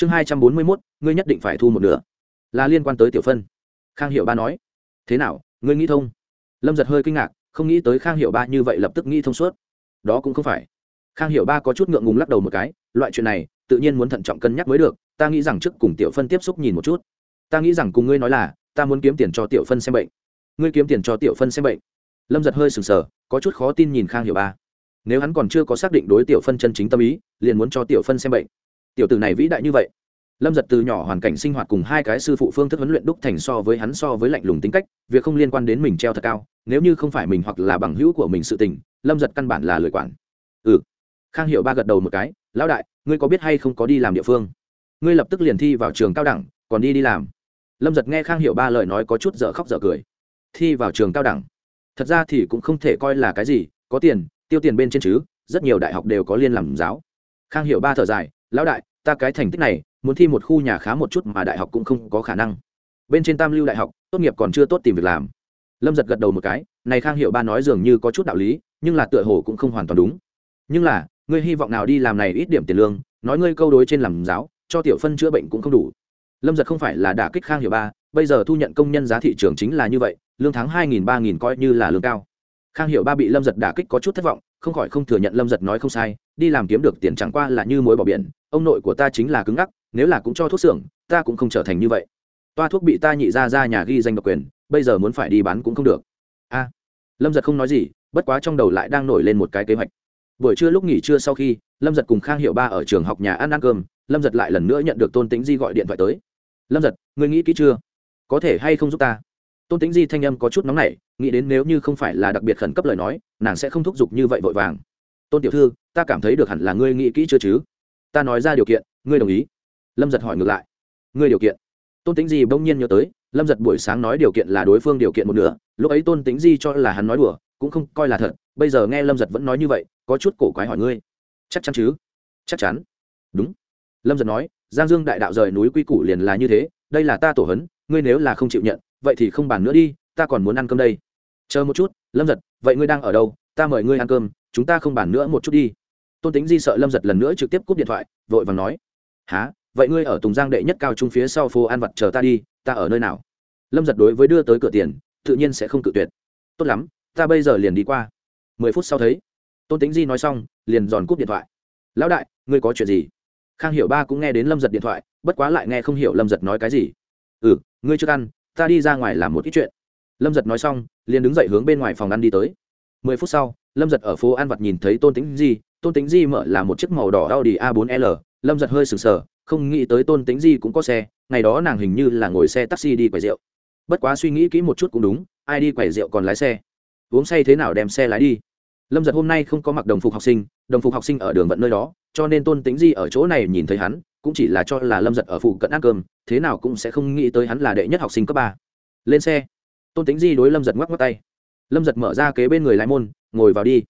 chương hai trăm bốn mươi mốt, ngươi nhất định phải thu một nửa. Là liên quan tới tiểu phân. Khang hiệu ba nói. Thế nào, ngươi nghĩ thông? Lâm giật hơi kinh ngạc, không nghĩ tới khang hiệu ba như vậy lập tức nghĩ thông suốt. Đó cũng không phải. Khang hiệu ba có chút ngượng ngùng lắc đầu một cái, loại chuyện này, tự nhiên muốn thận trọng cân nhắc mới được, ta nghĩ rằng trước cùng tiểu phân tiếp xúc nhìn một chút. Ta nghĩ rằng cùng ngươi nói là, ta muốn kiếm tiền cho tiểu phân xem bệnh. Ngươi kiếm tiền cho tiểu phân xem bệnh. Lâm giật hơi sừng sờ, có chút khó tin nhìn khang hiệu ba. Nếu hắn còn chưa có xác định đối tiểu phân chân chính tâm ý, liền muốn cho tiểu phân xem bệnh tiểu tử này vĩ đại như vậy. Lâm giật từ nhỏ hoàn cảnh sinh hoạt cùng hai cái sư phụ phương thức huấn luyện đúc thành so với hắn so với lạnh lùng tính cách, việc không liên quan đến mình treo thật cao, nếu như không phải mình hoặc là bằng hữu của mình sự tình, lâm giật căn bản là lười quản. Ừ. Khang hiệu ba gật đầu một cái, lão đại, ngươi có biết hay không có đi làm địa phương? Ngươi lập tức liền thi vào trường cao đẳng, còn đi đi làm. Lâm giật nghe khang hiệu ba lời nói có chút dở khóc dở cười. Thi vào trường cao đẳng? Thật ra thì cũng không thể coi là cái gì, có tiền, tiêu tiền bên trên chứ, rất nhiều đại học đều có liên làm giáo. Khang hiệu ba thở dài lão đại, ta cái thành tích này, muốn thi một khu nhà khá một chút mà đại học cũng không có khả năng. Bên trên tam lưu đại học, tốt nghiệp còn chưa tốt tìm việc làm. Lâm giật gật đầu một cái, này khang hiệu ba nói dường như có chút đạo lý, nhưng là tựa hồ cũng không hoàn toàn đúng. Nhưng là, ngươi hy vọng nào đi làm này ít điểm tiền lương, nói ngươi câu đối trên làm giáo, cho tiểu phân chữa bệnh cũng không đủ. Lâm giật không phải là đả kích khang hiệu ba, bây giờ thu nhận công nhân giá thị trường chính là như vậy, lương tháng hai nghìn ba nghìn coi như là lương cao. Khang hiệu ba bị lâm giật đả kích có chút thất vọng, không khỏi không thừa nhận lâm giật nói không sai đi làm kiếm được tiền chẳng qua là như mối bỏ biển, ông nội của ta chính là cứng ngắc, nếu là cũng cho thuốc xưởng, ta cũng không trở thành như vậy. Toa thuốc bị ta nhị ra ra nhà ghi danh độc quyền, bây giờ muốn phải đi bán cũng không được. A, lâm giật không nói gì, bất quá trong đầu lại đang nổi lên một cái kế hoạch. Buổi trưa lúc nghỉ trưa sau khi, lâm giật cùng khang hiệu ba ở trường học nhà ăn ăn cơm, lâm giật lại lần nữa nhận được tôn tính di gọi điện thoại tới. Lâm giật người nghĩ kỹ chưa? Có thể hay không giúp ta? Tôn tính di thanh âm có chút nóng nảy, nghĩ đến nếu như không phải là đặc biệt khẩn cấp lời nói, nàng sẽ không thúc giục như vậy vội vàng tôn tiểu thư, ta cảm thấy được hẳn là ngươi nghĩ kỹ chưa chứ? Ta nói ra điều kiện, ngươi đồng ý. Lâm giật hỏi ngược lại. Ngươi điều kiện? Tôn tính di bỗng nhiên nhớ tới, lâm giật buổi sáng nói điều kiện là đối phương điều kiện một nửa, lúc ấy tôn tính di cho là hắn nói đùa, cũng không coi là thật, bây giờ nghe lâm giật vẫn nói như vậy, có chút cổ quái hỏi ngươi. Chắc chắn chứ? Chắc chắn. Đúng. Lâm giật nói, giang dương đại đạo rời núi quy củ liền là như thế, đây là ta tổ hấn, ngươi nếu là không chịu nhận, vậy thì không bàn nữa đi, ta còn muốn ăn cơm đây. Chờ một chút, lâm giật, vậy ngươi đang ở đâu? Ta mời ngươi ăn cơm, chúng ta không bàn nữa một chút đi. Tôn tính di sợ lâm giật lần nữa trực tiếp cúp điện thoại, vội và nói há vậy ngươi ở tùng giang đệ nhất cao trung phía sau phố ăn vặt chờ ta đi, ta ở nơi nào? Lâm giật đối với đưa tới cửa tiền, tự nhiên sẽ không cự tuyệt. Tốt lắm, ta bây giờ liền đi qua. Mười phút sau thấy, tôn tính di nói xong, liền giòn cúp điện thoại. Lão đại, ngươi có chuyện gì? Khang hiểu ba cũng nghe đến lâm giật điện thoại, bất quá lại nghe không hiểu lâm giật nói cái gì. Ừ ngươi chưa ăn, ta đi ra ngoài làm một ít chuyện. Lâm giật nói xong, liền đứng dậy hướng bên ngoài phòng ăn đi tới mười phút sau, lâm giật ở phố An vặt nhìn thấy tôn tính di. Tôn tính di mở là một chiếc màu đỏ audi a 4 l. Lâm giật hơi sừng sờ, không nghĩ tới tôn tính di cũng có xe, ngày đó nàng hình như là ngồi xe taxi đi quầy rượu. Bất quá suy nghĩ kỹ một chút cũng đúng, ai đi quầy rượu còn lái xe. Uống say thế nào đem xe lái đi. Lâm giật hôm nay không có mặc đồng phục học sinh, đồng phục học sinh ở đường vận nơi đó, cho nên tôn tính di ở chỗ này nhìn thấy hắn, cũng chỉ là cho là lâm giật ở phụ cận ăn cơm, thế nào cũng sẽ không nghĩ tới hắn là đệ nhất học sinh cấp ba. Lên xe. Tôn tính di đối lâm giật ngoắc ngoắc tay lâm giật mở ra kế bên người lái môn, ngồi vào đi.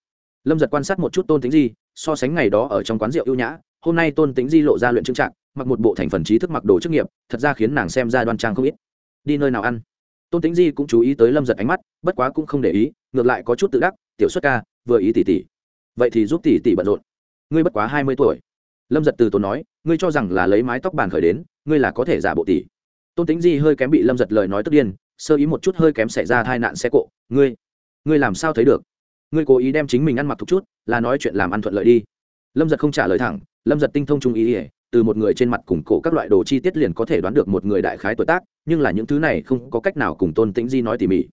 Lâm giật quan sát một chút tôn tính di, so sánh ngày đó ở trong quán rượu ưu nhã, hôm nay tôn tính di lộ ra luyện trưng trạng, mặc một bộ thành phần trí thức mặc đồ chức nghiệp, thật ra khiến nàng xem ra đoan trang không ít. Đi nơi nào ăn? Tôn tính di cũng chú ý tới lâm giật ánh mắt, bất quá cũng không để ý, ngược lại có chút tự đắc, tiểu xuất ca, vừa ý tỷ tỷ. Vậy thì giúp tỷ tỷ bận rộn. Ngươi bất quá hai mươi tuổi. Lâm giật từ tốn nói, ngươi cho rằng là lấy mái tóc bàn khởi đến, ngươi là có thể giả bộ tỷ. Tôn tính di hơi kém bị lâm giật lời nói tức điên, sơ ý một chút hơi kém xảy ra tai nạn xe cộ, ngươi ngươi làm sao thấy được? Ngươi cố ý đem chính mình ăn mặc thục chút, là nói chuyện làm ăn thuận lợi đi. Lâm giật không trả lời thẳng, lâm giật tinh thông trung ý ỉa từ một người trên mặt củng cổ các loại đồ chi tiết liền có thể đoán được một người đại khái tuổi tác, nhưng là những thứ này không có cách nào cùng tôn tĩnh di nói tỉ mỉ.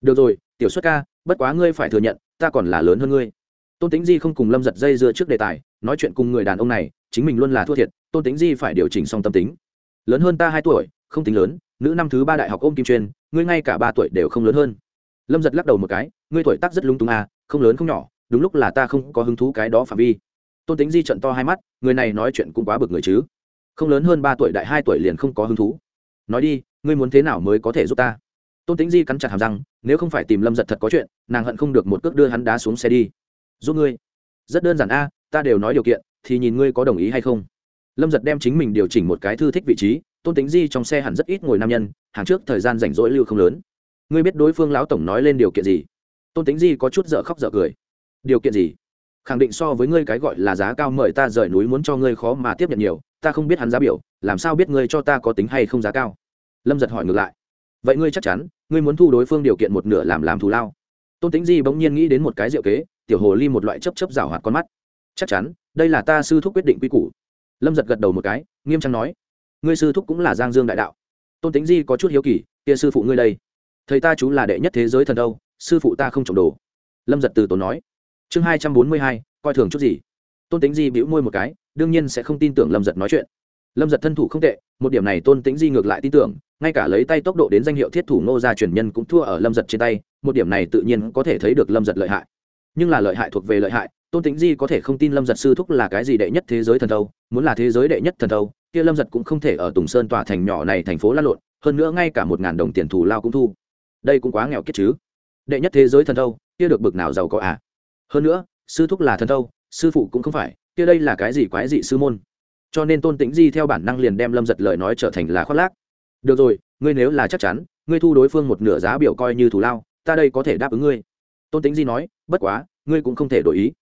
Được rồi, tiểu xuất ca, bất quá ngươi phải thừa nhận, ta còn là lớn hơn ngươi. Tôn tĩnh di không cùng lâm giật dây dưa trước đề tài, nói chuyện cùng người đàn ông này, chính mình luôn là thua thiệt, tôn tĩnh di phải điều chỉnh xong tâm tính. Lớn hơn ta hai tuổi, không tính lớn, nữ năm thứ ba đại học ôm kim chuyên, ngươi ngay cả ba tuổi đều không lớn hơn. Lâm giật lắc đầu một cái ngươi tuổi tác rất lung tung à không lớn không nhỏ, đúng lúc là ta không có hứng thú cái đó phạm vi. Tôn tính di trận to hai mắt, người này nói chuyện cũng quá bực người chứ. Không lớn hơn ba tuổi đại hai tuổi liền không có hứng thú. Nói đi, ngươi muốn thế nào mới có thể giúp ta? Tôn tính di cắn chặt hàm răng, nếu không phải tìm lâm giật thật có chuyện, nàng hận không được một cước đưa hắn đá xuống xe đi. Giúp ngươi. Rất đơn giản a, ta đều nói điều kiện, thì nhìn ngươi có đồng ý hay không. Lâm giật đem chính mình điều chỉnh một cái thư thích vị trí, tôn tính di trong xe hẳn rất ít ngồi nam nhân, hàng trước thời gian rảnh rỗi lưu không lớn. Ngươi biết đối phương lão tổng nói lên điều kiện gì? Tôn tính di có chút dở khóc dở cười. Điều kiện gì? Khẳng định so với ngươi cái gọi là giá cao mời ta rời núi muốn cho ngươi khó mà tiếp nhận nhiều, ta không biết hắn giá biểu, làm sao biết ngươi cho ta có tính hay không giá cao? Lâm giật hỏi ngược lại. Vậy ngươi chắc chắn, ngươi muốn thu đối phương điều kiện một nửa làm làm thù lao. Tôn tính di bỗng nhiên nghĩ đến một cái diệu kế, tiểu hồ ly một loại chấp chấp rào hoạt con mắt. Chắc chắn, đây là ta sư thúc quyết định quy củ. Lâm giật gật đầu một cái, nghiêm trang nói. Ngươi sư thúc cũng là giang dương đại đạo. Tôn tính di có chút hiếu kỳ, kia sư phụ ngươi đây. Thầy ta chú là đệ nhất thế giới thần đâu sư phụ ta không trộm đồ. Lâm giật từ tốn nói. Chương hai trăm bốn mươi hai, coi thường chút gì. Tôn tính di bĩu môi một cái, đương nhiên sẽ không tin tưởng lâm giật nói chuyện. Lâm giật thân thủ không tệ, một điểm này tôn tính di ngược lại tin tưởng, ngay cả lấy tay tốc độ đến danh hiệu thiết thủ ngô gia truyền nhân cũng thua ở lâm giật trên tay, một điểm này tự nhiên có thể thấy được lâm giật lợi hại. Nhưng là lợi hại thuộc về lợi hại, tôn tính di có thể không tin lâm giật sư thúc là cái gì đệ nhất thế giới thần thâu, muốn là thế giới đệ nhất thần thâu, kia lâm giật cũng không thể ở tùng sơn tòa thành nhỏ này thành phố lăn lộn, hơn nữa ngay cả một ngàn đồng tiền thù lao cũng thu. Đây cũng quá nghèo kiết chứ đệ nhất thế giới thần thâu, kia được bực nào giàu có à? Hơn nữa, sư thúc là thần thâu, sư phụ cũng không phải, kia đây là cái gì quái dị sư môn? Cho nên tôn tĩnh di theo bản năng liền đem lâm giật lời nói trở thành là khoác lác. Được rồi, ngươi nếu là chắc chắn, ngươi thu đối phương một nửa giá biểu coi như thù lao, ta đây có thể đáp ứng ngươi. Tôn tĩnh di nói, bất quá, ngươi cũng không thể đổi ý.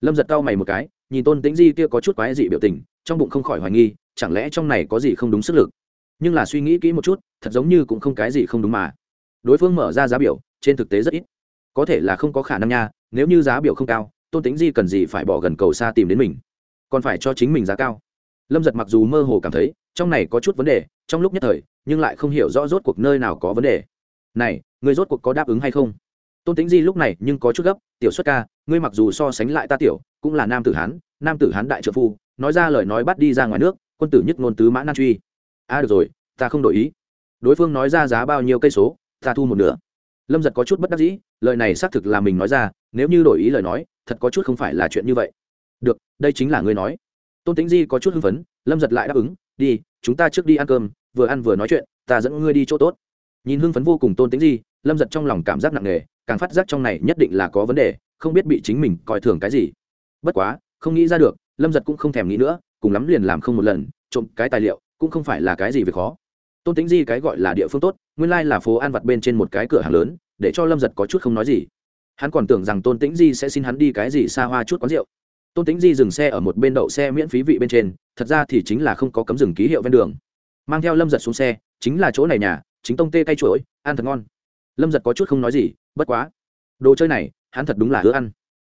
Lâm giật cau mày một cái, nhìn tôn tĩnh di kia có chút quái dị biểu tình, trong bụng không khỏi hoài nghi, chẳng lẽ trong này có gì không đúng sức lực? Nhưng là suy nghĩ kỹ một chút, thật giống như cũng không cái gì không đúng mà. Đối phương mở ra giá biểu trên thực tế rất ít. Có thể là không có khả năng nha nếu như giá biểu không cao tôn tính di cần gì phải bỏ gần cầu xa tìm đến mình? Còn phải cho chính mình giá cao. Lâm giật mặc dù mơ hồ cảm thấy trong này có chút vấn đề trong lúc nhất thời nhưng lại không hiểu rõ rốt cuộc nơi nào có vấn đề. Này người rốt cuộc có đáp ứng hay không? Tôn tính di lúc này nhưng có chút gấp tiểu xuất ca ngươi mặc dù so sánh lại ta tiểu cũng là nam tử hán nam tử hán đại trợ phu nói ra lời nói bắt đi ra ngoài nước quân tử nhất ngôn tứ mã nan truy. A à, được rồi ta không đổi ý. Đối phương nói ra giá bao nhiêu cây số ta thu một nửa lâm giật có chút bất đắc dĩ, lời này xác thực là mình nói ra, nếu như đổi ý lời nói, thật có chút không phải là chuyện như vậy. Được, đây chính là ngươi nói. Tôn tính di có chút hưng phấn, lâm giật lại đáp ứng, đi, chúng ta trước đi ăn cơm, vừa ăn vừa nói chuyện, ta dẫn ngươi đi chỗ tốt. Nhìn hưng phấn vô cùng tôn tính di, lâm giật trong lòng cảm giác nặng nề, càng phát giác trong này nhất định là có vấn đề, không biết bị chính mình coi thường cái gì. Bất quá, không nghĩ ra được, lâm giật cũng không thèm nghĩ nữa, cùng lắm liền làm không một lần, trộm cái tài liệu, cũng không phải là cái gì việc khó tôn tính di cái gọi là địa phương tốt, nguyên lai là phố ăn vặt bên trên một cái cửa hàng lớn, để cho lâm giật có chút không nói gì. Hắn còn tưởng rằng tôn tĩnh di sẽ xin hắn đi cái gì xa hoa chút quán rượu. Tôn tĩnh di dừng xe ở một bên đậu xe miễn phí vị bên trên, thật ra thì chính là không có cấm dừng ký hiệu ven đường. Mang theo lâm giật xuống xe, chính là chỗ này nhà, chính tông tê cay chuỗi ăn thật ngon. Lâm giật có chút không nói gì, bất quá. Đồ chơi này, hắn thật đúng là hứa ăn.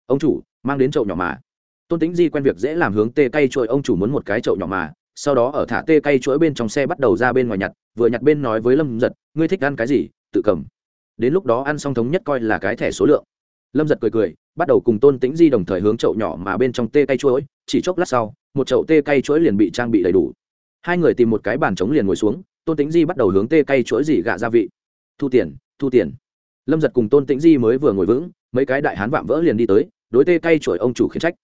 Ông chủ, mang đến chậu nhỏ mà. Tôn tĩnh di quen việc dễ làm hướng tê cay chuỗi ông chủ muốn một cái chậu nhỏ mà sau đó ở thả tê cay chuỗi bên trong xe bắt đầu ra bên ngoài nhặt, vừa nhặt bên nói với lâm giật, ngươi thích ăn cái gì? Tự cầm. Đến lúc đó ăn xong thống nhất coi là cái thẻ số lượng. Lâm giật cười cười, bắt đầu cùng tôn tĩnh di đồng thời hướng chậu nhỏ mà bên trong tê cay chuỗi, chỉ chốc lát sau, một chậu tê cay chuỗi liền bị trang bị đầy đủ. Hai người tìm một cái bàn trống liền ngồi xuống, tôn tĩnh di bắt đầu hướng tê cay chuỗi dỉ gạ gia vị. Thu tiền thu tiền. Lâm giật cùng tôn tĩnh di mới vừa ngồi vững, mấy cái đại hán vạm vỡ liền đi tới, đối tê cay chuỗi ông chủ khiến trách.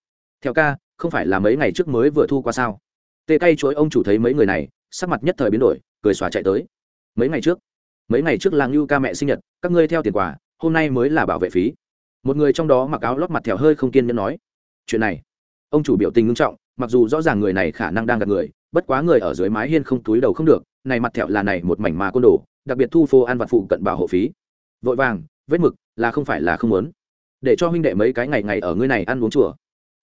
Theo ca, không phải là mấy ngày trước mới vừa thu qua sao? Tê cay chuỗi ông chủ thấy mấy người này, sắc mặt nhất thời biến đổi, cười xòa chạy tới. Mấy ngày trước, mấy ngày trước làng lưu ca mẹ sinh nhật, các ngươi theo tiền quà, hôm nay mới là bảo vệ phí. Một người trong đó mặc áo lót mặt thèo hơi không kiên nhẫn nói, chuyện này. Ông chủ biểu tình ngưng trọng, mặc dù rõ ràng người này khả năng đang gặp người, bất quá người ở dưới mái hiên không túi đầu không được, này mặt thẹo là này một mảnh mà côn đồ, đặc biệt thu phô ăn vặt phụ cận bảo hộ phí. Vội vàng, vết mực là không phải là không muốn. Để cho huynh đệ mấy cái ngày ngày ở ngươi này ăn uống chùa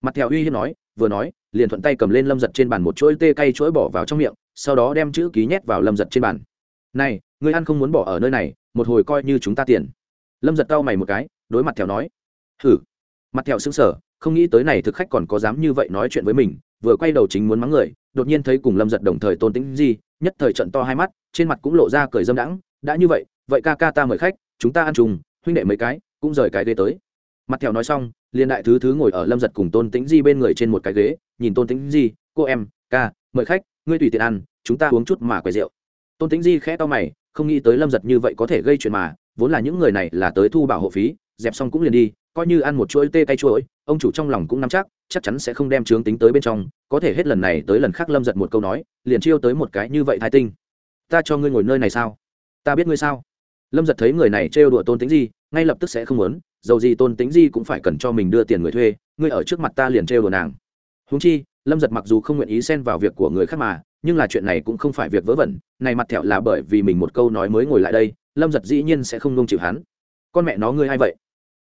mặt theo uy hiếp nói, vừa nói, liền thuận tay cầm lên lâm giật trên bàn một chuỗi tê cay chuỗi bỏ vào trong miệng, sau đó đem chữ ký nhét vào lâm giật trên bàn. Này người ăn không muốn bỏ ở nơi này, một hồi coi như chúng ta tiền. Lâm giật cau mày một cái, đối mặt theo nói hử mặt theo xứng sở không nghĩ tới này thực khách còn có dám như vậy nói chuyện với mình, vừa quay đầu chính muốn mắng người, đột nhiên thấy cùng lâm giật đồng thời tôn tĩnh gì, nhất thời trận to hai mắt, trên mặt cũng lộ ra cười dâm đãng, đã như vậy vậy ca ca ta mời khách, chúng ta ăn chung, huynh đệ mấy cái, cũng rời cái ghế tới mặt theo nói xong liên đại thứ thứ ngồi ở lâm giật cùng tôn tĩnh di bên người trên một cái ghế, nhìn tôn tĩnh di, cô em, ca, mời khách, ngươi tùy tiện ăn, chúng ta uống chút mà quầy rượu. Tôn tĩnh di khẽ to mày, không nghĩ tới lâm giật như vậy có thể gây chuyện mà, vốn là những người này là tới thu bảo hộ phí, dẹp xong cũng liền đi, coi như ăn một chuỗi tê tay chuỗi, ông chủ trong lòng cũng nắm chắc chắc chắn sẽ không đem trướng tính tới bên trong, có thể hết lần này tới lần khác lâm giật một câu nói, liền chiêu tới một cái như vậy thai tinh. Ta cho ngươi ngồi nơi này sao? Ta biết ngươi sao? Lâm giật thấy người này trêu đùa tôn tính gì ngay lập tức sẽ không muốn dầu gì tôn tính gì cũng phải cần cho mình đưa tiền người thuê, ngươi ở trước mặt ta liền trêu đồ nàng. Húng chi, lâm giật mặc dù không nguyện ý xen vào việc của người khác mà, nhưng là chuyện này cũng không phải việc vớ vẩn, này mặt thẹo là bởi vì mình một câu nói mới ngồi lại đây, lâm giật dĩ nhiên sẽ không nung chịu hắn. Con mẹ nó ngươi hay vậy?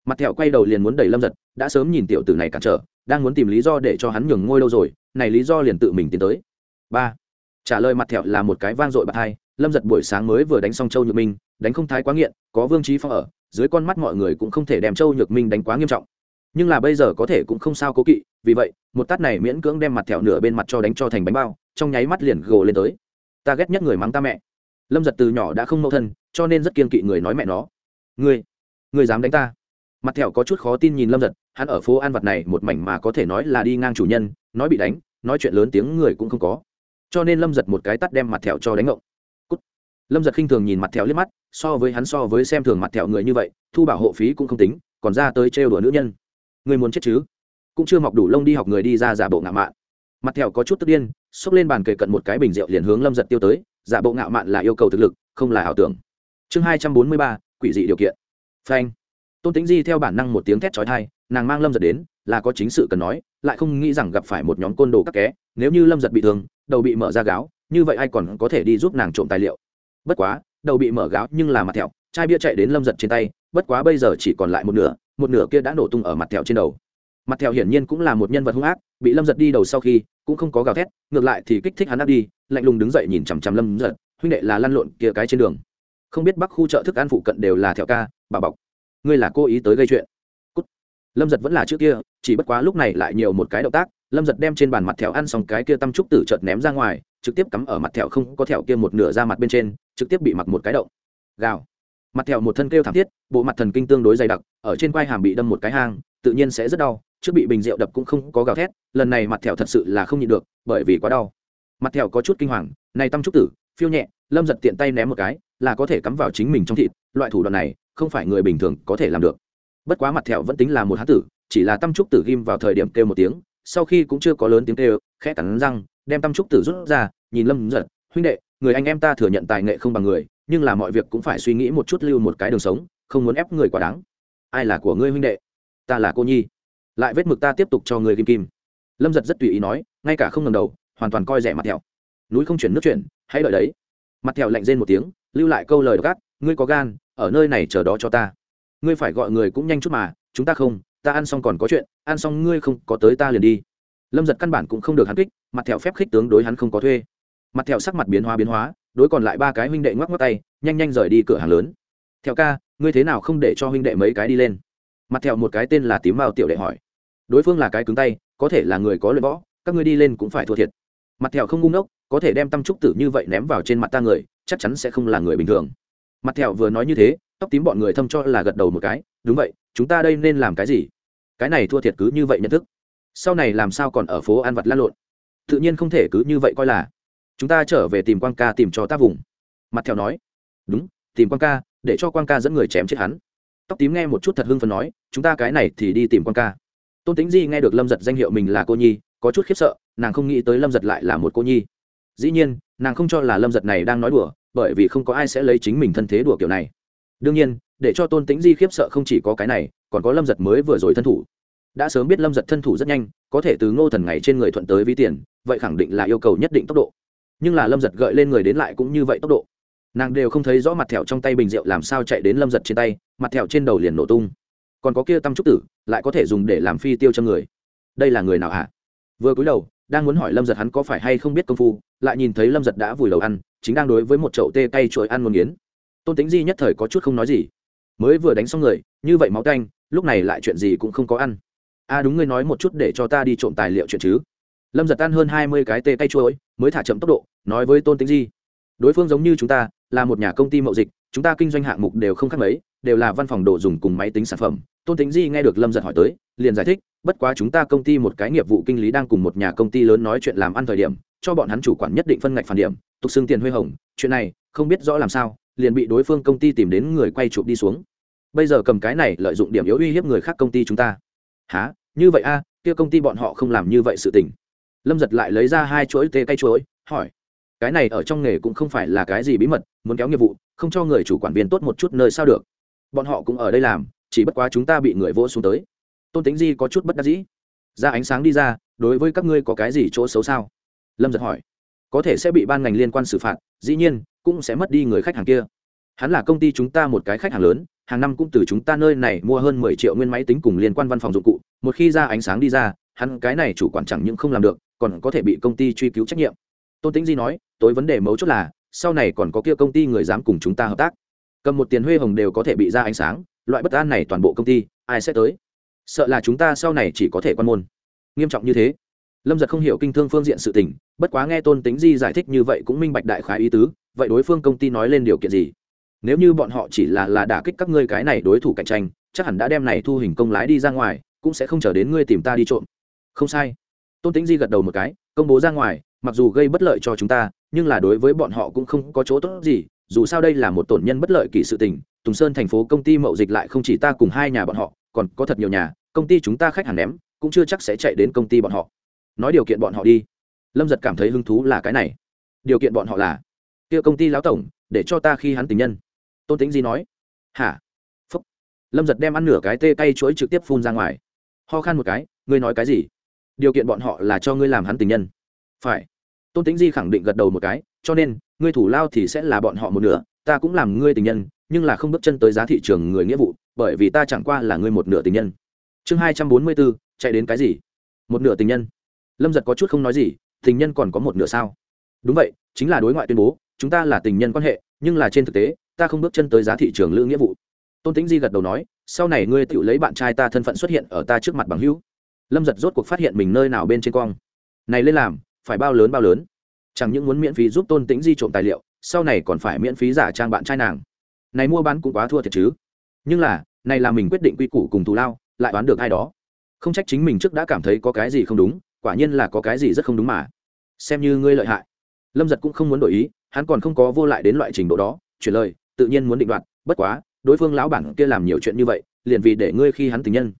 Mặt thẹo quay đầu liền muốn đẩy lâm giật, đã sớm nhìn tiểu tử này cản trở, đang muốn tìm lý do để cho hắn nhường ngôi lâu rồi, này lý do liền tự mình tiến tới. Ba. Trả lời mặt thẹo là một cái vang dội bạc hai, lâm giật buổi sáng mới vừa đánh xong châu nhược minh, đánh không thái quá nghiện, có vương trí phong ở dưới con mắt mọi người cũng không thể đem châu nhược minh đánh quá nghiêm trọng. Nhưng là bây giờ có thể cũng không sao cố kỵ, vì vậy, một tát này miễn cưỡng đem mặt thẹo nửa bên mặt cho đánh cho thành bánh bao, trong nháy mắt liền gồ lên tới. Ta ghét nhất người mắng ta mẹ. Lâm giật từ nhỏ đã không mâu thân, cho nên rất kiên kỵ người nói mẹ nó. Ngươi ngươi dám đánh ta? Mặt thẹo có chút khó tin nhìn lâm giật, hắn ở phố an vật này một mảnh mà có thể nói là đi ngang chủ nhân, nói bị đánh, nói chuyện lớn tiếng người cũng không có. Cho nên lâm giật một cái tắt đem mặt thẹo cho đánh ngộng lâm giật khinh thường nhìn mặt thẹo liếc mắt, so với hắn so với xem thường mặt thẹo người như vậy, thu bảo hộ phí cũng không tính, còn ra tới trêu đùa nữ nhân. Người muốn chết chứ? Cũng chưa mọc đủ lông đi học người đi ra giả bộ ngạo mạn. Mặt thẹo có chút tức điên, xốc lên bàn kề cận một cái bình rượu liền hướng lâm giật tiêu tới, giả bộ ngạo mạn là yêu cầu thực lực, không là ảo tưởng. Chương hai trăm bốn mươi ba, quỷ dị điều kiện. Phanh. Tôn tính di theo bản năng một tiếng thét trói thai nàng mang lâm giật đến, là có chính sự cần nói, lại không nghĩ rằng gặp phải một nhóm côn đồ các ké nếu như lâm giật bị thương, đầu bị mở ra gáo, như vậy ai còn có thể đi giúp nàng trộm tài liệu bất quá, đầu bị mở gáo nhưng là mặt thẹo, chai bia chạy đến lâm giật trên tay, bất quá bây giờ chỉ còn lại một nửa một nửa kia đã nổ tung ở mặt thẹo trên đầu. Mặt thẹo hiển nhiên cũng là một nhân vật hung ác, bị lâm giật đi đầu sau khi, cũng không có gào thét, ngược lại thì kích thích hắn áp đi, lạnh lùng đứng dậy nhìn chằm chằm lâm giật, huynh đệ là lăn lộn kia cái trên đường. Không biết bắc khu chợ thức ăn phụ cận đều là thẹo ca, bà bọc. Ngươi là cố ý tới gây chuyện. Cút. lâm giật vẫn là trước kia, chỉ bất quá lúc này lại nhiều một cái động tác, lâm giật đem trên bàn mặt thẹo ăn xong cái kia tâm trúc tử chợt ném ra ngoài, trực tiếp cắm ở mặt thẹo không có thẹo kia một nửa ra mặt bên trên trực tiếp bị mặc một cái động. Gào. Mặt theo một thân kêu thảm thiết, bộ mặt thần kinh tương đối dày đặc, ở trên quai hàm bị đâm một cái hang, tự nhiên sẽ rất đau, trước bị bình rượu đập cũng không có gào thét, lần này mặt thẹo thật sự là không nhịn được, bởi vì quá đau. Mặt thẹo có chút kinh hoàng, này tâm trúc tử, phiêu nhẹ, lâm giật tiện tay ném một cái, là có thể cắm vào chính mình trong thịt, loại thủ đoạn này, không phải người bình thường có thể làm được. Bất quá mặt thẹo vẫn tính là một hán tử, chỉ là tâm trúc tử ghim vào thời điểm kêu một tiếng, sau khi cũng chưa có lớn tiếng kêu, khẽ cắn răng, đem tâm trúc tử rút ra, nhìn lâm giật huynh đệ người anh em ta thừa nhận tài nghệ không bằng người, nhưng là mọi việc cũng phải suy nghĩ một chút lưu một cái đường sống, không muốn ép người quá đáng. Ai là của ngươi huynh đệ? Ta là cô nhi. Lại vết mực ta tiếp tục cho người kim kim. Lâm giật rất tùy ý nói, ngay cả không ngầm đầu, hoàn toàn coi rẻ mặt thẹo. Núi không chuyển nước chuyển, hãy đợi đấy. Mặt thẹo lạnh rên một tiếng, lưu lại câu lời gác ngươi có gan, ở nơi này chờ đó cho ta. Ngươi phải gọi người cũng nhanh chút mà, chúng ta không, ta ăn xong còn có chuyện, ăn xong ngươi không có tới ta liền đi. Lâm giật căn bản cũng không được hắn kích, mặt thẹo phép khích tướng đối hắn không có thuê mặt theo sắc mặt biến hóa biến hóa, đối còn lại ba cái huynh đệ ngoắc ngoắc tay, nhanh nhanh rời đi cửa hàng lớn. Theo ca, ngươi thế nào không để cho huynh đệ mấy cái đi lên? Mặt theo một cái tên là tím mao tiểu đệ hỏi. Đối phương là cái cứng tay, có thể là người có luyện võ, các ngươi đi lên cũng phải thua thiệt. Mặt thẹo không ngu ngốc, có thể đem tâm trúc tử như vậy ném vào trên mặt ta người, chắc chắn sẽ không là người bình thường. Mặt thẹo vừa nói như thế, tóc tím bọn người thâm cho là gật đầu một cái, đúng vậy, chúng ta đây nên làm cái gì? Cái này thua thiệt cứ như vậy nhận thức. Sau này làm sao còn ở phố ăn vặt lan lộn? Tự nhiên không thể cứ như vậy coi là chúng ta trở về tìm quang ca tìm cho ta vùng. Mặt theo nói. Đúng, tìm quang ca, để cho quang ca dẫn người chém chết hắn. Tóc tím nghe một chút thật hưng phần nói, chúng ta cái này thì đi tìm quang ca. Tôn tính di nghe được lâm giật danh hiệu mình là cô nhi, có chút khiếp sợ, nàng không nghĩ tới lâm giật lại là một cô nhi. Dĩ nhiên, nàng không cho là lâm giật này đang nói đùa, bởi vì không có ai sẽ lấy chính mình thân thế đùa kiểu này. Đương nhiên, để cho tôn tính di khiếp sợ không chỉ có cái này, còn có lâm giật mới vừa rồi thân thủ. Đã sớm biết lâm giật thân thủ rất nhanh, có thể từ ngô thần ngày trên người thuận tới ví tiền, vậy khẳng định là yêu cầu nhất định tốc độ nhưng là lâm giật gợi lên người đến lại cũng như vậy tốc độ nàng đều không thấy rõ mặt thẹo trong tay bình rượu làm sao chạy đến lâm giật trên tay mặt thẹo trên đầu liền nổ tung còn có kia tâm trúc tử lại có thể dùng để làm phi tiêu cho người đây là người nào hả vừa cúi đầu đang muốn hỏi lâm giật hắn có phải hay không biết công phu lại nhìn thấy lâm giật đã vùi đầu ăn chính đang đối với một chậu tê cay chuỗi ăn một nghiến tôn tính di nhất thời có chút không nói gì mới vừa đánh xong người như vậy máu canh lúc này lại chuyện gì cũng không có ăn a à đúng ngươi nói một chút để cho ta đi trộm tài liệu chuyện chứ lâm giật tan hơn hai mươi cái tê tay chuối, mới thả chậm tốc độ, nói với tôn tính di, đối phương giống như chúng ta, là một nhà công ty mậu dịch, chúng ta kinh doanh hạng mục đều không khác mấy, đều là văn phòng đồ dùng cùng máy tính sản phẩm. Tôn tính di nghe được lâm giật hỏi tới, liền giải thích, bất quá chúng ta công ty một cái nghiệp vụ kinh lý đang cùng một nhà công ty lớn nói chuyện làm ăn thời điểm, cho bọn hắn chủ quản nhất định phân ngạch phản điểm, tục xưng tiền huê hồng, chuyện này, không biết rõ làm sao, liền bị đối phương công ty tìm đến người quay chụp đi xuống. Bây giờ cầm cái này lợi dụng điểm yếu uy hiếp người khác công ty chúng ta. Há như vậy a, kia công ty bọn họ không làm như vậy sự tình lâm giật lại lấy ra hai chuỗi tê cây chuỗi hỏi, cái này ở trong nghề cũng không phải là cái gì bí mật, muốn kéo nghiệp vụ, không cho người chủ quản viên tốt một chút nơi sao được. Bọn họ cũng ở đây làm, chỉ bất quá chúng ta bị người vỗ xuống tới. Tôn tính di có chút bất đắc dĩ. Ra ánh sáng đi ra, đối với các ngươi có cái gì chỗ xấu sao? Lâm giật hỏi. Có thể sẽ bị ban ngành liên quan xử phạt, dĩ nhiên, cũng sẽ mất đi người khách hàng kia. Hắn là công ty chúng ta một cái khách hàng lớn, hàng năm cũng từ chúng ta nơi này mua hơn mười triệu nguyên máy tính cùng liên quan văn phòng dụng cụ, một khi ra ánh sáng đi ra, hắn cái này chủ quản chẳng những không làm được còn có thể bị công ty truy cứu trách nhiệm. Tôn tĩnh di nói, tối vấn đề mấu chốt là, sau này còn có kia công ty người dám cùng chúng ta hợp tác. Cầm một tiền huê hồng đều có thể bị ra ánh sáng, loại bất an này toàn bộ công ty, ai sẽ tới? Sợ là chúng ta sau này chỉ có thể quan môn. Nghiêm trọng như thế. Lâm giật không hiểu kinh thương phương diện sự tình, bất quá nghe tôn tính di giải thích như vậy cũng minh bạch đại khái ý tứ, vậy đối phương công ty nói lên điều kiện gì? Nếu như bọn họ chỉ là là đả kích các ngươi cái này đối thủ cạnh tranh, chắc hẳn đã đem này thu hình công lái đi ra ngoài, cũng sẽ không chờ đến ngươi tìm ta đi trộm. Không sai tôn tính di gật đầu một cái, công bố ra ngoài, mặc dù gây bất lợi cho chúng ta, nhưng là đối với bọn họ cũng không có chỗ tốt gì, dù sao đây là một tổn nhân bất lợi kỳ sự tình, tùng sơn thành phố công ty mậu dịch lại không chỉ ta cùng hai nhà bọn họ, còn có thật nhiều nhà, công ty chúng ta khách hàng ném, cũng chưa chắc sẽ chạy đến công ty bọn họ. Nói điều kiện bọn họ đi. Lâm giật cảm thấy hứng thú là cái này. Điều kiện bọn họ là, kia công ty lão tổng, để cho ta khi hắn tình nhân. Tôn tính Di nói. Hả? Phúc. Lâm giật đem ăn nửa cái tê cay chuỗi trực tiếp phun ra ngoài. Ho khan một cái, ngươi nói cái gì? Điều kiện bọn họ là cho ngươi làm hắn tình nhân. Phải. Tôn tính di khẳng định gật đầu một cái, cho nên, ngươi thủ lao thì sẽ là bọn họ một nửa, ta cũng làm ngươi tình nhân, nhưng là không bước chân tới giá thị trường người nghĩa vụ, bởi vì ta chẳng qua là ngươi một nửa tình nhân. Chương hai trăm bốn mươi bốn, chạy đến cái gì? Một nửa tình nhân. Lâm giật có chút không nói gì, tình nhân còn có một nửa sao? Đúng vậy, chính là đối ngoại tuyên bố, chúng ta là tình nhân quan hệ, nhưng là trên thực tế, ta không bước chân tới giá thị trường lữ nghĩa vụ. Tôn tính di gật đầu nói, sau này ngươi tự lấy bạn trai ta thân phận xuất hiện ở ta trước mặt bằng hữu lâm giật rốt cuộc phát hiện mình nơi nào bên trên quang này lên làm, phải bao lớn bao lớn? Chẳng những muốn miễn phí giúp tôn tĩnh di trộm tài liệu, sau này còn phải miễn phí giả trang bạn trai nàng. Này mua bán cũng quá thua thiệt chứ. Nhưng là, này là mình quyết định quy củ cùng thù lao, lại đoán được ai đó. Không trách chính mình trước đã cảm thấy có cái gì không đúng, quả nhiên là có cái gì rất không đúng mà. Xem như ngươi lợi hại. Lâm giật cũng không muốn đổi ý, hắn còn không có vô lại đến loại trình độ đó, chuyển lời, tự nhiên muốn định đoạt, bất quá, đối phương lão bản kia làm nhiều chuyện như vậy, liền vì để ngươi khi hắn tình nhân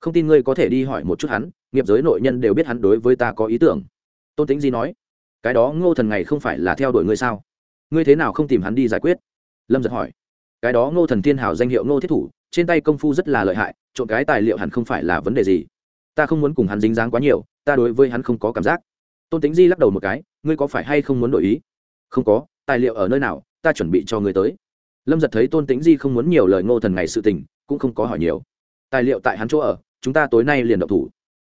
không tin ngươi có thể đi hỏi một chút hắn, nghiệp giới nội nhân đều biết hắn đối với ta có ý tưởng. Tôn tính Di nói, cái đó ngô thần ngày không phải là theo đuổi ngươi sao? Ngươi thế nào không tìm hắn đi giải quyết? Lâm giật hỏi, cái đó ngô thần thiên hào danh hiệu ngô thiết thủ, trên tay công phu rất là lợi hại trộn cái tài liệu hẳn không phải là vấn đề gì. Ta không muốn cùng hắn dính dáng quá nhiều, ta đối với hắn không có cảm giác. Tôn tính di lắc đầu một cái, ngươi có phải hay không muốn đổi ý? Không có, tài liệu ở nơi nào, ta chuẩn bị cho ngươi tới. Lâm giật thấy tôn tính di không muốn nhiều lời ngô thần ngày sự tình, cũng không có hỏi nhiều. Tài liệu tại hắn chỗ ở chúng ta tối nay liền động thủ.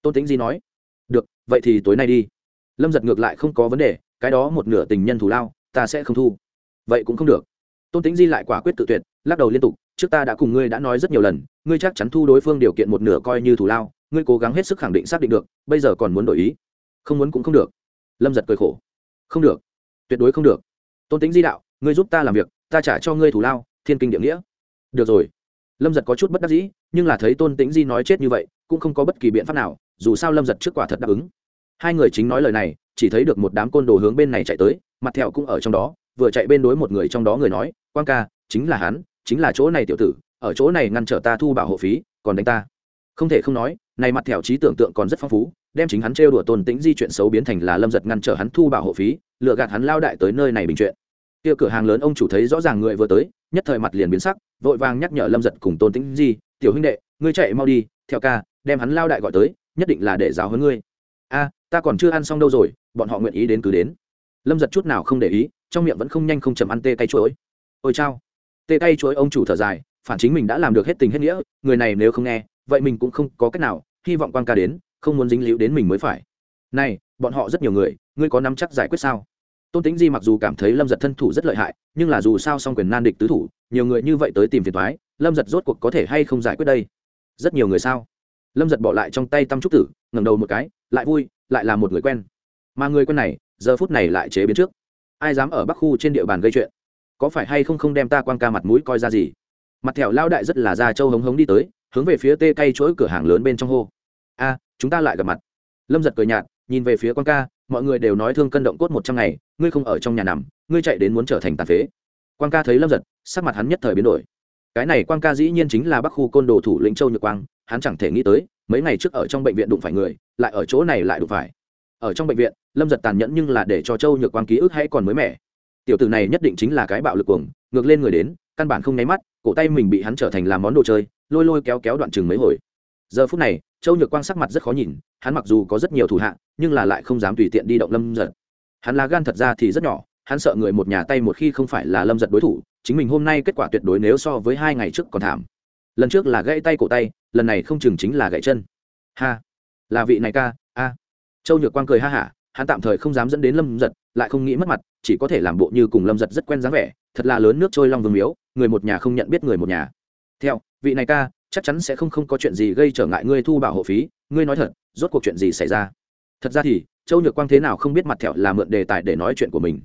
Tôn tính di nói, được, vậy thì tối nay đi. Lâm giật ngược lại không có vấn đề, cái đó một nửa tình nhân thù lao, ta sẽ không thu. Vậy cũng không được. Tôn tính di lại quả quyết tự tuyệt, lắc đầu liên tục, trước ta đã cùng ngươi đã nói rất nhiều lần, ngươi chắc chắn thu đối phương điều kiện một nửa coi như thù lao, ngươi cố gắng hết sức khẳng định xác định được, bây giờ còn muốn đổi ý. Không muốn cũng không được. Lâm giật cười khổ, không được, tuyệt đối không được. Tôn tính di đạo, ngươi giúp ta làm việc, ta trả cho ngươi thù lao, thiên kinh địa nghĩa. Được rồi. Lâm giật có chút bất đắc dĩ nhưng là thấy tôn tĩnh di nói chết như vậy, cũng không có bất kỳ biện pháp nào, dù sao lâm giật trước quả thật đáp ứng. Hai người chính nói lời này, chỉ thấy được một đám côn đồ hướng bên này chạy tới, mặt thẹo cũng ở trong đó, vừa chạy bên đối một người trong đó người nói quan ca, chính là hắn, chính là chỗ này tiểu tử, ở chỗ này ngăn trở ta thu bảo hộ phí, còn đánh ta. Không thể không nói, này mặt thẹo trí tưởng tượng còn rất phong phú, đem chính hắn trêu đùa tôn tĩnh di chuyện xấu biến thành là lâm giật ngăn trở hắn thu bảo hộ phí lựa gạt hắn lao đại tới nơi này bình chuyện. Kia cửa hàng lớn ông chủ thấy rõ ràng người vừa tới nhất thời mặt liền biến sắc, vội vàng nhắc nhở lâm giật cùng tôn tĩnh di, tiểu huynh đệ, ngươi chạy mau đi, theo ca, đem hắn lao đại gọi tới, nhất định là để giáo hơn ngươi. A, ta còn chưa ăn xong đâu rồi, bọn họ nguyện ý đến cứ đến. Lâm giật chút nào không để ý, trong miệng vẫn không nhanh không chầm ăn tê tay chuối. Ôi chao. Tê tay chuối ông chủ thở dài, phản chính mình đã làm được hết tình hết nghĩa, người này nếu không nghe, vậy mình cũng không có cách nào, hy vọng quan ca đến, không muốn dính líu đến mình mới phải. Này, bọn họ rất nhiều người, ngươi có nắm chắc giải quyết sao? Tôn tính di mặc dù cảm thấy lâm giật thân thủ rất lợi hại, nhưng là dù sao song quyền nan địch tứ thủ, nhiều người như vậy tới tìm phiền thoái lâm giật rốt cuộc có thể hay không giải quyết đây? Rất nhiều người sao? Lâm giật bỏ lại trong tay tăm trúc tử, ngẩng đầu một cái, lại vui, lại là một người quen. Mà người quen này, giờ phút này lại chế biến trước. Ai dám ở bắc khu trên địa bàn gây chuyện? Có phải hay không không đem ta quan ca mặt mũi coi ra gì? Mặt thẻo lao đại rất là da trâu hống hống đi tới, hướng về phía tê cay chuỗi cửa hàng lớn bên trong hô. A, chúng ta lại gặp mặt. Lâm giật cười nhạt, nhìn về phía quan ca mọi người đều nói thương cân động cốt một trăm ngày, ngươi không ở trong nhà nằm, ngươi chạy đến muốn trở thành tàn phế. Quan ca thấy lâm giật, sắc mặt hắn nhất thời biến đổi. Cái này quan ca dĩ nhiên chính là bắc khu côn đồ thủ lĩnh châu nhược quang, hắn chẳng thể nghĩ tới, mấy ngày trước ở trong bệnh viện đụng phải người, lại ở chỗ này lại đụng phải. Ở trong bệnh viện, lâm giật tàn nhẫn nhưng là để cho châu nhược quang ký ức hay còn mới mẻ. Tiểu tử này nhất định chính là cái bạo lực cuồng, ngược lên người đến, căn bản không nháy mắt, cổ tay mình bị hắn trở thành làm món đồ chơi, lôi lôi kéo kéo đoạn chừng mấy hồi giờ phút này, châu nhược quang sắc mặt rất khó nhìn, hắn mặc dù có rất nhiều thủ hạ, nhưng là lại không dám tùy tiện đi động lâm giật. Hắn là gan thật ra thì rất nhỏ, hắn sợ người một nhà tay một khi không phải là lâm giật đối thủ, chính mình hôm nay kết quả tuyệt đối nếu so với hai ngày trước còn thảm. Lần trước là gãy tay cổ tay, lần này không chừng chính là gãy chân. Ha, là vị này ca, a. Châu nhược quang cười ha hả, hắn tạm thời không dám dẫn đến lâm giật, lại không nghĩ mất mặt, chỉ có thể làm bộ như cùng lâm giật rất quen dáng vẻ, thật là lớn nước trôi long vương miếu, người một nhà không nhận biết người một nhà. Theo, vị này ca chắc chắn sẽ không không có chuyện gì gây trở ngại ngươi thu bảo hộ phí, ngươi nói thật, rốt cuộc chuyện gì xảy ra? Thật ra thì, châu nhược quang thế nào không biết mặt thẹo là mượn đề tài để nói chuyện của mình.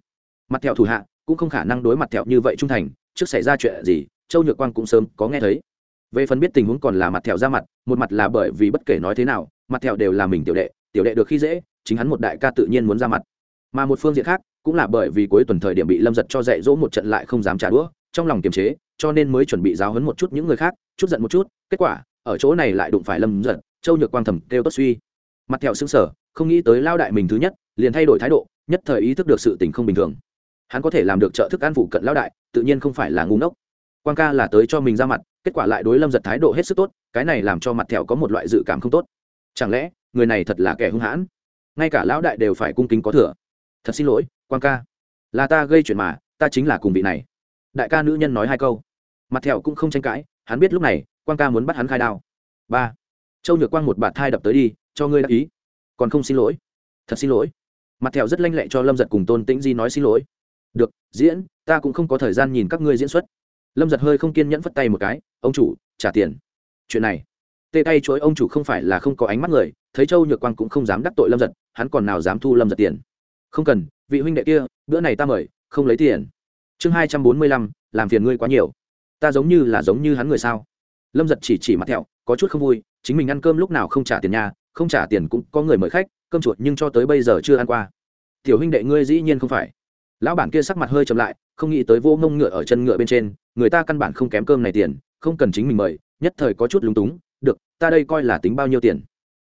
Mặt thẹo thủ hạ, cũng không khả năng đối mặt thẹo như vậy trung thành, trước xảy ra chuyện gì, châu nhược quang cũng sớm có nghe thấy. Về phần biết tình huống còn là mặt thẹo ra mặt, một mặt là bởi vì bất kể nói thế nào, mặt thẹo đều là mình tiểu đệ tiểu đệ được khi dễ, chính hắn một đại ca tự nhiên muốn ra mặt. Mà một phương diện khác, cũng là bởi vì cuối tuần thời điểm bị lâm giật cho dạy dỗ một trận lại không dám trả đũa, trong lòng kiềm chế cho nên mới chuẩn bị giáo hấn một chút những người khác, chút giận một chút, kết quả, ở chỗ này lại đụng phải lâm giận. châu nhược quang thầm kêu tốt suy. Mặt thẹo xương sở không nghĩ tới lao đại mình thứ nhất, liền thay đổi thái độ, nhất thời ý thức được sự tình không bình thường. Hắn có thể làm được trợ thức ăn phụ cận lao đại, tự nhiên không phải là ngu ngốc. Quang ca là tới cho mình ra mặt, kết quả lại đối lâm giật thái độ hết sức tốt, cái này làm cho mặt thẹo có một loại dự cảm không tốt. Chẳng lẽ, người này thật là kẻ hung hãn? Ngay cả lão đại đều phải cung kính có thừa. Thật xin lỗi, Quang ca. Là ta gây chuyện mà, ta chính là cùng vị này. Đại ca nữ nhân nói hai câu mặt thẹo cũng không tranh cãi, hắn biết lúc này quan ca muốn bắt hắn khai đao. Ba. Châu nhược quang một bạt thai đập tới đi, cho ngươi đáp ý. Còn không xin lỗi. Thật xin lỗi. Mặt thẹo rất lanh lệ cho lâm giật cùng tôn tĩnh di nói xin lỗi. Được, diễn, ta cũng không có thời gian nhìn các ngươi diễn xuất. Lâm giật hơi không kiên nhẫn phất tay một cái, ông chủ, trả tiền. Chuyện này. Tê tay chối ông chủ không phải là không có ánh mắt người, thấy châu nhược quang cũng không dám đắc tội lâm giật, hắn còn nào dám thu lâm giật tiền. Không cần, vị huynh đệ kia, bữa này ta mời, không lấy tiền. Chương hai trăm bốn mươi lăm, làm phiền ngươi quá nhiều ta giống như là giống như hắn người sao? Lâm giật chỉ chỉ mặt thẹo, có chút không vui, chính mình ăn cơm lúc nào không trả tiền nhà, không trả tiền cũng có người mời khách, cơm chuột nhưng cho tới bây giờ chưa ăn qua. Tiểu huynh đệ ngươi dĩ nhiên không phải. Lão bản kia sắc mặt hơi chậm lại, không nghĩ tới vô mông ngựa ở chân ngựa bên trên, người ta căn bản không kém cơm này tiền, không cần chính mình mời, nhất thời có chút lúng túng, được, ta đây coi là tính bao nhiêu tiền?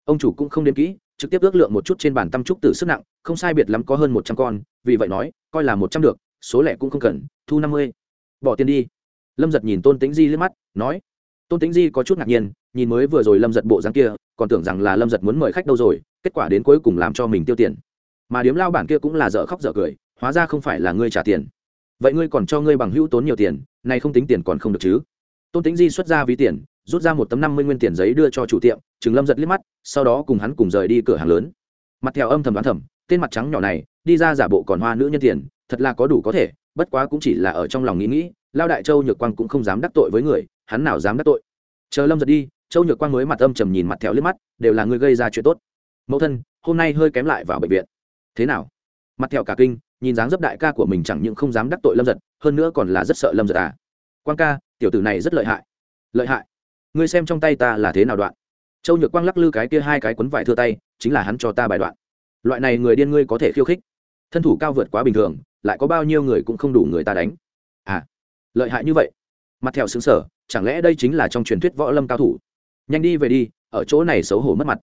Ông chủ cũng không đếm kỹ, trực tiếp ước lượng một chút trên bàn tâm trúc tử sức nặng, không sai biệt lắm có hơn một trăm con, vì vậy nói, coi là một trăm được, số lẻ cũng không cần, thu năm mươi. Bỏ tiền đi lâm giật nhìn tôn tính di liếc mắt, nói, tôn tính di có chút ngạc nhiên, nhìn mới vừa rồi lâm giật bộ dáng kia, còn tưởng rằng là lâm giật muốn mời khách đâu rồi, kết quả đến cuối cùng làm cho mình tiêu tiền. Mà điếm lao bản kia cũng là dở khóc dở cười, hóa ra không phải là ngươi trả tiền. Vậy ngươi còn cho ngươi bằng hữu tốn nhiều tiền này không tính tiền còn không được chứ? Tôn tính di xuất ra ví tiền, rút ra một tấm năm mươi nguyên tiền giấy đưa cho chủ tiệm, chừng lâm giật liếc mắt, sau đó cùng hắn cùng rời đi cửa hàng lớn. Mặt theo âm thầm đoán thầm, tên mặt trắng nhỏ này, đi ra giả bộ còn hoa nữ nhân tiền, thật là có đủ có thể bất quá cũng chỉ là ở trong lòng nghĩ nghĩ, lao đại châu nhược quang cũng không dám đắc tội với người, hắn nào dám đắc tội. Chờ lâm giật đi, châu nhược quang mới mặt âm trầm nhìn mặt thẹo liếc mắt, đều là người gây ra chuyện tốt. Mẫu thân, hôm nay hơi kém lại vào bệnh viện. Thế nào? Mặt thẹo cả kinh, nhìn dáng dấp đại ca của mình chẳng những không dám đắc tội lâm giật, hơn nữa còn là rất sợ lâm giật à. Quang ca, tiểu tử này rất lợi hại. Lợi hại? Ngươi xem trong tay ta là thế nào đoạn? Châu nhược quang lắc lư cái kia hai cái quấn vải thưa tay, chính là hắn cho ta bài đoạn. Loại này người điên ngươi có thể khiêu khích thân thủ cao vượt quá bình thường, lại có bao nhiêu người cũng không đủ người ta đánh. À lợi hại như vậy. Mặt theo xứng sở, chẳng lẽ đây chính là trong truyền thuyết võ lâm cao thủ? Nhanh đi về đi, ở chỗ này xấu hổ mất mặt.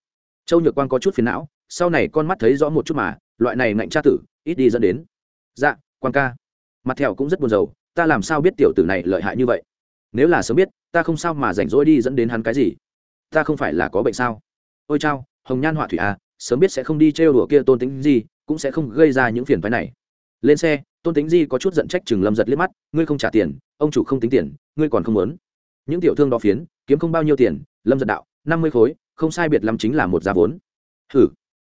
Châu nhược quang có chút phiền não, sau này con mắt thấy rõ một chút mà, loại này ngạnh tra tử, ít đi dẫn đến. Dạ quan ca. Mặt theo cũng rất buồn rầu, ta làm sao biết tiểu tử này lợi hại như vậy? Nếu là sớm biết, ta không sao mà rảnh rỗi đi dẫn đến hắn cái gì? Ta không phải là có bệnh sao? Ôi chao, hồng nhan họa thủy à sớm biết sẽ không đi trêu đùa kia tôn tính gì cũng sẽ không gây ra những phiền phái này. Lên xe, tôn tính di có chút giận trách chừng lâm giật liếc mắt, ngươi không trả tiền, ông chủ không tính tiền, ngươi còn không muốn. Những tiểu thương đó phiến, kiếm không bao nhiêu tiền? Lâm giật đạo, năm mươi khối, không sai biệt lắm chính là một giá vốn. Hử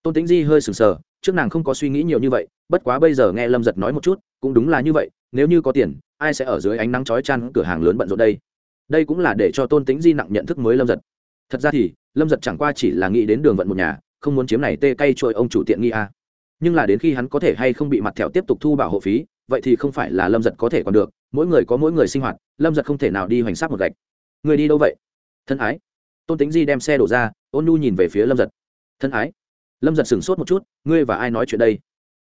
tôn tính di hơi sừng sờ, trước nàng không có suy nghĩ nhiều như vậy, bất quá bây giờ nghe lâm giật nói một chút, cũng đúng là như vậy, nếu như có tiền, ai sẽ ở dưới ánh nắng chói chăn cửa hàng lớn bận rộn đây? Đây cũng là để cho tôn tính di nặng nhận thức mới lâm giật. Thật ra thì, lâm giật chẳng qua chỉ là nghĩ đến đường vận một nhà, không muốn chiếm này tê cay trội ông chủ tiện nghi a nhưng là đến khi hắn có thể hay không bị mặt thẹo tiếp tục thu bảo hộ phí, vậy thì không phải là lâm giật có thể còn được, mỗi người có mỗi người sinh hoạt, lâm giật không thể nào đi hoành sát một gạch. Người đi đâu vậy? Thân ái. Tôn tính di đem xe đổ ra, ôn nhu nhìn về phía lâm giật. Thân ái. Lâm giật sửng sốt một chút, ngươi và ai nói chuyện đây?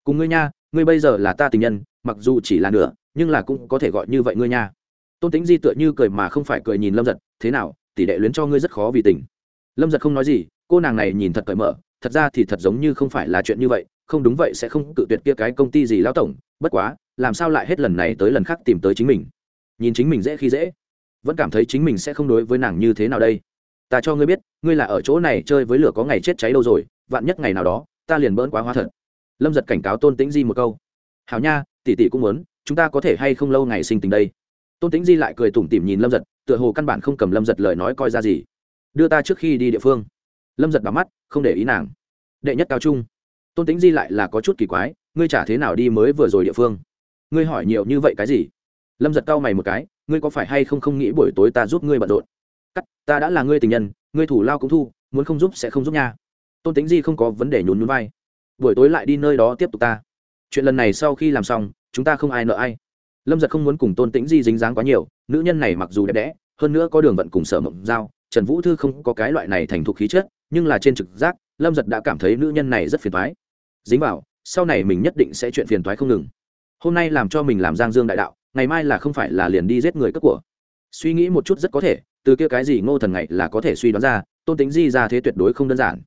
Cùng ngươi nha, ngươi bây giờ là ta tình nhân, mặc dù chỉ là nửa, nhưng là cũng có thể gọi như vậy ngươi nha. Tôn tính di tựa như cười mà không phải cười nhìn lâm giật, thế nào, tỷ đệ luyến cho ngươi rất khó vì tình. Lâm giật không nói gì, cô nàng này nhìn thật cởi mở thật ra thì thật giống như không phải là chuyện như vậy, không đúng vậy sẽ không cự tuyệt kia cái công ty gì lão tổng, bất quá, làm sao lại hết lần này tới lần khác tìm tới chính mình? Nhìn chính mình dễ khi dễ, vẫn cảm thấy chính mình sẽ không đối với nàng như thế nào đây. Ta cho ngươi biết, ngươi là ở chỗ này chơi với lửa có ngày chết cháy đâu rồi, vạn nhất ngày nào đó, ta liền bỡn quá hóa thật. Lâm giật cảnh cáo tôn tĩnh di một câu. Hảo nha, tỷ tỷ cũng muốn, chúng ta có thể hay không lâu ngày sinh tình đây? Tôn tĩnh di lại cười tủm tỉm nhìn lâm giật, tựa hồ căn bản không cầm lâm giật lời nói coi ra gì. Đưa ta trước khi đi địa phương lâm giật bắm mắt, không để ý nàng. Đệ nhất cao trung. Tôn tĩnh di lại là có chút kỳ quái, ngươi trả thế nào đi mới vừa rồi địa phương? Ngươi hỏi nhiều như vậy cái gì? Lâm giật cau mày một cái, ngươi có phải hay không không nghĩ buổi tối ta giúp ngươi bận rộn? Cắt, ta đã là ngươi tình nhân, ngươi thủ lao cũng thu, muốn không giúp sẽ không giúp nha. Tôn tính di không có vấn đề nhún nhún vai. Buổi tối lại đi nơi đó tiếp tục ta. Chuyện lần này sau khi làm xong, chúng ta không ai nợ ai. Lâm giật không muốn cùng tôn tĩnh di dính dáng quá nhiều, nữ nhân này mặc dù đẹp đẽ, hơn nữa có đường vận cùng sở mộng giao, trần vũ thư không có cái loại này thành thục khí chất nhưng là trên trực giác, lâm giật đã cảm thấy nữ nhân này rất phiền thoái dính vào, sau này mình nhất định sẽ chuyện phiền thoái không ngừng. Hôm nay làm cho mình làm giang dương đại đạo, ngày mai là không phải là liền đi giết người cướp của. Suy nghĩ một chút rất có thể, từ kia cái gì ngô thần ngày là có thể suy đoán ra, tôn tính di ra thế tuyệt đối không đơn giản.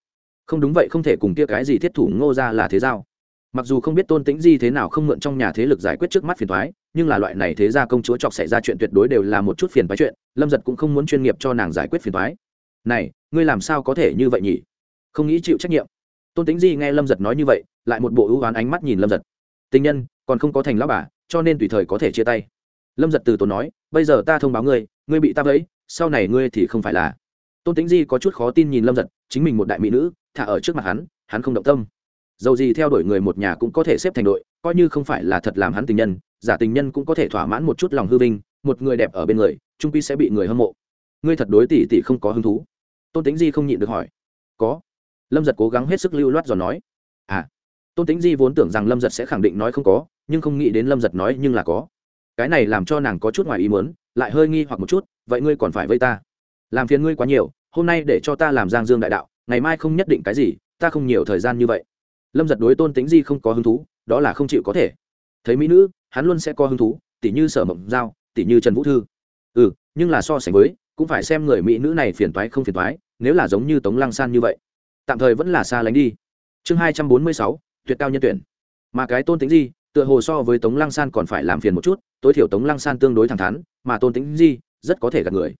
Không đúng vậy không thể cùng kia cái gì thiết thủ ngô ra là thế giao. Mặc dù không biết tôn tính di thế nào không mượn trong nhà thế lực giải quyết trước mắt phiền thoái nhưng là loại này thế ra công chúa chọc xảy ra chuyện tuyệt đối đều là một chút phiền phái chuyện, lâm giật cũng không muốn chuyên nghiệp cho nàng giải quyết phiền thoái này ngươi làm sao có thể như vậy nhỉ? Không nghĩ chịu trách nhiệm. Tôn tính di nghe lâm giật nói như vậy, lại một bộ ưu oán ánh mắt nhìn lâm giật. Tình nhân, còn không có thành lão bà, cho nên tùy thời có thể chia tay. Lâm giật từ tốn nói, bây giờ ta thông báo ngươi ngươi bị ta vẫy, sau này ngươi thì không phải là. Tôn tính di có chút khó tin nhìn lâm giật, chính mình một đại mỹ nữ, thả ở trước mặt hắn hắn không động tâm. Dầu gì theo đuổi người một nhà cũng có thể xếp thành đội, coi như không phải là thật làm hắn tình nhân, giả tình nhân cũng có thể thỏa mãn một chút lòng hư vinh, một người đẹp ở bên người, trung quy sẽ bị người hâm mộ. Ngươi thật đối tỷ tỷ không có hứng thú tôn tính di không nhịn được hỏi, có? Lâm giật cố gắng hết sức lưu loát giòn nói à tôn tính di vốn tưởng rằng lâm giật sẽ khẳng định nói không có, nhưng không nghĩ đến lâm giật nói nhưng là có. Cái này làm cho nàng có chút ngoài ý muốn, lại hơi nghi hoặc một chút, vậy ngươi còn phải vây ta? Làm phiền ngươi quá nhiều, hôm nay để cho ta làm giang dương đại đạo, ngày mai không nhất định cái gì, ta không nhiều thời gian như vậy. Lâm giật đối tôn tính di không có hứng thú, đó là không chịu có thể. Thấy mỹ nữ, hắn luôn sẽ có hứng thú, tỉ như sở mộng giao, tỉ như trần vũ thư. Ừ nhưng là so sánh với cũng phải xem người mỹ nữ này phiền toái không phiền toái, nếu là giống như tống lăng san như vậy, tạm thời vẫn là xa lánh đi. Chương hai trăm bốn mươi sáu, tuyệt cao nhân tuyển. Mà cái tôn tính di, tựa hồ so với tống lăng san còn phải làm phiền một chút, tối thiểu tống lăng san tương đối thẳng thắn, mà tôn tính di rất có thể gạt người.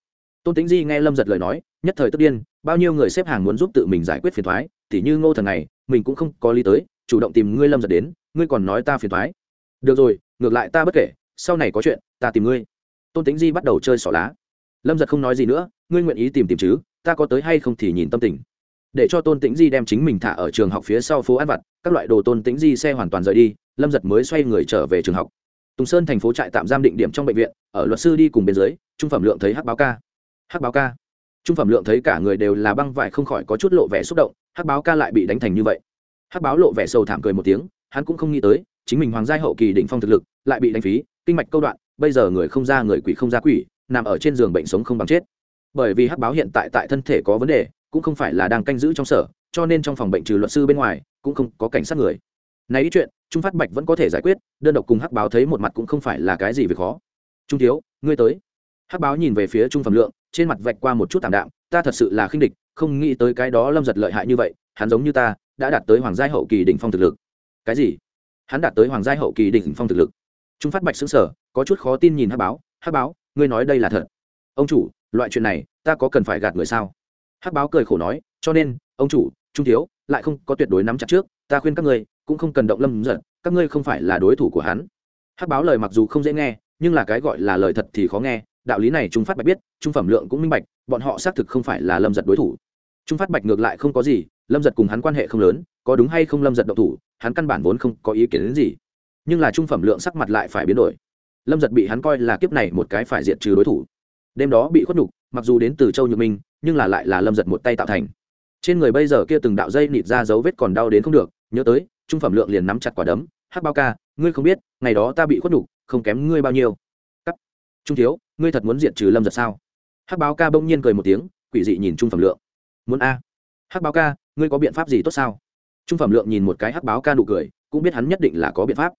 Tôn tính di nghe lâm giật lời nói, nhất thời tức điên, bao nhiêu người xếp hàng muốn giúp tự mình giải quyết phiền thoái thì như ngô thần này, mình cũng không có lý tới, chủ động tìm ngươi lâm giật đến, ngươi còn nói ta phiền thoái được rồi, ngược lại ta bất kể, sau này có chuyện, ta tìm ngươi. Tôn tính di bắt đầu chơi xỏ lá lâm giật không nói gì nữa, ngươi nguyện ý tìm tìm chứ, ta có tới hay không thì nhìn tâm tình. Để cho tôn tĩnh di đem chính mình thả ở trường học phía sau phố ăn vặt, các loại đồ tôn tĩnh di xe hoàn toàn rời đi, lâm giật mới xoay người trở về trường học. Tùng sơn thành phố trại tạm giam định điểm trong bệnh viện, ở luật sư đi cùng bên dưới, trung phẩm lượng thấy hắc báo ca. Hắc báo ca. Trung phẩm lượng thấy cả người đều là băng vải không khỏi có chút lộ vẻ xúc động, hắc báo ca lại bị đánh thành như vậy. Hắc báo lộ vẻ sầu thảm cười một tiếng, hắn cũng không nghĩ tới, chính mình hoàng gia hậu kỳ đỉnh phong thực lực, lại bị đánh phí, kinh mạch câu đoạn, bây giờ người không ra người quỷ không ra quỷ nằm ở trên giường bệnh sống không bằng chết. Bởi vì hắc báo hiện tại tại thân thể có vấn đề, cũng không phải là đang canh giữ trong sở, cho nên trong phòng bệnh trừ luật sư bên ngoài, cũng không có cảnh sát người. Này ý chuyện, trung phát bạch vẫn có thể giải quyết, đơn độc cùng hắc báo thấy một mặt cũng không phải là cái gì việc khó. Trung thiếu, ngươi tới. Hắc báo nhìn về phía trung phẩm lượng, trên mặt vạch qua một chút tảm đạm, ta thật sự là khinh địch, không nghĩ tới cái đó lâm giật lợi hại như vậy, hắn giống như ta, đã đạt tới hoàng gia hậu kỳ đỉnh phong thực lực. Cái gì? Hắn đạt tới hoàng gia hậu kỳ đỉnh phong thực lực. Trung phát bạch xứng sở có chút khó tin nhìn hắc báo hắc báo ngươi nói đây là thật. Ông chủ, loại chuyện này, ta có cần phải gạt người sao? Hắc báo cười khổ nói, cho nên, ông chủ, trung thiếu, lại không có tuyệt đối nắm chặt trước, ta khuyên các ngươi, cũng không cần động lâm giận các ngươi không phải là đối thủ của hắn. Hắc báo lời mặc dù không dễ nghe, nhưng là cái gọi là lời thật thì khó nghe, đạo lý này trung phát bạch biết, trung phẩm lượng cũng minh bạch, bọn họ xác thực không phải là lâm giật đối thủ. Trung phát bạch ngược lại không có gì, lâm giật cùng hắn quan hệ không lớn, có đúng hay không lâm giật độc thủ, hắn căn bản vốn không có ý kiến đến gì. Nhưng là trung phẩm lượng sắc mặt lại phải biến đổi lâm giật bị hắn coi là kiếp này một cái phải diệt trừ đối thủ đêm đó bị khuất nhục mặc dù đến từ châu nhược minh nhưng là lại là lâm giật một tay tạo thành trên người bây giờ kia từng đạo dây nịt ra dấu vết còn đau đến không được nhớ tới trung phẩm lượng liền nắm chặt quả đấm hắc bao ca ngươi không biết ngày đó ta bị khuất nhục không kém ngươi bao nhiêu cắt. trung thiếu ngươi thật muốn diệt trừ lâm giật sao hắc báo ca bỗng nhiên cười một tiếng quỷ dị nhìn trung phẩm lượng muốn a hắc báo ca ngươi có biện pháp gì tốt sao trung phẩm lượng nhìn một cái hắc báo ca nụ cười cũng biết hắn nhất định là có biện pháp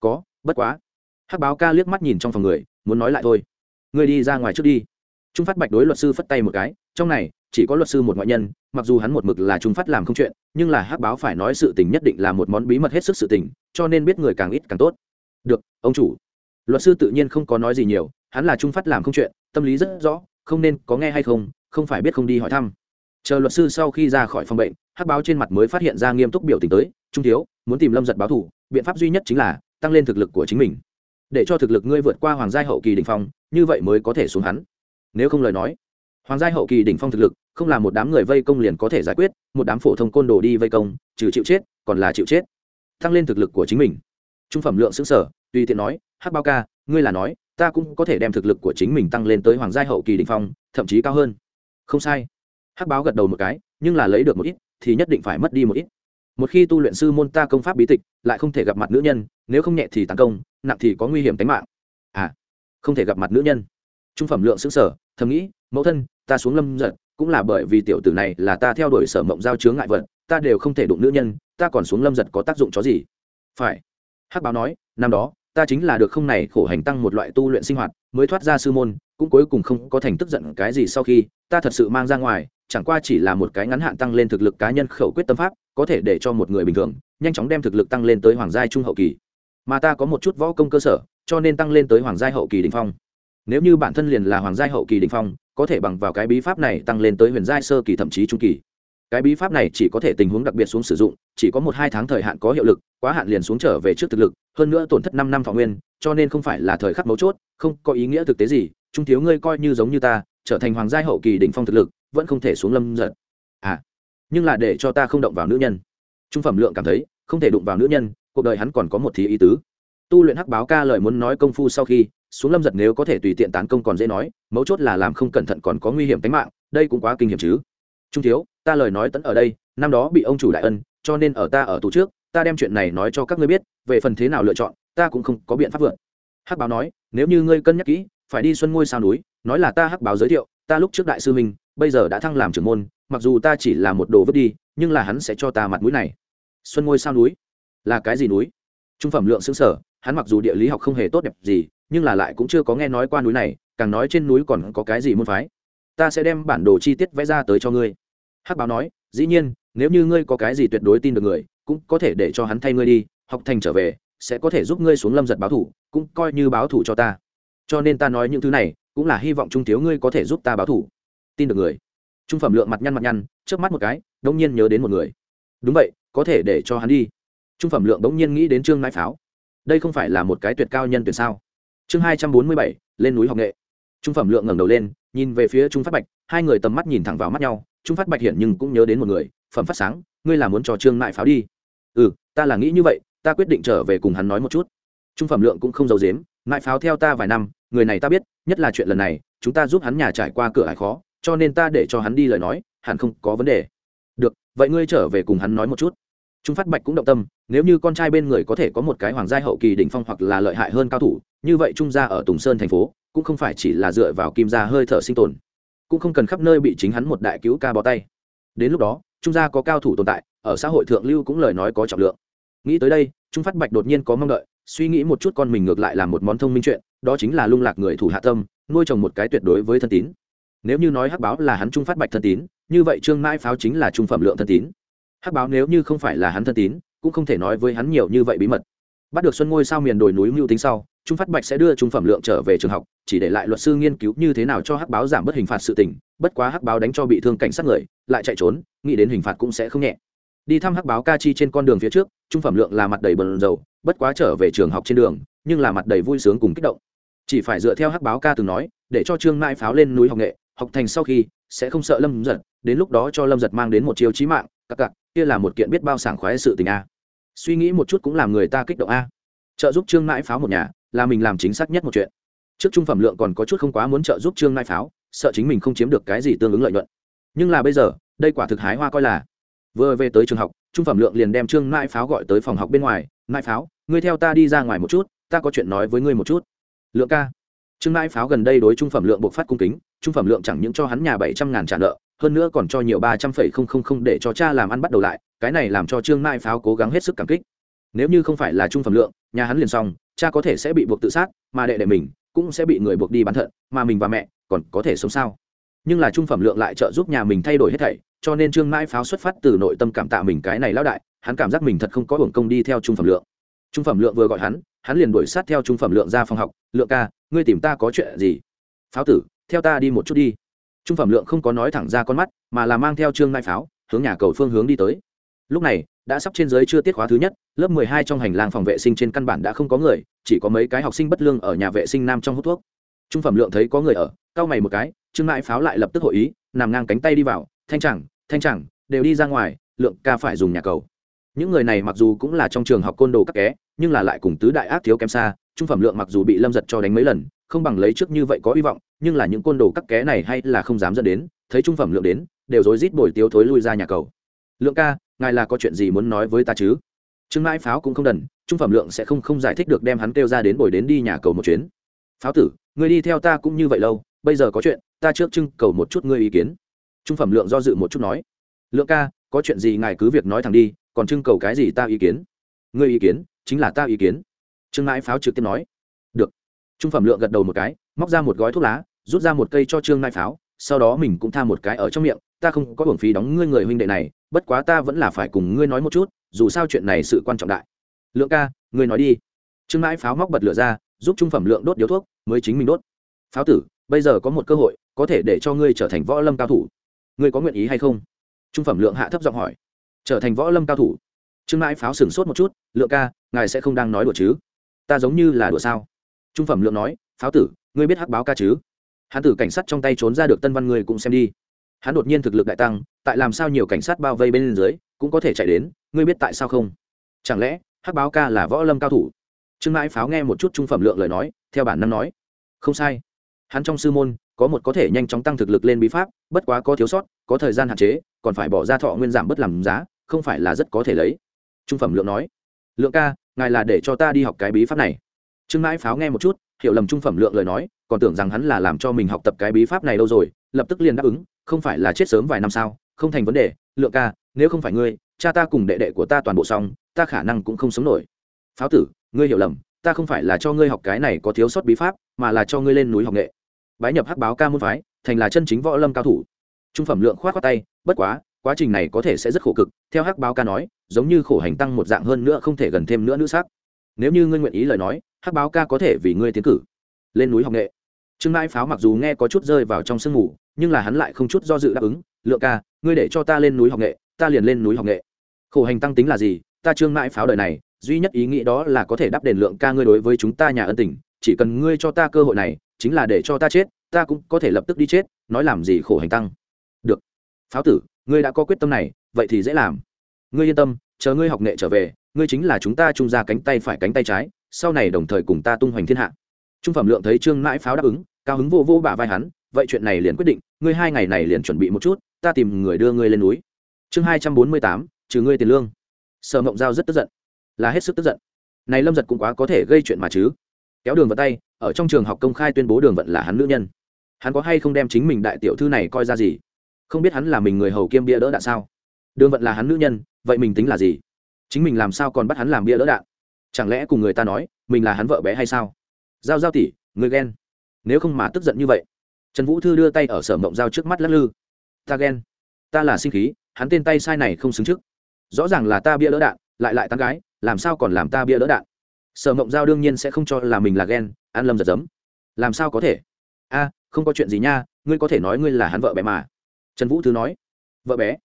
có bất quá hắc báo ca liếc mắt nhìn trong phòng người, muốn nói lại thôi. Ngươi đi ra ngoài trước đi. Trung phát bạch đối luật sư phất tay một cái, trong này, chỉ có luật sư một ngoại nhân, mặc dù hắn một mực là trung phát làm không chuyện, nhưng là hắc báo phải nói sự tình nhất định là một món bí mật hết sức sự tình, cho nên biết người càng ít càng tốt. Được, ông chủ. Luật sư tự nhiên không có nói gì nhiều, hắn là trung phát làm không chuyện, tâm lý rất rõ, không nên có nghe hay không không phải biết không đi hỏi thăm. Chờ luật sư sau khi ra khỏi phòng bệnh, hắc báo trên mặt mới phát hiện ra nghiêm túc biểu tình tới, trung thiếu, muốn tìm lâm giật báo thủ, biện pháp duy nhất chính là tăng lên thực lực của chính mình để cho thực lực ngươi vượt qua hoàng gia hậu kỳ đỉnh phong, như vậy mới có thể xuống hắn. Nếu không lời nói, hoàng gia hậu kỳ đỉnh phong thực lực, không là một đám người vây công liền có thể giải quyết, một đám phổ thông côn đồ đi vây công, trừ chịu chết, còn là chịu chết. Tăng lên thực lực của chính mình. Trung phẩm lượng xứng sở, tùy tiện nói, hắc bao ca, ngươi là nói, ta cũng có thể đem thực lực của chính mình tăng lên tới hoàng gia hậu kỳ đình phong, thậm chí cao hơn. Không sai. Hắc báo gật đầu một cái, nhưng là lấy được một ít, thì nhất định phải mất đi một ít một khi tu luyện sư môn ta công pháp bí tịch, lại không thể gặp mặt nữ nhân, nếu không nhẹ thì tấn công, nặng thì có nguy hiểm tính mạng. À không thể gặp mặt nữ nhân. Trung phẩm lượng xứng sở, thầm nghĩ, mẫu thân, ta xuống lâm giật, cũng là bởi vì tiểu tử này là ta theo đuổi sở mộng giao chướng ngại vật, ta đều không thể đụng nữ nhân, ta còn xuống lâm giật có tác dụng chó gì? Phải. Hắc báo nói, năm đó, ta chính là được không này khổ hành tăng một loại tu luyện sinh hoạt, mới thoát ra sư môn, cũng cuối cùng không có thành tức giận cái gì sau khi, ta thật sự mang ra ngoài chẳng qua chỉ là một cái ngắn hạn tăng lên thực lực cá nhân khẩu quyết tâm pháp, có thể để cho một người bình thường, nhanh chóng đem thực lực tăng lên tới hoàng giai trung hậu kỳ. Mà ta có một chút võ công cơ sở, cho nên tăng lên tới hoàng giai hậu kỳ đình phong. Nếu như bản thân liền là hoàng giai hậu kỳ đình phong, có thể bằng vào cái bí pháp này tăng lên tới huyền giai sơ kỳ thậm chí trung kỳ. Cái bí pháp này chỉ có thể tình huống đặc biệt xuống sử dụng, chỉ có một hai tháng thời hạn có hiệu lực, quá hạn liền xuống trở về trước thực lực, hơn nữa tổn thất năm năm thọ nguyên, cho nên không phải là thời khắc mấu chốt, không có ý nghĩa thực tế gì, trung thiếu ngươi coi như giống như ta, trở thành hoàng giai hậu kỳ đỉnh phong thực lực vẫn không thể xuống lâm giật. À nhưng là để cho ta không động vào nữ nhân. Trung phẩm lượng cảm thấy, không thể đụng vào nữ nhân, cuộc đời hắn còn có một thí ý tứ. Tu luyện hắc báo ca lời muốn nói công phu sau khi, xuống lâm giật nếu có thể tùy tiện tán công còn dễ nói, mấu chốt là làm không cẩn thận còn có nguy hiểm tính mạng, đây cũng quá kinh hiểm chứ. Trung thiếu, ta lời nói tẫn ở đây, năm đó bị ông chủ đại ân, cho nên ở ta ở tù trước, ta đem chuyện này nói cho các ngươi biết, về phần thế nào lựa chọn, ta cũng không có biện pháp vượt. Hắc báo nói, nếu như ngươi cân nhắc kỹ, phải đi xuân ngôi sao núi, nói là ta hắc báo giới thiệu, ta lúc trước đại sư mình bây giờ đã thăng làm trưởng môn, mặc dù ta chỉ là một đồ vứt đi, nhưng là hắn sẽ cho ta mặt mũi này. Xuân ngôi sao núi? Là cái gì núi? Trung phẩm lượng xứng sở, hắn mặc dù địa lý học không hề tốt đẹp gì, nhưng là lại cũng chưa có nghe nói qua núi này, càng nói trên núi còn có cái gì môn phái. Ta sẽ đem bản đồ chi tiết vẽ ra tới cho ngươi. Hắc báo nói, dĩ nhiên, nếu như ngươi có cái gì tuyệt đối tin được người, cũng có thể để cho hắn thay ngươi đi, học thành trở về, sẽ có thể giúp ngươi xuống lâm giật báo thủ, cũng coi như báo thủ cho ta. Cho nên ta nói những thứ này, cũng là hy vọng trung thiếu ngươi có thể giúp ta báo thủ tin được người. Trung phẩm lượng mặt nhăn mặt nhăn trước mắt một cái đông nhiên nhớ đến một người. Đúng vậy, có thể để cho hắn đi. Trung phẩm lượng đống nhiên nghĩ đến trương mãi pháo. Đây không phải là một cái tuyệt cao nhân tuyệt sao? Chương hai trăm bốn mươi bảy, lên núi học nghệ. Trung phẩm lượng ngẩng đầu lên, nhìn về phía trung phát bạch, hai người tầm mắt nhìn thẳng vào mắt nhau. Trung phát bạch hiện nhưng cũng nhớ đến một người, phẩm phát sáng, ngươi là muốn cho trương mãi pháo đi. Ừ ta là nghĩ như vậy, ta quyết định trở về cùng hắn nói một chút. Trung phẩm lượng cũng không giấu dếm mãi pháo theo ta vài năm, người này ta biết, nhất là chuyện lần này, chúng ta giúp hắn nhà trải qua cửa hải khó cho nên ta để cho hắn đi lời nói, hẳn không có vấn đề. Được, vậy ngươi trở về cùng hắn nói một chút. Trung phát bạch cũng động tâm, nếu như con trai bên người có thể có một cái hoàng gia hậu kỳ đỉnh phong hoặc là lợi hại hơn cao thủ, như vậy trung gia ở tùng sơn thành phố, cũng không phải chỉ là dựa vào kim gia hơi thở sinh tồn, cũng không cần khắp nơi bị chính hắn một đại cứu ca bó tay. Đến lúc đó, trung gia có cao thủ tồn tại, ở xã hội thượng lưu cũng lời nói có trọng lượng. Nghĩ tới đây, trung phát bạch đột nhiên có mong đợi, suy nghĩ một chút con mình ngược lại là một món thông minh chuyện, đó chính là lung lạc người thủ hạ tâm, nuôi trồng một cái tuyệt đối với thân tín nếu như nói hắc báo là hắn trung phát bạch thân tín, như vậy trương mãi pháo chính là trung phẩm lượng thân tín. Hắc báo nếu như không phải là hắn thân tín, cũng không thể nói với hắn nhiều như vậy bí mật. Bắt được xuân ngôi sao miền đồi núi mưu tính sau, trung phát bạch sẽ đưa trung phẩm lượng trở về trường học, chỉ để lại luật sư nghiên cứu như thế nào cho hắc báo giảm bớt hình phạt sự tình, bất quá hắc báo đánh cho bị thương cảnh sát người, lại chạy trốn, nghĩ đến hình phạt cũng sẽ không nhẹ. Đi thăm hắc báo ca chi trên con đường phía trước, trung phẩm lượng là mặt đầy bần dầu bất quá trở về trường học trên đường, nhưng là mặt đầy vui sướng cùng kích động. Chỉ phải dựa theo hắc báo ca từng nói, để cho trương mãi pháo lên núi học nghệ học thành sau khi, sẽ không sợ lâm giật, đến lúc đó cho lâm giật mang đến một chiêu trí mạng cặp cặp kia là một kiện biết bao sảng khoái sự tình a. Suy nghĩ một chút cũng làm người ta kích động a. Trợ giúp trương mãi pháo một nhà, là mình làm chính xác nhất một chuyện. Trước trung phẩm lượng còn có chút không quá muốn trợ giúp trương mãi pháo, sợ chính mình không chiếm được cái gì tương ứng lợi nhuận. Nhưng là bây giờ, đây quả thực hái hoa coi là. Vừa về tới trường học, trung phẩm lượng liền đem trương mãi pháo gọi tới phòng học bên ngoài mãi pháo, ngươi theo ta đi ra ngoài một chút, ta có chuyện nói với ngươi một chút. Lượng ca trương mãi pháo gần đây đối trung phẩm lượng buộc phát cung kính, trung phẩm lượng chẳng những cho hắn nhà bảy trăm ngàn trả nợ, hơn nữa còn cho nhiều ba trăm phẩy không không không để cho cha làm ăn bắt đầu lại, cái này làm cho trương mai pháo cố gắng hết sức cảm kích. Nếu như không phải là trung phẩm lượng, nhà hắn liền xong, cha có thể sẽ bị buộc tự sát, mà đệ đệ mình cũng sẽ bị người buộc đi bán thận, mà mình và mẹ còn có thể sống sao? Nhưng là trung phẩm lượng lại trợ giúp nhà mình thay đổi hết thảy, cho nên trương mai pháo xuất phát từ nội tâm cảm tạ mình cái này lão đại, hắn cảm giác mình thật không có hưởng công đi theo trung phẩm lượng. Trung phẩm lượng vừa gọi hắn hắn liền đuổi sát theo trung phẩm lượng ra phòng học, lượng ca ngươi tìm ta có chuyện gì? Pháo tử, theo ta đi một chút đi. Trung phẩm lượng không có nói thẳng ra con mắt, mà là mang theo trương mai pháo, hướng nhà cầu phương hướng đi tới. Lúc này, đã sắp trên giới chưa tiết khóa thứ nhất, lớp mười hai trong hành lang phòng vệ sinh trên căn bản đã không có người, chỉ có mấy cái học sinh bất lương ở nhà vệ sinh nam trong hút thuốc. Trung phẩm lượng thấy có người ở, cau mày một cái, trương mai pháo lại lập tức hội ý, nằm ngang cánh tay đi vào, thanh chẳng thanh chẳng đều đi ra ngoài, lượng ca phải dùng nhà cầu. Những người này mặc dù cũng là trong trường học côn đồ các ké nhưng là lại cùng tứ đại ác thiếu kém xa, trung phẩm lượng mặc dù bị lâm giật cho đánh mấy lần, không bằng lấy trước như vậy có hy vọng, nhưng là những côn đồ cắt ké này hay là không dám dẫn đến, thấy trung phẩm lượng đến, đều rối rít bồi tiếu thối lui ra nhà cầu. Lượng ca, ngài là có chuyện gì muốn nói với ta chứ? Trương mãi pháo cũng không đần, trung phẩm lượng sẽ không không giải thích được đem hắn kêu ra đến bồi đến đi nhà cầu một chuyến. Pháo tử, người đi theo ta cũng như vậy lâu, bây giờ có chuyện, ta trước trưng cầu một chút ngươi ý kiến. Trung phẩm lượng do dự một chút nói. Lượng ca, có chuyện gì ngài cứ việc nói thẳng đi, còn trưng cầu cái gì ta ý kiến? Ngươi ý kiến? Chính là ta ý kiến. Trương mãi pháo trực tiếp nói. Được. Trung phẩm lượng gật đầu một cái, móc ra một gói thuốc lá, rút ra một cây cho trương mãi pháo, sau đó mình cũng tha một cái ở trong miệng. Ta không có hưởng phí đóng ngươi người huynh đệ này, bất quá ta vẫn là phải cùng ngươi nói một chút, dù sao chuyện này sự quan trọng đại. Lượng ca, ngươi nói đi. Trương mãi pháo móc bật lửa ra, giúp trung phẩm lượng đốt điếu thuốc, mới chính mình đốt. Pháo tử, bây giờ có một cơ hội, có thể để cho ngươi trở thành võ lâm cao thủ. Ngươi có nguyện ý hay không? Trung phẩm lượng hạ thấp giọng hỏi. Trở thành võ lâm cao thủ trương mãi pháo sửng sốt một chút, lượng ca, ngài sẽ không đang nói đùa chứ? Ta giống như là đùa sao? Trung phẩm lượng nói, pháo tử, ngươi biết hắc báo ca chứ? Hắn tử cảnh sát trong tay trốn ra được tân văn ngươi cũng xem đi. Hắn đột nhiên thực lực đại tăng, tại làm sao nhiều cảnh sát bao vây bên dưới, cũng có thể chạy đến, ngươi biết tại sao không? Chẳng lẽ, hắc báo ca là võ lâm cao thủ? Trương mãi pháo nghe một chút trung phẩm lượng lời nói, theo bản năng nói, không sai. Hắn trong sư môn, có một có thể nhanh chóng tăng thực lực lên bí pháp, bất quá có thiếu sót, có thời gian hạn chế, còn phải bỏ ra thọ nguyên giảm bất làm giá, không phải là rất có thể lấy trung phẩm lượng nói. Lượng ca, ngài là để cho ta đi học cái bí pháp này. Trương mãi pháo nghe một chút, hiểu lầm trung phẩm lượng lời nói, còn tưởng rằng hắn là làm cho mình học tập cái bí pháp này đâu rồi, lập tức liền đáp ứng, không phải là chết sớm vài năm sao, không thành vấn đề, lượng ca, nếu không phải ngươi, cha ta cùng đệ đệ của ta toàn bộ xong, ta khả năng cũng không sống nổi. Pháo tử, ngươi hiểu lầm, ta không phải là cho ngươi học cái này có thiếu sót bí pháp, mà là cho ngươi lên núi học nghệ. Bái nhập hắc báo ca môn phái, thành là chân chính võ lâm cao thủ. Trung phẩm lượng khoát khoát tay, bất quá quá trình này có thể sẽ rất khổ cực, theo hắc báo ca nói, giống như khổ hành tăng một dạng hơn nữa không thể gần thêm nữa nữ sắc. Nếu như ngươi nguyện ý lời nói, hắc báo ca có thể vì ngươi tiến cử. Lên núi học nghệ. Trương mãi pháo mặc dù nghe có chút rơi vào trong sương mù, nhưng là hắn lại không chút do dự đáp ứng, lượng ca, ngươi để cho ta lên núi học nghệ, ta liền lên núi học nghệ. Khổ hành tăng tính là gì? Ta trương mãi pháo đời này, duy nhất ý nghĩ đó là có thể đáp đền lượng ca ngươi đối với chúng ta nhà ân tình, chỉ cần ngươi cho ta cơ hội này, chính là để cho ta chết, ta cũng có thể lập tức đi chết, nói làm gì khổ hành tăng. Được. Pháo tử ngươi đã có quyết tâm này, vậy thì dễ làm. Ngươi yên tâm, chờ ngươi học nghệ trở về, ngươi chính là chúng ta trung ra cánh tay phải cánh tay trái, sau này đồng thời cùng ta tung hoành thiên hạ. Trung phẩm lượng thấy trương mãi pháo đáp ứng, cao hứng vô vô bả vai hắn, vậy chuyện này liền quyết định, ngươi hai ngày này liền chuẩn bị một chút, ta tìm người đưa ngươi lên núi. Chương hai trăm bốn mươi tám, trừ ngươi tiền lương. Sở mộng giao rất tức giận. Là hết sức tức giận. Này lâm giật cũng quá có thể gây chuyện mà chứ. Kéo đường vận tay, ở trong trường học công khai tuyên bố đường vận là hắn nữ nhân. Hắn có hay không đem chính mình đại tiểu thư này coi ra gì? Không biết hắn là mình người hầu kiêm bia đỡ đạn sao? Đường vận là hắn nữ nhân, vậy mình tính là gì? Chính mình làm sao còn bắt hắn làm bia đỡ đạn? Chẳng lẽ cùng người ta nói, mình là hắn vợ bé hay sao? Giao giao tỷ, người ghen. Nếu không mà tức giận như vậy. Trần vũ thư đưa tay ở sở mộng giao trước mắt lắc lư. Ta ghen. Ta là sinh khí, hắn tên tay sai này không xứng trước. Rõ ràng là ta bia đỡ đạn, lại lại tán gái, làm sao còn làm ta bia đỡ đạn? Sở mộng giao đương nhiên sẽ không cho là mình là ghen an lâm giật giấm. Làm sao có thể? A, không có chuyện gì nha, ngươi có thể nói ngươi là hắn vợ bé mà trần vũ thư nói, vợ bé,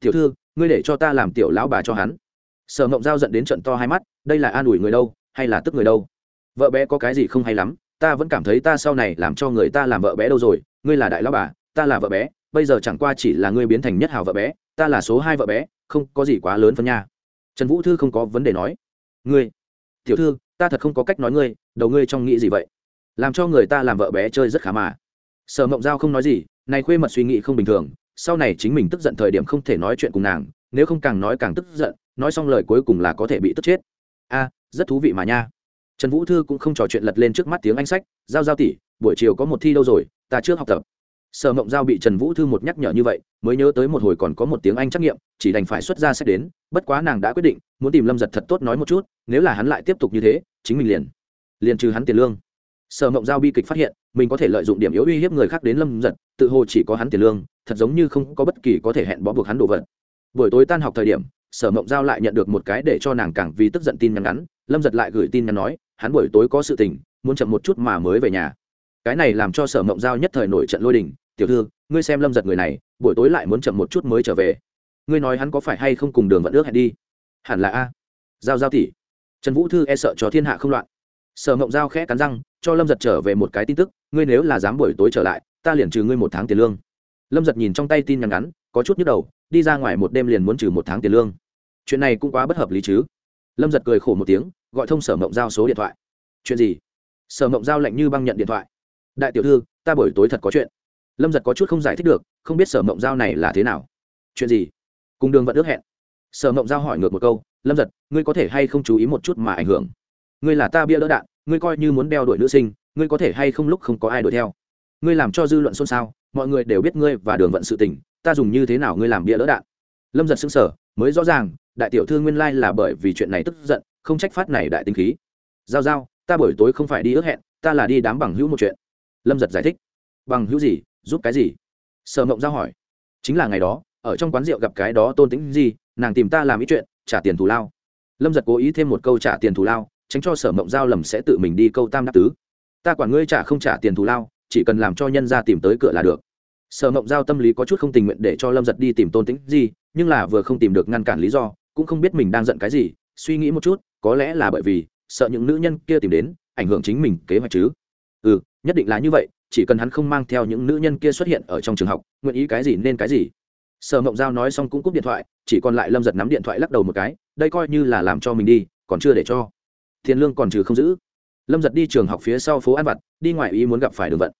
tiểu thư, ngươi để cho ta làm tiểu lão bà cho hắn. Sở mộng giao dẫn đến trận to hai mắt, đây là an ủi người đâu, hay là tức người đâu? Vợ bé có cái gì không hay lắm, ta vẫn cảm thấy ta sau này làm cho người ta làm vợ bé đâu rồi, ngươi là đại lão bà, ta là vợ bé, bây giờ chẳng qua chỉ là ngươi biến thành nhất hào vợ bé, ta là số hai vợ bé, không có gì quá lớn phân nha. Trần vũ thư không có vấn đề nói, ngươi, tiểu thư, ta thật không có cách nói ngươi, đầu ngươi trong nghĩ gì vậy? Làm cho người ta làm vợ bé chơi rất khá mà. Sở mộng giao không nói gì này khuê mật suy nghĩ không bình thường, sau này chính mình tức giận thời điểm không thể nói chuyện cùng nàng, nếu không càng nói càng tức giận, nói xong lời cuối cùng là có thể bị tức chết. A, rất thú vị mà nha. Trần vũ thư cũng không trò chuyện lật lên trước mắt tiếng anh sách, giao giao tỷ, buổi chiều có một thi đâu rồi, ta trước học tập. Sở mộng giao bị trần vũ thư một nhắc nhở như vậy, mới nhớ tới một hồi còn có một tiếng anh trắc nghiệm, chỉ đành phải xuất ra sách đến, bất quá nàng đã quyết định, muốn tìm lâm giật thật tốt nói một chút, nếu là hắn lại tiếp tục như thế, chính mình liền liền trừ hắn tiền lương sở mộng giao bi kịch phát hiện, mình có thể lợi dụng điểm yếu uy hiếp người khác đến lâm giật, tự hồ chỉ có hắn tiền lương, thật giống như không có bất kỳ có thể hẹn bó buộc hắn đồ vật. Buổi tối tan học thời điểm, sở mộng giao lại nhận được một cái để cho nàng càng vì tức giận tin nhắn ngắn, lâm giật lại gửi tin nhắn nói, hắn buổi tối có sự tình, muốn chậm một chút mà mới về nhà. Cái này làm cho sở mộng giao nhất thời nổi trận lôi đình, tiểu thư, ngươi xem lâm giật người này, buổi tối lại muốn chậm một chút mới trở về. Ngươi nói hắn có phải hay không cùng đường vận ước hẹn đi? Hẳn là a. Giao giao tỷ. Trần vũ thư e sợ cho thiên hạ không loạn. Sở mộng giao khẽ cắn răng cho lâm giật trở về một cái tin tức, ngươi nếu là dám buổi tối trở lại, ta liền trừ ngươi một tháng tiền lương. Lâm giật nhìn trong tay tin nhắn ngắn, có chút nhức đầu, đi ra ngoài một đêm liền muốn trừ một tháng tiền lương. Chuyện này cũng quá bất hợp lý chứ. Lâm giật cười khổ một tiếng, gọi thông sở mộng giao số điện thoại. Chuyện gì? Sở mộng giao lạnh như băng nhận điện thoại. Đại tiểu thư, ta buổi tối thật có chuyện. Lâm giật có chút không giải thích được, không biết sở mộng giao này là thế nào. Chuyện gì? Cùng đường vẫn ước hẹn. Sở mộng giao hỏi ngược một câu, lâm giật, ngươi có thể hay không chú ý một chút mà ảnh hưởng? Ngươi là ta bia đỡ đạn ngươi coi như muốn đeo đuổi nữ sinh, ngươi có thể hay không lúc không có ai đuổi theo? Ngươi làm cho dư luận xôn xao, mọi người đều biết ngươi và đường vận sự tình, ta dùng như thế nào ngươi làm bia đỡ đạn? Lâm giật xứng sở mới rõ ràng, đại tiểu thư nguyên lai là bởi vì chuyện này tức giận, không trách phát này đại tinh khí. Giao giao, ta buổi tối không phải đi ước hẹn, ta là đi đám bằng hữu một chuyện. Lâm giật giải thích. Bằng hữu gì, giúp cái gì? Sở mộng giao hỏi. Chính là ngày đó, ở trong quán rượu gặp cái đó tôn tính gì nàng tìm ta làm ý chuyện, trả tiền thù lao. Lâm giật cố ý thêm một câu trả tiền thù lao tránh cho sở mộng giao lầm sẽ tự mình đi câu tam đáp tứ. Ta quản ngươi trả không trả tiền thù lao, chỉ cần làm cho nhân ra tìm tới cửa là được. Sở mộng giao tâm lý có chút không tình nguyện để cho lâm giật đi tìm tôn tính gì nhưng là vừa không tìm được ngăn cản lý do, cũng không biết mình đang giận cái gì, suy nghĩ một chút, có lẽ là bởi vì, sợ những nữ nhân kia tìm đến, ảnh hưởng chính mình kế hoạch chứ. Ừ nhất định là như vậy, chỉ cần hắn không mang theo những nữ nhân kia xuất hiện ở trong trường học, nguyện ý cái gì nên cái gì. Sở mộng giao nói xong cũng cúp điện thoại, chỉ còn lại lâm giật nắm điện thoại lắc đầu một cái, đây coi như là làm cho mình đi, còn chưa để cho tiền lương còn trừ không giữ. Lâm giật đi trường học phía sau phố an vặt, đi ngoài ý muốn gặp phải đường vận.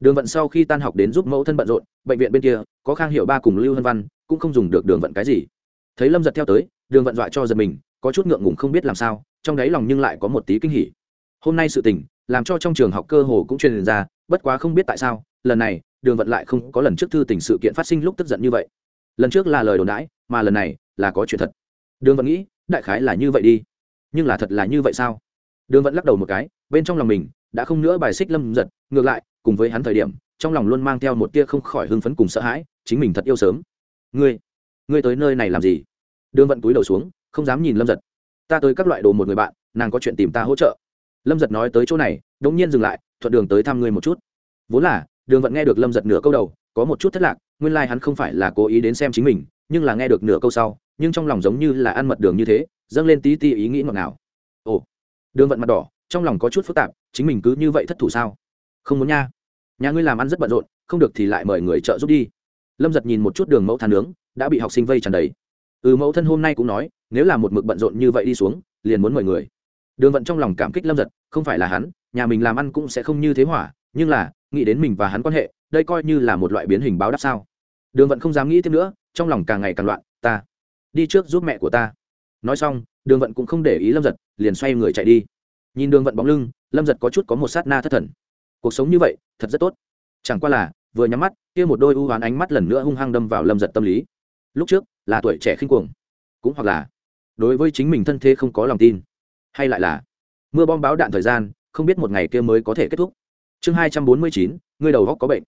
Đường vận sau khi tan học đến giúp mẫu thân bận rộn, bệnh viện bên kia, có khang hiệu ba cùng lưu hân văn, cũng không dùng được đường vận cái gì. Thấy lâm giật theo tới, đường vận dọa cho giật mình, có chút ngượng ngùng không biết làm sao, trong đáy lòng nhưng lại có một tí kinh hỉ. Hôm nay sự tình, làm cho trong trường học cơ hồ cũng truyền ra, bất quá không biết tại sao, lần này, đường vận lại không có lần trước thư tình sự kiện phát sinh lúc tức giận như vậy. Lần trước là lời đồn đãi, mà lần này là có chuyện thật. Đường vận nghĩ, đại khái là như vậy đi nhưng là thật là như vậy sao? Đường vận lắc đầu một cái, bên trong lòng mình đã không nữa bài xích lâm giật, ngược lại, cùng với hắn thời điểm, trong lòng luôn mang theo một tia không khỏi hưng phấn cùng sợ hãi, chính mình thật yêu sớm. Ngươi ngươi tới nơi này làm gì? Đường vận túi đầu xuống, không dám nhìn lâm giật. Ta tới các loại đồ một người bạn, nàng có chuyện tìm ta hỗ trợ. Lâm giật nói tới chỗ này đ ỗ n g nhiên dừng lại, thuận đường tới thăm ngươi một chút. Vốn là, đường vận nghe được lâm giật nửa câu đầu, có một chút thất lạc, nguyên lai、like、hắn không phải là cố ý đến xem chính mình, nhưng là nghe được nửa câu sau, nhưng trong lòng giống như là ăn mật đường như thế dâng lên tí ti ý nghĩ ngọt ngào. Ồ, đường vận mặt đỏ, trong lòng có chút phức tạp, chính mình cứ như vậy thất thủ sao? Không muốn nha. Nhà ngươi làm ăn rất bận rộn, không được thì lại mời người trợ giúp đi. Lâm giật nhìn một chút đường mẫu than nướng, đã bị học sinh vây tràn đầy. Ừ mẫu thân hôm nay cũng nói, nếu là một mực bận rộn như vậy đi xuống, liền muốn mời người. Đường vận trong lòng cảm kích lâm giật, không phải là hắn, nhà mình làm ăn cũng sẽ không như thế hỏa, nhưng là, nghĩ đến mình và hắn quan hệ, đây coi như là một loại biến hình báo đáp sao. Đường vận không dám nghĩ thêm nữa, trong lòng càng ngày càng loạn, ta, đi trước giúp mẹ của ta nói xong, đường vận cũng không để ý lâm giật, liền xoay người chạy đi. Nhìn đường vận bóng lưng, lâm giật có chút có một sát na thất thần. Cuộc sống như vậy, thật rất tốt. Chẳng qua là, vừa nhắm mắt, kia một đôi u hoán ánh mắt lần nữa hung hăng đâm vào lâm giật tâm lý. Lúc trước, là tuổi trẻ khinh cuồng. Cũng hoặc là, đối với chính mình thân thế không có lòng tin. Hay lại là, mưa bom báo đạn thời gian, không biết một ngày kia mới có thể kết thúc. Chương hai trăm bốn mươi chín, ngươi đầu góc có bệnh.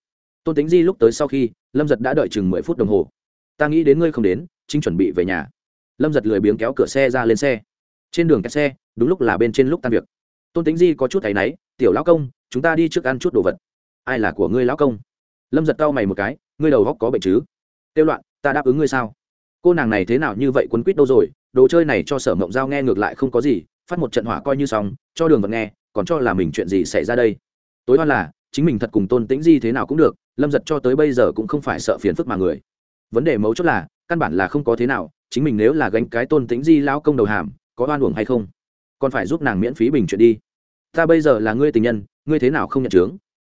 Tôn tính di lúc tới sau khi, lâm giật đã đợi chừng mười phút đồng hồ. Ta nghĩ đến ngươi không đến, chính chuẩn bị về nhà lâm giật lười biếng kéo cửa xe ra lên xe trên đường kẹt xe đúng lúc là bên trên lúc tan việc tôn tính di có chút thấy náy, tiểu lão công, chúng ta đi trước ăn chút đồ vật. Ai là của ngươi lão công? Lâm giật cau mày một cái, ngươi đầu góc có bệnh chứ? Tiêu loạn, ta đáp ứng ngươi sao? Cô nàng này thế nào như vậy quấn quýt đâu rồi, đồ chơi này cho sở mộng giao nghe ngược lại không có gì, phát một trận hỏa coi như xong, cho đường vật nghe, còn cho là mình chuyện gì xảy ra đây? Tối đoan là, chính mình thật cùng tôn tĩnh di thế nào cũng được, lâm giật cho tới bây giờ cũng không phải sợ phiền phức mà người. Vấn đề mấu chốt là căn bản là không có thế nào, chính mình nếu là gánh cái tôn tĩnh di lão công đầu hàm, có oan uổng hay không? Còn phải giúp nàng miễn phí bình chuyện đi. Ta bây giờ là ngươi tình nhân, ngươi thế nào không nhận chướng?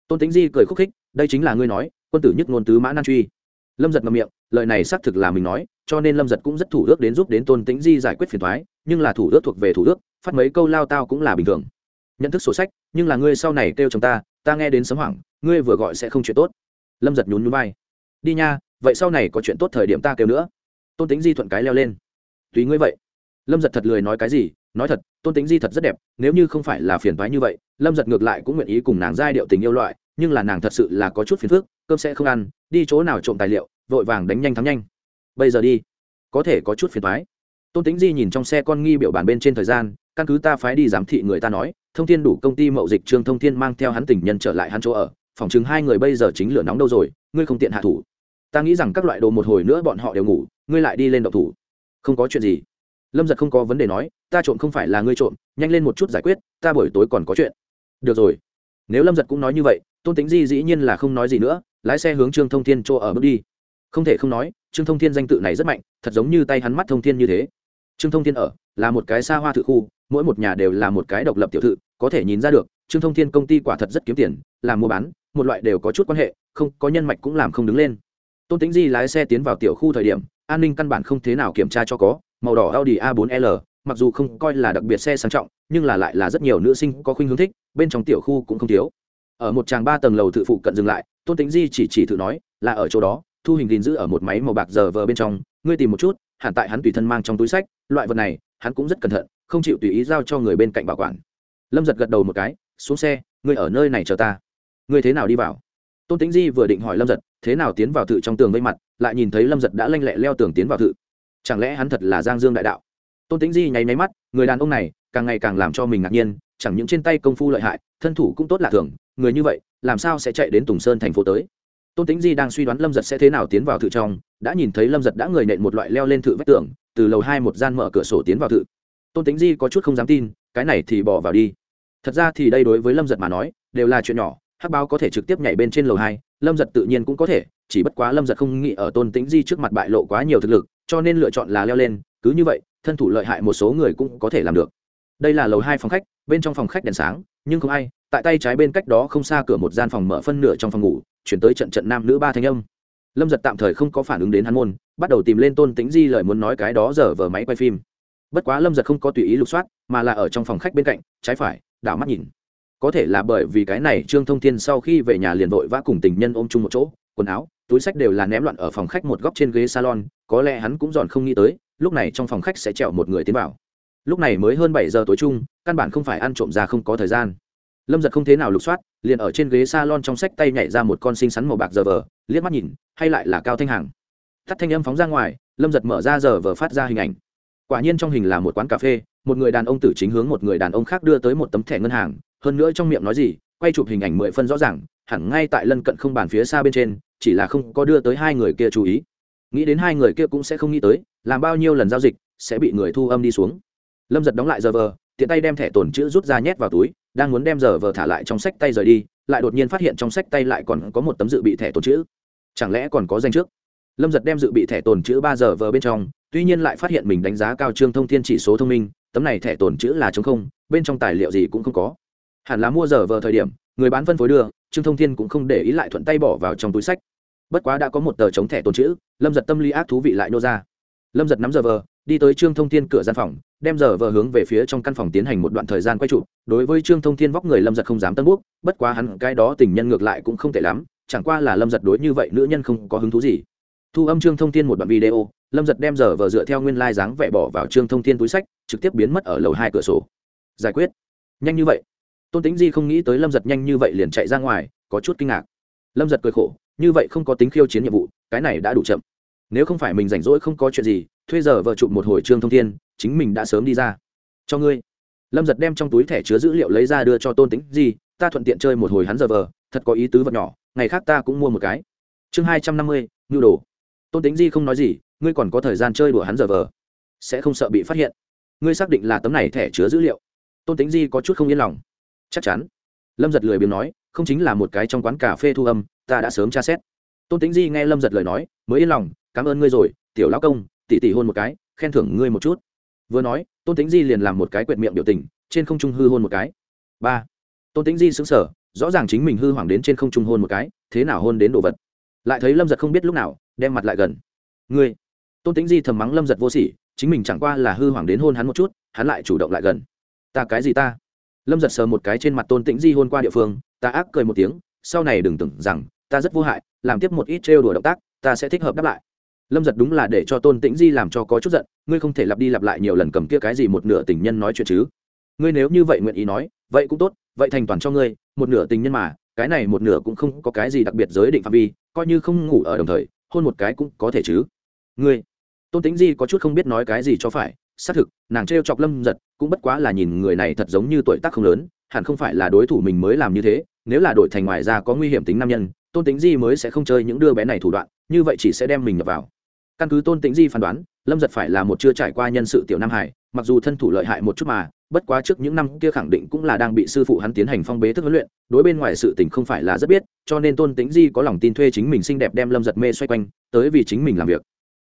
Tôn tĩnh di cười khúc khích, đây chính là ngươi nói, quân tử nhất ngôn tứ mã nan truy. Lâm giật ngậm miệng, lời này xác thực là mình nói, cho nên lâm giật cũng rất thủ ước đến giúp đến tôn tĩnh di giải quyết phiền thoái nhưng là thủ ước thuộc về thủ ước, phát mấy câu lao tao cũng là bình thường. Nhận thức sổ sách, nhưng là ngươi sau này kêu chồng ta ta nghe đến sấm hoảng, ngươi vừa gọi sẽ không chuyện tốt. Lâm giật nhún nhún vai. Đi nha vậy sau này có chuyện tốt thời điểm ta kêu nữa. Tôn tính di thuận cái leo lên. Tùy ngươi vậy. Lâm giật thật lười nói cái gì? Nói thật, tôn tính di thật rất đẹp, nếu như không phải là phiền thoái như vậy, lâm giật ngược lại cũng nguyện ý cùng nàng giai điệu tình yêu loại, nhưng là nàng thật sự là có chút phiền phức, cơm sẽ không ăn, đi chỗ nào trộm tài liệu, vội vàng đánh nhanh thắng nhanh. Bây giờ đi. Có thể có chút phiền thoái tôn tính di nhìn trong xe con nghi biểu bản bên trên thời gian, căn cứ ta phái đi giám thị người ta nói, thông thiên đủ, công ty mậu dịch trương thông thiên mang theo hắn tình nhân trở lại hắn chỗ ở, phòng chứng hai người bây giờ chính lửa nóng đâu rồi, ngươi không tiện hạ thủ ta nghĩ rằng các loại đồ một hồi nữa bọn họ đều ngủ, ngươi lại đi lên đậu thủ. Không có chuyện gì. Lâm giật không có vấn đề nói, ta trộm không phải là ngươi trộm, nhanh lên một chút giải quyết, ta buổi tối còn có chuyện. Được rồi. Nếu lâm giật cũng nói như vậy, tôn tính di dĩ nhiên là không nói gì nữa, lái xe hướng trương thông thiên chỗ ở bước đi. Không thể không nói, trương thông thiên danh tự này rất mạnh, thật giống như tay hắn mắt thông thiên như thế. Trương thông thiên ở, là một cái xa hoa thự khu, mỗi một nhà đều là một cái độc lập tiểu thự, có thể nhìn ra được, trương thông thiên công ty quả thật rất kiếm tiền, làm mua bán, một loại đều có chút quan hệ, không, có nhân mạch cũng làm không đứng lên tôn tính di lái xe tiến vào tiểu khu thời điểm, an ninh căn bản không thế nào kiểm tra cho có, màu đỏ audi a 4 l, mặc dù không coi là đặc biệt xe sang trọng, nhưng là lại là rất nhiều nữ sinh có khuynh hướng thích, bên trong tiểu khu cũng không thiếu. Ở một tràng ba tầng lầu thự phụ cận dừng lại, tôn tính di chỉ chỉ thử nói, là ở chỗ đó, thu hình gìn giữ ở một máy màu bạc giờ vờ bên trong, ngươi tìm một chút, hẳn tại hắn tùy thân mang trong túi sách, loại vật này, hắn cũng rất cẩn thận, không chịu tùy ý giao cho người bên cạnh bảo quản. Lâm giật gật đầu một cái, xuống xe, ngươi ở nơi này chờ ta. Ngươi thế nào đi vào? Tôn tính di vừa định hỏi lâm giật, thế nào tiến vào thự trong tường vây mặt, lại nhìn thấy lâm giật đã lanh lẹ leo tường tiến vào thự. Chẳng lẽ hắn thật là giang dương đại đạo? Tôn tính di nháy máy mắt, người đàn ông này càng ngày càng làm cho mình ngạc nhiên, chẳng những trên tay công phu lợi hại, thân thủ cũng tốt lạ thường, người như vậy, làm sao sẽ chạy đến tùng sơn thành phố tới? Tôn tính di đang suy đoán lâm giật sẽ thế nào tiến vào thự trong, đã nhìn thấy lâm giật đã người nện một loại leo lên thự vách tường, từ lầu hai một gian mở cửa sổ tiến vào thự. Tôn tính di có chút không dám tin, cái này thì bỏ vào đi. Thật ra thì đây đối với lâm giật mà nói, đều là chuyện nhỏ hắc báo có thể trực tiếp nhảy bên trên lầu hai, lâm giật tự nhiên cũng có thể, chỉ bất quá lâm giật không nghĩ ở tôn tĩnh di trước mặt bại lộ quá nhiều thực lực, cho nên lựa chọn là leo lên, cứ như vậy, thân thủ lợi hại một số người cũng có thể làm được. Đây là lầu hai phòng khách, bên trong phòng khách đèn sáng, nhưng không ai, tại tay trái bên cách đó không xa cửa một gian phòng mở phân nửa trong phòng ngủ, chuyển tới trận trận nam nữ ba thanh âm. Lâm giật tạm thời không có phản ứng đến hắn môn, bắt đầu tìm lên tôn tính di lời muốn nói cái đó giờ vờ máy quay phim. Bất quá lâm giật không có tùy ý lục soát, mà là ở trong phòng khách bên cạnh, trái phải, đảo mắt nhìn có thể là bởi vì cái này trương thông thiên sau khi về nhà liền vội vã cùng tình nhân ôm chung một chỗ, quần áo, túi sách đều là ném loạn ở phòng khách một góc trên ghế salon, có lẽ hắn cũng dọn không nghĩ tới, lúc này trong phòng khách sẽ trèo một người tiến vào. Lúc này mới hơn bảy giờ tối chung, căn bản không phải ăn trộm ra không có thời gian. Lâm giật không thế nào lục soát, liền ở trên ghế s a lon trong sách tay nhảy ra một con xinh xắn màu bạc giờ vờ, liếc mắt nhìn, hay lại là cao thanh hằng. Tắt thanh âm phóng ra ngoài, lâm giật mở ra giờ vờ phát ra hình ảnh. Quả nhiên trong hình là một quán cà phê, một người đàn ông tử chính hướng một người đàn ông khác đưa tới một tấm thẻ ngân hàng hơn nữa trong miệng nói gì, quay chụp hình ảnh mười phân rõ ràng, hẳn ngay tại lân cận không bàn phía xa bên trên, chỉ là không có đưa tới hai người kia chú ý. Nghĩ đến hai người kia cũng sẽ không nghĩ tới, làm bao nhiêu lần giao dịch, sẽ bị người thu âm đi xuống. Lâm giật đóng lại giờ vờ, tiện tay đem thẻ tồn chữ rút ra nhét vào túi, đang muốn đem giờ vờ thả lại trong sách tay rời đi, lại đột nhiên phát hiện trong sách tay lại còn có một tấm dự bị thẻ tồn chữ. Chẳng lẽ còn có danh trước? Lâm giật đem dự bị thẻ tồn chữ ba giờ vờ bên trong, tuy nhiên lại phát hiện mình đánh giá cao trương thông thiên chỉ số thông minh, tấm này thẻ tồn chữ là chống không, bên trong tài liệu gì cũng không có hẳn là mua giờ vờ thời điểm, người bán phân phối đưa, trương thông thiên cũng không để ý lại thuận tay bỏ vào trong túi sách. Bất quá đã có một tờ chống thẻ tồn chữ, lâm giật tâm lý ác thú vị lại nô ra. Lâm giật nắm giờ vờ, đi tới trương thông thiên cửa gian phòng, đem giờ vờ hướng về phía trong căn phòng tiến hành một đoạn thời gian quay trụ. Đối với trương thông thiên vóc người lâm giật không dám tân búc bất quá hắn cái đó tình nhân ngược lại cũng không tệ lắm, chẳng qua là lâm giật đối như vậy nữ nhân không có hứng thú gì. Thu âm trương thông thiên một đoạn video, lâm giật đem giờ vờ dựa theo nguyên lai、like、dáng vẻ bỏ vào trương thông thiên túi sách, trực tiếp biến mất ở lầu hai cửa sổ. Giải quyết. Nhanh như vậy tôn tính di không nghĩ tới lâm giật nhanh như vậy liền chạy ra ngoài có chút kinh ngạc. Lâm giật cười khổ như vậy không có tính khiêu chiến nhiệm vụ cái này đã đủ chậm. Nếu không phải mình rảnh rỗi không có chuyện gì thuê giờ vợ chụp một hồi trương thông thiên chính mình đã sớm đi ra. Cho ngươi. Lâm giật đem trong túi thẻ chứa dữ liệu lấy ra đưa cho tôn tính Di, ta thuận tiện chơi một hồi hắn giờ vờ thật có ý tứ vật nhỏ ngày khác ta cũng mua một cái. Chương hai trăm năm mươi nhu đồ. Tôn tính di không nói gì ngươi còn có thời gian chơi đùa hắn giờ vờ sẽ không sợ bị phát hiện. Ngươi xác định là tấm này thẻ chứa dữ liệu. Tôn tính di có chút không yên lòng chắc chắn. Lâm giật lười biếng nói, không chính là một cái trong quán cà phê thu âm, ta đã sớm tra xét. Tôn tính di nghe lâm giật lời nói, mới yên lòng, cảm ơn ngươi rồi, tiểu lão công tỉ tỉ hôn một cái, khen thưởng ngươi một chút. Vừa nói, tôn tính di liền làm một cái quệt miệng biểu tình, trên không trung hư hôn một cái. Ba. Tôn tính di xứng sở rõ ràng chính mình hư hoảng đến trên không trung hôn một cái, thế nào hôn đến đồ vật? Lại thấy lâm giật không biết lúc nào, đem mặt lại gần. Ngươi. Tôn tính di thầm mắng lâm giật vô sỉ, chính mình chẳng qua là hư hoảng đến hôn hắn một chút, hắn lại chủ động lại gần. Ta cái gì ta? Lâm giật sờ một cái trên mặt tôn tĩnh di hôn qua địa phương, ta ác cười một tiếng, sau này đừng tưởng rằng, ta rất vô hại, làm tiếp một ít trêu đùa động tác, ta sẽ thích hợp đáp lại. Lâm giật đúng là để cho tôn tĩnh di làm cho có chút giận, ngươi không thể lặp đi lặp lại nhiều lần cầm kia cái gì một nửa tình nhân nói chuyện chứ. Ngươi nếu như vậy nguyện ý nói, vậy cũng tốt, vậy thành toàn cho ngươi, một nửa tình nhân mà, cái này một nửa cũng không có cái gì đặc biệt giới định phạm vi, coi như không ngủ ở đồng thời, hôn một cái cũng có thể chứ. Ngươi, tôn tĩnh di có chút không biết nói cái gì cho phải xác thực, nàng t chọc lâm giật cũng bất quá là nhìn người này thật giống như tuổi tác không lớn, hẳn không phải là đối thủ mình mới làm như thế, nếu là đổi thành ngoài ra có nguy hiểm tính nam nhân, tôn tính di mới sẽ không chơi những đứa bé này thủ đoạn, như vậy chỉ sẽ đem mình nhập vào. Căn cứ tôn tính di phán đoán, lâm giật phải là một chưa trải qua nhân sự tiểu nam hải, mặc dù thân thủ lợi hại một chút mà, bất quá trước những năm kia khẳng định cũng là đang bị sư phụ hắn tiến hành phong bế thức huấn luyện, đối bên ngoài sự tình không phải là rất biết, cho nên tôn tính di có lòng tin thuê chính mình xinh đẹp đem lâm giật mê xoay quanh, tới vì chính mình làm việc.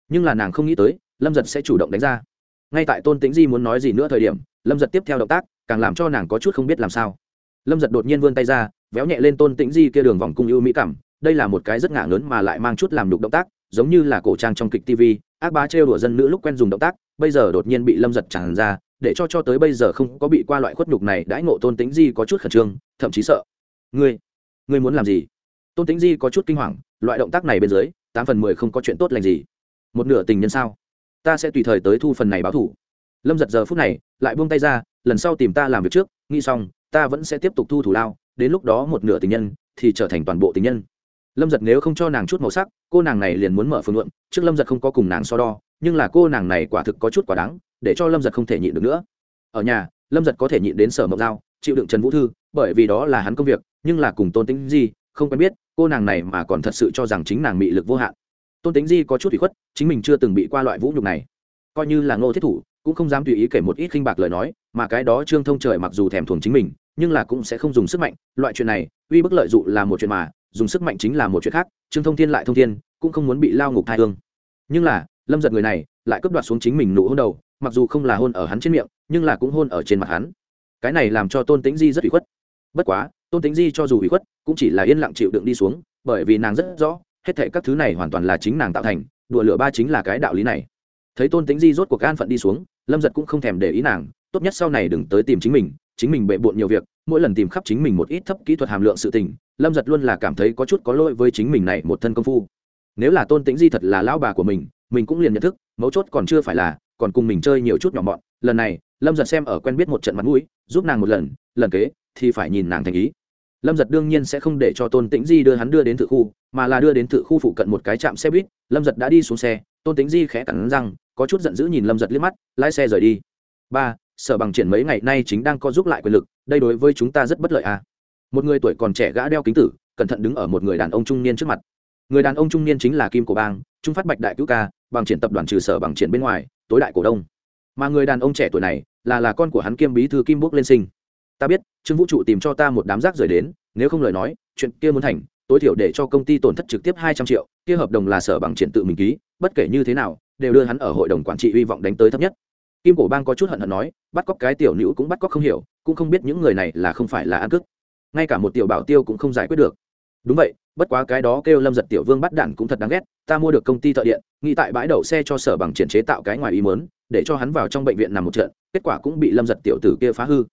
Nhưng là nàng không nghĩ tới, lâm giật sẽ chủ động đánh ra ngay tại tôn tĩnh di muốn nói gì nữa thời điểm, lâm giật tiếp theo động tác, càng làm cho nàng có chút không biết làm sao. Lâm giật đột nhiên vươn tay ra, véo nhẹ lên tôn tĩnh di kia đường vòng cung ưu mỹ cảm, đây là một cái rất ngả lớn mà lại mang chút làm đục động tác, giống như là cổ trang trong kịch tv ác bá trêu đùa dân nữ lúc quen dùng động tác, bây giờ đột nhiên bị lâm giật tràn ra, để cho cho tới bây giờ không có bị qua loại khuất nhục này đãi ngộ tôn tính di có chút khẩn trương, thậm chí sợ. Ngươi ngươi muốn làm gì? Tôn tính di có chút kinh hoàng, loại động tác này bên dưới, tám phần mười không có chuyện tốt lành gì. Một nửa tình nhân sao? Ta sẽ tùy thời tới thu phần này báo thủ. Lâm giật giờ phút này lại buông tay ra lần sau tìm ta làm việc trước nghĩ xong ta vẫn sẽ tiếp tục thu thủ lao đến lúc đó một nửa tình nhân thì trở thành toàn bộ tình nhân. Lâm giật nếu không cho nàng chút màu sắc cô nàng này liền muốn mở phương luận trước lâm giật không có cùng nàng so đo nhưng là cô nàng này quả thực có chút quả đáng để cho lâm giật không thể nhịn được nữa. Ở nhà lâm giật có thể nhịn đến sở mộng giao chịu đựng trần vũ thư bởi vì đó là hắn công việc nhưng là cùng tôn tính gì, không quen biết cô nàng này mà còn thật sự cho rằng chính nàng bị lực vô hạn tôn tính di có chút bị khuất, chính mình chưa từng bị qua loại vũ nhục này. Coi như là ngô thiết thủ, cũng không dám tùy ý kể một ít khinh bạc lời nói, mà cái đó trương thông trời mặc dù thèm thuồng chính mình, nhưng là cũng sẽ không dùng sức mạnh. Loại chuyện này, uy bức lợi dụng là một chuyện mà, dùng sức mạnh chính là một chuyện khác. Trương thông thiên lại thông thiên, cũng không muốn bị lao ngục thai hương. Nhưng là, lâm giật người này, lại cướp đoạt xuống chính mình nụ hôn đầu, mặc dù không là hôn ở hắn trên miệng, nhưng là cũng hôn ở trên mặt hắn. Cái này làm cho tôn tĩnh di rất bị khuất. Bất quá, tôn tĩnh di cho dù bị khuất, cũng chỉ là yên lặng chịu đựng đi xuống, bởi vì nàng rất rõ hết thệ các thứ này hoàn toàn là chính nàng tạo thành, đùa lửa ba chính là cái đạo lý này. Thấy tôn tĩnh di rốt cuộc gan phận đi xuống, lâm giật cũng không thèm để ý nàng, tốt nhất sau này đừng tới tìm chính mình chính mình bệ bộn nhiều việc, mỗi lần tìm khắp chính mình một ít thấp kỹ thuật hàm lượng sự tình, lâm giật luôn là cảm thấy có chút có lỗi với chính mình này một thân công phu. Nếu là tôn tĩnh di thật là lão bà của mình mình cũng liền nhận thức, mấu chốt còn chưa phải là, còn cùng mình chơi nhiều chút nhỏ mọn. Lần này, lâm giật xem ở quen biết một trận mặt mũi, giúp nàng một lần lần kế thì phải nhìn nàng thành ý lâm giật đương nhiên sẽ không để cho tôn tĩnh di đưa hắn đưa đến thự khu, mà là đưa đến thự khu phụ cận một cái trạm xe buýt. Lâm giật đã đi xuống xe, tôn tĩnh di khẽ cẳng răng, có chút giận dữ nhìn lâm giật liếc mắt, lái xe rời đi. Ba, sở bằng triển mấy ngày nay chính đang co giúp lại quyền lực, đây đối với chúng ta rất bất lợi à. một người tuổi còn trẻ gã đeo kính tử, cẩn thận đứng ở một người đàn ông trung niên trước mặt. Người đàn ông trung niên chính là kim của bang, trung phát bạch đại cứu ca, bằng triển tập đoàn trừ sở bằng triển bên ngoài, tối đại cổ đông. Mà người đàn ông trẻ tuổi này, là là con của hắn kiêm bí thư kim Bước lên sinh ta biết, trương vũ trụ tìm cho ta một đám rác rời đến, nếu không lời nói, chuyện kia muốn thành, tối thiểu để cho công ty tổn thất trực tiếp hai trăm triệu, kia hợp đồng là sở bằng triển tự mình ký, bất kể như thế nào, đều đưa hắn ở hội đồng quản trị hy vọng đánh tới thấp nhất. Kim cổ bang có chút hận hận nói, bắt cóc cái tiểu nữ cũng bắt cóc không hiểu, cũng không biết những người này là không phải là ăn cướp. Ngay cả một tiểu bảo tiêu cũng không giải quyết được. Đúng vậy, bất quá cái đó kêu lâm giật tiểu vương bắt đạn cũng thật đáng ghét, ta mua được công ty thợ điện, nghĩ tại bãi đậu xe cho sở bằng triển chế tạo cái ngoài ý mớn để cho hắn vào trong bệnh viện nằm một trận, kết quả cũng bị lâm giật tiểu tử kia phá hư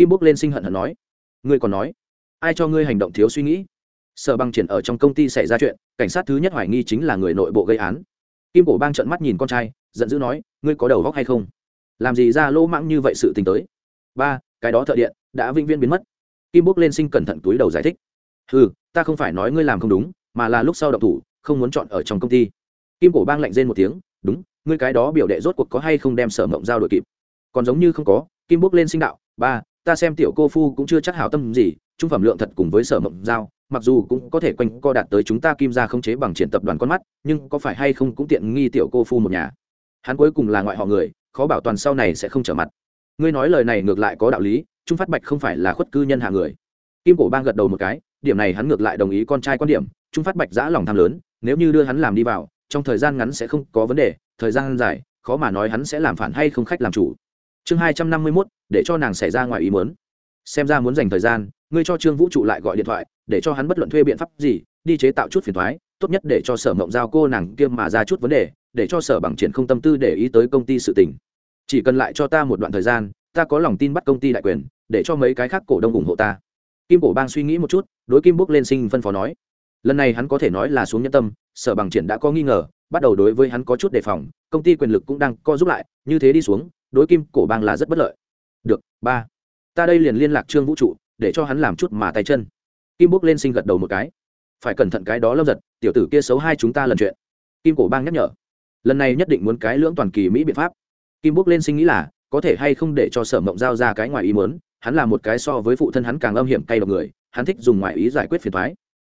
kim bốc lên sinh hận hận nói, ngươi còn nói, ai cho ngươi hành động thiếu suy nghĩ? Sở băng triển ở trong công ty xảy ra chuyện, cảnh sát thứ nhất hoài nghi chính là người nội bộ gây án. Kim cổ bang trợn mắt nhìn con trai, giận dữ nói, ngươi có đầu góc hay không? Làm gì ra lỗ mãng như vậy sự tình tới? Ba, cái đó thợ điện đã vĩnh viễn biến mất. Kim bốc lên sinh cẩn thận túi đầu giải thích ừ ta không phải nói ngươi làm không đúng, mà là lúc sau đậu thủ, không muốn chọn ở trong công ty. Kim cổ bang lạnh rên một tiếng, đúng, ngươi cái đó biểu đệ rốt cuộc có hay không đem sở mộng giao đội kịp? Còn giống như không có. Kim bốc lên sinh đạo, ba ta xem tiểu cô phu cũng chưa chắc hảo tâm gì, trung phẩm lượng thật cùng với sở mộng giao, mặc dù cũng có thể quanh co đạt tới chúng ta kim ra không chế bằng triển tập đoàn con mắt, nhưng có phải hay không cũng tiện nghi tiểu cô phu một nhà. Hắn cuối cùng là ngoại họ người, khó bảo toàn sau này sẽ không trở mặt. Ngươi nói lời này ngược lại có đạo lý, trung phát bạch không phải là khuất cư nhân hạ người. Kim cổ bang gật đầu một cái, điểm này hắn ngược lại đồng ý con trai quan điểm, trung phát bạch giã lòng tham lớn, nếu như đưa hắn làm đi vào, trong thời gian ngắn sẽ không có vấn đề, thời gian dài, khó mà nói hắn sẽ làm phản hay không khách làm chủ chương hai trăm năm mươi mốt, để cho nàng xảy ra ngoài ý muốn. Xem ra muốn dành thời gian, ngươi cho trương vũ trụ lại gọi điện thoại, để cho hắn bất luận thuê biện pháp gì, đi chế tạo chút phiền thoái tốt nhất để cho sở mộng giao cô nàng kia mà ra chút vấn đề, để cho sở bằng triển không tâm tư để ý tới công ty sự tình. Chỉ cần lại cho ta một đoạn thời gian, ta có lòng tin bắt công ty đại quyền, để cho mấy cái khác cổ đông ủng hộ ta. Kim cổ bang suy nghĩ một chút, đối kim bốc lên sinh phân phó nói. Lần này hắn có thể nói là xuống nhân tâm, sở bằng triển đã có nghi ngờ, bắt đầu đối với hắn có chút đề phòng, công ty quyền lực cũng đang co giúp lại, như thế đi xuống đối kim cổ bang là rất bất lợi. Được, ba. Ta đây liền liên lạc trương vũ trụ, để cho hắn làm chút mà tay chân. Kim bốc lên sinh gật đầu một cái. Phải cẩn thận cái đó lâm giật, tiểu tử kia xấu hai chúng ta lần chuyện. Kim cổ bang nhắc nhở. Lần này nhất định muốn cái lưỡng toàn kỳ mỹ biện pháp. Kim bốc lên sinh nghĩ là, có thể hay không để cho sở mộng giao ra cái ngoài ý muốn, hắn là một cái so với phụ thân hắn càng âm hiểm cay độc người, hắn thích dùng ngoại ý giải quyết phiền thoái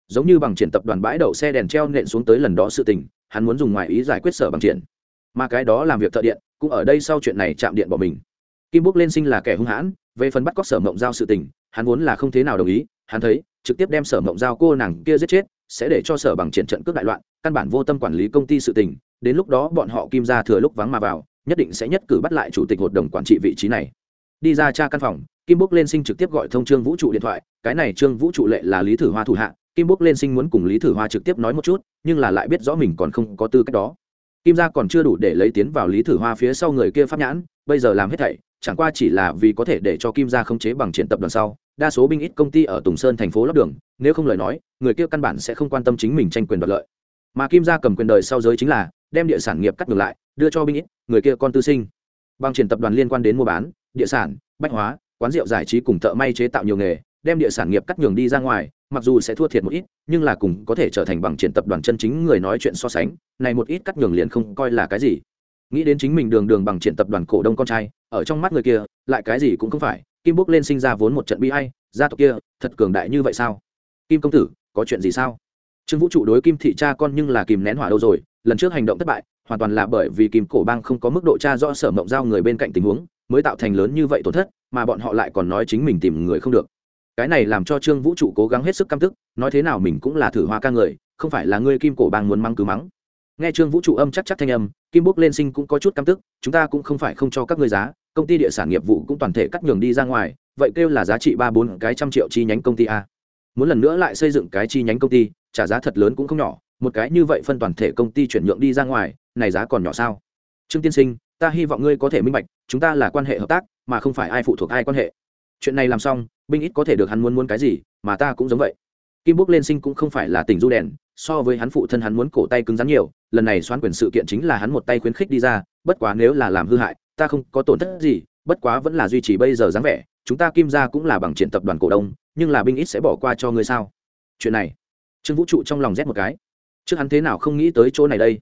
giống như bằng triển tập đoàn bãi đậu xe đèn treo nện xuống tới lần đó sự tình, hắn muốn dùng ngoại ý giải quyết sở bằng triển. Mà cái đó làm việc thợ điện cũng ở đây sau chuyện này chạm điện bỏ mình. Kim bốc lên sinh là kẻ hung hãn, về phần bắt cóc sở mộng giao sự tình, hắn vốn là không thế nào đồng ý, hắn thấy, trực tiếp đem sở mộng giao cô nàng kia giết chết, sẽ để cho sở bằng triển trận cướp đại loạn, căn bản vô tâm quản lý công ty sự tình, đến lúc đó bọn họ kim ra thừa lúc vắng mà vào, nhất định sẽ nhất cử bắt lại chủ tịch hội đồng quản trị vị trí này. Đi ra tra căn phòng, kim bốc lên sinh trực tiếp gọi thông trương vũ trụ điện thoại, cái này trương vũ trụ lệ là lý thử hoa thủ hạ, kim bốc lên sinh muốn cùng lý thử hoa trực tiếp nói một chút, nhưng là lại biết rõ mình còn không có tư cách đó kim gia còn chưa đủ để lấy tiến vào lý thử hoa phía sau người kia pháp nhãn, bây giờ làm hết thảy, chẳng qua chỉ là vì có thể để cho kim gia khống chế bằng triển tập đoàn sau. Đa số binh ít công ty ở tùng sơn thành phố lót đường, nếu không lời nói, người kia căn bản sẽ không quan tâm chính mình tranh quyền đoạt lợi. Mà kim gia cầm quyền đời sau giới chính là đem địa sản nghiệp cắt ngược lại, đưa cho binh ít, người kia con tư sinh. Bằng triển tập đoàn liên quan đến mua bán, địa sản, bách hóa, quán rượu giải trí cùng thợ may chế tạo nhiều nghề, đem địa sản nghiệp cắt nhường đi ra ngoài mặc dù sẽ thua thiệt một ít, nhưng là cùng có thể trở thành bằng triển tập đoàn chân chính người nói chuyện so sánh, này một ít cắt nhường liền không coi là cái gì. Nghĩ đến chính mình đường đường bằng triển tập đoàn cổ đông con trai, ở trong mắt người kia, lại cái gì cũng không phải, kim bốc lên sinh ra vốn một trận bi hay gia tộc kia, thật cường đại như vậy sao? Kim công tử, có chuyện gì sao? Trương vũ trụ đối kim thị cha con nhưng là kìm nén hỏa đâu rồi, lần trước hành động thất bại, hoàn toàn là bởi vì kim cổ bang không có mức độ cha rõ sở mộng giao người bên cạnh tình huống, mới tạo thành lớn như vậy tổn thất, mà bọn họ lại còn nói chính mình tìm người không được cái này làm cho trương vũ trụ cố gắng hết sức căm tức, nói thế nào mình cũng là thử hoa ca người, không phải là ngươi kim cổ bang muốn mắng cứ mắng. Nghe trương vũ trụ âm chắc chắc thanh âm, kim bốc lên sinh cũng có chút căm tức, chúng ta cũng không phải không cho các ngươi giá, công ty địa sản nghiệp vụ cũng toàn thể cắt nhường đi ra ngoài, vậy kêu là giá trị ba bốn cái trăm triệu chi nhánh công ty a. Muốn lần nữa lại xây dựng cái chi nhánh công ty, trả giá thật lớn cũng không nhỏ, một cái như vậy phân toàn thể công ty chuyển nhượng đi ra ngoài, này giá còn nhỏ sao? Trương tiên sinh, ta hy vọng ngươi có thể minh bạch, chúng ta là quan hệ hợp tác, mà không phải ai phụ thuộc ai quan hệ chuyện này làm xong, binh ít có thể được hắn muốn muốn cái gì, mà ta cũng giống vậy. Kim bốc lên sinh cũng không phải là tình du đèn, so với hắn phụ thân hắn muốn cổ tay cứng rắn nhiều, lần này xoán quyền sự kiện chính là hắn một tay khuyến khích đi ra, bất quá nếu là làm hư hại, ta không có tổn thất gì, bất quá vẫn là duy trì bây giờ dáng vẻ, chúng ta kim ra cũng là bằng triển tập đoàn cổ đông, nhưng là binh ít sẽ bỏ qua cho ngươi sao? Chuyện này, trương vũ trụ trong lòng rét một cái. Trước hắn thế nào không nghĩ tới chỗ này đây?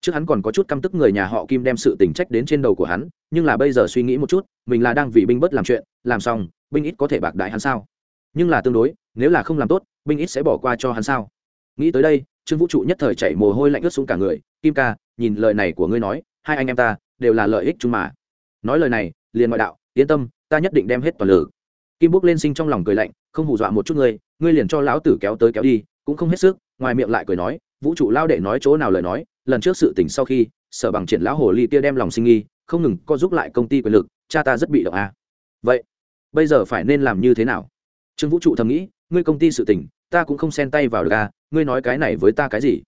Trước hắn còn có chút căm tức người nhà họ kim đem sự tình trách đến trên đầu của hắn, nhưng là bây giờ suy nghĩ một chút, mình là đang vì binh bất làm chuyện, làm xong binh ít có thể bạc đại hắn sao? Nhưng là tương đối, nếu là không làm tốt, binh ít sẽ bỏ qua cho hắn sao? Nghĩ tới đây, trương vũ trụ nhất thời chảy mồ hôi lạnh ướt xuống cả người. Kim ca, nhìn lời này của ngươi nói, hai anh em ta đều là lợi ích chung mà. Nói lời này, liền ngoại đạo, yên tâm, ta nhất định đem hết toàn lực. Kim bốc lên sinh trong lòng cười lạnh, không hù dọa một chút ngươi ngươi liền cho lão tử kéo tới kéo đi, cũng không hết sức, ngoài miệng lại cười nói, vũ trụ lao đệ nói chỗ nào lời nói, lần trước sự tình sau khi, sở bằng triển lão hồ ly kia đem lòng sinh nghi, không ngừng co giúp lại công ty quyền lực, cha ta rất bị động à. vậy bây giờ phải nên làm như thế nào? Trương vũ trụ thầm nghĩ, ngươi công ty sự tình, ta cũng không xen tay vào được à ngươi nói cái này với ta cái gì?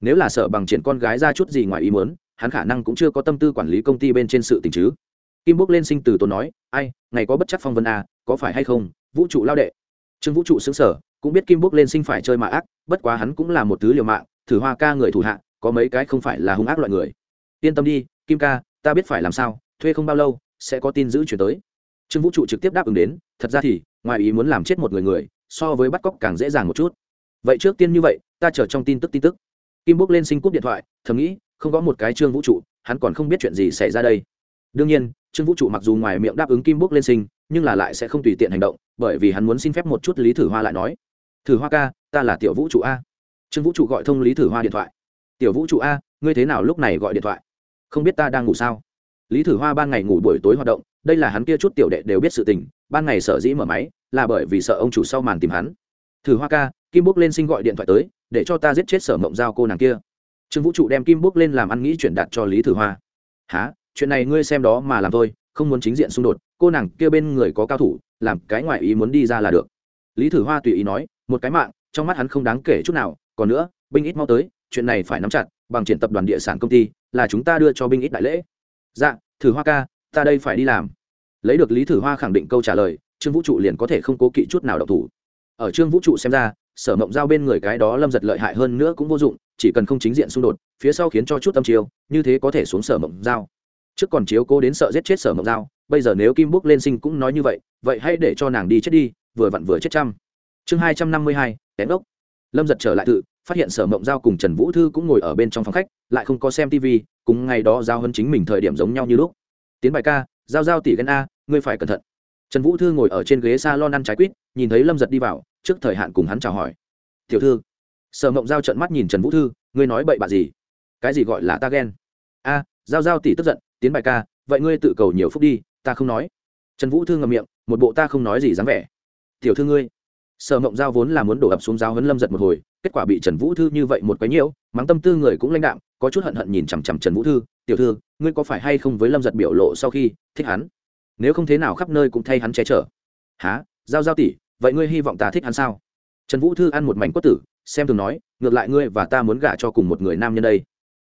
Nếu là sợ bằng triển con gái ra chút gì ngoài ý muốn, hắn khả năng cũng chưa có tâm tư quản lý công ty bên trên sự tình chứ. Kim bốc lên sinh từ tốn nói, ai, ngày có bất chắc phong vân à có phải hay không, vũ trụ lao đệ? Trương vũ trụ xứng sở cũng biết kim bốc lên sinh phải chơi mà ác, bất quá hắn cũng là một thứ liều mạng, thử hoa ca người thủ hạ, có mấy cái không phải là hung ác loại người. Yên tâm đi, kim ca, ta biết phải làm sao, thuê không bao lâu, sẽ có tin giữ chuyển tới trương vũ trụ trực tiếp đáp ứng đến, thật ra thì, ngoài ý muốn làm chết một người người, so với bắt cóc càng dễ dàng một chút. Vậy trước tiên như vậy, ta chờ trong tin tức tin tức. Kim bốc lên sinh cúp điện thoại, thầm nghĩ, không có một cái trương vũ trụ, hắn còn không biết chuyện gì xảy ra đây. Đương nhiên, trương vũ trụ mặc dù ngoài miệng đáp ứng kim bốc lên sinh, nhưng là lại sẽ không tùy tiện hành động, bởi vì hắn muốn xin phép một chút lý thử hoa lại nói. Thử hoa ca, ta là tiểu vũ trụ a. Trương vũ trụ gọi thông lý thử hoa điện thoại. Tiểu vũ trụ a, ngươi thế nào lúc này gọi điện thoại? Không biết ta đang ngủ sao? Lý thử hoa ban ngày ngủ buổi tối hoạt động đây là hắn kia chút tiểu đệ đều biết sự tình, ban ngày sở dĩ mở máy, là bởi vì sợ ông chủ sau màn tìm hắn. Thử hoa ca, kim bốc lên xin gọi điện thoại tới, để cho ta giết chết sở mộng giao cô nàng kia. Trương vũ trụ đem kim bốc lên làm ăn nghĩ chuyển đạt cho lý thử hoa. Há chuyện này ngươi xem đó mà làm thôi, không muốn chính diện xung đột, cô nàng kia bên người có cao thủ, làm cái ngoại ý muốn đi ra là được. Lý thử hoa tùy ý nói, một cái mạng, trong mắt hắn không đáng kể chút nào, còn nữa, binh ít mau tới, chuyện này phải nắm chặt, bằng triển tập đoàn địa sản công ty, là chúng ta đưa cho binh ít đại lễ. Dạ thử hoa ca ta đây phải đi làm. Lấy được lý thử hoa khẳng định câu trả lời, trương vũ trụ liền có thể không cố kỵ chút nào độc thủ. Ở trương vũ trụ xem ra, sở mộng giao bên người cái đó lâm giật lợi hại hơn nữa cũng vô dụng, chỉ cần không chính diện xung đột, phía sau khiến cho chút tâm chiêu, như thế có thể xuống sở mộng giao. Trước còn chiếu cố đến sợ giết chết sở mộng giao, bây giờ nếu kim búc lên sinh cũng nói như vậy vậy hãy để cho nàng đi chết đi, vừa vặn vừa chết trăm. Chương hai trăm năm mươi hai kém ốc. Lâm giật trở lại tự, phát hiện sở mộng giao cùng trần vũ thư cũng ngồi ở bên trong phòng khách, lại không có xem tv cùng ngày đó giao hơn chính mình thời điểm giống nhau như lúc tiến bài ca, giao giao tỷ ghen a, ngươi phải cẩn thận. Trần vũ thư ngồi ở trên ghế s a lon ăn trái quýt, nhìn thấy lâm giật đi vào, trước thời hạn cùng hắn chào hỏi. Tiểu thư. Sở mộng giao trận mắt nhìn trần vũ thư, ngươi nói bậy bạ gì? Cái gì gọi là ta ghen? A, giao giao tỷ tức giận, tiến bài ca, vậy ngươi tự cầu nhiều phút đi, ta không nói. Trần vũ thư ngậm miệng, một bộ ta không nói gì dám vẻ. Tiểu thư ngươi. Sở mộng giao vốn là muốn đổ ập xuống giáo hấn lâm giật một hồi, kết quả bị trần vũ thư như vậy một cái nhiễu, mắng tâm tư người cũng lãnh đạm, có chút hận hận nhìn chằm chằm trần vũ thư tiểu thư, ngươi có phải hay không với lâm giật biểu lộ sau khi thích hắn? Nếu không thế nào khắp nơi cũng thay hắn che chở. Há giao giao tỷ, vậy ngươi hy vọng ta thích hắn sao? Trần vũ thư ăn một mảnh quất tử, xem thường nói, ngược lại ngươi và ta muốn gả cho cùng một người nam nhân đây.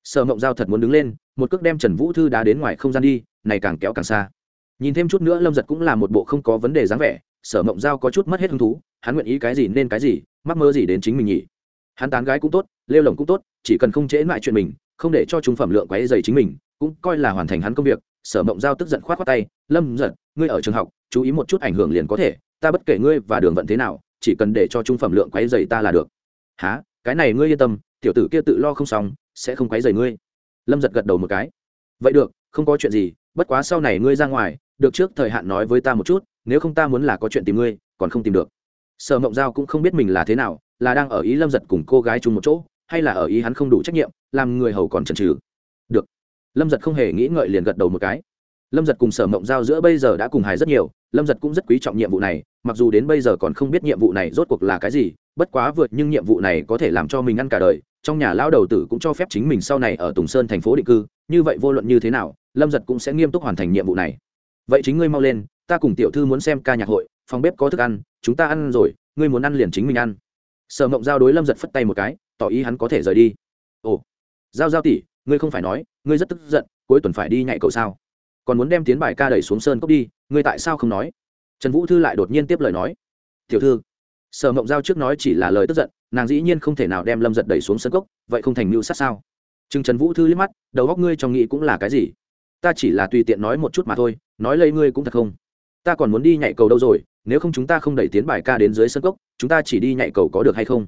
Sở mộng giao thật muốn đứng lên, một cước đem trần vũ thư đá đến ngoài không gian đi, này càng kéo càng xa. Nhìn thêm chút nữa lâm giật cũng là một bộ không có vấn đề dáng vẻ, sở mộng giao có chút mất hết hứng thú, hắn nguyện ý cái gì nên cái gì, mắc mơ gì đến chính mình nhỉ. Hắn tán gái cũng tốt, lêu lồng cũng tốt, chỉ cần không trễ lại chuyện mình không để cho chúng phẩm lượng quấy dày chính mình, cũng coi là hoàn thành hắn công việc, sở mộng giao tức giận k h o á t khoác tay, lâm giật, ngươi ở trường học, chú ý một chút ảnh hưởng liền có thể, ta bất kể ngươi và đường vận thế nào, chỉ cần để cho trung phẩm lượng quấy dày ta là được. Há cái này ngươi yên tâm, tiểu tử kia tự lo không xong, sẽ không quấy dày ngươi. Lâm giật gật đầu một cái. Vậy được, không có chuyện gì, bất quá sau này ngươi ra ngoài, được trước thời hạn nói với ta một chút, nếu không ta muốn là có chuyện tìm ngươi, còn không tìm được. Sở mộng giao cũng không biết mình là thế nào, là đang ở ý lâm giật cùng cô gái chung một chỗ hay là ở ý hắn không đủ trách nhiệm, làm người hầu còn chần chừ. Được. Lâm giật không hề nghĩ ngợi liền gật đầu một cái. Lâm giật cùng sở mộng giao giữa bây giờ đã cùng hài rất nhiều, lâm giật cũng rất quý trọng nhiệm vụ này, mặc dù đến bây giờ còn không biết nhiệm vụ này rốt cuộc là cái gì, bất quá vượt nhưng nhiệm vụ này có thể làm cho mình ăn cả đời, trong nhà lão đầu tử cũng cho phép chính mình sau này ở tùng sơn thành phố định cư, như vậy vô luận như thế nào, lâm giật cũng sẽ nghiêm túc hoàn thành nhiệm vụ này. Vậy chính ngươi mau lên, ta cùng tiểu thư muốn xem ca nhạc hội, phòng bếp có thức ăn, chúng ta ăn rồi, ngươi muốn ăn liền chính mình ăn. Sở mộng giao đối lâm giật phất tay một cái tỏ ý hắn có thể rời đi. Ồ, giao giao tỷ, ngươi không phải nói, ngươi rất tức giận, cuối tuần phải đi nhảy cầu sao? Còn muốn đem tiến bài ca đẩy xuống sơn cốc đi, ngươi tại sao không nói? Trần vũ thư lại đột nhiên tiếp lời nói. Tiểu thư, sở mộng giao trước nói chỉ là lời tức giận, nàng dĩ nhiên không thể nào đem lâm giật đẩy xuống sơn cốc, vậy không thành mưu sát sao? Chừng trần vũ thư liếc mắt, đầu góc ngươi trong nghĩ cũng là cái gì? Ta chỉ là tùy tiện nói một chút mà thôi, nói lấy ngươi cũng thật không? Ta còn muốn đi nhảy cầu đâu rồi, nếu không chúng ta không đẩy tiến bài ca đến dưới sân cốc, chúng ta chỉ đi nhảy cầu có được hay không?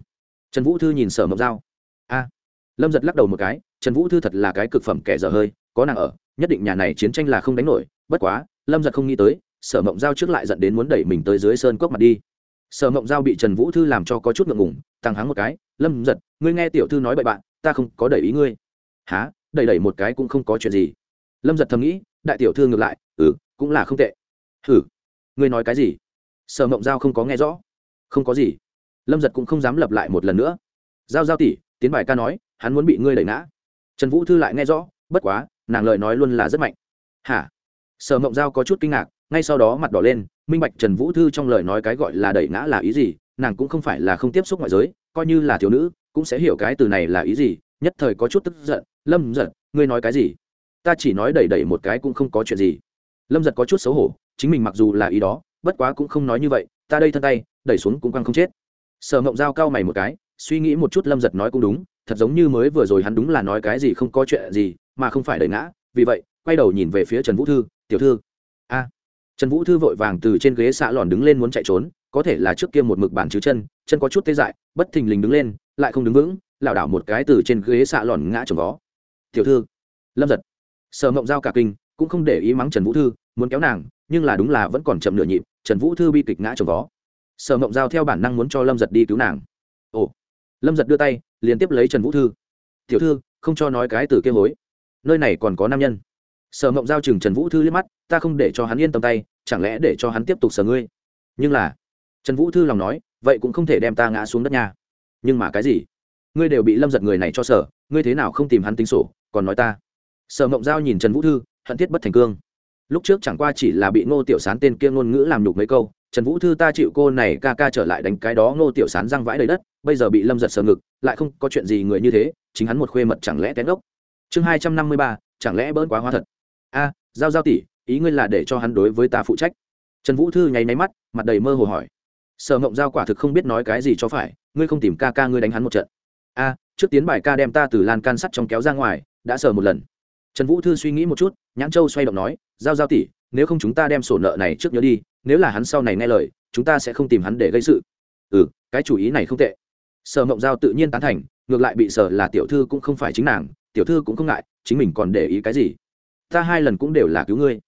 Trần vũ thư nhìn sở mộng Giao, a. Lâm giật lắc đầu một cái trần vũ thư thật là cái cực phẩm kẻ dở hơi có nàng ở nhất định nhà này chiến tranh là không đánh nổi bất quá lâm giật không nghĩ tới sở mộng giao trước lại dẫn đến muốn đẩy mình tới dưới sơn cốc mặt đi. Sở mộng giao bị trần vũ thư làm cho có chút ngượng ngủng tăng hắng một cái lâm giật ngươi nghe tiểu thư nói bậy bạn ta không có đẩy ý ngươi. Há đẩy đẩy một cái cũng không có chuyện gì. Lâm giật thầm nghĩ đại tiểu thư ngược lại ừ cũng là không tệ. Ừ ngươi nói cái gì? Sở mộng giao không có nghe rõ. Không có gì lâm giật cũng không dám lập lại một lần nữa. Giao giao tỷ, tiến bài ca nói, hắn muốn bị ngươi đẩy ngã. Trần vũ thư lại nghe rõ, bất quá, nàng lời nói luôn là rất mạnh. Hả? Sở mộng giao có chút kinh ngạc, ngay sau đó mặt đỏ lên, minh bạch trần vũ thư trong lời nói cái gọi là đẩy ngã là ý gì, nàng cũng không phải là không tiếp xúc ngoại giới, coi như là thiếu nữ, cũng sẽ hiểu cái từ này là ý gì, nhất thời có chút tức giận. Lâm giật, ngươi nói cái gì? Ta chỉ nói đẩy đẩy một cái cũng không có chuyện gì. Lâm giật có chút xấu hổ, chính mình mặc dù là ý đó, bất quá cũng không nói như vậy, ta đây thân tay, đẩy xuống cũng quăng không chết sở ngộng giao cao mày một cái, suy nghĩ một chút lâm giật nói cũng đúng, thật giống như mới vừa rồi hắn đúng là nói cái gì không có chuyện gì, mà không phải đợi ngã, vì vậy, quay đầu nhìn về phía trần vũ thư, tiểu thư. A. Trần vũ thư vội vàng từ trên ghế xạ lòn đứng lên muốn chạy trốn, có thể là trước kia một mực bản chứ chân chân có chút tê dại, bất thình lình đứng lên, lại không đứng vững, lảo đảo một cái từ trên ghế xạ lòn ngã chồng vó. Tiểu thư. Lâm giật. Sở mộng giao cả kinh, cũng không để ý mắng trần vũ thư, muốn kéo nàng, nhưng là đúng là vẫn còn chậm nửa nhịp, trần vũ thư bi kịch ngã chồng vó sở mộng giao theo bản năng muốn cho lâm giật đi cứu nàng. Ồ. Lâm giật đưa tay liên tiếp lấy trần vũ thư. Tiểu thư, không cho nói cái từ kêu hối. Nơi này còn có nam nhân. Sở mộng giao chừng trần vũ thư liếc mắt, ta không để cho hắn yên tâm tay, chẳng lẽ để cho hắn tiếp tục sở ngươi? Nhưng là, trần vũ thư lòng nói, vậy cũng không thể đem ta ngã xuống đất nhà nhưng mà cái gì? Ngươi đều bị lâm giật người này cho sở, ngươi thế nào không tìm hắn tính sổ, còn nói ta? Sở mộng giao nhìn trần vũ thư, hận thiết bất thành cương. Lúc trước chẳng qua chỉ là bị ngô tiểu sán tên kia ngôn ngữ làm nhục mấy câu trần vũ thư ta chịu cô này ca ca trở lại đánh cái đó ngô tiểu sán răng vãi đầy đất, bây giờ bị lâm giật sờ ngực, lại không có chuyện gì người như thế, chính hắn một khuê mật chẳng lẽ tén gốc chương hai trăm năm mươi ba, chẳng lẽ bỡn quá hoa thật? A, giao giao tỷ, ý ngươi là để cho hắn đối với ta phụ trách. Trần vũ thư nháy máy mắt, mặt đầy mơ hồ hỏi. Sở mộng giao quả thực không biết nói cái gì cho phải, ngươi không tìm ca ca ngươi đánh hắn một trận. A, trước tiến bài ca đem ta từ lan can sắt trong kéo ra ngoài, đã sờ một lần. Trần vũ thư suy nghĩ một chút, nhãn châu xoay động nói, giao giao tỷ, nếu không chúng ta đem sổ nợ này trước nhớ đi nếu là hắn sau này nghe lời, chúng ta sẽ không tìm hắn để gây sự. Ừ cái chủ ý này không tệ. Sở mộng giao tự nhiên tán thành, ngược lại bị sở là tiểu thư cũng không phải chính nàng, tiểu thư cũng không ngại, chính mình còn để ý cái gì? Ta hai lần cũng đều là cứu ngươi.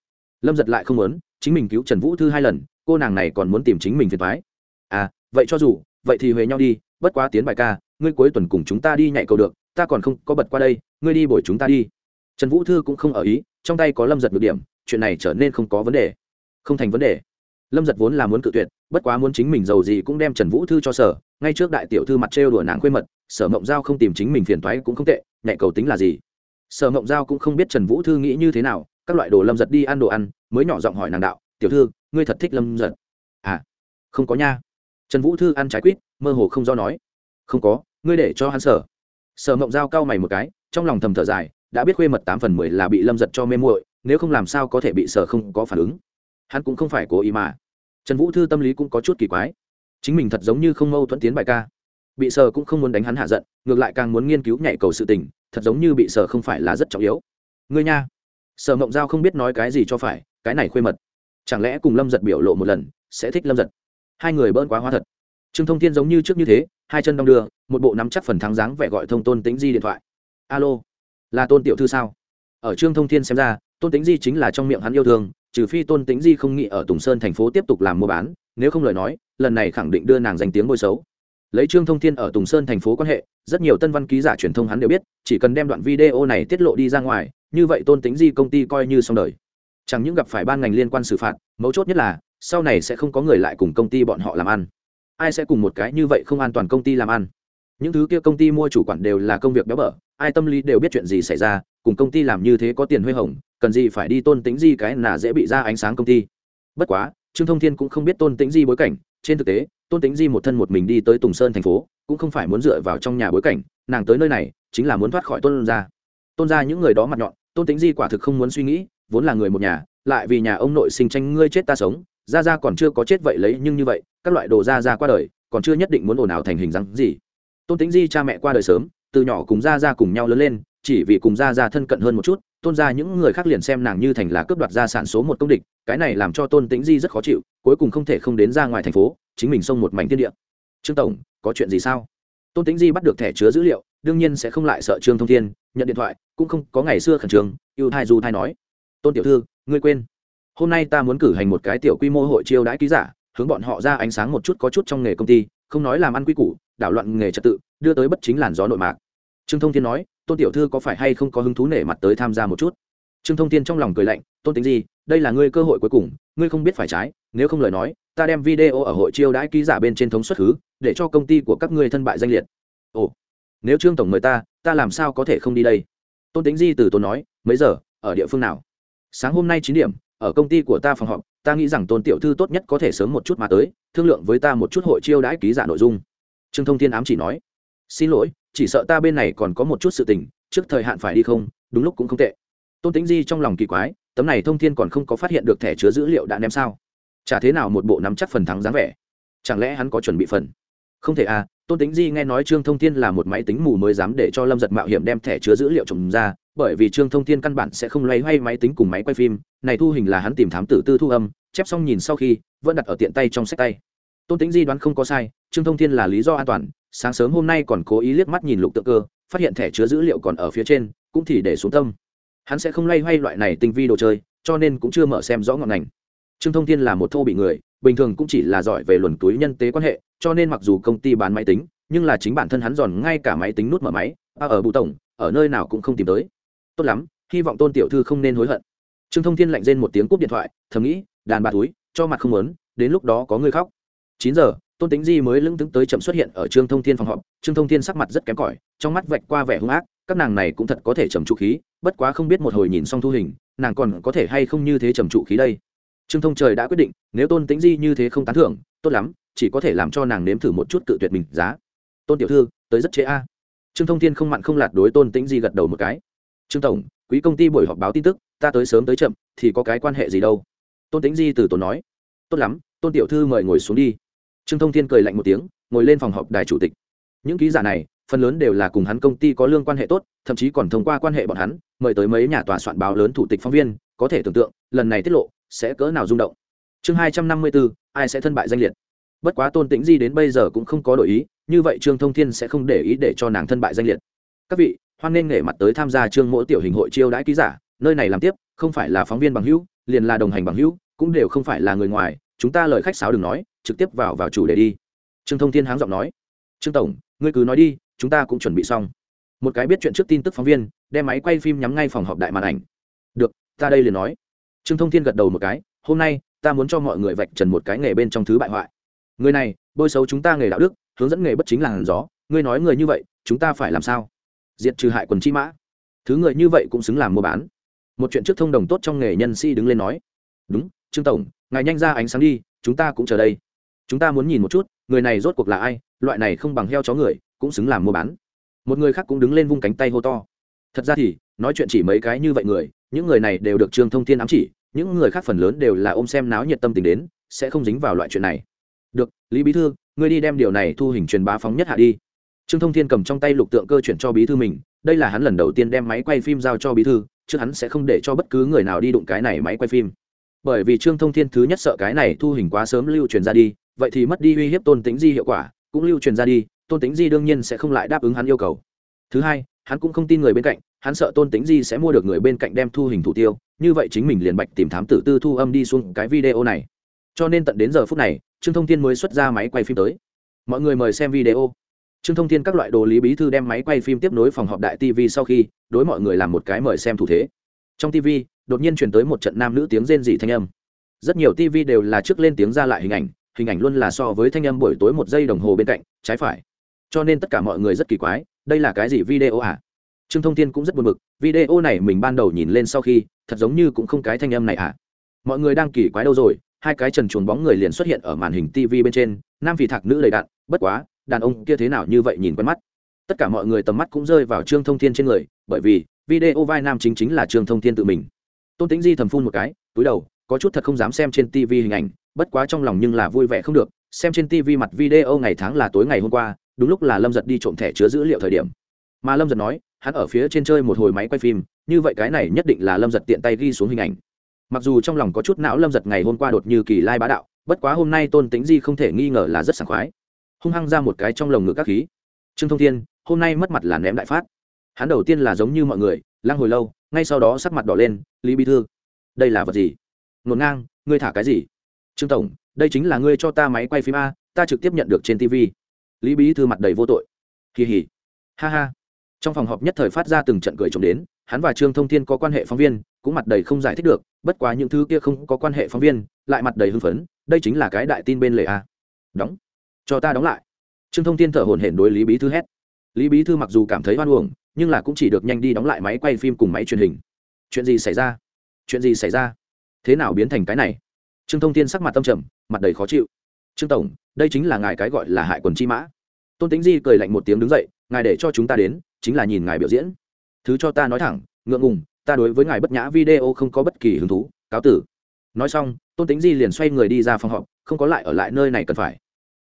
Lâm giật lại không muốn, chính mình cứu trần vũ thư hai lần, cô nàng này còn muốn tìm chính mình phiền thoái à vậy cho dù, vậy thì huề nhau đi, bất quá tiến bài ca, ngươi cuối tuần cùng chúng ta đi nhảy cầu được, ta còn không có bật qua đây, ngươi đi bồi chúng ta đi. Trần vũ thư cũng không ở ý, trong tay có lâm giật ngược điểm, chuyện này trở nên không có vấn đề. Không thành vấn đề lâm giật vốn là muốn cự tuyệt, bất quá muốn chính mình giàu gì cũng đem trần vũ thư cho sở, ngay trước đại tiểu thư mặt trêu đùa nàng khuê mật, sở mộng giao không tìm chính mình phiền thoái cũng không tệ, nhạy cầu tính là gì? Sở mộng giao cũng không biết trần vũ thư nghĩ như thế nào, các loại đồ lâm giật đi ăn đồ ăn, mới nhỏ giọng hỏi nàng đạo, tiểu thư, ngươi thật thích lâm giật? À không có nha. Trần vũ thư ăn trái quýt, mơ hồ không do nói, không có, ngươi để cho hắn sở. Sở mộng giao cau mày một cái, trong lòng thầm thở dài, đã biết khuê mật tám phần mười là bị lâm giật cho mê muội, nếu không làm sao có thể bị sở không có phản ứng hắn cũng không phải cố ý mà. Trần vũ thư tâm lý cũng có chút kỳ quái. Chính mình thật giống như không mâu thuẫn tiến bài ca. Bị sờ cũng không muốn đánh hắn hạ giận, ngược lại càng muốn nghiên cứu nhạy cầu sự tình, thật giống như bị sờ không phải là rất trọng yếu. Ngươi nha. Sở mộng giao không biết nói cái gì cho phải, cái này khuê mật. Chẳng lẽ cùng lâm giật biểu lộ một lần, sẽ thích lâm giật? Hai người bỡn quá hóa thật. Trương thông thiên giống như trước như thế, hai chân đong đưa, một bộ nắm chắc phần thắng dáng vẻ gọi thông tôn tính di điện thoại. Alo, là tôn tiểu thư sao? Ở trương thông thiên xem ra, tôn tính di chính là trong miệng hắn yêu thương trừ phi tôn tính di không nghĩ ở tùng sơn thành phố tiếp tục làm mua bán, nếu không lời nói, lần này khẳng định đưa nàng danh tiếng ngôi xấu. Lấy trương thông thiên ở tùng sơn thành phố quan hệ, rất nhiều tân văn ký giả truyền thông hắn đều biết, chỉ cần đem đoạn video này tiết lộ đi ra ngoài, như vậy tôn tính di công ty coi như xong đời. Chẳng những gặp phải ban ngành liên quan xử phạt, mấu chốt nhất là, sau này sẽ không có người lại cùng công ty bọn họ làm ăn. Ai sẽ cùng một cái như vậy không an toàn công ty làm ăn? Những thứ kia công ty mua chủ quản đều là công việc béo bở, ai tâm lý đều biết chuyện gì xảy ra, cùng công ty làm như thế có tiền huê hồng, cần gì phải đi tôn tính di cái là dễ bị ra ánh sáng công ty. Bất quá, trương thông thiên cũng không biết tôn tính di bối cảnh, trên thực tế, tôn tính di một thân một mình đi tới tùng sơn thành phố, cũng không phải muốn dựa vào trong nhà bối cảnh, nàng tới nơi này, chính là muốn thoát khỏi tôn gia. Tôn gia những người đó mặt nhọn, tôn tính di quả thực không muốn suy nghĩ, vốn là người một nhà, lại vì nhà ông nội sinh tranh ngươi chết ta sống ra ra còn chưa có chết vậy lấy nhưng như vậy, các loại đồ ra ra qua đời, còn chưa nhất định muốn ồn ào thành hình dáng gì tôn tính di cha mẹ qua đời sớm, từ nhỏ cùng ra ra cùng nhau lớn lên, chỉ vì cùng ra ra thân cận hơn một chút, tôn ra những người khác liền xem nàng như thành là cướp đoạt gia sản số một công địch, cái này làm cho tôn tĩnh di rất khó chịu, cuối cùng không thể không đến ra ngoài thành phố, chính mình xông một mảnh thiên địa. Trương tổng, có chuyện gì sao? Tôn tĩnh di bắt được thẻ chứa dữ liệu, đương nhiên sẽ không lại sợ trương thông thiên, nhận điện thoại, cũng không có ngày xưa khẩn trương yêu thai du thai nói. Tôn tiểu thư, ngươi quên. Hôm nay ta muốn cử hành một cái tiểu quy mô hội chiêu đãi ký giả, hướng bọn họ ra ánh sáng một chút có chút trong nghề công ty không nói làm ăn quy củ, đảo loạn nghề trật tự, đưa tới bất chính làn gió nội mạc. Trương thông thiên nói, tôn tiểu thư có phải hay không có hứng thú nể mặt tới tham gia một chút? Trương thông thiên trong lòng cười lạnh, tôn tính gì, đây là ngươi cơ hội cuối cùng, ngươi không biết phải trái, nếu không lời nói, ta đem video ở hội chiêu đãi ký giả bên trên thống xuất thứ để cho công ty của các ngươi thân bại danh liệt. Ồ, nếu trương tổng mời ta ta làm sao có thể không đi đây? Tôn tính di từ tôn nói, mấy giờ, ở địa phương nào? Sáng hôm nay chín điểm, ở công ty của ta phòng họp ta nghĩ rằng tôn tiểu thư tốt nhất có thể sớm một chút mà tới, thương lượng với ta một chút hội chiêu đãi ký giả nội dung. Trương thông thiên ám chỉ nói. Xin lỗi, chỉ sợ ta bên này còn có một chút sự tình, trước thời hạn phải đi không, đúng lúc cũng không tệ. Tôn tính di trong lòng kỳ quái, tấm này thông thiên còn không có phát hiện được thẻ chứa dữ liệu đã ném sao? Chả thế nào một bộ nắm chắc phần thắng dáng vẻ? Chẳng lẽ hắn có chuẩn bị phần? Không thể à tôn tính di nghe nói trương thông thiên là một máy tính mù mới dám để cho lâm giật mạo hiểm đem thẻ chứa dữ liệu trồng ra bởi vì trương thông thiên căn bản sẽ không loay hoay máy tính cùng máy quay phim này thu hình là hắn tìm thám tử tư thu âm chép xong nhìn sau khi vẫn đặt ở tiện tay trong sách tay. Tôn tính di đoán không có sai trương thông thiên là lý do an toàn sáng sớm hôm nay còn cố ý liếc mắt nhìn lục tượng cơ phát hiện thẻ chứa dữ liệu còn ở phía trên cũng thì để xuống tâm. Hắn sẽ không loay hoay loại này tinh vi đồ chơi cho nên cũng chưa mở xem rõ ngọn ngành. Trương thông thiên là một thô bị người bình thường cũng chỉ là giỏi về luồn túi nhân tế quan hệ cho nên mặc dù công ty bán máy tính nhưng là chính bản thân hắn giòn ngay cả máy tính nút mở máy à, ở bụ tổng ở nơi nào cũng không tìm tới tốt lắm, hy vọng tôn tiểu thư không nên hối hận. Trương thông thiên lạnh rên một tiếng cúp điện thoại, thầm nghĩ, đàn bà túi, cho mặt không lớn đến lúc đó có người khóc. Chín giờ, tôn tính di mới lững tướng tới chậm xuất hiện ở trương thông thiên phòng họp. Trương thông thiên sắc mặt rất kém cỏi, trong mắt vạch qua vẻ hung ác, các nàng này cũng thật có thể trầm trụ khí, bất quá không biết một hồi nhìn xong thu hình, nàng còn có thể hay không như thế trầm trụ khí đây. Trương thông trời đã quyết định, nếu tôn tính di như thế không tán thưởng, tốt lắm, chỉ có thể làm cho nàng nếm thử một chút cự tuyệt mình giá. Tôn tiểu thư, tới rất chế a. Trương thông thiên không mặn không lạt đối tôn tính di gật đầu một cái trương tổng, quý công ty buổi họp báo tin tức, ta tới sớm tới chậm, thì có cái quan hệ gì đâu? Tôn tính di từ tốn nói. Tốt lắm, tôn tiểu thư mời ngồi xuống đi. Trương thông thiên cười lạnh một tiếng, ngồi lên phòng họp đài chủ tịch. Những ký giả này, phần lớn đều là cùng hắn công ty có lương quan hệ tốt, thậm chí còn thông qua quan hệ bọn hắn, mời tới mấy nhà tòa soạn báo lớn thủ tịch phóng viên, có thể tưởng tượng, lần này tiết lộ, sẽ cỡ nào rung động. Chương hai trăm năm mươi bốn ai sẽ thân bại danh liệt? Bất quá tôn tĩnh di đến bây giờ cũng không có đổi ý, như vậy trương thông thiên sẽ không để ý để cho nàng thân bại danh liệt. Các vị hoan nghênh nghệ mặt tới tham gia chương mỗi tiểu hình hội chiêu đãi ký giả, nơi này làm tiếp, không phải là phóng viên bằng hữu, liền là đồng hành bằng hữu, cũng đều không phải là người ngoài, chúng ta lời khách sáo đừng nói, trực tiếp vào vào chủ đề đi. Trương thông thiên háng giọng nói. Trương tổng, ngươi cứ nói đi, chúng ta cũng chuẩn bị xong. Một cái biết chuyện trước tin tức phóng viên, đem máy quay phim nhắm ngay phòng họp đại màn ảnh. Được, ta đây liền nói. Trương thông thiên gật đầu một cái, hôm nay, ta muốn cho mọi người vạch trần một cái nghề bên trong thứ bại hoại. Người này, bôi xấu chúng ta nghề đạo đức, hướng dẫn nghề bất chính làn gió, ngươi nói người như vậy, chúng ta phải làm sao? Diệt trừ hại quần chi mã. Thứ người như vậy cũng xứng làm mua bán. Một chuyện trước thông đồng tốt trong nghề nhân sĩ đứng lên nói. Đúng, trương tổng, ngài nhanh ra ánh sáng đi, chúng ta cũng chờ đây. Chúng ta muốn nhìn một chút, người này rốt cuộc là ai, loại này không bằng heo chó người, cũng xứng làm mua bán. Một người khác cũng đứng lên vung cánh tay hô to. Thật ra thì, nói chuyện chỉ mấy cái như vậy người, những người này đều được trương thông thiên ám chỉ, những người khác phần lớn đều là ôm xem náo nhiệt tâm tình đến, sẽ không dính vào loại chuyện này. Được, lý bí thư, ngươi đi đem điều này thu hình truyền bá phóng nhất hạ đi trương thông thiên cầm trong tay lục tượng cơ chuyển cho bí thư mình, đây là hắn lần đầu tiên đem máy quay phim giao cho bí thư, chứ hắn sẽ không để cho bất cứ người nào đi đụng cái này máy quay phim. Bởi vì trương thông thiên thứ nhất sợ cái này thu hình quá sớm lưu truyền ra đi, vậy thì mất đi uy hiếp tôn tính di hiệu quả, cũng lưu truyền ra đi, tôn tính di đương nhiên sẽ không lại đáp ứng hắn yêu cầu. Thứ hai, hắn cũng không tin người bên cạnh, hắn sợ tôn tính di sẽ mua được người bên cạnh đem thu hình thủ tiêu, như vậy chính mình liền bạch tìm thám tử tư thu âm đi xuống cái video này. Cho nên tận đến giờ phút này, trương thông thiên mới xuất ra máy quay phim tới. Mọi người mời xem video trương thông thiên các loại đồ lý bí thư đem máy quay phim tiếp nối phòng họp đại tv sau khi đối mọi người làm một cái mời xem thủ thế. Trong tv đột nhiên truyền tới một trận nam nữ tiếng rên dị thanh âm. Rất nhiều tv đều là trước lên tiếng ra lại hình ảnh hình ảnh luôn là so với thanh âm buổi tối một giây đồng hồ bên cạnh, trái phải. Cho nên tất cả mọi người rất kỳ quái, đây là cái gì video à? Trương thông thiên cũng rất buồn bực, video này mình ban đầu nhìn lên sau khi, thật giống như cũng không cái thanh âm này à? Mọi người đang kỳ quái đâu rồi, hai cái trần chuồn bóng người liền xuất hiện ở màn hình tv bên trên, nam phì thạc nữ đầy đạn bất quá đàn ông kia thế nào như vậy nhìn quen mắt. Tất cả mọi người tầm mắt cũng rơi vào trương thông thiên trên người, bởi vì video vai nam chính chính là trương thông thiên tự mình. Tôn tính di thầm phun một cái, túi đầu, có chút thật không dám xem trên tv hình ảnh, bất quá trong lòng nhưng là vui vẻ không được, xem trên tv mặt video ngày tháng là tối ngày hôm qua, đúng lúc là lâm giật đi trộm thẻ chứa dữ liệu thời điểm. Mà lâm giật nói, hắn ở phía trên chơi một hồi máy quay phim, như vậy cái này nhất định là lâm giật tiện tay ghi xuống hình ảnh. Mặc dù trong lòng có chút não lâm giật ngày hôm qua đột như kỳ lai bá đạo, bất quá hôm nay tôn tính di không thể nghi ngờ là rất sảng khoái hung hăng ra một cái trong lồng ngực các khí. Trương thông thiên, hôm nay mất mặt là ném đại phát. Hắn đầu tiên là giống như mọi người lang hồi lâu, ngay sau đó sắc mặt đỏ lên, lý bí thư, đây là vật gì? Ngột ngang, ngươi thả cái gì? Trương tổng, đây chính là ngươi cho ta máy quay phim a, ta trực tiếp nhận được trên tv lý bí thư mặt đầy vô tội. Kỳ hỉ ha ha. Trong phòng họp nhất thời phát ra từng trận cười trộm đến, hắn và trương thông thiên có quan hệ phóng viên, cũng mặt đầy không giải thích được, bất quá những thứ kia không có quan hệ phóng viên, lại mặt đầy hưng phấn, đây chính là cái đại tin bên lề a. Đóng cho ta đóng lại. Trương thông thiên thở hổn hển đối lý bí thư hét. Lý bí thư mặc dù cảm thấy hoan uổng, nhưng là cũng chỉ được nhanh đi đóng lại máy quay phim cùng máy truyền hình. Chuyện gì xảy ra? Chuyện gì xảy ra? Thế nào biến thành cái này? Trương thông thiên sắc mặt tâm trầm, mặt đầy khó chịu. Trương tổng, đây chính là ngài cái gọi là hại quần chi mã. Tôn tính di cười lạnh một tiếng đứng dậy, ngài để cho chúng ta đến, chính là nhìn ngài biểu diễn. Thứ cho ta nói thẳng, ngượng ngùng, ta đối với ngài bất nhã video không có bất kỳ hứng thú, cáo tử. Nói xong, tôn tính di liền xoay người đi ra phòng họp, không có lại ở lại nơi này cần phải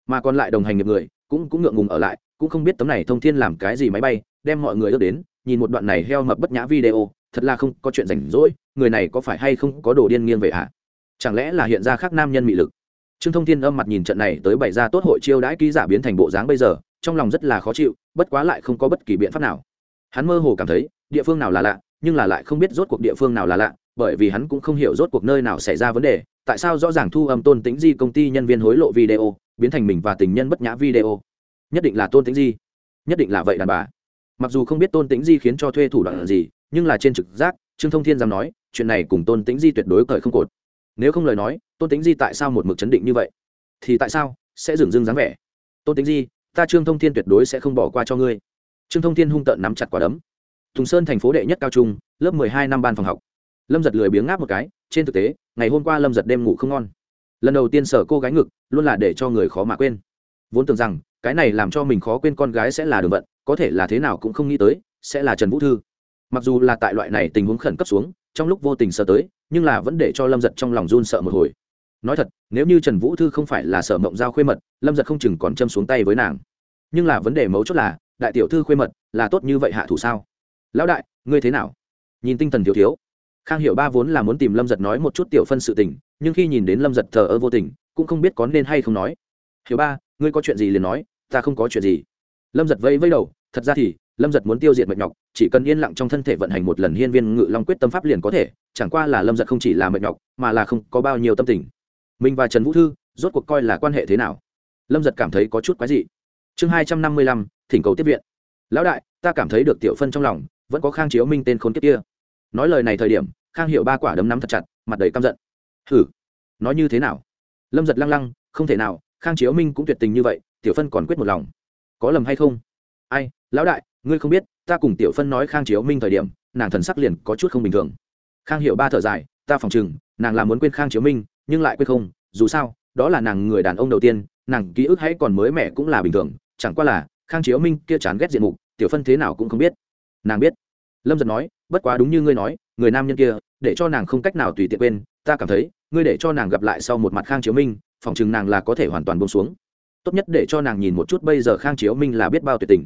mà còn lại đồng hành nghiệp người, cũng cũng ngượng ngùng ở lại, cũng không biết tấm này thông thiên làm cái gì máy bay, đem mọi người ước đến, nhìn một đoạn này heo mập bất nhã video, thật là không có chuyện rảnh rỗi, người này có phải hay không có đồ điên nghiêng về ạ à? chẳng lẽ là hiện ra khác nam nhân mị lực trương thông thiên âm mặt nhìn trận này tới bày ra tốt hội chiêu đãi ký giả biến thành bộ dáng bây giờ, trong lòng rất là khó chịu, bất quá lại không có bất kỳ biện pháp nào hắn mơ hồ cảm thấy, địa phương nào là lạ, nhưng là lại không biết rốt cuộc địa phương nào là lạ bởi vì hắn cũng không hiểu rốt cuộc nơi nào xảy ra vấn đề, tại sao rõ ràng thu âm tôn tính di công ty nhân viên hối lộ video, biến thành mình và tình nhân bất nhã video? Nhất định là tôn tính di. Nhất định là vậy đàn bà. Mặc dù không biết tôn tính di khiến cho thuê thủ đoạn gì, nhưng là trên trực giác, trương thông thiên dám nói, chuyện này cùng tôn tính di tuyệt đối cởi không cột. Nếu không lời nói, tôn tính di tại sao một mực chấn định như vậy? Thì tại sao sẽ dừng dưng dáng vẻ? Tôn tính di, ta trương thông thiên tuyệt đối sẽ không bỏ qua cho ngươi. Trương thông thiên hung tợn nắm chặt quả đấm. Thùng sơn thành phố đệ nhất cao trung, lớp mười hai năm ban phòng học lâm giật lười biếng ngáp một cái, trên thực tế, ngày hôm qua lâm giật đêm ngủ không ngon. Lần đầu tiên sở cô gái ngực luôn là để cho người khó mà quên. Vốn tưởng rằng, cái này làm cho mình khó quên con gái sẽ là đường vận, có thể là thế nào cũng không nghĩ tới, sẽ là trần vũ thư. Mặc dù là tại loại này tình huống khẩn cấp xuống, trong lúc vô tình sợ tới, nhưng là vẫn để cho lâm giật trong lòng run sợ một hồi. Nói thật, nếu như trần vũ thư không phải là sở mộng giao khuê mật, lâm giật không chừng còn châm xuống tay với nàng. Nhưng là vấn đề mấu chốt là, đại tiểu thư khuê mật là tốt như vậy hạ thủ sao? Lão đại, ngươi thế nào? Nhìn tinh thần thiếu thiếu khang hiểu ba vốn là muốn tìm lâm giật nói một chút tiểu phân sự tình, nhưng khi nhìn đến lâm giật thờ ơ vô tình, cũng không biết có nên hay không nói. Hiểu ba, ngươi có chuyện gì liền nói, ta không có chuyện gì. Lâm giật vẫy vẫy đầu, thật ra thì, lâm giật muốn tiêu diệt mệt nhọc, chỉ cần yên lặng trong thân thể vận hành một lần hiên viên ngự long quyết tâm pháp liền có thể, chẳng qua là lâm giật không chỉ là mệt nhọc, mà là không có bao nhiêu tâm tình. Mình và trần vũ thư, rốt cuộc coi là quan hệ thế nào? Lâm giật cảm thấy có chút quái dị. Chương hai trăm năm mươi lăm, thỉnh cầu tiếp viện. Lão đại, ta cảm thấy được tiểu phân trong lòng, vẫn có khang chiếu minh tên khốn kiếp kia. Nói lời này thời điểm khang hiểu ba quả đấm nắm thật chặt, mặt đầy căm giận. Hử? Nói như thế nào? Lâm giật lăng lăng, không thể nào, khang chiếu minh cũng tuyệt tình như vậy, tiểu phân còn quyết một lòng. Có lầm hay không? Ai, lão đại, ngươi không biết, ta cùng tiểu phân nói khang chiếu minh thời điểm, nàng thần sắc liền có chút không bình thường. Khang hiểu ba thở dài, ta phòng chừng nàng là muốn quên khang chiếu minh, nhưng lại quên không, dù sao, đó là nàng người đàn ông đầu tiên, nàng ký ức hãy còn mới mẻ cũng là bình thường, chẳng qua là, khang chiếu minh kia chán ghét diện mục, tiểu phân thế nào cũng không biết. Nàng biết. Lâm giật nói, bất quá đúng như ngươi nói người nam nhân kia, để cho nàng không cách nào tùy tiện quên, ta cảm thấy, ngươi để cho nàng gặp lại sau một mặt khang chiếu minh phòng chừng nàng là có thể hoàn toàn bông xuống. Tốt nhất để cho nàng nhìn một chút bây giờ khang chiếu minh là biết bao tuyệt tình.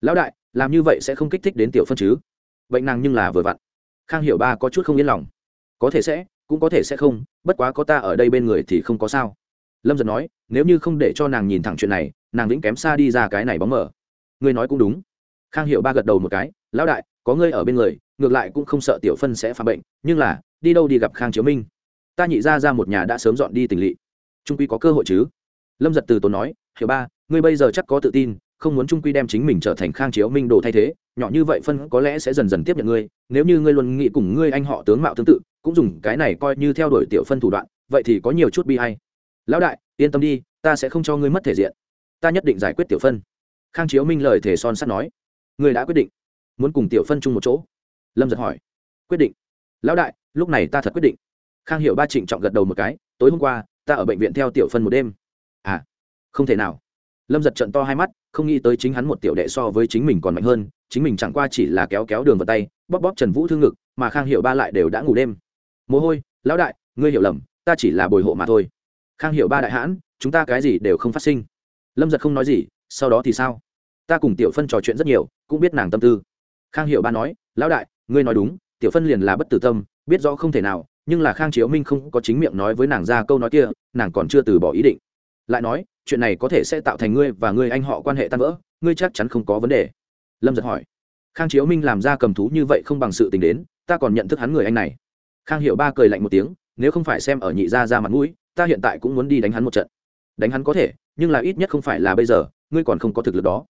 Lão đại, làm như vậy sẽ không kích thích đến tiểu phân chứ? Bệnh nàng nhưng là vừa vặn. Khang hiểu ba có chút không yên lòng. Có thể sẽ, cũng có thể sẽ không, bất quá có ta ở đây bên người thì không có sao. Lâm dần nói, nếu như không để cho nàng nhìn thẳng chuyện này, nàng lĩnh kém xa đi ra cái này bóng mở ngươi nói cũng đúng. Khang hiệu ba gật đầu một cái, lão đại có ngươi ở bên người, ngược lại cũng không sợ tiểu phân sẽ phạm bệnh, nhưng là, đi đâu đi gặp khang chiếu minh. Ta nhị ra ra một nhà đã sớm dọn đi tỉnh lỵ. Trung quy có cơ hội chứ? Lâm giật từ tốn nói, hiểu ba, ngươi bây giờ chắc có tự tin, không muốn trung quy đem chính mình trở thành khang chiếu minh đồ thay thế. Nhỏ như vậy phân có lẽ sẽ dần dần tiếp nhận ngươi. Nếu như ngươi luôn nghĩ cùng ngươi anh họ tướng mạo tương tự, cũng dùng cái này coi như theo đuổi tiểu phân thủ đoạn, vậy thì có nhiều chút bi hay. Lão đại, yên tâm đi, ta sẽ không cho ngươi mất thể diện. Ta nhất định giải quyết tiểu phân. Khang chiếu minh lời thể son sắt nói, ngươi đã quyết định muốn cùng tiểu phân chung một chỗ. Lâm giật hỏi. Quyết định. Lão đại, lúc này ta thật quyết định. Khang hiểu ba trịnh trọng gật đầu một cái, tối hôm qua, ta ở bệnh viện theo tiểu phân một đêm. À không thể nào. Lâm giật trận to hai mắt, không nghĩ tới chính hắn một tiểu đệ so với chính mình còn mạnh hơn, chính mình chẳng qua chỉ là kéo kéo đường vào tay, bóp bóp trần vũ thương ngực, mà khang hiểu ba lại đều đã ngủ đêm. Mồ hôi, lão đại, ngươi hiểu lầm, ta chỉ là bồi hộ mà thôi. Khang hiểu ba đại hãn, chúng ta cái gì đều không phát sinh. Lâm giật không nói gì, sau đó thì sao? Ta cùng tiểu phân trò chuyện rất nhiều, cũng biết nàng tâm tư khang Hiệu ba nói, lão đại, ngươi nói đúng, tiểu phân liền là bất tử tâm, biết rõ không thể nào, nhưng là khang chiếu minh không có chính miệng nói với nàng ra câu nói kia, nàng còn chưa từ bỏ ý định. Lại nói, chuyện này có thể sẽ tạo thành ngươi và ngươi anh họ quan hệ tan vỡ, ngươi chắc chắn không có vấn đề. Lâm giật hỏi. Khang chiếu minh làm ra cầm thú như vậy không bằng sự tình đến, ta còn nhận thức hắn người anh này. Khang hiệu ba cười lạnh một tiếng, nếu không phải xem ở nhị gia ra mặt mũi, ta hiện tại cũng muốn đi đánh hắn một trận. Đánh hắn có thể, nhưng là ít nhất không phải là bây giờ, ngươi còn không có thực lực đó.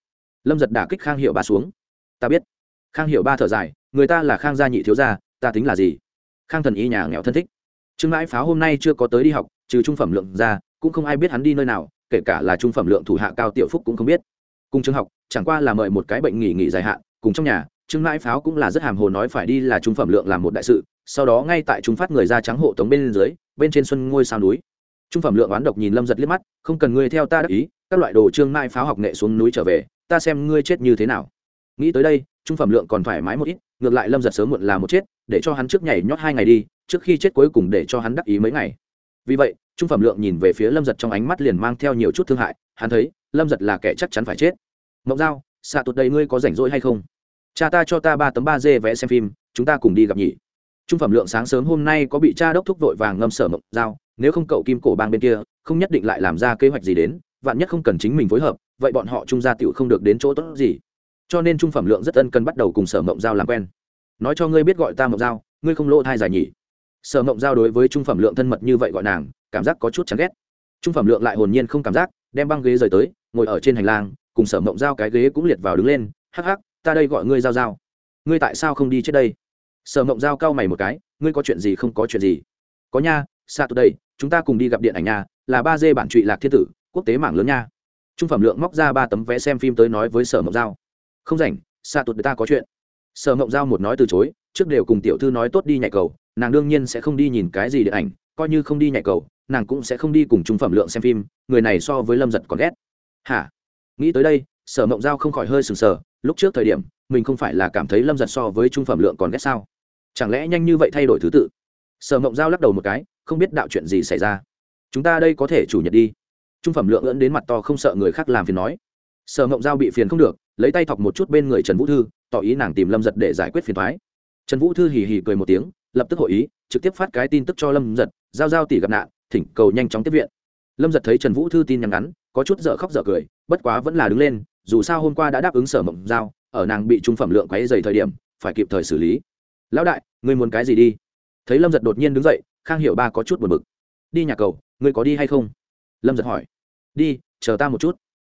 Lâm giật đả kích khang hiệu ba xuống. Ta biết khang hiểu ba thở dài, người ta là khang gia nhị thiếu gia, ta tính là gì? Khang thần y nhà nghèo thân thích. Trương mãi pháo hôm nay chưa có tới đi học, trừ trung phẩm lượng ra, cũng không ai biết hắn đi nơi nào, kể cả là trung phẩm lượng thủ hạ cao tiểu phúc cũng không biết. Cùng trường học, chẳng qua là mời một cái bệnh nghỉ nghỉ dài hạn, cùng trong nhà, trương mãi pháo cũng là rất hàm hồ nói phải đi là trung phẩm lượng làm một đại sự, sau đó ngay tại trung phát người ra trắng hộ tống bên dưới, bên trên xuân ngôi sao núi. Trung phẩm lượng oán độc nhìn lâm giật liếc mắt, không cần ngươi theo ta đắc ý, các loại đồ trương mãi pháo học nghệ xuống núi trở về, ta xem ngươi chết như thế nào. Nghĩ tới đây trung phẩm lượng còn thoải mái một ít, ngược lại lâm giật sớm muộn là một chết, để cho hắn trước nhảy nhót hai ngày đi, trước khi chết cuối cùng để cho hắn đắc ý mấy ngày. Vì vậy, trung phẩm lượng nhìn về phía lâm giật trong ánh mắt liền mang theo nhiều chút thương hại, hắn thấy, lâm giật là kẻ chắc chắn phải chết. Mộng dao xạ tụt đầy ngươi có rảnh rỗi hay không? Cha ta cho ta ba tấm ba dê vẽ xem phim, chúng ta cùng đi gặp nhỉ. Trung phẩm lượng sáng sớm hôm nay có bị cha đốc thúc vội vàng ngâm sở mộng dao nếu không cậu kim cổ bang bên kia, không nhất định lại làm ra kế hoạch gì đến, vạn nhất không cần chính mình phối hợp, vậy bọn họ trung gia tựu không được đến chỗ tốt gì cho nên trung phẩm lượng rất ân cần bắt đầu cùng sở mộng giao làm quen. Nói cho ngươi biết gọi ta mộng giao, ngươi không lỗ thai dài nhỉ. Sở mộng giao đối với trung phẩm lượng thân mật như vậy gọi nàng, cảm giác có chút chán ghét. Trung phẩm lượng lại hồn nhiên không cảm giác, đem băng ghế rời tới, ngồi ở trên hành lang, cùng sở mộng giao cái ghế cũng liệt vào đứng lên, hắc hắc, ta đây gọi ngươi giao giao. Ngươi tại sao không đi trước đây? Sở mộng giao cau mày một cái, ngươi có chuyện gì không có chuyện gì? Có nha xa từ đây, chúng ta cùng đi gặp điện ảnh nha là ba dê bản trụy lạc thiên tử, quốc tế mạng lớn nha. Trung phẩm lượng móc ra ba tấm vé xem phim tới nói với sở mộng giao không rảnh xa người ta có chuyện. Sở mộng giao một nói từ chối, trước đều cùng tiểu thư nói tốt đi nhạy cầu, nàng đương nhiên sẽ không đi nhìn cái gì điện ảnh, coi như không đi nhạy cầu, nàng cũng sẽ không đi cùng trung phẩm lượng xem phim, người này so với lâm giật còn ghét. Hả? Nghĩ tới đây, sở mộng giao không khỏi hơi sừng sờ, lúc trước thời điểm, mình không phải là cảm thấy lâm giật so với trung phẩm lượng còn ghét sao? Chẳng lẽ nhanh như vậy thay đổi thứ tự? Sở mộng giao lắc đầu một cái, không biết đạo chuyện gì xảy ra. Chúng ta đây có thể chủ nhật đi. Trung phẩm lượng ưỡn đến mặt to không sợ người khác làm phiền nói. Sở mộng giao bị phiền không được lấy tay thọc một chút bên người trần vũ thư, tỏ ý nàng tìm lâm giật để giải quyết phiền thoái trần vũ thư hì hì cười một tiếng, lập tức hội ý, trực tiếp phát cái tin tức cho lâm giật, giao giao tỷ gặp nạn, thỉnh cầu nhanh chóng tiếp viện. Lâm giật thấy trần vũ thư tin nhắn ngắn, có chút dở khóc dở cười, bất quá vẫn là đứng lên, dù sao hôm qua đã đáp ứng sở mộng giao, ở nàng bị trung phẩm lượng quáy dày thời điểm, phải kịp thời xử lý. Lão đại, ngươi muốn cái gì đi? Thấy lâm giật đột nhiên đứng dậy, khang Hiểu ba có chút buồn bực. Đi nhà cầu, ngươi có đi hay không? Lâm giật hỏi. Đi, chờ ta một chút.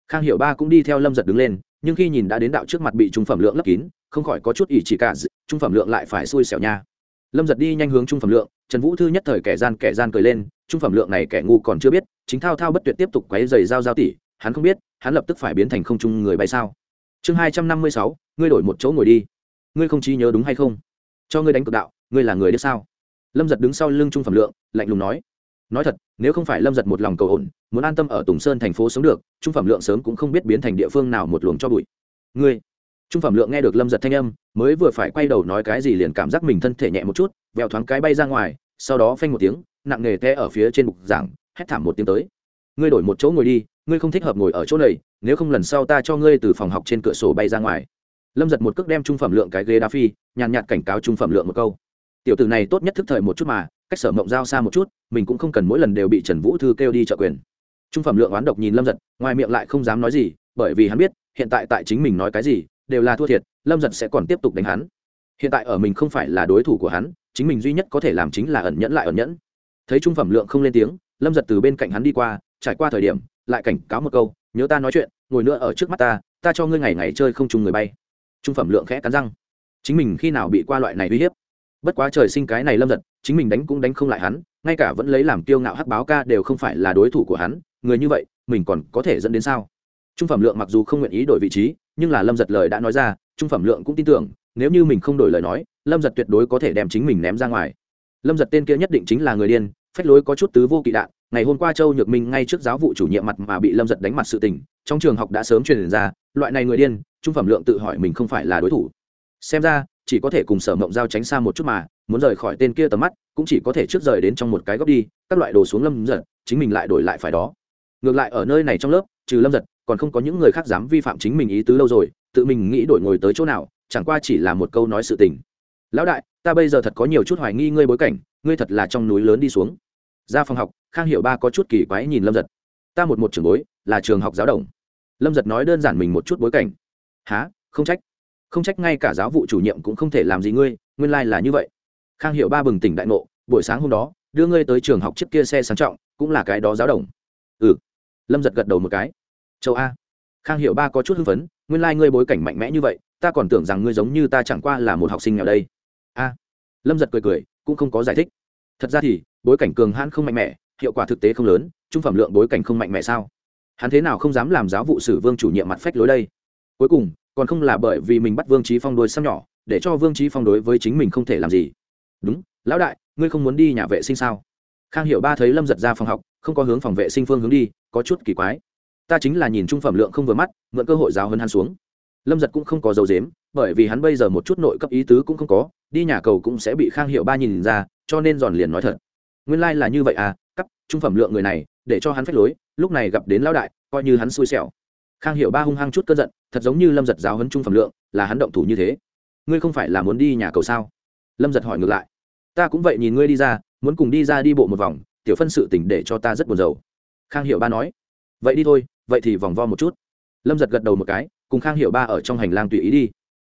Khang Hiểu ba cũng đi theo lâm giật đứng lên nhưng khi nhìn đã đến đạo trước mặt bị trung phẩm lượng lấp kín, không khỏi có chút ỷ chỉ cả trung phẩm lượng lại phải xui xẻo nha. Lâm giật đi nhanh hướng trung phẩm lượng, trần vũ thư nhất thời kẻ gian kẻ gian cười lên, trung phẩm lượng này kẻ ngu còn chưa biết, chính thao thao bất tuyệt tiếp tục quấy giày giao giao tỷ, hắn không biết, hắn lập tức phải biến thành không trung người bay sao. Chương hai trăm năm mươi sáu, ngươi đổi một chỗ ngồi đi. Ngươi không trí nhớ đúng hay không? Cho ngươi đánh cực đạo, ngươi là người đ sao? Lâm giật đứng sau lưng trung phẩm lượng, lạnh lùng nói nói thật, nếu không phải lâm giật một lòng cầu ổn, muốn an tâm ở tùng sơn thành phố sống được, trung phẩm lượng sớm cũng không biết biến thành địa phương nào một luồng cho bụi. Ngươi, trung phẩm lượng nghe được lâm giật thanh âm, mới vừa phải quay đầu nói cái gì liền cảm giác mình thân thể nhẹ một chút vẹo thoáng cái bay ra ngoài, sau đó phanh một tiếng, nặng nề té ở phía trên bục giảng, hét thảm một tiếng tới. Ngươi đổi một chỗ ngồi đi, ngươi không thích hợp ngồi ở chỗ này, nếu không lần sau ta cho ngươi từ phòng học trên cửa sổ bay ra ngoài. Lâm giật một cước đem trung phẩm lượng cái ghế đá phi, nhàn nhạt cảnh cáo trung phẩm lượng một câu. Tiểu tử này tốt nhất thức thời một chút mà cách sở mộng giao xa một chút, mình cũng không cần mỗi lần đều bị trần vũ thư kêu đi trợ quyền. Trung phẩm lượng oán độc nhìn lâm giật, ngoài miệng lại không dám nói gì, bởi vì hắn biết, hiện tại tại chính mình nói cái gì, đều là thua thiệt, lâm giật sẽ còn tiếp tục đánh hắn. Hiện tại ở mình không phải là đối thủ của hắn, chính mình duy nhất có thể làm chính là ẩn nhẫn lại ẩn nhẫn. Thấy trung phẩm lượng không lên tiếng, lâm giật từ bên cạnh hắn đi qua, trải qua thời điểm, lại cảnh cáo một câu, nhớ ta nói chuyện, ngồi nữa ở trước mắt ta ta cho ngươi ngày ngày chơi không chung người bay. Trung phẩm lượng khẽ cắn răng. Chính mình khi nào bị qua loại này uy hiếp? Bất quá trời sinh cái này lâm giật, chính mình đánh cũng đánh không lại hắn, ngay cả vẫn lấy làm kiêu ngạo hắc báo ca đều không phải là đối thủ của hắn, người như vậy, mình còn có thể dẫn đến sao? Trung phẩm lượng mặc dù không nguyện ý đổi vị trí, nhưng là lâm giật lời đã nói ra, trung phẩm lượng cũng tin tưởng, nếu như mình không đổi lời nói, lâm giật tuyệt đối có thể đem chính mình ném ra ngoài. Lâm giật tên kia nhất định chính là người điên, phách lối có chút tứ vô kỵ đạn, ngày hôm qua châu nhược minh ngay trước giáo vụ chủ nhiệm mặt mà bị lâm giật đánh mặt sự tình, trong trường học đã sớm truyền ra, loại này người điên, trung phẩm lượng tự hỏi mình không phải là đối thủ. Xem ra chỉ có thể cùng sở mộng giao tránh xa một chút mà, muốn rời khỏi tên kia tầm mắt, cũng chỉ có thể trước rời đến trong một cái góc đi, các loại đồ xuống lâm giật, chính mình lại đổi lại phải đó. Ngược lại ở nơi này trong lớp, trừ lâm giật, còn không có những người khác dám vi phạm chính mình ý tứ lâu rồi, tự mình nghĩ đổi ngồi tới chỗ nào, chẳng qua chỉ là một câu nói sự tình. Lão đại, ta bây giờ thật có nhiều chút hoài nghi ngươi bối cảnh, ngươi thật là trong núi lớn đi xuống. Ra phòng học, khang hiệu ba có chút kỳ quái nhìn lâm giật. Ta một một trường bối, là trường học giáo đồng. Lâm giật nói đơn giản mình một chút bối cảnh. Há không trách không trách ngay cả giáo vụ chủ nhiệm cũng không thể làm gì ngươi, nguyên lai、like、là như vậy. Khang hiệu ba bừng tỉnh đại ngộ, buổi sáng hôm đó, đưa ngươi tới trường học chiếc kia xe sang trọng, cũng là cái đó giáo đồng. Ừ. Lâm giật gật đầu một cái. Châu a. Khang hiệu ba có chút hưng phấn, nguyên lai、like、ngươi bối cảnh mạnh mẽ như vậy, ta còn tưởng rằng ngươi giống như ta chẳng qua là một học sinh nghèo đây. A. Lâm giật cười cười, cũng không có giải thích. Thật ra thì, bối cảnh cường hãn không mạnh mẽ, hiệu quả thực tế không lớn, trung phẩm lượng bối cảnh không mạnh mẽ sao? Hắn thế nào không dám làm giáo vụ sử vương chủ nhiệm mặt phách lối đây? Cuối cùng còn không là bởi vì mình bắt vương trí phong đôi xăm nhỏ, để cho vương trí phong đối với chính mình không thể làm gì. Đúng, lão đại, ngươi không muốn đi nhà vệ sinh sao? Khang hiểu ba thấy lâm giật ra phòng học, không có hướng phòng vệ sinh phương hướng đi, có chút kỳ quái. Ta chính là nhìn trung phẩm lượng không vừa mắt, mượn cơ hội giáo hơn hắn xuống. Lâm giật cũng không có dấu dếm, bởi vì hắn bây giờ một chút nội cấp ý tứ cũng không có, đi nhà cầu cũng sẽ bị khang hiệu ba nhìn ra, cho nên giòn liền nói thật. Nguyên lai、like、là như vậy à cấp trung phẩm lượng người này, để cho hắn phách lối, lúc này gặp đến lão đại, coi như hắn xui xẻo khang hiệu ba hung hăng chút cơn giận, thật giống như lâm giật giáo hấn trung phẩm lượng, là hắn động thủ như thế. Ngươi không phải là muốn đi nhà cầu sao? Lâm giật hỏi ngược lại. Ta cũng vậy nhìn ngươi đi ra, muốn cùng đi ra đi bộ một vòng, tiểu phân sự tỉnh để cho ta rất buồn rầu. Khang hiệu ba nói. Vậy đi thôi, vậy thì vòng vo một chút. Lâm giật gật đầu một cái, cùng khang hiệu ba ở trong hành lang tùy ý đi.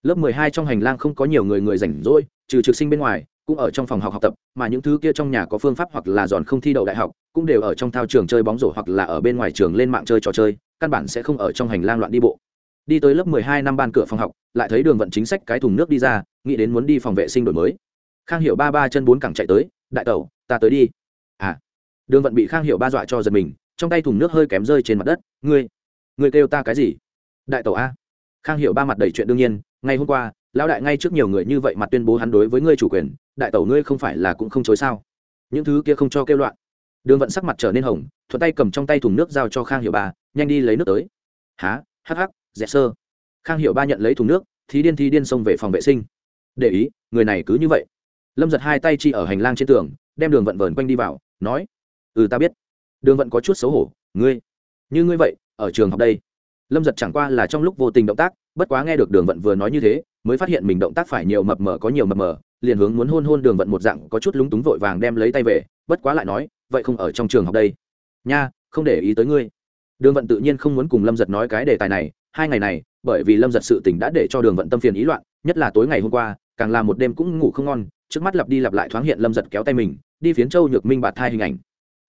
Lớp mười hai trong hành lang không có nhiều người người rảnh rỗi, trừ trực sinh bên ngoài, cũng ở trong phòng học học tập, mà những thứ kia trong nhà có phương pháp hoặc là giòn không thi đậu đại học cũng đều ở trong thao trường chơi bóng rổ hoặc là ở bên ngoài trường lên mạng chơi trò chơi, căn bản sẽ không ở trong hành lang loạn đi bộ. Đi tới lớp mười hai năm ban cửa phòng học, lại thấy đường vận chính sách cái thùng nước đi ra, nghĩ đến muốn đi phòng vệ sinh đổi mới. Khang hiệu ba ba chân bốn cẳng chạy tới, đại tẩu, ta tới đi. À. Đường vận bị khang hiệu ba dọa cho giật mình, trong tay thùng nước hơi kém rơi trên mặt đất, ngươi ngươi kêu ta cái gì? Đại tẩu a. Khang hiệu ba mặt đầy chuyện đương nhiên, ngày hôm qua, lão đại ngay trước nhiều người như vậy mặt tuyên bố hắn đối với ngươi chủ quyền, đại tẩu ngươi không phải là cũng không chối sao? Những thứ kia không cho kêu loạn đường vận sắc mặt trở nên hồng, thuận tay cầm trong tay thùng nước giao cho khang hiệu ba, nhanh đi lấy nước tới. Há, hắc hắc dẹp sơ. Khang hiệu ba nhận lấy thùng nước thì điên thì điên xông về phòng vệ sinh. Để ý, người này cứ như vậy. Lâm giật hai tay chi ở hành lang trên tường, đem đường vận vờn quanh đi vào, nói ừ ta biết. Đường vận có chút xấu hổ, ngươi, như ngươi vậy, ở trường học đây. Lâm giật chẳng qua là trong lúc vô tình động tác, bất quá nghe được đường vận vừa nói như thế, mới phát hiện mình động tác phải nhiều mập mờ có nhiều mập mờ, liền hướng muốn hôn hôn đường vận một dạng có chút lúng túng vội vàng đem lấy tay về bất quá lại nói, vậy không ở trong trường học đây. Nha, không để ý tới ngươi. Đường vận tự nhiên không muốn cùng lâm giật nói cái đề tài này, hai ngày này, bởi vì lâm giật sự tỉnh đã để cho đường vận tâm phiền ý loạn, nhất là tối ngày hôm qua, càng là một đêm cũng ngủ không ngon, trước mắt lặp đi lặp lại thoáng hiện lâm giật kéo tay mình, đi phiến châu nhược minh bạt thai hình ảnh.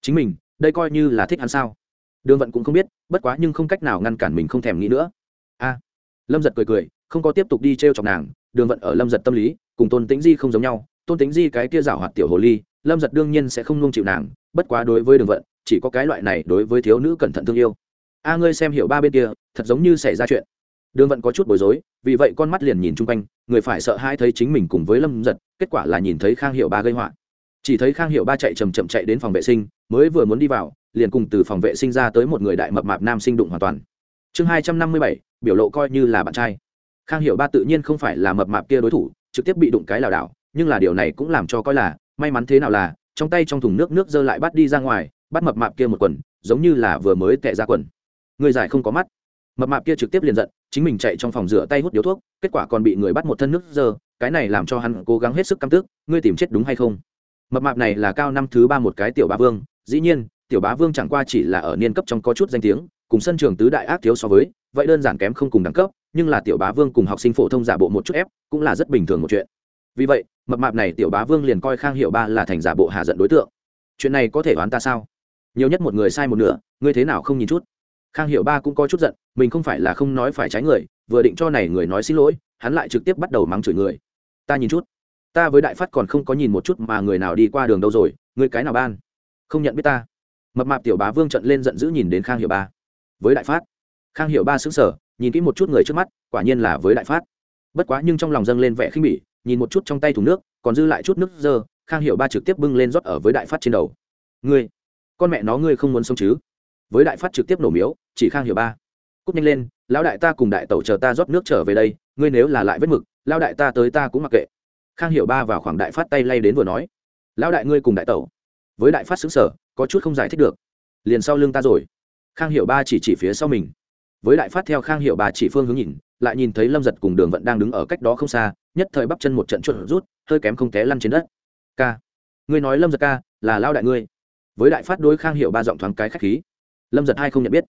Chính mình, đây coi như là thích hắn sao? Đường vận cũng không biết, bất quá nhưng không cách nào ngăn cản mình không thèm nghĩ nữa. A. Lâm giật cười cười, không có tiếp tục đi t r e o chọc nàng, đường vận ở lâm giật tâm lý, cùng tôn tính di không giống nhau, tôn tính di cái kia rảo hoạt tiểu hồ ly lâm giật đương nhiên sẽ không nung chịu nàng, bất quá đối với đường vận, chỉ có cái loại này đối với thiếu nữ cẩn thận thương yêu. A, ngươi xem hiểu ba bên kia, thật giống như xảy ra chuyện. Đường vận có chút bối rối, vì vậy con mắt liền nhìn chung quanh, người phải sợ hai thấy chính mình cùng với lâm giật, kết quả là nhìn thấy khang hiệu ba gây họa. Chỉ thấy khang hiệu ba chạy chầm chậm chạy đến phòng vệ sinh, mới vừa muốn đi vào, liền cùng từ phòng vệ sinh ra tới một người đại mập mạp nam sinh đụng hoàn toàn. Chương hai trăm năm mươi bảy, biểu lộ coi như là bạn trai. Khang hiệu ba tự nhiên không phải là mập mạp kia đối thủ, trực tiếp bị đụng cái lảo đảo, nhưng là điều này cũng làm cho coi là may mắn thế nào là, trong tay trong thùng nước nước dơ lại bắt đi ra ngoài, bắt mập mạp kia một quần, giống như là vừa mới tệ ra quần. Người giải không có mắt. Mập mạp kia trực tiếp liền giận, chính mình chạy trong phòng rửa tay hút điếu thuốc, kết quả còn bị người bắt một thân nước dơ, cái này làm cho hắn cố gắng hết sức căm tức, ngươi tìm chết đúng hay không? Mập mạp này là cao năm thứ ba một cái tiểu bá vương, dĩ nhiên, tiểu bá vương chẳng qua chỉ là ở niên cấp trong có chút danh tiếng, cùng sân trường tứ đại ác thiếu so với, vậy đơn giản kém không cùng đẳng cấp, nhưng là tiểu bá vương cùng học sinh phổ thông giả bộ một chút ép, cũng là rất bình thường một chuyện vì vậy, mập mạp này tiểu bá vương liền coi khang hiệu ba là thành giả bộ hạ giận đối tượng. Chuyện này có thể đoán ta sao? Nhiều nhất một người sai một nửa, ngươi thế nào không nhìn chút? Khang hiệu ba cũng có chút giận, mình không phải là không nói phải trái người, vừa định cho này người nói xin lỗi, hắn lại trực tiếp bắt đầu mắng chửi người. Ta nhìn chút. Ta với đại phát còn không có nhìn một chút mà người nào đi qua đường đâu rồi người cái nào ban? Không nhận biết ta. Mập mạp tiểu bá vương trận lên giận dữ nhìn đến khang hiệu ba. Với đại phát. Khang hiệu ba xứng sở nhìn kỹ một chút người trước mắt, quả nhiên là với đại phát. Bất quá nhưng trong lòng dâng lên vẻ khinh bỉ nhìn một chút trong tay thùng nước, còn dư lại chút nước dơ, khang hiệu ba trực tiếp bưng lên rót ở với đại phát trên đầu. Ngươi, con mẹ nó ngươi không muốn sống chứ? Với đại phát trực tiếp nổ miếu, chỉ khang hiệu ba. Cúp nhanh lên, lão đại ta cùng đại tẩu chờ ta rót nước trở về đây, ngươi nếu là lại vết mực, lão đại ta tới ta cũng mặc kệ. Khang hiệu ba vào khoảng đại phát tay lay đến vừa nói. Lão đại ngươi cùng đại tẩu. Với đại phát xứng sở có chút không giải thích được. Liền sau lưng ta rồi. Khang hiệu ba chỉ chỉ phía sau mình. Với đại phát theo khang hiệu ba chỉ phương hướng nhìn, lại nhìn thấy lâm giật cùng đường vận đang đứng ở cách đó không xa nhất thời bắp chân một trận chuột rút, hơi kém không té lăn trên đất. Ca ngươi nói lâm giật ca, là lao đại ngươi. Với đại phát đối khang hiệu ba giọng thoáng cái khách khí. Lâm giật hai không nhận biết.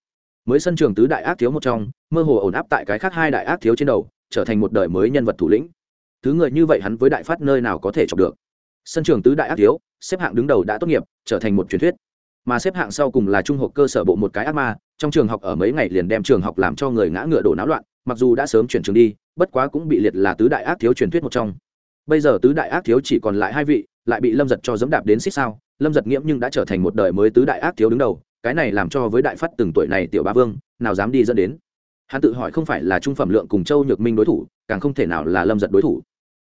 Mới sân trường tứ đại ác thiếu một trong, mơ hồ ổn áp tại cái khác hai đại ác thiếu trên đầu, trở thành một đời mới nhân vật thủ lĩnh. Thứ người như vậy hắn với đại phát nơi nào có thể chọc được. Sân trường tứ đại ác thiếu, xếp hạng đứng đầu đã tốt nghiệp, trở thành một truyền thuyết. Mà xếp hạng sau cùng là trung học cơ sở bộ một cái ác ma, trong trường học ở mấy ngày liền đem trường học làm cho người ngã ngựa đổ náo loạn mặc dù đã sớm chuyển trường đi, bất quá cũng bị liệt là tứ đại ác thiếu truyền thuyết một trong. Bây giờ tứ đại ác thiếu chỉ còn lại hai vị, lại bị lâm giật cho dẫm đạp đến xích sao, lâm giật nghiễm nhưng đã trở thành một đời mới tứ đại ác thiếu đứng đầu, cái này làm cho với đại phát từng tuổi này tiểu ba vương, nào dám đi dẫn đến. Hắn tự hỏi không phải là trung phẩm lượng cùng châu nhược minh đối thủ, càng không thể nào là lâm giật đối thủ.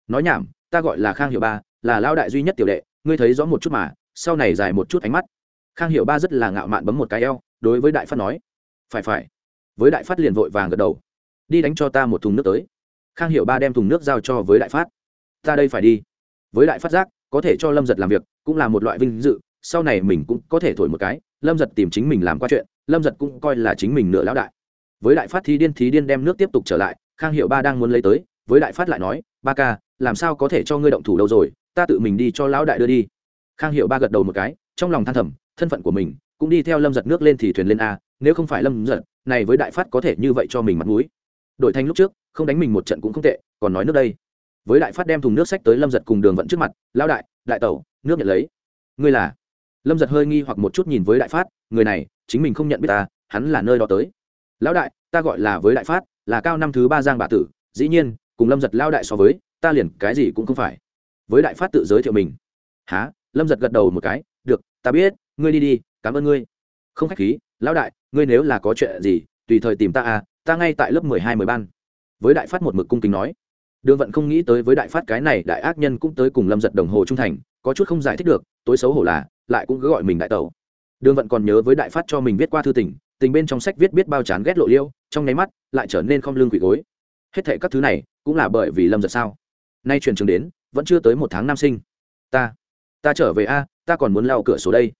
Nói nhảm, ta gọi là khang hiệu ba, là lao đại duy nhất tiểu đệ, ngươi thấy rõ một chút mà, sau này dài một chút ánh mắt. Khang hiệu ba rất là ngạo mạn bấm một cái eo, đối với đại phát nói, phải phải. Với đại phát liền vội vàng gật đầu đi đánh cho ta một thùng nước tới. Khang hiệu ba đem thùng nước giao cho với đại phát. Ta đây phải đi. Với đại phát giác, có thể cho lâm giật làm việc, cũng là một loại vinh dự, sau này mình cũng có thể thổi một cái. Lâm giật tìm chính mình làm qua chuyện, lâm giật cũng coi là chính mình nửa lão đại. Với đại phát thí điên thí điên đem nước tiếp tục trở lại, khang hiệu ba đang muốn lấy tới, với đại phát lại nói, ba ca, làm sao có thể cho ngươi động thủ đâu rồi, ta tự mình đi cho lão đại đưa đi. Khang hiệu ba gật đầu một cái, trong lòng than thầm, thân phận của mình cũng đi theo lâm giật nước lên thì thuyền lên a, nếu không phải lâm giật, này với đại phát có thể như vậy cho mình mặt mũi đổi thành lúc trước, không đánh mình một trận cũng không tệ, còn nói nước đây. Với đại phát đem thùng nước sách tới lâm giật cùng đường vận trước mặt, lão đại đại tẩu, nước nhận lấy. Ngươi là? Lâm giật hơi nghi hoặc một chút nhìn với đại phát, người này, chính mình không nhận biết ta, hắn là nơi đó tới. Lão đại, ta gọi là với đại phát, là cao năm thứ ba giang bà tử, dĩ nhiên, cùng lâm giật lao đại so với, ta liền cái gì cũng không phải. Với đại phát tự giới thiệu mình. Há lâm giật gật đầu một cái, được, ta biết, ngươi đi đi, cảm ơn ngươi. Không khách khí, lão đại, ngươi nếu là có chuyện gì, tùy thời tìm ta à ta ngay tại lớp mười hai mười ban. Với đại phát một mực cung kính nói. Đường vận không nghĩ tới với đại phát cái này, đại ác nhân cũng tới cùng lâm giật đồng hồ trung thành, có chút không giải thích được, tối xấu hổ là, lại cũng cứ gọi mình đại tẩu. Đường vận còn nhớ với đại phát cho mình viết qua thư tình tình bên trong sách viết biết bao chán ghét lộ liêu, trong nháy mắt, lại trở nên không lương quỷ gối. Hết thệ các thứ này, cũng là bởi vì lâm giật sao? Nay truyền trường đến, vẫn chưa tới một tháng năm sinh. Ta ta trở về a, ta còn muốn lao cửa sổ đây.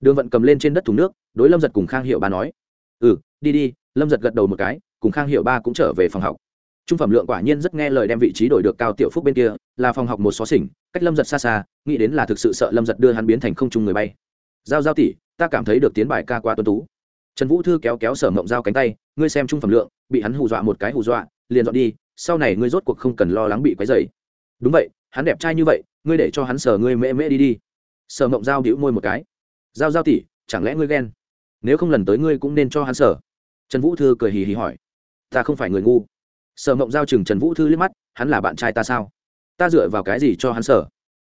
Đường vận cầm lên trên đất thùng nước, đối lâm giật cùng khang hiệu bà nói. Ừ đi đi, lâm giật gật đầu một cái cùng khang hiệu ba cũng trở về phòng học. Trung phẩm lượng quả nhiên rất nghe lời đem vị trí đổi được cao tiểu phúc bên kia, là phòng học một xó xỉnh, cách lâm giật xa xa, nghĩ đến là thực sự sợ lâm giật đưa hắn biến thành không trung người bay. Giao giao tỷ, ta cảm thấy được tiến bài ca qua tuân tú. Trần vũ thư kéo kéo sở mộng giao cánh tay, ngươi xem trung phẩm lượng, bị hắn hù dọa một cái hù dọa, liền dọn đi, sau này ngươi rốt cuộc không cần lo lắng bị quấy dày đúng vậy, hắn đẹp trai như vậy, ngươi để cho hắn sờ ngươi mễ mễ đi đi. Sở mộng giao đĩu môi một cái. Giao giao tỷ, chẳng lẽ ngươi ghen? Nếu không lần tới ngươi cũng nên cho hắn sờ. Trần vũ thư cười hì hì hỏi ta không phải người ngu. Sở mộng giao chừng trần vũ thư liếc mắt, hắn là bạn trai ta sao? Ta dựa vào cái gì cho hắn sở?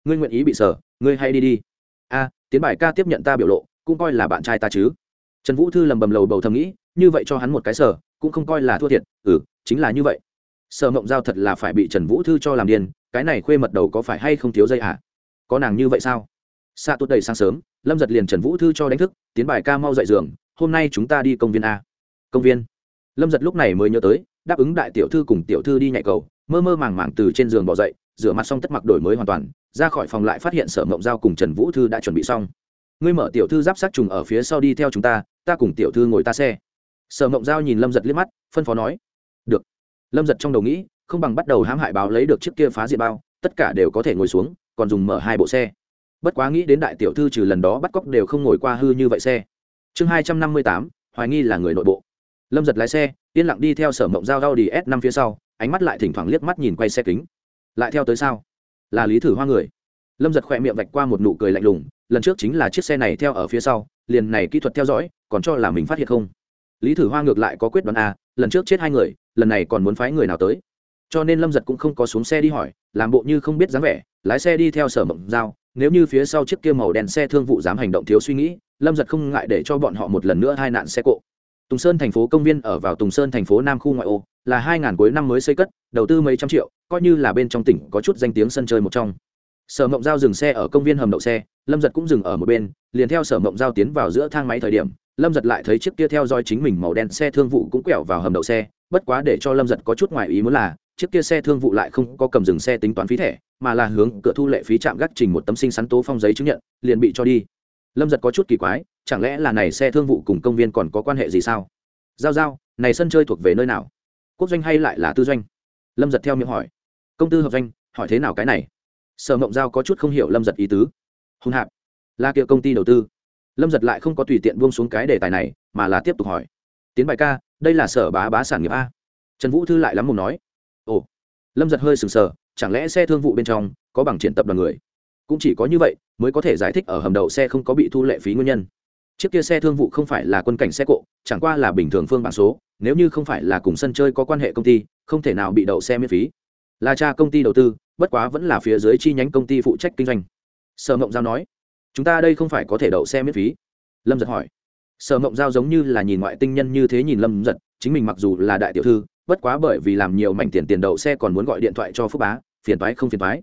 Ngươi nguyện ý bị sở, ngươi hay đi đi. A, tiến bài ca tiếp nhận ta biểu lộ, cũng coi là bạn trai ta chứ. Trần vũ thư lầm bầm lầu bầu thầm nghĩ, như vậy cho hắn một cái sở, cũng không coi là thua thiệt. Ừ chính là như vậy. Sở mộng giao thật là phải bị trần vũ thư cho làm điên, cái này khuê mật đầu có phải hay không thiếu dây à? có nàng như vậy sao? Xa tốt đầy sáng sớm, lâm giật liền trần vũ thư cho đánh thức, tiến bài ca mau dậy giường, hôm nay chúng ta đi công viên a. Công viên? Lâm giật lúc này mới nhớ tới, đáp ứng đại tiểu thư cùng tiểu thư đi nhạy cầu, mơ mơ màng màng từ trên giường bỏ dậy, rửa mặt xong tất mặc đổi mới hoàn toàn, ra khỏi phòng lại phát hiện sở mộng giao cùng trần vũ thư đã chuẩn bị xong. Ngươi mở tiểu thư giáp sát trùng ở phía sau đi theo chúng ta ta cùng tiểu thư ngồi ta xe. Sở mộng giao nhìn lâm giật liếc mắt, phân phó nói, được. Lâm giật trong đầu nghĩ, không bằng bắt đầu hãm hại báo lấy được chiếc kia phá diệt bao, tất cả đều có thể ngồi xuống, còn dùng mở hai bộ xe. Bất quá nghĩ đến đại tiểu thư trừ lần đó bắt cóc đều không ngồi qua hư như vậy xe. Chương hai trăm năm mươi tám, hoài nghi là người nội bộ lâm giật lái xe, yên lặng đi theo sở mộng giao đau đi s năm phía sau, ánh mắt lại thỉnh thoảng liếc mắt nhìn quay xe kính. Lại theo tới sao? Là lý thử hoa người. Lâm giật khỏe miệng vạch qua một nụ cười lạnh lùng, lần trước chính là chiếc xe này theo ở phía sau, liền này kỹ thuật theo dõi, còn cho là mình phát hiện không? Lý thử hoa ngược lại có quyết đoán a, lần trước chết hai người, lần này còn muốn phái người nào tới? Cho nên lâm giật cũng không có xuống xe đi hỏi, làm bộ như không biết dáng vẻ, lái xe đi theo sở mộng giao, nếu như phía sau chiếc kia màu đen xe thương vụ dám hành động thiếu suy nghĩ, lâm giật không ngại để cho bọn họ một lần nữa hai nạn xe cộ tùng sơn thành phố công viên ở vào tùng sơn thành phố nam khu ngoại ô, là hai ngàn cuối năm mới xây cất, đầu tư mấy trăm triệu, coi như là bên trong tỉnh có chút danh tiếng sân chơi một trong. Sở mộng giao dừng xe ở công viên hầm đậu xe, lâm giật cũng dừng ở một bên, liền theo sở mộng giao tiến vào giữa thang máy thời điểm, lâm giật lại thấy chiếc kia theo dõi chính mình màu đen xe thương vụ cũng quẹo vào hầm đậu xe, bất quá để cho lâm giật có chút ngoài ý muốn là, chiếc kia xe thương vụ lại không có cầm dừng xe tính toán phí thẻ, mà là hướng cửa thu lệ phí trạm gác trình một tấm sinh sắn tố phong giấy chứng nhận, liền bị cho đi lâm giật có chút kỳ quái, chẳng lẽ là này xe thương vụ cùng công viên còn có quan hệ gì sao? Giao giao, này sân chơi thuộc về nơi nào? Quốc doanh hay lại là tư doanh? Lâm giật theo miệng hỏi. Công tư hợp doanh, hỏi thế nào cái này? Sở mộng giao có chút không hiểu lâm giật ý tứ. Hùng hạp. Là kia công ty đầu tư. Lâm giật lại không có tùy tiện buông xuống cái đề tài này, mà là tiếp tục hỏi. Tiến bài ca, đây là sở bá bá sản nghiệp a. Trần vũ thư lại lắm mồm nói. Ồ. Lâm giật hơi sừng sờ, chẳng lẽ xe thương vụ bên trong có bằng triển tập đoàn người? Cũng chỉ có như vậy mới có thể giải thích ở hầm đậu xe không có bị thu lệ phí nguyên nhân. Chiếc kia xe thương vụ không phải là quân cảnh xe cộ, chẳng qua là bình thường phương bản số, nếu như không phải là cùng sân chơi có quan hệ công ty, không thể nào bị đậu xe miễn phí. Là cha công ty đầu tư, bất quá vẫn là phía dưới chi nhánh công ty phụ trách kinh doanh. Sở mộng giao nói, chúng ta đây không phải có thể đậu xe miễn phí? Lâm giật hỏi. Sở mộng giao giống như là nhìn ngoại tinh nhân như thế nhìn lâm giật, chính mình mặc dù là đại tiểu thư, bất quá bởi vì làm nhiều mảnh tiền tiền đậu xe còn muốn gọi điện thoại cho phúc bá, phiền toái không phiền toái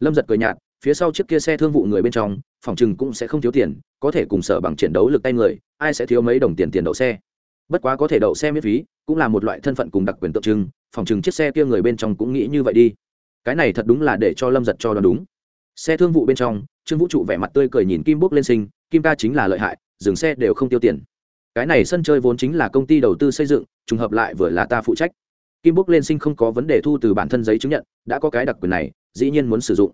lâm giật cười nhạt, phía sau chiếc kia xe thương vụ người bên trong, phòng chừng cũng sẽ không thiếu tiền, có thể cùng sở bằng chiến đấu lực tay người, ai sẽ thiếu mấy đồng tiền tiền đậu xe. Bất quá có thể đậu xe miễn phí, cũng là một loại thân phận cùng đặc quyền tượng trưng, phòng chừng chiếc xe kia người bên trong cũng nghĩ như vậy đi. Cái này thật đúng là để cho lâm giật cho đoán đúng. Xe thương vụ bên trong, trương vũ trụ vẻ mặt tươi cười nhìn kim bốc lên sinh, kim ca chính là lợi hại, dừng xe đều không tiêu tiền. Cái này sân chơi vốn chính là công ty đầu tư xây dựng, trùng hợp lại vừa là ta phụ trách kim bốc lên sinh không có vấn đề thu từ bản thân giấy chứng nhận, đã có cái đặc quyền này, dĩ nhiên muốn sử dụng.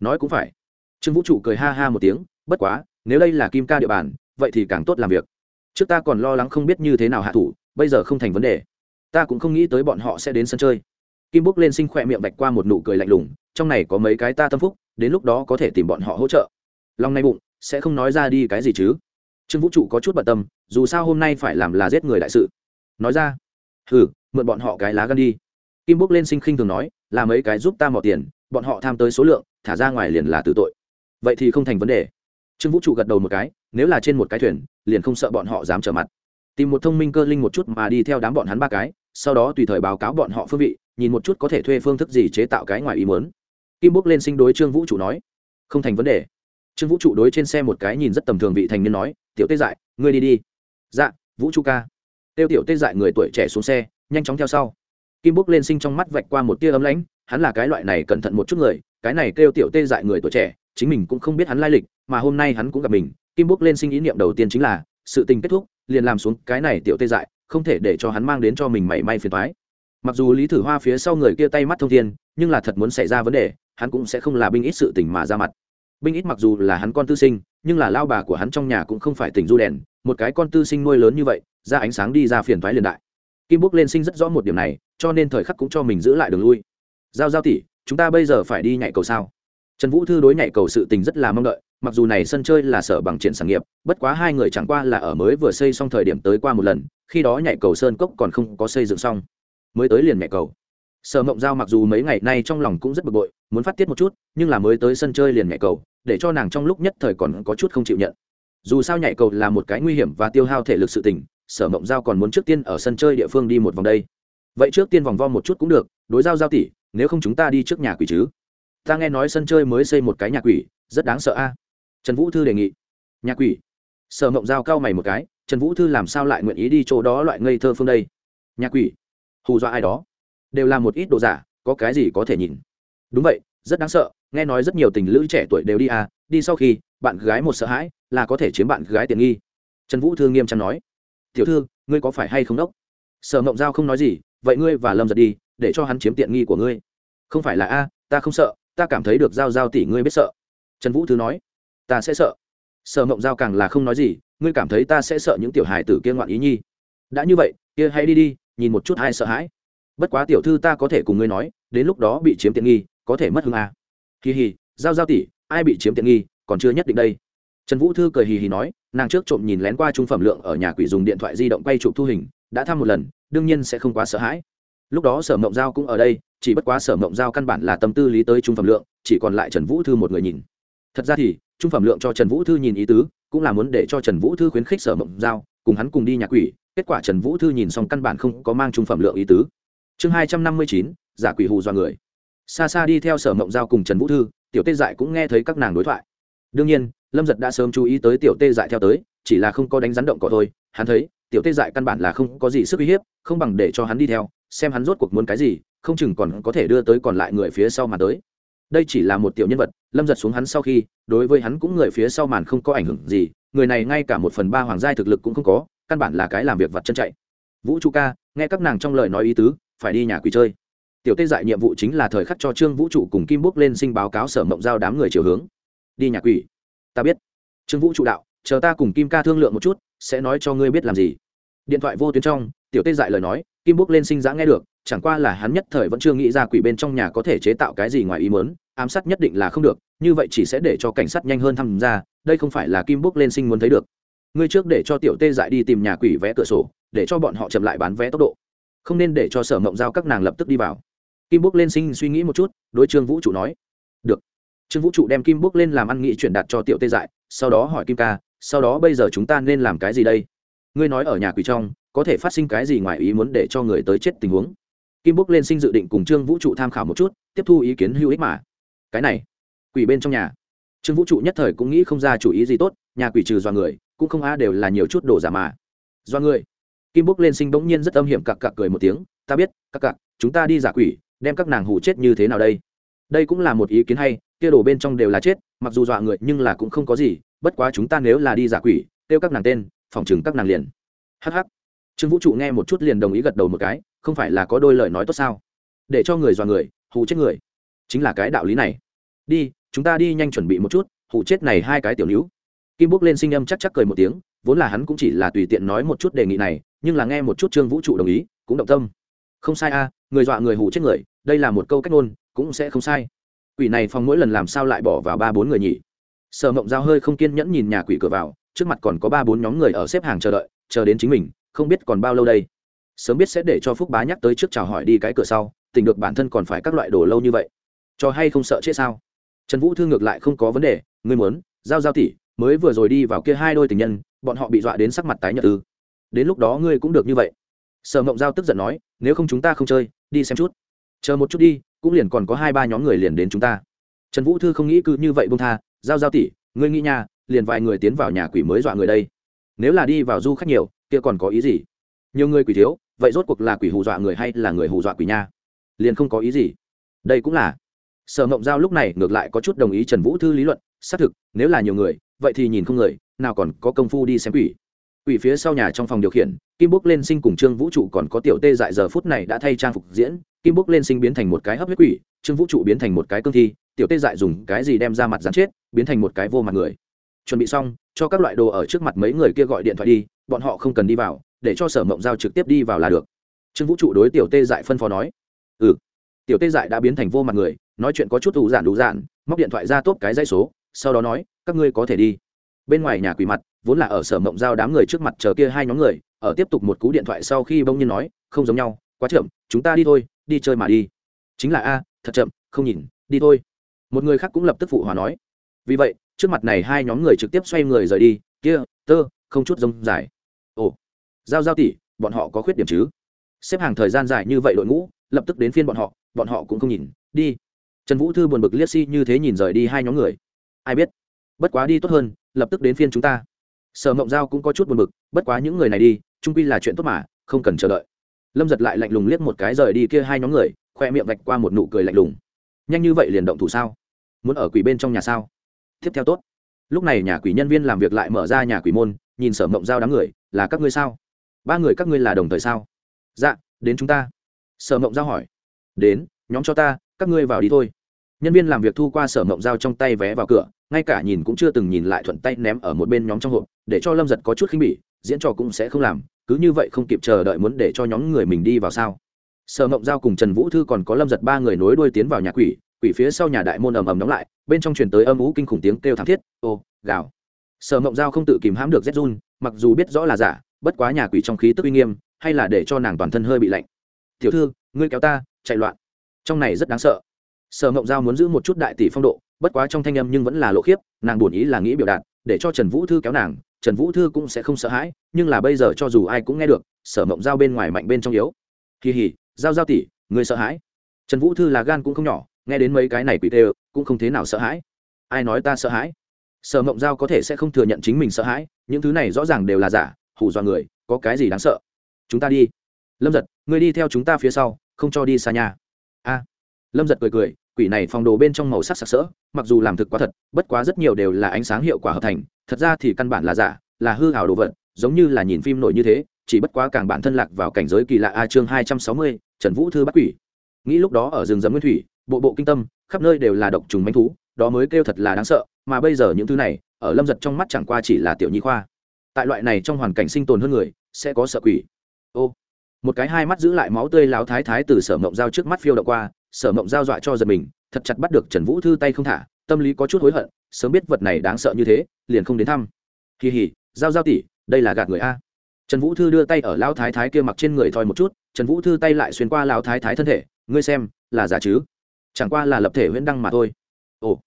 Nói cũng phải. Trương vũ trụ cười ha ha một tiếng, bất quá, nếu đây là kim ca địa bàn, vậy thì càng tốt làm việc. Trước ta còn lo lắng không biết như thế nào hạ thủ, bây giờ không thành vấn đề. Ta cũng không nghĩ tới bọn họ sẽ đến sân chơi. Kim bốc lên sinh khỏe miệng vạch qua một nụ cười lạnh lùng, trong này có mấy cái ta tâm phúc, đến lúc đó có thể tìm bọn họ hỗ trợ. Lòng nay bụng, sẽ không nói ra đi cái gì chứ. Trương vũ trụ có chút bận tâm, dù sao hôm nay phải làm là giết người đại sự. Nói ra. Hừ mượn bọn họ cái lá gan đi. Kim bốc lên sinh khinh thường nói, là mấy cái giúp ta mò tiền, bọn họ tham tới số lượng, thả ra ngoài liền là tử tội. Vậy thì không thành vấn đề. Trương vũ trụ gật đầu một cái, nếu là trên một cái thuyền, liền không sợ bọn họ dám trở mặt. Tìm một thông minh cơ linh một chút mà đi theo đám bọn hắn ba cái, sau đó tùy thời báo cáo bọn họ phương vị, nhìn một chút có thể thuê phương thức gì chế tạo cái ngoài ý muốn. Kim bốc lên sinh đối trương vũ trụ nói, không thành vấn đề. Trương vũ trụ đối trên xe một cái nhìn rất tầm thường vị thành niên nói, tiểu tê dại, ngươi đi đi. Dạ vũ trụ ca. Tiêu tiểu tê dại người tuổi trẻ xuống xe nhanh chóng theo sau. Kim bốc lên sinh trong mắt vạch qua một tia ấm lãnh, hắn là cái loại này cẩn thận một chút người, cái này kêu tiểu tê dại người tuổi trẻ, chính mình cũng không biết hắn lai lịch, mà hôm nay hắn cũng gặp mình. Kim bốc lên sinh ý niệm đầu tiên chính là, sự tình kết thúc, liền làm xuống cái này tiểu tê dại, không thể để cho hắn mang đến cho mình mảy may phiền thoái mặc dù lý thử hoa phía sau người kia tay mắt thông thiên, nhưng là thật muốn xảy ra vấn đề, hắn cũng sẽ không là binh ít sự tình mà ra mặt. Binh ít mặc dù là hắn con tư sinh, nhưng là lao bà của hắn trong nhà cũng không phải tỉnh du đèn, một cái con tư sinh nuôi lớn như vậy, ra ánh sáng đi ra phiền thoái liền đại kim bốc lên sinh rất rõ một điểm này, cho nên thời khắc cũng cho mình giữ lại đường lui. Giao giao tỷ, chúng ta bây giờ phải đi nhảy cầu sao? Trần vũ thư đối nhảy cầu sự tình rất là mong đợi, mặc dù này sân chơi là sở bằng triển sản nghiệp, bất quá hai người chẳng qua là ở mới vừa xây xong thời điểm tới qua một lần, khi đó nhảy cầu sơn cốc còn không có xây dựng xong. Mới tới liền nhảy cầu. Sở mộng giao mặc dù mấy ngày nay trong lòng cũng rất bực bội, muốn phát tiết một chút, nhưng là mới tới sân chơi liền nhảy cầu, để cho nàng trong lúc nhất thời còn có chút không chịu nhận. Dù sao nhảy cầu là một cái nguy hiểm và tiêu hao thể lực sự tình sở mộng giao còn muốn trước tiên ở sân chơi địa phương đi một vòng đây. Vậy trước tiên vòng vo một chút cũng được, đối giao giao tỷ, nếu không chúng ta đi trước nhà quỷ chứ. Ta nghe nói sân chơi mới xây một cái nhà quỷ, rất đáng sợ a. Trần vũ thư đề nghị. Nhà quỷ. Sở mộng giao cao mày một cái, trần vũ thư làm sao lại nguyện ý đi chỗ đó loại ngây thơ phương đây? Nhà quỷ. Hù dọa ai đó. Đều là một ít đồ giả, có cái gì có thể nhìn? Đúng vậy, rất đáng sợ, nghe nói rất nhiều tình lữ trẻ tuổi đều đi à đi sau khi, bạn gái một sợ hãi, là có thể chiếm bạn gái tiện nghi. Trần vũ thư nghiêm trang nói tiểu thư, ngươi có phải hay không đốc? Sở mộng giao không nói gì, vậy ngươi và lâm giật đi, để cho hắn chiếm tiện nghi của ngươi. Không phải là a, ta không sợ, ta cảm thấy được giao giao tỷ ngươi biết sợ. Trần vũ thư nói, ta sẽ sợ. Sở mộng giao càng là không nói gì, ngươi cảm thấy ta sẽ sợ những tiểu hài tử kia ngoạn ý nhi. Đã như vậy, kia hãy đi đi, nhìn một chút ai sợ hãi. Bất quá tiểu thư ta có thể cùng ngươi nói, đến lúc đó bị chiếm tiện nghi, có thể mất hương à. kỳ hì, giao giao tỷ, ai bị chiếm tiện nghi, còn chưa nhất định đây trần vũ thư cười hì hì nói, nàng trước trộm nhìn lén qua trung phẩm lượng ở nhà quỷ dùng điện thoại di động quay chụp thu hình, đã thăm một lần, đương nhiên sẽ không quá sợ hãi. Lúc đó sở mộng giao cũng ở đây, chỉ bất quá sở mộng giao căn bản là tâm tư lý tới trung phẩm lượng, chỉ còn lại trần vũ thư một người nhìn. Thật ra thì, trung phẩm lượng cho trần vũ thư nhìn ý tứ, cũng là muốn để cho trần vũ thư khuyến khích sở mộng giao, cùng hắn cùng đi nhà quỷ, kết quả trần vũ thư nhìn xong căn bản không có mang trung phẩm lượng ý tứ. Chương hai trăm năm mươi chín, giả quỷ hù do người. Xa xa đi theo sở mộng giao cùng trần vũ thư, tiểu tê dại cũng nghe thấy các nàng đối thoại. Đương nhiên lâm giật đã sớm chú ý tới tiểu tê dại theo tới, chỉ là không có đánh rắn động cỏ thôi. Hắn thấy, tiểu tê dại căn bản là không có gì sức uy hiếp, không bằng để cho hắn đi theo, xem hắn rốt cuộc muốn cái gì, không chừng còn có thể đưa tới còn lại người phía sau mà tới. Đây chỉ là một tiểu nhân vật, lâm giật xuống hắn sau khi, đối với hắn cũng người phía sau màn không có ảnh hưởng gì, người này ngay cả một phần ba hoàng giai thực lực cũng không có, căn bản là cái làm việc vặt chân chạy. Vũ trụ ca, nghe các nàng trong lời nói ý tứ, phải đi nhà quỷ chơi. Tiểu tê dại nhiệm vụ chính là thời khắc cho trương vũ trụ cùng kim bốc lên sinh báo cáo sở mộng giao đám người chiều hướng. Đi nhà quỷ ta biết. Trương vũ trụ đạo, chờ ta cùng kim ca thương lượng một chút, sẽ nói cho ngươi biết làm gì. Điện thoại vô tuyến trong, tiểu tê dại lời nói, kim bốc lên sinh giã nghe được, chẳng qua là hắn nhất thời vẫn chưa nghĩ ra quỷ bên trong nhà có thể chế tạo cái gì ngoài ý mớn ám sát nhất định là không được, như vậy chỉ sẽ để cho cảnh sát nhanh hơn tham gia, đây không phải là kim bốc lên sinh muốn thấy được. Ngươi trước để cho tiểu tê dại đi tìm nhà quỷ vé cửa sổ, để cho bọn họ chậm lại bán vé tốc độ. Không nên để cho sở mộng giao các nàng lập tức đi vào. Kim bốc lên sinh suy nghĩ một chút, đối trương vũ trụ nói, được trương vũ trụ đem kim bước lên làm ăn nghị chuyển đạt cho tiểu tê dại, sau đó hỏi kim ca, sau đó bây giờ chúng ta nên làm cái gì đây? Ngươi nói ở nhà quỷ trong, có thể phát sinh cái gì ngoài ý muốn để cho người tới chết tình huống? Kim bước lên sinh dự định cùng trương vũ trụ tham khảo một chút, tiếp thu ý kiến hữu ích mà. Cái này, quỷ bên trong nhà. Trương vũ trụ nhất thời cũng nghĩ không ra chủ ý gì tốt, nhà quỷ trừ do người, cũng không a đều là nhiều chút đồ giả mà. Do người. Kim bước lên sinh bỗng nhiên rất âm hiểm cặc cặc cười một tiếng, ta biết, cặc cặc, chúng ta đi giả quỷ, đem các nàng hù chết như thế nào đây? Đây cũng là một ý kiến hay kia đồ bên trong đều là chết, mặc dù dọa người nhưng là cũng không có gì, bất quá chúng ta nếu là đi giả quỷ, kêu các nàng tên, phòng chừng các nàng liền. Hh trương vũ trụ nghe một chút liền đồng ý gật đầu một cái, không phải là có đôi lời nói tốt sao? Để cho người dọa người, hù chết người. Chính là cái đạo lý này. Đi, chúng ta đi nhanh chuẩn bị một chút, Hù chết này hai cái tiểu níu kim bốc lên sinh âm chắc chắc cười một tiếng, vốn là hắn cũng chỉ là tùy tiện nói một chút đề nghị này, nhưng là nghe một chút trương vũ trụ đồng ý, cũng động tâm. Không sai a, người dọa người hù chết người, đây là một câu cách ngôn, cũng sẽ không sai quỷ này phòng mỗi lần làm sao lại bỏ vào ba bốn người nhỉ? Sở mộng giao hơi không kiên nhẫn nhìn nhà quỷ cửa vào, trước mặt còn có ba bốn nhóm người ở xếp hàng chờ đợi, chờ đến chính mình, không biết còn bao lâu đây. Sớm biết sẽ để cho phúc bá nhắc tới trước chào hỏi đi cái cửa sau, tình được bản thân còn phải các loại đồ lâu như vậy. Cho hay không sợ chết sao? Trần vũ thương ngược lại không có vấn đề, ngươi muốn, giao giao tỷ, mới vừa rồi đi vào kia hai đôi tình nhân, bọn họ bị dọa đến sắc mặt tái nhợt ư. Đến lúc đó ngươi cũng được như vậy. Sở mộng giao tức giận nói, nếu không chúng ta không chơi, đi xem chút. Chờ một chút đi cũng liền còn có hai ba nhóm người liền đến chúng ta. Trần vũ thư không nghĩ cứ như vậy bông tha, giao giao tỷ, ngươi nghĩ nha, liền vài người tiến vào nhà quỷ mới dọa người đây. Nếu là đi vào du khách nhiều, kia còn có ý gì? Nhiều người quỷ thiếu, vậy rốt cuộc là quỷ hù dọa người hay là người hù dọa quỷ nha? Liền không có ý gì. Đây cũng là. Sở mộng giao lúc này ngược lại có chút đồng ý trần vũ thư lý luận, xác thực, nếu là nhiều người, vậy thì nhìn không người, nào còn có công phu đi xem quỷ quỷ phía sau nhà trong phòng điều khiển, kim bốc lên sinh cùng trương vũ trụ còn có tiểu tê dại giờ phút này đã thay trang phục diễn. Kim bốc lên sinh biến thành một cái hấp huyết quỷ, trương vũ trụ biến thành một cái cương thi. Tiểu tê dại dùng cái gì đem ra mặt dán chết, biến thành một cái vô mặt người. Chuẩn bị xong, cho các loại đồ ở trước mặt mấy người kia gọi điện thoại đi, bọn họ không cần đi vào, để cho sở mộng giao trực tiếp đi vào là được. Trương vũ trụ đối tiểu tê dại phân phó nói ừ. Tiểu tê dại đã biến thành vô mặt người, nói chuyện có chút đủ giản đủ giản, móc điện thoại ra tốt cái dây số, sau đó nói, các ngươi có thể đi. Bên ngoài nhà quỷ mặt vốn là ở sở mộng giao đám người trước mặt chờ kia hai nhóm người, ở tiếp tục một cú điện thoại sau khi bông nhiên nói, không giống nhau, quá chậm, chúng ta đi thôi, đi chơi mà đi. Chính là a, thật chậm, không nhìn, đi thôi. Một người khác cũng lập tức phụ hòa nói. Vì vậy, trước mặt này hai nhóm người trực tiếp xoay người rời đi, kia, tơ, không chút rông dài. Ồ, giao giao tỉ bọn họ có khuyết điểm chứ? Xếp hàng thời gian dài như vậy đội ngũ, lập tức đến phiên bọn họ bọn họ cũng không nhìn, đi. Trần vũ thư buồn bực liếc si như thế nhìn rời đi hai nhóm người. Ai biết, bất quá đi tốt hơn, lập tức đến phiên chúng ta sở mộng giao cũng có chút buồn bực, bất quá những người này đi trung quy là chuyện tốt mà, không cần chờ đợi. Lâm giật lại lạnh lùng liếc một cái rời đi kia hai nhóm người, khoe miệng vạch qua một nụ cười lạnh lùng. Nhanh như vậy liền động thủ sao? Muốn ở quỷ bên trong nhà sao? Tiếp theo tốt. Lúc này nhà quỷ nhân viên làm việc lại mở ra nhà quỷ môn, nhìn sở mộng giao đám người, là các ngươi sao? Ba người các ngươi là đồng thời sao? Dạ đến chúng ta. Sở mộng giao hỏi. Đến, nhóm cho ta, các ngươi vào đi thôi. Nhân viên làm việc thu qua sở mộng giao trong tay vé vào cửa ngay cả nhìn cũng chưa từng nhìn lại thuận tay ném ở một bên nhóm trong hộp, để cho lâm giật có chút khinh bỉ, diễn trò cũng sẽ không làm, cứ như vậy không kịp chờ đợi muốn để cho nhóm người mình đi vào sao. Sở mộng giao cùng trần vũ thư còn có lâm giật ba người nối đuôi tiến vào nhà quỷ quỷ phía sau nhà đại môn ầm ầm đóng lại, bên trong truyền tới âm ú kinh khủng tiếng kêu thảm thiết, ô, gào. Sở mộng giao không tự kìm hãm được rét run, mặc dù biết rõ là giả, bất quá nhà quỷ trong khí tức uy nghiêm, hay là để cho nàng toàn thân hơi bị lạnh. Tiểu thư, ngươi kéo ta, chạy loạn. Trong này rất đáng sợ. Sở mộng giao muốn giữ một chút đại tỷ phong độ bất quá trong thanh âm nhưng vẫn là lộ khiếp, nàng buồn ý là nghĩ biểu đạt, để cho trần vũ thư kéo nàng, trần vũ thư cũng sẽ không sợ hãi, nhưng là bây giờ cho dù ai cũng nghe được, sở mộng giao bên ngoài mạnh bên trong yếu. Kỳ hỉ, giao giao tỷ, người sợ hãi. Trần vũ thư là gan cũng không nhỏ, nghe đến mấy cái này quỷ tê cũng không thế nào sợ hãi. Ai nói ta sợ hãi? Sở mộng giao có thể sẽ không thừa nhận chính mình sợ hãi, những thứ này rõ ràng đều là giả, hù dọa người, có cái gì đáng sợ? Chúng ta đi. Lâm giật người đi theo chúng ta phía sau, không cho đi xa nhà. A. Lâm giật cười cười quỷ này phòng đồ bên trong màu sắc sặc sỡ, mặc dù làm thực quá thật, bất quá rất nhiều đều là ánh sáng hiệu quả hợp thành, thật ra thì căn bản là giả, là hư hảo đồ vật, giống như là nhìn phim nổi như thế, chỉ bất quá càng bản thân lạc vào cảnh giới kỳ lạ a chương hai trăm sáu mươi, trần vũ thư bắt quỷ. Nghĩ lúc đó ở rừng rậm nguyên thủy, bộ bộ kinh tâm, khắp nơi đều là độc trùng manh thú, đó mới kêu thật là đáng sợ, mà bây giờ những thứ này, ở lâm giật trong mắt chẳng qua chỉ là tiểu nhi khoa. Tại loại này trong hoàn cảnh sinh tồn hơn người, sẽ có sợ quỷ. Ô, một cái hai mắt giữ lại máu tươi láo thái thái từ sở mộng dao trước mắt phiêu đ qua sở mộng giao dọa cho giật mình, thật chặt bắt được trần vũ thư tay không thả, tâm lý có chút hối hận, sớm biết vật này đáng sợ như thế, liền không đến thăm. Kỳ hỉ, giao giao tỉ đây là gạt người a. Trần vũ thư đưa tay ở lao thái thái kia mặc trên người thoi một chút, trần vũ thư tay lại xuyên qua lao thái thái thân thể, ngươi xem, là giả chứ? Chẳng qua là lập thể huyễn đăng mà thôi. Ồ,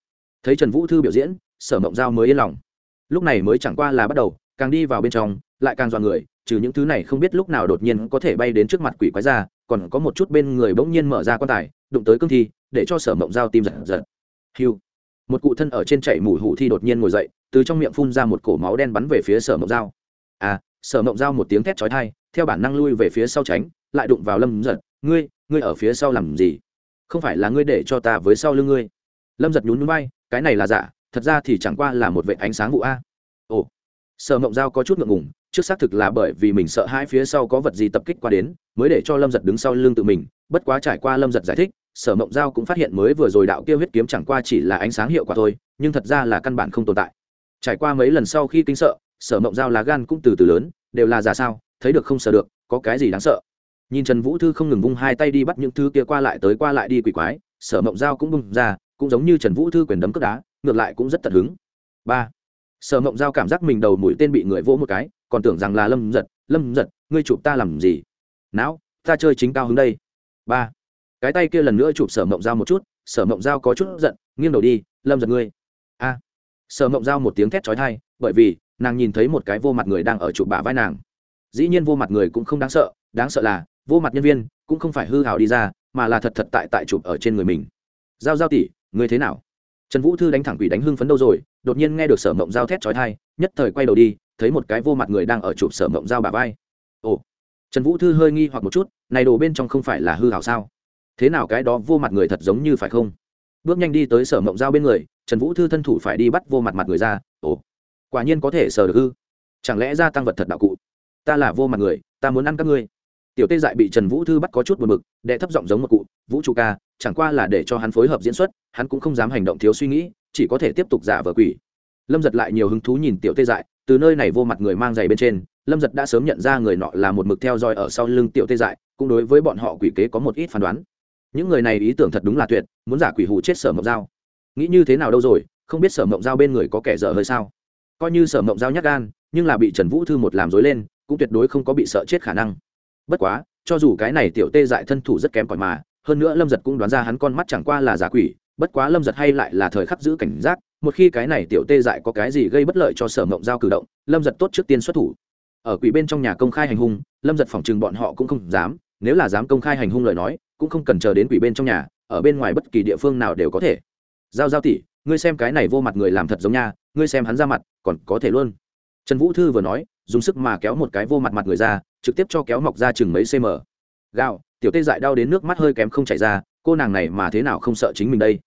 thấy trần vũ thư biểu diễn, sở mộng giao mới yên lòng. Lúc này mới chẳng qua là bắt đầu, càng đi vào bên trong, lại càng dọa người, trừ những thứ này không biết lúc nào đột nhiên có thể bay đến trước mặt quỷ quái ra, còn có một chút bên người bỗng nhiên mở ra quan tài đụng tới cương thi, để cho sở mộng giao tim giật giật. Hiu. Một cụ thân ở trên chạy mùi hủ thi đột nhiên ngồi dậy, từ trong miệng phun ra một cổ máu đen bắn về phía sở mộng giao. À sở mộng giao một tiếng thét chói thai theo bản năng lui về phía sau tránh, lại đụng vào lâm giật. Ngươi ngươi ở phía sau làm gì? Không phải là ngươi để cho ta với sau lưng ngươi? Lâm giật nhún núi bay cái này là giả, thật ra thì chẳng qua là một vệ ánh sáng vụ a. Ồ. Sở mộng giao có chút ngượng ngùng, trước xác thực là bởi vì mình sợ hai phía sau có vật gì tập kích qua đến, mới để cho lâm giật đứng sau lưng tự mình, bất quá trải qua lâm giật giải thích sở mộng giao cũng phát hiện mới vừa rồi đạo kia huyết kiếm chẳng qua chỉ là ánh sáng hiệu quả thôi, nhưng thật ra là căn bản không tồn tại. Trải qua mấy lần sau khi kinh sợ, sở mộng giao lá gan cũng từ từ lớn, đều là giả sao, thấy được không sợ được, có cái gì đáng sợ? Nhìn trần vũ thư không ngừng vung hai tay đi bắt những thứ kia qua lại tới qua lại đi quỷ quái, sở mộng giao cũng bung ra, cũng giống như trần vũ thư quyền đấm cất đá, ngược lại cũng rất tận hứng. Ba. Sở mộng giao cảm giác mình đầu mũi tên bị người vỗ một cái, còn tưởng rằng là lâm giật lâm giật ngươi chụp ta làm gì? Não, ta chơi chính cao hứng đây. Ba cái tay kia lần nữa chụp sở mộng giao một chút, sở mộng giao có chút giận, nghiêng đầu đi, lâm giật ngươi. A. Sở mộng giao một tiếng thét trói thai bởi vì nàng nhìn thấy một cái vô mặt người đang ở chụp bả vai nàng. Dĩ nhiên vô mặt người cũng không đáng sợ đáng sợ là vô mặt nhân viên cũng không phải hư hào đi ra, mà là thật thật tại tại chụp ở trên người mình. Giao giao tỷ, ngươi thế nào? Trần vũ thư đánh thẳng quỷ đánh hưng phấn đâu rồi, đột nhiên nghe được sở mộng giao thét trói thai nhất thời quay đầu đi, thấy một cái vô mặt người đang ở chụp sở mộng giao bà vai. Ồ. Trần vũ thư hơi nghi hoặc một chút, này đồ bên trong không phải là hư hảo sao? Thế nào cái đó vô mặt người thật giống như phải không? Bước nhanh đi tới sở mộng giao bên người, trần vũ thư thân thủ phải đi bắt vô mặt mặt người ra. Ồ, quả nhiên có thể sờ được ư? Chẳng lẽ ra tăng vật thật đạo cụ? Ta là vô mặt người, ta muốn ăn các ngươi. Tiểu tê dại bị trần vũ thư bắt có chút buồn b ự c đệ thấp giọng giống một cụ, vũ trụ ca, chẳng qua là để cho hắn phối hợp diễn xuất, hắn cũng không dám hành động thiếu suy nghĩ, chỉ có thể tiếp tục giả vờ quỷ. Lâm giật lại nhiều hứng thú nhìn tiểu tê dại, từ nơi này vô mặt người mang giày bên trên, lâm giật đã sớm nhận ra người nọ là một mực theo dõi ở sau lưng tiểu tê dại, cũng đối với bọn họ quỷ kế có một ít phán đoán những người này ý tưởng thật đúng là tuyệt, muốn giả quỷ hù chết sở mộng dao nghĩ như thế nào đâu rồi, không biết sở mộng dao bên người có kẻ dở hơi sao? Coi như sở mộng dao nhắc gan, nhưng là bị trần vũ thư một làm dối lên, cũng tuyệt đối không có bị sợ chết khả năng. Bất quá, cho dù cái này tiểu tê dại thân thủ rất kém cỏi mà, hơn nữa lâm giật cũng đoán ra hắn con mắt chẳng qua là giả quỷ, bất quá lâm giật hay lại là thời khắc giữ cảnh giác, một khi cái này tiểu tê dại có cái gì gây bất lợi cho sở mộng giao cử động, lâm giật tốt trước tiên xuất thủ. Ở quỷ bên trong nhà công khai hành hung, lâm giật phòng chừng bọn họ cũng không dám, nếu là dám công khai hành hung lời nói cũng không cần chờ đến quỷ bên trong nhà, ở bên ngoài bất kỳ địa phương nào đều có thể. Giao giao tỷ, ngươi xem cái này vô mặt người làm thật giống nha, ngươi xem hắn ra mặt, còn có thể luôn. Trần vũ thư vừa nói, dùng sức mà kéo một cái vô mặt mặt người ra, trực tiếp cho kéo mọc ra chừng mấy cm gạo, tiểu tê dại đau đến nước mắt hơi kém không chảy ra, cô nàng này mà thế nào không sợ chính mình đây?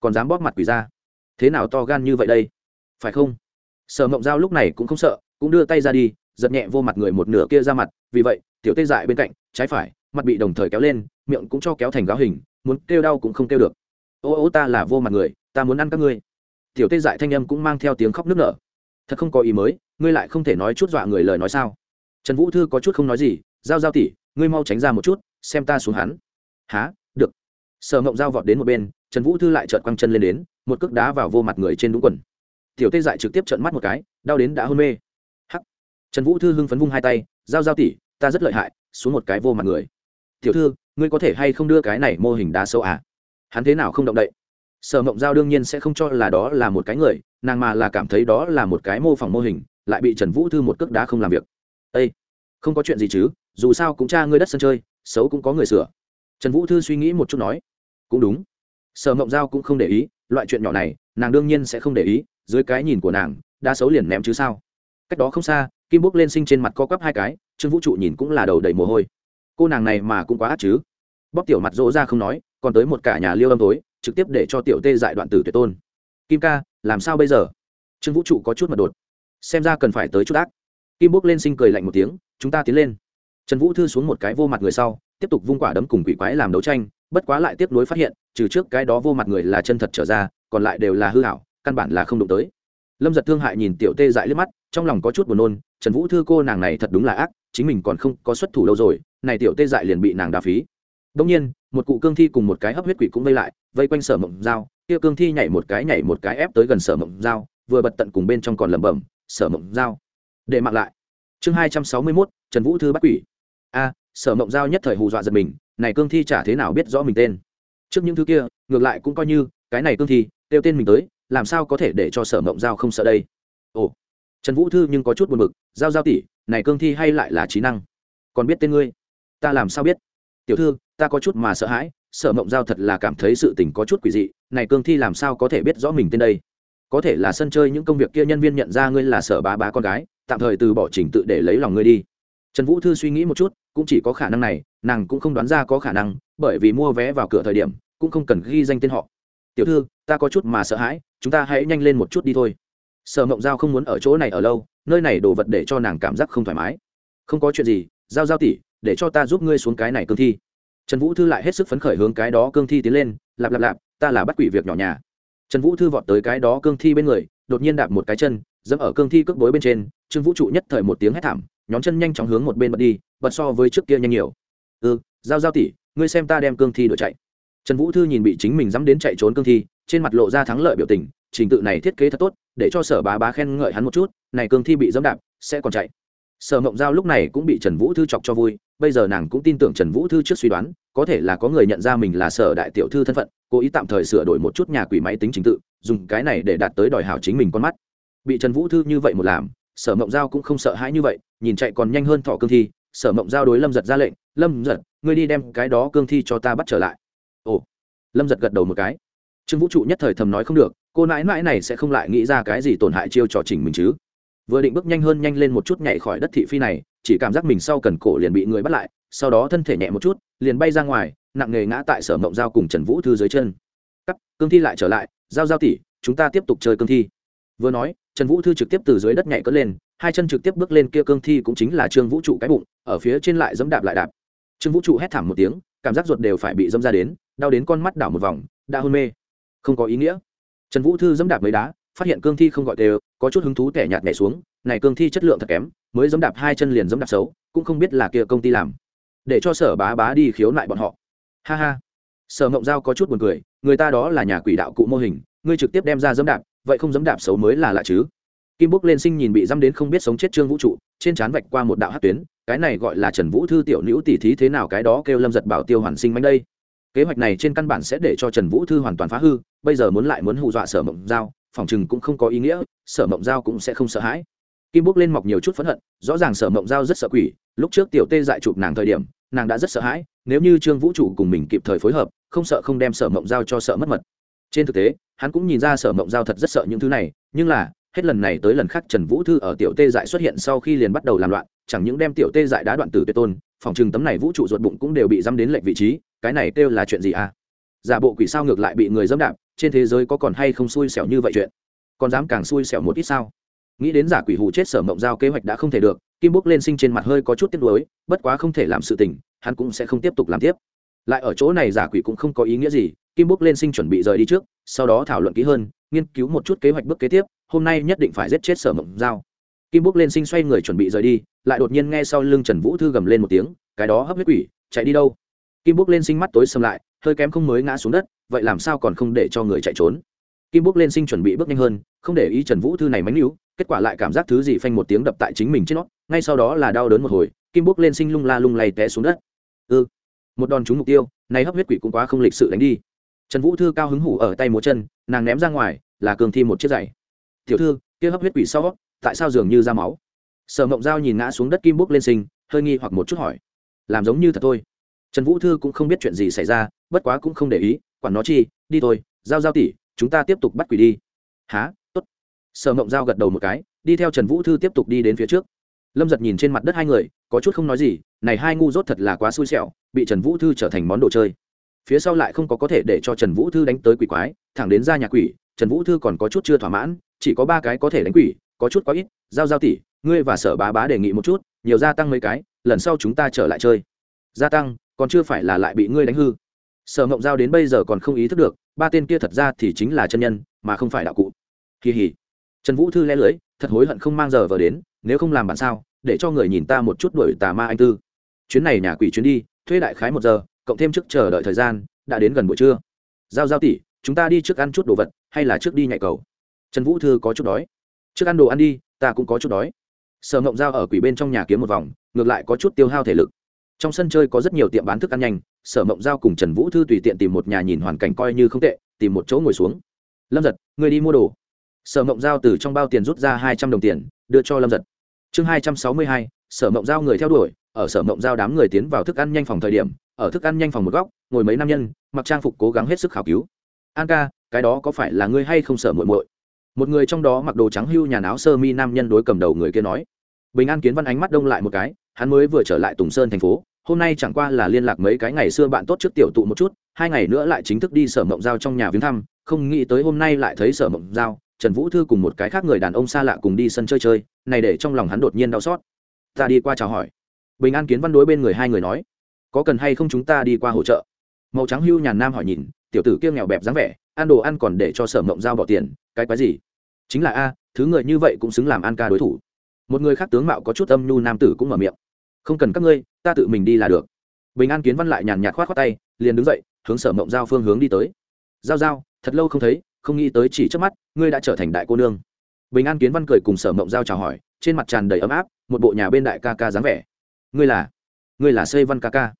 Còn dám bóp mặt quỷ ra? Thế nào to gan như vậy đây? Phải không? Sở mộng giao lúc này cũng không sợ, cũng đưa tay ra đi, giật nhẹ vô mặt người một nửa kia ra mặt, vì vậy, tiểu tê dại bên cạnh, trái phải, mặt bị đồng thời kéo lên miệng cũng cho kéo thành gáo hình, muốn kêu đau cũng không kêu được. Ô ô, ta là vô mặt người, ta muốn ăn các ngươi. Tiểu tê dại thanh âm cũng mang theo tiếng khóc nức nở. Thật không có ý mới, ngươi lại không thể nói chút dọa người lời nói sao? Trần vũ thư có chút không nói gì, giao giao tỉ, ngươi mau tránh ra một chút, xem ta xuống hắn. Há được. Sở mộng giao vọt đến một bên, trần vũ thư lại trợn quăng chân lên đến, một cước đá vào vô mặt người trên đúng quần. Tiểu tê dại trực tiếp trợn mắt một cái, đau đến đã hôn mê. Hắc. Trần vũ thư hưng phấn vung hai tay, giao giao tỉ, ta rất lợi hại, xuống một cái vô mặt người. Tiểu thư ngươi có thể hay không đưa cái này mô hình đá sâu à? Hắn thế nào không động đậy? Sở mộng giao đương nhiên sẽ không cho là đó là một cái người, nàng mà là cảm thấy đó là một cái mô phỏng mô hình, lại bị trần vũ thư một cước đá không làm việc. Ây không có chuyện gì chứ, dù sao cũng cha ngươi đất sân chơi, xấu cũng có người sửa. Trần vũ thư suy nghĩ một chút nói, cũng đúng. Sở mộng giao cũng không để ý, loại chuyện nhỏ này, nàng đương nhiên sẽ không để ý, dưới cái nhìn của nàng đa xấu liền ném chứ sao? Cách đó không xa, kim bốc lên sinh trên mặt co quắp hai cái, trương vũ trụ nhìn cũng là đầu đầy mồ hôi. Cô nàng này mà cũng quá ác chứ bóc tiểu mặt rỗ ra không nói, còn tới một cả nhà liêu âm tối, trực tiếp để cho tiểu tê dại đoạn tử tuyệt tôn. Kim ca, làm sao bây giờ? Trương vũ trụ có chút mật đột. Xem ra cần phải tới chút ác. Kim bốc lên sinh cười lạnh một tiếng, chúng ta tiến lên. Trần vũ thư xuống một cái vô mặt người sau, tiếp tục vung quả đấm cùng quỷ quái làm đấu tranh, bất quá lại tiếp nối phát hiện, trừ trước cái đó vô mặt người là chân thật trở ra, còn lại đều là hư hảo căn bản là không đụng tới. Lâm giật thương hại nhìn tiểu tê dại liếc mắt, trong lòng có chút buồn nôn, trần vũ thư cô nàng này thật đúng là ác, chính mình còn không có xuất thủ lâu rồi, này tiểu tê dại liền bị nàng đà phí đông nhiên, một cụ cương thi cùng một cái hấp huyết quỷ cũng vây lại, vây quanh sở mộng dao kia cương thi nhảy một cái, nhảy một cái ép tới gần sở mộng dao vừa bật tận cùng bên trong còn lẩm bẩm, sở mộng dao để mặc lại. Chương hai trăm sáu mươi mốt, trần vũ thư bắt quỷ. A, sở mộng dao nhất thời hù dọa giật mình, này cương thi chả thế nào biết rõ mình tên? Trước những thứ kia, ngược lại cũng coi như, cái này cương thi, kêu tên mình tới, làm sao có thể để cho sở mộng giao không sợ đây? Ồ, trần vũ thư nhưng có chút buồn b ự c giao giao tỷ, này cương thi hay lại là trí năng? Còn biết tên ngươi? Ta làm sao biết? Tiểu thư ta có chút mà sợ hãi, sở mộng giao thật là cảm thấy sự tình có chút quỷ dị, này cương thi làm sao có thể biết rõ mình tên đây? Có thể là sân chơi những công việc kia nhân viên nhận ra ngươi là sở bá bá con gái, tạm thời từ bỏ trình tự để lấy lòng ngươi đi. Trần vũ thư suy nghĩ một chút, cũng chỉ có khả năng này, nàng cũng không đoán ra có khả năng, bởi vì mua vé vào cửa thời điểm, cũng không cần ghi danh tên họ. Tiểu thư, ta có chút mà sợ hãi, chúng ta hãy nhanh lên một chút đi thôi. Sở mộng giao không muốn ở chỗ này ở lâu, nơi này đồ vật để cho nàng cảm giác không thoải mái. Không có chuyện gì, giao giao tỉ để cho ta giúp ngươi xuống cái này cương thi trần vũ thư lại hết sức phấn khởi hướng cái đó cương thi tiến lên, lạp lạp lạp, ta là bắt quỷ việc nhỏ nhà. Trần vũ thư vọt tới cái đó cương thi bên người, đột nhiên đạp một cái chân, dẫm ở cương thi cước bối bên trên, trương vũ trụ nhất thời một tiếng hét thảm nhóm chân nhanh chóng hướng một bên bật đi, bật so với trước kia nhanh nhiều. Ừ giao giao tỉ ngươi xem ta đem cương thi đuổi chạy. Trần vũ thư nhìn bị chính mình dám đến chạy trốn cương thi, trên mặt lộ ra thắng lợi biểu tình, trình tự này thiết kế thật tốt, để cho sở bá bá khen ngợi hắn một chút, này cương thi bị dẫm đạp, sẽ còn chạy. Sở mộng giao lúc này cũng bị trần vũ thư chọc cho vui, bây giờ nàng cũng tin tưởng trần vũ thư trước suy đoán có thể là có người nhận ra mình là sở đại tiểu thư thân phận, cố ý tạm thời sửa đổi một chút nhà quỷ máy tính trình tự, dùng cái này để đạt tới đòi hảo chính mình con mắt. Bị trần vũ thư như vậy một làm, sở mộng giao cũng không sợ hãi như vậy, nhìn chạy còn nhanh hơn thọ cương thi, sở mộng giao đối lâm giật ra lệnh, lâm giật, ngươi đi đem cái đó cương thi cho ta bắt trở lại. Ồ. Lâm giật gật đầu một cái. Trương vũ trụ nhất thời thầm nói không được, cô nãi nãi này sẽ không lại nghĩ ra cái gì tổn hại chiêu trò chỉnh mình chứ. Vừa định bước nhanh hơn nhanh lên một chút nhảy khỏi đất thị phi này, chỉ cảm giác mình sau cần cổ liền bị người bắt lại sau đó thân thể nhẹ một chút, liền bay ra ngoài, nặng nề ngã tại sở mộng giao cùng trần vũ thư dưới chân. Cắt, cương thi lại trở lại, giao giao tỉ, chúng ta tiếp tục chơi cương thi. Vừa nói, trần vũ thư trực tiếp từ dưới đất nhảy cất lên, hai chân trực tiếp bước lên kia cương thi cũng chính là trương vũ trụ cái bụng, ở phía trên lại dẫm đạp lại đạp. Trương vũ trụ hét thảm một tiếng, cảm giác ruột đều phải bị dâm ra đến, đau đến con mắt đảo một vòng, đã hôn mê. Không có ý nghĩa. Trần vũ thư dẫm đạp mấy đá, phát hiện cương thi không gọi đều, có chút hứng thú tẻ nhạt nhảy xuống, này cương thi chất lượng thật kém, mới dẫm đạp hai chân liền dẫm đạp xấu, cũng không biết là kia công ty làm để cho sở bá bá đi khiếu nại bọn họ. Ha ha. Sở mộng giao có chút buồn cười, người ta đó là nhà quỷ đạo cụ mô hình, ngươi trực tiếp đem ra dẫm đạp, vậy không dẫm đạp xấu mới là lạ chứ? Kim bốc lên sinh nhìn bị dăm đến không biết sống chết trương vũ trụ, trên trán vạch qua một đạo hát tuyến, cái này gọi là trần vũ thư tiểu nữ tỷ thí thế nào cái đó kêu lâm giật bảo tiêu hoàn sinh manh đây. Kế hoạch này trên căn bản sẽ để cho trần vũ thư hoàn toàn phá hư, bây giờ muốn lại muốn hù dọa sở mộng giao, phòng chừng cũng không có ý nghĩa, sở mộng giao cũng sẽ không sợ hãi kim bốc lên mọc nhiều chút phẫn hận, rõ ràng sở mộng giao rất sợ quỷ, lúc trước tiểu tê dại chụp nàng thời điểm, nàng đã rất sợ hãi, nếu như trương vũ trụ cùng mình kịp thời phối hợp, không sợ không đem sở mộng giao cho sợ mất mật. Trên thực tế, hắn cũng nhìn ra sở mộng giao thật rất sợ những thứ này, nhưng là, hết lần này tới lần khác trần vũ thư ở tiểu tê dại xuất hiện sau khi liền bắt đầu làm loạn, chẳng những đem tiểu tê dại đá đoạn tử tuyệt tôn, phòng chừng tấm này vũ trụ ruột bụng cũng đều bị dăm đến lệnh vị trí, cái này kêu là chuyện gì à? Giả bộ quỷ sao ngược lại bị người dâm đạp, trên thế giới có còn hay không xui xẻo như vậy chuyện? Còn dám càng xui xẻo một ít sao? Nghĩ đến giả quỷ hù chết sở mộng giao kế hoạch đã không thể được, kim bốc lên sinh trên mặt hơi có chút tiếc nuối, bất quá không thể làm sự tình, hắn cũng sẽ không tiếp tục làm tiếp. Lại ở chỗ này giả quỷ cũng không có ý nghĩa gì, kim bốc lên sinh chuẩn bị rời đi trước, sau đó thảo luận kỹ hơn, nghiên cứu một chút kế hoạch bước kế tiếp, hôm nay nhất định phải giết chết sở mộng giao. Kim bốc lên sinh xoay người chuẩn bị rời đi, lại đột nhiên nghe sau lưng trần vũ thư gầm lên một tiếng, cái đó hấp huyết quỷ, chạy đi đâu? Kim bốc lên sinh mắt tối xâm lại, hơi kém không mới ngã xuống đất, vậy làm sao còn không để cho người chạy trốn? Kim bốc lên sinh chuẩn bị bước nhanh hơn, không để ý trần vũ thư này mánh níu kết quả lại cảm giác thứ gì phanh một tiếng đập tại chính mình trên nó, ngay sau đó là đau đớn một hồi, kim bốc lên sinh lung la lung lay té xuống đất. Ư ừ. một đòn trúng mục tiêu, này hấp huyết quỷ cũng quá không lịch sự đánh đi. Trần vũ thư cao hứng hủ ở tay múa chân, nàng ném ra ngoài, là cường thi một chiếc giày. Tiểu thư, kia hấp huyết quỷ sau tại sao dường như ra máu? Sở mộng dao nhìn ngã xuống đất kim bốc lên sinh, hơi nghi hoặc một chút hỏi. Làm giống như thật thôi. Trần vũ thư cũng không biết chuyện gì xảy ra, bất quá cũng không để ý, quản nó chi, đi thôi, giao giao tỉ chúng ta tiếp tục bắt quỷ đi. Há sở mộng giao gật đầu một cái, đi theo trần vũ thư tiếp tục đi đến phía trước. Lâm giật nhìn trên mặt đất hai người, có chút không nói gì, này hai ngu dốt thật là quá xui xẻo, bị trần vũ thư trở thành món đồ chơi. Phía sau lại không có có thể để cho trần vũ thư đánh tới quỷ quái, thẳng đến ra nhà quỷ, trần vũ thư còn có chút chưa thỏa mãn, chỉ có ba cái có thể đánh quỷ, có chút quá ít. Giao giao tỉ ngươi và sở bá bá đề nghị một chút, nhiều gia tăng mấy cái, lần sau chúng ta trở lại chơi. Gia tăng, còn chưa phải là lại bị ngươi đánh hư. Sở mộng giao đến bây giờ còn không ý thức được, ba tên kia thật ra thì chính là chân nhân, mà không phải đạo cụ. Kỳ hỉ trần vũ thư lẽ lưới, thật hối hận không mang giờ vờ đến, nếu không làm bản sao, để cho người nhìn ta một chút đuổi tà ma anh tư. Chuyến này nhà quỷ chuyến đi, thuê đại khái một giờ, cộng thêm trước chờ đợi thời gian, đã đến gần buổi trưa. Giao giao tỷ, chúng ta đi trước ăn chút đồ vật, hay là trước đi nhạy cầu? Trần vũ thư có chút đói. Trước ăn đồ ăn đi, ta cũng có chút đói. Sở ngộng giao ở quỷ bên trong nhà kiếm một vòng, ngược lại có chút tiêu hao thể lực. Trong sân chơi có rất nhiều tiệm bán thức ăn nhanh, sở mộng giao cùng trần vũ thư tùy tiện tìm một nhà nhìn hoàn cảnh coi như không tệ, tìm một chỗ ngồi xuống. Lâm giật người đi mua đồ sở mộng giao từ trong bao tiền rút ra hai trăm đồng tiền, đưa cho lâm giật. Chương hai trăm sáu mươi hai, sở mộng giao người theo đuổi, ở sở mộng giao đám người tiến vào thức ăn nhanh phòng thời điểm, ở thức ăn nhanh phòng một góc, ngồi mấy nam nhân, mặc trang phục cố gắng hết sức khảo cứu. An ca, cái đó có phải là ngươi hay không sở muội muội? Một người trong đó mặc đồ trắng hưu nhà áo sơ mi nam nhân đối cầm đầu người kia nói. Bình an kiến văn ánh mắt đông lại một cái, hắn mới vừa trở lại tùng sơn thành phố, hôm nay chẳng qua là liên lạc mấy cái ngày xưa bạn tốt trước tiểu tụ một chút, hai ngày nữa lại chính thức đi sở mộng giao trong nhà viếng thăm, không nghĩ tới hôm nay lại thấy sở mộng giao trần vũ thư cùng một cái khác người đàn ông xa lạ cùng đi sân chơi chơi, này để trong lòng hắn đột nhiên đau xót. Ta đi qua chào hỏi. Bình an kiến văn đối bên người hai người nói, có cần hay không chúng ta đi qua hỗ trợ? Màu trắng hưu nhàn nam hỏi nhìn, tiểu tử kia nghèo bẹp dáng vẻ, ăn đồ ăn còn để cho sở mộng giao bỏ tiền, cái quái gì? Chính là a, thứ người như vậy cũng xứng làm an ca đối thủ. Một người khác tướng mạo có chút âm nhu nam tử cũng mở miệng, không cần các ngươi, ta tự mình đi là được. Bình an kiến văn lại nhàn nhạt khoát khoát tay, liền đứng dậy, hướng sở mộng giao phương hướng đi tới. Giao giao, thật lâu không thấy không nghĩ tới chỉ trước mắt, ngươi đã trở thành đại cô nương. Bình an kiến văn cười cùng sở mộng giao chào hỏi, trên mặt tràn đầy ấm áp, một bộ nhà bên đại ca ca dáng vẻ. Ngươi là ngươi là xây văn ca ca.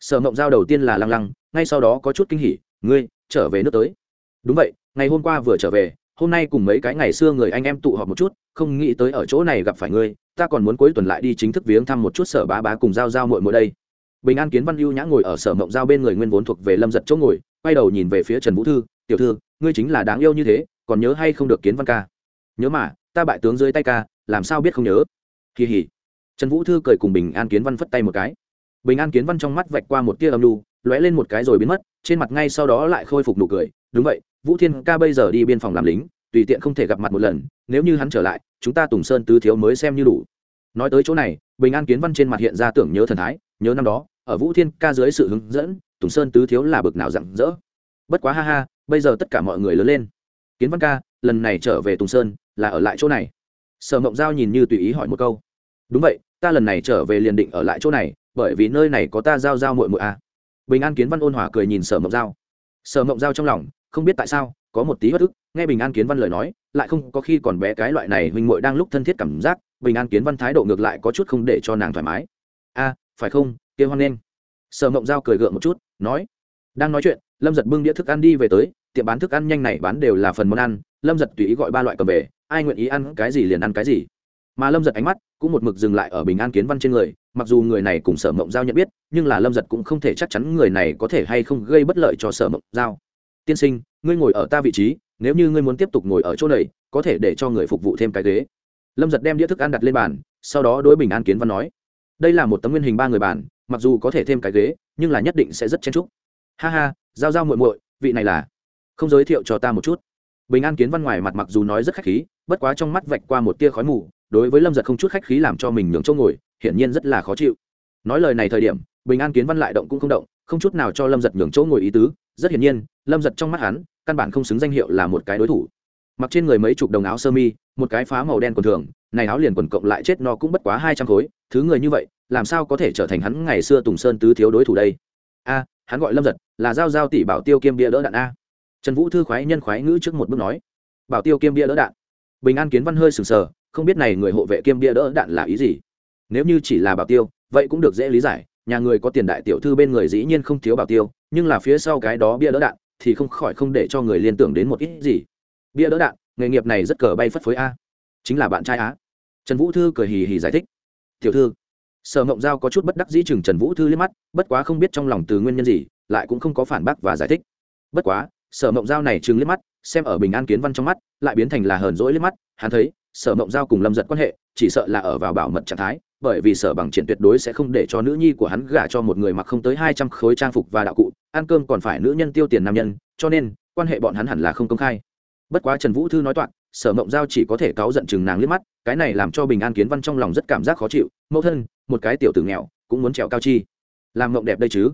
Sở mộng giao đầu tiên là lăng lăng, ngay sau đó có chút kinh hỉ, ngươi, trở về nước tới. Đúng vậy, ngày hôm qua vừa trở về, hôm nay cùng mấy cái ngày xưa người anh em tụ họp một chút, không nghĩ tới ở chỗ này gặp phải ngươi, ta còn muốn cuối tuần lại đi chính thức viếng thăm một chút sở bá bá cùng giao giao muội muội đây. Bình an kiến văn lưu nhã ngồi ở sở mộng giao bên người nguyên vốn thuộc về lâm giật chỗ ngồi, quay đầu nhìn về phía trần vũ thư, tiểu thư ngươi chính là đáng yêu như thế, còn nhớ hay không được kiến văn ca? Nhớ mà, ta bại tướng dưới tay ca, làm sao biết không nhớ? Kỳ hỉ trần vũ thư cười cùng bình an kiến văn phất tay một cái. Bình an kiến văn trong mắt vạch qua một tia âm lu lóe lên một cái rồi biến mất, trên mặt ngay sau đó lại khôi phục nụ cười. Đúng vậy, vũ thiên ca bây giờ đi biên phòng làm lính, tùy tiện không thể gặp mặt một lần, nếu như hắn trở lại, chúng ta tùng sơn tứ thiếu mới xem như đủ. Nói tới chỗ này, bình an kiến văn trên mặt hiện ra tưởng nhớ thần thái, nhớ năm đó, ở vũ thiên ca dưới sự hướng dẫn, tùng sơn tứ thiếu là bực nào rặng rỡ. Bất quá ha ha bây giờ tất cả mọi người lớn lên. Kiến văn ca, lần này trở về tùng sơn, là ở lại chỗ này. Sở mộng giao nhìn như tùy ý hỏi một câu. Đúng vậy, ta lần này trở về liền định ở lại chỗ này, bởi vì nơi này có ta giao giao mội mội à. bình an kiến văn ôn hòa cười nhìn sở mộng giao. Sở mộng giao trong lòng, không biết tại sao, có một tí bất ức, nghe bình an kiến văn lời nói, lại không có khi còn bé cái loại này huynh muội đang lúc thân thiết cảm giác, bình an kiến văn thái độ ngược lại có chút không để cho nàng thoải mái. A phải không, kia hoan nghênh. Sở mộng giao cười gượng một chút, nói, đang nói chuyện lâm giật bưng đĩa thức ăn đi về tới, tiệm bán thức ăn nhanh này bán đều là phần món ăn, lâm giật tùy ý gọi ba loại cầm về, ai nguyện ý ăn cái gì liền ăn cái gì. Mà lâm giật ánh mắt cũng một mực dừng lại ở bình an kiến văn trên người, mặc dù người này cùng sở mộng giao nhận biết, nhưng là lâm giật cũng không thể chắc chắn người này có thể hay không gây bất lợi cho sở mộng giao. Tiên sinh, ngươi ngồi ở ta vị trí, nếu như ngươi muốn tiếp tục ngồi ở chỗ này, có thể để cho người phục vụ thêm cái ghế. Lâm giật đem đĩa thức ăn đặt lên bàn, sau đó đối bình an kiến văn nói, đây là một tấm nguyên hình ba người bàn, mặc dù có thể thêm cái ghế, nhưng là nhất định sẽ rất chen trúc ha ha giao giao muội muội, vị này là, không giới thiệu cho ta một chút. Bình an kiến văn ngoài mặt mặc dù nói rất khách khí, bất quá trong mắt vạch qua một tia khói mù, đối với lâm giật không chút khách khí làm cho mình nhường chỗ ngồi, hiển nhiên rất là khó chịu. Nói lời này thời điểm, bình an kiến văn lại động cũng không động, không chút nào cho lâm giật nhường chỗ ngồi ý tứ. Rất hiển nhiên, lâm giật trong mắt hắn, căn bản không xứng danh hiệu là một cái đối thủ. Mặc trên người mấy chục đồng áo sơ mi, một cái phá màu đen quần thường, này áo liền quần cộng lại chết no cũng bất quá hai trăm khối, thứ người như vậy, làm sao có thể trở thành hắn ngày xưa tùng sơn tứ thiếu đối thủ đây? A hắn gọi lâm giật, là giao giao tỷ bảo tiêu kiêm bia đỡ đạn a. Trần vũ thư khoái nhân khoái ngữ trước một bước nói, bảo tiêu kiêm bia đỡ đạn. Bình an kiến văn hơi sừng sờ, không biết này người hộ vệ kiêm bia đỡ đạn là ý gì. Nếu như chỉ là bảo tiêu, vậy cũng được dễ lý giải, nhà người có tiền đại tiểu thư bên người dĩ nhiên không thiếu bảo tiêu, nhưng là phía sau cái đó bia đỡ đạn thì không khỏi không để cho người liên tưởng đến một ít gì. Bia đỡ đạn, nghề nghiệp này rất cờ bay phất phới a. Chính là bạn trai á. Trần vũ thư cười hì hì giải thích, tiểu thư sở mộng giao có chút bất đắc dĩ chừng trần vũ thư liếc mắt, bất quá không biết trong lòng từ nguyên nhân gì, lại cũng không có phản bác và giải thích. Bất quá, sở mộng giao này chừng liếc mắt, xem ở bình an kiến văn trong mắt, lại biến thành là hờn rỗi liếc mắt, hắn thấy, sở mộng giao cùng lâm giật quan hệ, chỉ sợ là ở vào bảo mật trạng thái, bởi vì sở bằng triển tuyệt đối sẽ không để cho nữ nhi của hắn gả cho một người mặc không tới hai trăm khối trang phục và đạo cụ, ăn cơm còn phải nữ nhân tiêu tiền nam nhân, cho nên, quan hệ bọn hắn hẳn là không công khai bất quá trần vũ thư nói toạc, sở mộng giao chỉ có thể cáu giận chừng nàng liếc mắt, cái này làm cho bình an kiến văn trong lòng rất cảm giác khó chịu, mẫu thân, một cái tiểu tử nghèo, cũng muốn trèo cao chi. Làm mộng đẹp đây chứ?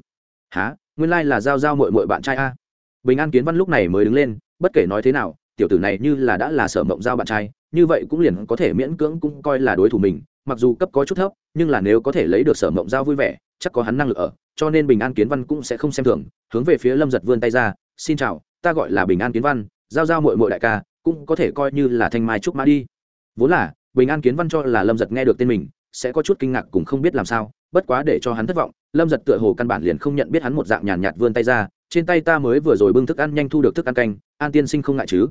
Há nguyên lai là giao giao mội mội bạn trai a. Bình an kiến văn lúc này mới đứng lên, bất kể nói thế nào, tiểu tử này như là đã là sở mộng giao bạn trai, như vậy cũng liền có thể miễn cưỡng cũng coi là đối thủ mình, mặc dù cấp có chút thấp, nhưng là nếu có thể lấy được sở mộng giao vui vẻ, chắc có hắn năng lực ở, cho nên bình an kiến văn cũng sẽ không xem thường, hướng về phía lâm giật vươn tay ra, xin chào, ta gọi là bình an kiến văn giao giao mội mội đại ca, cũng có thể coi như là thanh mai trúc mã đi. Vốn là, bình an kiến văn cho là lâm giật nghe được tên mình, sẽ có chút kinh ngạc cùng không biết làm sao, bất quá để cho hắn thất vọng, lâm giật tựa hồ căn bản liền không nhận biết hắn một dạng nhàn nhạt vươn tay ra, trên tay ta mới vừa rồi bưng thức ăn nhanh thu được thức ăn canh, an tiên sinh không ngại chứ?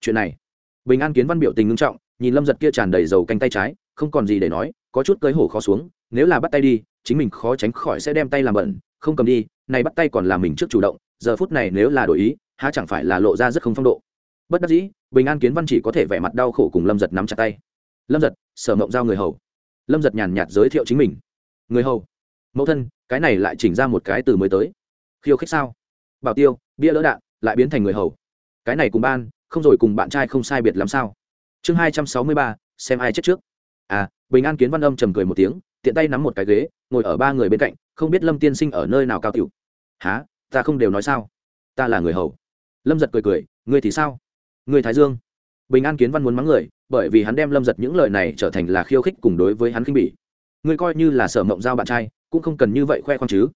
Chuyện này, bình an kiến văn biểu tình ngưng trọng, nhìn lâm giật kia tràn đầy dầu canh tay trái, không còn gì để nói, có chút cơi hổ khó xuống, nếu là bắt tay đi, chính mình khó tránh khỏi sẽ đem tay làm bẩn, không cầm đi, này bắt tay còn là mình trước chủ động, giờ phút này nếu là đổi ý há chẳng phải là lộ ra rất không phong độ. Bất đắc dĩ, bình an kiến văn chỉ có thể vẻ mặt đau khổ cùng lâm giật nắm chặt tay. Lâm giật, sở mộng giao người hầu. Lâm giật nhàn nhạt giới thiệu chính mình. Người hầu. Mẫu thân, cái này lại chỉnh ra một cái từ mới tới. Khiêu khích sao? Bảo tiêu, bia lỡ đạn, lại biến thành người hầu. Cái này cùng ban, không rồi cùng bạn trai không sai biệt làm sao? Chương hai trăm sáu mươi ba, xem ai chết trước. À bình an kiến văn âm trầm cười một tiếng, tiện tay nắm một cái ghế, ngồi ở ba người bên cạnh, không biết lâm tiên sinh ở nơi nào cao tiểu. Há ta không đều nói sao? Ta là người hầu lâm giật cười cười, ngươi thì sao? Người thái dương? Bình an kiến văn muốn mắng người, bởi vì hắn đem lâm giật những lời này trở thành là khiêu khích cùng đối với hắn khinh bỉ. Ngươi coi như là sở mộng giao bạn trai, cũng không cần như vậy khoe khoang chứ.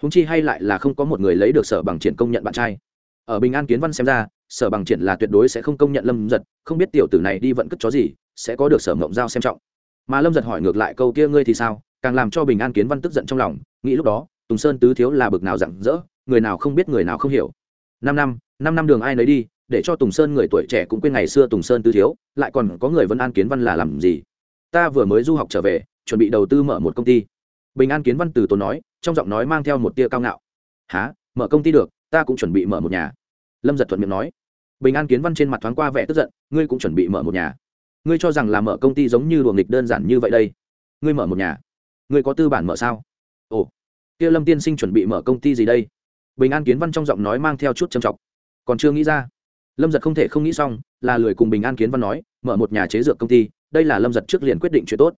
Húng chi hay lại là không có một người lấy được sở bằng triển công nhận bạn trai. Ở bình an kiến văn xem ra, sở bằng triển là tuyệt đối sẽ không công nhận lâm giật, không biết tiểu tử này đi vận cất chó gì, sẽ có được sở mộng giao xem trọng. Mà lâm giật hỏi ngược lại câu kia ngươi thì sao? càng làm cho bình an kiến văn tức giận trong lòng, nghĩ lúc đó, tùng sơn tứ thiếu là bực nào rặng rỡ, người nào không biết người nào không hiểu. Năm năm năm năm đường ai nấy đi, để cho tùng sơn người tuổi trẻ cũng quên ngày xưa tùng sơn tư thiếu, lại còn có người Vân an kiến văn là làm gì? Ta vừa mới du học trở về, chuẩn bị đầu tư mở một công ty. Bình an kiến văn từ tốn nói, trong giọng nói mang theo một tia cao ngạo. Há mở công ty được, ta cũng chuẩn bị mở một nhà. Lâm giật thuận miệng nói. Bình an kiến văn trên mặt thoáng qua vẻ tức giận, ngươi cũng chuẩn bị mở một nhà. Ngươi cho rằng là mở công ty giống như luồng nghịch đơn giản như vậy đây. Ngươi mở một nhà. Ngươi có tư bản mở sao? Ồ. Kia lâm tiên sinh chuẩn bị mở công ty gì đây? Bình an kiến văn trong giọng nói mang theo chút trầm trọng còn chưa nghĩ ra. Lâm giật không thể không nghĩ xong, là lười cùng bình an kiến văn nói, mở một nhà chế dược công ty, đây là lâm giật trước liền quyết định chuyện tốt.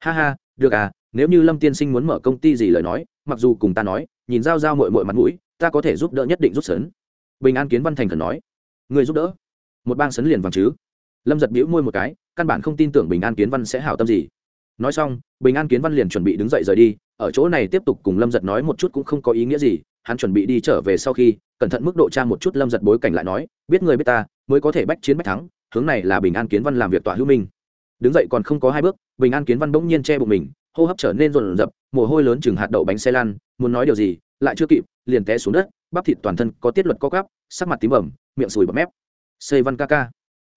Ha ha, được à nếu như lâm tiên sinh muốn mở công ty gì lời nói, mặc dù cùng ta nói, nhìn giao giao mội mội mặt mũi, ta có thể giúp đỡ nhất định rút sấn. Bình an kiến văn thành khẩn nói, người giúp đỡ? Một bang sấn liền vàng chứ. Lâm giật bĩu môi một cái, căn bản không tin tưởng bình an kiến văn sẽ hảo tâm gì. Nói xong, bình an kiến văn liền chuẩn bị đứng dậy rời đi, ở chỗ này tiếp tục cùng lâm giật nói một chút cũng không có ý nghĩa gì hắn chuẩn bị đi trở về sau khi, cẩn thận mức độ tra một chút lâm giật bối cảnh lại nói, biết người biết ta, mới có thể bách chiến bách thắng, hướng này là bình an kiến văn làm việc tỏa hữu minh. Đứng dậy còn không có hai bước, bình an kiến văn bỗng nhiên che bụng mình, hô hấp trở nên rộn rập, mồ hôi lớn chừng hạt đậu bánh xe lan, muốn nói điều gì, lại chưa kịp, liền té xuống đất, bắp thịt toàn thân có tiết luật co cắp sắc mặt tím bẩm, miệng sùi bọt mép. Xây văn ca ca.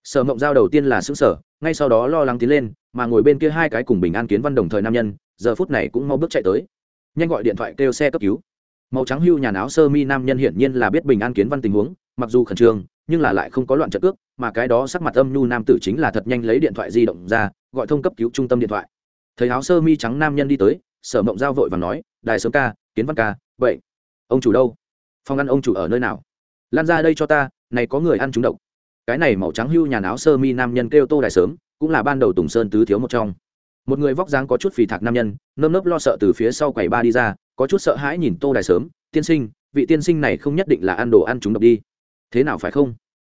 Sở mộng giao đầu tiên là xứng sở ngay sau đó lo lắng tiến lên, mà ngồi bên kia hai cái cùng bình an kiến văn đồng thời nam nhân, giờ phút này cũng mau bước chạy tới. Nhanh gọi điện thoại kêu xe cấp cứu màu trắng hưu nhà áo sơ mi nam nhân hiển nhiên là biết bình an kiến văn tình huống, mặc dù khẩn trương, nhưng là lại không có loạn trận cước, mà cái đó sắc mặt âm nhu nam tử chính là thật nhanh lấy điện thoại di động ra, gọi thông cấp cứu trung tâm điện thoại. Thấy áo sơ mi trắng nam nhân đi tới, sở mộng giao vội và nói, đài sớm ca, kiến văn ca, vậy, ông chủ đâu? Phòng ăn ông chủ ở nơi nào? Lan ra đây cho ta, này có người ăn trúng độc. Cái này màu trắng hưu nhà áo sơ mi nam nhân kêu tô đài sớm, cũng là ban đầu tùng sơn tứ thiếu một trong. Một người vóc dáng có chút phì thạc nam nhân, nơm nớp lo sợ từ phía sau quầy ba đi ra có chút sợ hãi nhìn tô đài sớm, tiên sinh, vị tiên sinh này không nhất định là ăn đồ ăn chúng độc đi. Thế nào phải không?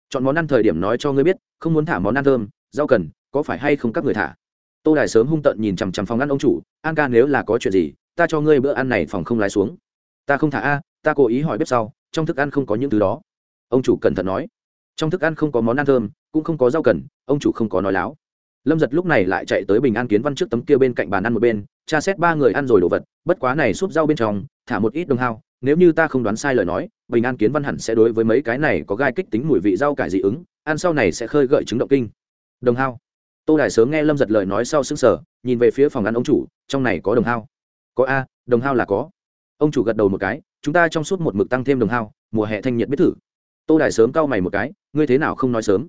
Chọn món ăn thời điểm nói cho ngươi biết, không muốn thả món ăn thơm, rau cần, có phải hay không các người thả? Tô đài sớm hung tợn nhìn chằm chằm phòng ăn ông chủ, an ca nếu là có chuyện gì, ta cho ngươi bữa ăn này phòng không lái xuống. Ta không thả a, ta cố ý hỏi bếp sau, trong thức ăn không có những thứ đó. Ông chủ cẩn thận nói. Trong thức ăn không có món ăn thơm, cũng không có rau cần, ông chủ không có nói láo lâm giật lúc này lại chạy tới bình an kiến văn trước tấm kia bên cạnh bàn ăn một bên, tra xét ba người ăn rồi đồ vật, bất quá này súp rau bên trong, thả một ít đồng hao, nếu như ta không đoán sai lời nói, bình an kiến văn hẳn sẽ đối với mấy cái này có gai kích tính mùi vị rau cải dị ứng, ăn sau này sẽ khơi gợi chứng động kinh. Đồng hao. Tô đài sớm nghe lâm giật lời nói sau xứng sở nhìn về phía phòng ăn ông chủ, trong này có đồng hao. Có a, đồng hao là có. Ông chủ gật đầu một cái, chúng ta trong suốt một mực tăng thêm đồng hao, mùa hè thanh nhiệt biết thử. Tô đài sớm cau mày một cái, ngươi thế nào không nói sớm?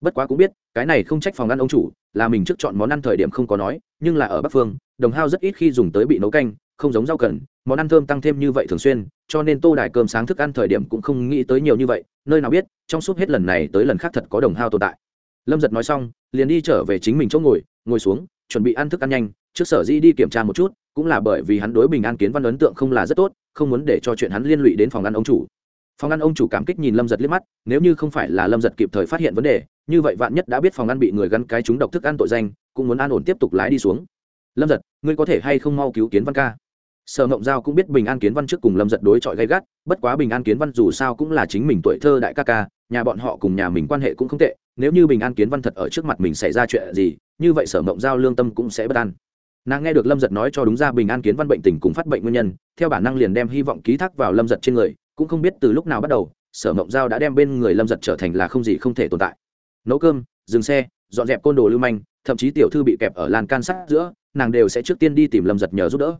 Bất quá cũng biết, cái này không trách phòng ăn ông chủ là mình trước chọn món ăn thời điểm không có nói, nhưng là ở bắc phương, đồng hao rất ít khi dùng tới bị nấu canh, không giống rau cần, món ăn thơm tăng thêm như vậy thường xuyên, cho nên tô đài cơm sáng thức ăn thời điểm cũng không nghĩ tới nhiều như vậy, nơi nào biết, trong suốt hết lần này tới lần khác thật có đồng hao tồn tại. Lâm giật nói xong, liền đi trở về chính mình chỗ ngồi ngồi xuống, chuẩn bị ăn thức ăn nhanh, trước sở dĩ đi kiểm tra một chút, cũng là bởi vì hắn đối bình an kiến văn ấn tượng không là rất tốt, không muốn để cho chuyện hắn liên lụy đến phòng ăn ông chủ phòng ăn ông chủ cảm kích nhìn lâm giật liếc mắt, nếu như không phải là lâm giật kịp thời phát hiện vấn đề, như vậy vạn nhất đã biết phòng ăn bị người gắn cái chúng độc thức ăn tội danh, cũng muốn an ổn tiếp tục lái đi xuống. Lâm giật, ngươi có thể hay không mau cứu kiến văn ca? Sở ngộng giao cũng biết bình an kiến văn trước cùng lâm giật đối chọi gay gắt, bất quá bình an kiến văn dù sao cũng là chính mình tuổi thơ đại ca ca, nhà bọn họ cùng nhà mình quan hệ cũng không tệ, nếu như bình an kiến văn thật ở trước mặt mình xảy ra chuyện gì, như vậy sở mộng giao lương tâm cũng sẽ bất an. Nàng nghe được lâm giật nói cho đúng ra bình an kiến văn bệnh tình cùng phát bệnh nguyên nhân, theo bản năng liền đem hy vọng ký thác vào lâm giật trên người cũng không biết từ lúc nào bắt đầu, sở mộng giao đã đem bên người lâm giật trở thành là không gì không thể tồn tại. Nấu cơm, dừng xe, dọn dẹp côn đồ lưu manh, thậm chí tiểu thư bị kẹp ở làn can sát giữa, nàng đều sẽ trước tiên đi tìm lâm giật nhờ giúp đỡ.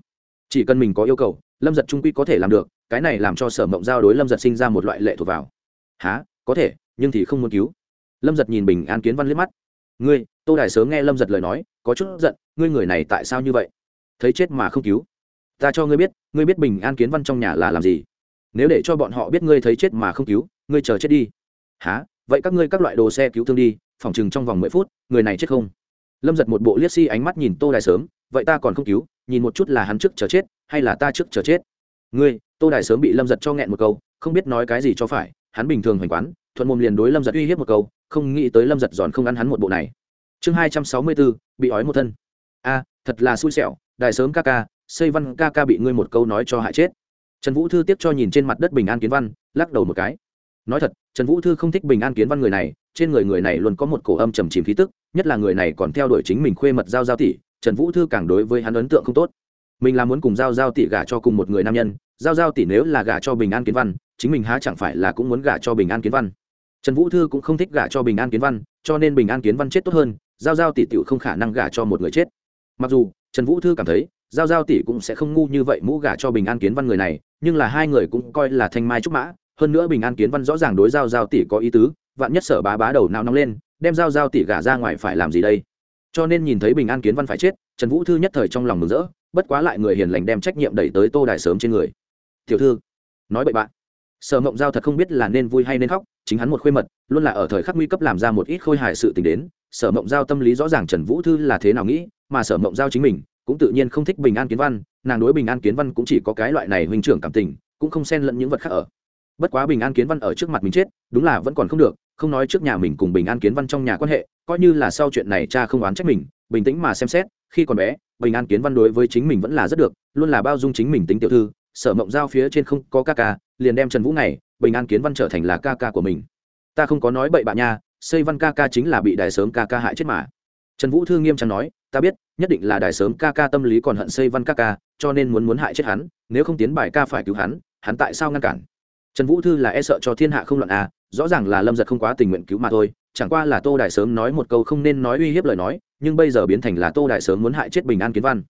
Chỉ cần mình có yêu cầu, lâm giật trung quy có thể làm được, cái này làm cho sở mộng giao đối lâm giật sinh ra một loại lệ thuộc vào. Há có thể, nhưng thì không muốn cứu. Lâm giật nhìn bình an kiến văn liếc mắt. Ngươi, tô đài sớm nghe lâm giật lời nói, có chút giận, ngươi người này tại sao như vậy? Thấy chết mà không cứu. Ta cho ngươi biết ngươi biết bình an kiến văn trong nhà là làm gì? Nếu để cho bọn họ biết ngươi thấy chết mà không cứu, ngươi chờ chết đi. Há vậy các ngươi các loại đồ xe cứu thương đi, phòng chừng trong vòng mười phút, người này chết không? Lâm giật một bộ liếc si ánh mắt nhìn tô đài sớm, vậy ta còn không cứu, nhìn một chút là hắn trước chờ chết, hay là ta trước chờ chết? Ngươi, tô đài sớm bị lâm giật cho nghẹn một câu, không biết nói cái gì cho phải, hắn bình thường hoành quán, thuận mồm liền đối lâm giật uy hiếp một câu, không nghĩ tới lâm giật giòn không ăn hắn một bộ này. Chương hai trăm sáu mươi bốn, bị ói một thân. A, thật là xui xẻo, đài sớm ca ca, xây văn ca ca bị ngươi một câu nói cho hại chết trần vũ thư tiếp cho nhìn trên mặt đất bình an kiến văn, lắc đầu một cái. Nói thật, trần vũ thư không thích bình an kiến văn người này, trên người người này luôn có một cổ âm trầm chìm khí tức, nhất là người này còn theo đuổi chính mình khuê mật giao giao tỷ, trần vũ thư càng đối với hắn ấn tượng không tốt. Mình là muốn cùng giao giao tỷ gả cho cùng một người nam nhân, giao giao tỷ nếu là gả cho bình an kiến văn, chính mình há chẳng phải là cũng muốn gả cho bình an kiến văn. Trần vũ thư cũng không thích gả cho bình an kiến văn, cho nên bình an kiến văn chết tốt hơn, giao giao tỷ tiểu không khả năng gả cho một người chết. Mặc dù, trần vũ thư cảm thấy giao giao tỷ cũng sẽ không ngu như vậy, mũ gả cho bình an kiến văn người này, nhưng là hai người cũng coi là thanh mai trúc mã. Hơn nữa bình an kiến văn rõ ràng đối giao giao tỷ có ý tứ, vạn nhất sở bá bá đầu nào nóng lên, đem giao giao tỷ gả ra ngoài phải làm gì đây? Cho nên nhìn thấy bình an kiến văn phải chết, trần vũ thư nhất thời trong lòng mừng rỡ, bất quá lại người hiền lành đem trách nhiệm đẩy tới tô đài sớm trên người. Tiểu thư, nói bậy bạn. Sở mộng giao thật không biết là nên vui hay nên khóc, chính hắn một khuê mật, luôn là ở thời khắc nguy cấp làm ra một ít khôi hài sự tình đến. Sở mộng giao tâm lý rõ ràng trần vũ thư là thế nào nghĩ, mà sở mộng giao chính mình cũng tự nhiên không thích bình an kiến văn, nàng đối bình an kiến văn cũng chỉ có cái loại này huynh trưởng cảm tình, cũng không xen lẫn những vật khác ở. Bất quá bình an kiến văn ở trước mặt mình chết, đúng là vẫn còn không được, không nói trước nhà mình cùng bình an kiến văn trong nhà quan hệ, coi như là sau chuyện này cha không oán trách mình, bình tĩnh mà xem xét, khi còn bé, bình an kiến văn đối với chính mình vẫn là rất được, luôn là bao dung chính mình tính tiểu thư, sở mộng giao phía trên không có ca ca, liền đem trần vũ này bình an kiến văn trở thành là ca ca của mình. Ta không có nói bậy bạ nha, xây văn ca ca chính là bị đài sớm ca ca hại chết mà trần vũ thư nghiêm trang nói, ta biết, nhất định là đài sớm ca ca tâm lý còn hận xây văn ca ca, cho nên muốn muốn hại chết hắn, nếu không tiến bài ca phải cứu hắn hắn tại sao ngăn cản? Trần vũ thư là e sợ cho thiên hạ không loạn à rõ ràng là lâm giật không quá tình nguyện cứu mà thôi, chẳng qua là tô đại sớm nói một câu không nên nói uy hiếp lời nói, nhưng bây giờ biến thành là tô đại sớm muốn hại chết bình an kiến văn.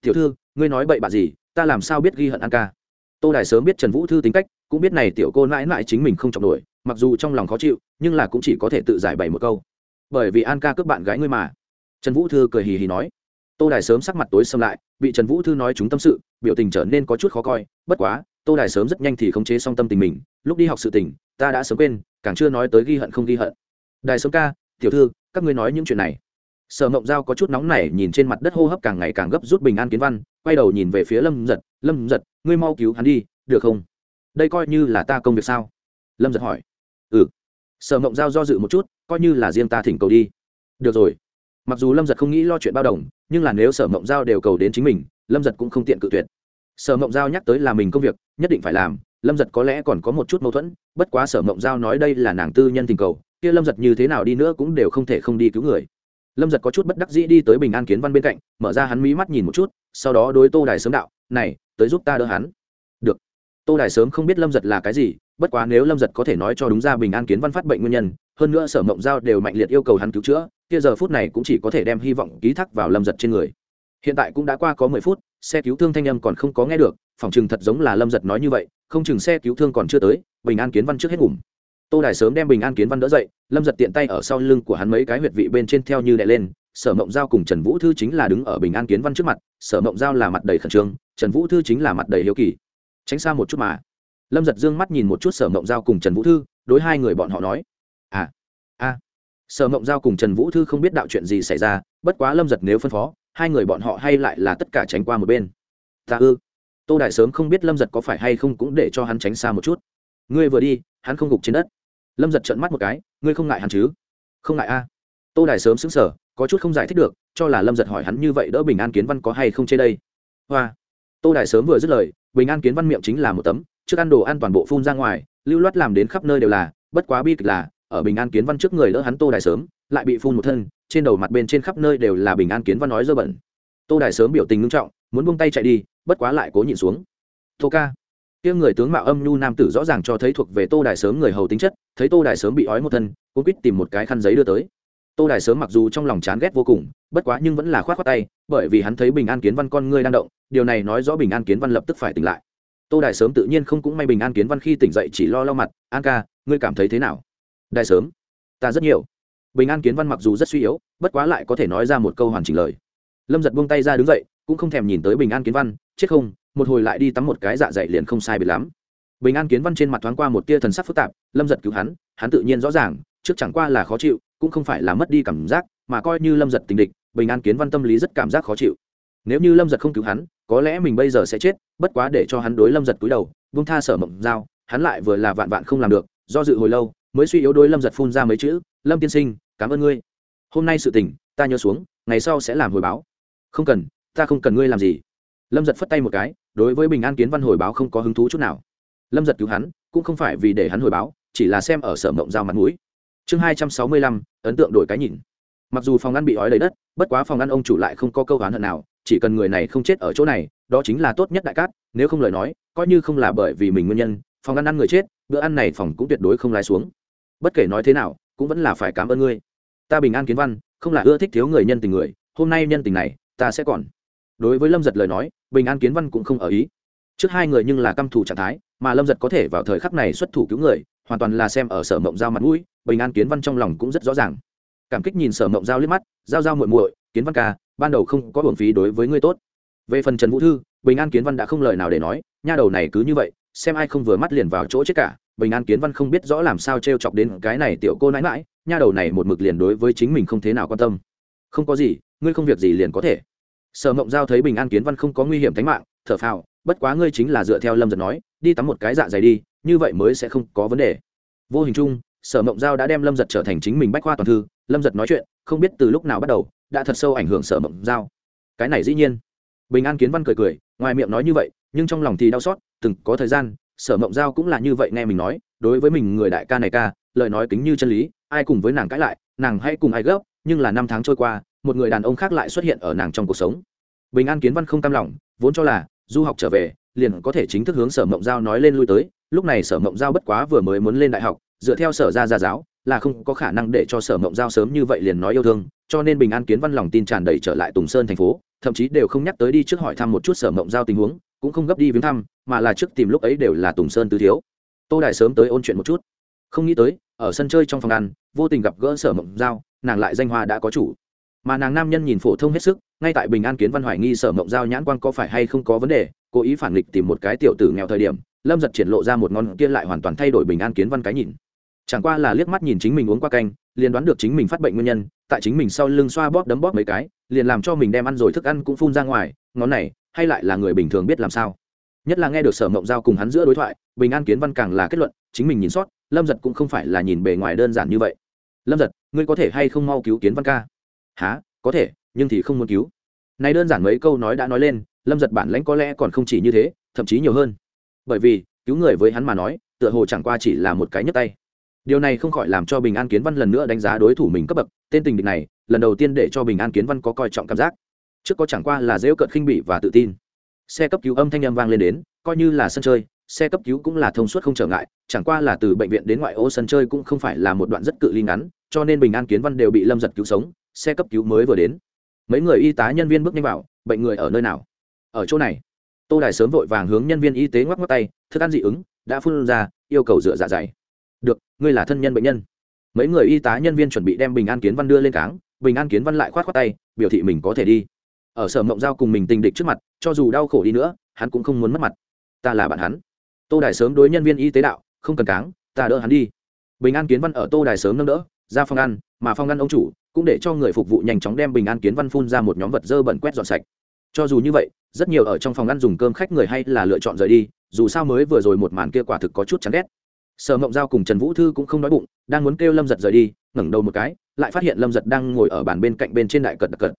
Tiểu thư, ngươi nói bậy bạ gì, ta làm sao biết ghi hận an ca? Tô đại sớm biết trần vũ thư tính cách, cũng biết này tiểu cô mãi mãi chính mình không trọng nổi, mặc dù trong lòng khó chịu, nhưng là cũng chỉ có thể tự giải bày một câu. Bởi vì an ca cướp bạn gái ngươi mà trần vũ thư cười hì hì nói, tô đài sớm sắc mặt tối xâm lại, bị trần vũ thư nói chúng tâm sự, biểu tình trở nên có chút khó coi. Bất quá, tô đài sớm rất nhanh thì khống chế xong tâm tình mình, lúc đi học sự tình, ta đã sớm quên, càng chưa nói tới ghi hận không ghi hận. Đài sớm ca, tiểu thư, các ngươi nói những chuyện này. Sở mộng giao có chút nóng nảy nhìn trên mặt đất hô hấp càng ngày càng gấp rút bình an kiến văn, quay đầu nhìn về phía lâm giật lâm giật ngươi mau cứu hắn đi, được không? Đây coi như là ta công việc sao? Lâm giật hỏi. Ừ. Sở mộng giao do dự một chút, coi như là riêng ta thỉnh cầu đi. Được rồi mặc dù lâm giật không nghĩ lo chuyện bao đồng, nhưng là nếu sở mộng giao đều cầu đến chính mình, lâm giật cũng không tiện cự tuyệt. Sở mộng giao nhắc tới là mình công việc, nhất định phải làm, lâm giật có lẽ còn có một chút mâu thuẫn, bất quá sở mộng giao nói đây là nàng tư nhân tình cầu, kia lâm giật như thế nào đi nữa cũng đều không thể không đi cứu người. Lâm giật có chút bất đắc dĩ đi tới bình an kiến văn bên cạnh, mở ra hắn mí mắt nhìn một chút, sau đó đối tô đài sớm đạo, này, tới giúp ta đỡ hắn. Được. Tô đài sớm không biết lâm giật là cái gì, bất quá nếu lâm giật có thể nói cho đúng ra bình an kiến văn phát bệnh nguyên nhân, hơn nữa sở mộng giao đều mạnh liệt yêu cầu hắn cứu chữa kia giờ phút này cũng chỉ có thể đem hy vọng ký thác vào lâm giật trên người. Hiện tại cũng đã qua có mười phút, xe cứu thương thanh âm còn không có nghe được, phòng chừng thật giống là lâm giật nói như vậy, không chừng xe cứu thương còn chưa tới, bình an kiến văn trước hết ngủm. Tô đài sớm đem bình an kiến văn đỡ dậy, lâm giật tiện tay ở sau lưng của hắn mấy cái huyệt vị bên trên theo như đè lên, sở mộng giao cùng trần vũ thư chính là đứng ở bình an kiến văn trước mặt, sở mộng giao là mặt đầy khẩn trương, trần vũ thư chính là mặt đầy hiếu kỳ. Tránh xa một chút mà. Lâm giật d ư ơ n g mắt nhìn một chút sở mộng giao cùng trần vũ thư, đối hai người bọn họ nói. À a à sở mộng giao cùng trần vũ thư không biết đạo chuyện gì xảy ra, bất quá lâm giật nếu phân phó, hai người bọn họ hay lại là tất cả tránh qua một bên. Ta ư? Tô đại sớm không biết lâm giật có phải hay không cũng để cho hắn tránh xa một chút. Ngươi vừa đi, hắn không gục trên đất. Lâm giật trợn mắt một cái, ngươi không ngại hắn chứ? Không ngại a. Tô Đại sớm xứng sở có chút không giải thích được, cho là lâm giật hỏi hắn như vậy đỡ bình an kiến văn có hay không chê đây? Hoa. Tô Đại sớm vừa dứt lời, bình an kiến văn miệng chính là một tấm, trước ăn đồ ăn toàn bộ phun ra ngoài, lưu loát làm đến khắp nơi đều là, bất quá bi kịch là ở bình an kiến văn trước người đỡ hắn tô đài sớm, lại bị phun một thân, trên đầu mặt bên trên khắp nơi đều là bình an kiến văn nói dơ bẩn. Tô đài sớm biểu tình ngưng trọng, muốn buông tay chạy đi, bất quá lại cố nhịn xuống. Tô ca. Kia người tướng mạo âm nhu nam tử rõ ràng cho thấy thuộc về tô đài sớm người hầu tính chất, thấy tô đài sớm bị ói một thân cũng quýt tìm một cái khăn giấy đưa tới. Tô đài sớm mặc dù trong lòng chán ghét vô cùng, bất quá nhưng vẫn là khoát khoát khoác tay, bởi vì hắn thấy bình an kiến văn con ngươi đang động, điều này nói rõ bình an kiến văn lập tức phải tỉnh lại. Tô đài sớm tự nhiên không cũng may bình an kiến văn khi tỉnh dậy chỉ lo lau mặt, an ca, ngươi cảm thấy thế nào? Đại sớm. Ta rất nhiều. Bình an kiến văn mặc dù rất suy yếu, bất quá lại có thể nói ra một câu hoàn chỉnh lời. Lâm giật buông tay ra đứng dậy, cũng không thèm nhìn tới bình an kiến văn, chết không, một hồi lại đi tắm một cái dạ dày liền không sai biệt lắm. Bình an kiến văn trên mặt thoáng qua một tia thần sắc phức tạp, lâm giật cứu hắn hắn tự nhiên rõ ràng, trước chẳng qua là khó chịu, cũng không phải là mất đi cảm giác, mà coi như lâm giật tình địch, bình an kiến văn tâm lý rất cảm giác khó chịu. Nếu như lâm giật không cứu hắn, có lẽ mình bây giờ sẽ chết, bất quá để cho hắn đối lâm giật cúi đầu vung tha sở mộng dao hắn lại vừa là vạn vạn không làm được, do dự hồi lâu mới suy yếu đối lâm giật phun ra mấy chữ, lâm tiên sinh, cảm ơn ngươi. Hôm nay sự tình, ta nhớ xuống, ngày sau sẽ làm hồi báo. Không cần, ta không cần ngươi làm gì. Lâm giật phất tay một cái, đối với bình an kiến văn hồi báo không có hứng thú chút nào. Lâm giật cứu hắn, cũng không phải vì để hắn hồi báo, chỉ là xem ở sở mộng giao mặt mũi. Chương hai trăm sáu mươi lăm, ấn tượng đổi cái nhìn. Mặc dù phòng ăn bị ói lấy đất, bất quá phòng ăn ông chủ lại không có câu oán hận nào, chỉ cần người này không chết ở chỗ này, đó chính là tốt nhất đại cát, nếu không lời nói, coi như không là bởi vì mình nguyên nhân, phòng ăn ăn người chết, bữa ăn này phòng cũng tuyệt đối không lái xuống bất kể nói thế nào, cũng vẫn là phải cảm ơn ngươi. Ta bình an kiến văn, không là ưa thích thiếu người nhân tình người, hôm nay nhân tình này, ta sẽ còn. Đối với lâm giật lời nói, bình an kiến văn cũng không ở ý. Trước hai người nhưng là căm thù trạng thái, mà lâm giật có thể vào thời khắc này xuất thủ cứu người, hoàn toàn là xem ở sở mộng giao mặt mũi, bình an kiến văn trong lòng cũng rất rõ ràng. Cảm kích nhìn sở mộng giao liếc mắt, giao giao muội muội, kiến văn ca, ban đầu không có hưởng phí đối với ngươi tốt. Về phần trần vũ thư, bình an kiến văn đã không lời nào để nói, nha đầu này cứ như vậy, xem ai không vừa mắt liền vào chỗ chết cả bình an kiến văn không biết rõ làm sao t r e o chọc đến cái này tiểu cô nãi mãi nha đầu này một mực liền đối với chính mình không thế nào quan tâm. Không có gì, ngươi không việc gì liền có thể. Sở mộng giao thấy bình an kiến văn không có nguy hiểm tính mạng, thở phào, bất quá ngươi chính là dựa theo lâm giật nói, đi tắm một cái dạ dày đi, như vậy mới sẽ không có vấn đề. Vô hình chung, sở mộng giao đã đem lâm giật trở thành chính mình bách khoa toàn thư, lâm giật nói chuyện, không biết từ lúc nào bắt đầu, đã thật sâu ảnh hưởng sở mộng giao. Cái này dĩ nhiên. Bình an kiến văn cười cười, ngoài miệng nói như vậy, nhưng trong lòng thì đau xót, từng có thời gian sở mộng giao cũng là như vậy nghe mình nói, đối với mình người đại ca này ca, lời nói kính như chân lý, ai cùng với nàng cãi lại, nàng hay cùng ai gấp, nhưng là năm tháng trôi qua, một người đàn ông khác lại xuất hiện ở nàng trong cuộc sống. Bình an kiến văn không cam lòng, vốn cho là, du học trở về, liền có thể chính thức hướng sở mộng giao nói lên lui tới, lúc này sở mộng giao bất quá vừa mới muốn lên đại học, dựa theo sở Gia gia giáo, là không có khả năng để cho sở mộng giao sớm như vậy liền nói yêu thương, cho nên bình an kiến văn lòng tin tràn đầy trở lại tùng sơn thành phố, thậm chí đều không nhắc tới đi trước hỏi thăm một chút sở mộng giao tình huống cũng không gấp đi viếng thăm, mà là trước tìm lúc ấy đều là tùng sơn tứ thiếu. Tô đài sớm tới ôn chuyện một chút. Không nghĩ tới, ở sân chơi trong phòng ăn, vô tình gặp gỡ sở mộng giao, nàng lại danh hoa đã có chủ. Mà nàng nam nhân nhìn phổ thông hết sức, ngay tại bình an kiến văn hoài nghi sở mộng giao nhãn quan có phải hay không có vấn đề, cố ý phản nghịch tìm một cái tiểu tử nghèo thời điểm, lâm giật triển lộ ra một ngón kia lại hoàn toàn thay đổi bình an kiến văn cái nhìn. Chẳng qua là liếc mắt nhìn chính mình uống qua canh, liền đoán được chính mình phát bệnh nguyên nhân, tại chính mình sau lưng xoa bóp đấm bóp mấy cái, liền làm cho mình đem ăn rồi thức ăn cũng phun ra ngoài, ngón này hay lại là người bình thường biết làm sao? Nhất là nghe được sở mộng giao cùng hắn giữa đối thoại, bình an kiến văn càng là kết luận, chính mình nhìn sót, lâm giật cũng không phải là nhìn bề ngoài đơn giản như vậy. Lâm giật, ngươi có thể hay không mau cứu kiến văn ca? Há có thể, nhưng thì không muốn cứu. Này đơn giản mấy câu nói đã nói lên, lâm giật bản lãnh có lẽ còn không chỉ như thế, thậm chí nhiều hơn. Bởi vì, cứu người với hắn mà nói, tựa hồ chẳng qua chỉ là một cái nhấp tay. Điều này không khỏi làm cho bình an kiến văn lần nữa đánh giá đối thủ mình cấp bậc, tên tình địch này, lần đầu tiên để cho bình an kiến văn có coi trọng cảm giác trước có chẳng qua là dễu cận khinh bỉ và tự tin. Xe cấp cứu âm thanh âm vang lên đến, coi như là sân chơi, xe cấp cứu cũng là thông suốt không trở ngại, chẳng qua là từ bệnh viện đến ngoại ô sân chơi cũng không phải là một đoạn rất cự ly ngắn, cho nên bình an kiến văn đều bị lâm giật cứu sống, xe cấp cứu mới vừa đến. Mấy người y tá nhân viên bước nhanh vào, bệnh người ở nơi nào? Ở chỗ này. Tô đài sớm vội vàng hướng nhân viên y tế ngoắc ngoắc tay, thức ăn dị ứng, đã phun ra, yêu cầu dựa dạ dày. Được, ngươi là thân nhân bệnh nhân. Mấy người y tá nhân viên chuẩn bị đem bình an kiến văn đưa lên cáng, bình an kiến văn lại khoát khoát tay, biểu thị mình có thể đi ở sở mộng giao cùng mình tình địch trước mặt, cho dù đau khổ đi nữa, hắn cũng không muốn mất mặt. Ta là bạn hắn. Tô đài sớm đối nhân viên y tế đạo, không cần cáng, ta đỡ hắn đi. Bình an kiến văn ở tô đài sớm nâng đỡ, ra phòng ăn, mà phòng ăn ông chủ cũng để cho người phục vụ nhanh chóng đem bình an kiến văn phun ra một nhóm vật dơ bẩn quét dọn sạch. Cho dù như vậy, rất nhiều ở trong phòng ăn dùng cơm khách người hay là lựa chọn rời đi, dù sao mới vừa rồi một màn kia quả thực có chút chán ghét. Sở mộng giao cùng trần vũ thư cũng không đói bụng, đang muốn kêu lâm giật rời đi, ngẩng đầu một cái, lại phát hiện lâm giật đang ngồi ở bàn bên cạnh bên trên đại cật cật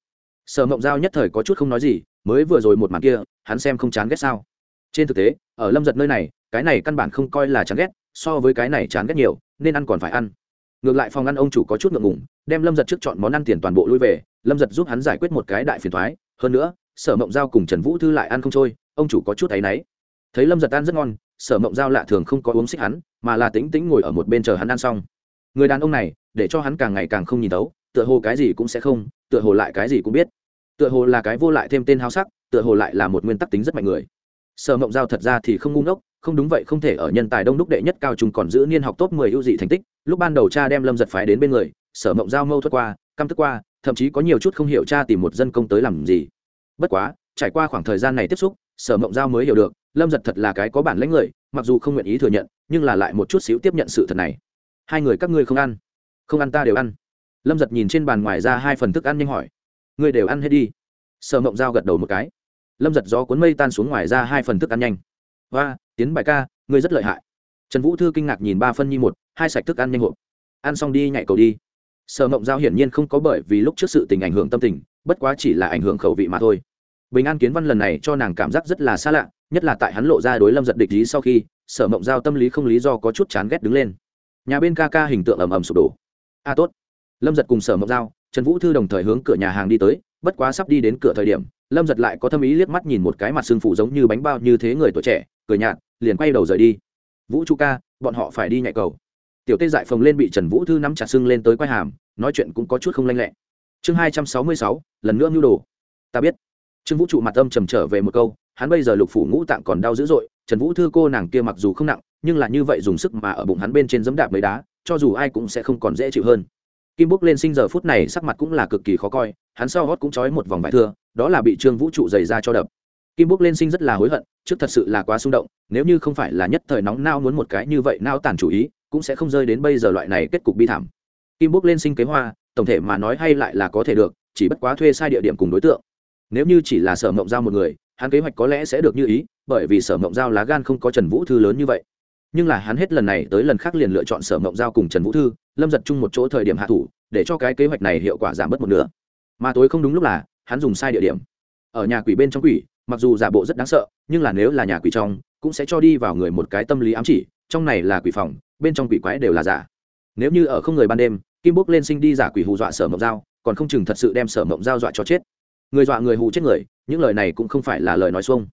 sở mộng giao nhất thời có chút không nói gì, mới vừa rồi một màn kia, hắn xem không chán ghét sao? Trên thực tế, ở lâm giật nơi này, cái này căn bản không coi là chán ghét, so với cái này chán ghét nhiều, nên ăn còn phải ăn. Ngược lại phòng ăn ông chủ có chút ngượng ngùng, đem lâm giật trước chọn món ăn tiền toàn bộ lui về, lâm giật giúp hắn giải quyết một cái đại phiền thoái hơn nữa, sở mộng giao cùng trần vũ thư lại ăn không trôi, ông chủ có chút áy náy. Thấy lâm giật ăn rất ngon, sở mộng giao lạ thường không có uống xích hắn, mà là tính tính ngồi ở một bên chờ hắn ăn xong. Người đàn ông này, để cho hắn càng ngày càng không nhìn tấu tựa hồ cái gì cũng sẽ không, tựa hồ lại cái gì cũng biết. Tựa hồ là cái vô lại thêm tên hao sắc, tựa hồ lại là một nguyên tắc tính rất mạnh người. Sở mộng giao thật ra thì không ngu ngốc, không đúng vậy không thể ở nhân tài đông đúc đệ nhất cao trung còn giữ niên học top mười ưu dị thành tích. Lúc ban đầu cha đem lâm giật phái đến bên người, sở mộng giao mâu thuẫn qua, căm tức qua, thậm chí có nhiều chút không hiểu cha tìm một dân công tới làm gì. Bất quá, trải qua khoảng thời gian này tiếp xúc, sở mộng giao mới hiểu được, lâm giật thật là cái có bản lãnh người, mặc dù không nguyện ý thừa nhận, nhưng là lại một chút xíu tiếp nhận sự thật này. Hai người các ngươi không ăn. Không ăn ta đều ăn lâm giật nhìn trên bàn ngoài ra hai phần thức ăn nhanh hỏi. Ngươi đều ăn hết đi. Sở mộng giao gật đầu một cái. Lâm giật gió cuốn mây tan xuống ngoài ra hai phần thức ăn nhanh. Và tiến bài ca, ngươi rất lợi hại. Trần vũ thư kinh ngạc nhìn ba phân nhi một, hai sạch thức ăn nhanh hộp. Ăn xong đi, nhảy cầu đi. Sở mộng giao hiển nhiên không có bởi vì lúc trước sự tình ảnh hưởng tâm tình, bất quá chỉ là ảnh hưởng khẩu vị mà thôi. Bình an kiến văn lần này cho nàng cảm giác rất là xa lạ, nhất là tại hắn lộ ra đối lâm giật địch lý sau khi, sở mộng giao tâm lý không lý do có chút chán ghét đứng lên. Nhà bên ca ca hình tượng ầm ầm sụp đổ. A tốt lâm giật cùng sở mộng giao, trần vũ thư đồng thời hướng cửa nhà hàng đi tới, bất quá sắp đi đến cửa thời điểm, lâm giật lại có tâm ý liếc mắt nhìn một cái mặt xương phụ giống như bánh bao như thế người tuổi trẻ, cười nhạt, liền quay đầu rời đi. Vũ chu ca, bọn họ phải đi nhạy cầu. Tiểu tê dại phồng lên bị trần vũ thư nắm chặt xưng lên tới quai hàm, nói chuyện cũng có chút không lanh lẹ. Chương hai trăm sáu mươi sáu, lần nữa mưu đồ. Ta biết. Trương vũ trụ mặt âm trầm trở về một câu, hắn bây giờ lục phủ ngũ tạng còn đau dữ dội, trần vũ thư cô nàng kia mặc dù không nặng, nhưng là như vậy dùng sức mà ở bụng hắn bên trên giấm đạp mấy đá, cho dù ai cũng sẽ không còn dễ chịu hơn kim bốc lên sinh giờ phút này sắc mặt cũng là cực kỳ khó coi, hắn sau hót cũng trói một vòng vải thưa, đó là bị trương vũ trụ dày ra cho đập. Kim bốc lên sinh rất là hối hận, trước thật sự là quá xung động, nếu như không phải là nhất thời nóng nao muốn một cái như vậy nao tàn chủ ý, cũng sẽ không rơi đến bây giờ loại này kết cục bi thảm. Kim bốc lên sinh kế hoa, tổng thể mà nói hay lại là có thể được, chỉ bất quá thuê sai địa điểm cùng đối tượng. Nếu như chỉ là sở mộng giao một người, hắn kế hoạch có lẽ sẽ được như ý, bởi vì sở mộng giao lá gan không có trần vũ thư lớn như vậy nhưng là hắn hết lần này tới lần khác liền lựa chọn sở mộng giao cùng trần vũ thư lâm giật chung một chỗ thời điểm hạ thủ để cho cái kế hoạch này hiệu quả giảm bớt một nửa mà tối không đúng lúc là hắn dùng sai địa điểm ở nhà quỷ bên trong quỷ mặc dù giả bộ rất đáng sợ nhưng là nếu là nhà quỷ trong cũng sẽ cho đi vào người một cái tâm lý ám chỉ trong này là quỷ phòng bên trong quỷ quái đều là giả nếu như ở không người ban đêm kim bốc lên sinh đi giả quỷ hù dọa sở mộng giao còn không chừng thật sự đem sở mộng giao dọa cho chết người dọa người hù chết người những lời này cũng không phải là lời nói xuông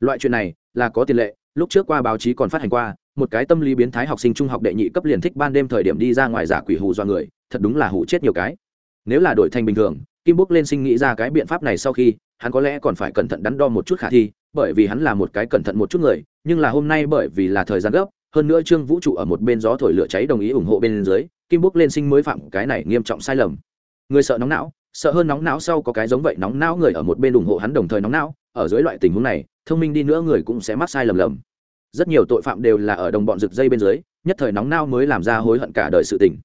loại chuyện này là có tiền lệ lúc trước qua báo chí còn phát hành qua một cái tâm lý biến thái học sinh trung học đệ nhị cấp liền thích ban đêm thời điểm đi ra ngoài giả quỷ hù do người, thật đúng là hù chết nhiều cái. Nếu là đổi thành bình thường, kim bốc lên sinh nghĩ ra cái biện pháp này sau khi, hắn có lẽ còn phải cẩn thận đắn đo một chút khả thi, bởi vì hắn là một cái cẩn thận một chút người, nhưng là hôm nay bởi vì là thời gian gấp, hơn nữa trương vũ trụ ở một bên gió thổi lửa cháy đồng ý ủng hộ bên dưới, kim bốc lên sinh mới phạm cái này nghiêm trọng sai lầm. Người sợ nóng não, sợ hơn nóng não sau có cái giống vậy nóng não người ở một bên ủng hộ hắn đồng thời nóng não, ở dưới loại tình huống này, thông minh đi nữa người cũng sẽ mắc sai lầm lầm rất nhiều tội phạm đều là ở đồng bọn rực dây bên dưới, nhất thời nóng nao mới làm ra hối hận cả đời sự tình.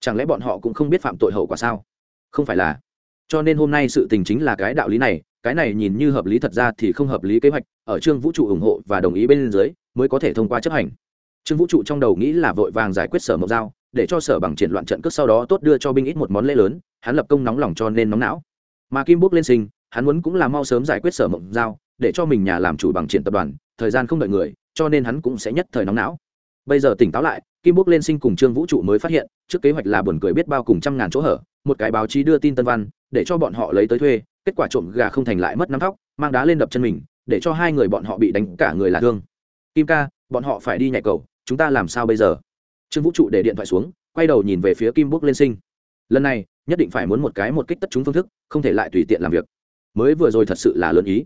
Chẳng lẽ bọn họ cũng không biết phạm tội hậu quả sao? Không phải là. Cho nên hôm nay sự tình chính là cái đạo lý này, cái này nhìn như hợp lý thật ra thì không hợp lý kế hoạch, ở trương vũ trụ ủng hộ và đồng ý bên dưới, mới có thể thông qua chấp hành. Trương vũ trụ trong đầu nghĩ là vội vàng giải quyết sở mộc giao để cho sở bằng triển loạn trận cướp sau đó tốt đưa cho binh ít một món lễ lớn, hắn lập công nóng lòng cho nên nóng não. Mà kim bốc lên sinh, hắn muốn cũng là mau sớm giải quyết sở mộc giao để cho mình nhà làm chủ bằng triển tập đoàn, thời gian không đợi người cho nên hắn cũng sẽ nhất thời nóng não. Bây giờ tỉnh táo lại, kim bốc lên sinh cùng trương vũ trụ mới phát hiện, trước kế hoạch là buồn cười biết bao cùng trăm ngàn chỗ hở, một cái báo chí đưa tin tân văn, để cho bọn họ lấy tới thuê, kết quả trộm gà không thành lại mất nắm tóc mang đá lên đập chân mình, để cho hai người bọn họ bị đánh cả người là thương. Kim ca, bọn họ phải đi nhảy cầu, chúng ta làm sao bây giờ? Trương vũ trụ để điện thoại xuống, quay đầu nhìn về phía kim bốc lên sinh. Lần này, nhất định phải muốn một cái một kích tất chúng phương thức, không thể lại tùy tiện làm việc. Mới vừa rồi thật sự là lớn ý.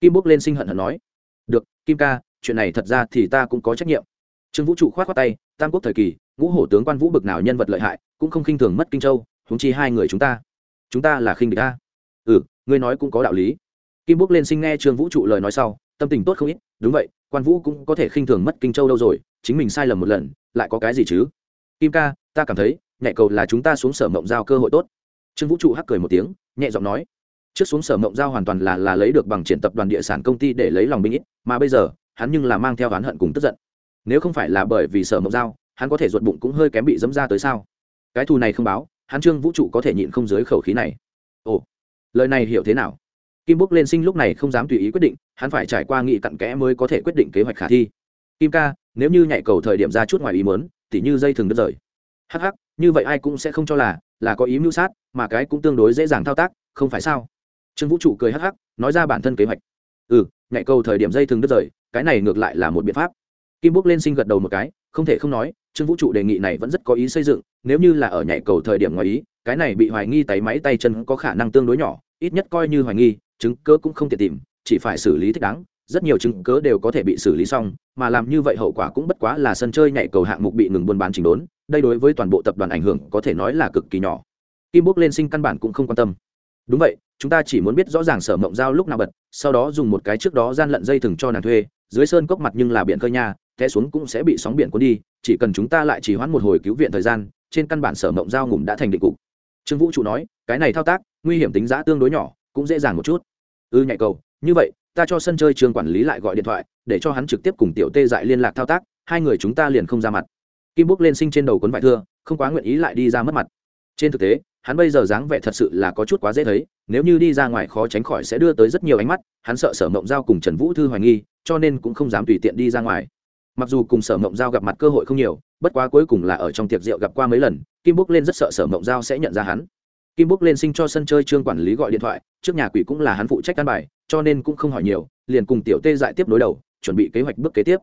Kim bốc lên sinh hận hận nói. Được, kim ca chuyện này thật ra thì ta cũng có trách nhiệm. Trương vũ trụ k h o á t khoác tay, tam quốc thời kỳ, ngũ hổ tướng quan vũ bực nào nhân vật lợi hại, cũng không khinh thường mất kinh châu húng chi hai người chúng ta. Chúng ta là khinh địch ta ừ ngươi nói cũng có đạo lý. Kim bốc lên sinh nghe trương vũ trụ lời nói sau, tâm tình tốt không ít. Đúng vậy, quan vũ cũng có thể khinh thường mất kinh châu đâu rồi, chính mình sai lầm một lần, lại có cái gì chứ? Kim ca, ta cảm thấy nhạy cầu là chúng ta xuống sở mộng giao cơ hội tốt. Trương vũ trụ hắc cười một tiếng, nhẹ giọng nói, trước xuống sở mộng giao hoàn toàn là là lấy được bằng triển tập đoàn địa sản công ty để lấy lòng binh ít, mà bây giờ hắn nhưng là mang theo oán hận cùng tức giận. Nếu không phải là bởi vì sở mộng giao hắn có thể ruột bụng cũng hơi kém bị dẫm ra tới sao? Cái thù này không báo, hắn trương vũ trụ có thể nhịn không dưới khẩu khí này. Ồ, lời này hiểu thế nào? Kim bốc lên sinh lúc này không dám tùy ý quyết định, hắn phải trải qua nghị cặn kẽ mới có thể quyết định kế hoạch khả thi. Kim ca, nếu như nhạy cầu thời điểm ra chút ngoài ý mớn tỉ như dây thừng đứt rời. Hắc hắc, như vậy ai cũng sẽ không cho là là có ý mưu sát, mà cái cũng tương đối dễ dàng thao tác, không phải sao? Trương vũ trụ cười hắc hắc, nói ra bản thân kế hoạch. Ừ nhạy cầu thời điểm dây thừng đứt rời cái này ngược lại là một biện pháp. Kim bốc lên sinh gật đầu một cái, không thể không nói, trương vũ trụ đề nghị này vẫn rất có ý xây dựng, nếu như là ở nhảy cầu thời điểm ngoài ý, cái này bị hoài nghi tay máy tay chân có khả năng tương đối nhỏ, ít nhất coi như hoài nghi, chứng cớ cũng không thể tìm, chỉ phải xử lý thích đáng, rất nhiều chứng cớ đều có thể bị xử lý xong, mà làm như vậy hậu quả cũng bất quá là sân chơi nhảy cầu hạng mục bị ngừng buôn bán chỉnh đốn, đây đối với toàn bộ tập đoàn ảnh hưởng có thể nói là cực kỳ nhỏ. Kim bốc lên sinh căn bản cũng không quan tâm. Đúng vậy, chúng ta chỉ muốn biết rõ ràng sở mộng giao lúc nào bật, sau đó dùng một cái trước đó gian lận dây thừng cho nàng thuê dưới sơn cốc mặt nhưng là biển khơi nha té xuống cũng sẽ bị sóng biển cuốn đi chỉ cần chúng ta lại chỉ hoãn một hồi cứu viện thời gian trên căn bản sở mộng giao ngủm đã thành định cục. Trương vũ trụ nói cái này thao tác nguy hiểm tính giá tương đối nhỏ cũng dễ dàng một chút. Ư ừ, nhạy cầu như vậy ta cho sân chơi trường quản lý lại gọi điện thoại để cho hắn trực tiếp cùng tiểu tê dại liên lạc thao tác hai người chúng ta liền không ra mặt. Kim bốc lên sinh trên đầu cuốn vải thưa không quá nguyện ý lại đi ra mất mặt. Trên thực tế hắn bây giờ dáng vẻ thật sự là có chút quá dễ thấy nếu như đi ra ngoài khó tránh khỏi sẽ đưa tới rất nhiều ánh mắt hắn sợ sở mộng giao cùng trần vũ thư hoài nghi cho nên cũng không dám tùy tiện đi ra ngoài. Mặc dù cùng sở mộng giao gặp mặt cơ hội không nhiều, bất quá cuối cùng là ở trong tiệc rượu gặp qua mấy lần, kim bốc lên rất sợ sở mộng giao sẽ nhận ra hắn. Kim bốc lên sinh cho sân chơi trương quản lý gọi điện thoại, trước nhà quỷ cũng là hắn phụ trách căn bài, cho nên cũng không hỏi nhiều, liền cùng tiểu tê dại tiếp nối đầu, chuẩn bị kế hoạch bước kế tiếp.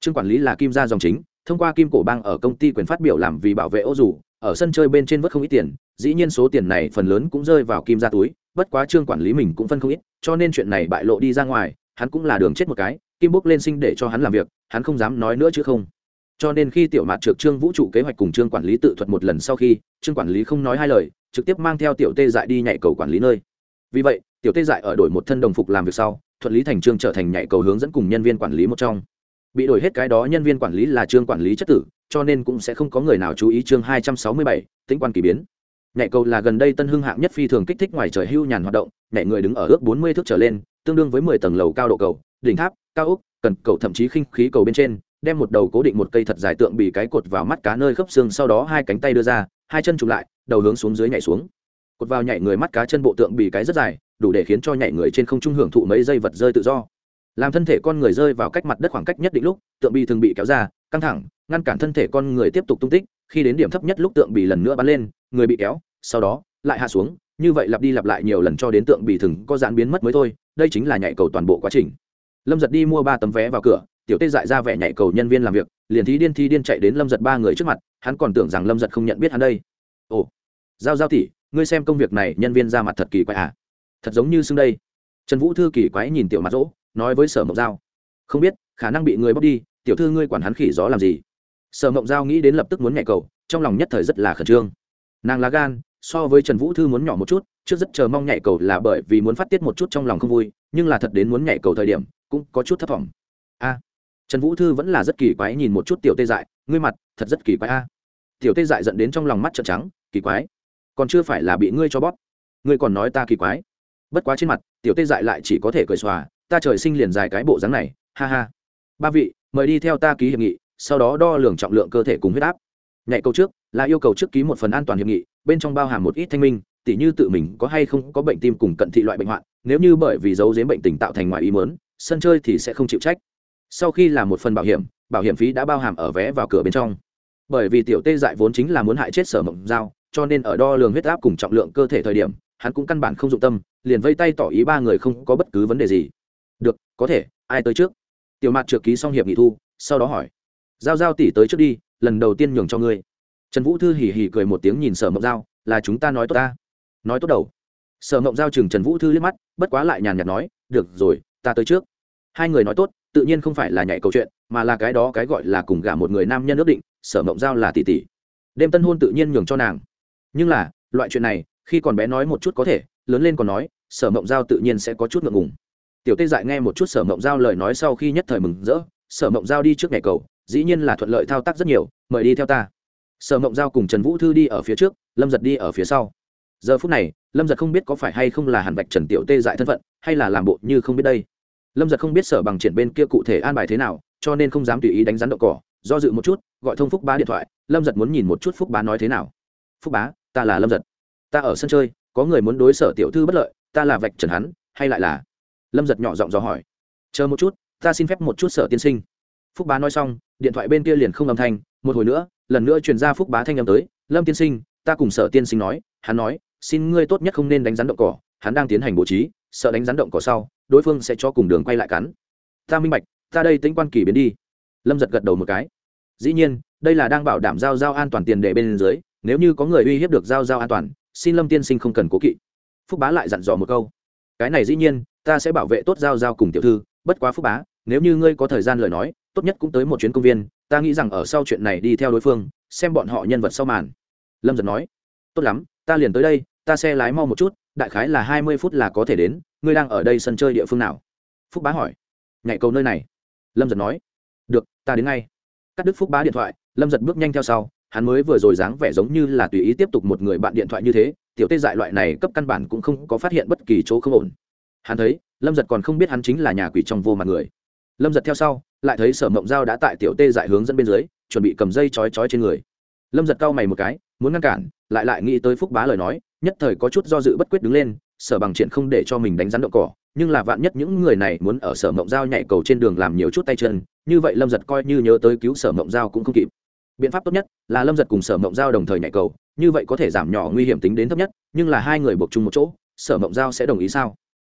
Trương quản lý là kim gia dòng chính, thông qua kim cổ bang ở công ty quyền phát biểu làm vì bảo vệ ô dù, ở sân chơi bên trên vất không ít tiền, dĩ nhiên số tiền này phần lớn cũng rơi vào kim ra túi, bất quá trương quản lý mình cũng phân không ít, cho nên chuyện này bại lộ đi ra ngoài hắn cũng là đường chết một cái, kim bốc lên sinh để cho hắn làm việc, hắn không dám nói nữa chứ không. Cho nên khi tiểu mạt trượt trương vũ trụ kế hoạch cùng trương quản lý tự thuật một lần sau khi, trương quản lý không nói hai lời, trực tiếp mang theo tiểu tê dại đi nhảy cầu quản lý nơi. Vì vậy, tiểu tê dại ở đổi một thân đồng phục làm việc sau, thuận lý thành trương trở thành nhảy cầu hướng dẫn cùng nhân viên quản lý một trong. Bị đổi hết cái đó nhân viên quản lý là trương quản lý chất tử, cho nên cũng sẽ không có người nào chú ý chương hai trăm sáu mươi bảy, tính quan kỳ biến. Nhảy cầu là gần đây tân hưng hạng nhất phi thường kích thích ngoài trời hưu nhàn hoạt động, nhảy người đứng ở ước bốn mươi thước trở lên tương đương với mười tầng lầu cao độ cầu, đỉnh tháp, cao úc cần cầu thậm chí khinh khí cầu bên trên, đem một đầu cố định một cây thật dài tượng bị cái cột vào mắt cá nơi khớp xương sau đó hai cánh tay đưa ra, hai chân chụp lại, đầu hướng xuống dưới nhảy xuống. Cột vào nhảy người mắt cá chân bộ tượng bị cái rất dài, đủ để khiến cho nhảy người trên không trung hưởng thụ mấy giây vật rơi tự do. Làm thân thể con người rơi vào cách mặt đất khoảng cách nhất định lúc, tượng bị thường bị kéo ra, căng thẳng, ngăn cản thân thể con người tiếp tục tung tích, khi đến điểm thấp nhất lúc tượng bị lần nữa bắn lên, người bị kéo, sau đó, lại hạ xuống như vậy lặp đi lặp lại nhiều lần cho đến tượng bị thừng có dạn biến mất mới thôi, đây chính là nhảy cầu toàn bộ quá trình. Lâm giật đi mua ba tấm vé vào cửa, tiểu tê dại ra vẻ nhảy cầu nhân viên làm việc, liền thí điên thi điên chạy đến lâm giật ba người trước mặt, hắn còn tưởng rằng lâm giật không nhận biết hắn đây. Ồ, giao giao tỉ ngươi xem công việc này, nhân viên ra mặt thật kỳ quái à? Thật giống như xưng đây. Trần vũ thư kỳ quái nhìn tiểu mặt rỗ nói với sở Mộng giao. Không biết, khả năng bị người bóc đi, tiểu thư ngươi quản hắn khỉ gió làm gì? Sở mộng giao nghĩ đến lập tức muốn nhảy cầu, trong lòng nhất thời rất là khẩn trương. Nàng lá gan so với trần vũ thư muốn nhỏ một chút, trước rất chờ mong nhảy cầu là bởi vì muốn phát tiết một chút trong lòng không vui, nhưng là thật đến muốn nhảy cầu thời điểm, cũng có chút thất vọng a, trần vũ thư vẫn là rất kỳ quái nhìn một chút tiểu tê dại, ngươi mặt, thật rất kỳ quái a. Tiểu tê dại dẫn đến trong lòng mắt trợn trắng, kỳ quái. Còn chưa phải là bị ngươi cho bóp. Ngươi còn nói ta kỳ quái. Bất quá trên mặt, tiểu tê dại lại chỉ có thể cười xòa, ta trời sinh liền dài cái bộ dáng này, ha ha. Ba vị, mời đi theo ta ký hiệp nghị, sau đó đo lường trọng lượng cơ thể cùng huyết áp. Nhảy cầu trước, là yêu cầu trước ký một phần an toàn hiệp nghị bên trong bao hàm một ít thanh minh, tỉ như tự mình có hay không có bệnh tim cùng cận thị loại bệnh hoạn, nếu như bởi vì giấu giếm bệnh tình tạo thành ngoài ý mớn sân chơi thì sẽ không chịu trách. Sau khi làm một phần bảo hiểm bảo hiểm phí đã bao hàm ở vé vào cửa bên trong. Bởi vì tiểu tê dại vốn chính là muốn hại chết sở mộng dao cho nên ở đo lường huyết áp cùng trọng lượng cơ thể thời điểm, hắn cũng căn bản không dụng tâm, liền vây tay tỏ ý ba người không có bất cứ vấn đề gì. Được, có thể, ai tới trước? Tiểu mặt trượt ký xong hiệp nghị thu, sau đó hỏi. Giao giao tỷ tới trước đi, lần đầu tiên nhường cho ngươi trần vũ thư hỉ hỉ cười một tiếng nhìn sở mộng giao, là chúng ta nói tốt ta. Nói tốt đầu. Sở mộng giao chừng trần vũ thư liếc mắt, bất quá lại nhàn nhạt nói, được rồi, ta tới trước. Hai người nói tốt, tự nhiên không phải là nhảy câu chuyện, mà là cái đó cái gọi là cùng gả một người nam nhân ước định, sở mộng giao là tỷ tỷ. Đêm tân hôn tự nhiên nhường cho nàng. Nhưng là, loại chuyện này, khi còn bé nói một chút có thể, lớn lên còn nói, sở mộng giao tự nhiên sẽ có chút ngượng ngùng. Tiểu tê dại nghe một chút sở mộng giao lời nói sau khi nhất thời mừng rỡ, sở mộng giao đi trước ngày cầu, dĩ nhiên là thuận lợi thao tác rất nhiều, mời đi theo ta sở mộng giao cùng trần vũ thư đi ở phía trước, lâm giật đi ở phía sau. Giờ phút này, lâm giật không biết có phải hay không là hàn bạch trần tiểu tê dại thân phận, hay là làm bộ như không biết đây. Lâm giật không biết sở bằng triển bên kia cụ thể an bài thế nào, cho nên không dám tùy ý đánh rắn đậu cỏ, do dự một chút, gọi thông phúc bá điện thoại, lâm giật muốn nhìn một chút phúc bá nói thế nào. Phúc bá, ta là lâm giật. Ta ở sân chơi, có người muốn đối sở tiểu thư bất lợi, ta là vạch trần hắn, hay lại là? Lâm giật nhỏ giọng dò hỏi. Chờ một chút, ta xin phép một chút sở tiên sinh. Phúc bá nói xong, điện thoại bên kia liền không âm thanh một hồi nữa, lần nữa truyền ra phúc bá thanh âm tới, lâm tiên sinh, ta cùng sở tiên sinh nói, hắn nói, xin ngươi tốt nhất không nên đánh rắn động cỏ, hắn đang tiến hành bố trí, sợ đánh rắn động cỏ sau, đối phương sẽ cho cùng đường quay lại cắn. Ta minh bạch, ta đây tính quan kỳ biến đi. Lâm giật gật đầu một cái. Dĩ nhiên, đây là đang bảo đảm giao giao an toàn tiền đề bên dưới, nếu như có người uy hiếp được giao giao an toàn, xin lâm tiên sinh không cần cố kỵ. Phúc bá lại dặn dò một câu. Cái này dĩ nhiên, ta sẽ bảo vệ tốt giao giao cùng tiểu thư, bất quá phúc bá, nếu như ngươi có thời gian lời nói, tốt nhất cũng tới một chuyến công viên ta nghĩ rằng ở sau chuyện này đi theo đối phương, xem bọn họ nhân vật sau màn. Lâm giật nói. Tốt lắm, ta liền tới đây, ta xe lái mau một chút, đại khái là hai mươi phút là có thể đến, ngươi đang ở đây sân chơi địa phương nào? Phúc bá hỏi. Nhảy cầu nơi này. Lâm giật nói. Được, ta đến ngay. Cắt đứt phúc bá điện thoại, lâm giật bước nhanh theo sau, hắn mới vừa rồi dáng vẻ giống như là tùy ý tiếp tục một người bạn điện thoại như thế, tiểu tê dại loại này cấp căn bản cũng không có phát hiện bất kỳ chỗ không ổn. Hắn thấy, lâm giật còn không biết hắn chính là nhà quỷ trong vô mặt người. Lâm giật theo sau lại thấy sở mộng giao đã tại tiểu tê dại hướng dẫn bên dưới, chuẩn bị cầm dây chói chói trên người. Lâm giật cau mày một cái, muốn ngăn cản, lại lại nghĩ tới phúc bá lời nói, nhất thời có chút do dự bất quyết đứng lên, sở bằng chuyện không để cho mình đánh rắn đậu cỏ, nhưng là vạn nhất những người này muốn ở sở mộng giao nhảy cầu trên đường làm nhiều chút tay chân, như vậy lâm giật coi như nhớ tới cứu sở mộng giao cũng không kịp. Biện pháp tốt nhất là lâm giật cùng sở mộng giao đồng thời nhảy cầu, như vậy có thể giảm nhỏ nguy hiểm tính đến thấp nhất, nhưng là hai người buộc chung một chỗ, sở mộng giao sẽ đồng ý sao?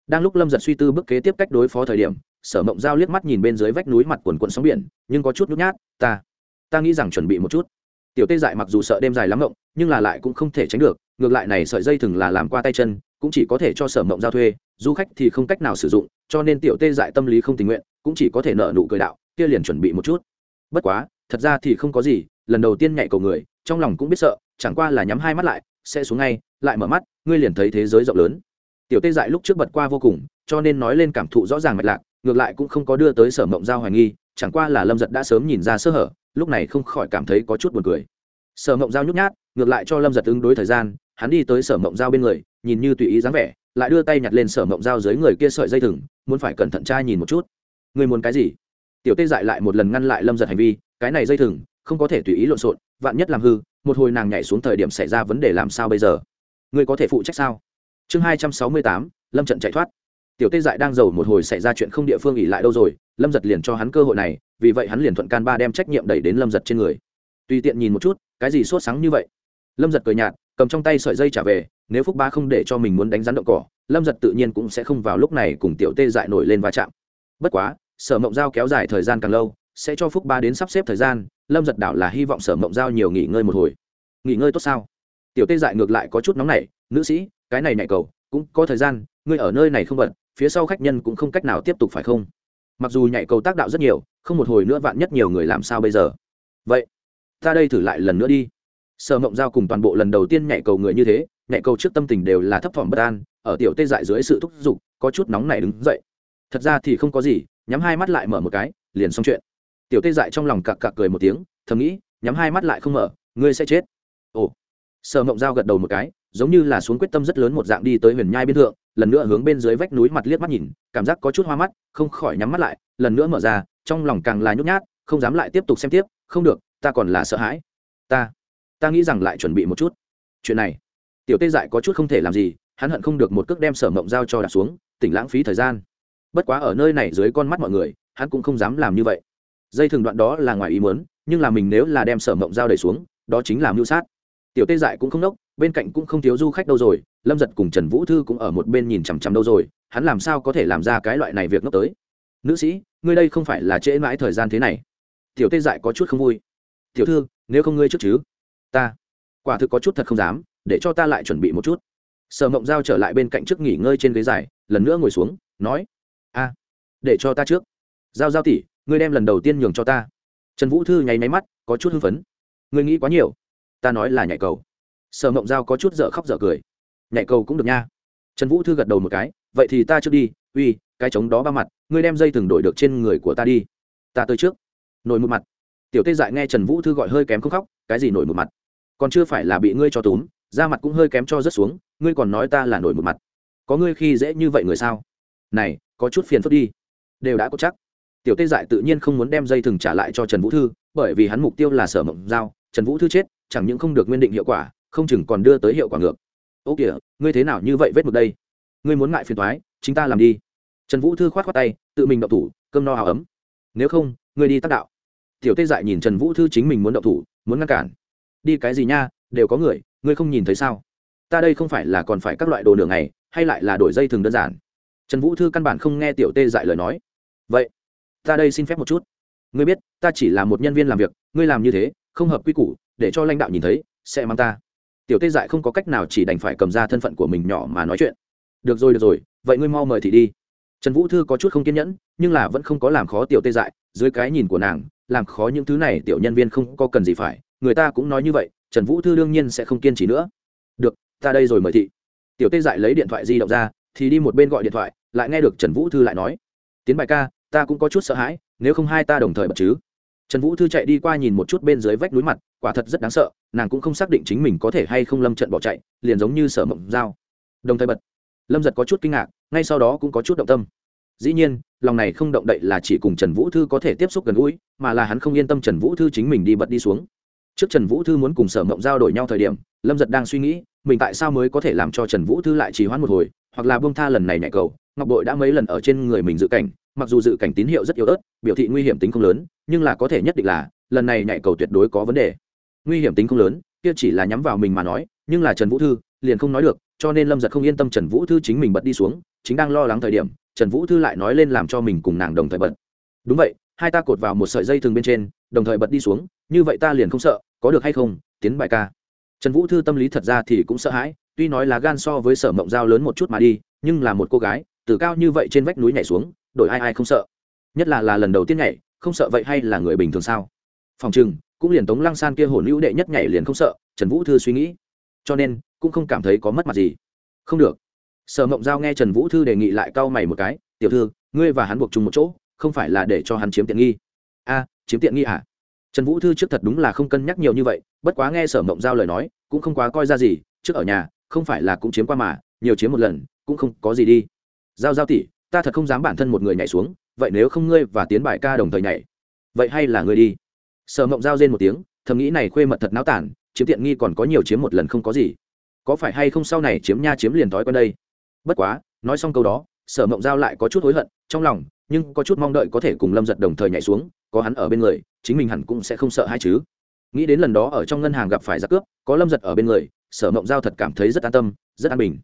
Đang lúc lâm giật suy tư bước kế tiếp cách đối phó thời điểm sở mộng giao liếc mắt nhìn bên dưới vách núi mặt quần quận sóng biển, nhưng có chút nhút nhát, ta ta nghĩ rằng chuẩn bị một chút. Tiểu tê dại mặc dù sợ đêm dài lắm mộng, nhưng là lại cũng không thể tránh được, ngược lại này sợi dây thừng là làm qua tay chân, cũng chỉ có thể cho sở mộng giao thuê, du khách thì không cách nào sử dụng, cho nên tiểu tê dại tâm lý không tình nguyện, cũng chỉ có thể nợ nụ cười đạo, kia liền chuẩn bị một chút. Bất quá, thật ra thì không có gì, lần đầu tiên nhảy cầu người, trong lòng cũng biết sợ, chẳng qua là nhắm hai mắt lại, sẽ xuống ngay, lại mở mắt, ngươi liền thấy thế giới rộng lớn. Tiểu tê dại lúc trước bật qua vô cùng, cho nên nói lên cảm thụ rõ ràng mạch lạc ngược lại cũng không có đưa tới sở mộng giao hoài nghi, chẳng qua là lâm giật đã sớm nhìn ra sơ hở, lúc này không khỏi cảm thấy có chút buồn cười. Sở mộng giao nhút nhát, ngược lại cho lâm giật ứng đối thời gian, hắn đi tới sở mộng giao bên người, nhìn như tùy ý dáng vẻ, lại đưa tay nhặt lên sở mộng giao dưới người kia sợi dây thừng, muốn phải cẩn thận trai nhìn một chút. Người muốn cái gì? Tiểu tê dại lại một lần ngăn lại lâm giật hành vi, cái này dây thừng, không có thể tùy ý lộn xộn, vạn nhất làm hư, một hồi nàng nhảy xuống thời điểm xảy ra vấn đề làm sao bây giờ? Ngươi có thể phụ trách sao? Chương hai trăm sáu mươi tám, lâm trận chạy thoát tiểu tê dại đang giàu một hồi xảy ra chuyện không địa phương ỉ lại đâu rồi, lâm giật liền cho hắn cơ hội này, vì vậy hắn liền thuận can ba đem trách nhiệm đẩy đến lâm giật trên người. Tùy tiện nhìn một chút, cái gì sốt sáng như vậy? Lâm giật cười nhạt, cầm trong tay sợi dây trả về, nếu phúc ba không để cho mình muốn đánh rắn động cỏ, lâm giật tự nhiên cũng sẽ không vào lúc này cùng tiểu tê dại nổi lên va chạm. Bất quá, sở mộng giao kéo dài thời gian càng lâu, sẽ cho phúc ba đến sắp xếp thời gian, lâm giật đảo là hy vọng sở mộng giao nhiều nghỉ ngơi một hồi. Nghỉ ngơi tốt sao? Tiểu tê dại ngược lại có chút nóng nảy, nữ sĩ, cái này nhạy cầu, cũng có thời gian, ngươi ở nơi này không bận phía sau khách nhân cũng không cách nào tiếp tục phải không? Mặc dù nhảy cầu tác đạo rất nhiều, không một hồi nữa vạn nhất nhiều người làm sao bây giờ? Vậy, ta đây thử lại lần nữa đi. Sở mộng giao cùng toàn bộ lần đầu tiên nhảy cầu người như thế, nhảy cầu trước tâm tình đều là thấp thỏm bất an, ở tiểu tê dại dưới sự thúc giục, có chút nóng này đứng dậy. Thật ra thì không có gì, nhắm hai mắt lại mở một cái, liền xong chuyện. Tiểu tê dại trong lòng cặc cặc cười một tiếng, thầm nghĩ, nhắm hai mắt lại không mở, ngươi sẽ chết. Ồ. Sở mộng giao gật đầu một cái, giống như là xuống quyết tâm rất lớn một dạng đi tới huyền nhai biên thượng lần nữa hướng bên dưới vách núi mặt liếc mắt nhìn, cảm giác có chút hoa mắt, không khỏi nhắm mắt lại, lần nữa mở ra, trong lòng càng là nhút nhát, không dám lại tiếp tục xem tiếp, không được, ta còn là sợ hãi. Ta ta nghĩ rằng lại chuẩn bị một chút. Chuyện này, tiểu tê dại có chút không thể làm gì, hắn hận không được một cước đem sở mộng giao cho đặt xuống, tỉnh lãng phí thời gian. Bất quá ở nơi này dưới con mắt mọi người, hắn cũng không dám làm như vậy. Dây thường đoạn đó là ngoài ý muốn, nhưng là mình nếu là đem sở mộng giao đẩy xuống, đó chính là mưu sát. Tiểu tê dại cũng không nốc, bên cạnh cũng không thiếu du khách đâu rồi lâm giật cùng trần vũ thư cũng ở một bên nhìn chằm chằm đâu rồi, hắn làm sao có thể làm ra cái loại này việc ngốc tới? Nữ sĩ, ngươi đây không phải là trễ mãi thời gian thế này. Tiểu tê dại có chút không vui. Tiểu thư, nếu không ngươi trước chứ? Ta. Quả thực có chút thật không dám, để cho ta lại chuẩn bị một chút. Sở mộng giao trở lại bên cạnh trước nghỉ ngơi trên ghế dài, lần nữa ngồi xuống, nói. A, để cho ta trước. Giao giao tỉ ngươi đem lần đầu tiên nhường cho ta. Trần vũ thư nháy máy mắt, có chút hưng phấn. Ngươi nghĩ quá nhiều. Ta nói là nhảy cầu. Sở mộng giao có chút dở khóc dở cười nhảy cầu cũng được nha. Trần vũ thư gật đầu một cái, vậy thì ta trước đi, uy, cái trống đó ba mặt, ngươi đem dây thừng đổi được trên người của ta đi. Ta tới trước. Nổi một mặt. Tiểu tê dại nghe trần vũ thư gọi hơi kém không khóc, cái gì nổi một mặt? Còn chưa phải là bị ngươi cho túm, da mặt cũng hơi kém cho rất xuống, ngươi còn nói ta là nổi một mặt. Có ngươi khi dễ như vậy người sao? Này, có chút phiền phức đi. Đều đã có chắc. Tiểu tê dại tự nhiên không muốn đem dây thừng trả lại cho trần vũ thư, bởi vì hắn mục tiêu là sở mộng giao, trần vũ thư chết, chẳng những không được nguyên định hiệu quả, không chừng còn đưa tới hiệu quả ngược ô kìa ngươi thế nào như vậy vết một đây? Ngươi muốn ngại phiền thoái chính ta làm đi. Trần vũ thư k h o á t khoác tay tự mình đậu thủ cơm no hào ấm. Nếu không ngươi đi tác đạo. Tiểu tê dại nhìn trần vũ thư chính mình muốn đậu thủ muốn ngăn cản. Đi cái gì nha đều có người ngươi không nhìn thấy sao? Ta đây không phải là còn phải các loại đồ nửa ngày, hay lại là đổi dây thường đơn giản? Trần vũ thư căn bản không nghe tiểu tê dại lời nói. Vậy ta đây xin phép một chút. Ngươi biết ta chỉ là một nhân viên làm việc ngươi làm như thế không hợp quy củ để cho lãnh đạo nhìn thấy sẽ mang ta tiểu tê dại không có cách nào chỉ đành phải cầm ra thân phận của mình nhỏ mà nói chuyện. Được rồi được rồi, vậy ngươi mau mời thị đi. Trần vũ thư có chút không kiên nhẫn, nhưng là vẫn không có làm khó tiểu tê dại. Dưới cái nhìn của nàng, làm khó những thứ này tiểu nhân viên không có cần gì phải. Người ta cũng nói như vậy, trần vũ thư đương nhiên sẽ không kiên trì nữa. Được, ta đây rồi mời thị. Tiểu tê dại lấy điện thoại di động ra, thì đi một bên gọi điện thoại, lại nghe được trần vũ thư lại nói. Tiến bài ca, ta cũng có chút sợ hãi, nếu không hai ta đồng thời bật chứ trần vũ thư chạy đi qua nhìn một chút bên dưới vách núi mặt, quả thật rất đáng sợ, nàng cũng không xác định chính mình có thể hay không lâm trận bỏ chạy, liền giống như sở mộng dao đồng thời bật, lâm giật có chút kinh ngạc, ngay sau đó cũng có chút động tâm. Dĩ nhiên, lòng này không động đậy là chỉ cùng trần vũ thư có thể tiếp xúc gần gũi, mà là hắn không yên tâm trần vũ thư chính mình đi bật đi xuống. Trước trần vũ thư muốn cùng sở mộng giao đổi nhau thời điểm, lâm giật đang suy nghĩ, mình tại sao mới có thể làm cho trần vũ thư lại trì hoãn một hồi, hoặc là bông tha lần này nhạy cầu, ngọc bội đã mấy lần ở trên người mình dự cảnh mặc dù dự cảnh tín hiệu rất yếu ớt, biểu thị nguy hiểm tính không lớn, nhưng là có thể nhất định là, lần này nhạy cầu tuyệt đối có vấn đề. Nguy hiểm tính không lớn, kia chỉ là nhắm vào mình mà nói, nhưng là trần vũ thư, liền không nói được, cho nên lâm giật không yên tâm trần vũ thư chính mình bật đi xuống, chính đang lo lắng thời điểm, trần vũ thư lại nói lên làm cho mình cùng nàng đồng thời bật. Đúng vậy, hai ta cột vào một sợi dây thường bên trên, đồng thời bật đi xuống, như vậy ta liền không sợ, có được hay không, tiến bài ca. Trần vũ thư tâm lý thật ra thì cũng sợ hãi, tuy nói là gan so với sở mộng dao lớn một chút mà đi, nhưng là một cô gái, từ cao như vậy trên vách núi nhảy xuống đổi ai ai không sợ. Nhất là là lần đầu tiên nhảy, không sợ vậy hay là người bình thường sao? Phòng chừng cũng liền tống lăng san kia hồn hữu đệ nhất nhảy liền không sợ, trần vũ thư suy nghĩ. Cho nên, cũng không cảm thấy có mất mặt gì. Không được. Sở mộng giao nghe trần vũ thư đề nghị lại cau mày một cái, tiểu thư, ngươi và hắn buộc chung một chỗ, không phải là để cho hắn chiếm tiện nghi? A, chiếm tiện nghi à trần vũ thư trước thật đúng là không cân nhắc nhiều như vậy, bất quá nghe sở mộng giao lời nói, cũng không quá coi ra gì, trước ở nhà, không phải là cũng chiếm qua mà, nhiều chiếm một lần, cũng không có gì đi. Giao giao tỷ ta thật không dám bản thân một người nhảy xuống, vậy nếu không ngươi và tiến bài ca đồng thời nhảy, vậy hay là ngươi đi. Sở mộng giao rên một tiếng, thầm nghĩ này khuê mật thật náo tản, chiếm tiện nghi còn có nhiều chiếm một lần không có gì. Có phải hay không sau này chiếm nha chiếm liền thói quen đây? Bất quá, nói xong câu đó, sở mộng giao lại có chút hối hận, trong lòng, nhưng có chút mong đợi có thể cùng lâm giật đồng thời nhảy xuống, có hắn ở bên người, chính mình hẳn cũng sẽ không sợ hai chứ. Nghĩ đến lần đó ở trong ngân hàng gặp phải giặc cướp, có lâm giật ở bên người, sở mộng giao thật cảm thấy rất an tâm, rất an bình.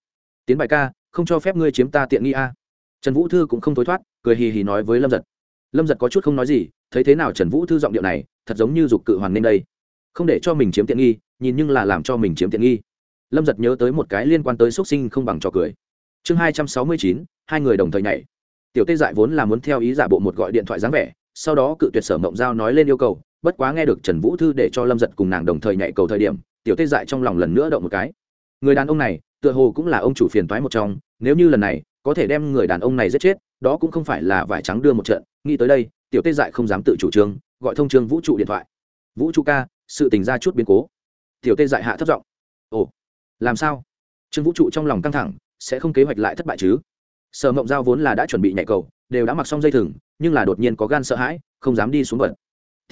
Tiến bài ca, không cho phép ngươi chiếm ta tiện nghi a trần vũ thư cũng không thối thoát, cười hì hì nói với lâm giật. Lâm giật có chút không nói gì, thấy thế nào trần vũ thư giọng điệu này, thật giống như dục cự hoàng nên đây. Không để cho mình chiếm tiện nghi, nhìn nhưng là làm cho mình chiếm tiện nghi. Lâm giật nhớ tới một cái liên quan tới x u ấ t sinh không bằng trò cười. Chương hai trăm sáu mươi chín, hai người đồng thời nhảy. Tiểu tê dại vốn là muốn theo ý giả bộ một gọi điện thoại dáng vẻ, sau đó cự tuyệt sở mộng giao nói lên yêu cầu, bất quá nghe được trần vũ thư để cho lâm giật cùng nàng đồng thời nhảy cầu thời điểm, tiểu tê dại trong lòng lần nữa động một cái. Người đàn ông này, tựa hồ cũng là ông chủ phiền toái một trong, nếu như lần này có thể đem người đàn ông này giết chết, đó cũng không phải là vải trắng đưa một trận, nghĩ tới đây, tiểu tê dại không dám tự chủ trương, gọi thông trương vũ trụ điện thoại. Vũ trụ ca, sự tình ra chút biến cố. Tiểu tê dại hạ thấp giọng. Ồ, làm sao? Trương vũ trụ trong lòng căng thẳng, sẽ không kế hoạch lại thất bại chứ? Sở mộng giao vốn là đã chuẩn bị nhảy cầu, đều đã mặc xong dây thừng, nhưng là đột nhiên có gan sợ hãi, không dám đi xuống vật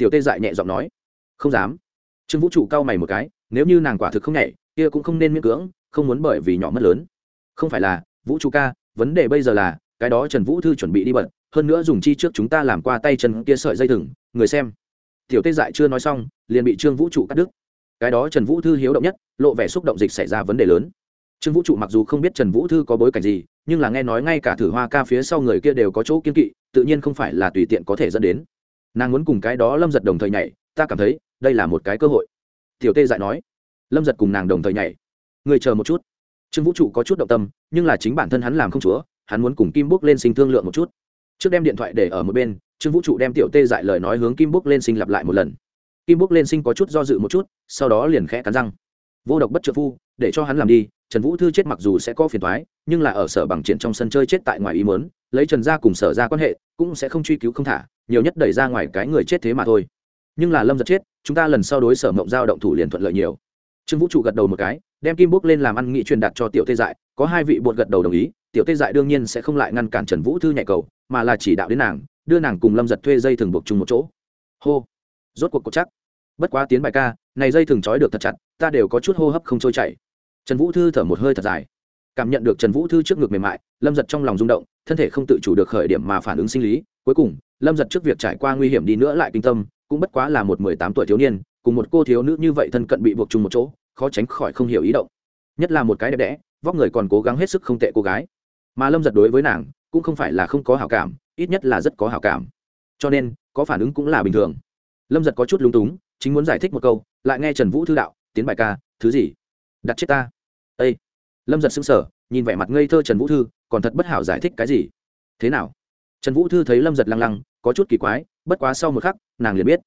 tiểu tê dại nhẹ giọng nói. Không dám. Trương vũ trụ cau mày một cái, nếu như nàng quả thực không nhảy, kia cũng không nên miễn cưỡng, không muốn bởi vì nhỏ mất lớn. Không phải là, vũ trụ ca vấn đề bây giờ là, cái đó trần vũ thư chuẩn bị đi bận, hơn nữa dùng chi trước chúng ta làm qua tay chân kia sợi dây thừng, người xem. Tiểu tê dại chưa nói xong, liền bị trương vũ trụ cắt đứt. Cái đó trần vũ thư hiếu động nhất, lộ vẻ xúc động dịch xảy ra vấn đề lớn. Trương vũ trụ mặc dù không biết trần vũ thư có bối cảnh gì, nhưng là nghe nói ngay cả thử hoa ca phía sau người kia đều có chỗ kiên kỵ, tự nhiên không phải là tùy tiện có thể dẫn đến. Nàng muốn cùng cái đó lâm giật đồng thời nhảy, ta cảm thấy, đây là một cái cơ hội. Tiểu tê dại nói. Lâm giật cùng nàng đồng thời nhảy. Người chờ một chút trương vũ trụ có chút động tâm, nhưng là chính bản thân hắn làm không chúa, hắn muốn cùng kim bốc lên sinh thương lượng một chút. Trước đem điện thoại để ở một bên, trương vũ trụ đem tiểu tê dại lời nói hướng kim bốc lên sinh lặp lại một lần. Kim bốc lên sinh có chút do dự một chút, sau đó liền khẽ cắn răng. Vô độc bất trợ phu, để cho hắn làm đi, trần vũ thư chết mặc dù sẽ có phiền thoái nhưng là ở sở bằng triển trong sân chơi chết tại ngoài ý mớn lấy trần gia cùng sở ra quan hệ, cũng sẽ không truy cứu không thả, nhiều nhất đẩy ra ngoài cái người chết thế mà thôi. Nhưng là lâm giật chết, chúng ta lần sau đối sở mộng giao động thủ liền thuận lợi nhiều. Trương vũ trụ gật đầu một cái đem kim bốc lên làm ăn nghị truyền đạt cho tiểu tê dại, có hai vị bột gật đầu đồng ý, tiểu tê dại đương nhiên sẽ không lại ngăn cản trần vũ thư nhạy cầu, mà là chỉ đạo đến nàng, đưa nàng cùng lâm giật thuê dây thừng buộc chung một chỗ. Hô. Rốt cuộc cột chắc. Bất quá tiến bài ca, này dây thừng trói được thật chặt, ta đều có chút hô hấp không trôi chảy. Trần vũ thư thở một hơi thật dài. Cảm nhận được trần vũ thư trước ngực mềm mại, lâm giật trong lòng rung động, thân thể không tự chủ được khởi điểm mà phản ứng sinh lý. Cuối cùng, lâm giật trước việc trải qua nguy hiểm đi nữa lại kinh tâm, cũng bất quá là một mười tám tuổi thiếu niên, cùng một cô thiếu nữ như vậy thân cận bị buộc chung một chỗ khó tránh khỏi không hiểu ý động. Nhất là một cái đẹp đẽ, vóc người còn cố gắng hết sức không tệ cô gái. Mà lâm giật đối với nàng, cũng không phải là không có hảo cảm, ít nhất là rất có hảo cảm. Cho nên, có phản ứng cũng là bình thường. Lâm giật có chút lúng túng, chính muốn giải thích một câu, lại nghe trần vũ thư đạo, tiến bài ca, thứ gì? Đặt chết ta. Â lâm giật xứng sở nhìn vẻ mặt ngây thơ trần vũ thư, còn thật bất hảo giải thích cái gì? Thế nào? Trần vũ thư thấy lâm giật lăng lăng, có chút kỳ quái, bất quá sau một khắc, nàng liền biết.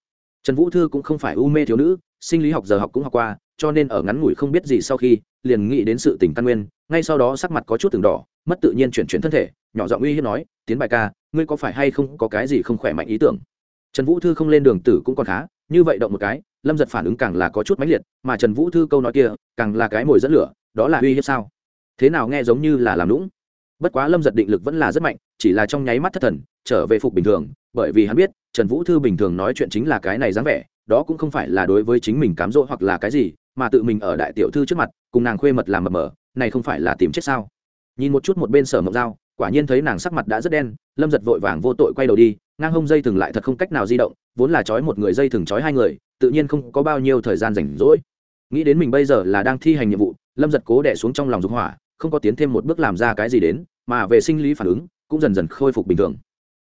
Trần vũ thư cũng không phải u mê thiếu nữ, sinh lý học giờ học cũng học qua cho nên ở ngắn ngủi không biết gì sau khi, liền nghĩ đến sự tình căn nguyên, ngay sau đó sắc mặt có chút từng đỏ, mất tự nhiên chuyển chuyển thân thể, nhỏ giọng uy hiếp nói, tiến bài ca, ngươi có phải hay không có cái gì không khỏe mạnh ý tưởng? Trần vũ thư không lên đường tử cũng còn khá, như vậy động một cái, lâm giật phản ứng càng là có chút mãnh liệt, mà trần vũ thư câu nói kia, càng là cái mồi dẫn lửa, đó là uy hiếp sao? Thế nào nghe giống như là làm lũng bất quá lâm giật định lực vẫn là rất mạnh, chỉ là trong nháy mắt thất thần, trở về phục bình thường, bởi vì hắn biết, trần vũ thư bình thường nói chuyện chính là cái này dáng vẻ đó cũng không phải là đối với chính mình cám dỗ hoặc là cái gì, mà tự mình ở đại tiểu thư trước mặt, cùng nàng khuê mật làm mờ mờ, này không phải là tìm chết sao? Nhìn một chút một bên sở mộng dao quả nhiên thấy nàng sắc mặt đã rất đen, lâm giật vội vàng vô tội quay đầu đi, ngang hông dây thừng lại thật không cách nào di động, vốn là trói một người dây thừng trói hai người, tự nhiên không có bao nhiêu thời gian rảnh rỗi. Nghĩ đến mình bây giờ là đang thi hành nhiệm vụ, lâm giật cố đẻ xuống trong lòng dục hỏa, không có tiến thêm một bước làm ra cái gì đến, mà về sinh lý phản ứng, cũng dần dần khôi phục bình thường.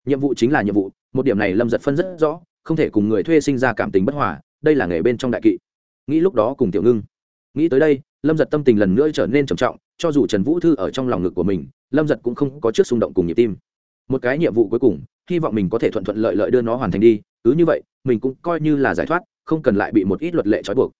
Nhiệm vụ chính là nhiệm vụ, một điểm này lâm giật phân rất rõ không thể cùng người thuê sinh ra cảm tình bất hòa, đây là nghề bên trong đại kỵ. Nghĩ lúc đó cùng tiểu ngưng. Nghĩ tới đây, lâm giật tâm tình lần nữa trở nên trầm trọng, cho dù trần vũ thư ở trong lòng ngực của mình, lâm giật cũng không có trước xung động cùng nhịp tim. Một cái nhiệm vụ cuối cùng, hy vọng mình có thể thuận thuận lợi lợi đưa nó hoàn thành đi, cứ như vậy, mình cũng coi như là giải thoát, không cần lại bị một ít luật lệ trói buộc.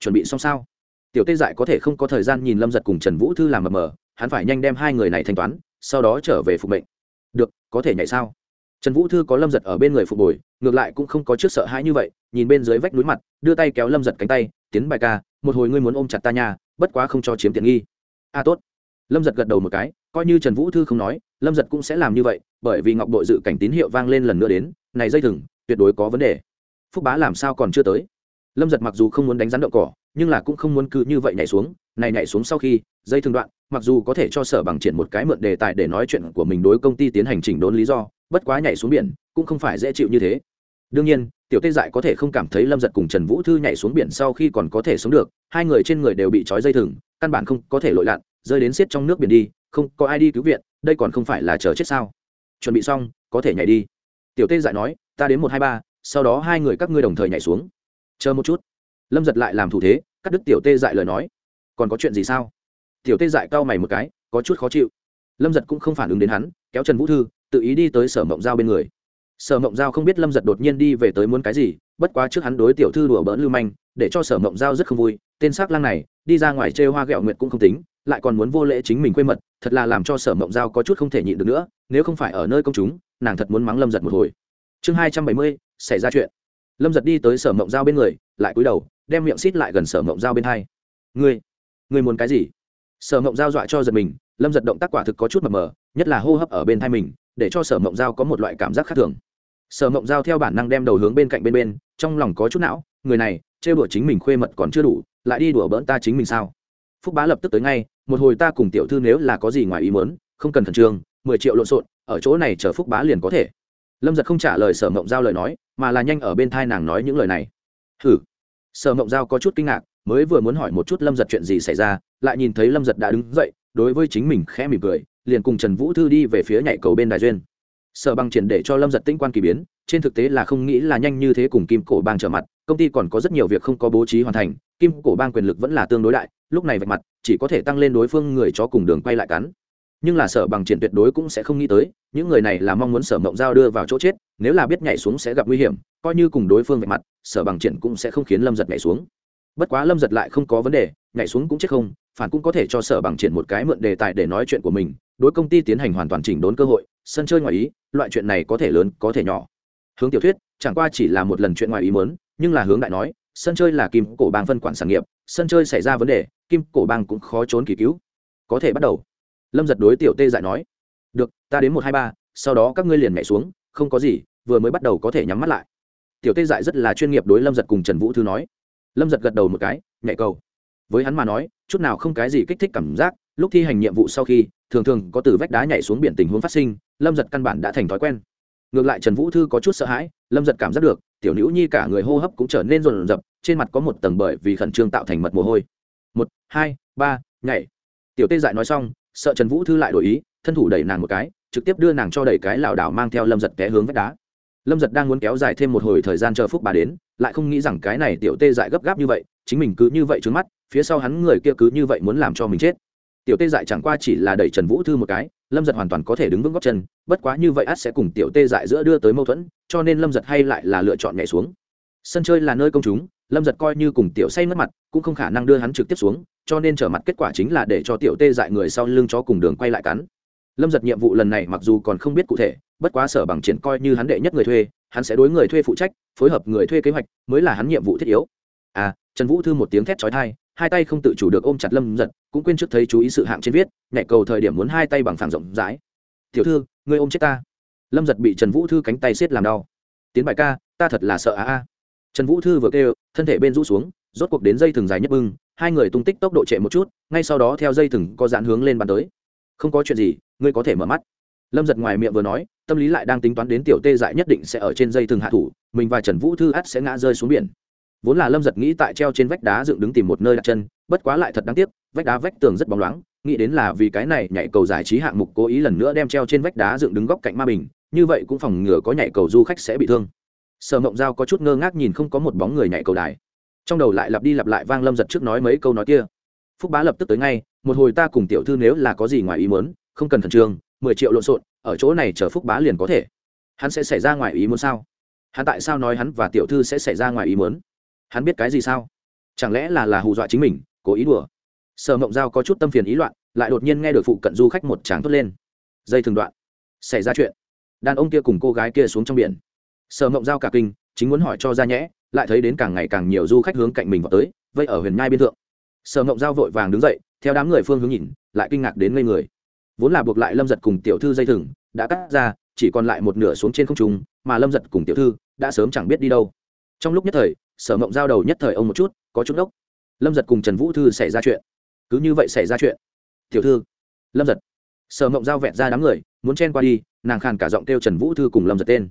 Chuẩn bị xong sao? Tiểu tê dại có thể không có thời gian nhìn lâm giật cùng trần vũ thư làm mờ mờ, hắn phải nhanh đem hai người này thanh toán, sau đó trở về phục mệnh. Được, có thể nhảy sao? Trần vũ thư có lâm giật ở bên người phục bồi, ngược lại cũng không có trước sợ hãi như vậy, nhìn bên dưới vách núi mặt, đưa tay kéo lâm giật cánh tay, tiến bài ca, một hồi ngươi muốn ôm chặt ta nha, bất quá không cho chiếm tiện nghi. A tốt. Lâm giật gật đầu một cái, coi như trần vũ thư không nói, lâm giật cũng sẽ làm như vậy, bởi vì ngọc đội dự cảnh tín hiệu vang lên lần nữa đến, này dây thừng, tuyệt đối có vấn đề. Phúc bá làm sao còn chưa tới? Lâm giật mặc dù không muốn đánh rắn đậu cỏ, nhưng là cũng không muốn cứ như vậy nhảy xuống, này nhảy xuống sau khi, dây thường đoạn, mặc dù có thể cho sở bằng triển một cái mượn đề tài để nói chuyện của mình đối công ty tiến hành chỉnh đốn lý do bất quá nhảy xuống biển cũng không phải dễ chịu như thế. Đương nhiên, tiểu tê dại có thể không cảm thấy lâm giật cùng trần vũ thư nhảy xuống biển sau khi còn có thể sống được, hai người trên người đều bị trói dây thừng, căn bản không có thể lội lặn, rơi đến xiết trong nước biển đi, không có ai đi cứu viện, đây còn không phải là chờ chết sao? Chuẩn bị xong, có thể nhảy đi. Tiểu tê dại nói, ta đến một hai ba, sau đó hai người các ngươi đồng thời nhảy xuống. Chờ một chút. Lâm giật lại làm thủ thế, cắt đứt tiểu tê dại lời nói. Còn có chuyện gì sao? Tiểu tê dại cau mày một cái, có chút khó chịu. Lâm giật cũng không phản ứng đến hắn, kéo trần vũ thư tự ý đi tới sở mộng giao bên người. Sở mộng giao không biết lâm giật đột nhiên đi về tới muốn cái gì, bất quá trước hắn đối tiểu thư đùa bỡn lưu manh, để cho sở mộng giao rất không vui. Tên s ắ c lang này, đi ra ngoài chê hoa ghẹo nguyệt cũng không tính, lại còn muốn vô lễ chính mình quê mật, thật là làm cho sở mộng giao có chút không thể nhịn được nữa, nếu không phải ở nơi công chúng, nàng thật muốn mắng lâm giật một hồi. Chương hai trăm bảy mươi, xảy ra chuyện. Lâm giật đi tới sở mộng giao bên người, lại cúi đầu, đem miệng xít lại gần sở mộng giao bên hai. Ngươi ngươi muốn cái gì? Sở mộng giao dọa cho giật mình, lâm giật động tác quả thực có chút mập mờ, nhất là hô hấp ở bên thai mình để cho sở mộng giao có một loại cảm giác khác thường. Sở mộng giao theo bản năng đem đầu hướng bên cạnh bên bên, trong lòng có chút não, người này, trêu đùa chính mình khuê mật còn chưa đủ, lại đi đùa bỡn ta chính mình sao? Phúc bá lập tức tới ngay, một hồi ta cùng tiểu thư nếu là có gì ngoài ý mớn không cần khẩn trương, mười triệu lộn xộn, ở chỗ này chờ phúc bá liền có thể. Lâm giật không trả lời sở mộng giao lời nói, mà là nhanh ở bên thai nàng nói những lời này. Hử sở mộng giao có chút kinh ngạc, mới vừa muốn hỏi một chút lâm giật chuyện gì xảy ra, lại nhìn thấy lâm giật đã đứng dậy, đối với chính mình khẽ mỉm cười liền cùng trần vũ thư đi về phía nhảy cầu bên đài duyên. Sở bằng triển để cho lâm giật tĩnh quan kỳ biến, trên thực tế là không nghĩ là nhanh như thế cùng kim cổ bang trở mặt, công ty còn có rất nhiều việc không có bố trí hoàn thành, kim cổ bang quyền lực vẫn là tương đối đại, lúc này vạch mặt, chỉ có thể tăng lên đối phương người chó cùng đường quay lại cắn. Nhưng là sở bằng triển tuyệt đối cũng sẽ không nghĩ tới, những người này là mong muốn sở mộng giao đưa vào chỗ chết, nếu là biết nhảy xuống sẽ gặp nguy hiểm, coi như cùng đối phương vạch mặt, sở bằng triển cũng sẽ không khiến lâm giật nhảy xuống. Bất quá lâm giật lại không có vấn đề, nhảy xuống cũng chết không, phản cũng có thể cho sở bằng triển một cái mượn đề tài để nói chuyện của mình đối công ty tiến hành hoàn toàn chỉnh đốn cơ hội, sân chơi ngoài ý, loại chuyện này có thể lớn, có thể nhỏ. Hướng tiểu thuyết, chẳng qua chỉ là một lần chuyện ngoài ý mớn nhưng là hướng đại nói, sân chơi là kim cổ bang phân quản sản nghiệp, sân chơi xảy ra vấn đề, kim cổ bang cũng khó trốn kỳ cứu. Có thể bắt đầu. Lâm giật đối tiểu tê dại nói, được, ta đến một hai ba, sau đó các ngươi liền nhảy xuống, không có gì, vừa mới bắt đầu có thể nhắm mắt lại. Tiểu tê dại rất là chuyên nghiệp đối lâm giật cùng trần vũ thư nói. Lâm giật gật đầu một cái, nhảy cầu. Với hắn mà nói, chút nào không cái gì kích thích cảm giác lúc thi hành nhiệm vụ sau khi, thường thường có từ vách đá nhảy xuống biển tình huống phát sinh, lâm giật căn bản đã thành thói quen. Ngược lại trần vũ thư có chút sợ hãi, lâm giật cảm giác được, tiểu nữ nhi cả người hô hấp cũng trở nên rộn rập, trên mặt có một tầng bởi vì khẩn trương tạo thành mật mồ hôi. Một, hai, ba, nhảy. Tiểu tê dại nói xong, sợ trần vũ thư lại đổi ý, thân thủ đẩy nàng một cái, trực tiếp đưa nàng cho đẩy cái lảo đảo mang theo lâm giật té hướng vách đá. Lâm giật đang muốn kéo dài thêm một hồi thời gian chờ phúc bà đến, lại không nghĩ rằng cái này tiểu tê dại gấp gáp như vậy, chính mình cứ như vậy trước mắt, phía sau hắn người kia cứ như vậy muốn làm cho mình chết tiểu tê dại chẳng qua chỉ là đẩy trần vũ thư một cái, lâm giật hoàn toàn có thể đứng vững góc chân, bất quá như vậy át sẽ cùng tiểu tê dại giữa đưa tới mâu thuẫn, cho nên lâm giật hay lại là lựa chọn nhảy xuống. Sân chơi là nơi công chúng, lâm giật coi như cùng tiểu say mất mặt, cũng không khả năng đưa hắn trực tiếp xuống, cho nên trở mặt kết quả chính là để cho tiểu tê dại người sau lưng cho cùng đường quay lại cắn. Lâm giật nhiệm vụ lần này mặc dù còn không biết cụ thể, bất quá sở bằng triển coi như hắn đệ nhất người thuê, hắn sẽ đối người thuê phụ trách, phối hợp người thuê kế hoạch, mới là hắn nhiệm vụ thiết yếu. À trần vũ thư một tiếng thét trói thai hai tay không tự chủ được ôm chặt lâm giật cũng quên trước thấy chú ý sự hạng trên viết, nhảy cầu thời điểm muốn hai tay bằng phẳng rộng rãi. Tiểu thư, ngươi ôm chết ta. Lâm giật bị trần vũ thư cánh tay xiết làm đau. Tiến bài ca, ta thật là sợ á a. Trần vũ thư vừa kêu, thân thể bên rũ xuống, rốt cuộc đến dây thừng dài nhất bưng, hai người tung tích tốc độ trệ một chút, ngay sau đó theo dây thừng có dạn hướng lên bàn tới. Không có chuyện gì, ngươi có thể mở mắt. Lâm giật ngoài miệng vừa nói, tâm lý lại đang tính toán đến tiểu tê dại nhất định sẽ ở trên dây thừng hạ thủ, mình và trần vũ thư ắt sẽ ngã rơi xuống biển vốn là lâm giật nghĩ tại treo trên vách đá dựng đứng tìm một nơi đặt chân, bất quá lại thật đáng tiếc, vách đá vách tường rất bóng loáng, nghĩ đến là vì cái này nhảy cầu giải trí hạng mục cố ý lần nữa đem treo trên vách đá dựng đứng góc cạnh ma bình, như vậy cũng phòng ngừa có nhảy cầu du khách sẽ bị thương. Sở mộng giao có chút ngơ ngác nhìn không có một bóng người nhảy cầu đài. Trong đầu lại lặp đi lặp lại vang lâm giật trước nói mấy câu nói kia. Phúc bá lập tức tới ngay, một hồi ta cùng tiểu thư nếu là có gì ngoài ý muốn, không cần khẩn trương, mười triệu lộn xộn, ở chỗ này chờ phúc bá liền có thể. Hắn sẽ xảy ra ngoài ý muốn sao? Hắn tại sao nói hắn và tiểu thư sẽ xảy ra ngoài ý muốn? Hắn biết cái gì sao? Chẳng lẽ là là hù dọa chính mình, cố ý đùa? Sở mộng giao có chút tâm phiền ý loạn, lại đột nhiên nghe được phụ cận du khách một tràng thốt lên. Dây thường đoạn. Xảy ra chuyện. Đàn ông kia cùng cô gái kia xuống trong biển. Sở mộng giao cả kinh, chính muốn hỏi cho ra nhẽ, lại thấy đến càng ngày càng nhiều du khách hướng cạnh mình vào tới, vây ở huyền nhai biên thượng. Sở mộng giao vội vàng đứng dậy, theo đám người phương hướng nhìn, lại kinh ngạc đến ngây người. Vốn là buộc lại lâm giật cùng tiểu thư dây thừng, đã cắt ra, chỉ còn lại một nửa xuống trên không trung, mà lâm giật cùng tiểu thư đã sớm chẳng biết đi đâu. Trong lúc nhất thời sở mộng giao đầu nhất thời ông một chút, có chút đốc. Lâm giật cùng trần vũ thư xảy ra chuyện. Cứ như vậy xảy ra chuyện. Tiểu thư. Lâm giật. Sở mộng giao vẹn ra đám người, muốn chen qua đi, nàng khàn cả giọng kêu trần vũ thư cùng lâm giật tên.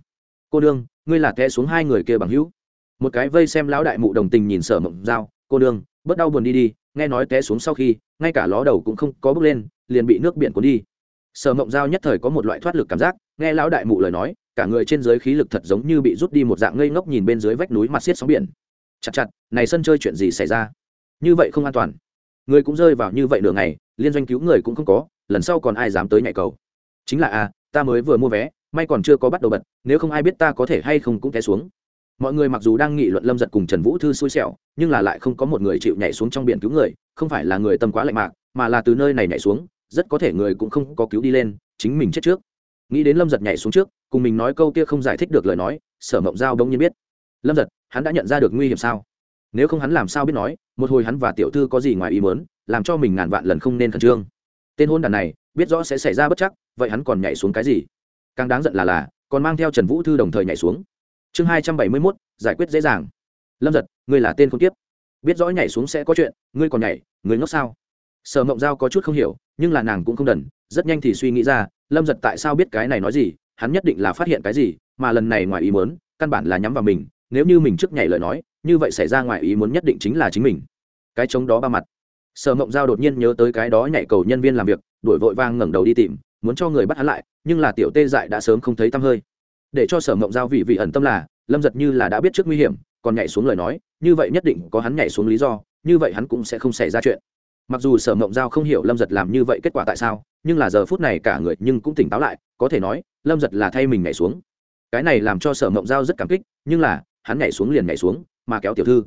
Cô đương ngươi là té xuống hai người kia bằng hữu. Một cái vây xem lão đại mụ đồng tình nhìn sở mộng giao, cô đương bớt đau buồn đi đi, nghe nói té xuống sau khi, ngay cả ló đầu cũng không có bước lên, liền bị nước biển cuốn đi sở mộng giao nhất thời có một loại thoát lực cảm giác nghe lão đại mụ lời nói cả người trên dưới khí lực thật giống như bị rút đi một dạng ngây ngốc nhìn bên dưới vách núi mặt xiết sóng biển. Chặt chặt này sân chơi chuyện gì xảy ra? Như vậy không an toàn. Người cũng rơi vào như vậy nửa ngày liên doanh cứu người cũng không có lần sau còn ai dám tới nhảy cầu? Chính là a à, ta mới vừa mua vé may còn chưa có bắt đầu bật nếu không ai biết ta có thể hay không cũng té xuống. Mọi người mặc dù đang nghị luận lâm giật cùng trần vũ thư xui xẻo nhưng là lại không có một người chịu nhảy xuống trong biển cứu người không phải là người tâm quá lạnh mạc mà là từ nơi này nhảy xuống rất có thể người cũng không có cứu đi lên, chính mình chết trước. Nghĩ đến lâm giật nhảy xuống trước, cùng mình nói câu kia không giải thích được lời nói, sở mộng giao đông nhiên biết. Lâm giật, hắn đã nhận ra được nguy hiểm sao? Nếu không hắn làm sao biết nói, một hồi hắn và tiểu thư có gì ngoài ý mớn làm cho mình ngàn vạn lần không nên khẩn trương. Tên hôn đàn này, biết rõ sẽ xảy ra bất chắc, vậy hắn còn nhảy xuống cái gì? Càng đáng giận là là, còn mang theo trần vũ thư đồng thời nhảy xuống. Chương hai trăm bảy mươi mốt, giải quyết dễ dàng. Lâm giật, ngươi là tên không tiếp biết rõ nhảy xuống sẽ có chuyện, ngươi còn nhảy, ngươi ngốc sao? Sở mộng giao có chút không hiểu, nhưng là nàng cũng không đần, rất nhanh thì suy nghĩ ra, lâm giật tại sao biết cái này nói gì, hắn nhất định là phát hiện cái gì, mà lần này ngoài ý muốn, căn bản là nhắm vào mình, nếu như mình trước nhảy lời nói, như vậy xảy ra ngoài ý muốn nhất định chính là chính mình. Cái chống đó ba mặt. Sở mộng giao đột nhiên nhớ tới cái đó nhảy cầu nhân viên làm việc, đuổi vội vang ngẩng đầu đi tìm, muốn cho người bắt hắn lại, nhưng là tiểu tê dại đã sớm không thấy tăm hơi. Để cho sở mộng giao vị vị ẩn tâm là, lâm giật như là đã biết trước nguy hiểm, còn nhảy xuống lời nói, như vậy nhất định có hắn nhảy xuống lý do, như vậy hắn cũng sẽ không xảy ra chuyện mặc dù sở mộng giao không hiểu lâm giật làm như vậy kết quả tại sao, nhưng là giờ phút này cả người nhưng cũng tỉnh táo lại, có thể nói, lâm giật là thay mình nhảy xuống. Cái này làm cho sở mộng giao rất cảm kích, nhưng là, hắn nhảy xuống liền nhảy xuống, mà kéo tiểu thư.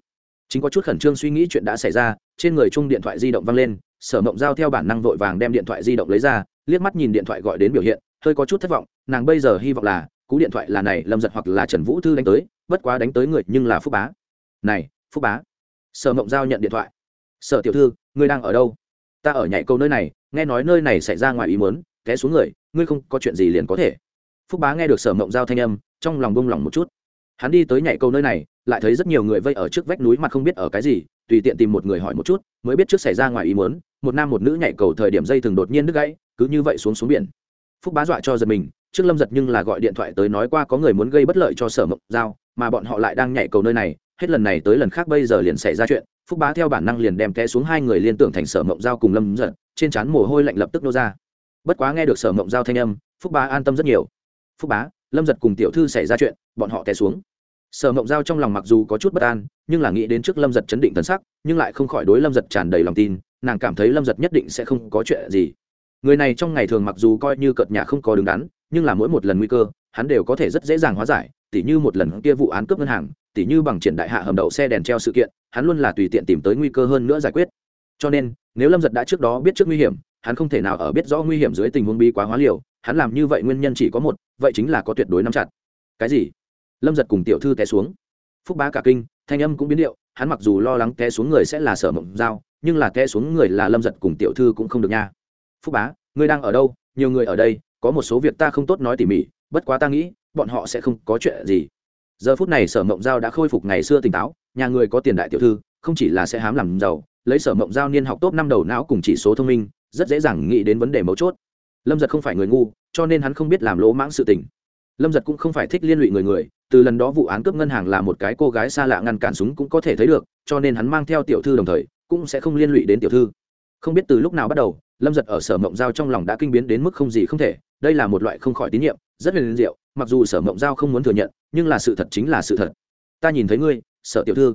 Chính có chút khẩn trương suy nghĩ chuyện đã xảy ra, trên người chung điện thoại di động văng lên, sở mộng giao theo bản năng vội vàng đem điện thoại di động lấy ra, liếc mắt nhìn điện thoại gọi đến biểu hiện, hơi có chút thất vọng, nàng bây giờ hy vọng là, cú điện thoại là này, lâm giật hoặc là trần vũ thư đánh tới, bất quá đánh tới người nhưng là phúc bá. Này, phúc bá. Sở mộng giao nhận điện thoại. Sở tiểu thư ngươi đang ở đâu? Ta ở nhảy câu nơi này, nghe nói nơi này xảy ra ngoài ý muốn, té xuống người, ngươi không có chuyện gì liền có thể. Phúc bá nghe được sở mộng giao thanh âm, trong lòng bông lòng một chút. Hắn đi tới nhảy câu nơi này, lại thấy rất nhiều người vây ở trước vách núi mà không biết ở cái gì, tùy tiện tìm một người hỏi một chút, mới biết trước xảy ra ngoài ý muốn, một nam một nữ nhảy cầu thời điểm dây thường đột nhiên đứt gãy, cứ như vậy xuống xuống biển. Phúc bá dọa cho giật mình, trước lâm giật nhưng là gọi điện thoại tới nói qua có người muốn gây bất lợi cho sở mộng giao, mà bọn họ lại đang nhảy cầu nơi này, hết lần này tới lần khác bây giờ liền xảy ra chuyện phúc bá theo bản năng liền đem té xuống hai người liên tưởng thành sở mộng giao cùng lâm giật trên trán mồ hôi lạnh lập tức nô ra. Bất quá nghe được sở mộng giao thanh âm, phúc bá an tâm rất nhiều. Phúc bá, lâm giật cùng tiểu thư xảy ra chuyện, bọn họ té xuống. Sở mộng giao trong lòng mặc dù có chút bất an, nhưng là nghĩ đến trước lâm giật chấn định tân sắc, nhưng lại không khỏi đối lâm giật tràn đầy lòng tin, nàng cảm thấy lâm giật nhất định sẽ không có chuyện gì. Người này trong ngày thường mặc dù coi như cợt nhà không có đứng đắn, nhưng là mỗi một lần nguy cơ, hắn đều có thể rất dễ dàng hóa giải, tỉ như một lần kia vụ án cướp ngân hàng, tỉ như bằng triển đại hạ hầm đậu xe đèn treo sự kiện hắn luôn là tùy tiện tìm tới nguy cơ hơn nữa giải quyết. Cho nên, nếu lâm giật đã trước đó biết trước nguy hiểm, hắn không thể nào ở biết rõ nguy hiểm dưới tình huống bi quá hóa liều, hắn làm như vậy nguyên nhân chỉ có một, vậy chính là có tuyệt đối nắm chặt. Cái gì? Lâm giật cùng tiểu thư té xuống. Phúc bá cả kinh, thanh âm cũng biến điệu, hắn mặc dù lo lắng té xuống người sẽ là sở mộng dao nhưng là té xuống người là lâm giật cùng tiểu thư cũng không được nha. Phúc bá, ngươi đang ở đâu? Nhiều người ở đây, có một số việc ta không tốt nói tỉ mỉ, bất quá ta nghĩ, bọn họ sẽ không có chuyện gì. Giờ phút này sở mộng giao đã khôi phục ngày xưa tỉnh táo nhà người có tiền đại tiểu thư, không chỉ là sẽ hám làm giàu, lấy sở mộng giao niên học tốt năm đầu não cùng chỉ số thông minh, rất dễ dàng nghĩ đến vấn đề mấu chốt. Lâm giật không phải người ngu, cho nên hắn không biết làm lỗ mãng sự tình. Lâm giật cũng không phải thích liên lụy người người, từ lần đó vụ án cướp ngân hàng là một cái cô gái xa lạ ngăn cản súng cũng có thể thấy được, cho nên hắn mang theo tiểu thư đồng thời, cũng sẽ không liên lụy đến tiểu thư. Không biết từ lúc nào bắt đầu, lâm giật ở sở mộng giao trong lòng đã kinh biến đến mức không gì không thể, đây là một loại không khỏi tín nhiệm, rất huyền diệu, mặc dù sở mộng giao không muốn thừa nhận, nhưng là sự thật chính là sự thật. Ta nhìn thấy ngươi sở tiểu thư.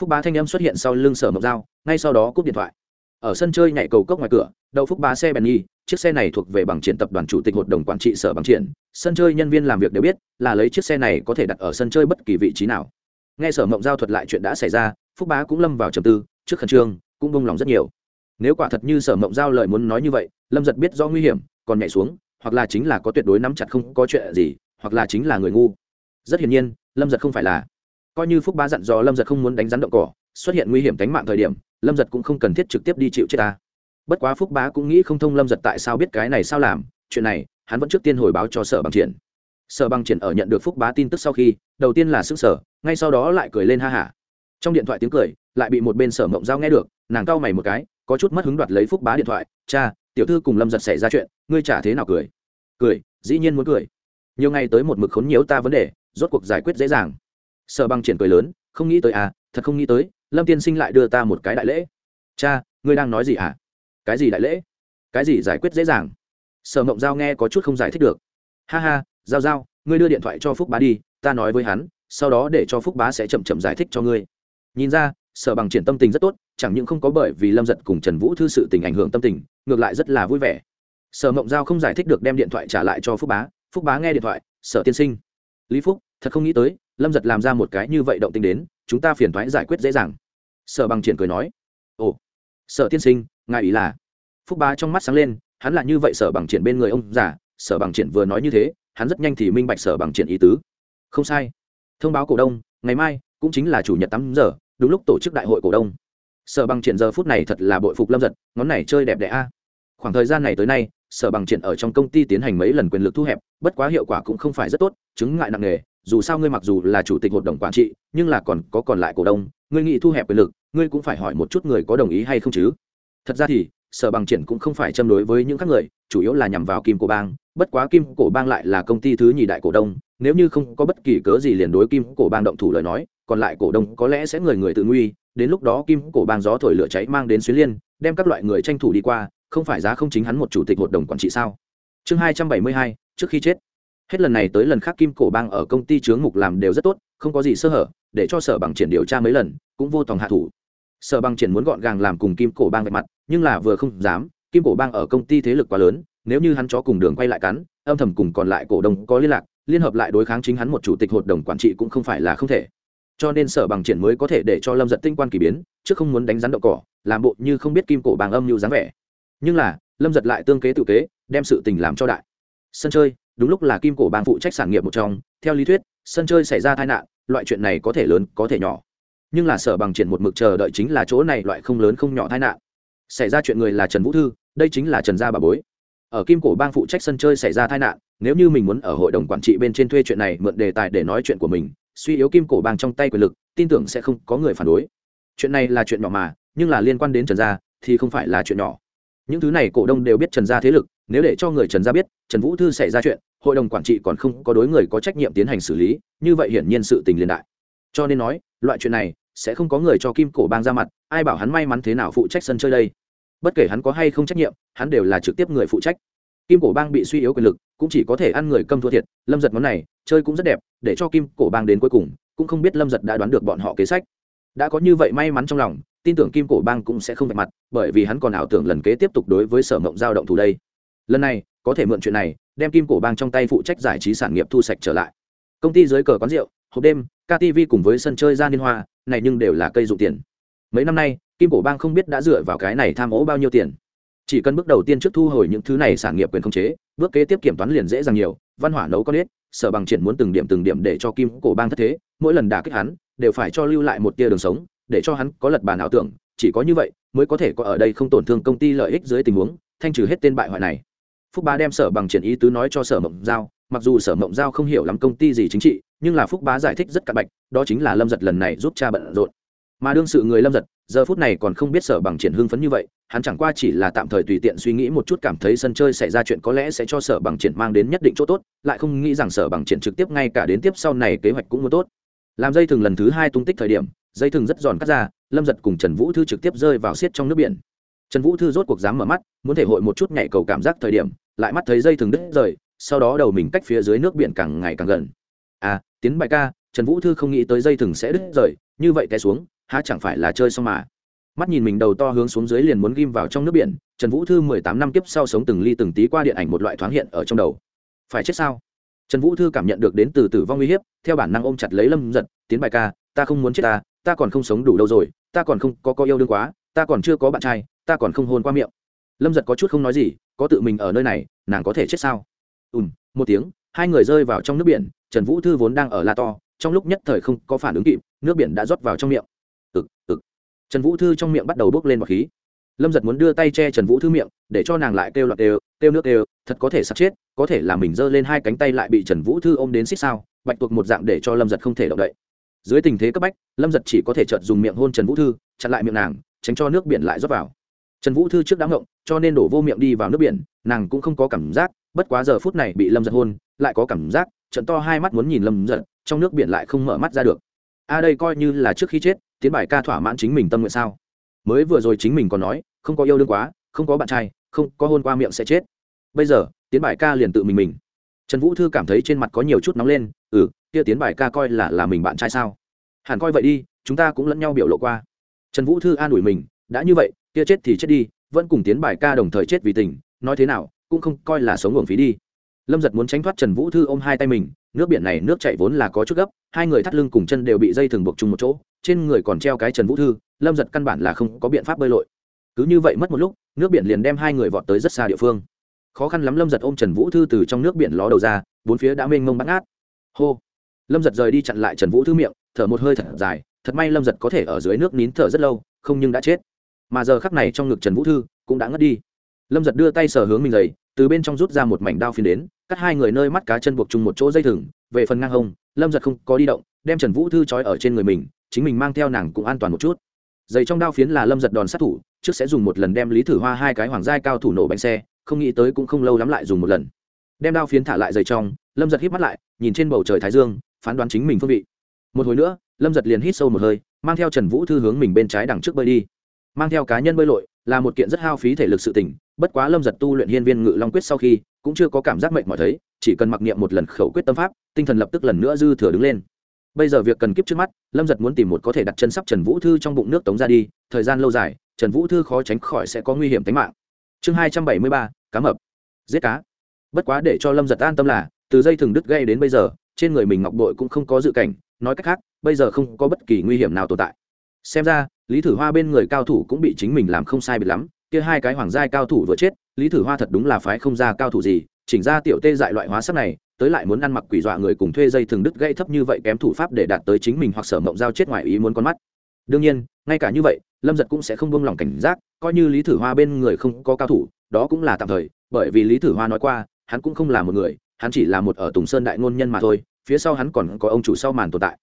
Phúc bá thanh âm xuất hiện sau lưng sở mộng giao, ngay sau đó cúp điện thoại. Ở sân chơi nhảy cầu cốc ngoài cửa, đậu phúc bá xe bèn nhi, chiếc xe này thuộc về bằng triển tập đoàn chủ tịch hội đồng quản trị sở bằng triển. Sân chơi nhân viên làm việc đều biết là lấy chiếc xe này có thể đặt ở sân chơi bất kỳ vị trí nào. Nghe sở mộng giao thuật lại chuyện đã xảy ra, phúc bá cũng lâm vào trầm tư, trước khẩn trương, cũng bông lòng rất nhiều. Nếu quả thật như sở mộng giao lời muốn nói như vậy, lâm giật biết do nguy hiểm, còn nhảy xuống, hoặc là chính là có tuyệt đối nắm chặt không có chuyện gì, hoặc là chính là người ngu. Rất hiển nhiên, lâm giật không phải là coi như phúc bá dặn dò lâm giật không muốn đánh rắn động cỏ, xuất hiện nguy hiểm tính mạng thời điểm, lâm giật cũng không cần thiết trực tiếp đi chịu chết ta. Bất quá phúc bá cũng nghĩ không thông lâm giật tại sao biết cái này sao làm, chuyện này, hắn vẫn trước tiên hồi báo cho sở bằng triển. Sở bằng triển ở nhận được phúc bá tin tức sau khi, đầu tiên là sức sở ngay sau đó lại cười lên ha hả. Trong điện thoại tiếng cười, lại bị một bên sở mộng giao nghe được, nàng cau mày một cái, có chút mất hứng đoạt lấy phúc bá điện thoại, cha, tiểu thư cùng lâm giật xảy ra chuyện, ngươi chả thế nào cười? Cười, dĩ nhiên muốn cười. Nhiều ngày tới một mực khốn nhiễu ta vấn đề, rốt cuộc giải quyết dễ dàng sở băng triển cười lớn, không nghĩ tới à thật không nghĩ tới, lâm tiên sinh lại đưa ta một cái đại lễ. Cha, ngươi đang nói gì à? Cái gì đại lễ? Cái gì giải quyết dễ dàng? Sở mộng giao nghe có chút không giải thích được. Ha ha, giao giao, ngươi đưa điện thoại cho phúc bá đi, ta nói với hắn, sau đó để cho phúc bá sẽ chậm chậm giải thích cho ngươi. Nhìn ra, sở bằng triển tâm tình rất tốt, chẳng những không có bởi vì lâm giật cùng trần vũ thư sự tình ảnh hưởng tâm tình, ngược lại rất là vui vẻ. Sở mộng giao không giải thích được đem điện thoại trả lại cho phúc bá phúc bá nghe điện thoại, sở tiên sinh. Lý phúc thật không nghĩ tới, lâm giật làm ra một cái như vậy động tình đến, chúng ta phiền thoái giải quyết dễ dàng. Sở bằng triển cười nói, ồ, sở tiên sinh, ngài ý là? Phúc bá trong mắt sáng lên, hắn là như vậy sở bằng triển bên người ông già, sở bằng triển vừa nói như thế, hắn rất nhanh thì minh bạch sở bằng triển ý tứ. Không sai. Thông báo cổ đông, ngày mai cũng chính là chủ nhật tám giờ, đúng lúc tổ chức đại hội cổ đông. Sở bằng triển giờ phút này thật là bội phục lâm giật, ngón này chơi đẹp đẽ a. Khoảng thời gian này tới nay, sở bằng triển ở trong công ty tiến hành mấy lần quyền lực thu hẹp, bất quá hiệu quả cũng không phải rất tốt, chứng ngại nặng nề dù sao ngươi mặc dù là chủ tịch hội đồng quản trị, nhưng là còn có còn lại cổ đông, ngươi nghĩ thu hẹp quyền lực, ngươi cũng phải hỏi một chút người có đồng ý hay không chứ. Thật ra thì, sở bằng triển cũng không phải châm đối với những các người, chủ yếu là nhằm vào kim cổ bang, bất quá kim cổ bang lại là công ty thứ nhì đại cổ đông, nếu như không có bất kỳ cớ gì liền đối kim cổ bang động thủ lời nói, còn lại cổ đông có lẽ sẽ người người tự nguy, đến lúc đó kim cổ bang gió thổi lửa cháy mang đến xuyến liên, đem các loại người tranh thủ đi qua, không phải giá không chính hắn một chủ tịch hội đồng quản trị sao? Chương hai trăm bảy mươi hai, trước khi chết hết lần này tới lần khác kim cổ bang ở công ty chướng mục làm đều rất tốt, không có gì sơ hở, để cho sở bằng triển điều tra mấy lần, cũng vô tòng hạ thủ. Sở bằng triển muốn gọn gàng làm cùng kim cổ bang vạch mặt, nhưng là vừa không dám, kim cổ bang ở công ty thế lực quá lớn, nếu như hắn chó cùng đường quay lại cắn, âm thầm cùng còn lại cổ đông có liên lạc, liên hợp lại đối kháng chính hắn một chủ tịch hội đồng quản trị cũng không phải là không thể. Cho nên sở bằng triển mới có thể để cho lâm giật tinh quan k ỳ biến, chứ không muốn đánh rắn đậu cỏ, làm bộ như không biết kim cổ bang âm như dáng vẻ. Nhưng là, lâm giật lại tương kế tự kế, đem sự tình làm cho đại. Sân chơi đúng lúc là kim cổ bang phụ trách sản nghiệp một trong, theo lý thuyết, sân chơi xảy ra tai nạn, loại chuyện này có thể lớn, có thể nhỏ. Nhưng là sở bằng triển một mực chờ đợi chính là chỗ này loại không lớn không nhỏ tai nạn. Xảy ra chuyện người là trần vũ thư, đây chính là trần gia bà bối. Ở kim cổ bang phụ trách sân chơi xảy ra tai nạn, nếu như mình muốn ở hội đồng quản trị bên trên thuê chuyện này mượn đề tài để nói chuyện của mình, suy yếu kim cổ bang trong tay quyền lực, tin tưởng sẽ không có người phản đối. Chuyện này là chuyện nhỏ mà, nhưng là liên quan đến trần gia, thì không phải là chuyện nhỏ. Những thứ này cổ đông đều biết trần gia thế lực nếu để cho người trần gia biết, trần vũ thư xảy ra chuyện, hội đồng quản trị còn không có đối người có trách nhiệm tiến hành xử lý, như vậy hiển nhiên sự tình liên đại. Cho nên nói, loại chuyện này sẽ không có người cho kim cổ bang ra mặt, ai bảo hắn may mắn thế nào phụ trách sân chơi đây? Bất kể hắn có hay không trách nhiệm, hắn đều là trực tiếp người phụ trách. Kim cổ bang bị suy yếu quyền lực, cũng chỉ có thể ăn người câm thua thiệt, lâm giật món này, chơi cũng rất đẹp, để cho kim cổ bang đến cuối cùng, cũng không biết lâm giật đã đoán được bọn họ kế sách. Đã có như vậy may mắn trong lòng, tin tưởng kim cổ bang cũng sẽ không vạch mặt, bởi vì hắn còn ảo tưởng lần kế tiếp tục đối với sở mộng giao động thủ đây lần này, có thể mượn chuyện này, đem kim cổ bang trong tay phụ trách giải trí sản nghiệp thu sạch trở lại. Công ty dưới cờ quán rượu, hộp đêm ktv cùng với sân chơi gia liên hoa, này nhưng đều là cây dụ tiền. Mấy năm nay, kim cổ bang không biết đã dựa vào cái này tham ố bao nhiêu tiền. Chỉ cần bước đầu tiên trước thu hồi những thứ này sản nghiệp quyền không chế, bước kế tiếp kiểm toán liền dễ dàng nhiều, văn hỏa nấu con ít sở bằng triển muốn từng điểm từng điểm để cho kim cổ bang thất thế, mỗi lần đả kích hắn, đều phải cho lưu lại một tia đường sống, để cho hắn có lật bàn ảo tưởng, chỉ có như vậy, mới có thể có ở đây không tổn thương công ty lợi ích dưới tình huống, thanh trừ hết tên bại hoại này phúc bá đem sở bằng triển ý tứ nói cho sở mộng giao, mặc dù sở mộng giao không hiểu lắm công ty gì chính trị, nhưng là phúc bá giải thích rất cặn bạch, đó chính là lâm giật lần này giúp cha bận rộn. Mà đương sự người lâm giật, giờ phút này còn không biết sở bằng triển hưng phấn như vậy, hắn chẳng qua chỉ là tạm thời tùy tiện suy nghĩ một chút cảm thấy sân chơi xảy ra chuyện có lẽ sẽ cho sở bằng triển mang đến nhất định chỗ tốt, lại không nghĩ rằng sở bằng triển trực tiếp ngay cả đến tiếp sau này kế hoạch cũng muốn tốt. Làm dây thừng lần thứ hai tung tích thời điểm, dây thừng rất giòn cắt ra, lâm giật cùng trần vũ thư trực tiếp rơi vào xiết trong nước biển trần vũ thư rốt cuộc dám mở mắt, muốn thể hội một chút nhảy cầu cảm giác thời điểm, lại mắt thấy dây thừng đứt rời, sau đó đầu mình cách phía dưới nước biển càng ngày càng gần. À tiến bài ca, trần vũ thư không nghĩ tới dây thừng sẽ đứt rời, như vậy té xuống, há chẳng phải là chơi xong mà. Mắt nhìn mình đầu to hướng xuống dưới liền muốn ghim vào trong nước biển, trần vũ thư mười tám năm kiếp sau sống từng ly từng tí qua điện ảnh một loại thoáng hiện ở trong đầu. Phải chết sao? Trần vũ thư cảm nhận được đến từ tử vong uy hiếp, theo bản năng ôm chặt lấy lâm giật tiến bài ca, ta không muốn chết ta ta còn không sống đủ đâu rồi, ta còn không có có yêu đương quá, ta còn chưa có bạn trai ta còn không hôn qua miệng. Lâm giật có chút không nói gì, có tự mình ở nơi này, nàng có thể chết sao? Ùm một tiếng, hai người rơi vào trong nước biển, trần vũ thư vốn đang ở la to, trong lúc nhất thời không có phản ứng kịp, nước biển đã rót vào trong miệng. Ực ực. Trần vũ thư trong miệng bắt đầu bốc lên bọc khí. Lâm giật muốn đưa tay che trần vũ thư miệng, để cho nàng lại kêu loạt đều, kêu nước đều, thật có thể sắp chết, có thể là mình giơ lên hai cánh tay lại bị trần vũ thư ôm đến xích sao, bạch tuộc một dạng để cho lâm giật không thể động đậy. Dưới tình thế cấp bách, lâm giật chỉ có thể chợt dùng miệng hôn trần vũ thư, chặn lại miệng nàng, tránh cho nước biển lại rót vào trần vũ thư trước đã ngộng, cho nên đổ vô miệng đi vào nước biển, nàng cũng không có cảm giác, bất quá giờ phút này bị lâm giật hôn, lại có cảm giác, trận to hai mắt muốn nhìn lâm giật, trong nước biển lại không mở mắt ra được. A đây coi như là trước khi chết, tiến bài ca thỏa mãn chính mình tâm nguyện sao? Mới vừa rồi chính mình còn nói, không có yêu đương quá, không có bạn trai, không có hôn qua miệng sẽ chết. Bây giờ, tiến bài ca liền tự mình mình. Trần vũ thư cảm thấy trên mặt có nhiều chút nóng lên ừ kia tiến bài ca coi là là mình bạn trai sao? Hẳn coi vậy đi, chúng ta cũng lẫn nhau biểu lộ qua. Trần vũ thư an ủi mình, đã như vậy kia chết thì chết đi, vẫn cùng tiến bài ca đồng thời chết vì tình, nói thế nào, cũng không coi là sống uổng phí đi. Lâm giật muốn tránh thoát trần vũ thư ôm hai tay mình, nước biển này nước chạy vốn là có chút gấp, hai người thắt lưng cùng chân đều bị dây thừng buộc chung một chỗ, trên người còn treo cái trần vũ thư, lâm giật căn bản là không có biện pháp bơi lội. Cứ như vậy mất một lúc, nước biển liền đem hai người vọt tới rất xa địa phương. Khó khăn lắm lâm giật ôm trần vũ thư từ trong nước biển ló đầu ra, bốn phía đã mênh mông bắt ngát. Hô! Lâm giật rời đi chặn lại trần vũ thư miệng, thở một hơi thật dài, thật may lâm giật có thể ở dưới nước nín thở rất lâu, không nhưng đã chết mà giờ khắc này trong ngực trần vũ thư cũng đã ngất đi. Lâm giật đưa tay sờ hướng mình dày từ bên trong rút ra một mảnh đao phiến đến, cắt hai người nơi mắt cá chân buộc chung một chỗ dây thừng, về phần ngang hông, lâm giật không có đi động, đem trần vũ thư trói ở trên người mình, chính mình mang theo nàng cũng an toàn một chút. Dày trong đao phiến là lâm giật đòn sát thủ, trước sẽ dùng một lần đem lý thử hoa hai cái hoàng giai cao thủ nổ bánh xe, không nghĩ tới cũng không lâu lắm lại dùng một lần. Đem đao phiến thả lại dày trong, lâm giật hít mắt lại, nhìn trên bầu trời thái dương, phán đoán chính mình phương vị. Một hồi nữa, lâm giật liền hít sâu một hơi, mang theo trần vũ thư hướng mình bên trái đằng trước bơi đi mang theo cá nhân bơi lội là một kiện rất hao phí thể lực sự tỉnh bất quá lâm giật tu luyện hiên viên ngự long quyết sau khi cũng chưa có cảm giác mệnh mỏi thấy, chỉ cần mặc niệm một lần khẩu quyết tâm pháp, tinh thần lập tức lần nữa dư thừa đứng lên. Bây giờ việc cần kiếp trước mắt, lâm giật muốn tìm một có thể đặt chân sắp trần vũ thư trong bụng nước tống ra đi, thời gian lâu dài, trần vũ thư khó tránh khỏi sẽ có nguy hiểm tính mạng. Chương hai trăm bảy mươi ba, cá mập. Giết cá. Bất quá để cho lâm giật an tâm là, từ dây thừng đứt gây đến bây giờ, trên người mình ngọc bội cũng không có dự cảnh, nói cách khác, bây giờ không có bất kỳ nguy hiểm nào tồn tại xem ra, lý thử hoa bên người cao thủ cũng bị chính mình làm không sai biệt lắm, kia hai cái hoàng giai cao thủ vừa chết, lý thử hoa thật đúng là phái không ra cao thủ gì, chỉnh ra tiểu tê dại loại hóa sắc này, tới lại muốn ăn mặc quỷ dọa người cùng thuê dây thường đứt gây thấp như vậy kém thủ pháp để đạt tới chính mình hoặc sở mộng giao chết ngoài ý muốn con mắt. Đương nhiên, ngay cả như vậy, lâm giật cũng sẽ không buông lỏng cảnh giác, coi như lý thử hoa bên người không có cao thủ, đó cũng là tạm thời, bởi vì lý thử hoa nói qua, hắn cũng không là một người, hắn chỉ là một ở tùng sơn đại ngôn nhân mà thôi, phía sau hắn còn có ông chủ sau màn tồn tại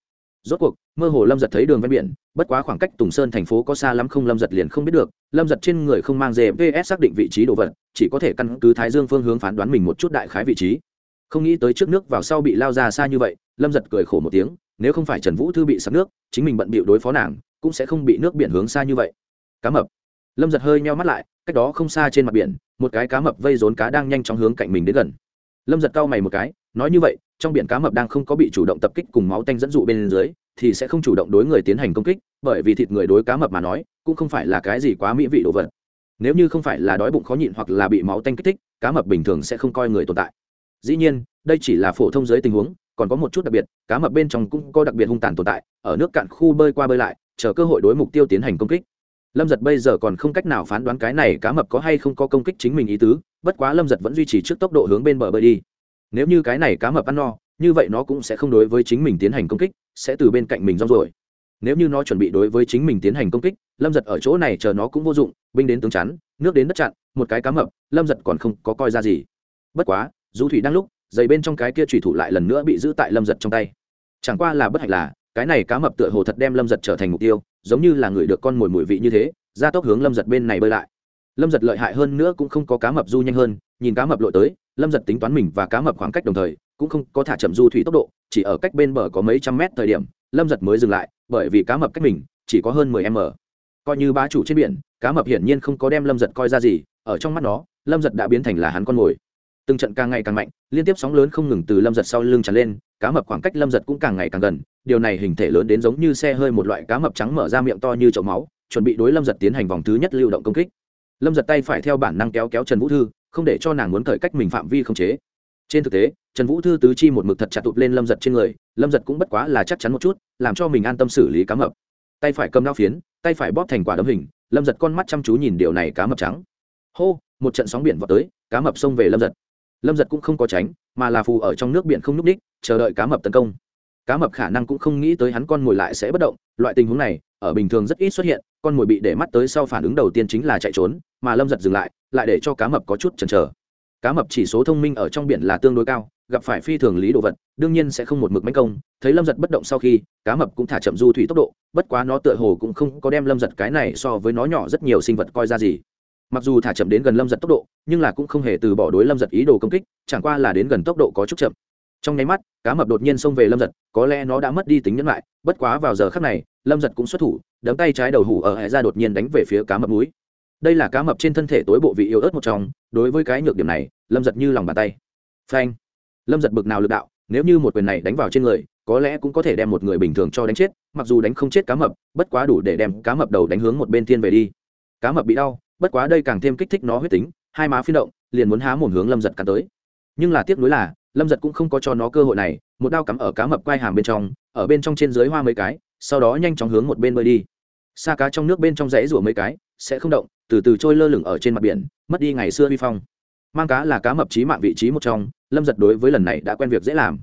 rốt cuộc, mơ hồ lâm giật thấy đường ven biển, bất quá khoảng cách tùng sơn thành phố có xa lắm không lâm giật liền không biết được. Lâm giật trên người không mang gps xác định vị trí đồ vật, chỉ có thể căn cứ thái dương phương hướng phán đoán mình một chút đại khái vị trí. Không nghĩ tới trước nước vào sau bị lao ra xa như vậy, lâm giật cười khổ một tiếng, nếu không phải trần vũ thư bị sắp nước, chính mình bận bịu đối phó nàng, cũng sẽ không bị nước biển hướng xa như vậy. Cá mập. Lâm giật hơi meo mắt lại, cách đó không xa trên mặt biển, một cái cá mập vây rốn cá đang nhanh chóng hướng cạnh mình đến gần. Lâm giật cau mày một cái, nói như vậy trong biển cá mập đang không có bị chủ động tập kích cùng máu tanh dẫn dụ bên dưới, thì sẽ không chủ động đối người tiến hành công kích, bởi vì thịt người đối cá mập mà nói, cũng không phải là cái gì quá mỹ vị đồ vật. Nếu như không phải là đói bụng khó nhịn hoặc là bị máu tanh kích thích, cá mập bình thường sẽ không coi người tồn tại. Dĩ nhiên, đây chỉ là phổ thông giới tình huống, còn có một chút đặc biệt, cá mập bên trong cũng có đặc biệt hung tàn tồn tại, ở nước cạn khu bơi qua bơi lại, chờ cơ hội đối mục tiêu tiến hành công kích. Lâm giật bây giờ còn không cách nào phán đoán cái này cá mập có hay không có công kích chính mình ý tứ, bất quá lâm giật vẫn duy trì trước tốc độ hướng bên bờ bơi đi nếu như cái này cá mập ăn no, như vậy nó cũng sẽ không đối với chính mình tiến hành công kích, sẽ từ bên cạnh mình rong rồi nếu như nó chuẩn bị đối với chính mình tiến hành công kích, lâm giật ở chỗ này chờ nó cũng vô dụng, binh đến tướng chắn, nước đến đất chặn, một cái cá mập, lâm giật còn không có coi ra gì. Bất quá du thủy đang lúc dày bên trong cái kia trùy thủ lại lần nữa bị giữ tại lâm giật trong tay. Chẳng qua là bất hạnh là, cái này cá mập tựa hồ thật đem lâm giật trở thành mục tiêu, giống như là người được con mồi mùi vị như thế ra tốc hướng lâm giật bên này bơi lại. Lâm giật lợi hại hơn nữa cũng không có cá mập du nhanh hơn nhìn cá mập lội tới, lâm giật tính toán mình và cá mập khoảng cách đồng thời, cũng không có thả chậm du thủy tốc độ, chỉ ở cách bên bờ có mấy trăm mét thời điểm, lâm giật mới dừng lại, bởi vì cá mập cách mình chỉ có hơn mười m coi như bá chủ trên biển, cá mập hiển nhiên không có đem lâm giật coi ra gì, ở trong mắt nó, lâm giật đã biến thành là hắn con mồi. Từng trận càng ngày càng mạnh, liên tiếp sóng lớn không ngừng từ lâm giật sau lưng tràn lên, cá mập khoảng cách lâm giật cũng càng ngày càng gần, điều này hình thể lớn đến giống như xe hơi một loại cá mập trắng mở ra miệng to như chậu máu, chuẩn bị đối lâm giật tiến hành vòng thứ nhất lưu động công kích. Lâm giật tay phải theo bản năng kéo kéo trần vũ thư không để cho nàng muốn thời cách mình phạm vi không chế. Trên thực tế, trần vũ thư tứ chi một mực thật chặt tụt lên lâm giật trên người, lâm giật cũng bất quá là chắc chắn một chút, làm cho mình an tâm xử lý cá mập. Tay phải cầm đao phiến, tay phải bóp thành quả đấm hình, lâm giật con mắt chăm chú nhìn điều này cá mập trắng. Hô, một trận sóng biển vào tới, cá mập xông về lâm giật. Lâm giật cũng không có tránh, mà là phù ở trong nước biển không n ú c ních chờ đợi cá mập tấn công cá mập khả năng cũng không nghĩ tới hắn con mồi lại sẽ bất động, loại tình huống này, ở bình thường rất ít xuất hiện, con mồi bị để mắt tới sau phản ứng đầu tiên chính là chạy trốn, mà lâm giật dừng lại lại để cho cá mập có chút chần chờ. Cá mập chỉ số thông minh ở trong biển là tương đối cao, gặp phải phi thường lý đồ vật, đương nhiên sẽ không một mực mánh công, thấy lâm giật bất động sau khi, cá mập cũng thả chậm du thủy tốc độ, bất quá nó tựa hồ cũng không có đem lâm giật cái này so với nó nhỏ rất nhiều sinh vật coi ra gì. Mặc dù thả chậm đến gần lâm giật tốc độ, nhưng là cũng không hề từ bỏ đối lâm giật ý đồ công kích, chẳng qua là đến gần tốc độ có chút chậm trong nháy mắt, cá mập đột nhiên xông về lâm giật, có lẽ nó đã mất đi tính nhẫn lại, bất quá vào giờ khắc này, lâm giật cũng xuất thủ, đấm tay trái đầu hủ ở hệ ra đột nhiên đánh về phía cá mập núi. Đây là cá mập trên thân thể tối bộ vị yếu ớt một trong, đối với cái nhược điểm này, lâm giật như lòng bàn tay. Phanh! Lâm giật bực nào lực đạo, nếu như một quyền này đánh vào trên người, có lẽ cũng có thể đem một người bình thường cho đánh chết, mặc dù đánh không chết cá mập, bất quá đủ để đem cá mập đầu đánh hướng một bên thiên về đi. Cá mập bị đau, bất quá đây càng thêm kích thích nó huyết tính, hai má phi động, liền muốn há mồm hướng lâm giật cắn tới. Nhưng là tiếc nuối là lâm giật cũng không có cho nó cơ hội này, một đao cắm ở cá mập quai hàm bên trong, ở bên trong trên dưới hoa mấy cái, sau đó nhanh chóng hướng một bên bơi đi. Xa cá trong nước bên trong rẽ rủa mấy cái, sẽ không động, từ từ trôi lơ lửng ở trên mặt biển, mất đi ngày xưa vi phong. Mang cá là cá mập trí mạng vị trí một trong, lâm giật đối với lần này đã quen việc dễ làm.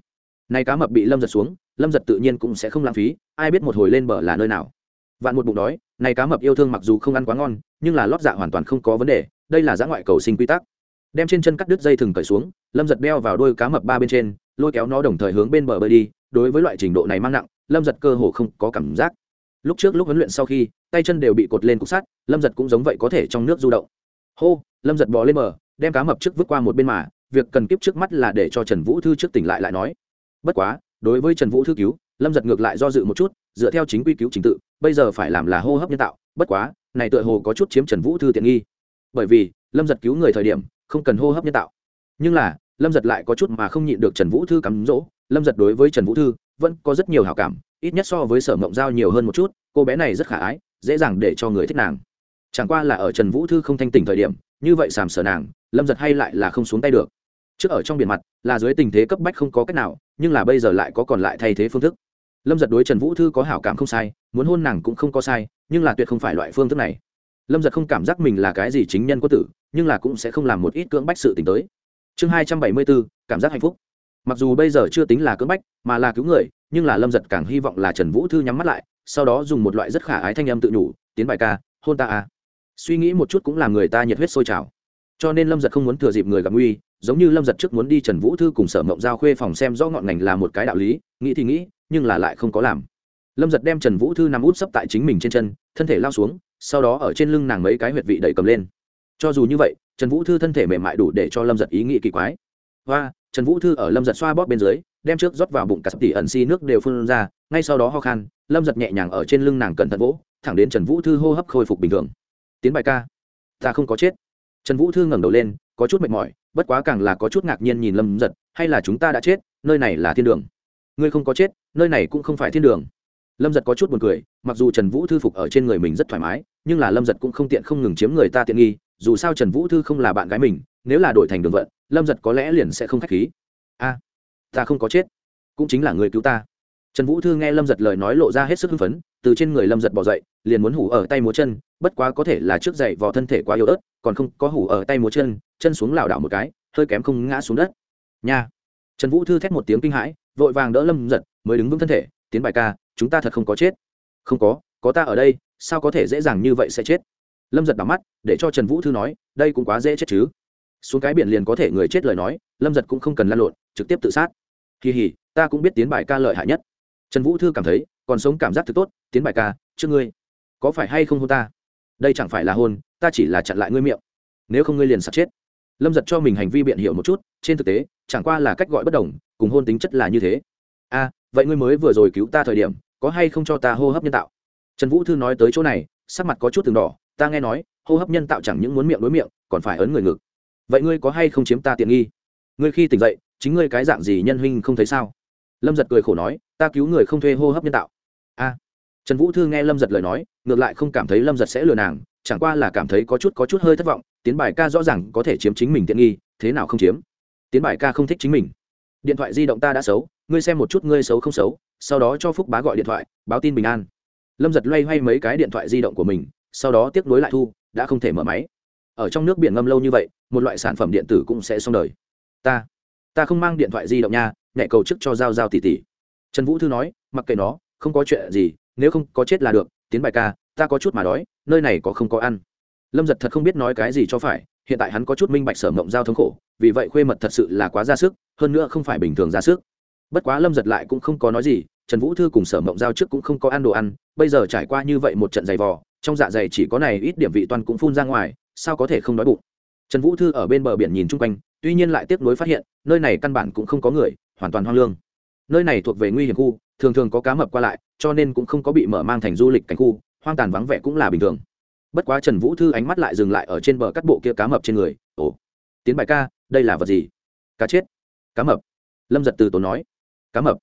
Nay cá mập bị lâm giật xuống, lâm giật tự nhiên cũng sẽ không lãng phí, ai biết một hồi lên bờ là nơi nào. Vạn một bụng đói này cá mập yêu thương mặc dù không ăn quá ngon, nhưng là lót dạ hoàn toàn không có vấn đề, đây là giã ngoại cầu sinh quy tắc. Đem trên chân cắt đứt dây thừng cởi xuống lâm giật beo vào đôi cá mập ba bên trên, lôi kéo nó đồng thời hướng bên bờ bơi đi, đối với loại trình độ này mang nặng, lâm giật cơ hồ không có cảm giác. Lúc trước lúc huấn luyện sau khi, tay chân đều bị cột lên cục sắt, lâm giật cũng giống vậy có thể trong nước du động. Hô, lâm giật bò lên bờ, đem cá mập trước vứt qua một bên mà, việc cần kiếp trước mắt là để cho trần vũ thư trước tỉnh lại lại nói. Bất quá, đối với trần vũ thư cứu, lâm giật ngược lại do dự một chút, dựa theo chính quy cứu trình tự, bây giờ phải làm là hô hấp nhân tạo, bất quá, này tựa hồ có chút chiếm trần vũ thư tiện nghi. Bởi vì, lâm giật cứu người thời điểm, không cần hô hấp nhân tạo. Nhưng là lâm giật lại có chút mà không nhịn được trần vũ thư cắm rỗ, lâm giật đối với trần vũ thư, vẫn có rất nhiều hào cảm, ít nhất so với sở mộng giao nhiều hơn một chút, cô bé này rất khả ái, dễ dàng để cho người thích nàng. Chẳng qua là ở trần vũ thư không thanh tỉnh thời điểm, như vậy sàm sở nàng, lâm giật hay lại là không xuống tay được. Trước ở trong biển mặt, là dưới tình thế cấp bách không có cách nào, nhưng là bây giờ lại có còn lại thay thế phương thức. Lâm giật đối trần vũ thư có hảo cảm không sai, muốn hôn nàng cũng không có sai, nhưng là tuyệt không phải loại phương thức này. Lâm giật không cảm giác mình là cái gì chính nhân có tử, nhưng là cũng sẽ không làm một ít cưỡng bách sự t tới chương hai trăm bảy mươi bốn, cảm giác hạnh phúc. Mặc dù bây giờ chưa tính là cưỡng bách, mà là cứu người, nhưng là lâm giật càng hy vọng là trần vũ thư nhắm mắt lại, sau đó dùng một loại rất khả ái thanh âm tự nhủ, tiến bài ca, hôn ta à suy nghĩ một chút cũng làm người ta nhiệt huyết sôi trào. Cho nên lâm giật không muốn thừa dịp người gặp nguy, giống như lâm giật trước muốn đi trần vũ thư cùng sở mộng giao khuê phòng xem do ngọn ngành là một cái đạo lý, nghĩ thì nghĩ, nhưng là lại không có làm. Lâm giật đem trần vũ thư nằm út sấp tại chính mình trên chân, thân thể lao xuống, sau đó ở trên lưng nàng mấy cái huyệt vị đẩy cầm lên. Cho dù như vậy trần vũ thư thân thể mềm mại đủ để cho lâm giật ý nghĩ kỳ quái. Và trần vũ thư ở lâm giật xoa bóp bên dưới, đem trước rót vào bụng cả sập tỉ ẩn si nước đều phun ra, ngay sau đó ho khan, lâm giật nhẹ nhàng ở trên lưng nàng cẩn thận vỗ, thẳng đến trần vũ thư hô hấp khôi phục bình thường. Tiến bài ca, ta không có chết. Trần vũ thư ngẩng đầu lên, có chút mệt mỏi, bất quá càng là có chút ngạc nhiên nhìn lâm giật, hay là chúng ta đã chết, nơi này là thiên đường. Ngươi không có chết, nơi này cũng không phải thiên đường. Lâm giật có chút buồn cười, mặc dù trần vũ thư phục ở trên người mình rất thoải mái, nhưng là lâm giật cũng không tiện không ngừng chiếm người ta tiện nghi dù sao trần vũ thư không là bạn gái mình, nếu là đổi thành đường vận, lâm giật có lẽ liền sẽ không k h á c h khí. A, ta không có chết, cũng chính là người cứu ta. Trần vũ thư nghe lâm giật lời nói lộ ra hết sức hưng phấn, từ trên người lâm giật bỏ dậy, liền muốn hủ ở tay múa chân, bất quá có thể là trước dậy vò thân thể quá yếu ớt, còn không có hủ ở tay múa chân chân xuống lảo đảo một cái, hơi kém không ngã xuống đất. Nha. Trần vũ thư thét một tiếng kinh hãi, vội vàng đỡ lâm giật, mới đứng vững thân thể, tiến bài ca, chúng ta thật không có chết. Không có có ta ở đây, sao có thể dễ dàng như vậy sẽ chết? Lâm giật đỏ mắt, để cho trần vũ thư nói, đây cũng quá dễ chết chứ. Xuống cái biển liền có thể người chết lời nói, lâm giật cũng không cần lăn lộn, trực tiếp tự sát. Kỳ hỉ, ta cũng biết tiến bài ca lợi hại nhất. Trần vũ thư cảm thấy, còn sống cảm giác thực tốt, tiến bài ca, trước ngươi. Có phải hay không hôn ta? Đây chẳng phải là hôn, ta chỉ là chặn lại ngươi miệng. Nếu không ngươi liền sắp chết. Lâm giật cho mình hành vi biện hiểu một chút, trên thực tế, chẳng qua là cách gọi bất đồng, cùng hôn tính chất là như thế. A, vậy ngươi mới vừa rồi cứu ta thời điểm, có hay không cho ta hô hấp nhân tạo? Trần vũ thư nói tới chỗ này, sắc mặt có chút từng đỏ ta nghe nói, hô hấp nhân tạo chẳng những muốn miệng đối miệng, còn phải ấn người ngực. Vậy ngươi có hay không chiếm ta tiện nghi? Ngươi khi tỉnh dậy, chính ngươi cái dạng gì nhân huynh không thấy sao? Lâm giật cười khổ nói, ta cứu người không thuê hô hấp nhân tạo. A. Trần vũ thư nghe lâm giật lời nói, ngược lại không cảm thấy lâm giật sẽ lừa nàng, chẳng qua là cảm thấy có chút có chút hơi thất vọng, tiến bài ca rõ ràng có thể chiếm chính mình tiện nghi, thế nào không chiếm? Tiến bài ca không thích chính mình. Điện thoại di động ta đã xấu, ngươi xem một chút ngươi xấu không xấu, sau đó cho phúc bá gọi điện thoại, báo tin bình an. Lâm giật loay hoay mấy cái điện thoại di động của mình sau đó tiếp nối lại thu, đã không thể mở máy. Ở trong nước biển ngâm lâu như vậy, một loại sản phẩm điện tử cũng sẽ xong đời. Ta ta không mang điện thoại di động nha nhẹ cầu chức cho giao giao tỷ tỷ trần vũ thư nói, mặc kệ nó, không có chuyện gì, nếu không có chết là được, tiến bài ca, ta có chút mà đói, nơi này có không có ăn. Lâm giật thật không biết nói cái gì cho phải, hiện tại hắn có chút minh bạch sở mộng giao thống khổ, vì vậy khuê mật thật sự là quá ra sức, hơn nữa không phải bình thường ra sức. Bất quá lâm giật lại cũng không có nói gì, trần vũ thư cùng sở mộng giao trước cũng không có ăn đồ ăn, bây giờ trải qua như vậy một trận giày vò trong dạ dày chỉ có này ít điểm vị toàn cũng phun ra ngoài, sao có thể không đói bụng? Trần vũ thư ở bên bờ biển nhìn chung quanh, tuy nhiên lại tiếc nuối phát hiện, nơi này căn bản cũng không có người, hoàn toàn hoang lương. Nơi này thuộc về nguy hiểm khu, thường thường có cá mập qua lại, cho nên cũng không có bị mở mang thành du lịch cảnh khu, hoang tàn vắng vẻ cũng là bình thường. Bất quá trần vũ thư ánh mắt lại dừng lại ở trên bờ cắt bộ kia cá mập trên người, ồ, tiến bài ca, đây là vật gì? Cá chết. Cá mập. Lâm giật từ tốn nói. Cá mập.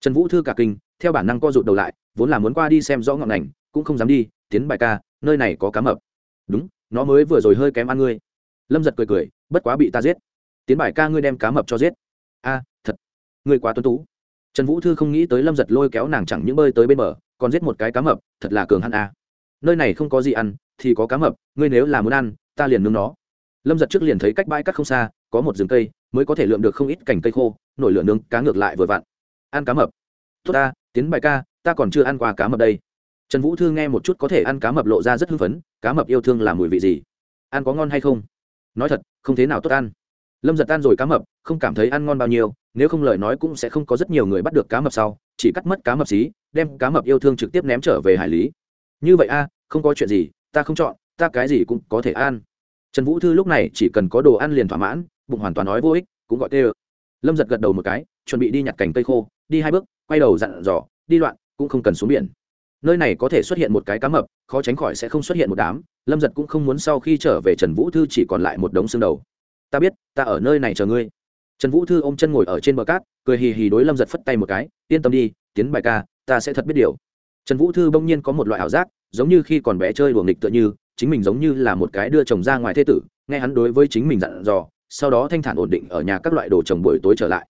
Trần vũ thư cả kinh, theo bản năng co rụt đầu lại, vốn là muốn qua đi xem rõ ngọn ngành cũng không dám đi, tiến bài ca, nơi này có cá mập. Đúng, nó mới vừa rồi hơi kém ăn ngươi. Lâm giật cười cười, bất quá bị ta giết. Tiến bài ca ngươi đem cá mập cho giết. A, thật, ngươi quá tuân tú. Trần vũ thư không nghĩ tới lâm giật lôi kéo nàng chẳng những bơi tới bên bờ, còn giết một cái cá mập, thật là cường hắn a. Nơi này không có gì ăn, thì có cá mập, ngươi nếu là muốn ăn, ta liền nướng nó. Lâm giật trước liền thấy cách bãi cắt không xa, có một rừng cây, mới có thể lượm được không ít cành cây khô, nổi lửa nướng, cá ngược lại vừa vặn. Ăn cá mập. Tốt ta, tiến bài ca, ta còn chưa ăn qua cá mập đây trần vũ thư nghe một chút có thể ăn cá mập lộ ra rất hưng phấn, cá mập yêu thương là mùi vị gì? Ăn có ngon hay không? Nói thật, không thế nào tốt ăn. Lâm giật ăn rồi cá mập, không cảm thấy ăn ngon bao nhiêu, nếu không lời nói cũng sẽ không có rất nhiều người bắt được cá mập sau, chỉ cắt mất cá mập xí, đem cá mập yêu thương trực tiếp ném trở về hải lý. Như vậy a à, không có chuyện gì, ta không chọn, ta cái gì cũng có thể ăn. Trần vũ thư lúc này chỉ cần có đồ ăn liền thỏa mãn, bụng hoàn toàn nói vô ích, cũng gọi tê ơ. Lâm giật gật đầu một cái, chuẩn bị đi nhặt cành cây khô, đi hai bước, quay đầu dặn dò, đi loạn, cũng không cần xuống biển nơi này có thể xuất hiện một cái cá mập, khó tránh khỏi sẽ không xuất hiện một đám. Lâm giật cũng không muốn sau khi trở về trần vũ thư chỉ còn lại một đống xương đầu. Ta biết, ta ở nơi này chờ ngươi. Trần vũ thư ôm chân ngồi ở trên bờ cát, cười hì hì đối lâm giật phất tay một cái, yên tâm đi, tiến bài ca, ta sẽ thật biết điều. Trần vũ thư bỗng nhiên có một loại ảo giác, giống như khi còn bé chơi đùa nghịch tựa như, chính mình giống như là một cái đưa chồng ra ngoài thế tử, nghe hắn đối với chính mình dặn dò, sau đó thanh thản ổn định ở nhà các loại đồ trồng buổi tối trở lại.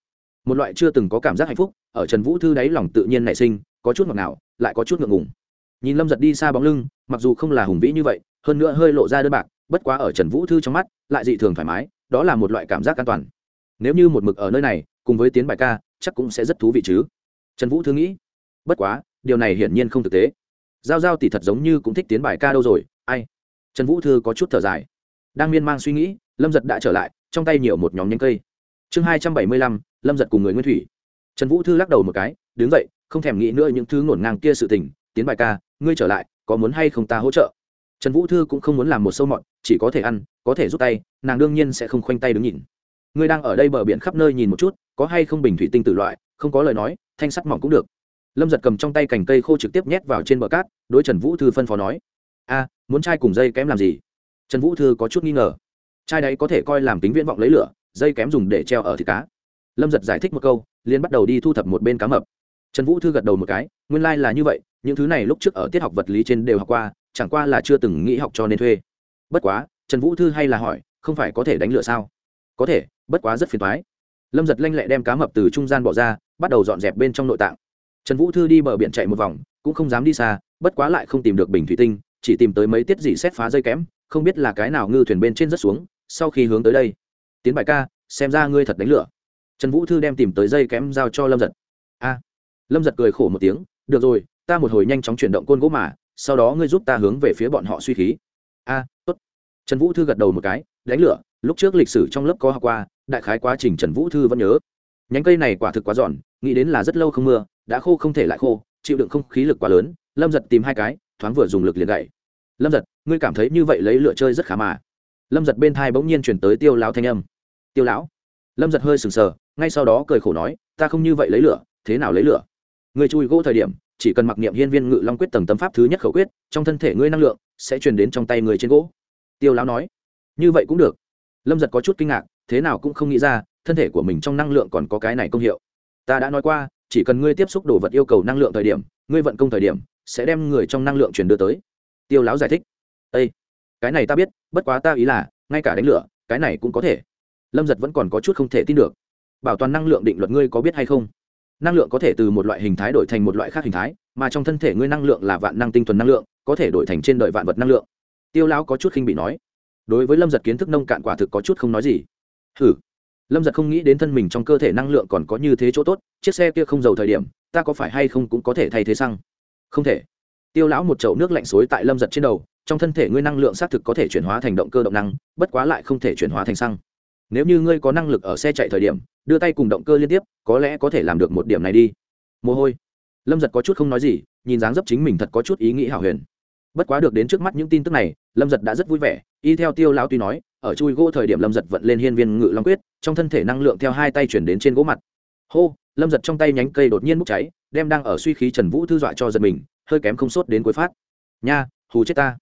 Một loại chưa từng có cảm giác hạnh phúc, ở trần vũ thư đáy lòng tự nhiên nảy sinh có chút ngọt ngào, lại có chút ngượng ngùng. Nhìn lâm giật đi xa bóng lưng, mặc dù không là hùng vĩ như vậy, hơn nữa hơi lộ ra đơn bạc, bất quá ở trần vũ thư trong mắt, lại dị thường thoải mái, đó là một loại cảm giác an toàn. Nếu như một mực ở nơi này, cùng với tiến bài ca, chắc cũng sẽ rất thú vị chứ. Trần vũ thư nghĩ, bất quá, điều này hiển nhiên không thực tế. Giao giao thì thật giống như cũng thích tiến bài ca đâu rồi, ai? Trần vũ thư có chút thở dài. Đang miên man suy nghĩ, lâm giật đã trở lại, trong tay nhiều một nhóm nhánh cây. Chương hai trăm bảy mươi lăm, lâm giật cùng người nguyên thủy. Trần vũ thư lắc đầu một cái, đứng dậy không thèm nghĩ nữa những thứ ngổn ngang kia sự tình, tiến bài ca, ngươi trở lại, có muốn hay không ta hỗ trợ? Trần vũ thư cũng không muốn làm một sâu mọn chỉ có thể ăn, có thể rút tay, nàng đương nhiên sẽ không khoanh tay đứng nhìn. Ngươi đang ở đây bờ biển khắp nơi nhìn một chút, có hay không bình thủy tinh tử loại, không có lời nói, thanh sắt mỏng cũng được. Lâm giật cầm trong tay cành cây khô trực tiếp nhét vào trên bờ cát, đối trần vũ thư phân phó nói, a, muốn chai cùng dây kém làm gì? Trần vũ thư có chút nghi ngờ, chai đấy có thể coi làm tính viễn vọng lấy lửa, dây kém dùng để treo ở thịt cá. Lâm giật giải thích một câu liên bắt đầu đi thu thập một bên cá mập trần vũ thư gật đầu một cái, nguyên lai、like、là như vậy, những thứ này lúc trước ở tiết học vật lý trên đều học qua, chẳng qua là chưa từng nghĩ học cho nên thuê. Bất quá, trần vũ thư hay là hỏi, không phải có thể đánh lửa sao? Có thể, bất quá rất phiền thoái lâm giật lanh lẹ đem cá mập từ trung gian bỏ ra, bắt đầu dọn dẹp bên trong nội tạng. Trần vũ thư đi bờ biển chạy một vòng, cũng không dám đi xa, bất quá lại không tìm được bình thủy tinh, chỉ tìm tới mấy tiết dị xét phá dây kém, không biết là cái nào ngư thuyền bên trên rất xuống, sau khi hướng tới đây. Tiến bài ca, xem ra ngươi thật đánh lửa trần vũ thư đem tìm tới dây kém giao cho lâm giật. A lâm giật cười khổ một tiếng, được rồi, ta một hồi nhanh chóng chuyển động côn gỗ mà, sau đó ngươi giúp ta hướng về phía bọn họ suy khí. A, tốt. Trần vũ thư gật đầu một cái, đánh lửa, lúc trước lịch sử trong lớp có học qua, đại khái quá trình trần vũ thư vẫn nhớ. Nhánh cây này quả thực quá giòn, nghĩ đến là rất lâu không mưa, đã khô không thể lại khô, chịu đựng không khí lực quá lớn, lâm giật tìm hai cái, thoáng vừa dùng lực liền gậy. Lâm giật, ngươi cảm thấy như vậy lấy lựa chơi rất khá mà. Lâm giật bên thai bỗng nhiên chuyển tới tiêu lão thanh âm. Tiêu lão? Lâm giật hơi sừng sờ, ngay sau đó cười khổ nói, ta không như vậy lấy lửa, thế nào lấy lửa? Ngươi chui gỗ thời điểm, chỉ cần mặc niệm hiên viên ngự long quyết tầng tâm pháp thứ nhất khẩu quyết, trong thân thể ngươi năng lượng sẽ truyền đến trong tay người trên gỗ. Tiêu lão nói, như vậy cũng được. Lâm giật có chút kinh ngạc, thế nào cũng không nghĩ ra, thân thể của mình trong năng lượng còn có cái này công hiệu. Ta đã nói qua, chỉ cần ngươi tiếp xúc đồ vật yêu cầu năng lượng thời điểm, ngươi vận công thời điểm, sẽ đem người trong năng lượng truyền đưa tới. Tiêu lão giải thích ây cái này ta biết, bất quá ta ý là, ngay cả đánh lửa, cái này cũng có thể. Lâm giật vẫn còn có chút không thể tin được. Bảo toàn năng lượng định luật ngươi có biết hay không? Năng lượng có thể từ một loại hình thái đổi thành một loại khác hình thái, mà trong thân thể ngươi năng lượng là vạn năng tinh thuần năng lượng, có thể đổi thành trên đời vạn vật năng lượng. Tiêu lão có chút khinh bị nói. Đối với lâm giật kiến thức nông cạn quả thực có chút không nói gì. Hừ. Lâm giật không nghĩ đến thân mình trong cơ thể năng lượng còn có như thế chỗ tốt, chiếc xe kia không giàu thời điểm, ta có phải hay không cũng có thể thay thế xăng? Không thể. Tiêu lão một chậu nước lạnh xối tại lâm giật trên đầu, trong thân thể ngươi năng lượng xác thực có thể chuyển hóa thành động cơ động năng, bất quá lại không thể chuyển hóa thành xăng nếu như ngươi có năng lực ở xe chạy thời điểm, đưa tay cùng động cơ liên tiếp, có lẽ có thể làm được một điểm này đi. Mồ hôi. Lâm giật có chút không nói gì, nhìn dáng dấp chính mình thật có chút ý nghĩ hảo huyền. Bất quá được đến trước mắt những tin tức này, lâm giật đã rất vui vẻ, y theo tiêu lão tuy nói, ở chui gỗ thời điểm lâm giật vận lên hiên viên ngự long quyết, trong thân thể năng lượng theo hai tay chuyển đến trên gỗ mặt. Hô, lâm giật trong tay nhánh cây đột nhiên bốc cháy, đem đang ở suy khí trần vũ thư dọa cho giật mình, hơi kém không sốt đến cuối phát. Nha, hù chết ta.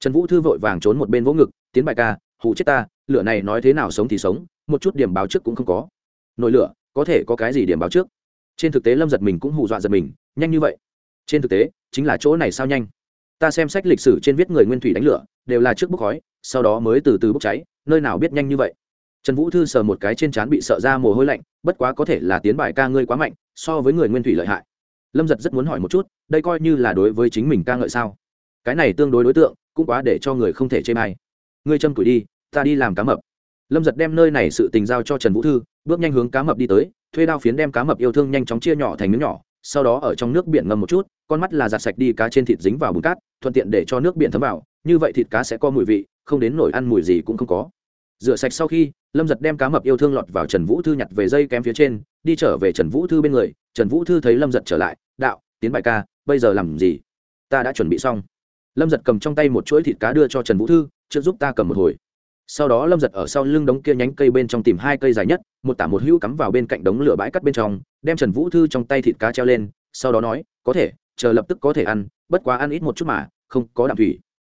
Trần vũ thư vội vàng trốn một bên vỗ ngực, tiến bài ca hù chết ta, lửa này nói thế nào sống thì sống, một chút điểm báo trước cũng không có. Nổi lửa, có thể có cái gì điểm báo trước? Trên thực tế lâm giật mình cũng hù dọa giật mình, nhanh như vậy. Trên thực tế, chính là chỗ này sao nhanh? Ta xem sách lịch sử trên viết người nguyên thủy đánh lửa, đều là trước bốc khói, sau đó mới từ từ bốc cháy, nơi nào biết nhanh như vậy? Trần vũ thư sờ một cái trên trán bị sợ ra mồ hôi lạnh, bất quá có thể là tiến bài ca ngươi quá mạnh, so với người nguyên thủy lợi hại. Lâm giật rất muốn hỏi một chút, đây coi như là đối với chính mình ca ngợi sao? Cái này tương đối đối tượng, cũng quá để cho người không thể chê mai ngươi châm củi đi ta đi làm cá mập. Lâm giật đem nơi này sự tình giao cho trần vũ thư, bước nhanh hướng cá mập đi tới, thuê đao phiến đem cá mập yêu thương nhanh chóng chia nhỏ thành miếng nhỏ, sau đó ở trong nước biển ngâm một chút, con mắt là giặt sạch đi cá trên thịt dính vào bùn cát, thuận tiện để cho nước biển thấm vào, như vậy thịt cá sẽ có mùi vị, không đến nổi ăn mùi gì cũng không có. Rửa sạch sau khi, lâm giật đem cá mập yêu thương lọt vào trần vũ thư nhặt về dây kém phía trên, đi trở về trần vũ thư bên người, trần vũ thư thấy lâm giật trở lại, đạo, tiến bài ca, bây giờ làm gì? Ta đã chuẩn bị xong. Lâm giật cầm trong tay một chuỗi thịt cá đưa cho trần vũ thư chưa giúp ta cầm một hồi sau đó lâm giật ở sau lưng đống kia nhánh cây bên trong tìm hai cây dài nhất, một tả một hữu cắm vào bên cạnh đống lửa bãi cắt bên trong, đem trần vũ thư trong tay thịt cá treo lên, sau đó nói, có thể, chờ lập tức có thể ăn, bất quá ăn ít một chút mà, không có đạm thủy.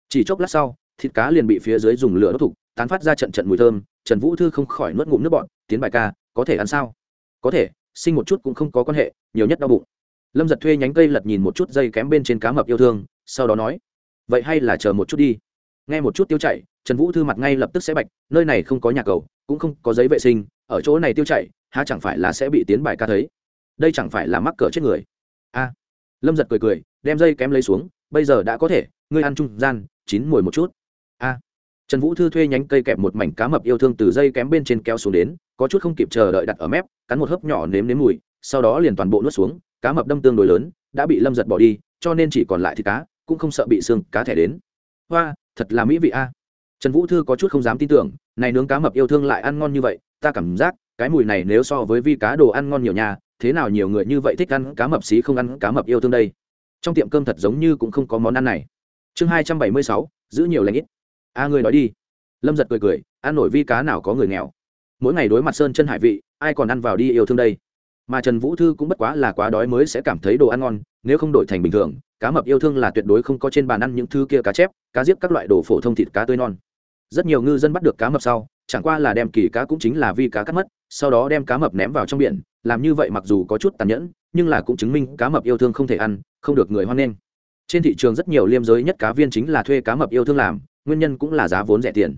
Chỉ chốc lát sau, thịt cá liền bị phía dưới dùng lửa đốt thục, tán phát ra trận trận mùi thơm, trần vũ thư không khỏi nuốt ngụm nước bọn tiến bài ca, có thể ăn sao? Có thể, sinh một chút cũng không có quan hệ, nhiều nhất đau bụng. Lâm giật thuê nhánh cây lật nhìn một chút dây kém bên trên cá mập yêu thương, sau đó nói, vậy hay là chờ một chút đi nghe một chút tiêu chảy, trần vũ thư mặt ngay lập tức sẽ bạch, nơi này không có nhà cầu, cũng không có giấy vệ sinh, ở chỗ này tiêu chảy, há chẳng phải là sẽ bị tiến bài ca thấy? Đây chẳng phải là mắc cỡ chết người. A. À. Lâm giật cười cười, đem dây kém lấy xuống, bây giờ đã có thể, ngươi ăn trung gian, chín mùi một chút. A. À. Trần vũ thư thuê nhánh cây kẹp một mảnh cá mập yêu thương từ dây kém bên trên kéo xuống đến, có chút không kịp chờ đợi đặt ở mép, cắn một hớp nhỏ nếm nếm mùi, sau đó liền toàn bộ nuốt xuống, cá mập đâm tương đối lớn, đã bị lâm giật bỏ đi, cho nên chỉ còn lại thịt cá, cũng không sợ bị xương cá thẻ đến hoa thật là mỹ vị a. Trần vũ thư có chút không dám tin tưởng này nướng cá mập yêu thương lại ăn ngon như vậy ta cảm giác cái mùi này nếu so với vi cá đồ ăn ngon nhiều nhà thế nào nhiều người như vậy thích ăn cá mập xí không ăn cá mập yêu thương đây? Trong tiệm cơm thật giống như cũng không có món ăn này. Chương hai trăm bảy mươi sáu giữ nhiều lãnh ít. A à, người nói đi. Lâm giật cười cười ăn nổi vi cá nào có người nghèo. Mỗi ngày đối mặt sơn chân hải vị ai còn ăn vào đi yêu thương đây? Mà trần vũ thư cũng bất quá là quá đói mới sẽ cảm thấy đồ ăn ngon, nếu không đổi thành bình thường, cá mập yêu thương là tuyệt đối không có trên bàn ăn những thứ kia cá chép, cá diếp các loại đồ phổ thông thịt cá tươi non. Rất nhiều ngư dân bắt được cá mập sau, chẳng qua là đem kỳ cá cũng chính là vi cá cắt mất, sau đó đem cá mập ném vào trong biển, làm như vậy mặc dù có chút tàn nhẫn, nhưng là cũng chứng minh cá mập yêu thương không thể ăn, không được người hoan nghênh. Trên thị trường rất nhiều liêm giới nhất cá viên chính là thuê cá mập yêu thương làm, nguyên nhân cũng là giá vốn rẻ tiền.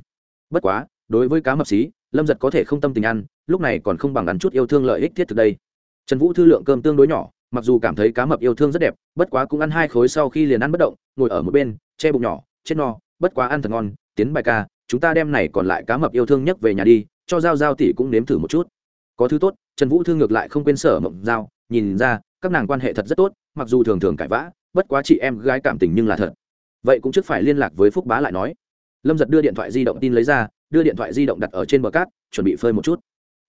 Bất quá, đối với cá mập xí, lâm giật có thể không tâm tình ăn, lúc này còn không bằng ăn chút yêu thương lợi ích thiết thực đây trần vũ thư lượng cơm tương đối nhỏ, mặc dù cảm thấy cá mập yêu thương rất đẹp, bất quá cũng ăn hai khối sau khi liền ăn bất động, ngồi ở một bên, che bụng nhỏ chết no, bất quá ăn thật ngon, tiến bài ca, chúng ta đem này còn lại cá mập yêu thương nhất về nhà đi, cho giao giao tỷ cũng nếm thử một chút. Có thứ tốt, trần vũ thương ngược lại không quên sở mộng giao, nhìn ra, các nàng quan hệ thật rất tốt, mặc dù thường thường cãi vã, bất quá chị em gái cảm tình nhưng là thật. Vậy cũng trước phải liên lạc với phúc bá lại nói. Lâm giật đưa điện thoại di động tin lấy ra, đưa điện thoại di động đặt ở trên bờ cát, chuẩn bị phơi một chút.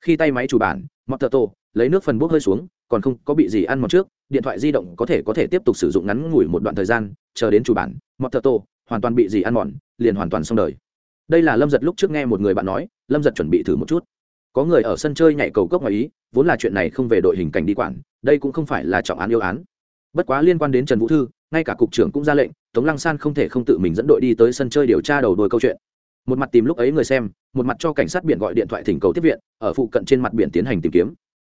Khi tay máy chủ bản mọc tờ tổ lấy nước phần bốc hơi xuống, còn không có bị gì ăn mọt trước, điện thoại di động có thể có thể tiếp tục sử dụng ngắn ngủi một đoạn thời gian, chờ đến chủ bản, mọt thợ tổ, hoàn toàn bị gì ăn mòn, liền hoàn toàn xong đời. Đây là lâm giật lúc trước nghe một người bạn nói, lâm giật chuẩn bị thử một chút. Có người ở sân chơi nhảy cầu cốc ngoài ý, vốn là chuyện này không về đội hình cảnh đi quản, đây cũng không phải là trọng án yêu án. Bất quá liên quan đến trần vũ thư, ngay cả cục trưởng cũng ra lệnh, tống lăng san không thể không tự mình dẫn đội đi tới sân chơi điều tra đầu đuôi câu chuyện. Một mặt tìm lúc ấy người xem, một mặt cho cảnh sát biển gọi điện thoại thỉnh cầu tiếp viện, ở phụ cận trên mặt biển tiến hành tìm kiếm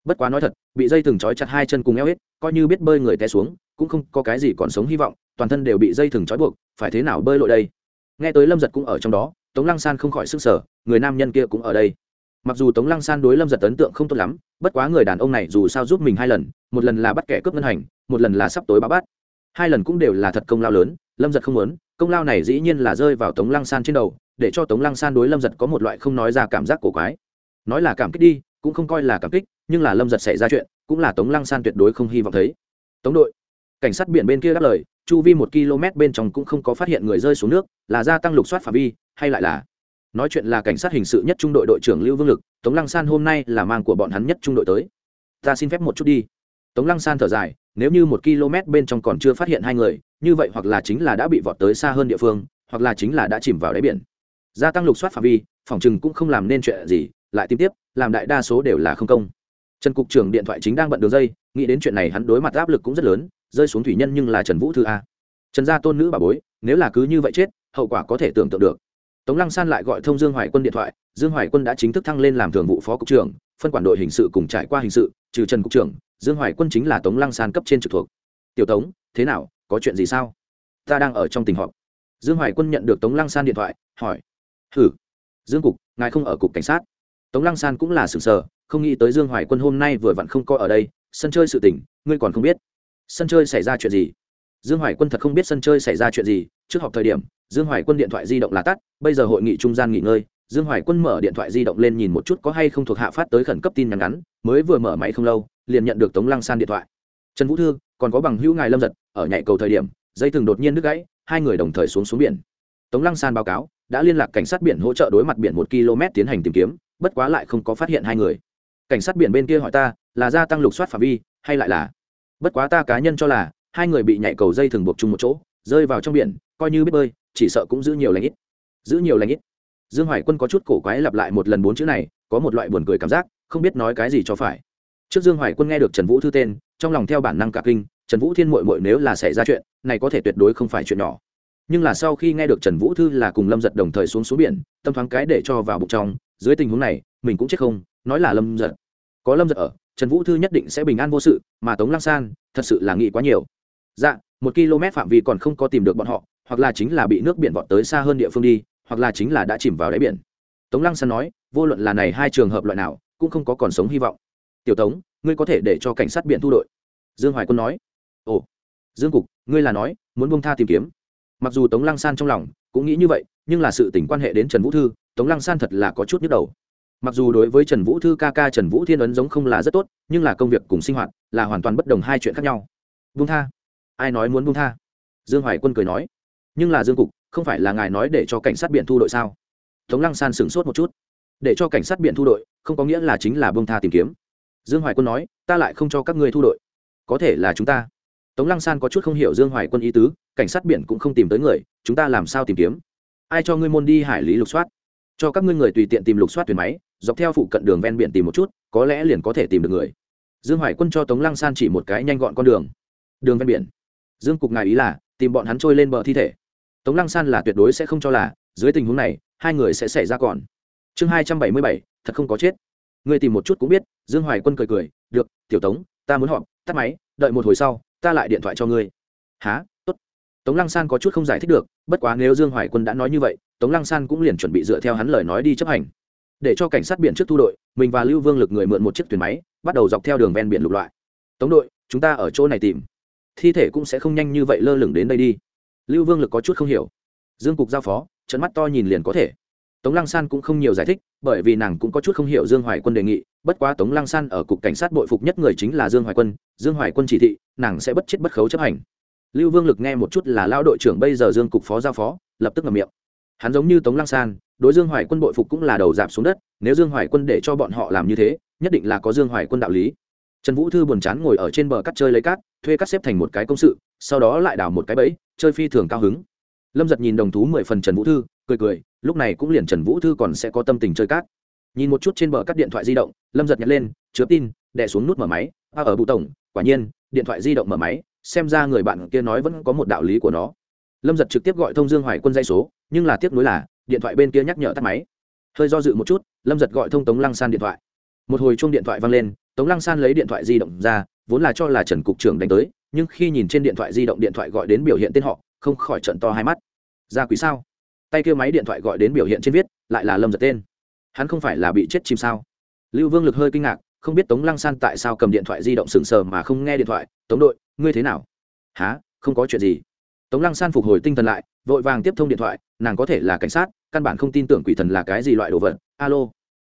bất quá nói thật, bị dây thừng trói chặt hai chân cùng eo hết, coi như biết bơi người té xuống, cũng không có cái gì còn sống hy vọng, toàn thân đều bị dây thừng trói buộc, phải thế nào bơi lội đây? Nghe tới lâm giật cũng ở trong đó, tống lăng san không khỏi sức sở người nam nhân kia cũng ở đây. Mặc dù tống lăng san đối lâm giật ấn tượng không tốt lắm, bất quá người đàn ông này dù sao giúp mình hai lần, một lần là bắt kẻ cướp ngân hành, một lần là sắp tối bá bắt hai lần cũng đều là thật công lao lớn, lâm giật không muốn, công lao này dĩ nhiên là rơi vào tống lăng san trên đầu, để cho tống lăng san đối lâm giật có một loại không nói ra cảm giác cổ quái. Nói là cảm kích đi, cũng không coi là cảm kích nhưng là lâm giật xảy ra chuyện, cũng là tống lăng san tuyệt đối không hy vọng thấy. Tống đội, cảnh sát biển bên kia đáp lời, chu vi một km bên trong cũng không có phát hiện người rơi xuống nước, là gia tăng lục soát phạm vi, hay lại là, nói chuyện là cảnh sát hình sự nhất trung đội đội trưởng lưu vương lực, tống lăng san hôm nay là mang của bọn hắn nhất trung đội tới. Ta xin phép một chút đi. Tống lăng san thở dài, nếu như một km bên trong còn chưa phát hiện hai người, như vậy hoặc là chính là đã bị vọt tới xa hơn địa phương, hoặc là chính là đã chìm vào đáy biển. Gia tăng lục soát phạm vi, phòng chừng cũng không làm nên chuyện gì, lại tiếp tiếp, làm đại đa số đều là không công trần cục trưởng điện thoại chính đang bận đường dây, nghĩ đến chuyện này hắn đối mặt áp lực cũng rất lớn, rơi xuống thủy nhân nhưng là trần vũ thư a. Trần gia tôn nữ bà bối, nếu là cứ như vậy chết, hậu quả có thể tưởng tượng được. Tống lăng san lại gọi thông dương hoài quân điện thoại, dương hoài quân đã chính thức thăng lên làm thường vụ phó cục trưởng, phân quản đội hình sự cùng trải qua hình sự, trừ trần cục trưởng, dương hoài quân chính là tống lăng san cấp trên trực thuộc. Tiểu tống, thế nào, có chuyện gì sao? Ta đang ở trong tình họp. Dương hoài quân nhận được tống lăng san điện thoại, hỏi. Hử? Dương cục, ngài không ở cục cảnh sát? Tống lăng san cũng là sừng sờ không nghĩ tới dương hoài quân hôm nay vừa vặn không coi ở đây, sân chơi sự tỉnh ngươi còn không biết. Sân chơi xảy ra chuyện gì? Dương hoài quân thật không biết sân chơi xảy ra chuyện gì, trước họp thời điểm, dương hoài quân điện thoại di động là tắt, bây giờ hội nghị trung gian nghỉ ngơi, dương hoài quân mở điện thoại di động lên nhìn một chút có hay không thuộc hạ phát tới khẩn cấp tin nhắn ngắn, mới vừa mở máy không lâu, liền nhận được tống lăng san điện thoại. Trần vũ thư, còn có bằng hữu ngài lâm giật, ở nhảy cầu thời điểm, dây thừng đột nhiên đứt gãy, hai người đồng thời xuống xuống biển. Tống lăng san báo cáo, đã liên lạc cảnh sát biển hỗ trợ đối mặt biển một km tiến hành tìm kiếm, bất quá lại không có phát hiện hai người cảnh sát biển bên kia hỏi ta, là gia tăng lục soát phạm vi, hay lại là? Bất quá ta cá nhân cho là, hai người bị nhảy cầu dây thường buộc chung một chỗ, rơi vào trong biển, coi như biết bơi, chỉ sợ cũng giữ nhiều lãnh ít. Giữ nhiều lãnh ít. Dương hoài quân có chút cổ quái lặp lại một lần bốn chữ này, có một loại buồn cười cảm giác, không biết nói cái gì cho phải. Trước dương hoài quân nghe được trần vũ thư tên, trong lòng theo bản năng cả kinh, trần vũ thiên mội mội nếu là xảy ra chuyện, này có thể tuyệt đối không phải chuyện nhỏ. Nhưng là sau khi nghe được trần vũ thư là cùng lâm giật đồng thời xuống xuống biển, tâm thoáng cái để cho vào bụng trong, dưới tình huống này, mình cũng chết không nói là lâm giật. Có lâm giật ở, trần vũ thư nhất định sẽ bình an vô sự, mà tống lăng san thật sự là nghĩ quá nhiều. Dạ một km phạm vi còn không có tìm được bọn họ, hoặc là chính là bị nước biển vọt tới xa hơn địa phương đi, hoặc là chính là đã chìm vào đáy biển. Tống lăng san nói, vô luận là này hai trường hợp loại nào, cũng không có còn sống hy vọng. Tiểu tống, ngươi có thể để cho cảnh sát biển thu đội. Dương hoài quân nói, ồ, dương cục, ngươi là nói, muốn bông tha tìm kiếm. Mặc dù tống lăng san trong lòng cũng nghĩ như vậy, nhưng là sự tình quan hệ đến trần vũ thư, tống lăng san thật là có chút nhức đầu mặc dù đối với trần vũ thư ca ca trần vũ thiên ấn giống không là rất tốt, nhưng là công việc cùng sinh hoạt là hoàn toàn bất đồng hai chuyện khác nhau. Vung tha, ai nói muốn vung tha? Dương hoài quân cười nói. Nhưng là dương cục, không phải là ngài nói để cho cảnh sát biển thu đội sao? Tống lăng san sửng sốt một chút. Để cho cảnh sát biển thu đội, không có nghĩa là chính là bông tha tìm kiếm. Dương hoài quân nói, ta lại không cho các ngươi thu đội. Có thể là chúng ta. Tống lăng san có chút không hiểu dương hoài quân ý tứ, cảnh sát biển cũng không tìm tới người, chúng ta làm sao tìm kiếm? Ai cho ngươi môn đi hải lý lục soát? Cho các ngươi người tùy tiện tìm lục soát thuyền máy dọc theo phụ cận đường ven biển tìm một chút, có lẽ liền có thể tìm được người. Dương hoài quân cho tống lăng san chỉ một cái nhanh gọn con đường. Đường ven biển. Dương cục ngài ý là, tìm bọn hắn trôi lên bờ thi thể. Tống lăng san là tuyệt đối sẽ không cho là, dưới tình huống này, hai người sẽ xảy ra còn. Chương hai trăm bảy mươi bảy, thật không có chết. Người tìm một chút cũng biết, dương hoài quân cười cười, được, tiểu tống, ta muốn họp, tắt máy, đợi một hồi sau, ta lại điện thoại cho ngươi. Há t ố t tống lăng san có chút không giải thích được, bất quá nếu dương hoài quân đã nói như vậy, tống lăng san cũng liền chuẩn bị dựa theo hắn lời nói đi chấp hành để cho cảnh sát biển trước thu đội, mình và lưu vương lực người mượn một chiếc thuyền máy, bắt đầu dọc theo đường ven biển lục loại. Tống đội, chúng ta ở chỗ này tìm. Thi thể cũng sẽ không nhanh như vậy lơ lửng đến đây đi. Lưu vương lực có chút không hiểu. Dương cục giao phó trận mắt to nhìn liền có thể. Tống lăng san cũng không nhiều giải thích, bởi vì nàng cũng có chút không hiểu dương hoài quân đề nghị, bất quá tống lăng san ở cục cảnh sát bội phục nhất người chính là dương hoài quân, dương hoài quân chỉ thị, nàng sẽ bất chết bất khấu chấp hành. Lưu vương lực nghe một chút là lao đội trưởng bây giờ dương cục phó giao phó, lập tức ngậm miệng. Hắn giống như tống lăng san đối dương hoài quân bội phục cũng là đầu dạp xuống đất, nếu dương hoài quân để cho bọn họ làm như thế, nhất định là có dương hoài quân đạo lý. Trần vũ thư buồn chán ngồi ở trên bờ cắt chơi lấy cát, thuê cắt xếp thành một cái công sự, sau đó lại đào một cái bẫy, chơi phi thường cao hứng. Lâm giật nhìn đồng thú mười phần trần vũ thư, cười cười, lúc này cũng liền trần vũ thư còn sẽ có tâm tình chơi cát. Nhìn một chút trên bờ cắt điện thoại di động, lâm giật nhặt lên, chứa tin đẻ xuống nút mở máy, a, ở bụ tổng, quả nhiên, điện thoại di động mở máy, xem ra người bạn kia nói vẫn có một đạo lý của nó. Lâm giật trực tiếp gọi thông dương hoài quân dây số, nhưng là tiếc nuối là điện thoại bên kia nhắc nhở tắt máy. Hơi do dự một chút, lâm giật gọi thông tống lăng san điện thoại. Một hồi chung điện thoại vang lên, tống lăng san lấy điện thoại di động ra, vốn là cho là trần cục trưởng đánh tới, nhưng khi nhìn trên điện thoại di động điện thoại gọi đến biểu hiện tên họ, không khỏi trận to hai mắt. Ra quý sao? Tay kêu máy điện thoại gọi đến biểu hiện trên viết, lại là lâm giật tên. Hắn không phải là bị chết chim sao? Lưu vương lực hơi kinh ngạc, không biết tống lăng san tại sao cầm điện thoại di động sừng sờ mà không nghe điện thoại. Tống đội, ngươi thế nào? Há không có chuyện gì. Tống lăng san phục hồi tinh thần lại, vội vàng tiếp thông điện thoại nàng có thể là cảnh sát, căn bản không tin tưởng quỷ thần là cái gì loại đồ vật. Alo,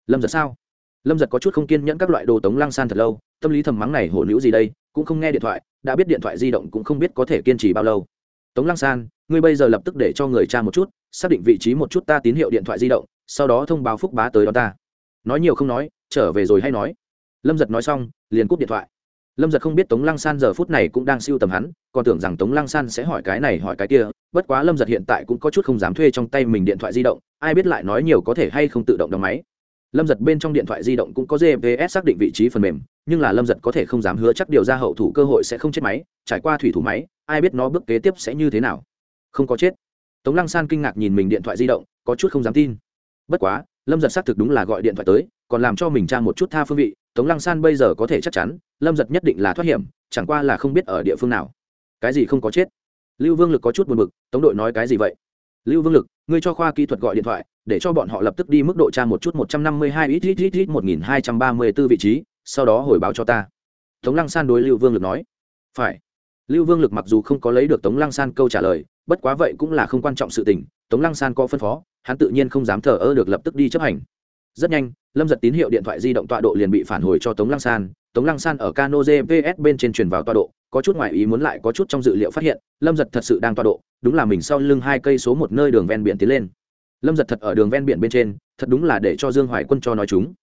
lâm giật sao? Lâm giật có chút không kiên nhẫn các loại đồ tống lang san thật lâu, tâm lý thầm mắng này hổ nữ gì đây, cũng không nghe điện thoại, đã biết điện thoại di động cũng không biết có thể kiên trì bao lâu. Tống lang san, ngươi bây giờ lập tức để cho người cha một chút, xác định vị trí một chút ta tín hiệu điện thoại di động, sau đó thông báo phúc bá tới đó ta. Nói nhiều không nói, trở về rồi hay nói. Lâm giật nói xong, liền cúp điện thoại lâm giật không biết tống lăng san giờ phút này cũng đang siêu tầm hắn, còn tưởng rằng tống lăng san sẽ hỏi cái này hỏi cái kia, bất quá lâm giật hiện tại cũng có chút không dám thuê trong tay mình điện thoại di động, ai biết lại nói nhiều có thể hay không tự động đóng máy. Lâm giật bên trong điện thoại di động cũng có gps xác định vị trí phần mềm, nhưng là lâm giật có thể không dám hứa chắc điều ra hậu thủ cơ hội sẽ không chết máy, trải qua thủy thủ máy, ai biết nó bước kế tiếp sẽ như thế nào. Không có chết. Tống lăng san kinh ngạc nhìn mình điện thoại di động, có chút không dám tin. Bất quá, lâm giật xác thực đúng là gọi điện thoại tới, còn làm cho mình tra một chút tha phương vị, tống lăng san bây giờ có thể chắc chắn lâm giật nhất định là thoát hiểm, chẳng qua là không biết ở địa phương nào. Cái gì không có chết? Lưu vương lực có chút buồn b ự c tống đội nói cái gì vậy? Lưu vương lực, ngươi cho khoa kỹ thuật gọi điện thoại, để cho bọn họ lập tức đi mức độ tra một chút một trăm năm mươi hai ít ít ít ít, một nghìn hai trăm ba mươi b ố vị trí, sau đó hồi báo cho ta. Tống lăng san đối lưu vương lực nói. Phải. Lưu vương lực mặc dù không có lấy được tống lăng san câu trả lời, bất quá vậy cũng là không quan trọng sự tình, tống lăng san có phân phó, hắn tự nhiên không dám thờ ơ được lập tức đi chấp hành. Rất nhanh, lâm giật tín hiệu điện thoại di động tọa độ liền bị phản hồi cho tống lăng san tống lăng san ở cano gps bên trên truyền vào tọa độ, có chút ngoại ý muốn lại có chút trong dự liệu phát hiện, lâm giật thật sự đang tọa độ, đúng là mình sau lưng hai cây số một nơi đường ven biển tiến lên. Lâm giật thật ở đường ven biển bên trên, thật đúng là để cho dương hoài quân cho nói chúng.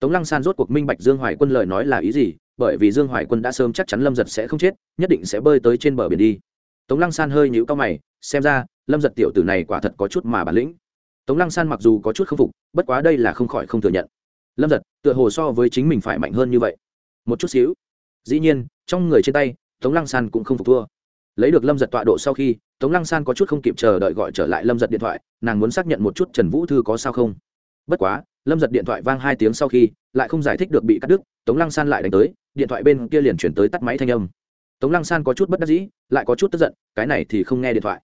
Tống lăng san rốt cuộc minh bạch dương hoài quân lời nói là ý gì, bởi vì dương hoài quân đã sớm chắc chắn lâm giật sẽ không chết, nhất định sẽ bơi tới trên bờ biển đi. Tống lăng san hơi nhũ cao mày, xem ra, lâm giật tiểu tử này quả thật có chút mà bản lĩnh. Tống lăng san mặc dù có chút k phục, bất quá đây là không khỏi không thừa nhận. Lâm giật, tựa hồ so với chính mình phải mạnh hơn như vậy một chút xíu. Dĩ nhiên, trong người trên tay, tống lăng san cũng không phục thua. Lấy được lâm giật tọa độ sau khi, tống lăng san có chút không kịp chờ đợi gọi trở lại lâm giật điện thoại, nàng muốn xác nhận một chút trần vũ thư có sao không. Bất quá, lâm giật điện thoại vang hai tiếng sau khi, lại không giải thích được bị cắt đứt, tống lăng san lại đánh tới, điện thoại bên kia liền chuyển tới tắt máy thanh âm. Tống lăng san có chút bất đắc dĩ, lại có chút tức giận, cái này thì không nghe điện thoại.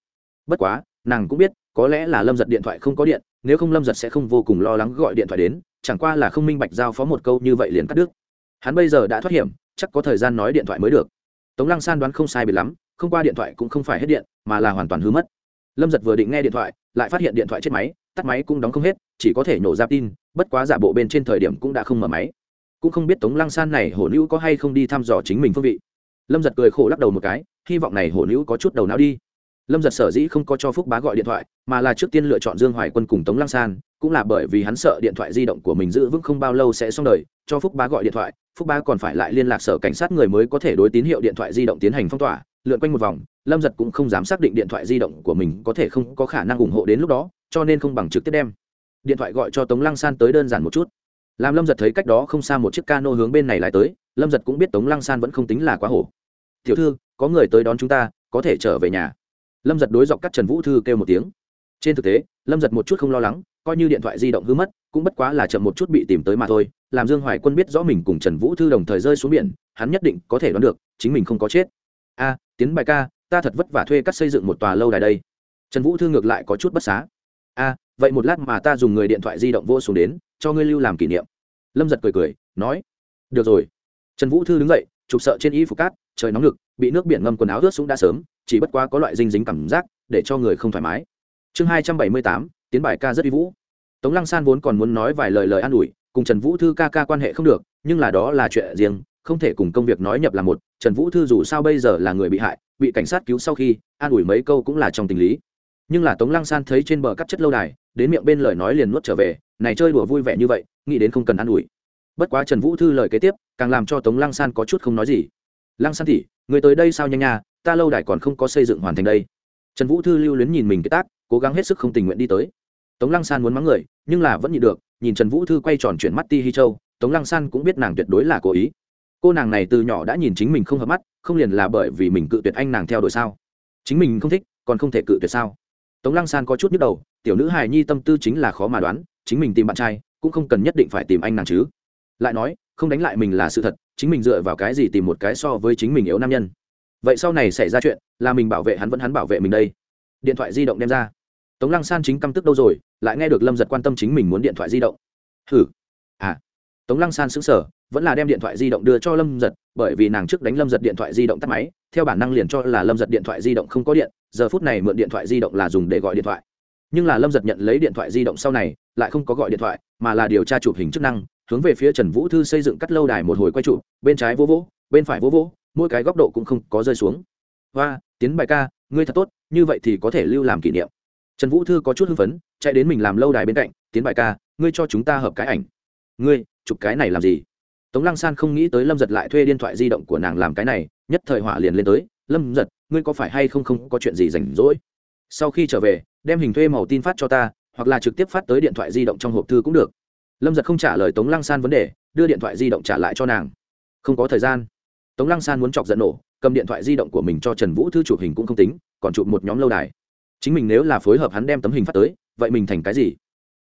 Bất quá, nàng cũng biết, có lẽ là lâm giật điện thoại không có điện, nếu không lâm giật sẽ không vô cùng lo lắng gọi điện thoại đến, chẳng qua là không minh bạch giao phó một câu như vậy liền cắt đứt hắn bây giờ đã thoát hiểm, chắc có thời gian nói điện thoại mới được. Tống lăng san đoán không sai bị lắm, không qua điện thoại cũng không phải hết điện, mà là hoàn toàn hư mất. Lâm giật vừa định nghe điện thoại, lại phát hiện điện thoại chết máy, tắt máy cũng đóng không hết, chỉ có thể nổ ra tin, bất quá giả bộ bên trên thời điểm cũng đã không mở máy. Cũng không biết tống lăng san này hổ nữ có hay không đi thăm dò chính mình phương vị. Lâm giật cười khổ lắc đầu một cái, hy vọng này hổ nữ có chút đầu não đi. Lâm giật sở dĩ không có cho phúc bá gọi điện thoại, mà là trước tiên lựa chọn dương hoài quân cùng tống lăng san, cũng là bởi vì hắn sợ điện thoại di động của mình giữ vững không bao lâu sẽ xong đời, cho phúc bá gọi điện thoại phúc Ba còn phải lại liên lạc sở cảnh sát người mới có thể đối tín hiệu điện thoại di động tiến hành phong tỏa, lượn quanh một vòng, lâm giật cũng không dám xác định điện thoại di động của mình có thể không có khả năng ủng hộ đến lúc đó, cho nên không bằng trực tiếp đem điện thoại gọi cho tống lăng san tới đơn giản một chút. Làm lâm giật thấy cách đó không xa một chiếc cano hướng bên này lại tới, lâm giật cũng biết tống lăng san vẫn không tính là quá hổ. Tiểu thư, có người tới đón chúng ta, có thể trở về nhà. Lâm giật đối dọc cắt trần vũ thư kêu một tiếng. Trên thực tế, lâm giật một chút không lo lắng coi như điện thoại di động hư mất, cũng bất quá là chậm một chút bị tìm tới mà thôi, làm dương hoài quân biết rõ mình cùng trần vũ thư đồng thời rơi xuống biển, hắn nhất định có thể đoán được, chính mình không có chết. A, tiến bài ca, ta thật vất vả thuê cắt xây dựng một tòa lâu đài đây. Trần vũ thư ngược lại có chút bất xá. A, vậy một lát mà ta dùng người điện thoại di động vô xuống đến, cho ngươi lưu làm kỷ niệm. Lâm giật cười cười, nói, được rồi. Trần vũ thư đứng dậy, chụp sợ trên y phục cát, trời nóng lực bị nước biển ngâm quần áo ướt xuống đã sớm, chỉ bất quá có loại dinh dính cảm giác, để cho người không thoải mái. Chương hai trăm bảy mươi tám tiến bài ca rất uy vũ. Tống lăng san vốn còn muốn nói vài lời lời an ủi, cùng trần vũ thư ca ca quan hệ không được, nhưng là đó là chuyện riêng, không thể cùng công việc nói nhập là một. Trần vũ thư dù sao bây giờ là người bị hại, bị cảnh sát cứu sau khi, an ủi mấy câu cũng là trong tình lý. Nhưng là tống lăng san thấy trên bờ cắt chất lâu đài, đến miệng bên lời nói liền nuốt trở về, này chơi đùa vui vẻ như vậy, nghĩ đến không cần an ủi. Bất quá trần vũ thư lời kế tiếp, càng làm cho tống lăng san có chút không nói gì. Lăng san tỉ người tới đây sao nhanh nha, ta lâu đài còn không có xây dựng hoàn thành đây. Trần vũ thư lưu luyến nhìn mình cái tác cố gắng hết sức không tình nguyện đi tới. Tống lăng san muốn mắng người, nhưng là vẫn nhịn được, nhìn trần vũ thư quay tròn chuyển mắt ti hi châu, tống lăng san cũng biết nàng tuyệt đối là cố ý. Cô nàng này từ nhỏ đã nhìn chính mình không hợp mắt, không liền là bởi vì mình cự tuyệt anh nàng theo đuổi sao? Chính mình không thích, còn không thể cự tuyệt sao? Tống lăng san có chút nhức đầu, tiểu nữ hài nhi tâm tư chính là khó mà đoán, chính mình tìm bạn trai, cũng không cần nhất định phải tìm anh nàng chứ. Lại nói, không đánh lại mình là sự thật, chính mình dựa vào cái gì tìm một cái so với chính mình yếu nam nhân? Vậy sau này xảy ra chuyện, là mình bảo vệ hắn vẫn hắn bảo vệ mình đây. Điện thoại di động đem ra tống lăng san chính căm tức đâu rồi, lại nghe được lâm giật quan tâm chính mình muốn điện thoại di động. Hử à. Tống lăng san xứng sở vẫn là đem điện thoại di động đưa cho lâm giật, bởi vì nàng trước đánh lâm giật điện thoại di động tắt máy, theo bản năng liền cho là lâm giật điện thoại di động không có điện, giờ phút này mượn điện thoại di động là dùng để gọi điện thoại. Nhưng là lâm giật nhận lấy điện thoại di động sau này, lại không có gọi điện thoại, mà là điều tra chụp hình chức năng, hướng về phía trần vũ thư xây dựng cắt lâu đài một hồi quay trụ bên trái vô vỗ, bên phải vô vỗ, mỗi cái góc độ cũng không có rơi xuống. Và tiến bài ca, ngươi thật tốt, như vậy thì có thể lưu làm kỷ niệm trần vũ thư có chút hưng phấn, chạy đến mình làm lâu đài bên cạnh, tiến bài ca, ngươi cho chúng ta hợp cái ảnh. Ngươi, chụp cái này làm gì? Tống lăng san không nghĩ tới lâm giật lại thuê điện thoại di động của nàng làm cái này, nhất thời hỏa liền lên tới, lâm giật, ngươi có phải hay không không có chuyện gì rảnh rỗi? Sau khi trở về, đem hình thuê màu tin phát cho ta, hoặc là trực tiếp phát tới điện thoại di động trong hộp thư cũng được. Lâm giật không trả lời tống lăng san vấn đề, đưa điện thoại di động trả lại cho nàng. Không có thời gian. Tống lăng san muốn chọc giận nổ, cầm điện thoại di động của mình cho trần vũ thư chụp hình cũng không tính, còn chụp một nhóm lâu đài chính mình nếu là phối hợp hắn đem tấm hình phát tới, vậy mình thành cái gì?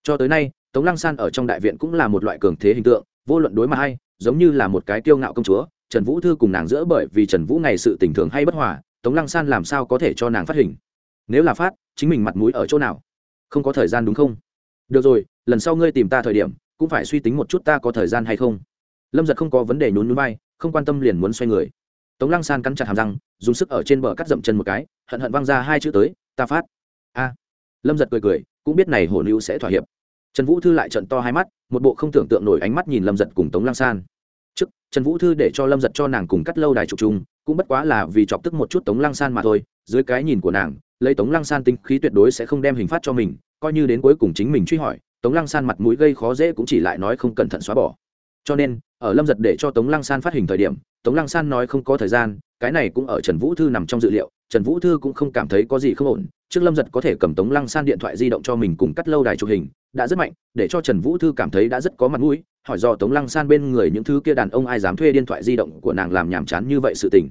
Cho tới nay, tống lăng san ở trong đại viện cũng là một loại cường thế hình tượng, vô luận đối mặt hay giống như là một cái kiêu ngạo công chúa, trần vũ thư cùng nàng giữa bởi vì trần vũ ngày sự tình thường hay bất hòa, tống lăng san làm sao có thể cho nàng phát hình? Nếu là phát, chính mình mặt mũi ở chỗ nào? Không có thời gian đúng không? Được rồi, lần sau ngươi tìm ta thời điểm, cũng phải suy tính một chút ta có thời gian hay không. Lâm giật không có vấn đề nhún nhún bay không quan tâm liền muốn xoay người. Tống lăng san cắn chặt hàm răng, dùng sức ở trên bờ cắt dậm chân một cái, hận hận văng ra hai chữ tới ta phát. A. Lâm giật cười cười, cũng biết này hổ nữ sẽ thỏa hiệp. Trần vũ thư lại trận to hai mắt, một bộ không tưởng tượng nổi ánh mắt nhìn lâm giật cùng tống lang san. Trước, trần vũ thư để cho lâm giật cho nàng cùng cắt lâu đài trục chung, cũng bất quá là vì chọc tức một chút tống lang san mà thôi, dưới cái nhìn của nàng, lấy tống lang san tinh khí tuyệt đối sẽ không đem hình phát cho mình, coi như đến cuối cùng chính mình truy hỏi, tống lang san mặt mũi gây khó dễ cũng chỉ lại nói không cẩn thận xóa bỏ. Cho nên ở lâm giật để cho tống lăng san phát hình thời điểm, tống lăng san nói không có thời gian, cái này cũng ở trần vũ thư nằm trong dự liệu, trần vũ thư cũng không cảm thấy có gì không ổn, trước lâm giật có thể cầm tống lăng san điện thoại di động cho mình cùng cắt lâu đài chụp hình, đã rất mạnh, để cho trần vũ thư cảm thấy đã rất có mặt mũi, hỏi do tống lăng san bên người những thứ kia đàn ông ai dám thuê điện thoại di động của nàng làm nhàm chán như vậy sự tình.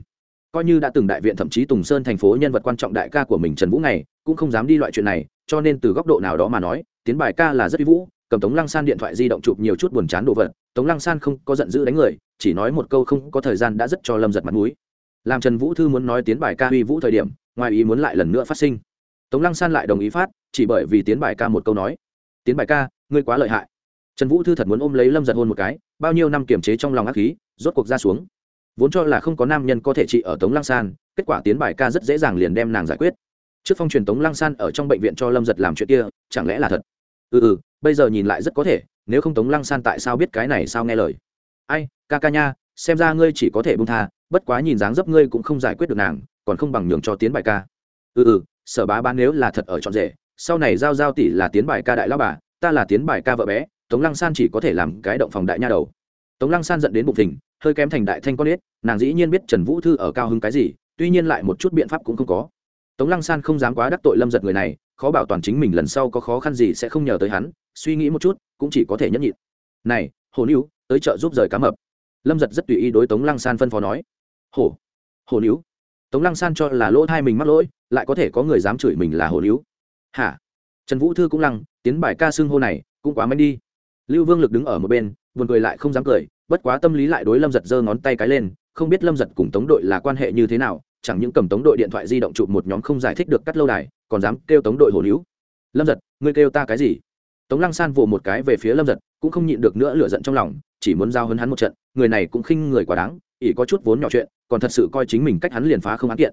Coi như đã từng đại viện thậm chí tùng sơn thành phố nhân vật quan trọng đại ca của mình trần vũ này, cũng không dám đi loại chuyện này, cho nên từ góc độ nào đó mà nói, tiến bài ca là rất vi vũ, cầm tống lăng san điện thoại di động chụp nhiều chút buồn chán đồ vật tống lăng san không có giận dữ đánh người, chỉ nói một câu không có thời gian đã rất cho lâm giật mặt mũi. Làm trần vũ thư muốn nói tiến bài ca uy vũ thời điểm, ngoài ý muốn lại lần nữa phát sinh. Tống lăng san lại đồng ý phát, chỉ bởi vì tiến bài ca một câu nói. Tiến bài ca, ngươi quá lợi hại. Trần vũ thư thật muốn ôm lấy lâm giật hôn một cái, bao nhiêu năm kiềm chế trong lòng ác khí, rốt cuộc ra xuống. Vốn cho là không có nam nhân có thể trị ở tống lăng san, kết quả tiến bài ca rất dễ dàng liền đem nàng giải quyết. Trước phong truyền tống lăng san ở trong bệnh viện cho lâm giật làm chuyện kia, chẳng lẽ là thật? Ừ ừ bây giờ nhìn lại rất có thể nếu không tống lăng san tại sao biết cái này sao nghe lời? Ai, ca ca nha, xem ra ngươi chỉ có thể bung tha, bất quá nhìn dáng dấp ngươi cũng không giải quyết được nàng, còn không bằng nhường cho tiến bài ca. Ừ ừ sở bá bán nếu là thật ở trọn rể, sau này giao giao tỷ là tiến bài ca đại lao bà, ta là tiến bài ca vợ bé, tống lăng san chỉ có thể làm cái động phòng đại nha đầu. Tống lăng san dẫn đến bụng thình, hơi kém thành đại thanh con ếch nàng dĩ nhiên biết trần vũ thư ở cao hứng cái gì, tuy nhiên lại một chút biện pháp cũng không có. Tống lăng san không dám quá đắc tội lâm giật người này, khó bảo toàn chính mình lần sau có khó khăn gì sẽ không nhờ tới hắn, suy nghĩ một chút cũng chỉ có thể nhẫn nhịn. Này, hồ níu tới chợ giúp rời cá mập. Lâm giật rất tùy ý đối tống lăng san phân phó nói. Hồ hồ níu tống lăng san cho là lỗ thai mình mắc lỗi, lại có thể có người dám chửi mình là hồ níu hả? Trần vũ thư cũng lăng, tiến bài ca xưng hô này, cũng quá manh đi. Lưu vương lực đứng ở một bên, buồn cười lại không dám cười, bất quá tâm lý lại đối lâm giật giơ ngón tay cái lên, không biết lâm giật cùng tống đội là quan hệ như thế nào, chẳng những cầm tống đội điện thoại di động chụp một nhóm không giải thích được cắt lâu đài, còn dám kêu tống đội hồ níu lâm giật, ngươi kêu ta cái gì? Tống lăng san vỗ một cái về phía lâm giật, cũng không nhịn được nữa lửa giận trong lòng, chỉ muốn giao hấn hắn một trận, người này cũng khinh người quá đáng, ỷ có chút vốn nhỏ chuyện, còn thật sự coi chính mình cách hắn liền phá không án kiện.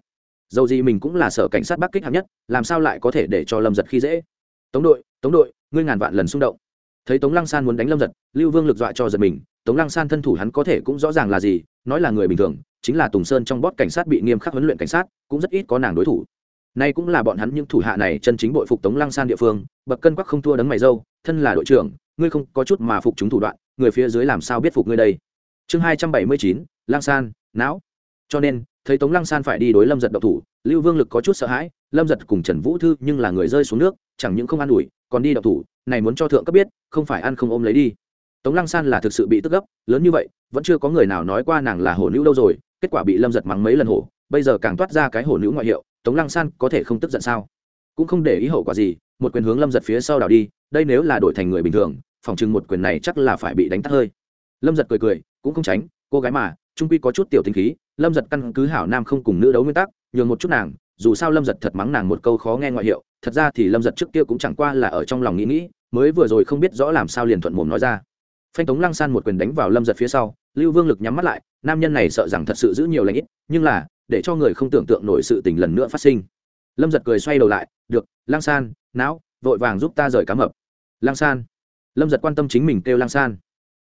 Dầu gì mình cũng là sở cảnh sát bắc kích hạng nhất, làm sao lại có thể để cho lâm giật khi dễ? Tống đội tống đội, ngươi ngàn vạn lần xung động. Thấy tống lăng san muốn đánh lâm giật, lưu vương lực dọa cho giật mình, tống lăng san thân thủ hắn có thể cũng rõ ràng là gì, nói là người bình thường, chính là tùng sơn trong bót cảnh sát bị nghiêm khắc huấn luyện cảnh sát, cũng rất ít có nàng đối thủ nay cũng là bọn hắn những thủ hạ này chân chính bội phục tống lăng san địa phương bậc cân quắc không thua đấng mày râu, thân là đội trưởng ngươi không có chút mà phục chúng thủ đoạn người phía dưới làm sao biết phục ngươi đây? Chương hai trăm bảy mươi chín lang san não. Cho nên thấy tống lăng san phải đi đối lâm giật độc thủ lưu vương lực có chút sợ hãi lâm giật cùng trần vũ thư nhưng là người rơi xuống nước chẳng những không an ủi còn đi độc thủ này muốn cho thượng cấp biết không phải ăn không ôm lấy đi. Tống lăng san là thực sự bị tức gấp lớn như vậy vẫn chưa có người nào nói qua nàng là hổ nữ đâu rồi kết quả bị lâm giật mắng mấy lần hổ bây giờ càng toát ra cái hổ nữ ngoại hiệu tống lăng san có thể không tức giận sao? Cũng không để ý hậu quả gì, một quyền hướng lâm giật phía sau đảo đi, đây nếu là đổi thành người bình thường, phòng chừng một quyền này chắc là phải bị đánh tắt hơi. Lâm giật cười cười, cũng không tránh, cô gái mà, trung quy có chút tiểu tình khí, lâm giật căn cứ hảo nam không cùng nữ đấu nguyên tắc, nhường một chút nàng, dù sao lâm giật thật mắng nàng một câu khó nghe ngoại hiệu, thật ra thì lâm giật trước kia cũng chẳng qua là ở trong lòng nghĩ nghĩ, mới vừa rồi không biết rõ làm sao liền thuận mồm nói ra. Phanh tống lăng san một quyền đánh vào lâm giật phía sau, lưu vương lực nhắm mắt lại, nam nhân này sợ rằng thật sự giữ nhiều lãnh ít, nhưng là để cho người không tưởng tượng nổi sự tình lần nữa phát sinh. Lâm giật cười xoay đầu lại, được Lang san não vội vàng giúp ta rời cá mập. Lang san? Lâm giật quan tâm chính mình kêu Lang san.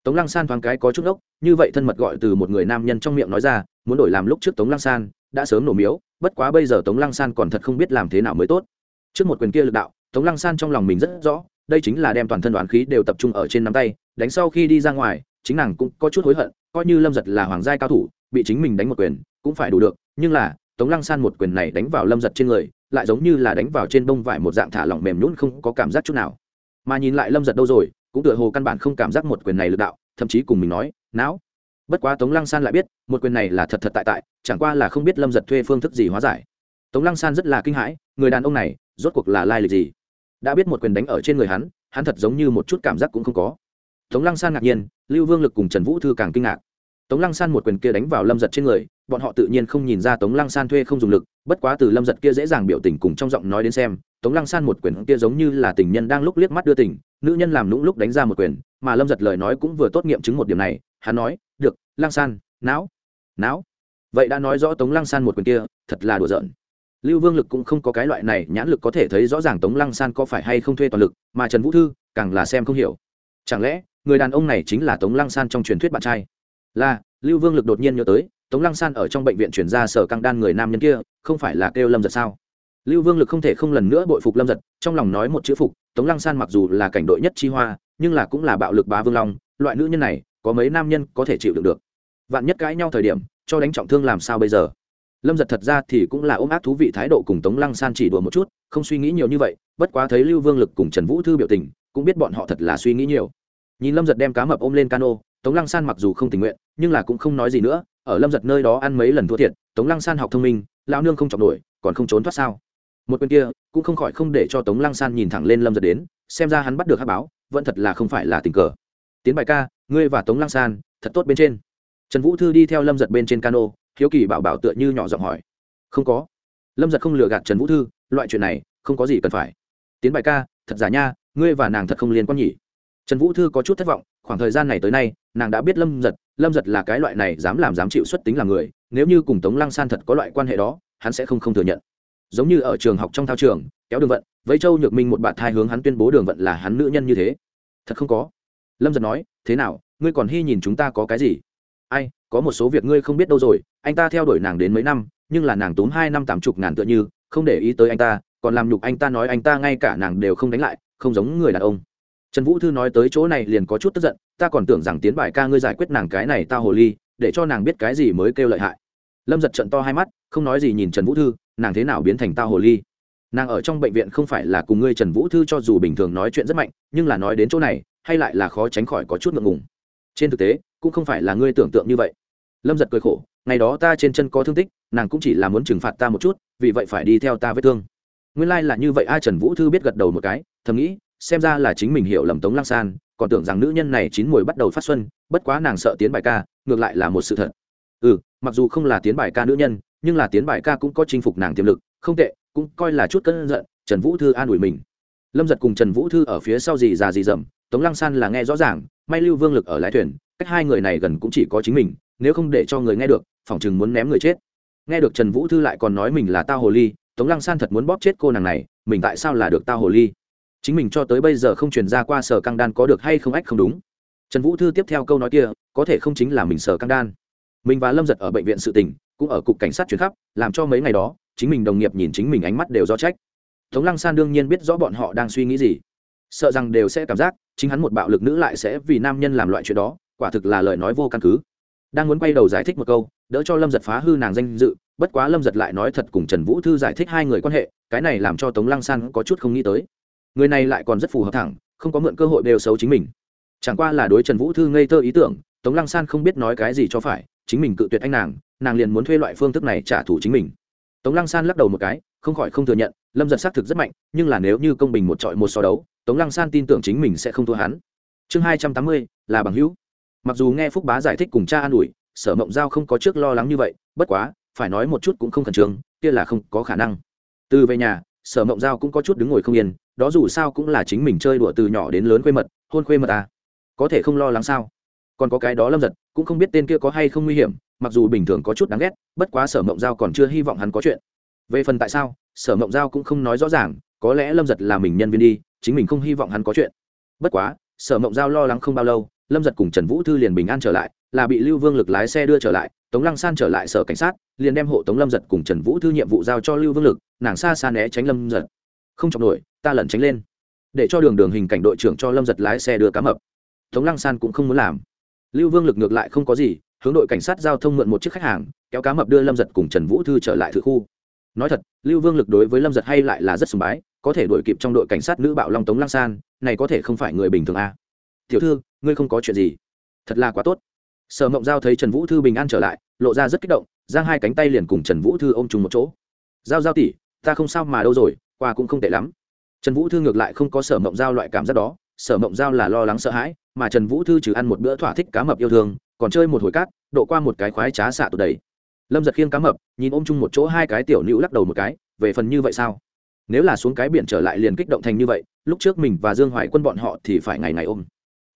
Tống Lang san thoáng cái có chút ốc, như vậy thân mật gọi từ một người nam nhân trong miệng nói ra, muốn đổi làm lúc trước tống Lang san, đã sớm nổ miếu, bất quá bây giờ tống Lang san còn thật không biết làm thế nào mới tốt. Trước một quyền kia lực đạo, tống Lang san trong lòng mình rất rõ, đây chính là đem toàn thân đoán khí đều tập trung ở trên nắm tay, đánh sau khi đi ra ngoài, chính nàng cũng có chút hối hận, coi như lâm giật là hoàng gia cao thủ, bị chính mình đánh một quyền, cũng phải đủ được nhưng là, tống lăng san một quyền này đánh vào lâm giật trên người, lại giống như là đánh vào trên bông vải một dạng thả lỏng mềm nhún không có cảm giác chút nào. Mà nhìn lại lâm giật đâu rồi, cũng tựa hồ căn bản không cảm giác một quyền này lực đạo, thậm chí cùng mình nói, não. Bất quá tống lăng san lại biết, một quyền này là thật thật tại tại, chẳng qua là không biết lâm giật thuê phương thức gì hóa giải. Tống lăng san rất là kinh hãi, người đàn ông này, rốt cuộc là lai lịch gì? Đã biết một quyền đánh ở trên người hắn hắn thật giống như một chút cảm giác cũng không có. Tống lăng san ngạc nhiên, lưu vương lực cùng trần vũ thư càng kinh ngạc tống lăng san một quyền kia đánh vào lâm giật trên người, bọn họ tự nhiên không nhìn ra tống lăng san thuê không dùng lực, bất quá từ lâm giật kia dễ dàng biểu tình cùng trong giọng nói đến xem, tống lăng san một quyền kia giống như là tình nhân đang lúc liếc mắt đưa tình, nữ nhân làm lũng lúc đánh ra một quyền, mà lâm giật lời nói cũng vừa tốt nghiệm chứng một điểm này, hắn nói, được, lăng san não não vậy đã nói rõ tống lăng san một quyền kia, thật là đùa giỡn. Lưu vương lực cũng không có cái loại này nhãn lực có thể thấy rõ ràng tống lăng san có phải hay không thuê toàn lực, mà trần vũ thư càng là xem không hiểu. Chẳng lẽ, người đàn ông này chính là tống lăng san trong truyền thuyết bạn trai? Là, lưu vương lực đột nhiên nhớ tới, tống lăng san ở trong bệnh viện chuyển ra sở căng đan người nam nhân kia, không phải là kêu lâm giật sao? Lưu vương lực không thể không lần nữa bội phục lâm giật, trong lòng nói một chữ phục, tống lăng san mặc dù là cảnh đội nhất chi hoa, nhưng là cũng là bạo lực bá vương long, loại nữ nhân này, có mấy nam nhân có thể chịu được được. Vạn nhất cãi nhau thời điểm, cho đánh trọng thương làm sao bây giờ? Lâm giật thật ra thì cũng là ôm ác thú vị thái độ cùng tống lăng san chỉ đùa một chút, không suy nghĩ nhiều như vậy, bất quá thấy lưu vương lực cùng trần vũ thư biểu tình, cũng biết bọn họ thật là suy nghĩ nhiều. Nhìn lâm giật đem cá mập ôm lên cano tống lăng san mặc dù không tình nguyện, nhưng là cũng không nói gì nữa, ở lâm giật nơi đó ăn mấy lần thua thiệt, tống lăng san học thông minh, lão nương không chọc nổi, còn không trốn thoát sao? Một bên kia, cũng không khỏi không để cho tống lăng san nhìn thẳng lên lâm giật đến, xem ra hắn bắt được hát báo, vẫn thật là không phải là tình cờ. Tiến bài ca, ngươi và tống lăng san, thật tốt bên trên. Trần vũ thư đi theo lâm giật bên trên cano, hiếu kỳ bảo bảo tựa như nhỏ giọng hỏi. Không có. Lâm giật không lừa gạt trần vũ thư, loại chuyện này, không có gì cần phải. Tiến bài ca, thật giả nha, ngươi và nàng thật không liên quan nhỉ? Trần vũ thư có chút thất vọng khoảng thời gian này tới nay, nàng đã biết lâm giật lâm giật là cái loại này dám làm dám chịu xuất tính làm người, nếu như cùng tống lăng san thật có loại quan hệ đó, hắn sẽ không không thừa nhận. Giống như ở trường học trong thao trường, kéo đường vận vẫy châu nhược minh một bạn thai hướng hắn tuyên bố đường vận là hắn nữ nhân như thế. Thật không có. Lâm giật nói, thế nào, ngươi còn hy nhìn chúng ta có cái gì? Ai, có một số việc ngươi không biết đâu rồi, anh ta theo đuổi nàng đến mấy năm, nhưng là nàng tốn hai năm tám chục ngàn tựa như, không để ý tới anh ta, còn làm nhục anh ta nói anh ta ngay cả nàng đều không đánh lại, không giống người đàn ông trần vũ thư nói tới chỗ này liền có chút tức giận, ta còn tưởng rằng tiến bài ca ngươi giải quyết nàng cái này ta hồ ly, để cho nàng biết cái gì mới kêu lợi hại. Lâm giật trận to hai mắt, không nói gì nhìn trần vũ thư, nàng thế nào biến thành ta hồ ly? Nàng ở trong bệnh viện không phải là cùng ngươi trần vũ thư cho dù bình thường nói chuyện rất mạnh, nhưng là nói đến chỗ này, hay lại là khó tránh khỏi có chút ngượng ngùng. Trên thực tế, cũng không phải là ngươi tưởng tượng như vậy. Lâm giật cười khổ, ngày đó ta trên chân có thương tích, nàng cũng chỉ là muốn trừng phạt ta một chút, vì vậy phải đi theo ta vết thương. Nguyên lai là như vậy ai trần vũ thư biết gật đầu một cái, thầm nghĩ xem ra là chính mình hiểu lầm tống lăng san, còn tưởng rằng nữ nhân này chín mùi bắt đầu phát xuân, bất quá nàng sợ tiến bài ca, ngược lại là một sự thật. Ừ mặc dù không là tiến bài ca nữ nhân, nhưng là tiến bài ca cũng có chinh phục nàng tiềm lực, không tệ, cũng coi là chút cân giận, trần vũ thư an ủi mình. Lâm giật cùng trần vũ thư ở phía sau gì già gì dầm, tống lăng san là nghe rõ ràng, may lưu vương lực ở lái thuyền, cách hai người này gần cũng chỉ có chính mình, nếu không để cho người nghe được, phỏng chừng muốn ném người chết. Nghe được trần vũ thư lại còn nói mình là tao hồ ly, tống lăng san thật muốn bóp chết cô nàng này, mình tại sao là được tao hồ ly? Chính mình cho tới bây giờ không truyền ra qua sở căng đan có được hay không ách không đúng. Trần vũ thư tiếp theo câu nói kia, có thể không chính là mình sở căng đan. Mình và lâm giật ở bệnh viện sự tỉnh cũng ở cục cảnh sát chuyển khắp, làm cho mấy ngày đó, chính mình đồng nghiệp nhìn chính mình ánh mắt đều do trách. Tống lăng san đương nhiên biết rõ bọn họ đang suy nghĩ gì. Sợ rằng đều sẽ cảm giác, chính hắn một bạo lực nữ lại sẽ vì nam nhân làm loại chuyện đó, quả thực là lời nói vô căn cứ. Đang muốn quay đầu giải thích một câu, đỡ cho lâm giật phá hư nàng danh dự, bất quá lâm giật lại nói thật cùng trần vũ thư giải thích hai người quan hệ, cái này làm cho tống lăng san có chút không nghĩ tới người này lại còn rất phù hợp thẳng, không có mượn cơ hội đều xấu chính mình. Chẳng qua là đối trần vũ thư ngây thơ ý tưởng, tống lăng san không biết nói cái gì cho phải, chính mình cự tuyệt anh nàng nàng liền muốn thuê loại phương thức này trả thù chính mình. Tống lăng san lắc đầu một cái, không khỏi không thừa nhận, lâm giật xác thực rất mạnh, nhưng là nếu như công bình một trọi một so đấu, tống lăng san tin tưởng chính mình sẽ không thua hắn. Chương hai trăm tám mươi, là bằng hữu. Mặc dù nghe phúc bá giải thích cùng cha an ủi, sở mộng giao không có trước lo lắng như vậy, bất quá, phải nói một chút cũng không khẩn trương, kia là không có khả năng. Từ về nhà, sở mộng giao cũng có chút đứng ngồi không yên đó dù sao cũng là chính mình chơi đùa từ nhỏ đến lớn khuê mật, hôn khuê mật à. có thể không lo lắng sao? Còn có cái đó lâm giật, cũng không biết tên kia có hay không nguy hiểm, mặc dù bình thường có chút đáng ghét, bất quá sở mộng giao còn chưa hy vọng hắn có chuyện. Về phần tại sao, sở mộng giao cũng không nói rõ ràng, có lẽ lâm giật là mình nhân viên đi, chính mình không hy vọng hắn có chuyện. Bất quá, sở mộng giao lo lắng không bao lâu, lâm giật cùng trần vũ thư liền bình an trở lại, là bị lưu vương lực lái xe đưa trở lại, tống lăng san trở lại sở cảnh sát, liền đem hộ tống lâm giật cùng trần vũ thư nhiệm vụ giao cho lưu vương lực, nàng xa xa né tránh lâm giật. Không chọc nổi ta lẩn tránh lên, để cho đường đường hình cảnh đội trưởng cho lâm giật lái xe đưa cá mập. Tống lăng san cũng không muốn làm. Lưu vương lực ngược lại không có gì, hướng đội cảnh sát giao thông mượn một chiếc khách hàng, kéo cá mập đưa lâm giật cùng trần vũ thư trở lại thự khu. Nói thật, lưu vương lực đối với lâm giật hay lại là rất sùng bái, có thể đuổi kịp trong đội cảnh sát nữ bạo long tống lăng san, này có thể không phải người bình thường à. tiểu thư, ngươi không có chuyện gì. Thật là quá tốt. Sở mộng giao thấy trần vũ thư bình an trở lại, lộ ra rất kích động, giang hai cánh tay liền cùng trần vũ thư ôm chung một chỗ. Giao giao tỉ ta không sao mà đâu rồi qua cũng không tệ lắm trần vũ thư ngược lại không có sở mộng giao loại cảm giác đó, sở mộng giao là lo lắng sợ hãi, mà trần vũ thư trừ ăn một bữa thỏa thích cá mập yêu thương, còn chơi một hồi cát, độ qua một cái khoái trá xạ tụt đầy. Lâm giật khiêng cá mập, nhìn ôm chung một chỗ hai cái tiểu nữ lắc đầu một cái, về phần như vậy sao? Nếu là xuống cái biển trở lại liền kích động thành như vậy, lúc trước mình và dương hoài quân bọn họ thì phải ngày ngày ôm.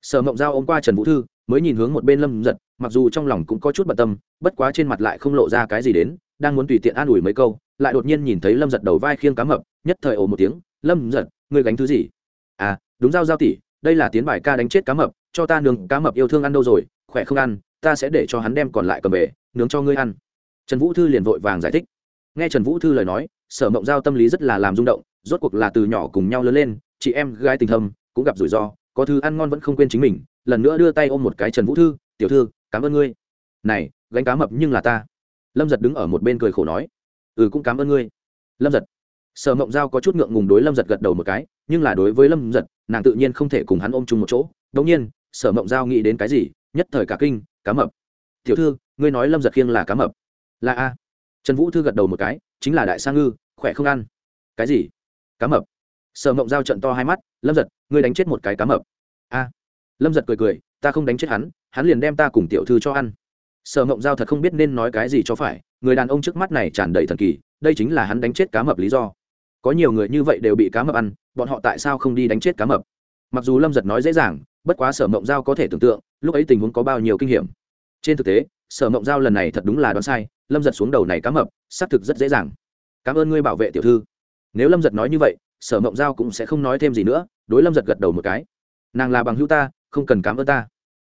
Sở mộng giao ôm qua trần vũ thư, mới nhìn hướng một bên lâm giật, mặc dù trong lòng cũng có chút bận tâm, bất quá trên mặt lại không lộ ra cái gì đến, đang muốn tùy tiện an ủi mấy câu, lại đột nhiên nhìn thấy lâm giật đầu vai khiêng cá mập, nhất thời ồ một tiếng lâm giật ngươi gánh thứ gì? À đúng giao giao tỷ, đây là tiến bài ca đánh chết cá mập cho ta nướng cá mập yêu thương ăn đâu rồi khỏe không ăn ta sẽ để cho hắn đem còn lại cầm về nướng cho ngươi ăn. Trần vũ thư liền vội vàng giải thích. Nghe trần vũ thư lời nói sở mộng giao tâm lý rất là làm rung động rốt cuộc là từ nhỏ cùng nhau lớn lên chị em gái tình thâm cũng gặp rủi ro có thứ ăn ngon vẫn không quên chính mình lần nữa đưa tay ôm một cái trần vũ thư tiểu thư cảm ơn ngươi. Này gánh cá mập nhưng là ta. Lâm giật đứng ở một bên cười khổ nói. Ừ cũng cảm ơn ngươi. Lâm giật sở mộng giao có chút ngượng ngùng đối lâm giật gật đầu một cái, nhưng là đối với lâm giật, nàng tự nhiên không thể cùng hắn ôm chung một chỗ. Đ nhiên, sở mộng giao nghĩ đến cái gì? Nhất thời cả kinh, cá mập. Tiểu thư, ngươi nói lâm giật khiêng là cá mập? Là a. Trần vũ thư gật đầu một cái, chính là đại sa ngư, khỏe không ăn. Cái gì? Cá mập. Sở mộng giao trận to hai mắt, lâm giật, ngươi đánh chết một cái cá mập. A. Lâm giật cười cười, ta không đánh chết hắn hắn liền đem ta cùng tiểu thư cho ăn. Sở mộng giao thật không biết nên nói cái gì cho phải, người đàn ông trước mắt này tràn đầy thần kỳ, đây chính là hắn đánh chết cá mập lý do có nhiều người như vậy đều bị cá mập ăn, bọn họ tại sao không đi đánh chết cá mập? Mặc dù lâm giật nói dễ dàng, bất quá sở mộng giao có thể tưởng tượng, lúc ấy tình huống có bao nhiêu kinh hiểm. Trên thực tế, sở mộng giao lần này thật đúng là đoán sai, lâm giật xuống đầu này cá mập, xác thực rất dễ dàng. Cảm ơn ngươi bảo vệ tiểu thư. Nếu lâm giật nói như vậy, sở mộng giao cũng sẽ không nói thêm gì nữa, đối lâm giật gật đầu một cái. Nàng là bằng hữu ta, không cần cảm ơn ta.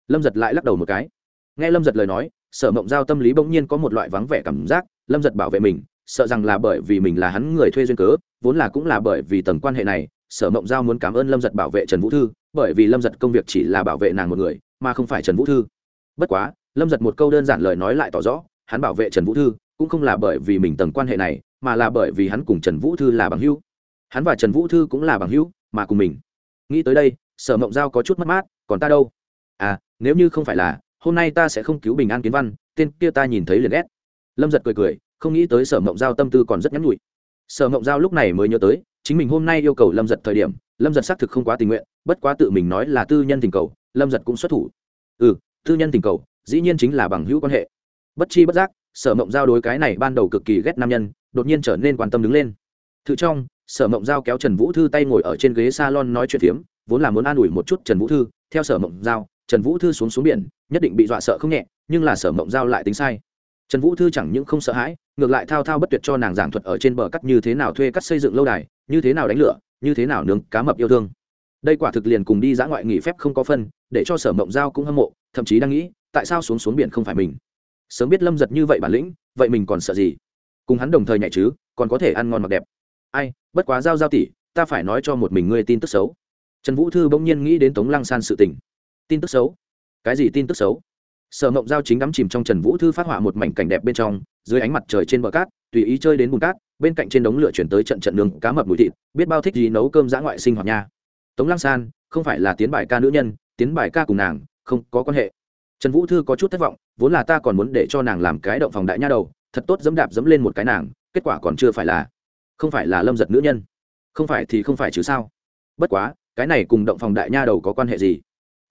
Lâm giật lại lắc đầu một cái. Nghe lâm giật lời nói, sở mộng giao tâm lý bỗng nhiên có một loại vắng vẻ cảm giác, lâm giật bảo vệ mình sợ rằng là bởi vì mình là hắn người thuê duyên cớ, vốn là cũng là bởi vì tầng quan hệ này, sở mộng giao muốn cảm ơn lâm giật bảo vệ trần vũ thư, bởi vì lâm giật công việc chỉ là bảo vệ nàng một người, mà không phải trần vũ thư. Bất quá, lâm giật một câu đơn giản lời nói lại tỏ rõ, hắn bảo vệ trần vũ thư, cũng không là bởi vì mình tầng quan hệ này, mà là bởi vì hắn cùng trần vũ thư là bằng hữu. Hắn và trần vũ thư cũng là bằng hữu, mà cùng mình. Nghĩ tới đây, sở mộng giao có chút mất mát, còn ta đâu? À nếu như không phải là, hôm nay ta sẽ không cứu bình an kiến văn, tên kia ta nhìn thấy liền ghét. Lâm giật cười cười không nghĩ tới sở mộng giao tâm tư còn rất nhắn nhủi. Sở mộng giao lúc này mới nhớ tới, chính mình hôm nay yêu cầu lâm giật thời điểm, lâm giật xác thực không quá tình nguyện, bất quá tự mình nói là tư nhân tình cầu, lâm giật cũng xuất thủ. Ừ tư nhân tình cầu, dĩ nhiên chính là bằng hữu quan hệ. Bất chi bất giác, sở mộng giao đối cái này ban đầu cực kỳ ghét nam nhân, đột nhiên trở nên quan tâm đứng lên. Thử trong, sở mộng giao kéo trần vũ thư tay ngồi ở trên ghế s a lon nói chuyện phiếm, vốn là muốn an ủi một chút trần vũ thư, theo sở mộng giao, trần vũ thư xuống xuống biển, nhất định bị dọa sợ không nhẹ, nhưng là sở mộng giao lại tính sai trần vũ thư chẳng những không sợ hãi, ngược lại thao thao bất tuyệt cho nàng giảng thuật ở trên bờ cắt như thế nào thuê cắt xây dựng lâu đài, như thế nào đánh lửa, như thế nào nướng cá mập yêu thương. Đây quả thực liền cùng đi dã ngoại nghỉ phép không có phân, để cho sở mộng giao cũng hâm mộ, thậm chí đang nghĩ, tại sao xuống xuống biển không phải mình? Sớm biết lâm giật như vậy bản lĩnh, vậy mình còn sợ gì? Cùng hắn đồng thời nhảy chứ, còn có thể ăn ngon mặc đẹp. Ai, bất quá giao giao tỉ ta phải nói cho một mình ngươi tin tức xấu. Trần vũ thư bỗng nhiên nghĩ đến tống lăng san sự tình. Tin tức xấu? Cái gì tin tức xấu? Sở mộng giao chính đắm chìm trong trần vũ thư phát họa một mảnh cảnh đẹp bên trong, dưới ánh mặt trời trên bờ cát, tùy ý chơi đến bùn cát, bên cạnh trên đống lửa chuyển tới trận trận nướng cá mập mùi thịt, biết bao thích gì nấu cơm dã ngoại sinh hoạt nha. Tống lăng san, không phải là tiến bài ca nữ nhân, tiến bài ca cùng nàng, không có quan hệ. Trần vũ thư có chút thất vọng, vốn là ta còn muốn để cho nàng làm cái động phòng đại nha đầu, thật tốt dẫm đạp dẫm lên một cái nàng, kết quả còn chưa phải là, không phải là lâm giật nữ nhân. Không phải thì không phải chứ sao? Bất quá, cái này cùng động phòng đại nha đầu có quan hệ gì?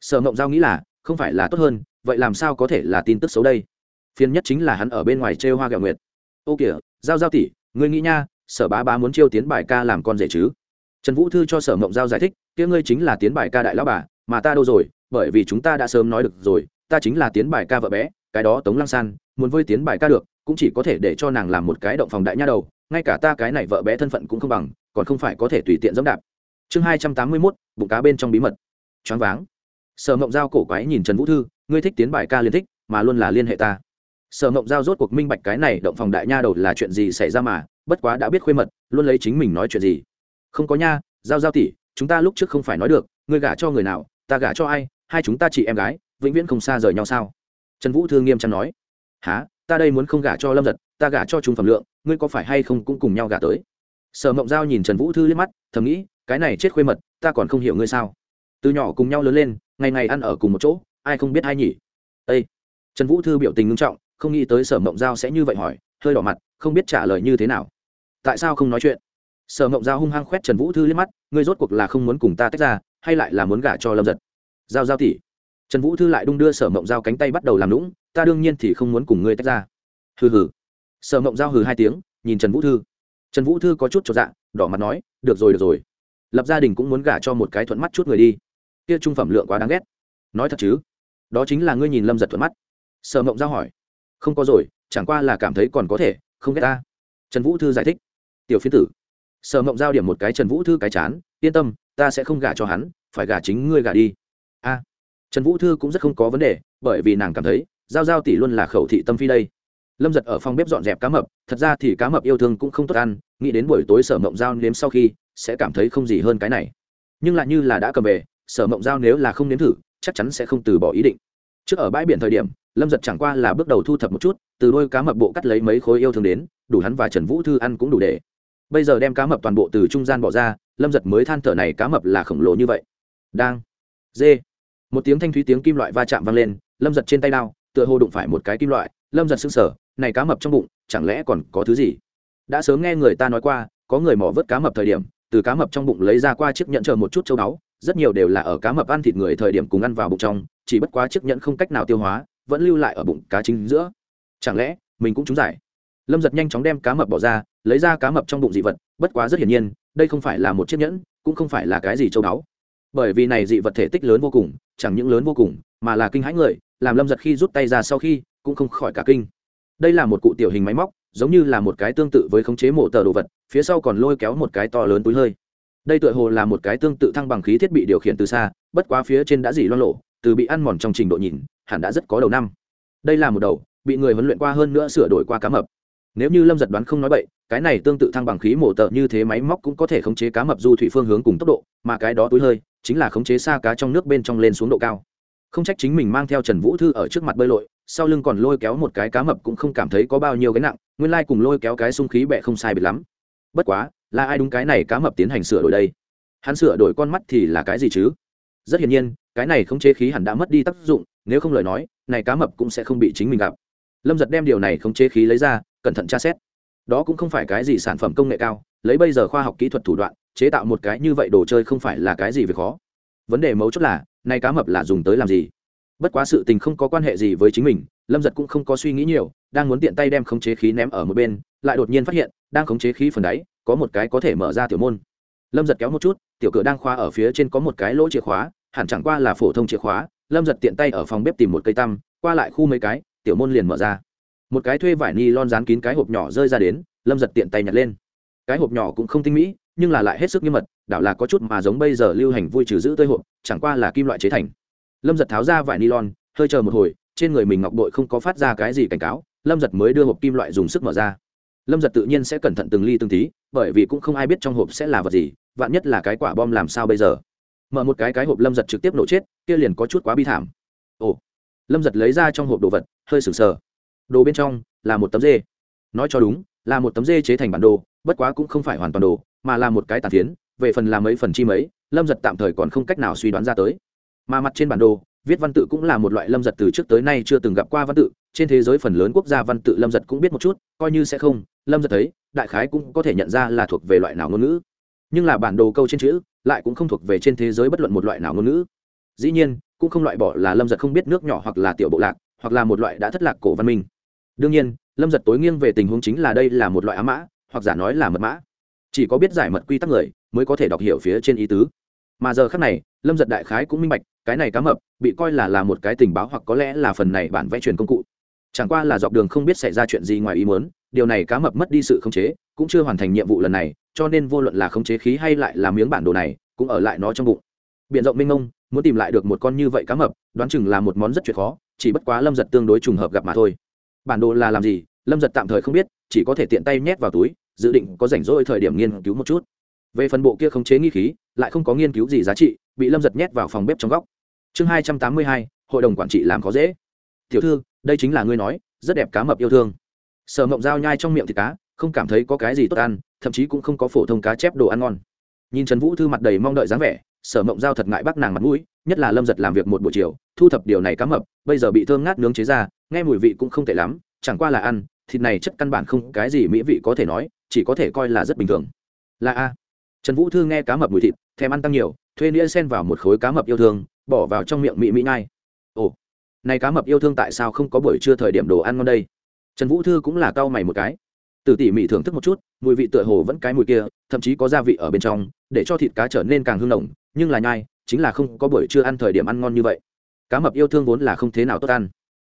Sở mộng giao nghĩ là, không phải là tốt hơn vậy làm sao có thể là tin tức xấu đây? Phiền nhất chính là hắn ở bên ngoài trêu hoa gạo nguyệt. Ô kìa, giao giao tỷ, ngươi nghĩ nha, sở bá bá muốn chiêu tiến bài ca làm con rể chứ? Trần vũ thư cho sở mộng giao giải thích, kia ngươi chính là tiến bài ca đại lão bà, mà ta đâu rồi? Bởi vì chúng ta đã sớm nói được rồi, ta chính là tiến bài ca vợ bé, cái đó tống lăng san, muốn vơi tiến bài ca được, cũng chỉ có thể để cho nàng làm một cái động phòng đại nha đầu, ngay cả ta cái này vợ bé thân phận cũng không bằng, còn không phải có thể tùy tiện dẫm đạp. Chương hai trăm tám mươi mốt, bụng cá bên trong bí mật. Choáng váng. Sở mộng giao cổ quái nhìn trần vũ thư ngươi thích tiến bài ca liên thích, mà luôn là liên hệ ta. Sở mộng giao rốt cuộc minh bạch cái này, động phòng đại nha đầu là chuyện gì xảy ra mà, bất quá đã biết khuê mật, luôn lấy chính mình nói chuyện gì. Không có nha, giao giao tỷ, chúng ta lúc trước không phải nói được, ngươi gả cho người nào, ta gả cho ai, hai chúng ta chị em gái, vĩnh viễn không xa rời nhau sao? Trần vũ thư nghiêm trang nói. Há ta đây muốn không gả cho lâm giật, ta gả cho chúng phẩm lượng, ngươi có phải hay không cũng cùng nhau gả tới? Sở mộng giao nhìn trần vũ thư liếc mắt, thầm nghĩ, cái này chết khuê mật, ta còn không hiểu ngươi sao. Từ nhỏ cùng nhau lớn lên, ngày ngày ăn ở cùng một chỗ ai không biết ai nhỉ? Â trần vũ thư biểu tình nghiêm trọng, không nghĩ tới sở mộng giao sẽ như vậy hỏi, hơi đỏ mặt, không biết trả lời như thế nào. Tại sao không nói chuyện? Sở mộng giao hung hăng khoét trần vũ thư liếc mắt, ngươi rốt cuộc là không muốn cùng ta tách ra, hay lại là muốn gả cho lâm giật? Giao giao tỉ trần vũ thư lại đung đưa sở mộng giao cánh tay bắt đầu làm lũng ta đương nhiên thì không muốn cùng ngươi tách ra. Hừ hừ. Sở mộng giao hừ hai tiếng, nhìn trần vũ thư. Trần vũ thư có chút cho dạ đỏ mặt nói, được rồi được rồi. Lập gia đình cũng muốn gả cho một cái thuận mắt chút người đi. Kia trung phẩm lượng quá đáng ghét. Nói thật chứ đó chính là ngươi nhìn lâm giật thuận mắt. Sở mộng giao hỏi. Không có rồi, chẳng qua là cảm thấy còn có thể, không ghét ta. Trần vũ thư giải thích. Tiểu phiến tử. Sở mộng giao điểm một cái trần vũ thư cái chán, yên tâm, ta sẽ không gả cho hắn, phải gả chính ngươi gả đi. A. Trần vũ thư cũng rất không có vấn đề, bởi vì nàng cảm thấy, giao giao tỷ luôn là khẩu thị tâm phi đây. Lâm giật ở phòng bếp dọn dẹp cá mập, thật ra thì cá mập yêu thương cũng không tốt ăn, nghĩ đến buổi tối sở mộng giao nếm sau khi, sẽ cảm thấy không gì hơn cái này. Nhưng lại như là đã cầm về, sở mộng giao nếu là không nếm thử chắc chắn sẽ không từ bỏ ý định. Trước ở bãi biển thời điểm, lâm giật chẳng qua là bước đầu thu thập một chút, từ đôi cá mập bộ cắt lấy mấy khối yêu thương đến, đủ hắn và trần vũ thư ăn cũng đủ để. Bây giờ đem cá mập toàn bộ từ trung gian bỏ ra, lâm giật mới than thở này cá mập là khổng lồ như vậy. Đang. Dê. Một tiếng thanh thúy tiếng kim loại va chạm vang lên, lâm giật trên tay đao, tựa hồ đụng phải một cái kim loại, lâm giật sững sờ, này cá mập trong bụng, chẳng lẽ còn có thứ gì? Đã sớm nghe người ta nói qua, có người mỏ vớt cá mập thời điểm, từ cá mập trong bụng lấy ra qua chiếc nhẫn chờ một chút châu báu rất nhiều đều là ở cá mập ăn thịt người thời điểm cùng ăn vào bụng trong, chỉ bất quá chiếc nhẫn không cách nào tiêu hóa, vẫn lưu lại ở bụng cá chính giữa. Chẳng lẽ, mình cũng trúng giải? Lâm giật nhanh chóng đem cá mập bỏ ra, lấy ra cá mập trong bụng dị vật, bất quá rất hiển nhiên, đây không phải là một chiếc nhẫn, cũng không phải là cái gì châu báu. Bởi vì này dị vật thể tích lớn vô cùng, chẳng những lớn vô cùng, mà là kinh hãi người, làm lâm giật khi rút tay ra sau khi, cũng không khỏi cả kinh. Đây là một cụ tiểu hình máy móc, giống như là một cái tương tự với khống chế mổ tờ đồ vật, phía sau còn lôi kéo một cái to lớn túi hơi đây tựa hồ là một cái tương tự thăng bằng khí thiết bị điều khiển từ xa, bất quá phía trên đã dỉ loan lộ, từ bị ăn mòn trong trình độ nhìn, hẳn đã rất có đầu năm. Đây là một đầu, bị người huấn luyện qua hơn nữa sửa đổi qua cá mập. Nếu như lâm giật đoán không nói bậy, cái này tương tự thăng bằng khí mổ tợ như thế máy móc cũng có thể khống chế cá mập du thủy phương hướng cùng tốc độ, mà cái đó túi hơi, chính là khống chế xa cá trong nước bên trong lên xuống độ cao. Không trách chính mình mang theo trần vũ thư ở trước mặt bơi lội, sau lưng còn lôi kéo một cái cá mập cũng không cảm thấy có bao nhiêu cái nặng, nguyên lai cùng lôi kéo cái sung khí bẹ không sai biệt lắm. Bất quá là ai đúng cái này cá mập tiến hành sửa đổi đây? Hắn sửa đổi con mắt thì là cái gì chứ? Rất hiển nhiên, cái này không chế khí hẳn đã mất đi tác dụng, nếu không lời nói, này cá mập cũng sẽ không bị chính mình gặp. Lâm giật đem điều này không chế khí lấy ra, cẩn thận tra xét. Đó cũng không phải cái gì sản phẩm công nghệ cao, lấy bây giờ khoa học kỹ thuật thủ đoạn, chế tạo một cái như vậy đồ chơi không phải là cái gì về khó. Vấn đề mấu chốt là nay cá mập là dùng tới làm gì? Bất quá sự tình không có quan hệ gì với chính mình, lâm giật cũng không có suy nghĩ nhiều, đang muốn tiện tay đem khống chế khí ném ở một bên, lại đột nhiên phát hiện, đang khống chế khí phần đáy có một cái có thể mở ra tiểu môn. Lâm giật kéo một chút, tiểu cửa đang khoa ở phía trên có một cái lỗ chìa khóa, hẳn chẳng qua là phổ thông chìa khóa. Lâm giật tiện tay ở phòng bếp tìm một cây tăm, qua lại khu mấy cái, tiểu môn liền mở ra. Một cái thuê vải ni lon dán kín cái hộp nhỏ rơi ra đến, lâm giật tiện tay nhặt lên. Cái hộp nhỏ cũng không tinh mỹ, nhưng là lại hết sức nghiêm mật, đảo là có chút mà giống bây giờ lưu hành vui trừ giữ tơi hộp, chẳng qua là kim loại chế thành. Lâm giật tháo ra vải ni lon hơi chờ một hồi, trên người mình ngọc bội không có phát ra cái gì cảnh cáo, lâm giật mới đưa hộp kim loại dùng sức mở ra lâm giật tự nhiên sẽ cẩn thận từng ly từng tí, bởi vì cũng không ai biết trong hộp sẽ là vật gì, vạn nhất là cái quả bom làm sao bây giờ? Mở một cái cái hộp lâm giật trực tiếp nổ chết, kia liền có chút quá bi thảm. Ồ, lâm giật lấy ra trong hộp đồ vật, hơi sừng sờ. Đồ bên trong là một tấm dê. Nói cho đúng, là một tấm dê chế thành bản đồ, bất quá cũng không phải hoàn toàn đồ, mà là một cái tàn phiến, về phần làm mấy phần chi mấy, lâm giật tạm thời còn không cách nào suy đoán ra tới. Mà mặt trên bản đồ, viết văn tự cũng là một loại lâm giật từ trước tới nay chưa từng gặp qua văn tự, trên thế giới phần lớn quốc gia văn tự lâm giật cũng biết một chút, coi như sẽ không lâm giật thấy, đại khái cũng có thể nhận ra là thuộc về loại nào ngôn ngữ. Nhưng là bản đồ câu trên chữ lại cũng không thuộc về trên thế giới bất luận một loại nào ngôn ngữ. Dĩ nhiên, cũng không loại bỏ là lâm giật không biết nước nhỏ hoặc là tiểu bộ lạc, hoặc là một loại đã thất lạc cổ văn minh. Đương nhiên, lâm giật tối nghiêng về tình huống chính là đây là một loại á mã, hoặc giả nói là mật mã. Chỉ có biết giải mật quy tắc người mới có thể đọc hiểu phía trên ý tứ. Mà giờ khác này, lâm giật đại khái cũng minh bạch, cái này cá mập bị coi là là một cái tình báo hoặc có lẽ là phần này bản vẽ truyền công cụ. Chẳng qua là dọc đường không biết xảy ra chuyện gì ngoài ý muốn điều này cá mập mất đi sự khống chế, cũng chưa hoàn thành nhiệm vụ lần này, cho nên vô luận là khống chế khí hay lại là miếng bản đồ này, cũng ở lại nó trong bụng. Biện rộng mênh ông muốn tìm lại được một con như vậy cá mập, đoán chừng là một món rất chuyện khó, chỉ bất quá lâm giật tương đối trùng hợp gặp mà thôi. Bản đồ là làm gì, lâm giật tạm thời không biết, chỉ có thể tiện tay nhét vào túi, dự định có rảnh rỗi thời điểm nghiên cứu một chút. Về phần bộ kia khống chế nghi khí, lại không có nghiên cứu gì giá trị, bị lâm giật nhét vào phòng bếp trong góc. Chương hai trăm tám mươi hai, hội đồng quản trị làm khó dễ. Tiểu thư, đây chính là ngươi nói, rất đẹp cá mập yêu thương sở mộng dao nhai trong miệng thịt cá, không cảm thấy có cái gì tốt ăn, thậm chí cũng không có phổ thông cá chép đồ ăn ngon. Nhìn trần vũ thư mặt đầy mong đợi dáng vẻ sở mộng giao thật ngại bác nàng mặt mũi, nhất là lâm giật làm việc một buổi chiều, thu thập điều này cá mập, bây giờ bị thơm ngát nướng chế ra, nghe mùi vị cũng không tệ lắm, chẳng qua là ăn, thịt này chất căn bản không cái gì mỹ vị có thể nói, chỉ có thể coi là rất bình thường. Là a. Trần vũ thư nghe cá mập mùi thịt, thèm ăn tăng nhiều, thuê nĩa sen vào một khối cá mập yêu thương, bỏ vào trong miệng mị mỹ nhai. Ồ, này cá mập yêu thương tại sao không có buổi trưa thời điểm đồ ăn ngon đây? Trần vũ thư cũng là cau mày một cái. Từ tỉ mỉ thưởng thức một chút, mùi vị tựa hồ vẫn cái mùi kia, thậm chí có gia vị ở bên trong, để cho thịt cá trở nên càng hương nồng, nhưng là nhai, chính là không có buổi trưa ăn thời điểm ăn ngon như vậy. Cá mập yêu thương vốn là không thế nào tốt ăn.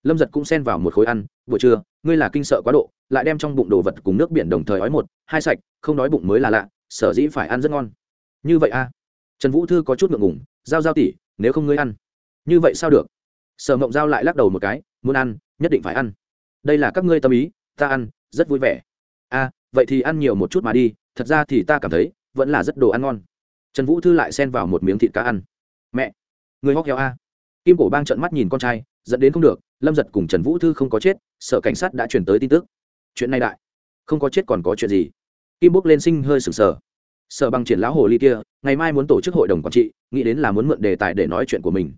Lâm giật cũng xen vào một khối ăn, buổi trưa, ngươi là kinh sợ quá độ, lại đem trong bụng đồ vật cùng nước biển đồng thời ói một, hai sạch, không đói bụng mới là lạ, sở dĩ phải ăn rất ngon. Như vậy a à? trần vũ thư có chút ngượng ngủng giao giao tỉ nếu không ngươi ăn. Như vậy sao được? Sở mộng giao lại lắc đầu một cái, muốn ăn, nhất định phải ăn đây là các ngươi tâm ý, ta ăn, rất vui vẻ. A vậy thì ăn nhiều một chút mà đi, thật ra thì ta cảm thấy, vẫn là rất đồ ăn ngon. Trần vũ thư lại xen vào một miếng thịt cá ăn. Mẹ, người hóc heo a. Kim cổ bang trợn mắt nhìn con trai dẫn đến không được, lâm giật cùng trần vũ thư không có chết, sợ cảnh sát đã chuyển tới tin tức. Chuyện này đại. Không có chết còn có chuyện gì. Kim bốc lên sinh hơi sừng sờ. Sợ bằng triển lão hồ ly kia, ngày mai muốn tổ chức hội đồng quản trị, nghĩ đến là muốn mượn đề tài để nói chuyện của mình.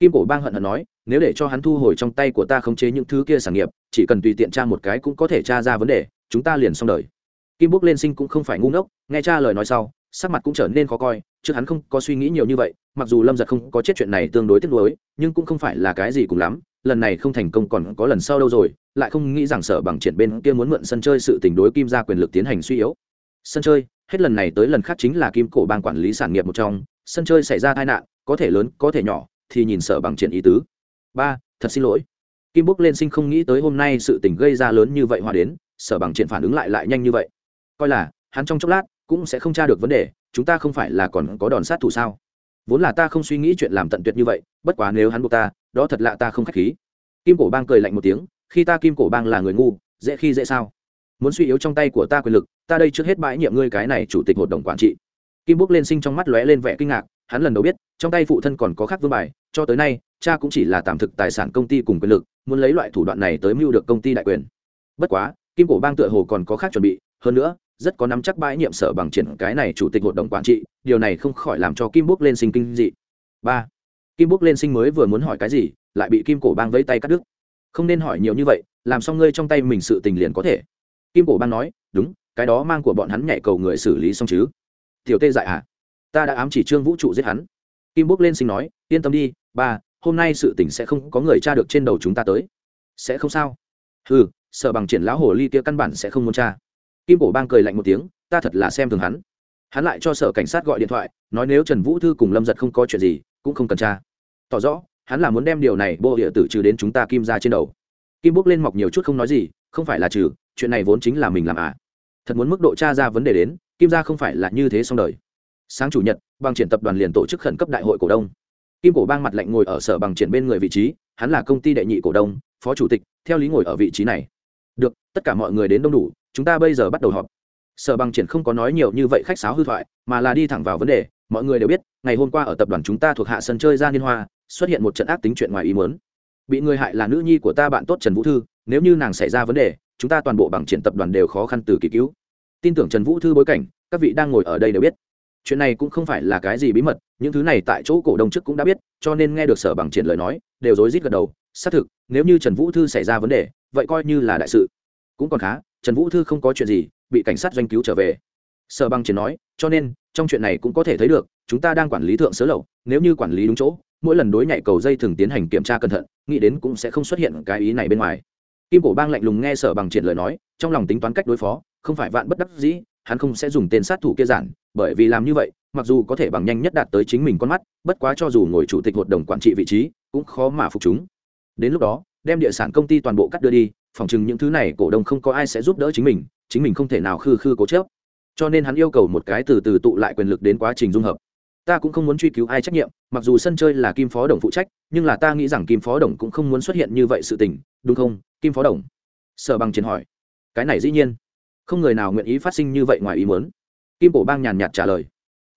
Kim cổ bang hận hận nói, nếu để cho hắn thu hồi trong tay của ta khống chế những thứ kia sản nghiệp chỉ cần tùy tiện tra một cái cũng có thể tra ra vấn đề, chúng ta liền xong đời. Kim bốc lên sinh cũng không phải ngu ngốc, nghe cha lời nói sau, sắc mặt cũng trở nên khó coi chứ hắn không có suy nghĩ nhiều như vậy, mặc dù lâm giật không có chết chuyện này tương đối tiếc nuối, nhưng cũng không phải là cái gì cùng lắm, lần này không thành công còn có lần sau đâu rồi, lại không nghĩ rằng sở bằng triển bên kia muốn mượn sân chơi sự tình đối kim ra quyền lực tiến hành suy yếu. Sân chơi, hết lần này tới lần khác chính là kim cổ bang quản lý sản nghiệp một trong, sân chơi xảy ra tai nạn, có thể lớn, có thể nhỏ, thì nhìn sở bằng triển ý tứ. Ba, thật xin lỗi kim bốc lên sinh không nghĩ tới hôm nay sự tình gây ra lớn như vậy hòa đến, sở bằng triển phản ứng lại lại nhanh như vậy. Coi là, hắn trong chốc lát cũng sẽ không tra được vấn đề, chúng ta không phải là còn có đòn sát thủ sao? Vốn là ta không suy nghĩ chuyện làm tận tuyệt như vậy, bất quá nếu hắn buộc ta, đó thật lạ ta không k h á c h khí. Kim cổ bang cười lạnh một tiếng, khi ta kim cổ bang là người ngu, dễ khi dễ sao? Muốn suy yếu trong tay của ta quyền lực, ta đây trước hết bãi nhiệm ngươi cái này chủ tịch hội đồng quản trị. Kim bốc lên sinh trong mắt lóe lên vẻ kinh ngạc, hắn lần đầu biết, trong tay phụ thân còn có khác vương bài, cho tới nay, cha cũng chỉ là tạm thực tài sản công ty cùng quyền lực muốn lấy loại thủ đoạn này tới mưu được công ty đại quyền. Bất quá, kim cổ bang tựa hồ còn có khác chuẩn bị, hơn nữa, rất có nắm chắc bãi nhiệm sở bằng triển cái này chủ tịch hội đồng quản trị, điều này không khỏi làm cho kim bốc lên sinh kinh dị. Ba, kim bốc lên sinh mới vừa muốn hỏi cái gì, lại bị kim cổ bang vẫy tay cắt đứt. Không nên hỏi nhiều như vậy, làm xong ngươi trong tay mình sự tình liền có thể. Kim cổ bang nói, đúng, cái đó mang của bọn hắn nhảy cầu người xử lý xong chứ. Tiểu tê dại à? Ta đã ám chỉ trương vũ trụ giết hắn. Kim bốc lên sinh nói, yên tâm đi, ba hôm nay sự tình sẽ không có người tra được trên đầu chúng ta tới. Sẽ không sao. Ừ sợ bằng triển lão hồ ly kia căn bản sẽ không muốn tra. Kim cổ bang cười lạnh một tiếng, ta thật là xem thường hắn. Hắn lại cho sở cảnh sát gọi điện thoại, nói nếu trần vũ thư cùng lâm giật không có chuyện gì, cũng không cần tra. Tỏ rõ, hắn là muốn đem điều này bộ địa tử trừ đến chúng ta kim ra trên đầu. Kim bước lên mọc nhiều chút không nói gì, không phải là trừ, chuyện này vốn chính là mình làm à. Thật muốn mức độ tra ra vấn đề đến, kim ra không phải là như thế xong đời. Sáng chủ nhật bằng triển tập đoàn liền tổ chức khẩn cấp đại hội cổ đông kim cổ bang mặt lạnh ngồi ở sở bằng triển bên người vị trí, hắn là công ty đệ nhị cổ đông, phó chủ tịch, theo lý ngồi ở vị trí này. Được, tất cả mọi người đến đông đủ, chúng ta bây giờ bắt đầu họp. Sở bằng triển không có nói nhiều như vậy khách sáo hư thoại, mà là đi thẳng vào vấn đề, mọi người đều biết, ngày hôm qua ở tập đoàn chúng ta thuộc hạ sân chơi gia liên hoa, xuất hiện một trận ác tính chuyện ngoài ý muốn. Bị người hại là nữ nhi của ta bạn tốt trần vũ thư, nếu như nàng xảy ra vấn đề, chúng ta toàn bộ bằng triển tập đoàn đều khó khăn từ kỳ cứu. Tin tưởng trần vũ thư bối cảnh, các vị đang ngồi ở đây đều biết. Chuyện này cũng không phải là cái gì bí mật những thứ này tại chỗ cổ đông trước cũng đã biết, cho nên nghe được sở bằng triển lời nói, đều rối rít gật đầu. Xác thực, nếu như trần vũ thư xảy ra vấn đề, vậy coi như là đại sự. Cũng còn khá, trần vũ thư không có chuyện gì, bị cảnh sát doanh cứu trở về. Sở bằng triển nói, cho nên, trong chuyện này cũng có thể thấy được, chúng ta đang quản lý thượng sớ lậu, nếu như quản lý đúng chỗ, mỗi lần đối nhảy cầu dây thường tiến hành kiểm tra cẩn thận, nghĩ đến cũng sẽ không xuất hiện cái ý này bên ngoài. Kim cổ bang lạnh lùng nghe sở bằng triển lời nói, trong lòng tính toán cách đối phó, không phải vạn bất đắc dĩ, hắn không sẽ dùng tên sát thủ kia giản, bởi vì làm như vậy mặc dù có thể bằng nhanh nhất đạt tới chính mình con mắt, bất quá cho dù ngồi chủ tịch hội đồng quản trị vị trí, cũng khó mà phục chúng. Đến lúc đó, đem địa sản công ty toàn bộ cắt đưa đi, phòng chừng những thứ này cổ đông không có ai sẽ giúp đỡ chính mình chính mình không thể nào khư khư cố chớp cho nên hắn yêu cầu một cái từ từ tụ lại quyền lực đến quá trình dung hợp. Ta cũng không muốn truy cứu ai trách nhiệm, mặc dù sân chơi là kim phó đồng phụ trách, nhưng là ta nghĩ rằng kim phó đồng cũng không muốn xuất hiện như vậy sự tình, đúng không, kim phó đồng? Sở bằng chiến hỏi. Cái này dĩ nhiên. Không người nào nguyện ý phát sinh như vậy ngoài ý muốn. Kim cổ bang nhàn nhạt trả lời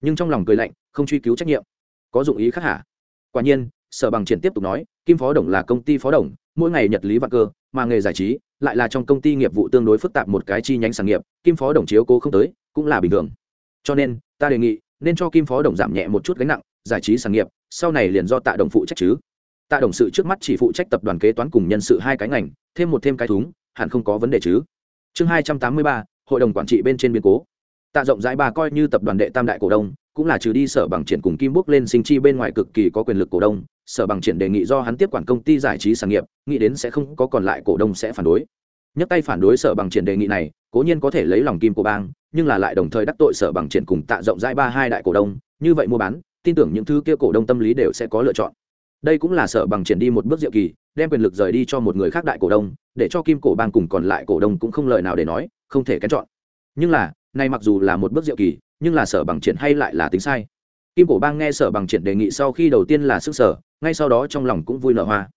nhưng trong lòng cười lạnh, không truy cứu trách nhiệm. Có dụng ý khác hả? Quả nhiên, sở bằng triển tiếp tục nói, kim phó đồng là công ty phó đồng, mỗi ngày nhật lý vạn cơ, mà nghề giải trí lại là trong công ty nghiệp vụ tương đối phức tạp một cái chi nhánh sản nghiệp, kim phó đồng chiếu cố không tới, cũng là bình thường. Cho nên, ta đề nghị, nên cho kim phó đồng giảm nhẹ một chút gánh nặng, giải trí sản nghiệp, sau này liền do tạ đồng phụ trách chứ. Tạ đồng sự trước mắt chỉ phụ trách tập đoàn kế toán cùng nhân sự hai cái ngành, thêm một thêm cái thúng, hẳn không có vấn đề chứ. Chương hai trăm tám mươi ba, hội đồng quản trị bên trên biến cố tạ rộng rãi bà coi như tập đoàn đệ tam đại cổ đông, cũng là trừ đi sở bằng triển cùng kim bốc lên sinh chi bên ngoài cực kỳ có quyền lực cổ đông, sở bằng triển đề nghị do hắn tiếp quản công ty giải trí sản nghiệp, nghĩ đến sẽ không có còn lại cổ đông sẽ phản đối. Nhấc tay phản đối sở bằng triển đề nghị này, cố nhiên có thể lấy lòng kim của bang, nhưng là lại đồng thời đắc tội sở bằng triển cùng tạ rộng rãi ba hai đại cổ đông, như vậy mua bán, tin tưởng những thứ kia cổ đông tâm lý đều sẽ có lựa chọn. Đây cũng là sở bằng triển đi một bước diệu kỳ, đem quyền lực rời đi cho một người khác đại cổ đông, để cho kim cổ bang cùng còn lại cổ đông cũng không lời nào để nói, không thể kén chọn. Nhưng là này mặc dù là một bước diệu kỳ, nhưng là sở bằng triển hay lại là tính sai. Kim cổ bang nghe sở bằng triển đề nghị sau khi đầu tiên là sức sở, ngay sau đó trong lòng cũng vui nở hoa.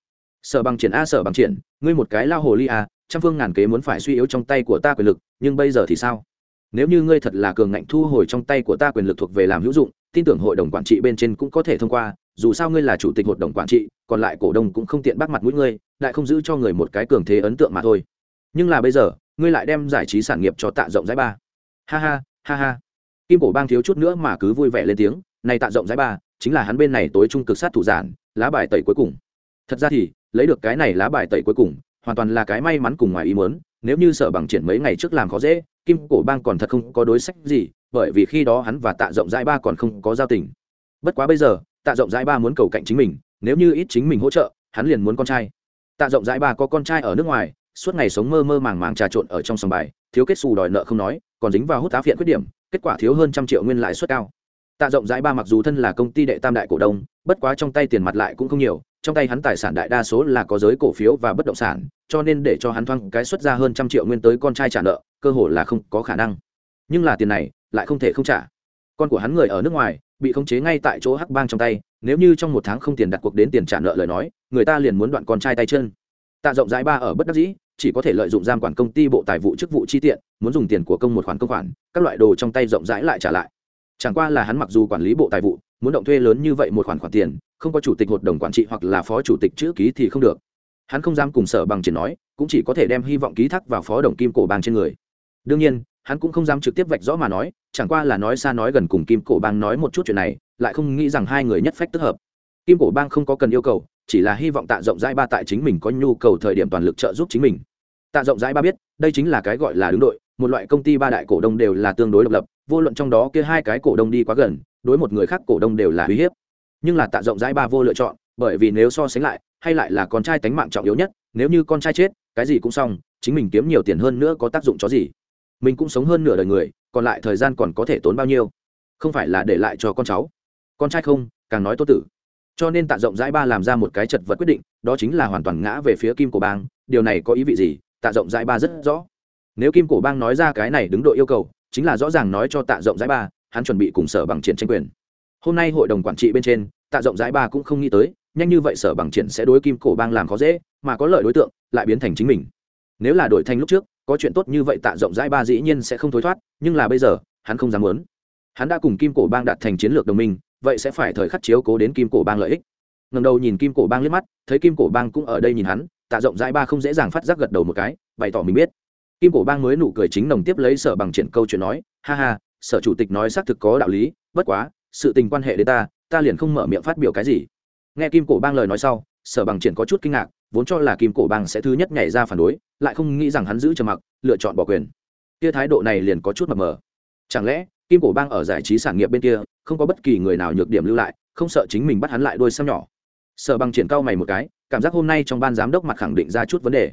Sở bằng triển a, sở bằng triển, ngươi một cái lao hồ ly a, trăm phương ngàn kế muốn phải suy yếu trong tay của ta quyền lực, nhưng bây giờ thì sao? Nếu như ngươi thật là cường ngạnh thu hồi trong tay của ta quyền lực thuộc về làm hữu dụng, tin tưởng hội đồng quản trị bên trên cũng có thể thông qua, dù sao ngươi là chủ tịch hội đồng quản trị, còn lại cổ đông cũng không tiện bắt mặt mũi ngươi, lại không giữ cho người một cái cường thế ấn tượng mà thôi. Nhưng là bây giờ, ngươi lại đem giải trí sản nghiệp cho tạ rộng rãi ba ha ha ha ha. Kim cổ bang thiếu chút nữa mà cứ vui vẻ lên tiếng, này tạ rộng rãi ba chính là hắn bên này tối trung cực sát thủ giản, lá bài tẩy cuối cùng. Thật ra thì, lấy được cái này lá bài tẩy cuối cùng, hoàn toàn là cái may mắn cùng ngoài ý muốn, nếu như sở bằng triển mấy ngày trước làm khó dễ, kim cổ bang còn thật không có đối sách gì, bởi vì khi đó hắn và tạ rộng rãi ba còn không có giao tình. Bất quá bây giờ, tạ rộng rãi ba muốn cầu cạnh chính mình, nếu như ít chính mình hỗ trợ, hắn liền muốn con trai. Tạ rộng rãi ba có con trai ở nước ngoài, suốt ngày sống mơ mơ màng màng trà trộn ở trong sòng bài, thiếu kết xù đòi nợ không nói còn dính vào hút tá phiện khuyết điểm, kết quả thiếu hơn trăm triệu nguyên lãi suất cao. Tạ rộng rãi ba mặc dù thân là công ty đệ tam đại cổ đông, bất quá trong tay tiền mặt lại cũng không nhiều, trong tay hắn tài sản đại đa số là có giới cổ phiếu và bất động sản, cho nên để cho hắn thoang cái xuất ra hơn trăm triệu nguyên tới con trai trả nợ, cơ hội là không có khả năng. Nhưng là tiền này, lại không thể không trả. Con của hắn người ở nước ngoài, bị khống chế ngay tại chỗ hắc bang trong tay, nếu như trong một tháng không tiền đặt cuộc đến tiền trả nợ lời nói, người ta liền muốn đoạn con trai tay chân. Tạ rộng rãi ba ở bất đắc dĩ chỉ có thể lợi dụng giam quản công ty bộ tài vụ chức vụ chi tiện, muốn dùng tiền của công một khoản công khoản, các loại đồ trong tay rộng rãi lại trả lại. Chẳng qua là hắn mặc dù quản lý bộ tài vụ, muốn động thuê lớn như vậy một khoản khoản tiền, không có chủ tịch hội đồng quản trị hoặc là phó chủ tịch chữ ký thì không được. Hắn không dám cùng sở bằng triển nói, cũng chỉ có thể đem hy vọng ký thác vào phó đồng kim cổ bang trên người. Đương nhiên, hắn cũng không dám trực tiếp vạch rõ mà nói, chẳng qua là nói xa nói gần cùng kim cổ bang nói một chút chuyện này, lại không nghĩ rằng hai người nhất phách tức hợp. Kim cổ bang không có cần yêu cầu, chỉ là hy vọng tạ rộng rãi ba tại chính mình có nhu cầu thời điểm toàn lực trợ giúp chính mình tạ rộng rãi ba biết, đây chính là cái gọi là đứng đội, một loại công ty ba đại cổ đông đều là tương đối độc lập, vô luận trong đó kia hai cái cổ đông đi quá gần, đối một người khác cổ đông đều là uy hiếp. Nhưng là tạ rộng rãi ba vô lựa chọn, bởi vì nếu so sánh lại, hay lại là con trai tánh mạng trọng yếu nhất, nếu như con trai chết, cái gì cũng xong, chính mình kiếm nhiều tiền hơn nữa có tác dụng cho gì? Mình cũng sống hơn nửa đời người, còn lại thời gian còn có thể tốn bao nhiêu? Không phải là để lại cho con cháu. Con trai không, càng nói tốt tử. Cho nên tạ rộng rãi ba làm ra một cái chật vật quyết định, đó chính là hoàn toàn ngã về phía kim của bang, điều này có ý vị gì? Tạ rộng rãi ba rất rõ. Nếu kim cổ bang nói ra cái này đứng đội yêu cầu, chính là rõ ràng nói cho tạ rộng rãi ba, hắn chuẩn bị cùng sở bằng triển tranh quyền. Hôm nay hội đồng quản trị bên trên, tạ rộng rãi ba cũng không nghĩ tới, nhanh như vậy sở bằng triển sẽ đối kim cổ bang làm khó dễ, mà có lợi đối tượng, lại biến thành chính mình. Nếu là đổi thành lúc trước, có chuyện tốt như vậy tạ rộng rãi ba dĩ nhiên sẽ không thối thoát, nhưng là bây giờ, hắn không dám muốn. Hắn đã cùng kim cổ bang đạt thành chiến lược đồng minh, vậy sẽ phải thời khắc chiếu cố đến kim cổ bang lợi ích. Ngầm đầu nhìn kim cổ bang liếc mắt, thấy kim cổ bang cũng ở đây nhìn hắn tạ rộng rãi ba không dễ dàng phát giác gật đầu một cái, bày tỏ mình biết. Kim cổ bang mới nụ cười chính nồng tiếp lấy sở bằng triển câu chuyện nói, ha ha, sở chủ tịch nói xác thực có đạo lý, bất quá, sự tình quan hệ đến ta ta liền không mở miệng phát biểu cái gì. Nghe kim cổ bang lời nói sau, sở bằng triển có chút kinh ngạc, vốn cho là kim cổ bang sẽ thứ nhất nhảy ra phản đối, lại không nghĩ rằng hắn giữ trầm mặc, lựa chọn bỏ quyền. Kia thái độ này liền có chút mập mờ. Chẳng lẽ, kim cổ bang ở giải trí sản nghiệp bên kia, không có bất kỳ người nào nhược điểm lưu lại, không sợ chính mình bắt hắn lại đôi xăm nhỏ? Sở bằng triển cao mày một cái, cảm giác hôm nay trong ban giám đốc mặt khẳng định ra chút vấn đề.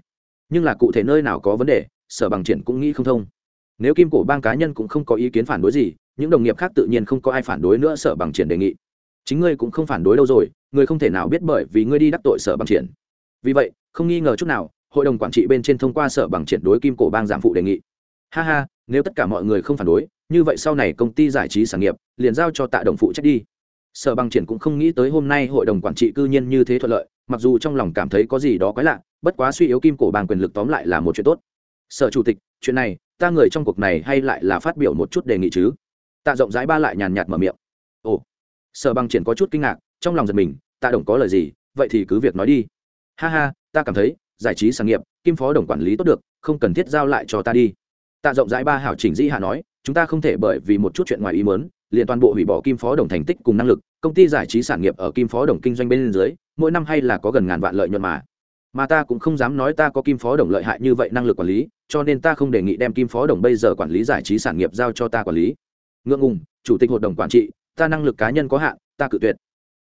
Nhưng là cụ thể nơi nào có vấn đề, sở bằng triển cũng nghĩ không thông. Nếu kim cổ bang cá nhân cũng không có ý kiến phản đối gì, những đồng nghiệp khác tự nhiên không có ai phản đối nữa, sở bằng triển đề nghị. Chính ngươi cũng không phản đối đâu rồi, ngươi không thể nào biết bởi vì ngươi đi đắc tội sở bằng triển. Vì vậy, không nghi ngờ chút nào, hội đồng quản trị bên trên thông qua sở bằng triển đối kim cổ bang giảm phụ đề nghị. Ha ha, nếu tất cả mọi người không phản đối, như vậy sau này công ty giải trí sản nghiệp, liền giao cho tạ đồng phụ trách đi sở bằng triển cũng không nghĩ tới hôm nay hội đồng quản trị cư nhiên như thế thuận lợi, mặc dù trong lòng cảm thấy có gì đó quái lạ, bất quá suy yếu kim cổ bang quyền lực tóm lại là một chuyện tốt. Sở chủ tịch, chuyện này, ta người trong cuộc này hay lại là phát biểu một chút đề nghị chứ? Tạ rộng rãi ba lại nhàn nhạt mở miệng. Ồ. Sở bằng triển có chút kinh ngạc, trong lòng giật mình, tạ đồng có lời gì? Vậy thì cứ việc nói đi. Ha ha, ta cảm thấy, giải trí sản nghiệp, kim phó đồng quản lý tốt được, không cần thiết giao lại cho ta đi. Tạ rộng rãi ba hảo chỉnh dĩ hạ nói, chúng ta không thể bởi vì một chút chuyện ngoài ý mớn liền toàn bộ hủy bỏ kim phó đồng thành tích cùng năng lực, công ty giải trí sản nghiệp ở kim phó đồng kinh doanh bên dưới, mỗi năm hay là có gần ngàn vạn lợi nhuận mà. Mà ta cũng không dám nói ta có kim phó đồng lợi hại như vậy năng lực quản lý, cho nên ta không đề nghị đem kim phó đồng bây giờ quản lý giải trí sản nghiệp giao cho ta quản lý. Ngượng ngùng, chủ tịch hội đồng quản trị, ta năng lực cá nhân có hạn, ta cự tuyệt.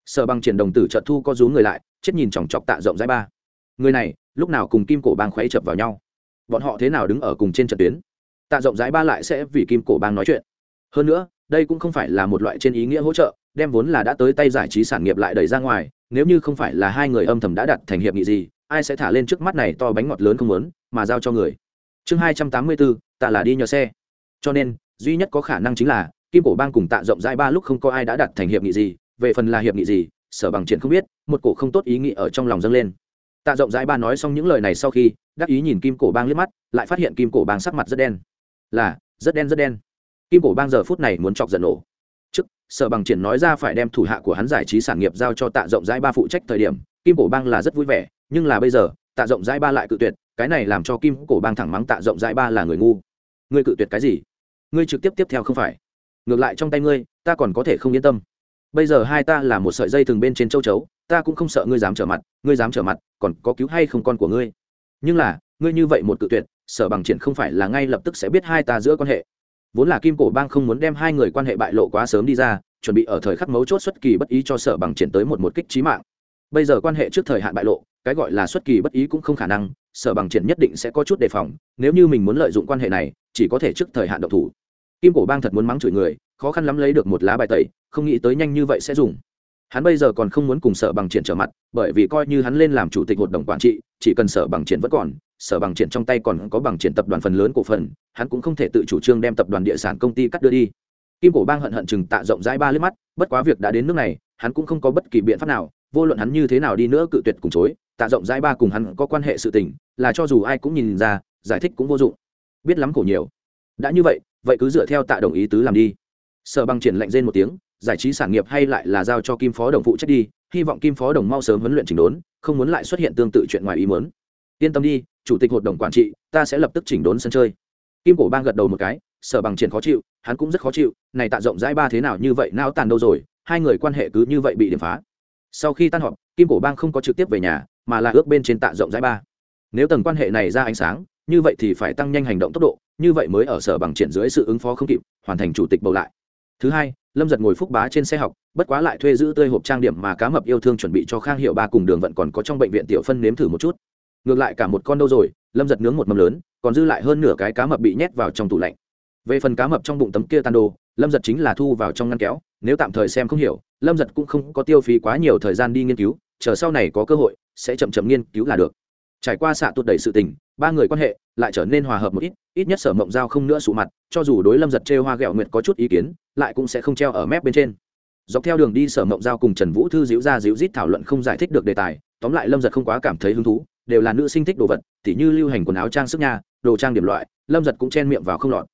Sở bằng triển đồng tử trợ thu có rú người lại, chết nhìn chòng chọc tạ rộng rãi ba. Người này, lúc nào cùng kim cổ bang khuấy chập vào nhau? Bọn họ thế nào đứng ở cùng trên trận tuyến? Tạ rộng rãi ba lại sẽ vì kim cổ bang nói chuyện. Hơn nữa đây cũng không phải là một loại trên ý nghĩa hỗ trợ, đem vốn là đã tới tay giải trí sản nghiệp lại đẩy ra ngoài, nếu như không phải là hai người âm thầm đã đặt thành hiệp nghị gì, ai sẽ thả lên trước mắt này to bánh ngọt lớn không muốn, mà giao cho người. Chương hai trăm tám mươi bốn, tạ là đi nhờ xe. Cho nên, duy nhất có khả năng chính là, kim cổ bang cùng tạ rộng rãi ba lúc không có ai đã đặt thành hiệp nghị gì, về phần là hiệp nghị gì, sở bằng triển không biết, một cổ không tốt ý nghĩ ở trong lòng dâng lên. Tạ rộng rãi ba nói xong những lời này sau khi, đắc ý nhìn kim cổ bang liếc mắt, lại phát hiện kim cổ bang sắc mặt rất đen. Là, rất đen rất đen kim cổ bang giờ phút này muốn chọc giận nổ. Trước, sở bằng triển nói ra phải đem thủ hạ của hắn giải trí sản nghiệp giao cho tạ rộng rãi ba phụ trách thời điểm, kim cổ bang là rất vui vẻ, nhưng là bây giờ, tạ rộng rãi ba lại cự tuyệt, cái này làm cho kim cổ bang thẳng mắng tạ rộng rãi ba là người ngu. Ngươi cự tuyệt cái gì? Ngươi trực tiếp tiếp theo không phải. Ngược lại trong tay ngươi, ta còn có thể không yên tâm. Bây giờ hai ta là một sợi dây thường bên trên châu chấu, ta cũng không sợ ngươi dám trở mặt, ngươi dám trở mặt, còn có cứu hay không con của ngươi? Nhưng là, ngươi như vậy một cự tuyệt, sở bằng triển không phải là ngay lập tức sẽ biết hai ta giữa quan hệ vốn là kim cổ bang không muốn đem hai người quan hệ bại lộ quá sớm đi ra, chuẩn bị ở thời khắc mấu chốt xuất kỳ bất ý cho sở bằng triển tới một một kích trí mạng. Bây giờ quan hệ trước thời hạn bại lộ, cái gọi là xuất kỳ bất ý cũng không khả năng, sở bằng triển nhất định sẽ có chút đề phòng, nếu như mình muốn lợi dụng quan hệ này, chỉ có thể trước thời hạn độc thủ. Kim cổ bang thật muốn mắng chửi người, khó khăn lắm lấy được một lá bài tẩy, không nghĩ tới nhanh như vậy sẽ dùng. Hắn bây giờ còn không muốn cùng sở bằng triển trở mặt, bởi vì coi như hắn lên làm chủ tịch hội đồng quản trị, chỉ cần sở bằng triển vẫn còn sở bằng triển trong tay còn có bằng triển tập đoàn phần lớn cổ phần, hắn cũng không thể tự chủ trương đem tập đoàn địa sản công ty cắt đưa đi. Kim cổ bang hận hận chừng tạ rộng rãi ba liếc mắt, bất quá việc đã đến nước này, hắn cũng không có bất kỳ biện pháp nào, vô luận hắn như thế nào đi nữa cự tuyệt cùng chối, tạ rộng rãi ba cùng hắn có quan hệ sự tình, là cho dù ai cũng nhìn ra, giải thích cũng vô dụng. Biết lắm cổ nhiều. Đã như vậy vậy cứ dựa theo tạ đồng ý tứ làm đi. Sở bằng triển lệnh rên một tiếng, giải trí sản nghiệp hay lại là giao cho kim phó đồng phụ trách đi, hy vọng kim phó đồng mau sớm huấn luyện chỉnh đốn, không muốn lại xuất hiện tương tự chuyện ngoài ý muốn. Yên tâm đi chủ tịch hội đồng quản trị, ta sẽ lập tức chỉnh đốn sân chơi. Kim cổ bang gật đầu một cái, sở bằng triển khó chịu, hắn cũng rất khó chịu, này tạ rộng rãi ba thế nào như vậy, nao tàn đâu rồi, hai người quan hệ cứ như vậy bị điểm phá. Sau khi tan họp, kim cổ bang không có trực tiếp về nhà, mà là ước bên trên tạ rộng rãi ba. Nếu tầng quan hệ này ra ánh sáng, như vậy thì phải tăng nhanh hành động tốc độ, như vậy mới ở sở bằng triển dưới sự ứng phó không kịp, hoàn thành chủ tịch bầu lại. Thứ hai, lâm giật ngồi phúc bá trên xe học, bất quá lại thuê giữ tươi hộp trang điểm mà cá mập yêu thương chuẩn bị cho khang hiệu ba cùng đường vận còn có trong bệnh viện tiểu phân nếm thử một chút ngược lại cả một con đâu rồi, lâm giật nướng một mâm lớn, còn dư lại hơn nửa cái cá mập bị nhét vào trong tủ lạnh. Về phần cá mập trong bụng tấm kia tan đồ, lâm giật chính là thu vào trong ngăn kéo, nếu tạm thời xem không hiểu, lâm giật cũng không có tiêu phí quá nhiều thời gian đi nghiên cứu, chờ sau này có cơ hội, sẽ chậm chậm nghiên cứu là được. Trải qua xạ tụt đầy sự tình, ba người quan hệ lại trở nên hòa hợp một ít ít nhất sở mộng giao không nữa sụ mặt, cho dù đối lâm giật trêu hoa ghẹo nguyệt có chút ý kiến, lại cũng sẽ không treo ở mép bên trên. Dọc theo đường đi sở mộng giao cùng trần vũ thư diễu ra diễu rít thảo luận không giải thích được đề tài, tóm lại lâm giật không quá cảm thấy hứng thú đều là nữ sinh thích đồ vật, tỉ như lưu hành quần áo trang sức nha, đồ trang điểm loại, lâm giật cũng chen miệng vào không lọt.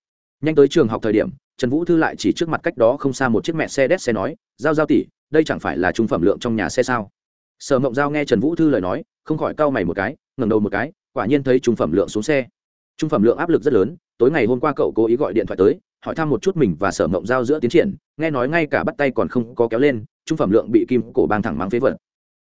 Nhanh tới trường học thời điểm, trần vũ thư lại chỉ trước mặt cách đó không xa một chiếc mẹ xe đét xe nói, giao giao tỉ đây chẳng phải là trung phẩm lượng trong nhà xe sao? Sở mộng giao nghe trần vũ thư lời nói, không khỏi cau mày một cái, ngẩng đầu một cái, quả nhiên thấy trung phẩm lượng xuống xe. Trung phẩm lượng áp lực rất lớn, tối ngày hôm qua cậu cố ý gọi điện thoại tới, hỏi thăm một chút mình và sở mộng giao giữa tiến triển, nghe nói ngay cả bắt tay còn không có kéo lên, trung phẩm lượng bị kim cổ bang thẳng mắng phế vật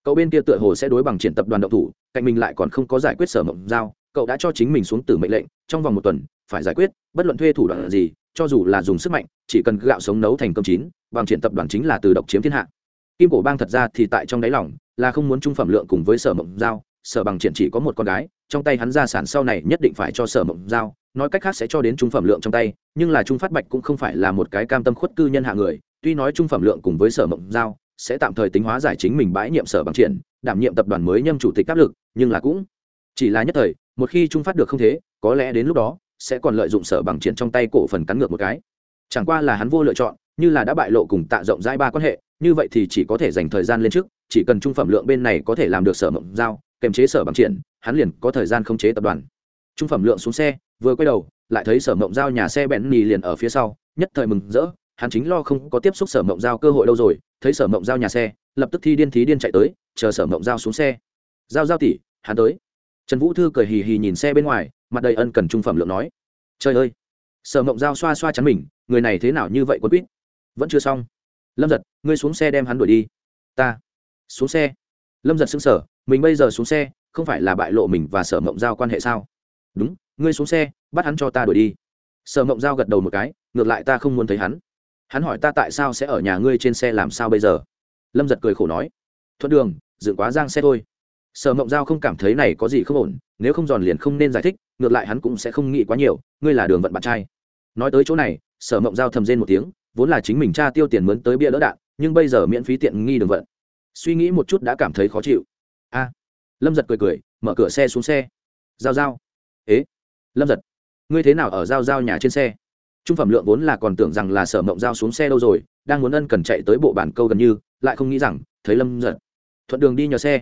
cậu bên kia tựa hồ sẽ đối bằng triển tập đoàn động thủ, cạnh mình lại còn không có giải quyết sở mộng giao, cậu đã cho chính mình xuống từ mệnh lệnh, trong vòng một tuần, phải giải quyết, bất luận thuê thủ đoạn gì, cho dù là dùng sức mạnh, chỉ cần gạo sống nấu thành cơm chín, bằng triển tập đoàn chính là từ độc chiếm thiên hạ. Kim cổ bang thật ra thì tại trong đáy lòng, là không muốn trung phẩm lượng cùng với sở mộng giao, sở bằng triển chỉ có một con gái, trong tay hắn gia sản sau này nhất định phải cho sở mộng giao, nói cách khác sẽ cho đến trung phẩm lượng trong tay, nhưng là trung phát bạch cũng không phải là một cái cam tâm khuất cư nhân hạ người, tuy nói trung phẩm lượng cùng với sở mộng giao sẽ tạm thời tính hóa giải chính mình bãi nhiệm sở bằng triển, đảm nhiệm tập đoàn mới nhâm chủ tịch áp lực, nhưng là cũng chỉ là nhất thời, một khi trung phát được không thế, có lẽ đến lúc đó, sẽ còn lợi dụng sở bằng triển trong tay cổ phần cắn ngược một cái. Chẳng qua là hắn vô lựa chọn, như là đã bại lộ cùng tạ rộng rãi ba quan hệ, như vậy thì chỉ có thể dành thời gian lên trước, chỉ cần trung phẩm lượng bên này có thể làm được sở mộng giao kèm chế sở bằng triển, hắn liền có thời gian khống chế tập đoàn. Trung phẩm lượng xuống xe, vừa quay đầu, lại thấy sở mộng giao nhà xe bẹn nì liền ở phía sau, nhất thời mừng rỡ, hắn chính lo không có tiếp xúc sở mộng giao cơ hội đâu rồi thấy sở mộng giao nhà xe, lập tức thi điên thí điên chạy tới, chờ sở mộng giao xuống xe. Giao giao tỷ, hắn tới. Trần vũ thư cười hì hì nhìn xe bên ngoài, mặt đầy ân cần trung phẩm lượng nói. Trời ơi! Sở mộng giao xoa xoa chắn mình, người này thế nào như vậy quân quýt? Vẫn chưa xong. Lâm giật, ngươi xuống xe đem hắn đuổi đi. Ta. Xuống xe. Lâm giật xứng sở mình bây giờ xuống xe, không phải là bại lộ mình và sở mộng giao quan hệ sao? Đúng, ngươi xuống xe, bắt hắn cho ta đuổi đi. Sở mộng giao gật đầu một cái, ngược lại ta không muốn thấy hắn hắn hỏi ta tại sao sẽ ở nhà ngươi trên xe làm sao bây giờ? Lâm giật cười khổ nói, thuận đường, dựng quá giang xe thôi. Sở mộng giao không cảm thấy này có gì không ổn, nếu không giòn liền không nên giải thích, ngược lại hắn cũng sẽ không nghĩ quá nhiều, ngươi là đường vận bạn trai. Nói tới chỗ này, sở mộng giao thầm rên một tiếng, vốn là chính mình cha tiêu tiền mướn tới bia đỡ đạn, nhưng bây giờ miễn phí tiện nghi đường vận. Suy nghĩ một chút đã cảm thấy khó chịu. A. Lâm giật cười cười, mở cửa xe xuống xe. Giao giao. Ế? Lâm giật. Ngươi thế nào ở giao giao nhà trên xe? Trung phẩm lượng vốn là còn tưởng rằng là sở mộng giao xuống xe đâu rồi, đang muốn ân cần chạy tới bộ bản câu gần như, lại không nghĩ rằng, thấy lâm giật. Thuận đường đi nhờ xe.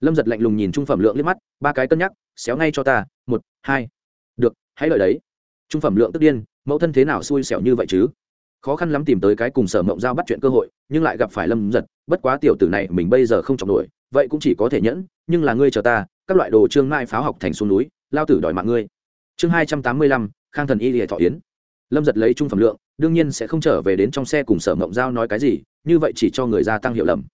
Lâm giật lạnh lùng nhìn trung phẩm lượng liếc mắt, ba cái cân nhắc, xéo ngay cho ta, một, hai. Được, hãy lợi đấy. Trung phẩm lượng tức điên, mẫu thân thế nào xui xẻo như vậy chứ? Khó khăn lắm tìm tới cái cùng sở mộng giao bắt chuyện cơ hội, nhưng lại gặp phải lâm giật, bất quá tiểu tử này mình bây giờ không chọc nổi vậy cũng chỉ có thể nhẫn, nhưng là ngươi chờ ta, các loại đồ trương mai pháo học thành xuống núi, lao tử đòi mạng ngươi. Chương hai trăm tám mươi lăm, khang thần y lìa thọ yến lâm giật lấy trung phẩm lượng, đương nhiên sẽ không trở về đến trong xe cùng sở mộng giao nói cái gì, như vậy chỉ cho người gia tăng hiệu lầm.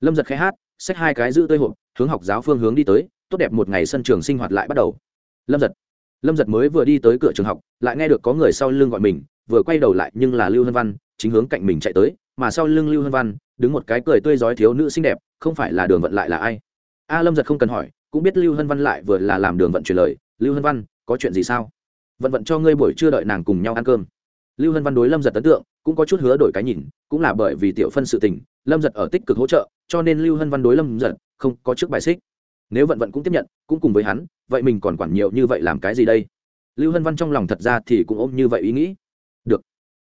Lâm giật khai hát, xách hai cái giữ tơi hộp, hướng học giáo phương hướng đi tới, tốt đẹp một ngày sân trường sinh hoạt lại bắt đầu. Lâm giật lâm giật mới vừa đi tới cửa trường học, lại nghe được có người sau lưng gọi mình, vừa quay đầu lại nhưng là lưu hân văn, chính hướng cạnh mình chạy tới, mà sau lưng lưu hân văn, đứng một cái cười tươi rói thiếu nữ xinh đẹp, không phải là đường vận lại là ai? A, lâm giật không cần hỏi, cũng biết lưu hân văn lại vừa là làm đường vận truyền lời. Lưu hân văn, có chuyện gì sao? Vận vận cho ngươi buổi trưa đợi nàng cùng nhau ăn cơm. Lưu hân văn đối lâm giật ấn tượng, cũng có chút hứa đổi cái nhìn, cũng là bởi vì tiểu phân sự tình, lâm giật ở tích cực hỗ trợ, cho nên lưu hân văn đối lâm giật không có trước bài xích. Nếu vận vận cũng tiếp nhận, cũng cùng với hắn, vậy mình còn quản nhiều như vậy làm cái gì đây? Lưu hân văn trong lòng thật ra thì cũng ôm như vậy ý nghĩ. Được.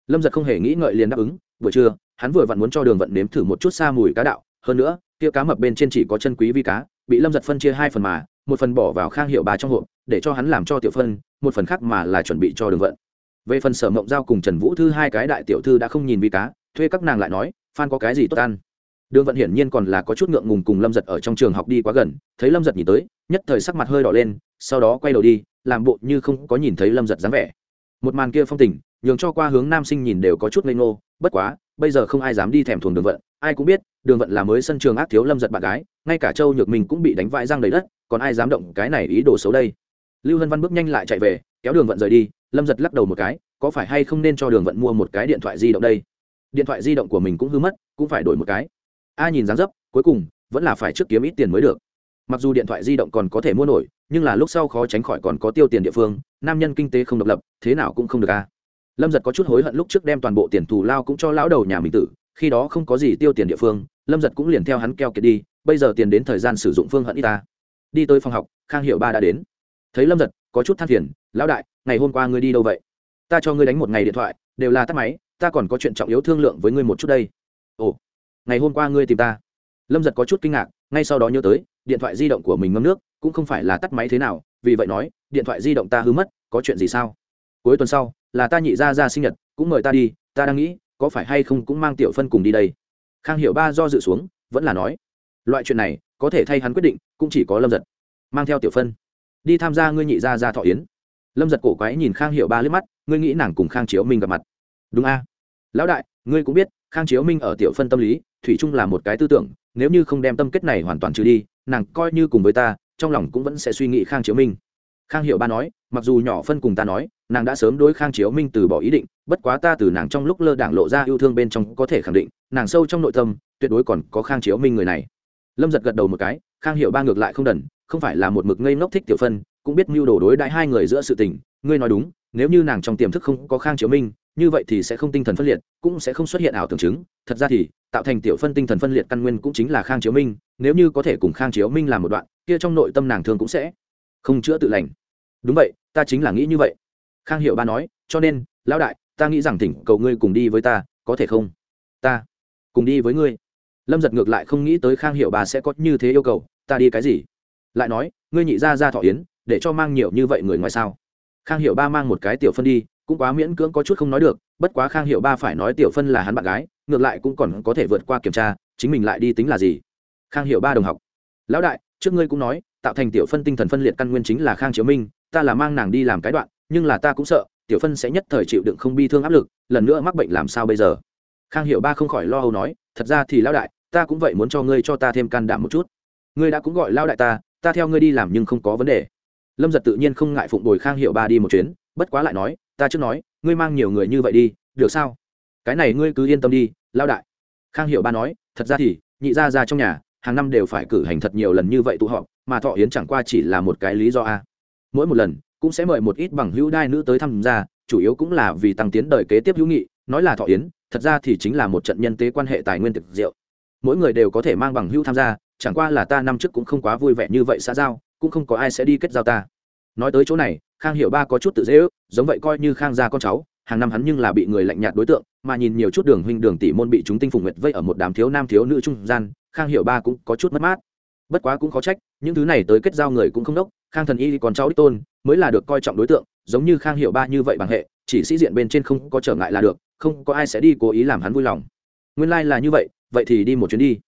Lâm giật không hề nghĩ ngợi liền đáp ứng, buổi trưa, hắn vừa vặn muốn cho đường vận nếm thử một chút xa mùi cá đạo, hơn nữa, kia cá mập bên trên chỉ có chân quý vi cá, bị lâm giật phân chia hai phần mà, một phần bỏ vào khang hiệu bà trong hộp, để cho hắn làm cho tiểu phân một phần khác mà là chuẩn bị cho đường vận. Về phần sở mộng giao cùng trần vũ thư, hai cái đại tiểu thư đã không nhìn vi cá, thuê các nàng lại nói, phan có cái gì tốt ăn? Đường vận hiển nhiên còn là có chút ngượng ngùng cùng lâm giật ở trong trường học đi quá gần, thấy lâm giật nhìn tới, nhất thời sắc mặt hơi đỏ lên, sau đó quay đầu đi, làm bộ như không có nhìn thấy lâm giật dáng vẻ. Một màn kia phong tình, nhường cho qua hướng nam sinh nhìn đều có chút ngây ngô, bất quá, bây giờ không ai dám đi thèm thuồng đường vận, ai cũng biết, đường vận là mới sân trường ác thiếu lâm giật bạn gái, ngay cả châu nhược mình cũng bị đánh vãi răng đầy đất, còn ai dám động cái này ý đồ xấu đây? Lưu hân văn bước nhanh lại chạy về, kéo đường vận rời đi, lâm giật lắc đầu một cái, có phải hay không nên cho đường vận mua một cái điện thoại di động đây? Điện thoại di động của mình cũng hư mất, cũng phải đổi một cái. A nhìn dáng dấp, cuối cùng, vẫn là phải trước kiếm ít tiền mới được. Mặc dù điện thoại di động còn có thể mua nổi, nhưng là lúc sau khó tránh khỏi còn có tiêu tiền địa phương, nam nhân kinh tế không độc lập, thế nào cũng không được a. Lâm giật có chút hối hận lúc trước đem toàn bộ tiền thù lao cũng cho lão đầu nhà mình tử, khi đó không có gì tiêu tiền địa phương, lâm giật cũng liền theo hắn keo kiệt đi, bây giờ tiền đến thời gian sử dụng phương hận y ta. Đi tới phòng học, khang hiệu ba đã đến thấy lâm giật, có chút than phiền, lão đại, ngày hôm qua ngươi đi đâu vậy? Ta cho ngươi đánh một ngày điện thoại, đều là tắt máy, ta còn có chuyện trọng yếu thương lượng với ngươi một chút đây. Ồ, ngày hôm qua ngươi tìm ta? Lâm giật có chút kinh ngạc, ngay sau đó nhớ tới, điện thoại di động của mình ngâm nước, cũng không phải là tắt máy thế nào, vì vậy nói, điện thoại di động ta hư mất, có chuyện gì sao? Cuối tuần sau, là ta nhị ra ra sinh nhật, cũng mời ta đi, ta đang nghĩ, có phải hay không cũng mang tiểu phân cùng đi đây? Khang hiệu ba do dự xuống, vẫn là nói, loại chuyện này, có thể thay hắn quyết định, cũng chỉ có lâm giật, mang theo tiểu phân đi tham gia ngươi nhị ra ra thọ yến. Lâm giật cổ quái nhìn khang hiệu ba liếc mắt, ngươi nghĩ nàng cùng khang chiếu minh gặp mặt. Đúng a. Lão đại, ngươi cũng biết, khang chiếu minh ở tiểu phân tâm lý, thủy chung là một cái tư tưởng, nếu như không đem tâm kết này hoàn toàn trừ đi, nàng coi như cùng với ta, trong lòng cũng vẫn sẽ suy nghĩ khang chiếu minh. Khang hiệu ba nói, mặc dù nhỏ phân cùng ta nói, nàng đã sớm đối khang chiếu minh từ bỏ ý định, bất quá ta từ nàng trong lúc lơ đảng lộ ra yêu thương bên trong có thể khẳng định, nàng sâu trong nội tâm, tuyệt đối còn có khang chiếu minh người này. Lâm giật gật đầu một cái, khang hiệu ba ngược lại không đần không phải là một mực ngây ngốc thích tiểu phân, cũng biết mưu đồ đối đãi hai người giữa sự tình. Ngươi nói đúng, nếu như nàng trong tiềm thức không có khang chiếu minh, như vậy thì sẽ không tinh thần phân liệt, cũng sẽ không xuất hiện ảo tưởng chứng. Thật ra thì, tạo thành tiểu phân tinh thần phân liệt căn nguyên cũng chính là khang chiếu minh, nếu như có thể cùng khang chiếu minh làm một đoạn, kia trong nội tâm nàng thường cũng sẽ không chữa tự lành. Đúng vậy, ta chính là nghĩ như vậy. Khang hiệu ba nói, cho nên, lão đại, ta nghĩ rằng thỉnh cầu ngươi cùng đi với ta, có thể không? Ta cùng đi với ngươi. Lâm giật ngược lại không nghĩ tới khang hiệu bà sẽ có như thế yêu cầu, ta đi cái gì? Lại nói, ngươi nhị ra ra thọ yến, để cho mang nhiều như vậy người ngoài sao? Khang hiệu ba mang một cái tiểu phân đi, cũng quá miễn cưỡng có chút không nói được, bất quá khang hiệu ba phải nói tiểu phân là hắn bạn gái, ngược lại cũng còn có thể vượt qua kiểm tra, chính mình lại đi tính là gì? Khang hiệu ba đồng học, lão đại, trước ngươi cũng nói, tạo thành tiểu phân tinh thần phân liệt căn nguyên chính là khang chiếu minh, ta là mang nàng đi làm cái đoạn, nhưng là ta cũng sợ, tiểu phân sẽ nhất thời chịu đựng không bi thương áp lực, lần nữa mắc bệnh làm sao bây giờ? Khang hiệu ba không khỏi lo âu nói, thật ra thì lão đại, ta cũng vậy muốn cho ngươi cho ta thêm can đảm một chút. Ngươi đã cũng gọi lão đại ta ta theo ngươi đi làm nhưng không có vấn đề. Lâm giật tự nhiên không ngại phụng bồi khang hiệu ba đi một chuyến, bất quá lại nói, ta trước nói, ngươi mang nhiều người như vậy đi, được sao? Cái này ngươi cứ yên tâm đi lao đại. Khang hiệu ba nói, thật ra thì, nhị ra ra trong nhà, hàng năm đều phải cử hành thật nhiều lần như vậy tụ họp, mà thọ yến chẳng qua chỉ là một cái lý do a. Mỗi một lần, cũng sẽ mời một ít bằng hữu đai nữ tới tham gia, chủ yếu cũng là vì tăng tiến đời kế tiếp hữu nghị, nói là thọ yến, thật ra thì chính là một trận nhân tế quan hệ tài nguyên thực diệu mỗi người đều có thể mang bằng hữu tham gia chẳng qua là ta năm trước cũng không quá vui vẻ như vậy xã giao, cũng không có ai sẽ đi kết giao ta. Nói tới chỗ này, khang hiệu ba có chút tự dễ ước, giống vậy coi như khang gia con cháu, hàng năm hắn nhưng là bị người lạnh nhạt đối tượng, mà nhìn nhiều chút đường huynh đường tỷ môn bị chúng tinh phùng nguyệt vây ở một đám thiếu nam thiếu nữ trung gian, khang hiệu ba cũng có chút mất mát. Bất quá cũng khó trách, những thứ này tới kết giao người cũng không đốc, khang thần y còn cháu đích tôn, mới là được coi trọng đối tượng, giống như khang hiệu ba như vậy bằng hệ, chỉ sĩ diện bên trên không có trở ngại là được, không có ai sẽ đi cố ý làm hắn vui lòng. Nguyên lai、like、là như vậy vậy thì đi một chuyến đi.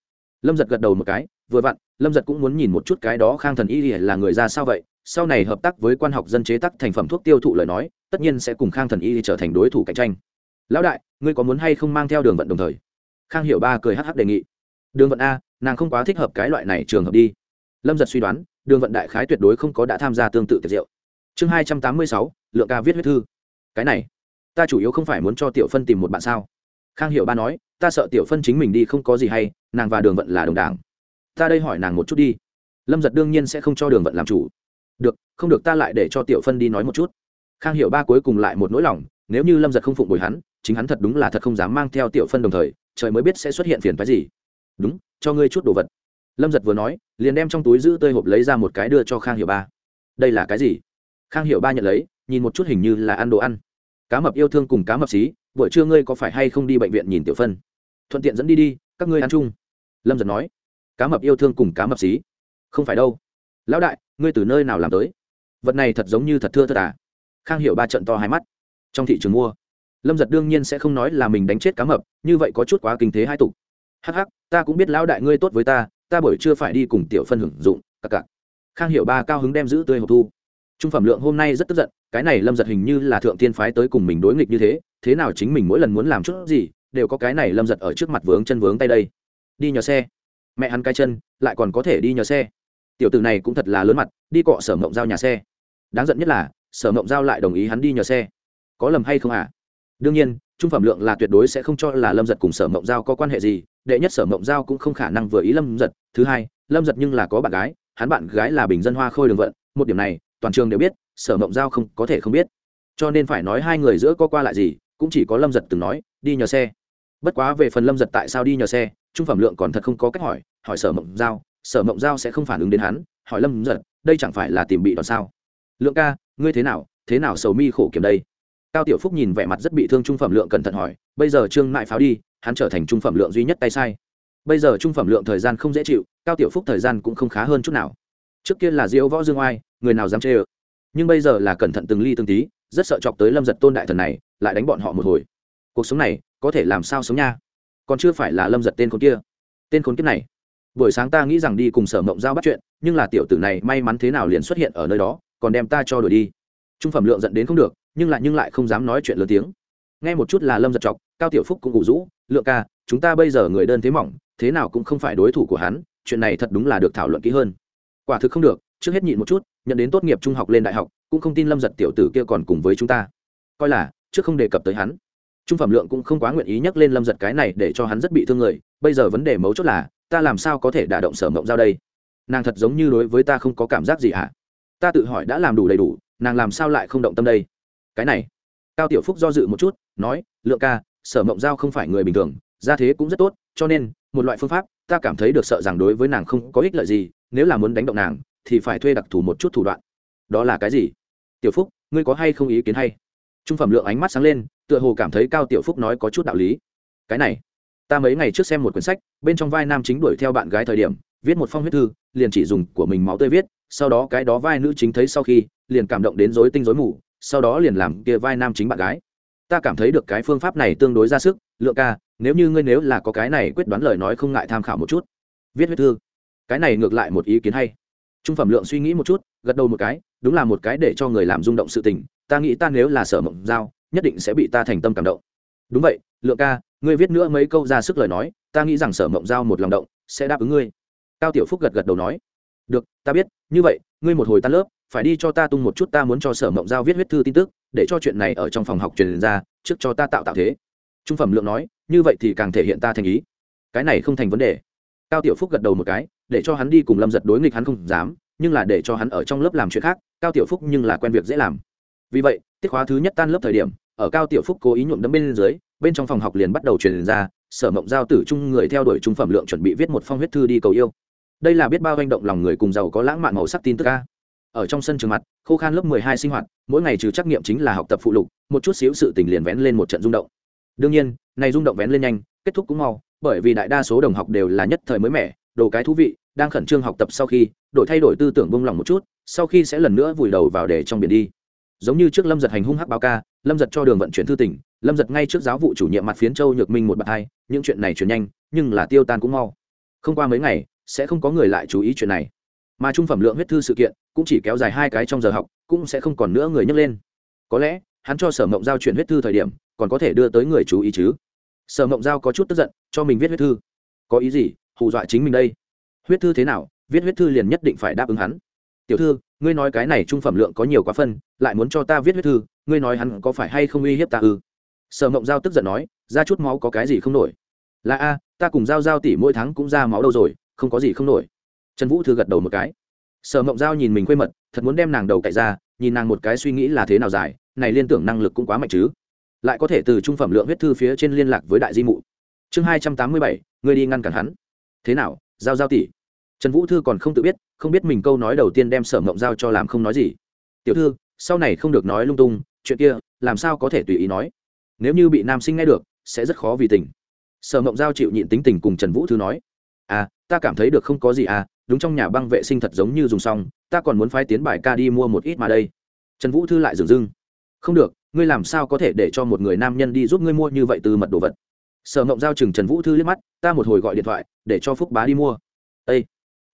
Lâm giật gật đầu một cái vừa vặn, lâm giật cũng muốn nhìn một chút cái đó khang thần y là người ra sao vậy. Sau này hợp tác với quan học dân chế tác thành phẩm thuốc tiêu thụ lời nói, tất nhiên sẽ cùng khang thần y trở thành đối thủ cạnh tranh. Lão đại, ngươi có muốn hay không mang theo đường vận đồng thời? Khang hiệu ba cười hh đề nghị. Đường vận a, nàng không quá thích hợp cái loại này trường hợp đi. Lâm giật suy đoán, đường vận đại khái tuyệt đối không có đã tham gia tương tự tiệc rượu. Chương hai trăm tám mươi sáu, lượng ca viết huyết thư. Cái này, ta chủ yếu không phải muốn cho tiểu phân tìm một bạn sao? Khang hiệu ba nói, ta sợ tiểu phân chính mình đi không có gì hay, nàng và đường vận là đồng đảng ta đây hỏi nàng một chút đi. Lâm giật đương nhiên sẽ không cho đường vận làm chủ. Được, không được ta lại để cho tiểu phân đi nói một chút. Khang Hiểu ba cuối cùng lại một nỗi lòng, nếu như lâm giật không phụng bồi hắn, chính hắn thật đúng là thật không dám mang theo tiểu phân đồng thời, trời mới biết sẽ xuất hiện phiền phái gì. Đúng, cho ngươi chút đồ vật. Lâm giật vừa nói, liền đem trong túi giữ tơi hộp lấy ra một cái đưa cho khang Hiểu ba. Đây là cái gì? Khang Hiểu ba nhận lấy, nhìn một chút hình như là ăn đồ ăn. Cá mập yêu thương cùng cá mập xí, buổi trưa ngươi có phải hay không đi bệnh viện nhìn tiểu phân? Thuận tiện dẫn đi đi, các ngươi ăn chung. Lâm giật nói cá mập yêu thương cùng cá mập xí. Không phải đâu. Lão đại, ngươi từ nơi nào làm tới? Vật này thật giống như thật thưa thật à? Khang hiểu ba trận to hai mắt. Trong thị trường mua, lâm giật đương nhiên sẽ không nói là mình đánh chết cá mập, như vậy có chút quá kinh thế hai tục. Hắc hắc, ta cũng biết lão đại ngươi tốt với ta ta bởi chưa phải đi cùng tiểu phân hưởng dụng, cặc cặc. Khang hiểu ba cao hứng đem giữ tươi hộp thu. Trung phẩm lượng hôm nay rất tức giận, cái này lâm giật hình như là thượng tiên phái tới cùng mình đối nghịch như thế thế nào chính mình mỗi lần muốn làm chút gì, đều có cái này lâm giật ở trước mặt vướng chân vướng tay đây. Đi nhờ xe mẹ hắn cái chân, lại còn có thể đi nhờ xe. Tiểu tử này cũng thật là lớn mặt, đi cọ sở mộng giao nhà xe. Đáng giận nhất là, sở mộng giao lại đồng ý hắn đi nhờ xe. Có lầm hay không à? Đương nhiên, trung phẩm lượng là tuyệt đối sẽ không cho là lâm giật cùng sở mộng giao có quan hệ gì, đệ nhất sở mộng giao cũng không khả năng vừa ý lâm giật, thứ hai, lâm giật nhưng là có bạn gái, hắn bạn gái là bình dân hoa khôi đường vận, một điểm này, toàn trường đều biết, sở mộng giao không, có thể không biết. Cho nên phải nói hai người giữa có qua lại gì, cũng chỉ có lâm giật từng nói, đi nhờ xe bất quá về phần lâm giật tại sao đi nhờ xe, trung phẩm lượng còn thật không có cách hỏi hỏi sở mộng giao, sở mộng giao sẽ không phản ứng đến hắn, hỏi lâm giật, đây chẳng phải là tìm bị đòn sao? Lượng ca, ngươi thế nào thế nào sầu mi khổ kiểm đây? Cao tiểu phúc nhìn vẻ mặt rất bị thương trung phẩm lượng cẩn thận hỏi, bây giờ trương mại pháo đi, hắn trở thành trung phẩm lượng duy nhất tay sai. Bây giờ trung phẩm lượng thời gian không dễ chịu, cao tiểu phúc thời gian cũng không khá hơn chút nào. Trước kia là diễu võ dương oai, người nào dám chê ơ? Nhưng bây giờ là cẩn thận từng ly từng tí, rất sợ chọc tới lâm giật tôn đại thần này, lại đánh bọn họ một hồi. Cuộc sống này có thể làm sao sống nha. Còn chưa phải là lâm giật tên khốn kia. Tên khốn kiếp này. Buổi sáng ta nghĩ rằng đi cùng sở mộng giao bắt chuyện, nhưng là tiểu tử này may mắn thế nào liền xuất hiện ở nơi đó, còn đem ta cho đuổi đi. Trung phẩm lượng dẫn đến không được, nhưng lại nhưng lại không dám nói chuyện lớn tiếng. Nghe một chút là lâm giật chọc, cao tiểu phúc cũng ngủ rũ, lượng ca, chúng ta bây giờ người đơn thế mỏng, thế nào cũng không phải đối thủ của hắn, chuyện này thật đúng là được thảo luận kỹ hơn. Quả thực không được, trước hết nhịn một chút, nhận đến tốt nghiệp trung học lên đại học, cũng không tin lâm giật tiểu tử kia còn cùng với chúng ta. Coi là, trước không đề cập tới hắn trung phẩm lượng cũng không quá nguyện ý nhắc lên lâm giật cái này để cho hắn rất bị thương người, bây giờ vấn đề mấu chốt là, ta làm sao có thể đả động sở mộng giao đây? Nàng thật giống như đối với ta không có cảm giác gì hả? Ta tự hỏi đã làm đủ đầy đủ, nàng làm sao lại không động tâm đây? Cái này, cao tiểu phúc do dự một chút, nói, lượng ca, sở mộng giao không phải người bình thường ra thế cũng rất tốt, cho nên, một loại phương pháp, ta cảm thấy được sợ rằng đối với nàng không có ích lợi gì, nếu là muốn đánh động nàng, thì phải thuê đặc thù một chút thủ đoạn. Đó là cái gì? Tiểu phúc, ngươi có hay không ý kiến hay? Trung phẩm lượng ánh mắt sáng lên tựa hồ cảm thấy cao tiểu phúc nói có chút đạo lý. Cái này, ta mấy ngày trước xem một quyển sách, bên trong vai nam chính đuổi theo bạn gái thời điểm, viết một phong huyết thư, liền chỉ dùng của mình máu tươi viết, sau đó cái đó vai nữ chính thấy sau khi, liền cảm động đến rối tinh rối mù, sau đó liền làm kia vai nam chính bạn gái. Ta cảm thấy được cái phương pháp này tương đối ra sức, lượng ca, nếu như ngươi nếu là có cái này quyết đoán lời nói không ngại tham khảo một chút. Viết huyết thư. Cái này ngược lại một ý kiến hay. Trung phẩm lượng suy nghĩ một chút, gật đầu một cái, đúng là một cái để cho người làm rung động sự tình, ta nghĩ ta nếu là sở mộng giao nhất định sẽ bị ta thành tâm cảm động. Đúng vậy, lượng ca, ngươi viết nữa mấy câu ra sức lời nói, ta nghĩ rằng sở mộng giao một lòng động, sẽ đáp ứng ngươi. Cao tiểu phúc gật gật đầu nói. Được, ta biết, như vậy, ngươi một hồi tan lớp, phải đi cho ta tung một chút ta muốn cho sở mộng giao viết huyết thư tin tức, để cho chuyện này ở trong phòng học truyền ra, trước cho ta tạo tạo thế. Trung phẩm lượng nói, như vậy thì càng thể hiện ta thành ý. Cái này không thành vấn đề. Cao tiểu phúc gật đầu một cái, để cho hắn đi cùng lâm giật đối nghịch hắn không dám, nhưng là để cho hắn ở trong lớp làm chuyện khác, cao tiểu phúc nhưng là quen việc dễ làm. Vì vậy, tiết khóa thứ nhất tan lớp thời điểm ở cao tiểu phúc cố ý nhuộm đấm bên dưới, bên trong phòng học liền bắt đầu truyền ra, sở mộng giao tử trung người theo đuổi trung phẩm lượng chuẩn bị viết một phong huyết thư đi cầu yêu. Đây là biết bao hành động lòng người cùng giàu có lãng mạn màu sắc tin tức ca ở trong sân trường mặt, khô khan lớp mười hai sinh hoạt, mỗi ngày trừ trắc nghiệm chính là học tập phụ lục, một chút xíu sự tình liền vén lên một trận rung động. Đương nhiên, này rung động vén lên nhanh, kết thúc cũng mau, bởi vì đại đa số đồng học đều là nhất thời mới mẻ, đồ cái thú vị, đang khẩn trương học tập sau khi, đổi thay đổi tư tưởng buông lòng một chút, sau khi sẽ lần nữa vùi đầu vào để trong biển đi giống như trước lâm giật hành hung hắc báo ca, lâm giật cho đường vận chuyển thư tỉnh lâm giật ngay trước giáo vụ chủ nhiệm mặt phiến châu nhược minh một bậc hai, những chuyện này chuyển nhanh, nhưng là tiêu tan cũng mau. Không qua mấy ngày, sẽ không có người lại chú ý chuyện này. Mà trung phẩm lượng huyết thư sự kiện, cũng chỉ kéo dài hai cái trong giờ học, cũng sẽ không còn nữa người nhắc lên. Có lẽ, hắn cho sở mộng giao chuyển huyết thư thời điểm, còn có thể đưa tới người chú ý chứ. Sở mộng giao có chút tức giận, cho mình viết huyết thư. Có ý gì? Hù dọa chính mình đây. Huyết thư thế nào? Viết huyết thư liền nhất định phải đáp ứng hắn. Tiểu thư ngươi nói cái này trung phẩm lượng có nhiều quá phân, lại muốn cho ta viết huyết thư, ngươi nói hắn có phải hay không uy hiếp ta ư? Sở mộng giao tức giận nói, ra chút máu có cái gì không nổi? Là a, ta cùng giao giao tỷ mỗi tháng cũng ra máu đâu rồi, không có gì không nổi. Trần vũ thư gật đầu một cái. Sở mộng giao nhìn mình quê mật, thật muốn đem nàng đầu cậy ra, nhìn nàng một cái suy nghĩ là thế nào dài, này liên tưởng năng lực cũng quá mạnh chứ. Lại có thể từ trung phẩm lượng huyết thư phía trên liên lạc với đại di mụ. Chương hai trăm tám mươi bảy, ngươi đi ngăn cản hắn. Thế nào, giao giao tỷ? Trần vũ thư còn không tự biết không biết mình câu nói đầu tiên đem sở mộng giao cho làm không nói gì. Tiểu thư, sau này không được nói lung tung, chuyện kia, làm sao có thể tùy ý nói? Nếu như bị nam sinh nghe được, sẽ rất khó vì tình. Sở mộng giao chịu nhịn tính tình cùng trần vũ thư nói à ta cảm thấy được không có gì à đúng trong nhà băng vệ sinh thật giống như dùng xong, ta còn muốn phái tiến bài ca đi mua một ít mà đây. Trần vũ thư lại dừng dưng, không được, ngươi làm sao có thể để cho một người nam nhân đi giúp ngươi mua như vậy từ mật đồ vật? Sở mộng giao chừng trần vũ thư liếc mắt, ta một hồi gọi điện thoại, để cho phúc bá đi mua. Ây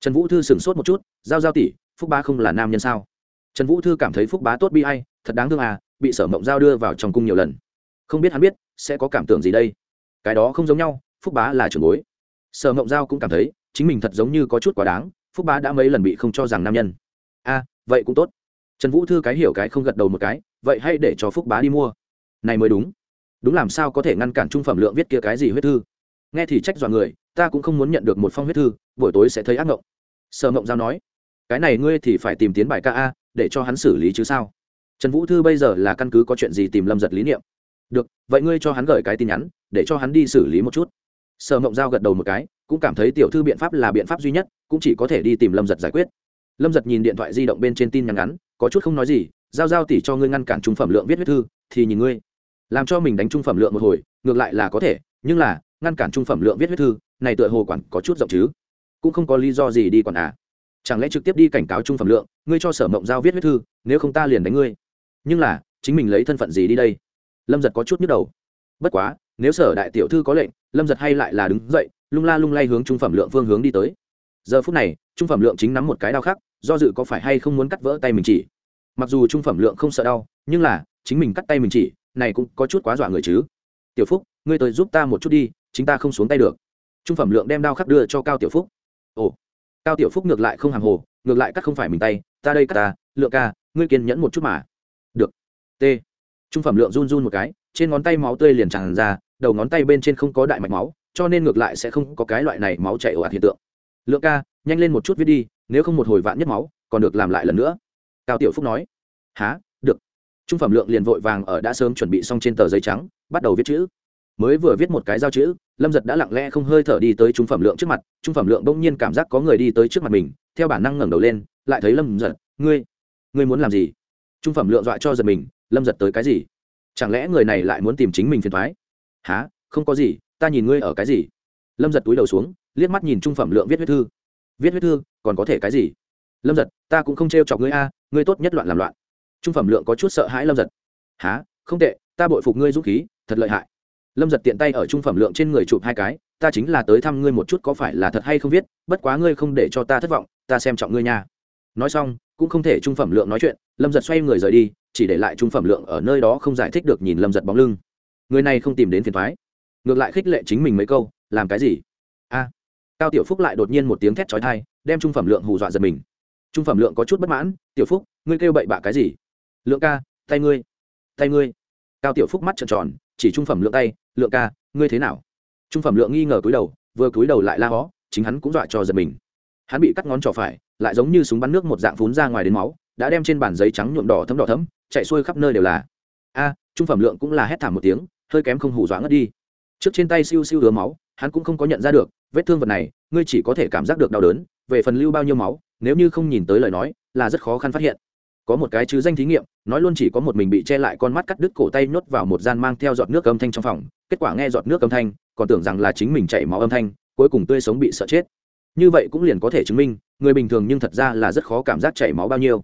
trần vũ thư sửng sốt một chút, giao giao tỷ, phúc bá không là nam nhân sao? Trần vũ thư cảm thấy phúc bá tốt bi a i thật đáng thương à bị sở mộng giao đưa vào trong cung nhiều lần. Không biết hắn biết, sẽ có cảm tưởng gì đây? Cái đó không giống nhau, phúc bá là trưởng bối. Sở mộng giao cũng cảm thấy, chính mình thật giống như có chút quá đáng, phúc bá đã mấy lần bị không cho rằng nam nhân. A vậy cũng tốt. Trần vũ thư cái hiểu cái không gật đầu một cái, vậy hãy để cho phúc bá đi mua. Này mới đúng. Đúng làm sao có thể ngăn cản trung phẩm lượng viết kia cái gì huyết thư? Nghe thì trách dọa người, ta cũng không muốn nhận được một phong huyết thư, buổi tối sẽ thấy ác mộng sở mộng giao nói, cái này ngươi thì phải tìm tiến bài ca a, để cho hắn xử lý chứ sao? Trần vũ thư bây giờ là căn cứ có chuyện gì tìm lâm giật lý niệm. Được, vậy ngươi cho hắn gửi cái tin nhắn, để cho hắn đi xử lý một chút. Sở mộng giao gật đầu một cái, cũng cảm thấy tiểu thư biện pháp là biện pháp duy nhất, cũng chỉ có thể đi tìm lâm giật giải quyết. Lâm giật nhìn điện thoại di động bên trên tin nhắn ngắn, có chút không nói gì, giao giao tỷ cho ngươi ngăn cản trung phẩm lượng viết huyết thư, thì nhìn ngươi. Làm cho mình đánh trung phẩm lượng một hồi, ngược lại là có thể, nhưng là ngăn cản trung phẩm lượng viết huyết thư, này tựa hồ quản có chút rộng chứ? Cũng không có lý do gì đi còn à? Chẳng lẽ trực tiếp đi cảnh cáo trung phẩm lượng, ngươi cho sở mộng giao viết huyết thư, nếu không ta liền đánh ngươi. Nhưng là, chính mình lấy thân phận gì đi đây? Lâm giật có chút nhức đầu. Bất quá, nếu sở đại tiểu thư có lệnh, lâm giật hay lại là đứng dậy, lung la lung lay hướng trung phẩm lượng phương hướng đi tới. Giờ phút này, trung phẩm lượng chính nắm một cái đau khác do dự có phải hay không muốn cắt vỡ tay mình chỉ. Mặc dù trung phẩm lượng không sợ đau, nhưng là, chính mình cắt tay mình chỉ, này cũng có chút quá dọa người chứ. Tiểu phúc, ngươi tới giúp ta một chút đi chính ta không xuống tay được. Trung phẩm lượng đem đao khắc đưa cho cao tiểu phúc. Ồ, cao tiểu phúc ngược lại không hàng hồ, ngược lại cắt không phải mình tay, ta đây cắt ta, lượng ca, ngươi kiên nhẫn một chút mà. Được. T. Trung phẩm lượng run run một cái, trên ngón tay máu tươi liền tràn ra, đầu ngón tay bên trên không có đại mạch máu, cho nên ngược lại sẽ không có cái loại này máu chảy ồ ạt hiện tượng. Lượng ca, nhanh lên một chút viết đi, nếu không một hồi vạn nhất máu, còn được làm lại lần nữa. Cao tiểu phúc nói. Há được. Trung phẩm lượng liền vội vàng ở đã sớm chuẩn bị xong trên tờ giấy trắng, bắt đầu viết chữ mới vừa viết một cái giao chữ, lâm giật đã lặng lẽ không hơi thở đi tới trung phẩm lượng trước mặt, trung phẩm lượng bỗng nhiên cảm giác có người đi tới trước mặt mình, theo bản năng ngẩng đầu lên, lại thấy lâm giật, ngươi ngươi muốn làm gì? Trung phẩm lượng dọa cho giật mình, lâm giật tới cái gì? Chẳng lẽ người này lại muốn tìm chính mình phiền thoái há không có gì, ta nhìn ngươi ở cái gì? Lâm giật túi đầu xuống, liếc mắt nhìn trung phẩm lượng viết huyết thư. Viết huyết thư, còn có thể cái gì? Lâm giật, ta cũng không t r e o chọc ngươi a, ngươi tốt nhất loạn làm loạn. Trung phẩm lượng có chút sợ hãi lâm giật. Há không tệ, ta bội phục ngươi dũng khí, thật lợi hại lâm giật tiện tay ở trung phẩm lượng trên người chụp hai cái, ta chính là tới thăm ngươi một chút có phải là thật hay không viết, bất quá ngươi không để cho ta thất vọng, ta xem trọng ngươi nha. Nói xong, cũng không thể trung phẩm lượng nói chuyện, lâm giật xoay người rời đi, chỉ để lại trung phẩm lượng ở nơi đó không giải thích được nhìn lâm giật bóng lưng. Người này không tìm đến phiền thoái ngược lại khích lệ chính mình mấy câu, làm cái gì? A. Cao tiểu phúc lại đột nhiên một tiếng thét trói thai đem trung phẩm lượng hù dọa giật mình. Trung phẩm lượng có chút bất mãn, tiểu phúc, ngươi kêu bậy bạ cái gì? Lượng ca, tay ngươi tay ngươi. Cao tiểu phúc mắt trợn tròn, chỉ trung phẩm lượng tay lượng ca, ngươi thế nào? Trung phẩm lượng nghi ngờ cúi đầu, vừa cúi đầu lại la hó, chính hắn cũng dọa cho giật mình. Hắn bị cắt ngón trỏ phải, lại giống như súng bắn nước một dạng phún ra ngoài đến máu, đã đem trên bàn giấy trắng nhuộm đỏ thấm đỏ thấm, chạy xuôi khắp nơi đều là. A, trung phẩm lượng cũng là hét thảm một tiếng, hơi kém không hù dọa ngất đi. Trước trên tay siêu siêu đứa máu, hắn cũng không có nhận ra được, vết thương vật này, ngươi chỉ có thể cảm giác được đau đớn, về phần lưu bao nhiêu máu, nếu như không nhìn tới lời nói, là rất khó khăn phát hiện có một cái chứ danh thí nghiệm nói luôn chỉ có một mình bị che lại con mắt cắt đứt cổ tay nhốt vào một gian mang theo giọt nước âm thanh trong phòng kết quả nghe giọt nước âm thanh còn tưởng rằng là chính mình chảy máu âm thanh cuối cùng tươi sống bị sợ chết. Như vậy cũng liền có thể chứng minh người bình thường nhưng thật ra là rất khó cảm giác chảy máu bao nhiêu.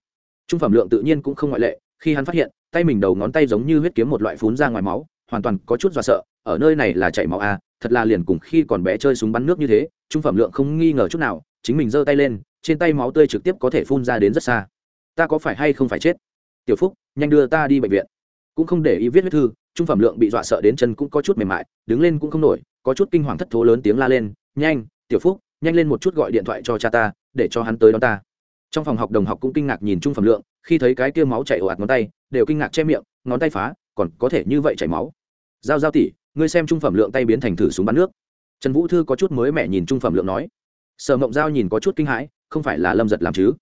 Trung phẩm lượng tự nhiên cũng không ngoại lệ khi hắn phát hiện tay mình đầu ngón tay giống như huyết kiếm một loại phún ra ngoài máu hoàn toàn có chút do sợ ở nơi này là chảy máu à, thật là liền cùng khi còn bé chơi súng bắn nước như thế trung phẩm lượng không nghi ngờ chút nào chính mình giơ tay lên trên tay máu tươi trực tiếp có thể phun ra đến rất xa ta có phải hay không phải chết? Tiểu phúc, nhanh đưa ta đi bệnh viện. Cũng không để ý viết huyết thư, trung phẩm lượng bị dọa sợ đến chân cũng có chút mềm mại, đứng lên cũng không nổi, có chút kinh hoàng thất thố lớn tiếng la lên, nhanh, tiểu phúc, nhanh lên một chút gọi điện thoại cho cha ta, để cho hắn tới đón ta. Trong phòng học đồng học cũng kinh ngạc nhìn trung phẩm lượng, khi thấy cái kia máu chảy ồ ạt ngón tay, đều kinh ngạc che miệng, ngón tay phá, còn có thể như vậy chảy máu. Giao giao tỉ ngươi xem trung phẩm lượng tay biến thành thử súng bắn nước. Trần vũ thư có chút mới mẹ nhìn trung phẩm lượng nói. Sở mộng giao nhìn có chút kinh hãi, không phải là lâm giật làm chứ?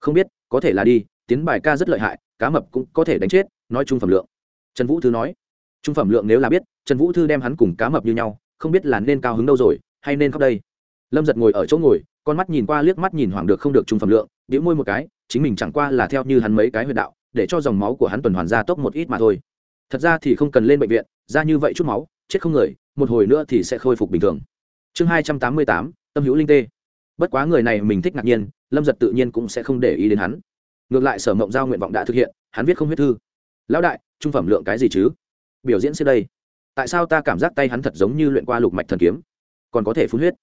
Không biết có thể là đi, tiến bài ca rất lợi hại, cá mập cũng có thể đánh chết, nói trung phẩm lượng. Trần vũ thư nói trung phẩm lượng nếu là biết, trần vũ thư đem hắn cùng cá mập như nhau, không biết là nên cao hứng đâu rồi, hay nên khóc đây. Lâm giật ngồi ở chỗ ngồi, con mắt nhìn qua, liếc mắt nhìn hoảng được không được trung phẩm lượng đĩu môi một cái, chính mình chẳng qua là theo như hắn mấy cái huyệt đạo, để cho dòng máu của hắn tuần hoàn ra tốc một ít mà thôi. Thật ra thì không cần lên bệnh viện, ra như vậy chút máu, chết không người, một hồi nữa thì sẽ khôi phục bình thường. Chương hai trăm tám mươi tám, tâm hữu linh tê bất quá người này mình thích ngạc nhiên, lâm giật tự nhiên cũng sẽ không để ý đến hắn. Ngược lại sở mộng giao nguyện vọng đã thực hiện, hắn viết không huyết thư. Lão đại, trung phẩm lượng cái gì chứ? Biểu diễn xưa đây, tại sao ta cảm giác tay hắn thật giống như luyện qua lục mạch thần kiếm? Còn có thể phun huyết.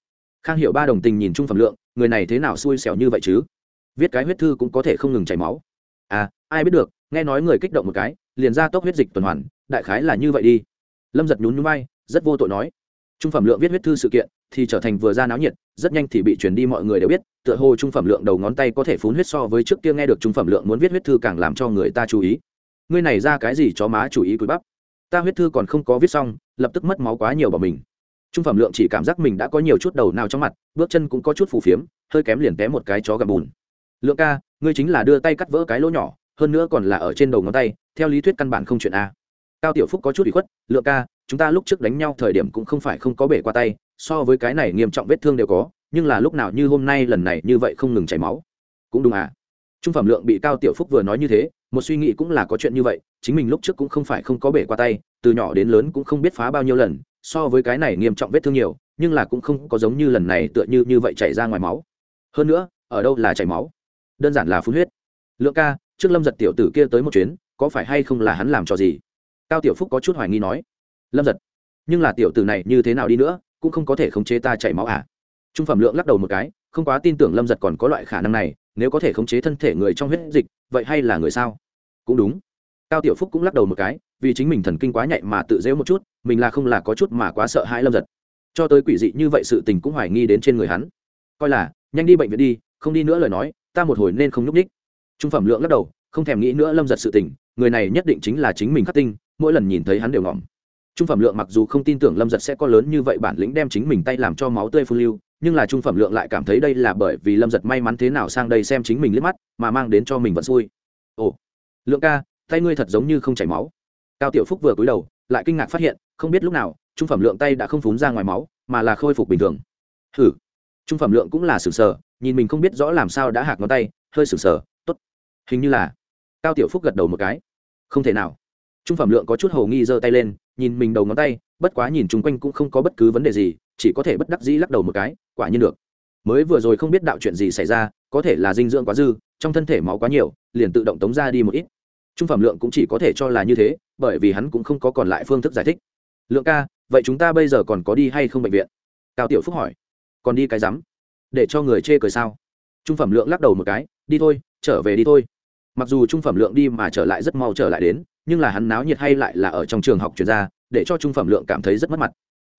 Khang hiệu ba đồng tình nhìn trung phẩm lượng, người này thế nào xui xẻo như vậy chứ? Viết cái huyết thư cũng có thể không ngừng chảy máu. À ai biết được, nghe nói người kích động một cái, liền ra tốc huyết dịch tuần hoàn, đại khái là như vậy đi. Lâm giật nhún nhún bay rất vô tội nói. Trung phẩm lượng viết huyết thư sự kiện thì trở thành vừa ra náo nhiệt, rất nhanh thì bị chuyển đi mọi người đều biết, tựa hồ trung phẩm lượng đầu ngón tay có thể phun huyết so với trước kia nghe được trung phẩm lượng muốn viết huyết thư càng làm cho người ta chú ý. Ngươi này ra cái gì chó má chú ý cúi bắp? Ta huyết thư còn không có viết xong, lập tức mất máu quá nhiều bỏ mình. Trung phẩm lượng chỉ cảm giác mình đã có nhiều chút đầu nào trong mặt, bước chân cũng có chút phù phiếm, hơi kém liền té một cái chó gầm bùn. Lượng ca, ngươi chính là đưa tay cắt vỡ cái lỗ nhỏ, hơn nữa còn là ở trên đầu ngón tay, theo lý thuyết căn bản không chuyện a. Cao tiểu phúc có chút bị khuất, lượng ca, chúng ta lúc trước đánh nhau thời điểm cũng không phải không có bể qua tay so với cái này nghiêm trọng vết thương đều có, nhưng là lúc nào như hôm nay lần này như vậy không ngừng chảy máu. Cũng đúng à. Trung phẩm lượng bị cao tiểu phúc vừa nói như thế, một suy nghĩ cũng là có chuyện như vậy, chính mình lúc trước cũng không phải không có bể qua tay, từ nhỏ đến lớn cũng không biết phá bao nhiêu lần, so với cái này nghiêm trọng vết thương nhiều, nhưng là cũng không có giống như lần này tựa như như vậy chảy ra ngoài máu. Hơn nữa, ở đâu là chảy máu? Đơn giản là phun huyết. Lượng ca, trước lâm giật tiểu tử kia tới một chuyến, có phải hay không là hắn làm cho gì? Cao tiểu phúc có chút hoài nghi nói. Lâm giật, nhưng là tiểu tử này như thế nào đi nữa? Cũng không có thể khống chế ta chảy máu à. Trung phẩm lượng lắc đầu một cái, không quá tin tưởng lâm giật còn có loại khả năng này, nếu có thể khống chế thân thể người trong huyết dịch, vậy hay là người sao? Cũng đúng. Cao tiểu phúc cũng lắc đầu một cái, vì chính mình thần kinh quá nhạy mà tự dễu một chút, mình là không là có chút mà quá sợ hãi lâm giật. Cho tới quỷ dị như vậy sự tình cũng hoài nghi đến trên người hắn. Coi là, nhanh đi bệnh viện đi, không đi nữa lời nói, ta một hồi nên không nhúc ních trung phẩm lượng lắc đầu, không thèm nghĩ nữa lâm giật sự tình, người này nhất định chính là chính mình khắc tinh, mỗi lần nhìn thấy hắn đều ngỏm trung phẩm lượng mặc dù không tin tưởng lâm giật sẽ có lớn như vậy bản lĩnh đem chính mình tay làm cho máu tươi phun lưu, nhưng là trung phẩm lượng lại cảm thấy đây là bởi vì lâm giật may mắn thế nào sang đây xem chính mình liếc mắt, mà mang đến cho mình vẫn xui. Ồ, lượng ca, tay ngươi thật giống như không chảy máu. Cao tiểu phúc vừa cúi đầu, lại kinh ngạc phát hiện, không biết lúc nào, trung phẩm lượng tay đã không phún ra ngoài máu, mà là khôi phục bình thường. Hử, trung phẩm lượng cũng là sừng sờ, nhìn mình không biết rõ làm sao đã hạc ngón tay, hơi sừng sờ t ố t hình như là, cao tiểu phúc gật đầu một cái. Không thể nào. Trung phẩm lượng có chút hầu nghi giơ tay lên nhìn mình đầu ngón tay, bất quá nhìn chung quanh cũng không có bất cứ vấn đề gì, chỉ có thể bất đắc dĩ lắc đầu một cái, quả nhiên được. Mới vừa rồi không biết đạo chuyện gì xảy ra, có thể là dinh dưỡng quá dư, trong thân thể máu quá nhiều, liền tự động tống ra đi một ít. Trung phẩm lượng cũng chỉ có thể cho là như thế, bởi vì hắn cũng không có còn lại phương thức giải thích. Lượng ca, vậy chúng ta bây giờ còn có đi hay không bệnh viện? Cao tiểu phúc hỏi. Còn đi cái rắm? Để cho người chê cười sao? Trung phẩm lượng lắc đầu một cái, đi thôi, trở về đi thôi. Mặc dù trung phẩm lượng đi mà trở lại rất mau trở lại đến nhưng là hắn náo nhiệt hay lại là ở trong trường học chuyên gia để cho trung phẩm lượng cảm thấy rất mất mặt.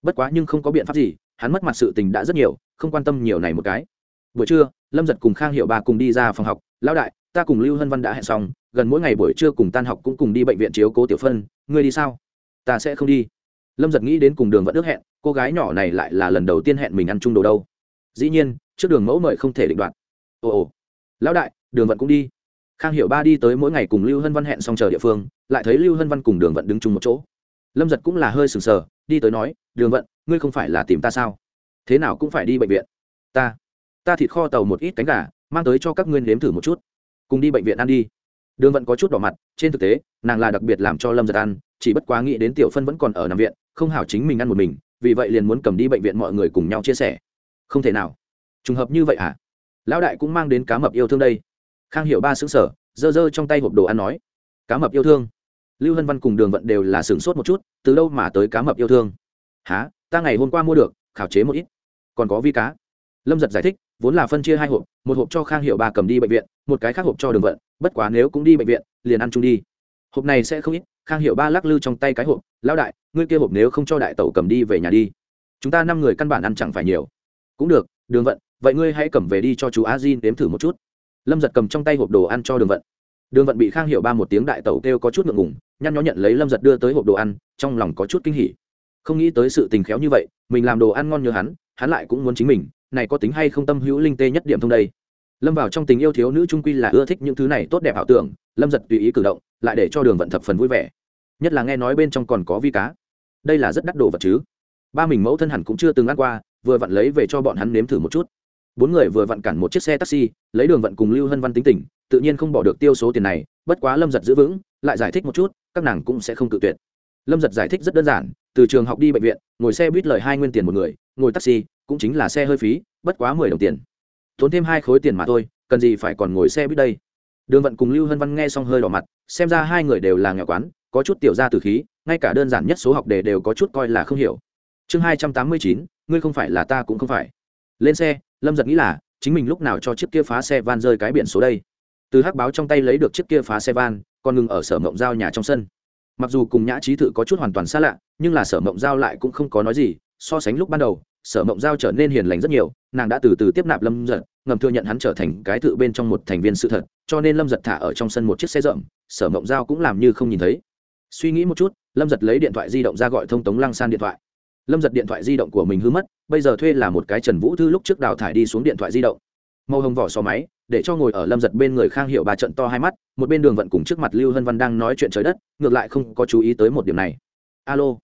Bất quá nhưng không có biện pháp gì, hắn mất mặt sự tình đã rất nhiều, không quan tâm nhiều này một cái. Buổi trưa, lâm giật cùng khang hiệu bà cùng đi ra phòng học, lão đại, ta cùng lưu hân văn đã hẹn xong, gần mỗi ngày buổi trưa cùng tan học cũng cùng đi bệnh viện chiếu cố tiểu phân, ngươi đi sao? Ta sẽ không đi. Lâm giật nghĩ đến cùng đường vẫn ước hẹn, cô gái nhỏ này lại là lần đầu tiên hẹn mình ăn chung đồ đâu. Dĩ nhiên, trước đường mẫu mời không thể định đoạt. Ồ ồ, lão đại, đường vận cũng đi khang hiệu ba đi tới mỗi ngày cùng lưu hân văn hẹn xong chờ địa phương, lại thấy lưu hân văn cùng đường vận đứng chung một chỗ. Lâm giật cũng là hơi sừng sờ, đi tới nói, đường vận, ngươi không phải là tìm ta sao? Thế nào cũng phải đi bệnh viện. Ta ta thịt kho tàu một ít cánh gà, mang tới cho các ngươi nếm thử một chút. Cùng đi bệnh viện ăn đi. Đường vận có chút đỏ mặt, trên thực tế, nàng là đặc biệt làm cho lâm giật ăn, chỉ bất quá nghĩ đến tiểu phân vẫn còn ở nằm viện, không hảo chính mình ăn một mình, vì vậy liền muốn cầm đi bệnh viện mọi người cùng nhau chia sẻ. Không thể nào. Trùng hợp như vậy à lão đại cũng mang đến cá mập yêu thương đây khang hiểu ba xứng sở giơ giơ trong tay hộp đồ ăn nói, cá mập yêu thương. Lưu hân văn cùng đường vận đều là sửng sốt một chút, từ đâu mà tới cá mập yêu thương? Há ta ngày hôm qua mua được, khảo chế một ít. Còn có vi cá. Lâm giật giải thích, vốn là phân chia hai hộp, một hộp cho khang hiệu ba cầm đi bệnh viện, một cái khác hộp cho đường vận, bất quá nếu cũng đi bệnh viện, liền ăn chung đi. Hộp này sẽ không ít. Khang hiệu ba lắc lư trong tay cái hộp, lão đại, ngươi kia hộp nếu không cho đại tẩu cầm đi về nhà đi. Chúng ta năm người căn bản ăn chẳng phải nhiều. Cũng được, đường vận, vậy ngươi hãy cầm về đi cho chú a di đếm thử một chút lâm giật cầm trong tay hộp đồ ăn cho đường vận. Đường vận bị khang hiệu ba một tiếng đại tẩu kêu có chút ngượng ngùng, nhăn nhó nhận lấy lâm giật đưa tới hộp đồ ăn, trong lòng có chút kinh hỉ. Không nghĩ tới sự tình khéo như vậy, mình làm đồ ăn ngon như hắn hắn lại cũng muốn chính mình, này có tính hay không tâm hữu linh tê nhất điểm thông đây. Lâm vào trong tình yêu thiếu nữ trung quy là ưa thích những thứ này tốt đẹp ảo tưởng, lâm giật tùy ý cử động, lại để cho đường vận thập phần vui vẻ. Nhất là nghe nói bên trong còn có vi cá. Đây là rất đắt đồ vật chứ. Ba mình mẫu thân hẳn cũng chưa từng ăn qua, vừa vặn lấy về cho bọn hắn nếm thử một chút bốn người vừa vặn cản một chiếc xe taxi, lấy đường vận cùng lưu hân văn tính tỉnh tự nhiên không bỏ được tiêu số tiền này, bất quá lâm giật giữ vững, lại giải thích một chút, các nàng cũng sẽ không tự tuyệt. Lâm giật giải thích rất đơn giản, từ trường học đi bệnh viện, ngồi xe buýt lời hai nguyên tiền một người, ngồi taxi, cũng chính là xe hơi phí, bất quá mười đồng tiền. Tốn thêm hai khối tiền mà thôi, cần gì phải còn ngồi xe buýt đây? Đường vận cùng lưu hân văn nghe xong hơi đỏ mặt, xem ra hai người đều là nghèo quán, có chút tiểu ra từ khí, ngay cả đơn giản nhất số học đề đều có chút coi là không hiểu. Chương hai trăm tám mươi chín, ngươi không phải là ta cũng không phải. Lên xe lâm giật nghĩ là chính mình lúc nào cho chiếc kia phá xe van rơi cái biển số đây từ hắc báo trong tay lấy được chiếc kia phá xe van còn ngừng ở sở mộng giao nhà trong sân mặc dù cùng nhã trí thự có chút hoàn toàn xa lạ nhưng là sở mộng giao lại cũng không có nói gì so sánh lúc ban đầu sở mộng giao trở nên hiền lành rất nhiều nàng đã từ từ tiếp nạp lâm giật ngầm thừa nhận hắn trở thành cái thự bên trong một thành viên sự thật cho nên lâm giật thả ở trong sân một chiếc xe rộng sở mộng giao cũng làm như không nhìn thấy suy nghĩ một chút lâm giật lấy điện thoại di động ra gọi thông tống lăng san điện thoại lâm giật điện thoại di động của mình hư mất, bây giờ thuê là một cái trần vũ thư lúc trước đào thải đi xuống điện thoại di động. Màu hồng vỏ so máy, để cho ngồi ở lâm giật bên người khang hiệu bà trận to hai mắt, một bên đường vận cùng trước mặt lưu hân văn đang nói chuyện trời đất, ngược lại không có chú ý tới một điểm này. Alo.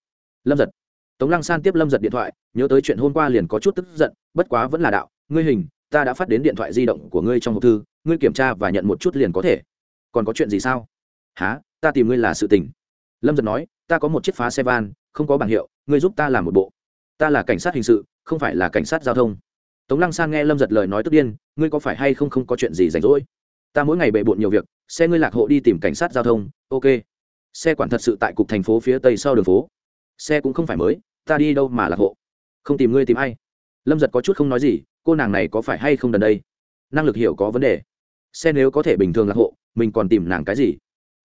Lâm giật. Tống lăng san tiếp lâm giật điện thoại, nhớ tới chuyện hôm qua liền có chút tức giận, bất quá vẫn là đạo, ngươi hình, ta đã phát đến điện thoại di động của ngươi trong hộp thư, ngươi kiểm tra và nhận một chút liền có thể. Còn có chuyện gì sao? Há ta tìm ngươi là sự tình. Lâm giật nói, ta có một chiếc phá xe van, không có bảng hiệu ngươi giúp ta làm một bộ. Ta là cảnh sát hình sự, không phải là cảnh sát giao thông. Tống lăng san nghe lâm giật lời nói tức điên, ngươi có phải hay không không có chuyện gì rảnh rỗi? Ta mỗi ngày bề bộn nhiều việc, xe ngươi lạc hộ đi tìm cảnh sát giao thông, ok. Xe quản thật sự tại cục thành phố phía tây sau đường phố. Xe cũng không phải mới, ta đi đâu mà lạc hộ? Không tìm ngươi tìm ai? Lâm giật có chút không nói gì, cô nàng này có phải hay không đần đây? Năng lực hiểu có vấn đề. Xe nếu có thể bình thường lạc hộ, mình còn tìm nàng cái gì?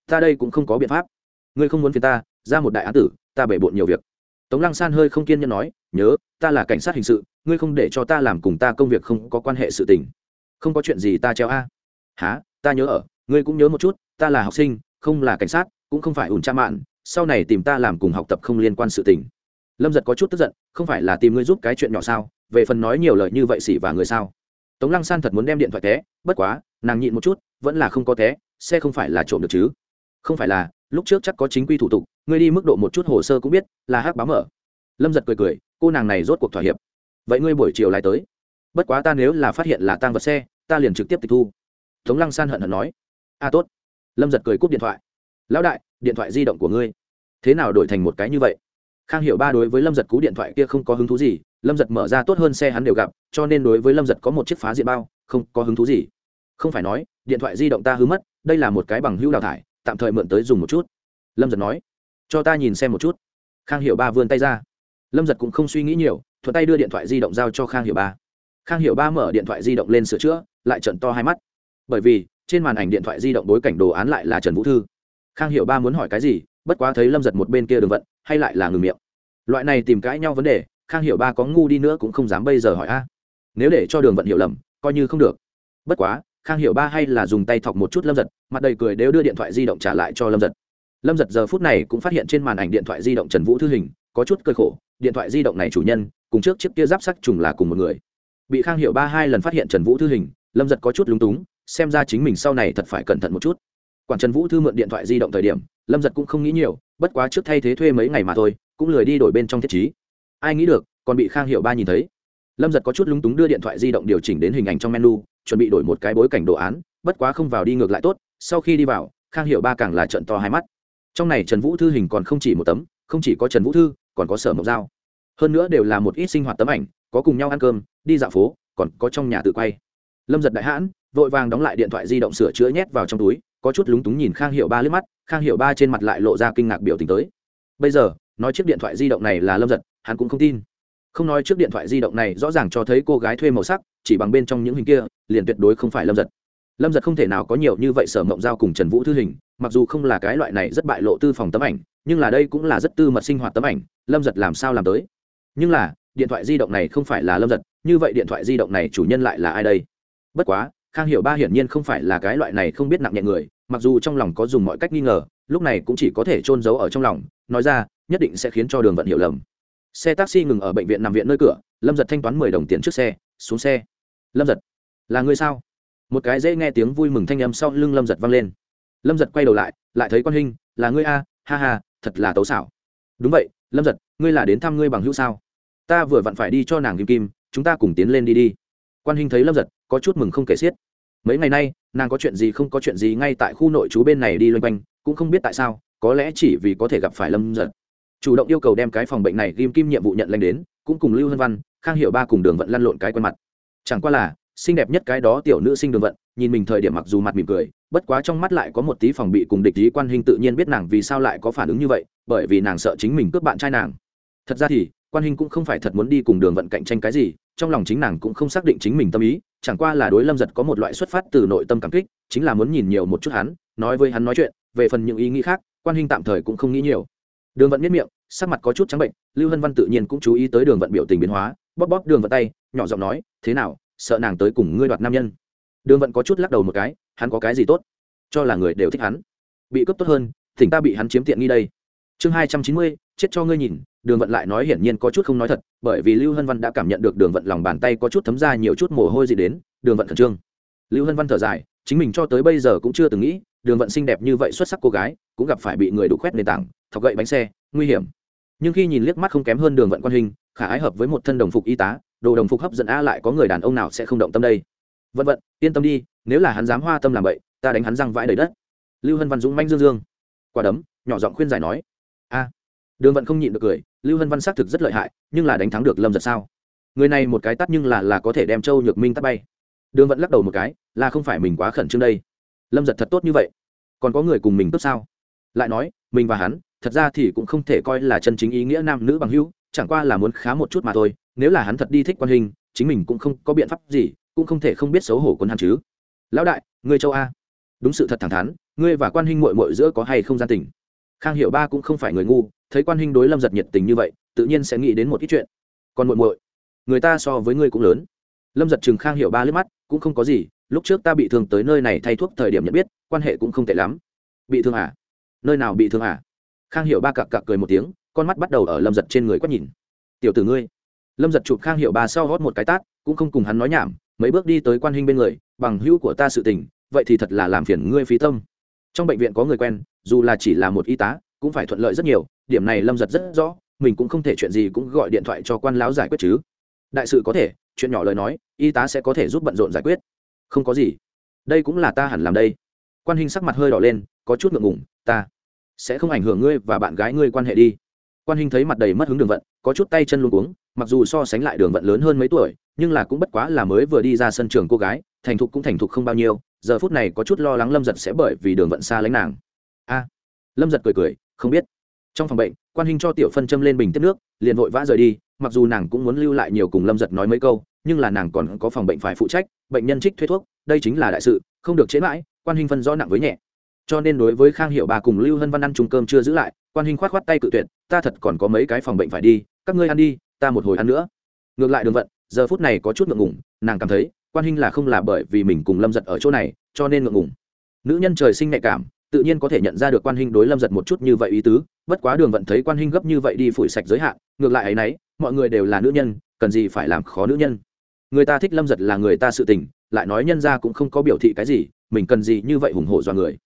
Ta đây cũng không có biện pháp. Ngươi không muốn phiền ta, ra một đại án tử, ta bể bộn nhiều việc tống lăng san hơi không kiên nhẫn nói, nhớ, ta là cảnh sát hình sự, ngươi không để cho ta làm cùng ta công việc không có quan hệ sự tình. Không có chuyện gì ta treo a. À. há ta nhớ ở, ngươi cũng nhớ một chút, ta là học sinh, không là cảnh sát, cũng không phải ủn cha mạn sau này tìm ta làm cùng học tập không liên quan sự tình. Lâm giật có chút tức giận, không phải là tìm ngươi giúp cái chuyện nhỏ sao? Về phần nói nhiều lời như vậy xỉ và người sao? Tống lăng san thật muốn đem điện thoại té, bất quá, nàng nhịn một chút, vẫn là không có té, xe không phải là trộm được chứ. Không phải là lúc trước chắc có chính quy thủ tục, ngươi đi mức độ một chút hồ sơ cũng biết, là hắc báo mở. Lâm giật cười cười, cô nàng này rốt cuộc thỏa hiệp. Vậy ngươi buổi chiều lại tới. Bất quá ta nếu là phát hiện là tang vật xe, ta liền trực tiếp tịch thu. Tống lăng san hận hận nói. A tốt. Lâm giật cười cúp điện thoại. Lão đại, điện thoại di động của ngươi. Thế nào đổi thành một cái như vậy? Khang hiểu ba đối với lâm giật cú điện thoại kia không có hứng thú gì, lâm giật mở ra tốt hơn xe hắn đều gặp, cho nên đối với lâm giật có một chiếc phá diện bao, không có hứng thú gì. Không phải nói, điện thoại di động ta hư mất, đây là một cái bằng hữu đào thải tạm thời mượn tới dùng một chút. Lâm giật nói, cho ta nhìn xem một chút. Khang hiệu ba vươn tay ra. Lâm giật cũng không suy nghĩ nhiều, thuận tay đưa điện thoại di động giao cho khang hiệu ba. Khang hiệu ba mở điện thoại di động lên sửa chữa, lại trận to hai mắt. Bởi vì, trên màn ảnh điện thoại di động bối cảnh đồ án lại là trần vũ thư. Khang hiệu ba muốn hỏi cái gì, bất quá thấy lâm giật một bên kia đường vận, hay lại là ngừng miệng. Loại này tìm cãi nhau vấn đề, khang hiệu ba có ngu đi nữa cũng không dám bây giờ hỏi a. Nếu để cho đường vận hiểu lầm, coi như không được. Bất quá khang hiểu ba hay là dùng tay thọc một chút lâm giật, mặt đầy cười đều đưa điện thoại di động trả lại cho lâm giật. Lâm giật giờ phút này cũng phát hiện trên màn ảnh điện thoại di động trần vũ thư hình, có chút cơ khổ, điện thoại di động này chủ nhân, cùng trước chiếc kia giáp sắc trùng là cùng một người. Bị khang hiệu ba hai lần phát hiện trần vũ thư hình, lâm giật có chút lúng túng, xem ra chính mình sau này thật phải cẩn thận một chút. Quản trần vũ thư mượn điện thoại di động thời điểm, lâm giật cũng không nghĩ nhiều, bất quá trước thay thế thuê mấy ngày mà thôi, cũng lười đi đổi bên trong thiết chí ai nghĩ được, còn bị khang hiệu ba nhìn thấy. Lâm giật có chút lúng túng đưa điện thoại di động điều chỉnh đến hình ảnh trong menu chuẩn bị đổi một cái bối cảnh đồ án, bất quá không vào đi ngược lại tốt, sau khi đi vào, khang hiệu ba càng là trận to hai mắt. Trong này trần vũ thư hình còn không chỉ một tấm, không chỉ có trần vũ thư, còn có sở mộc dao hơn nữa đều là một ít sinh hoạt tấm ảnh, có cùng nhau ăn cơm, đi dạo phố, còn có trong nhà tự quay. Lâm giật đại hãn, vội vàng đóng lại điện thoại di động sửa chữa nhét vào trong túi, có chút lúng túng nhìn khang hiệu ba liếc mắt, khang hiệu ba trên mặt lại lộ ra kinh ngạc biểu tình tới. Bây giờ, nói chiếc điện thoại di động này là lâm giật, hắn cũng không tin không nói trước điện thoại di động này, rõ ràng cho thấy cô gái thuê màu sắc, chỉ bằng bên trong những hình kia, liền tuyệt đối không phải lâm giật. Lâm giật không thể nào có nhiều như vậy sở mộng giao cùng trần vũ thư hình, mặc dù không là cái loại này rất bại lộ tư phòng tấm ảnh, nhưng là đây cũng là rất tư mật sinh hoạt tấm ảnh, lâm giật làm sao làm tới? Nhưng là, điện thoại di động này không phải là lâm giật, như vậy điện thoại di động này chủ nhân lại là ai đây? Bất quá, khang hiểu ba hiển nhiên không phải là cái loại này không biết nặng nhẹ người, mặc dù trong lòng có dùng mọi cách nghi ngờ, lúc này cũng chỉ có thể trôn giấu ở trong lòng, nói ra, nhất định sẽ khiến cho đường vận hiểu lầm xe taxi ngừng ở bệnh viện nằm viện nơi cửa, lâm giật thanh toán mười đồng tiền trước xe, xuống xe. Lâm giật, là người sao? Một cái dễ nghe tiếng vui mừng thanh âm sau lưng lâm giật vang lên. Lâm giật quay đầu lại lại thấy quan hinh, là ngươi a, ha ha, thật là tấu xảo. Đúng vậy, lâm giật, ngươi là đến thăm ngươi bằng hữu sao? Ta vừa vặn phải đi cho nàng kim kim, chúng ta cùng tiến lên đi đi. Quan hinh thấy lâm giật, có chút mừng không kể xiết. Mấy ngày nay, nàng có chuyện gì không có chuyện gì ngay tại khu nội trú bên này đi loanh quanh, cũng không biết tại sao, có lẽ chỉ vì có thể gặp phải lâm giật chủ động yêu cầu đem cái phòng bệnh này ghim kim nhiệm vụ nhận lệnh đến, cũng cùng lưu hân văn, khang hiệu ba cùng đường vận lăn lộn cái quen mặt. Chẳng qua là, xinh đẹp nhất cái đó tiểu nữ sinh đường vận, nhìn mình thời điểm mặc dù mặt mỉm cười, bất quá trong mắt lại có một tí phòng bị cùng địch ý quan hình tự nhiên biết nàng vì sao lại có phản ứng như vậy, bởi vì nàng sợ chính mình cướp bạn trai nàng. Thật ra thì, quan hình cũng không phải thật muốn đi cùng đường vận cạnh tranh cái gì, trong lòng chính nàng cũng không xác định chính mình tâm ý, chẳng qua là đối lâm giật có một loại xuất phát từ nội tâm cảm kích, chính là muốn nhìn nhiều một chút hắn, nói với hắn nói chuyện, về phần những ý nghĩ khác, quan hình tạm thời cũng không nghĩ nhiều đường vận miết miệng, sắc mặt có chút trắng bệnh, lưu hân văn tự nhiên cũng chú ý tới đường vận biểu tình biến hóa, bóp bóp đường vận tay, nhỏ giọng nói, thế nào, sợ nàng tới cùng ngươi đoạt nam nhân? Đường vận có chút lắc đầu một cái, hắn có cái gì tốt? Cho là người đều thích hắn. Bị cướp tốt hơn, thỉnh ta bị hắn chiếm tiện nghi đây. Chương hai trăm chín mươi, chết cho ngươi nhìn. Đường vận lại nói hiển nhiên có chút không nói thật, bởi vì lưu hân văn đã cảm nhận được đường vận lòng bàn tay có chút thấm ra nhiều chút mồ hôi gì đến, đường vận khẩn trương. Lưu hân văn thở dài, chính mình cho tới bây giờ cũng chưa từng nghĩ, đường vận xinh đẹp như vậy xuất sắc cô gái, cũng gặp phải bị người đục khoét nền tảng thọc gậy bánh xe, nguy hiểm. Nhưng khi nhìn liếc mắt không kém hơn đường vận quan hình, khả ái hợp với một thân đồng phục y tá, đồ đồng phục hấp dẫn a lại có người đàn ông nào sẽ không động tâm đây? Vân vận, yên tâm đi, nếu là hắn dám hoa tâm làm vậy ta đánh hắn răng vãi đầy đất. Lưu hân văn dũng manh dương dương. Quả đấm, nhỏ giọng khuyên giải nói. A. Đường vận không nhịn được cười, lưu hân văn xác thực rất lợi hại, nhưng là đánh thắng được lâm giật sao? Người này một cái tắt nhưng là là có thể đem châu nhược minh tắt bay. Đường vận lắc đầu một cái, là không phải mình quá khẩn trương đây. Lâm giật thật tốt như vậy. Còn có người cùng mình cướp sao? Lại nói, mình và hắn thật ra thì cũng không thể coi là chân chính ý nghĩa nam nữ bằng hữu, chẳng qua là muốn khá một chút mà thôi, nếu là hắn thật đi thích quan hình, chính mình cũng không có biện pháp gì, cũng không thể không biết xấu hổ quân hắn chứ. Lão đại người châu a. Đúng sự thật thẳng thắn, ngươi và quan hình mội mội giữa có hay không gian tình? Khang hiệu ba cũng không phải người ngu, thấy quan hình đối lâm giật nhiệt tình như vậy, tự nhiên sẽ nghĩ đến một ít chuyện. Còn mội mội người ta so với ngươi cũng lớn. Lâm giật chừng khang hiệu ba liếc mắt, cũng không có gì, lúc trước ta bị thương tới nơi này thay thuốc thời điểm nhận biết, quan hệ cũng không tệ lắm. Bị thương à? Nơi nào bị thương à? Khang hiệu ba cặc cặc cười một tiếng, con mắt bắt đầu ở lâm giật trên người quét nhìn. Tiểu tử ngươi. Lâm giật chụp khang hiệu ba sau hót một cái tát, cũng không cùng hắn nói nhảm, mấy bước đi tới quan huynh bên người, bằng hữu của ta sự tình, vậy thì thật là làm phiền ngươi phí tâm. Trong bệnh viện có người quen, dù là chỉ là một y tá, cũng phải thuận lợi rất nhiều, điểm này lâm giật rất rõ, mình cũng không thể chuyện gì cũng gọi điện thoại cho quan lão giải quyết chứ. Đại sự có thể, chuyện nhỏ lời nói, y tá sẽ có thể giúp bận rộn giải quyết. Không có gì. Đây cũng là ta hẳn làm đây. Quan hình sắc mặt hơi đỏ lên, có chút ngượng ngùng, ta sẽ không ảnh hưởng ngươi và bạn gái ngươi quan hệ đi. Quan hình thấy mặt đầy mất hứng đường vận, có chút tay chân luôn cuống, mặc dù so sánh lại đường vận lớn hơn mấy tuổi, nhưng là cũng bất quá là mới vừa đi ra sân trường cô gái, thành thục cũng thành thục không bao nhiêu, giờ phút này có chút lo lắng lâm giật sẽ bởi vì đường vận xa lánh nàng. A! Lâm giật cười cười, không biết. Trong phòng bệnh, quan hình cho tiểu phân châm lên bình tiếp nước, liền vội vã rời đi, mặc dù nàng cũng muốn lưu lại nhiều cùng lâm giật nói mấy câu, nhưng là nàng còn có phòng bệnh phải phụ trách, bệnh nhân trích thuê thuốc, đây chính là đại sự, không được chế mãi, quan hình phân rõ nặng với nhẹ cho nên đối với khang hiệu bà cùng lưu hân văn ăn chung cơm chưa giữ lại, quan hình khoát khoát tay cự tuyệt, ta thật còn có mấy cái phòng bệnh phải đi, các ngươi ăn đi, ta một hồi ăn nữa. Ngược lại đường vận, giờ phút này có chút ngượng ngủng nàng cảm thấy, quan hình là không là bởi vì mình cùng lâm giật ở chỗ này, cho nên ngượng ngùng. Nữ nhân trời sinh nhạy cảm, tự nhiên có thể nhận ra được quan hình đối lâm giật một chút như vậy ý tứ, bất quá đường vận thấy quan hình gấp như vậy đi phủi sạch giới hạn, ngược lại ấ y n ấ y mọi người đều là nữ nhân, cần gì phải làm khó nữ nhân. Người ta thích lâm giật là người ta sự tình, lại nói nhân ra cũng không có biểu thị cái gì, mình cần gì như vậy hùng hổ do người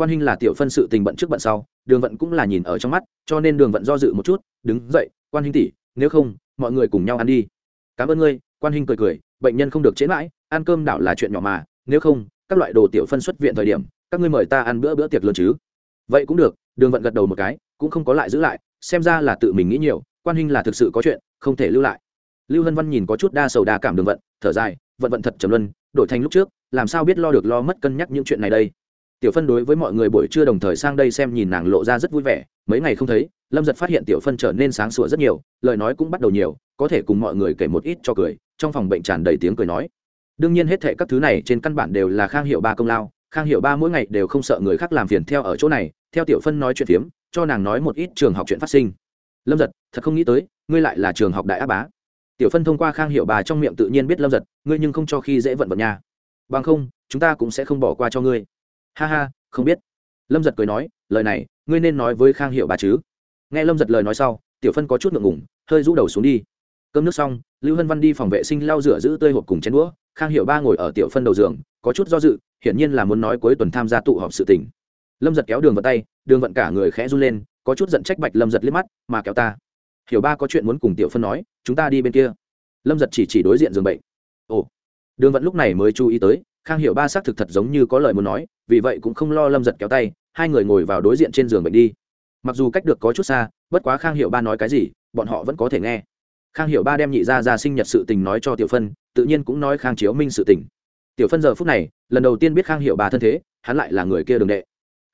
quan hình là tiểu phân sự tình bận trước bận sau, đường vận cũng là nhìn ở trong mắt, cho nên đường vận do dự một chút, đứng dậy, quan hình tỷ, nếu không, mọi người cùng nhau ăn đi. Cảm ơn ngươi, quan hình cười cười, bệnh nhân không được chế mãi, ăn cơm đảo là chuyện nhỏ mà, nếu không, các loại đồ tiểu phân xuất viện thời điểm, các ngươi mời ta ăn bữa bữa tiệc lớn chứ. Vậy cũng được, đường vận gật đầu một cái, cũng không có lại giữ lại, xem ra là tự mình nghĩ nhiều, quan hình là thực sự có chuyện, không thể lưu lại. Lưu hân văn nhìn có chút đa sầu đa cảm đường vận, thở dài, vận vận thật trầm luân, đổi thành lúc trước, làm sao biết lo được lo mất cân nhắc những chuyện này đây tiểu phân đối với mọi người buổi trưa đồng thời sang đây xem nhìn nàng lộ ra rất vui vẻ, mấy ngày không thấy, lâm giật phát hiện tiểu phân trở nên sáng sủa rất nhiều, lời nói cũng bắt đầu nhiều, có thể cùng mọi người kể một ít cho cười, trong phòng bệnh tràn đầy tiếng cười nói. Đương nhiên hết thệ các thứ này trên căn bản đều là khang hiệu ba công lao, khang hiệu ba mỗi ngày đều không sợ người khác làm phiền theo ở chỗ này, theo tiểu phân nói chuyện phiếm, cho nàng nói một ít trường học chuyện phát sinh. Lâm giật, thật không nghĩ tới, ngươi lại là trường học đại á bá. Tiểu phân thông qua khang hiệu bà trong miệng tự nhiên biết lâm giật, ngươi nhưng không cho khi dễ vận vận nhà bằng không, chúng ta cũng sẽ không bỏ qua cho ngươi ha ha, không biết. Lâm giật cười nói, lời này, ngươi nên nói với khang hiệu bà chứ. Nghe lâm giật lời nói sau, tiểu phân có chút ngượng ngủng hơi rũ đầu xuống đi. Cơm nước xong, lưu hân văn đi phòng vệ sinh lau rửa giữ tươi hộp cùng chén đũa. Khang hiệu ba ngồi ở tiểu phân đầu giường, có chút do dự, hiển nhiên là muốn nói cuối tuần tham gia tụ họp sự tình. Lâm giật kéo đường vào tay, đường vận cả người khẽ run lên, có chút giận trách bạch lâm giật liếc mắt, mà kéo ta. Hiểu ba có chuyện muốn cùng tiểu phân nói, chúng ta đi bên kia. Lâm giật chỉ chỉ đối diện giường bệnh. Ồ, đường vận lúc này mới chú ý tới khang hiểu ba xác thực thật giống như có lời muốn nói, vì vậy cũng không lo lâm giật kéo tay, hai người ngồi vào đối diện trên giường bệnh đi. Mặc dù cách được có chút xa, bất quá khang hiểu ba nói cái gì, bọn họ vẫn có thể nghe. Khang hiểu ba đem nhị ra ra sinh nhật sự tình nói cho tiểu phân, tự nhiên cũng nói khang chiếu minh sự tình. Tiểu phân giờ phút này, lần đầu tiên biết khang hiểu ba thân thế, hắn lại là người kia đường đệ.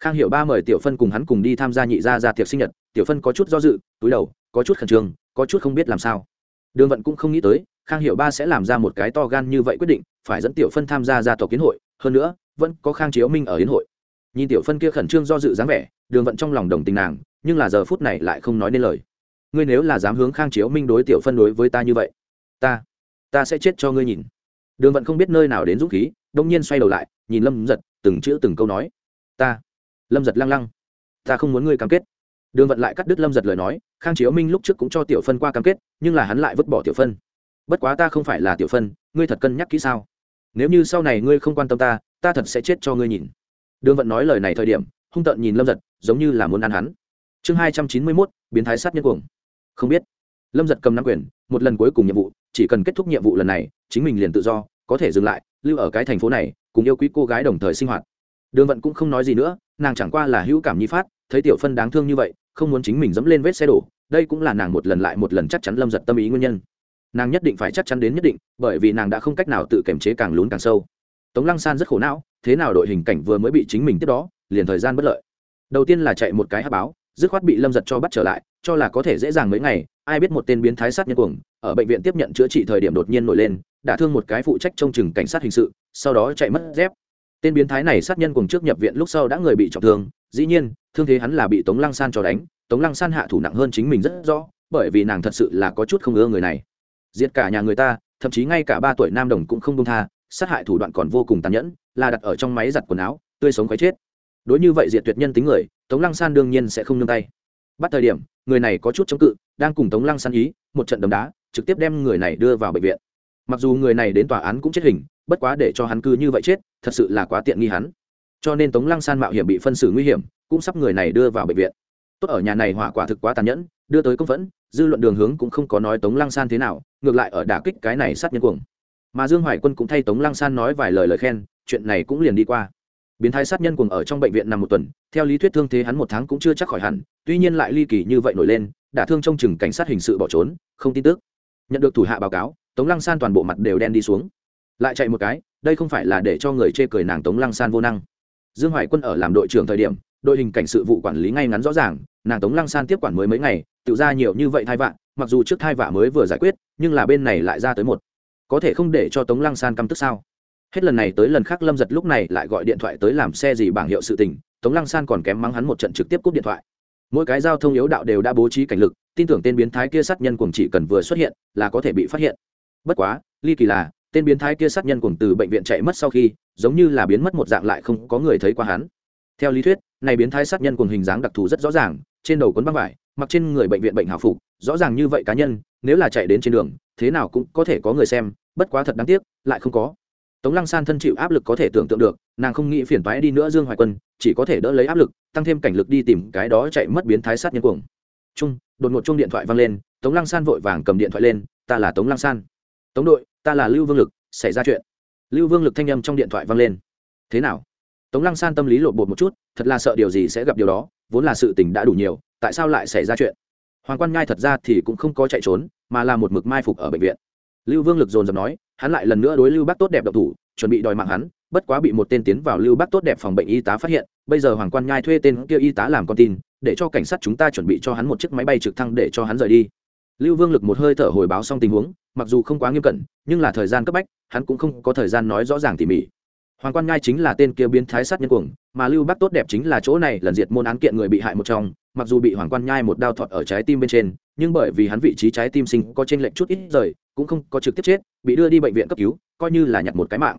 Khang hiểu ba mời tiểu phân cùng hắn cùng đi tham gia nhị gia ra tiệc sinh nhật, tiểu phân có chút do dự, túi đầu, có chút khẩn trương, có chút không biết làm sao. Đường vận cũng không nghĩ tới khang hiệu ba sẽ làm ra một cái to gan như vậy quyết định, phải dẫn tiểu phân tham gia gia tộc kiến hội, hơn nữa, vẫn có khang chiếu minh ở hiến hội. Nhìn tiểu phân kia khẩn trương do dự dáng vẻ, đường vận trong lòng đồng tình nàng, nhưng là giờ phút này lại không nói nên lời. Ngươi nếu là dám hướng khang chiếu minh đối tiểu phân đối với ta như vậy, ta ta sẽ chết cho ngươi nhìn. Đường vận không biết nơi nào đến dũng khí, đông nhiên xoay đầu lại, nhìn lâm giật, từng chữ từng câu nói. Ta, lâm giật lăng lăng, ta không muốn ngươi cam kết. Đường vận lại cắt đứt lâm giật lời nói, khang chiếu minh lúc trước cũng cho tiểu phân qua cam kết, nhưng là hắn lại vứt bỏ tiểu phân bất quá ta không phải là tiểu phân, ngươi thật cân nhắc kỹ sao? Nếu như sau này ngươi không quan tâm ta ta thật sẽ chết cho ngươi nhìn. Đường vận nói lời này thời điểm, hung tợn nhìn lâm giật, giống như là muốn ăn hắn. Chương hai trăm chín mươi mốt, biến thái sát nhân cuồng. Không biết. Lâm giật cầm nắm quyền, một lần cuối cùng nhiệm vụ, chỉ cần kết thúc nhiệm vụ lần này, chính mình liền tự do, có thể dừng lại, lưu ở cái thành phố này, cùng yêu quý cô gái đồng thời sinh hoạt. Đường vận cũng không nói gì nữa, nàng chẳng qua là hữu cảm nhi phát, thấy tiểu phân đáng thương như vậy, không muốn chính mình dẫm lên vết xe đổ, đây cũng là nàng một lần lại một lần chắc chắn lâm giật tâm ý nguyên nhân nàng nhất định phải chắc chắn đến nhất định, bởi vì nàng đã không cách nào tự kiềm chế càng lún càng sâu. Tống lăng san rất khổ não, thế nào đội hình cảnh vừa mới bị chính mình tiếp đó, liền thời gian bất lợi. Đầu tiên là chạy một cái hát báo, dứt khoát bị lâm giật cho bắt trở lại, cho là có thể dễ dàng mấy ngày, ai biết một tên biến thái sát nhân cuồng, ở bệnh viện tiếp nhận chữa trị thời điểm đột nhiên nổi lên, đã thương một cái phụ trách trông chừng cảnh sát hình sự, sau đó chạy mất dép. Tên biến thái này sát nhân cuồng trước nhập viện lúc sau đã người bị trọng thương, dĩ nhiên, thương thế hắn là bị tống lăng san cho đánh, tống lăng san hạ thủ nặng hơn chính mình rất rõ, bởi vì nàng thật sự là có chút không ưa người này giết cả nhà người ta, thậm chí ngay cả ba tuổi nam đồng cũng không công tha, sát hại thủ đoạn còn vô cùng tàn nhẫn, là đặt ở trong máy giặt quần áo, tươi sống khói chết. Đối như vậy diệt tuyệt nhân tính người, tống lăng san đương nhiên sẽ không nương tay. Bắt thời điểm, người này có chút chống cự, đang cùng tống lăng san ý, một trận đấm đá, trực tiếp đem người này đưa vào bệnh viện. Mặc dù người này đến tòa án cũng chết hình, bất quá để cho hắn cư như vậy chết, thật sự là quá tiện nghi hắn. Cho nên tống lăng san mạo hiểm bị phân xử nguy hiểm, cũng sắp người này đưa vào bệnh viện. Tốt ở nhà này hỏa quả thực quá tàn nhẫn đưa tới công vẫn dư luận đường hướng cũng không có nói tống lăng san thế nào, ngược lại ở đả kích cái này sát nhân cuồng. Mà dương hoài quân cũng thay tống lăng san nói vài lời lời khen, chuyện này cũng liền đi qua. Biến thái sát nhân cuồng ở trong bệnh viện nằm một tuần, theo lý thuyết thương thế hắn một tháng cũng chưa chắc khỏi hẳn, tuy nhiên lại ly kỳ như vậy nổi lên đả thương trong chừng cảnh sát hình sự bỏ trốn, không tin tức. Nhận được thủ hạ báo cáo, tống lăng san toàn bộ mặt đều đen đi xuống. Lại chạy một cái, đây không phải là để cho người chê cười nàng tống lăng san vô năng. Dương hoài quân ở làm đội trưởng thời điểm đội hình cảnh sự vụ quản lý ngay ngắn rõ ràng, nàng tống lăng san tiếp quản mới mấy ngày tự ra nhiều như vậy thai vạ, mặc dù trước thai vạ mới vừa giải quyết, nhưng là bên này lại ra tới một. Có thể không để cho tống lăng san căm tức sao? Hết lần này tới lần khác lâm giật lúc này lại gọi điện thoại tới làm xe gì bảng hiệu sự tình, tống lăng san còn kém mắng hắn một trận trực tiếp cúp điện thoại. Mỗi cái giao thông yếu đạo đều đã bố trí cảnh lực, tin tưởng tên biến thái kia sát nhân cùng chỉ cần vừa xuất hiện, là có thể bị phát hiện. Bất quá, ly kỳ là, tên biến thái kia sát nhân cùng từ bệnh viện chạy mất sau khi, giống như là biến mất một dạng lại không có người thấy qua hắn. Theo lý thuyết này biến thái sát nhân cùng hình dáng đặc thù rất rõ ràng, trên đầu cuốn băng vải, mặc trên người bệnh viện bệnh hảo phục, rõ ràng như vậy cá nhân, nếu là chạy đến trên đường, thế nào cũng có thể có người xem, bất quá thật đáng tiếc, lại không có. Tống lăng san thân chịu áp lực có thể tưởng tượng được, nàng không nghĩ phiền toái đi nữa dương hoài quân, chỉ có thể đỡ lấy áp lực, tăng thêm cảnh lực đi tìm cái đó chạy mất biến thái sát nhân cuồng. Trung đột ngột chung điện thoại vang lên, tống lăng san vội vàng cầm điện thoại lên, ta là tống lăng san. Tống đội, ta là lưu vương lực, xảy ra chuyện. Lưu vương lực thanh â m trong điện thoại vang lên. Thế nào? Tống lăng san tâm lý lộn bột một chút, thật là sợ điều gì sẽ gặp điều đó, vốn là sự tình đã đủ nhiều, tại sao lại xảy ra chuyện? Hoàng quan ngai thật ra thì cũng không có chạy trốn, mà là một mực mai phục ở bệnh viện. Lưu vương lực dồn dập nói, hắn lại lần nữa đối lưu bác tốt đẹp độc thủ, chuẩn bị đòi mạng hắn, bất quá bị một tên tiến vào lưu bác tốt đẹp phòng bệnh y tá phát hiện, bây giờ hoàng quan nhai thuê tên kia y tá làm con tin, để cho cảnh sát chúng ta chuẩn bị cho hắn một chiếc máy bay trực thăng để cho hắn rời đi. Lưu vương lực một hơi thở hồi báo xong tình huống, mặc dù không quá nghiêm cẩn, nhưng là thời gian cấp bách, hắn cũng không có thời gian nói rõ ràng tỉ mỉ hoàng quan nhai chính là tên kia biến thái sát nhân cuồng, mà lưu bắc tốt đẹp chính là chỗ này lần diệt môn án kiện người bị hại một trong, mặc dù bị hoàng quan nhai một đao thọt ở trái tim bên trên, nhưng bởi vì hắn vị trí trái tim sinh có trên lệnh chút ít rời, cũng không có trực tiếp chết, bị đưa đi bệnh viện cấp cứu, coi như là nhặt một cái mạng.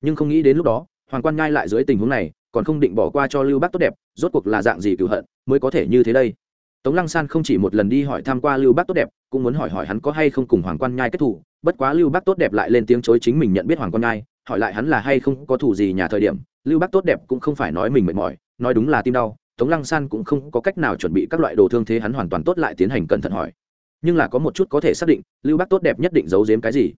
Nhưng không nghĩ đến lúc đó, hoàng quan nhai lại dưới tình huống này, còn không định bỏ qua cho lưu bắc tốt đẹp, rốt cuộc là dạng gì cựu hận, mới có thể như thế đây? Tống lăng san không chỉ một lần đi hỏi tham q u a lưu bắc tốt đẹp, cũng muốn hỏi hỏi hắn có hay không cùng hoàng quan nhai kết thủ bất quá lưu bắc tốt đẹp lại lên tiếng chối chính mình nhận biết hoàng quan nhai hỏi lại hắn là hay không có thủ gì nhà thời điểm, lưu Bác tốt đẹp cũng không phải nói mình mệt mỏi, nói đúng là tim đau, tống lăng san cũng không có cách nào chuẩn bị các loại đồ thương thế hắn hoàn toàn tốt lại tiến hành cẩn thận hỏi. Nhưng là có một chút có thể xác định, lưu Bác tốt đẹp nhất định giấu giếm cái gì.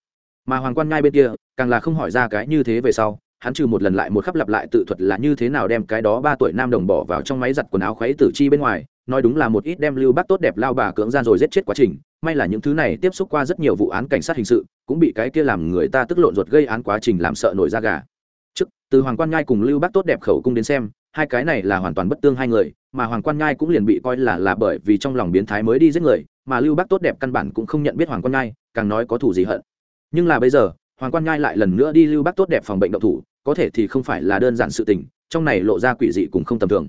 Mà hoàng quan ngai bên kia, càng là không hỏi ra cái như thế về sau, hắn trừ một lần lại một khắp lặp lại tự thuật là như thế nào đem cái đó ba tuổi nam đồng bỏ vào trong máy giặt quần áo khuấy tử chi bên ngoài, nói đúng là một ít đem lưu bác tốt đẹp lao bà cưỡng gian rồi giết chết quá trình may là những thứ này tiếp xúc qua rất nhiều vụ án cảnh sát hình sự, cũng bị cái kia làm người ta tức lộn ruột gây án quá trình làm sợ nổi da gà. Trước, từ hoàng quan nhai cùng lưu bác tốt đẹp khẩu cung đến xem, hai cái này là hoàn toàn bất tương hai người, mà hoàng quan nhai cũng liền bị coi là là bởi vì trong lòng biến thái mới đi giết người, mà lưu bác tốt đẹp căn bản cũng không nhận biết hoàng quan nhai, càng nói có thủ gì hận. Nhưng là bây giờ, hoàng quan nhai lại lần nữa đi lưu bác tốt đẹp phòng bệnh độc thủ, có thể thì không phải là đơn giản sự tình, trong này lộ ra quỷ dị cũng không tầm thường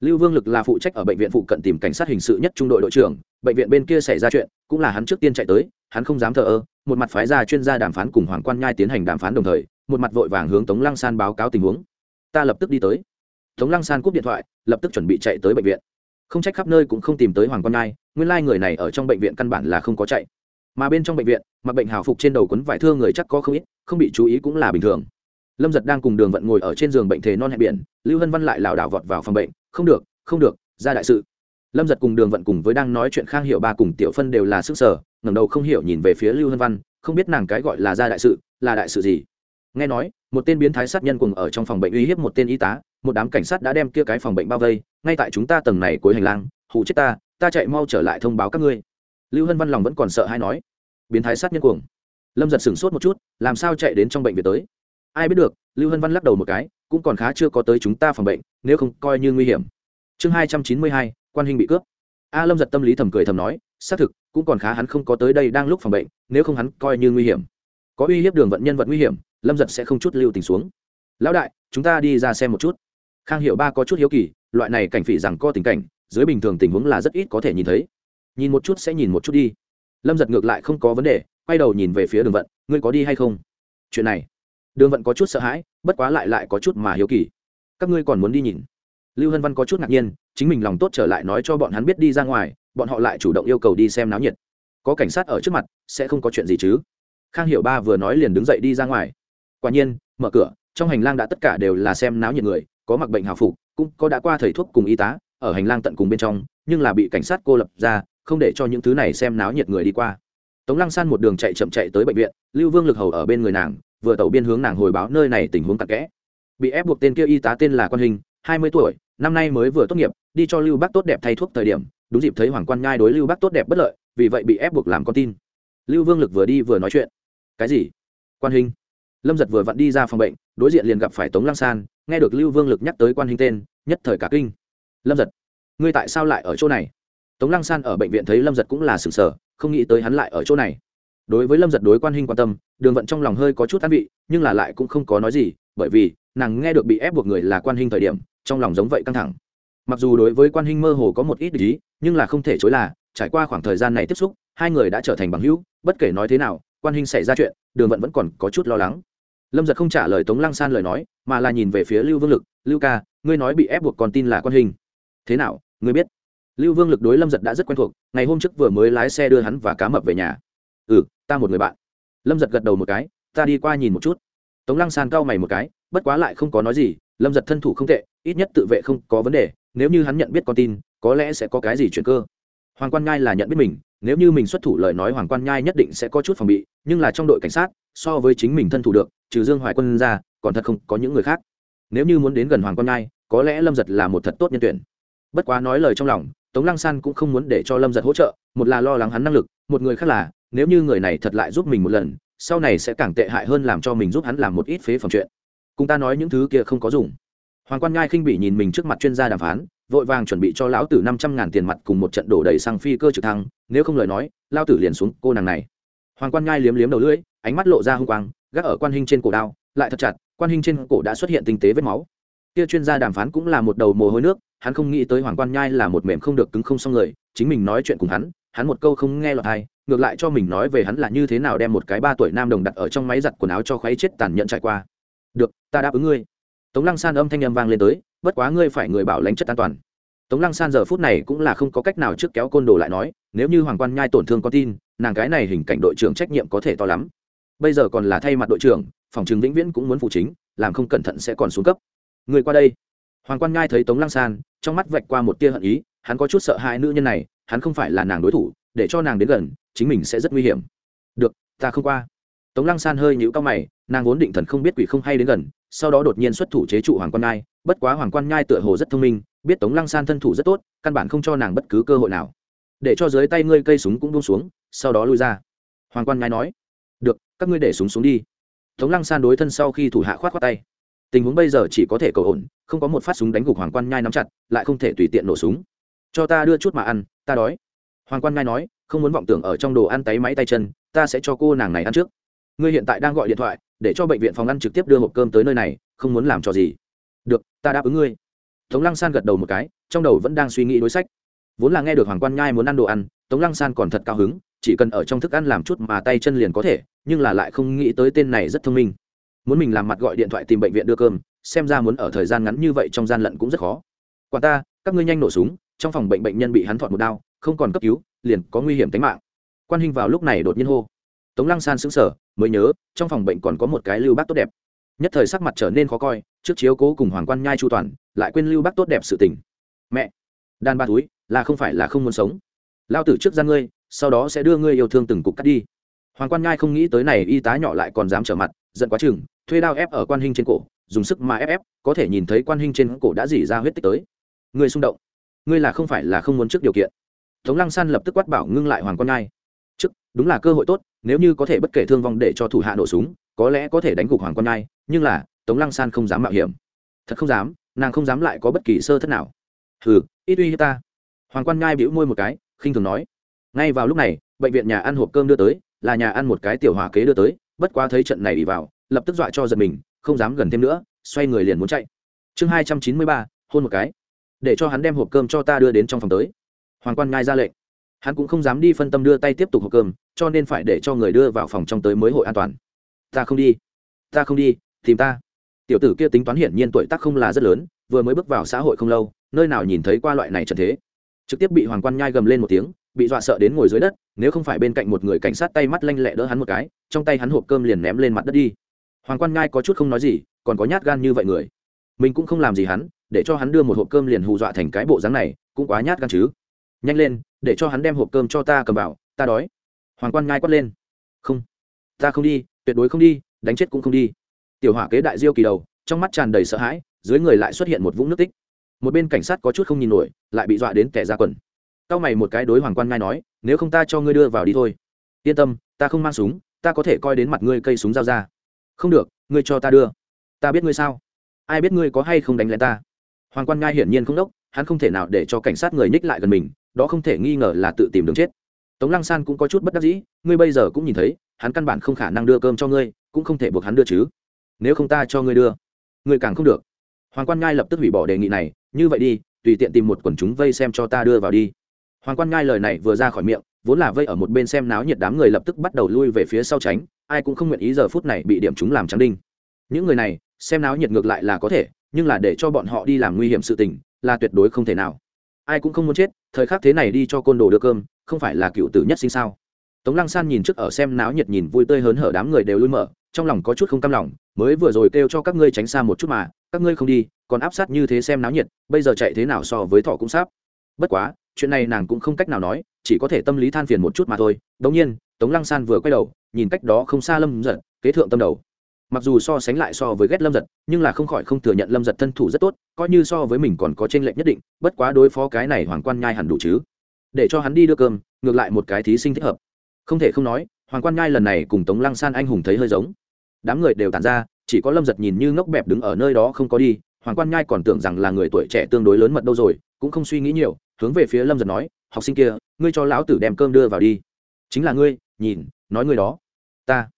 lưu vương lực là phụ trách ở bệnh viện phụ cận tìm cảnh sát hình sự nhất trung đội đội trưởng, bệnh viện bên kia xảy ra chuyện, cũng là hắn trước tiên chạy tới, hắn không dám thờ ơ, một mặt phái ra chuyên gia đàm phán cùng hoàng quan nhai tiến hành đàm phán đồng thời, một mặt vội vàng hướng tống lăng san báo cáo tình huống. Ta lập tức đi tới. Tống lăng san cúp điện thoại, lập tức chuẩn bị chạy tới bệnh viện. Không trách khắp nơi cũng không tìm tới hoàng quan nhai, nguyên lai người này ở trong bệnh viện căn bản là không có chạy. Mà bên trong bệnh viện, mặc bệnh hào phục trên đầu quấn vải thương người chắc có không ít, không bị chú ý cũng là bình thường. Lâm giật đang cùng đường vận ngồi ở trên giường bệnh thể non hẹn biển, lưu hân văn lại lảo đảo vọt vào phòng bệnh không được không được, ra đại sự. Lâm giật cùng đường vận cùng với đang nói chuyện khang hiệu ba cùng tiểu phân đều là sức sở, ngẩng đầu không hiểu nhìn về phía lưu hân văn, không biết nàng cái gọi là ra đại sự, là đại sự gì. Nghe nói, một tên biến thái sát nhân cùng ở trong phòng bệnh uy hiếp một tên y tá, một đám cảnh sát đã đem kia cái phòng bệnh bao vây, ngay tại chúng ta tầng này cuối hành lang hụ chết ta ta chạy mau trở lại thông báo các ngươi. Lưu hân văn lòng vẫn còn sợ hay nói. Biến thái sát nhân cuồng. Lâm giật sửng sốt một chút, làm sao chạy đến trong bệnh viện tới? Ai biết được, lưu hân văn lắc đầu một cái cũng còn khá chưa có tới chúng ta phòng bệnh, nếu không coi như nguy hiểm. Chương hai trăm chín mươi hai, quan hình bị cướp. A lâm giật tâm lý thầm cười thầm nói, xác thực, cũng còn khá hắn không có tới đây đang lúc phòng bệnh, nếu không hắn coi như nguy hiểm. Có uy hiếp đường vận nhân vật nguy hiểm, lâm giật sẽ không chút lưu tình xuống. Lão đại, chúng ta đi ra xem một chút. Khang hiệu ba có chút hiếu kỳ, loại này cảnh phỉ rằng co tình cảnh, dưới bình thường tình huống là rất ít có thể nhìn thấy. Nhìn một chút sẽ nhìn một chút đi. Lâm giật ngược lại không có vấn đề, quay đầu nhìn về phía đường vận, ngươi có đi hay không? Chuyện này đường vận có chút sợ hãi, bất quá lại lại có chút mà hiếu kỳ. Các ngươi còn muốn đi nhìn? Lưu hân văn có chút ngạc nhiên, chính mình lòng tốt trở lại nói cho bọn hắn biết đi ra ngoài, bọn họ lại chủ động yêu cầu đi xem náo nhiệt. Có cảnh sát ở trước mặt, sẽ không có chuyện gì chứ? Khang Hiểu ba vừa nói liền đứng dậy đi ra ngoài. Quả nhiên, mở cửa, trong hành lang đã tất cả đều là xem náo nhiệt người, có mặc bệnh hào phục, cũng có đã qua thầy thuốc cùng y tá, ở hành lang tận cùng bên trong, nhưng là bị cảnh sát cô lập ra, không để cho những thứ này xem náo nhiệt người đi qua. Tống lăng san một đường chạy chậm chạy tới bệnh viện, lưu vương lực hầu ở bên người nàng vừa tẩu biên hướng nàng hồi báo nơi này tình huống tặc kẽ. Bị ép buộc tên kia y tá tên là quan hình, hai mươi tuổi, năm nay mới vừa tốt nghiệp, đi cho lưu bác tốt đẹp thay thuốc thời điểm, đúng dịp thấy hoàng quan nhai đối lưu bác tốt đẹp bất lợi, vì vậy bị ép buộc làm con tin. Lưu vương lực vừa đi vừa nói chuyện. Cái gì? Quan hình? Lâm giật vừa vặn đi ra phòng bệnh, đối diện liền gặp phải tống lăng san, nghe được lưu vương lực nhắc tới quan hình tên, nhất thời cả kinh. Lâm giật, ngươi tại sao lại ở chỗ này? Tống lăng san ở bệnh viện thấy lâm giật cũng là sừng sờ không nghĩ tới hắn lại ở chỗ này đối với lâm giật đối quan hình quan tâm, đường vận trong lòng hơi có chút an vị, nhưng là lại cũng không có nói gì, bởi vì, nàng nghe được bị ép buộc người là quan hình thời điểm, trong lòng giống vậy căng thẳng. Mặc dù đối với quan hình mơ hồ có một ít ý, nhưng là không thể chối là, trải qua khoảng thời gian này tiếp xúc, hai người đã trở thành bằng hữu, bất kể nói thế nào, quan hình xảy ra chuyện, đường vận vẫn còn có chút lo lắng. Lâm giật không trả lời tống lăng san lời nói, mà là nhìn về phía lưu vương lực, lưu ca, ngươi nói bị ép buộc còn tin là quan hình thế nào, ngươi biết? Lưu vương lực đối lâm giật đã rất quen thuộc, ngày hôm trước vừa mới lái xe đưa hắn và cá mập về nhà. Ừ ta một người bạn. Lâm giật gật đầu một cái, ta đi qua nhìn một chút. Tống lăng san cau mày một cái, bất quá lại không có nói gì, lâm giật thân thủ không tệ, ít nhất tự vệ không có vấn đề, nếu như hắn nhận biết con tin, có lẽ sẽ có cái gì chuyện cơ. Hoàng quan nhai là nhận biết mình, nếu như mình xuất thủ lời nói hoàng quan nhai nhất định sẽ có chút phòng bị, nhưng là trong đội cảnh sát, so với chính mình thân thủ được, trừ dương hoài quân ra, còn thật không có những người khác. Nếu như muốn đến gần hoàng quan nhai, có lẽ lâm giật là một thật tốt nhân tuyển. Bất quá nói lời trong lòng, tống lăng san cũng không muốn để cho lâm giật hỗ trợ, một là lo lắng hắn năng lực, một người khác là nếu như người này thật lại giúp mình một lần, sau này sẽ càng tệ hại hơn làm cho mình giúp hắn làm một ít phế phẩm chuyện. Cùng ta nói những thứ kia không có dùng. Hoàng quan nhai khinh bị nhìn mình trước mặt chuyên gia đàm phán, vội vàng chuẩn bị cho lão tử năm trăm ngàn tiền mặt cùng một trận đổ đầy sang phi cơ trực thăng, nếu không lời nói lao tử liền xuống cô nàng này. Hoàng quan nhai liếm liếm đầu lưỡi, ánh mắt lộ ra h u n g quang, gác ở quan hình trên cổ đao, lại thật chặt, quan hình trên cổ đã xuất hiện tinh tế vết máu. Kia chuyên gia đàm phán cũng là một đầu mồ hôi nước, hắn không nghĩ tới hoàng quan nhai là một mềm không được cứng không xong người, chính mình nói chuyện cùng hắn hắn một câu không nghe lọt hay ngược lại cho mình nói về hắn là như thế nào đem một cái ba tuổi nam đồng đặt ở trong máy giặt quần áo cho khoáy chết tàn nhẫn trải qua. Được, ta đáp ứng ngươi. Tống lăng san âm thanh âm vang lên tới, bất quá ngươi phải người bảo lãnh chất an toàn. Tống lăng san giờ phút này cũng là không có cách nào trước kéo côn đồ lại nói, nếu như hoàng quan nhai tổn thương có tin, nàng cái này hình cảnh đội trưởng trách nhiệm có thể to lắm. Bây giờ còn là thay mặt đội trưởng, phòng trường vĩnh viễn cũng muốn phụ chính, làm không cẩn thận sẽ còn xuống cấp. Người qua đây. Hoàng quan nhai thấy tống lăng san, trong mắt vạch qua một tia hận ý, hắn có chút sợ hai nữ nhân này, hắn không phải là nàng đối thủ, để cho nàng đến gần chính mình sẽ rất nguy hiểm. Được, ta không qua. Tống lăng san hơi nhũ cao mày, nàng vốn định thần không biết quỷ không hay đến gần, sau đó đột nhiên xuất thủ chế trụ hoàng quan nhai, bất quá hoàng quan nhai tựa hồ rất thông minh, biết tống lăng san thân thủ rất tốt, căn bản không cho nàng bất cứ cơ hội nào. Để cho dưới tay ngươi cây súng cũng buông xuống, sau đó lui ra. Hoàng quan nhai nói, được, các ngươi để súng xuống đi. Tống lăng san đối thân sau khi thủ hạ khoát khoát tay. Tình huống bây giờ chỉ có thể cầu ổn, không có một phát súng đánh gục hoàng quan nhai nắm chặt, lại không thể tùy tiện nổ súng. Cho ta đưa chút mà ăn, ta đói hoàng quan nhai nói, không muốn vọng tưởng ở trong đồ ăn tay máy tay chân, ta sẽ cho cô nàng này ăn trước. Ngươi hiện tại đang gọi điện thoại, để cho bệnh viện phòng ăn trực tiếp đưa hộp cơm tới nơi này, không muốn làm trò gì. Được, ta đáp ứng ngươi. Tống lăng san gật đầu một cái, trong đầu vẫn đang suy nghĩ đối sách. Vốn là nghe được hoàng quan nhai muốn ăn đồ ăn, tống lăng san còn thật cao hứng, chỉ cần ở trong thức ăn làm chút mà tay chân liền có thể, nhưng là lại không nghĩ tới tên này rất thông minh. Muốn mình làm mặt gọi điện thoại tìm bệnh viện đưa cơm, xem ra muốn ở thời gian ngắn như vậy trong gian lận cũng rất khó. Quả ta, các ngươi nhanh nổ súng, trong phòng bệnh bệnh nhân bị hắn thọt một đao không còn cấp cứu, liền có nguy hiểm tính mạng. Quan hình vào lúc này đột nhiên hô. Tống lăng san sững sờ, mới nhớ, trong phòng bệnh còn có một cái lưu bác tốt đẹp. Nhất thời sắc mặt trở nên khó coi, trước chiếu cố cùng hoàng quan nhai chu toàn, lại quên lưu bác tốt đẹp sự tình. Mẹ, đàn ba túi, là không phải là không muốn sống. Lao tử trước ra ngươi, sau đó sẽ đưa ngươi yêu thương từng cục cắt đi. Hoàng quan nhai không nghĩ tới này y tá nhỏ lại còn dám trở mặt, giận quá chừng, thuê đao ép ở quan hình trên cổ, dùng sức mà ép ép, có thể nhìn thấy quan hình trên cổ đã dỉ ra huyết tích tới. Ngươi xung động. Ngươi là không phải là không muốn trước điều kiện tống lăng san lập tức quát bảo ngưng lại hoàng quan Ngai. trước, đúng là cơ hội tốt, nếu như có thể bất kể thương vong để cho thủ hạ nổ súng, có lẽ có thể đánh gục hoàng quan Ngai. nhưng là, tống lăng san không dám mạo hiểm. Thật không dám, nàng không dám lại có bất kỳ sơ thất nào. Hừ, ít uy hiếp ta. Hoàng quan Ngai bĩu môi một cái, khinh thường nói. Ngay vào lúc này, bệnh viện nhà ăn hộp cơm đưa tới, là nhà ăn một cái tiểu hỏa kế đưa tới, bất quá thấy trận này đi vào, lập tức dọa cho giật mình, không dám gần thêm nữa, xoay người liền muốn chạy. Chương hai trăm chín mươi ba, hôn một cái. Để cho hắn đem hộp cơm cho ta đưa đến trong phòng tới hoàng quan ngai ra lệnh. Hắn cũng không dám đi phân tâm đưa tay tiếp tục hộp cơm, cho nên phải để cho người đưa vào phòng trong tới mới hội an toàn. Ta không đi. Ta không đi, tìm ta. Tiểu tử kia tính toán hiển nhiên tuổi tác không là rất lớn, vừa mới bước vào xã hội không lâu, nơi nào nhìn thấy qua loại này trần thế. Trực tiếp bị hoàng quan nhai gầm lên một tiếng, bị dọa sợ đến ngồi dưới đất, nếu không phải bên cạnh một người cảnh sát tay mắt lanh lẹ đỡ hắn một cái, trong tay hắn hộp cơm liền ném lên mặt đất đi. Hoàng quan nhai có chút không nói gì, còn có nhát gan như vậy người. Mình cũng không làm gì hắn, để cho hắn đưa một hộp cơm liền hù dọa thành cái bộ dáng này, cũng quá nhát gan chứ nhanh lên, để cho hắn đem hộp cơm cho ta cầm vào, ta đói. Hoàng quan ngai quát lên. Không, ta không đi, tuyệt đối không đi, đánh chết cũng không đi. Tiểu hỏa kế đại diêu kỳ đầu, trong mắt tràn đầy sợ hãi, dưới người lại xuất hiện một vũng nước tích. Một bên cảnh sát có chút không nhìn nổi, lại bị dọa đến kẻ ra quần. Cao mày một cái đối hoàng quan ngai nói, nếu không ta cho ngươi đưa vào đi thôi. Yên tâm, ta không mang súng, ta có thể coi đến mặt ngươi cây súng dao ra. Không được, ngươi cho ta đưa. Ta biết ngươi sao? Ai biết ngươi có hay không đánh lén ta? Hoàng quan ngai hiển nhiên không đốc, hắn không thể nào để cho cảnh sát người nhích lại gần mình đó không thể nghi ngờ là tự tìm đường chết. Tống lăng san cũng có chút bất đắc dĩ, ngươi bây giờ cũng nhìn thấy, hắn căn bản không khả năng đưa cơm cho ngươi, cũng không thể buộc hắn đưa chứ. Nếu không ta cho ngươi đưa, ngươi càng không được. Hoàng quan ngai lập tức hủy bỏ đề nghị này, như vậy đi, tùy tiện tìm một quần chúng vây xem cho ta đưa vào đi. Hoàng quan ngai lời này vừa ra khỏi miệng, vốn là vây ở một bên xem náo nhiệt đám người lập tức bắt đầu lui về phía sau tránh, ai cũng không nguyện ý giờ phút này bị điểm chúng làm trắng đinh. Những người này, xem náo nhiệt ngược lại là có thể, nhưng là để cho bọn họ đi làm nguy hiểm sự tình, là tuyệt đối không thể nào ai cũng không muốn chết, thời khắc thế này đi cho côn đồ đưa cơm, không phải là cựu tử nhất sinh sao? Tống lăng san nhìn trước ở xem náo nhiệt nhìn vui tươi hớn hở đám người đều lui mở, trong lòng có chút không cam lòng, mới vừa rồi kêu cho các ngươi tránh xa một chút mà, các ngươi không đi, còn áp sát như thế xem náo nhiệt, bây giờ chạy thế nào so với thọ cũng sắp. Bất quá, chuyện này nàng cũng không cách nào nói, chỉ có thể tâm lý than phiền một chút mà thôi. Đống nhiên, tống lăng san vừa quay đầu, nhìn cách đó không xa lâm giật kế thượng tâm đầu mặc dù so sánh lại so với ghét lâm giật, nhưng là không khỏi không thừa nhận lâm giật thân thủ rất tốt, coi như so với mình còn có t r ê n lệch nhất định, bất quá đối phó cái này hoàng quan nhai hẳn đủ chứ. Để cho hắn đi đưa cơm, ngược lại một cái thí sinh thích hợp. Không thể không nói, hoàng quan nhai lần này cùng tống lăng san anh hùng thấy hơi giống. Đám người đều tàn ra, chỉ có lâm giật nhìn như ngốc bẹp đứng ở nơi đó không có đi, hoàng quan nhai còn tưởng rằng là người tuổi trẻ tương đối lớn mật đâu rồi, cũng không suy nghĩ nhiều, hướng về phía lâm giật nói, học sinh kia, ngươi cho lão tử đem cơm đưa vào đi. Chính là ngươi, nhìn, nói ngươi đó. Ta.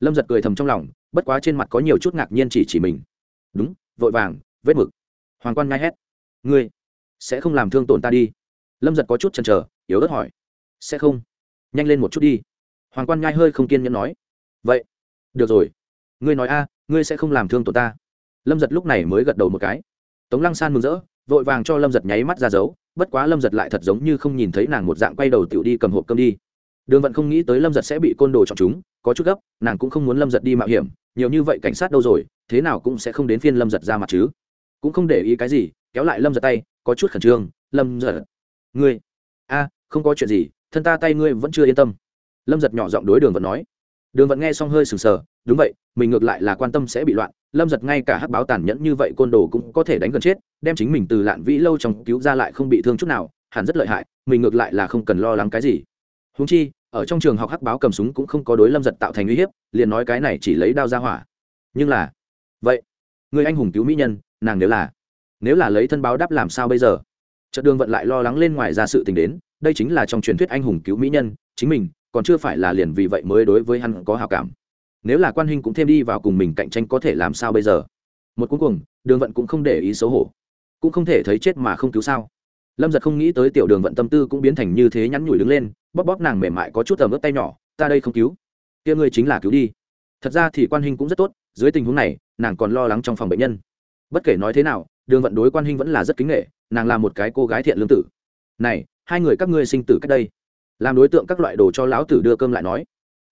Lâm giật cười thầm trong lòng bất quá trên mặt có nhiều chút ngạc nhiên chỉ chỉ mình. Đúng, vội vàng, vết mực. Hoàng quan ngai hét. Ngươi sẽ không làm thương tổn ta đi. Lâm giật có chút chần chờ, yếu ớt hỏi. Sẽ không. Nhanh lên một chút đi. Hoàng quan ngai hơi không kiên nhẫn nói. Vậy, được rồi. Ngươi nói a, ngươi sẽ không làm thương tổn ta. Lâm giật lúc này mới gật đầu một cái. Tống lăng san mừng rỡ, vội vàng cho lâm giật nháy mắt ra dấu. Bất quá lâm giật lại thật giống như không nhìn thấy nàng một dạng quay đầu tiểu đi cầm hộp cơm đi. Đường vận không nghĩ tới lâm giật sẽ bị côn đồ chọn chúng, có chút gấp, nàng cũng không muốn lâm giật đi mạo hiểm nhiều như vậy cảnh sát đâu rồi, thế nào cũng sẽ không đến phiên lâm giật ra mặt chứ. Cũng không để ý cái gì, kéo lại lâm giật tay, có chút khẩn trương, lâm giật, ngươi, a, không có chuyện gì, thân ta tay ngươi vẫn chưa yên tâm. Lâm giật nhỏ giọng đối đường vận nói. Đường vận nghe xong hơi sừng sờ, đúng vậy, mình ngược lại là quan tâm sẽ bị loạn, lâm giật ngay cả hắc báo tàn nhẫn như vậy côn đồ cũng có thể đánh gần chết, đem chính mình từ lạn vĩ lâu trong cứu ra lại không bị thương chút nào, hẳn rất lợi hại, mình ngược lại là không cần lo lắng cái gì húng chi, ở trong trường học hắc báo cầm súng cũng không có đối lâm giật tạo thành uy hiếp, liền nói cái này chỉ lấy đao ra hỏa. Nhưng là, vậy, người anh hùng cứu mỹ nhân, nàng nếu là nếu là lấy thân báo đáp làm sao bây giờ? Trận đường vận lại lo lắng lên ngoài ra sự tình đến, đây chính là trong truyền thuyết anh hùng cứu mỹ nhân, chính mình, còn chưa phải là liền vì vậy mới đối với hắn có hào cảm. Nếu là quan huynh cũng thêm đi vào cùng mình cạnh tranh có thể làm sao bây giờ? Một cuối cùng, đường vận cũng không để ý xấu hổ. Cũng không thể thấy chết mà không cứu sao? Lâm giật không nghĩ tới tiểu đường vận tâm tư cũng biến thành như thế nhắn nhủi đứng lên, bóp bóp nàng mềm mại có chút tầm ướp tay nhỏ, ta đây không cứu. Kia ngươi chính là cứu đi. Thật ra thì quan hình cũng rất tốt, dưới tình huống này, nàng còn lo lắng trong phòng bệnh nhân. Bất kể nói thế nào, đường vận đối quan hình vẫn là rất kính nghệ nàng là một cái cô gái thiện lương tử. Này, hai người các ngươi sinh tử cách đây. Làm đối tượng các loại đồ cho lão tử đưa cơm lại nói.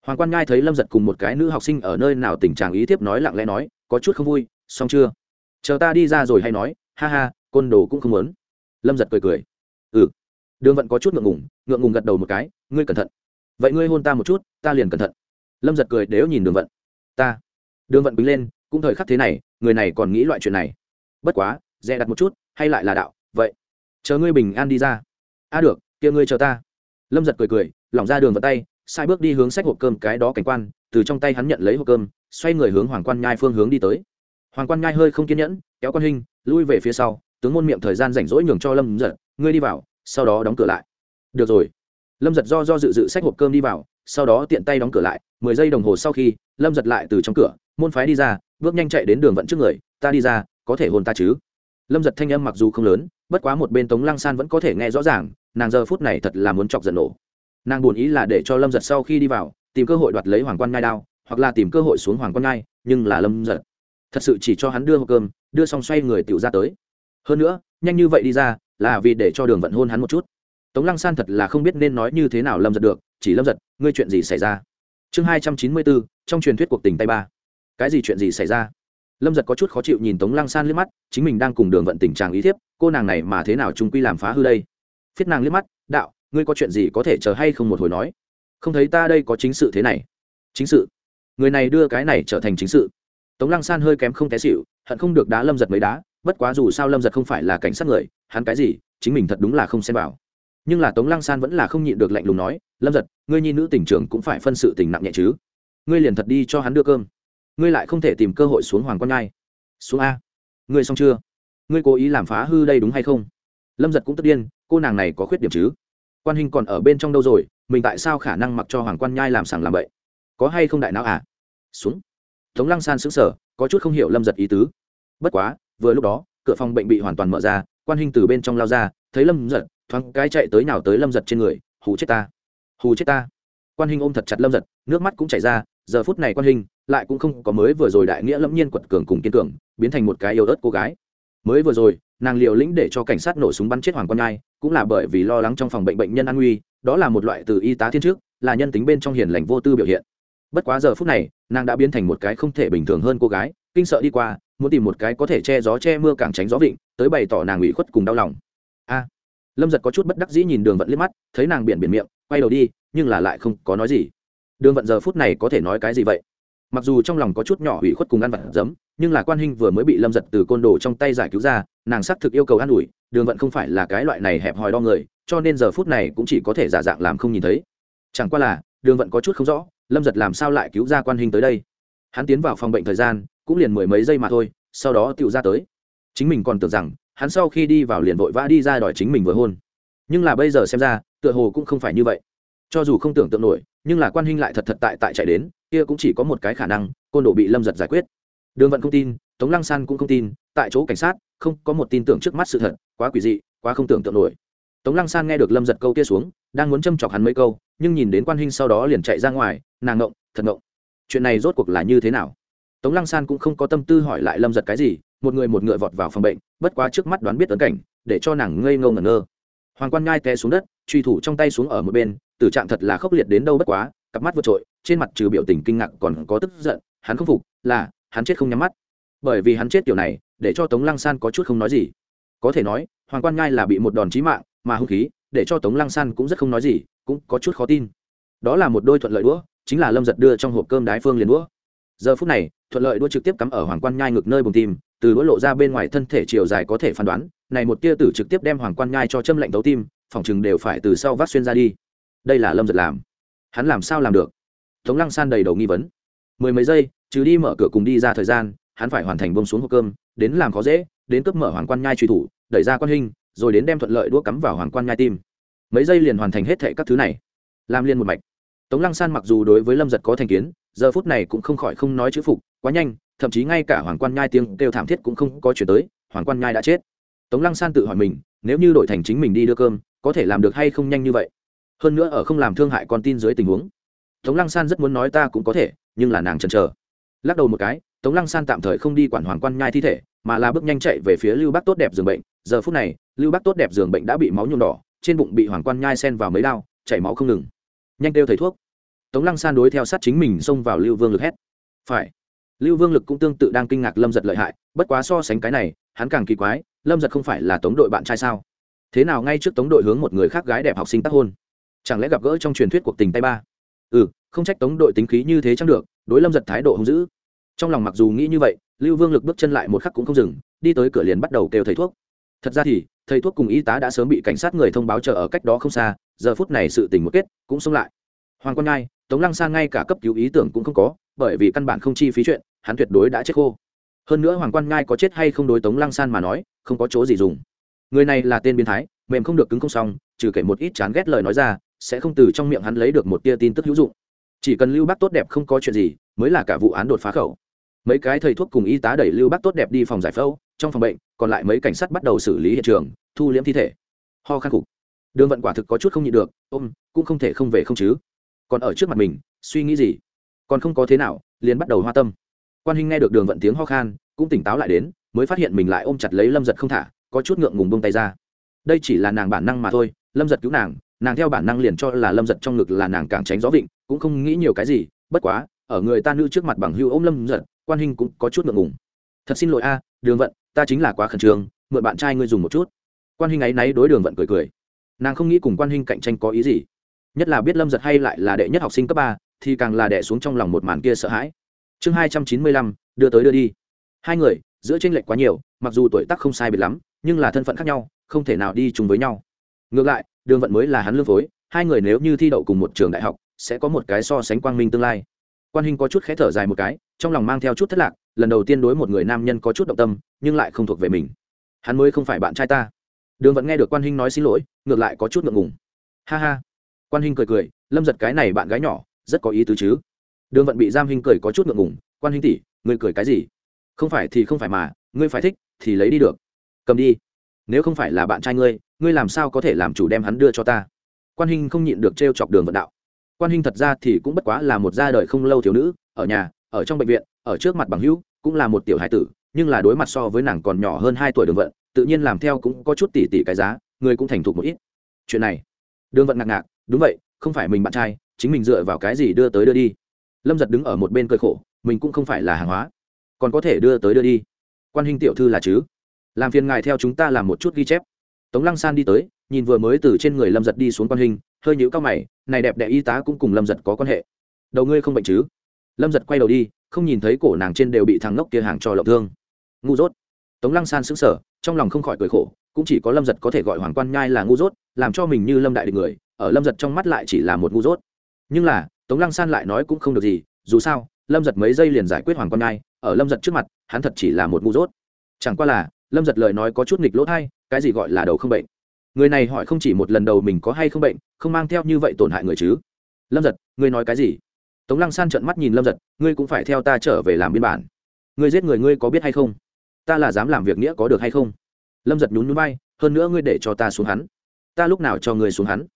Hoàng quan ngai thấy lâm giật cùng một cái nữ học sinh ở nơi nào tình trạng ý thiếp nói lặng lẽ nói, có chút không vui, xong chưa? Chờ ta đi ra rồi hay nói, ha ha, côn đồ cũng không muốn lâm giật cười cười. Ừ. Đường vận có chút ngượng ngùng ngượng ngùng gật đầu một cái, ngươi cẩn thận. Vậy ngươi hôn ta một chút, ta liền cẩn thận. Lâm giật cười nếu nhìn đường vận. Ta. Đường vận bính lên, cũng thời khắc thế này, người này còn nghĩ loại chuyện này. Bất quá, dè đặt một chút, hay lại là đạo, vậy. Chờ ngươi bình an đi ra. A à được, kia ngươi chờ ta. Lâm giật cười cười, lỏng ra đường vận tay, sai bước đi hướng sách hộp cơm cái đó cảnh quan, từ trong tay hắn nhận lấy hộp cơm, xoay người hướng hoàng quan nhai phương hướng đi tới. Hoàng quan nhai hơi không kiên nhẫn, kéo quan hình, lui về phía sau tướng môn miệng thời gian rảnh rỗi nhường cho lâm giật, ngươi đi vào, sau đó đóng cửa lại. Được rồi. Lâm giật do do dự dự sách hộp cơm đi vào, sau đó tiện tay đóng cửa lại, mười giây đồng hồ sau khi, lâm giật lại từ trong cửa, môn phái đi ra, bước nhanh chạy đến đường vận trước người, ta đi ra, có thể hôn ta chứ? Lâm giật thanh âm mặc dù không lớn, bất quá một bên tống lăng san vẫn có thể nghe rõ ràng, nàng giờ phút này thật là muốn chọc giận nổ. Nàng buồn ý là để cho lâm giật sau khi đi vào, tìm cơ hội đoạt lấy hoàng quan ngai đao, hoặc là tìm cơ hội xuống hoàng quan ngai, nhưng là lâm giật thật sự chỉ cho hắn đưa hộp cơm, đưa xong xoay người tựu ra tới hơn nữa, nhanh như vậy đi ra, là vì để cho đường vận hôn hắn một chút. Tống lăng san thật là không biết nên nói như thế nào lâm giật được, chỉ lâm giật, ngươi chuyện gì xảy ra? Chương hai trăm chín mươi bốn, trong truyền thuyết cuộc tình tay ba. Cái gì chuyện gì xảy ra? Lâm giật có chút khó chịu nhìn tống lăng san liếc mắt, chính mình đang cùng đường vận tình trạng ý thiếp, cô nàng này mà thế nào trung quy làm phá hư đây? Phiết nàng liếc mắt, đạo, ngươi có chuyện gì có thể chờ hay không một hồi nói? Không thấy ta đây có chính sự thế này. Chính sự? Người này đưa cái này trở thành chính sự? Tống lăng san hơi kém không té xịu hận không được đá lâm giật mấy đá bất quá dù sao lâm giật không phải là cảnh sát người, hắn cái gì, chính mình thật đúng là không xem vào. Nhưng là tống lăng san vẫn là không nhịn được lạnh lùng nói, lâm giật, ngươi nhi nữ tỉnh trưởng cũng phải phân sự tình nặng nhẹ chứ. Ngươi liền thật đi cho hắn đưa cơm. Ngươi lại không thể tìm cơ hội xuống hoàng quan nhai. Xuống a. Ngươi xong chưa? Ngươi cố ý làm phá hư đây đúng hay không? Lâm giật cũng tất điên, cô nàng này có khuyết điểm chứ? Quan hình còn ở bên trong đâu rồi, mình tại sao khả năng mặc cho hoàng quan nhai làm sàng làm bậy? Có hay không đại não à? Xuống. Tống lăng san sững sờ, có chút không hiểu lâm giật ý tứ. Bất quá vừa lúc đó, cửa phòng bệnh bị hoàn toàn mở ra, quan hình từ bên trong lao ra, thấy lâm giật, thoáng cái chạy tới nào tới lâm giật trên người, hù chết ta! Hù chết ta! Quan hình ôm thật chặt lâm giật, nước mắt cũng chảy ra, giờ phút này quan hình lại cũng không có mới vừa rồi đại nghĩa lẫm nhiên quật cường cùng kiên cường, biến thành một cái yêu ớt cô gái. Mới vừa rồi, nàng liều lĩnh để cho cảnh sát nổ súng bắn chết hoàng quan nhai, cũng là bởi vì lo lắng trong phòng bệnh bệnh nhân an nguy, đó là một loại từ y tá thiên trước, là nhân tính bên trong hiền lành vô tư biểu hiện. Bất quá giờ phút này, nàng đã biến thành một cái không thể bình thường hơn cô gái, kinh sợ đi qua muốn tìm một cái có thể che gió che mưa càng tránh gió vịnh, tới bày tỏ nàng ủy khuất cùng đau lòng. A. Lâm giật có chút bất đắc dĩ nhìn đường vận liếc mắt, thấy nàng biển biển miệng, quay đầu đi, nhưng là lại không có nói gì. Đường vận giờ phút này có thể nói cái gì vậy? Mặc dù trong lòng có chút nhỏ ủy khuất cùng ăn vặt giấm, nhưng là quan huynh vừa mới bị lâm giật từ côn đồ trong tay giải cứu ra, nàng xác thực yêu cầu an ủi, đường vận không phải là cái loại này hẹp hòi đo người, cho nên giờ phút này cũng chỉ có thể giả dạng làm không nhìn thấy. Chẳng qua là, đường vận có chút không rõ, lâm giật làm sao lại cứu ra quan huynh tới đây? Hắn tiến vào phòng bệnh thời gian cũng liền mười mấy giây mà thôi, sau đó tựu ra tới. Chính mình còn tưởng rằng, hắn sau khi đi vào liền vội vã đi ra đòi chính mình vừa hôn. Nhưng là bây giờ xem ra, tựa hồ cũng không phải như vậy. Cho dù không tưởng tượng nổi, nhưng là quan huynh lại thật thật tại tại chạy đến, kia cũng chỉ có một cái khả năng, côn đồ bị lâm giật giải quyết. Đường vận không tin, tống lăng san cũng không tin, tại chỗ cảnh sát, không có một tin tưởng trước mắt sự thật, quá quỷ dị, quá không tưởng tượng nổi. Tống lăng san nghe được lâm giật câu kia xuống, đang muốn châm chọc hắn mấy câu, nhưng nhìn đến quan huynh sau đó liền chạy ra ngoài, nàng ngộng, thật ngộng. Chuyện này rốt cuộc là như thế nào? Tống lăng san cũng không có tâm tư hỏi lại lâm giật cái gì, một người một ngựa vọt vào phòng bệnh, bất quá trước mắt đoán biết ấn cảnh, để cho nàng ngây ngâu ngẩn ngơ. Hoàng quan ngai té xuống đất, truy thủ trong tay xuống ở một bên, tử trạng thật là khốc liệt đến đâu bất quá, cặp mắt vượt trội, trên mặt trừ biểu tình kinh ngạc còn có tức giận, hắn không phục, là, hắn chết không nhắm mắt. Bởi vì hắn chết kiểu này, để cho tống lăng san có chút không nói gì. Có thể nói, hoàng quan ngai là bị một đòn chí mạng, mà hung khí, để cho tống lăng san cũng rất không nói gì, cũng có chút khó tin. Đó là một đôi thuận lợi đũa, chính là lâm giật đưa trong hộp cơm đái phương liền đũa. Giờ phút này thuận lợi đua trực tiếp cắm ở hoàng quan nhai ngực nơi bùng tim, từ đũa lộ ra bên ngoài thân thể chiều dài có thể phán đoán, này một tia tử trực tiếp đem hoàng quan nhai cho châm lệnh tấu tim, phòng chừng đều phải từ sau vác xuyên ra đi. Đây là lâm giật làm. Hắn làm sao làm được? Tống lăng san đầy đầu nghi vấn. Mười mấy giây, trừ đi mở cửa cùng đi ra thời gian, hắn phải hoàn thành bông xuống hộp cơm, đến làm khó dễ, đến cướp mở hoàng quan nhai truy thủ, đẩy ra quan hình, rồi đến đem thuận lợi đũa cắm vào hoàng quan nhai tim. Mấy giây liền hoàn thành hết thệ các thứ này. Làm liên một mạch. Tống lăng san mặc dù đối với lâm giật có thành kiến, giờ phút này cũng không khỏi không nói chữ phục quá nhanh, thậm chí ngay cả hoàng quan nhai tiếng kêu thảm thiết cũng không có chuyển tới, hoàng quan nhai đã chết. Tống lăng san tự hỏi mình, nếu như đổi thành chính mình đi đưa cơm, có thể làm được hay không nhanh như vậy? Hơn nữa ở không làm thương hại con tin dưới tình huống. Tống lăng san rất muốn nói ta cũng có thể, nhưng là nàng chần chờ. Lắc đầu một cái, tống lăng san tạm thời không đi quản hoàng quan nhai thi thể, mà là bước nhanh chạy về phía lưu Bác tốt đẹp giường bệnh. Giờ phút này, lưu Bác tốt đẹp giường bệnh đã bị máu nhuộm đỏ, trên bụng bị hoàng quan nhai sen vào mấy đao chảy máu không ngừng. Nhanh kêu thầy thuốc. Tống lăng san đối theo sát chính mình xông vào lưu vương lực hét. Phải lưu vương lực cũng tương tự đang kinh ngạc lâm giật lợi hại, bất quá so sánh cái này, hắn càng kỳ quái, lâm giật không phải là tống đội bạn trai sao? Thế nào ngay trước tống đội hướng một người khác gái đẹp học sinh tác hôn? Chẳng lẽ gặp gỡ trong truyền thuyết cuộc tình tay ba? Ừ không trách tống đội tính khí như thế chẳng được, đối lâm giật thái độ hung dữ. Trong lòng mặc dù nghĩ như vậy, lưu vương lực bước chân lại một khắc cũng không dừng, đi tới cửa liền bắt đầu kêu thầy thuốc. Thật ra thì, thầy thuốc cùng y tá đã sớm bị cảnh sát người thông báo chờ ở cách đó không xa, giờ phút này sự tình một kết, cũng xông lại hoàng quan ngai tống lăng sang ngay cả cấp cứu ý tưởng cũng không có, bởi vì căn bản không chi phí chuyện, hắn tuyệt đối đã chết khô. Hơn nữa hoàng quan ngai có chết hay không đối tống lăng san mà nói, không có chỗ gì dùng. Người này là tên biến thái, mềm không được cứng không xong, trừ kể một ít chán ghét lời nói ra, sẽ không từ trong miệng hắn lấy được một tia tin tức hữu dụng. Chỉ cần lưu bác tốt đẹp không có chuyện gì, mới là cả vụ án đột phá khẩu. Mấy cái thầy thuốc cùng y tá đẩy lưu bác tốt đẹp đi phòng giải phẫu, trong phòng bệnh, còn lại mấy cảnh sát bắt đầu xử lý hiện trường, thu liễm thi thể. Ho khăn cục đường vận quả thực có chút không nhịn được, ôm, cũng không thể không về không chứ còn ở trước mặt mình, suy nghĩ gì? Còn không có thế nào, liền bắt đầu hoa tâm. Quan hình nghe được đường vận tiếng ho khan, cũng tỉnh táo lại đến, mới phát hiện mình lại ôm chặt lấy lâm giật không thả, có chút ngượng ngùng bông tay ra. Đây chỉ là nàng bản năng mà thôi, lâm giật cứu nàng nàng theo bản năng liền cho là lâm giật trong ngực là nàng càng tránh gió vịnh, cũng không nghĩ nhiều cái gì, bất quá, ở người ta nữ trước mặt bằng hưu ôm lâm giật, quan hình cũng có chút ngượng ngùng. Thật xin lỗi a, đường vận, ta chính là quá khẩn trương, mượn bạn trai ngươi dùng một chút. Quan huynh ấy náy đối đường vận cười cười. Nàng không nghĩ cùng quan hình cạnh tranh có ý gì nhất là biết lâm giật hay lại là đệ nhất học sinh cấp ba, thì càng là đẻ xuống trong lòng một màn kia sợ hãi. Chương hai trăm chín mươi lăm, đưa tới đưa đi. Hai người, giữa tranh lệch quá nhiều, mặc dù tuổi tác không sai biệt lắm, nhưng là thân phận khác nhau, không thể nào đi chung với nhau. Ngược lại, đường vận mới là hắn lương phối, hai người nếu như thi đậu cùng một trường đại học, sẽ có một cái so sánh quang minh tương lai. Quan hình có chút khẽ thở dài một cái, trong lòng mang theo chút thất lạc, lần đầu tiên đối một người nam nhân có chút động tâm, nhưng lại không thuộc về mình. Hắn mới không phải bạn trai ta. Đường vẫn nghe được quan hình nói xin lỗi, ngược lại có chút ngượng ngùng. Ha ha quan hình cười cười, lâm giật cái này bạn gái nhỏ, rất có ý tứ chứ. Đường vận bị giam hình cười có chút ngượng ngùng, quan hình tỷ, ngươi cười cái gì? Không phải thì không phải mà, ngươi phải thích, thì lấy đi được. Cầm đi. Nếu không phải là bạn trai ngươi ngươi làm sao có thể làm chủ đem hắn đưa cho ta? Quan hình không nhịn được t chọc đường vận đạo. Quan hình thật ra thì cũng bất quá là một gia đời không lâu thiếu nữ, ở nhà, ở trong bệnh viện, ở trước mặt bằng hữu, cũng là một tiểu hải tử, nhưng là đối mặt so với nàng còn nhỏ hơn hai tuổi đường vận, tự nhiên làm theo cũng có chút tỉ tỉ cái giá, người cũng thành thục một ít. Chuyện này, đường vận ngạc ngạc đúng vậy không phải mình bạn trai chính mình dựa vào cái gì đưa tới đưa đi. Lâm giật đứng ở một bên cơi khổ mình cũng không phải là hàng hóa. Còn có thể đưa tới đưa đi. Quan hình tiểu thư là chứ? Làm phiền ngài theo chúng ta làm một chút ghi chép. Tống lăng san đi tới nhìn vừa mới từ trên người lâm giật đi xuống quan hình hơi nhũ cao mày này đẹp đẽ y tá cũng cùng lâm giật có quan hệ. Đầu ngươi không bệnh chứ? Lâm giật quay đầu đi không nhìn thấy cổ nàng trên đều bị thằng ngốc kia hàng cho lộng thương. Ngu dốt. Tống lăng san sững sờ, trong lòng không khỏi cười khổ cũng chỉ có lâm giật có thể gọi hoàng quan nhai là ngu dốt làm cho mình như lâm đại địch người ở lâm giật trong mắt lại chỉ là một ngu dốt. Nhưng là, tống lăng san lại nói cũng không được gì, dù sao, lâm giật mấy giây liền giải quyết hoàng quan nhai ở lâm giật trước mặt, hắn thật chỉ là một ngu dốt. Chẳng qua là, lâm giật lời nói có chút nghịch lỗ thay cái gì gọi là đầu không bệnh. Người này hỏi không chỉ một lần đầu mình có hay không bệnh, không mang theo như vậy tổn hại người chứ. Lâm giật, ngươi nói cái gì? Tống lăng san trợn mắt nhìn lâm giật, ngươi cũng phải theo ta trở về làm biên bản. Ngươi giết người ngươi có biết hay không? Ta là dám làm việc nghĩa có được hay không? Lâm giật nhún núi bay hơn nữa ngươi để cho ta xuống hắn. Ta lúc nào cho ngươi xuống hắn?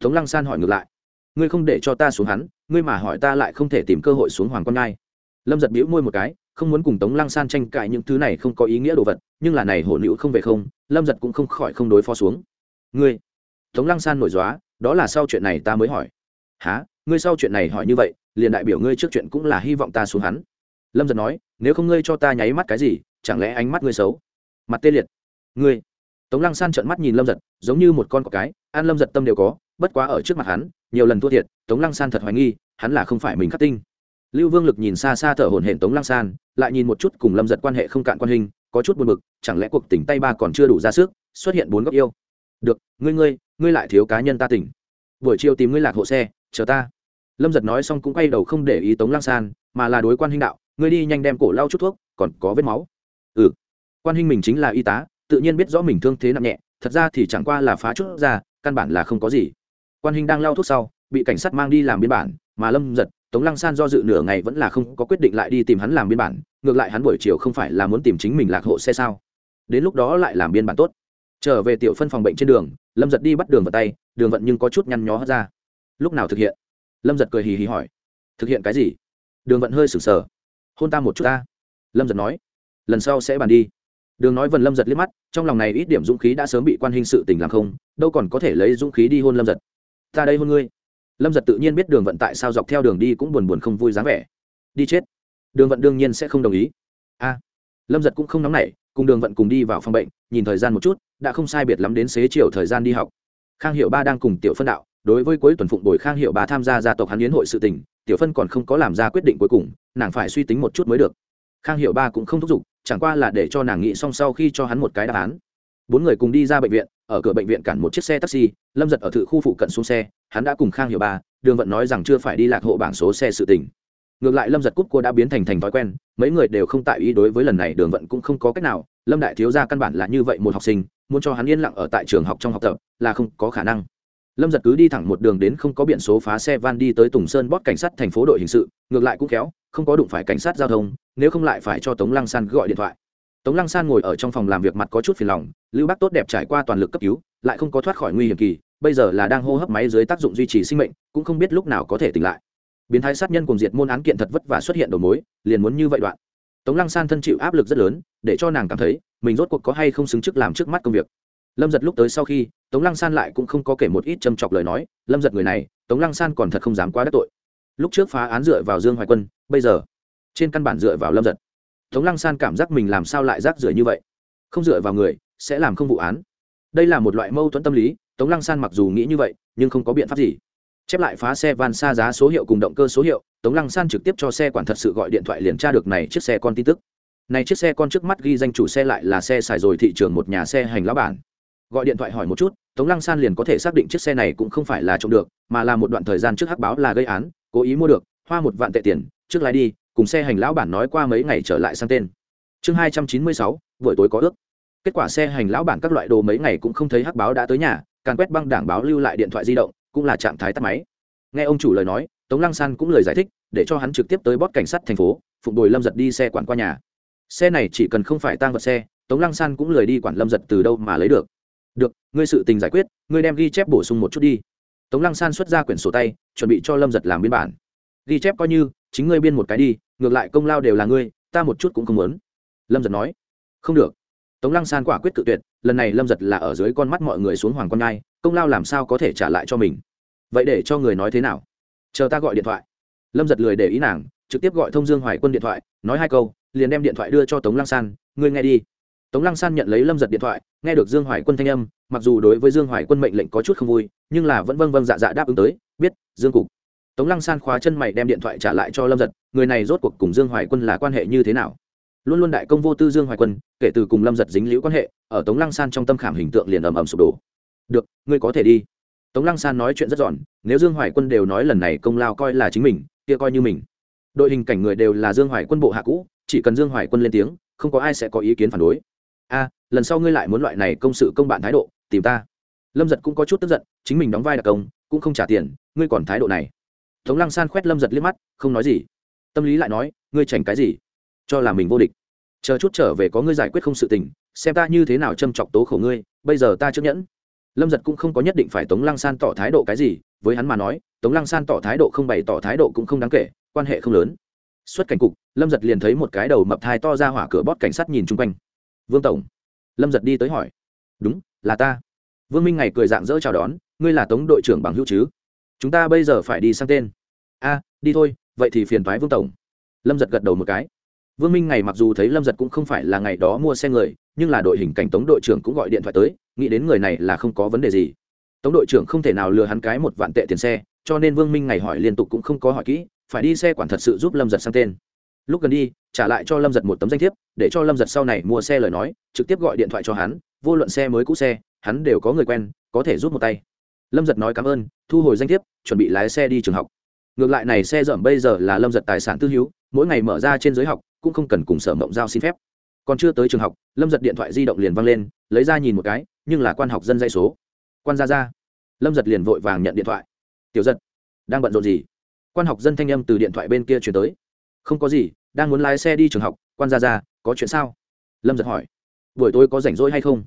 Tống lăng san hỏi ngược lại. Ngươi không để cho ta xuống hắn, ngươi mà hỏi ta lại không thể tìm cơ hội xuống hoàng Quan ngai lâm giật bĩu môi một cái, không muốn cùng tống lăng san tranh cãi những thứ này không có ý nghĩa đồ vật, nhưng là này hổ nữ không về không, lâm giật cũng không khỏi không đối phó xuống. Ngươi? Tống lăng san nổi dóa đó là sau chuyện này ta mới hỏi. Há ngươi sau chuyện này hỏi như vậy, liền đại biểu ngươi trước chuyện cũng là hy vọng ta xuống hắn. Lâm giật nói, nếu không ngươi cho ta nháy mắt cái gì, chẳng lẽ ánh mắt ngươi xấu? Mặt tê liệt. Ngươi? Tống lăng san trợn mắt nhìn lâm giật, giống như một con cọc cái. An lâm giật tâm đều có, bất quá ở trước mặt hắn, nhiều lần thua thiệt, tống lăng san thật hoài nghi, hắn là không phải mình khắc tinh. Lưu vương lực nhìn xa xa thở hổn hển tống lăng san, lại nhìn một chút cùng lâm giật quan hệ không cạn quan hình, có chút buồn bực, chẳng lẽ cuộc tỉnh tay ba còn chưa đủ ra sức, xuất hiện bốn góc yêu. Được, ngươi ngươi ngươi lại thiếu cá nhân ta tỉnh. Buổi chiều tìm ngươi lạc hộ xe, chờ ta. Lâm giật nói xong cũng quay đầu không để ý tống lăng san, mà là đối quan hình đạo, ngươi đi nhanh đem cổ lau chút thuốc, còn có vết máu. Ừ. Quan hình mình chính là y tá tự nhiên biết rõ mình thương thế nặng nhẹ, thật ra thì chẳng qua là phá chút ra, căn bản là không có gì. Quan hình đang lau thuốc sau, bị cảnh sát mang đi làm biên bản, mà lâm giật, tống lăng san do dự nửa ngày vẫn là không có quyết định lại đi tìm hắn làm biên bản, ngược lại hắn buổi chiều không phải là muốn tìm chính mình lạc hộ xe sao? Đến lúc đó lại làm biên bản tốt. Trở về tiểu phân phòng bệnh trên đường, lâm giật đi bắt đường vào tay, đường vận nhưng có chút nhăn nhó hất ra. Lúc nào thực hiện? Lâm giật cười hì hì hỏi. Thực hiện cái gì? Đường vận hơi sừng sờ. Hôn ta một chút ta. Lâm giật nói. Lần sau sẽ bàn đi đường nói vần lâm giật liếc mắt, trong lòng này ít điểm dũng khí đã sớm bị quan hình sự tình làm không, đâu còn có thể lấy dũng khí đi hôn lâm giật. Ta đây hôn ngươi. Lâm giật tự nhiên biết đường vận tại sao dọc theo đường đi cũng buồn buồn không vui dáng vẻ. Đi chết. Đường vận đương nhiên sẽ không đồng ý. A. Lâm giật cũng không nóng nảy, cùng đường vận cùng đi vào phòng bệnh, nhìn thời gian một chút, đã không sai biệt lắm đến xế chiều thời gian đi học. Khang hiệu ba đang cùng tiểu phân đạo, đối với cuối tuần phụng bồi khang hiệu ba tham gia gia tộc hắn yến hội sự tình, tiểu phân còn không có làm ra quyết định cuối cùng, nàng phải suy tính một chút mới được khang hiệu ba cũng không thúc giục, chẳng qua là để cho nàng nghĩ xong sau khi cho hắn một cái đáp án. Bốn người cùng đi ra bệnh viện, ở cửa bệnh viện cản một chiếc xe taxi, lâm giật ở thự khu phụ cận xuống xe, hắn đã cùng khang hiệu ba, đường vận nói rằng chưa phải đi lạc hộ bảng số xe sự tình. Ngược lại lâm giật cúp cô đã biến thành thành thói quen, mấy người đều không tại ý đối với lần này đường vận cũng không có cách nào, lâm đại thiếu ra căn bản là như vậy một học sinh, muốn cho hắn yên lặng ở tại trường học trong học tập, là không có khả năng lâm giật cứ đi thẳng một đường đến không có biển số phá xe van đi tới tùng sơn bót cảnh sát thành phố đội hình sự, ngược lại cũng khéo, không có đụng phải cảnh sát giao thông, nếu không lại phải cho tống lăng san gọi điện thoại. Tống lăng san ngồi ở trong phòng làm việc mặt có chút phiền lòng, lưu bác tốt đẹp trải qua toàn lực cấp cứu, lại không có thoát khỏi nguy hiểm kỳ, bây giờ là đang hô hấp máy dưới tác dụng duy trì sinh mệnh, cũng không biết lúc nào có thể tỉnh lại. Biến thái sát nhân cùng diệt môn án kiện thật vất và xuất hiện đầu mối, liền muốn như vậy đoạn. Tống lăng san thân chịu áp lực rất lớn, để cho nàng cảm thấy, mình rốt cuộc có hay không xứng chức làm trước mắt công việc lâm giật lúc tới sau khi, tống lăng san lại cũng không có kể một ít châm chọc lời nói, lâm giật người này, tống lăng san còn thật không dám quá đắc tội. Lúc trước phá án dựa vào dương hoài quân, bây giờ trên căn bản dựa vào lâm giật. Tống lăng san cảm giác mình làm sao lại rác rưởi như vậy? Không dựa vào người, sẽ làm không vụ án. Đây là một loại mâu thuẫn tâm lý, tống lăng san mặc dù nghĩ như vậy, nhưng không có biện pháp gì. Chép lại phá xe van xa giá số hiệu cùng động cơ số hiệu, tống lăng san trực tiếp cho xe quản thật sự gọi điện thoại liền tra được này chiếc xe con tin tức. Này chiếc xe con trước mắt ghi danh chủ xe lại là xe xài rồi thị trường một nhà xe hành lá bản gọi điện thoại hỏi một chút, tống lăng san liền có thể xác định chiếc xe này cũng không phải là trộm được, mà là một đoạn thời gian trước hắc báo là gây án, cố ý mua được, hoa một vạn tệ tiền, trước lái đi, cùng xe hành lão bản nói qua mấy ngày trở lại sang tên. Chương hai trăm chín mươi sáu, buổi tối có ước. Kết quả xe hành lão bản các loại đồ mấy ngày cũng không thấy hắc báo đã tới nhà, càn quét băng đảng báo lưu lại điện thoại di động, cũng là trạng thái tắt máy. Nghe ông chủ lời nói, tống lăng san cũng lời giải thích, để cho hắn trực tiếp tới bót cảnh sát thành phố, phụng đồi lâm giật đi xe quản qua nhà. Xe này chỉ cần không phải tang vật xe, tống lăng san cũng lời đi quản lâm giật từ đâu mà lấy được được, ngươi sự tình giải quyết, ngươi đem ghi chép bổ sung một chút đi. Tống lăng san xuất ra quyển sổ tay, chuẩn bị cho lâm giật làm biên bản. Ghi chép coi như, chính ngươi biên một cái đi, ngược lại công lao đều là ngươi, ta một chút cũng không muốn. Lâm giật nói. Không được. Tống lăng san quả quyết tự tuyệt, lần này lâm giật là ở dưới con mắt mọi người xuống hoàng con ngai, công lao làm sao có thể trả lại cho mình? Vậy để cho người nói thế nào? Chờ ta gọi điện thoại. Lâm giật lười để ý nàng, trực tiếp gọi thông dương hoài quân điện thoại, nói hai câu, liền đem điện thoại đưa cho tống lăng san, ngươi nghe đi. Tống lăng san nhận lấy lâm giật điện thoại nghe được dương hoài quân thanh âm, mặc dù đối với dương hoài quân mệnh lệnh có chút không vui, nhưng là vẫn vâng vâng dạ dạ đáp ứng tới, biết, dương cục. Tống lăng san khóa chân mày đem điện thoại trả lại cho lâm giật, người này rốt cuộc cùng dương hoài quân là quan hệ như thế nào? Luôn luôn đại công vô tư dương hoài quân, kể từ cùng lâm giật dính liễu quan hệ, ở tống lăng san trong tâm khảm hình tượng liền ầm ầm sụp đổ. Được, ngươi có thể đi. Tống lăng san nói chuyện rất giòn, nếu dương hoài quân đều nói lần này công lao coi là chính mình, kia coi như mình. Đội hình cảnh người đều là dương hoài quân bộ hạ cũ, chỉ cần dương hoài quân lên tiếng, không có ai sẽ có ý kiến phản đối a lần sau ngươi lại muốn loại này công sự công bạn thái độ, tìm ta. Lâm giật cũng có chút tức giận, chính mình đóng vai đặc công, cũng không trả tiền, ngươi còn thái độ này. Tống lăng san khoét lâm giật liếc mắt, không nói gì. Tâm lý lại nói, ngươi chảnh cái gì? Cho là mình vô địch. Chờ chút trở về có ngươi giải quyết không sự tình, xem ta như thế nào châm chọc tố khổ ngươi, bây giờ ta chấp nhẫn. Lâm giật cũng không có nhất định phải tống lăng san tỏ thái độ cái gì, với hắn mà nói, tống lăng san tỏ thái độ không bày tỏ thái độ cũng không đáng kể, quan hệ không lớn. Xuất cảnh cục, lâm giật liền thấy một cái đầu mập thai to ra hỏa cửa bót cảnh sát nhìn chung quanh vương tổng. Lâm giật đi tới hỏi. Đúng, là ta. Vương minh ngày cười dạng dỡ chào đón, ngươi là tống đội trưởng bằng hữu chứ? Chúng ta bây giờ phải đi sang tên. A, đi thôi, vậy thì phiền thoái vương tổng. Lâm giật gật đầu một cái. Vương minh ngày mặc dù thấy lâm giật cũng không phải là ngày đó mua xe người, nhưng là đội hình cảnh tống đội trưởng cũng gọi điện thoại tới, nghĩ đến người này là không có vấn đề gì. Tống đội trưởng không thể nào lừa hắn cái một vạn tệ tiền xe, cho nên vương minh ngày hỏi liên tục cũng không có hỏi kỹ, phải đi xe quản thật sự giúp lâm giật sang tên. Lúc gần đi trả lại cho lâm giật một tấm danh thiếp, để cho lâm giật sau này mua xe lời nói, trực tiếp gọi điện thoại cho hắn, vô luận xe mới cũ xe, hắn đều có người quen, có thể giúp một tay. Lâm giật nói cảm ơn, thu hồi danh thiếp, chuẩn bị lái xe đi trường học. Ngược lại này xe dởm bây giờ là lâm giật tài sản tư hữu, mỗi ngày mở ra trên giới học, cũng không cần cùng sở mộng giao xin phép. Còn chưa tới trường học, lâm giật điện thoại di động liền văng lên, lấy ra nhìn một cái, nhưng là quan học dân dây số. Quan ra ra. Lâm giật liền vội vàng nhận điện thoại. Tiểu giật, đang bận rộn gì? Quan học dân thanh âm từ điện thoại bên kia chuyển tới. Không có gì đang muốn lái xe đi trường học, quan gia ra có chuyện sao? Lâm giật hỏi. Buổi tối có rảnh rỗi hay không?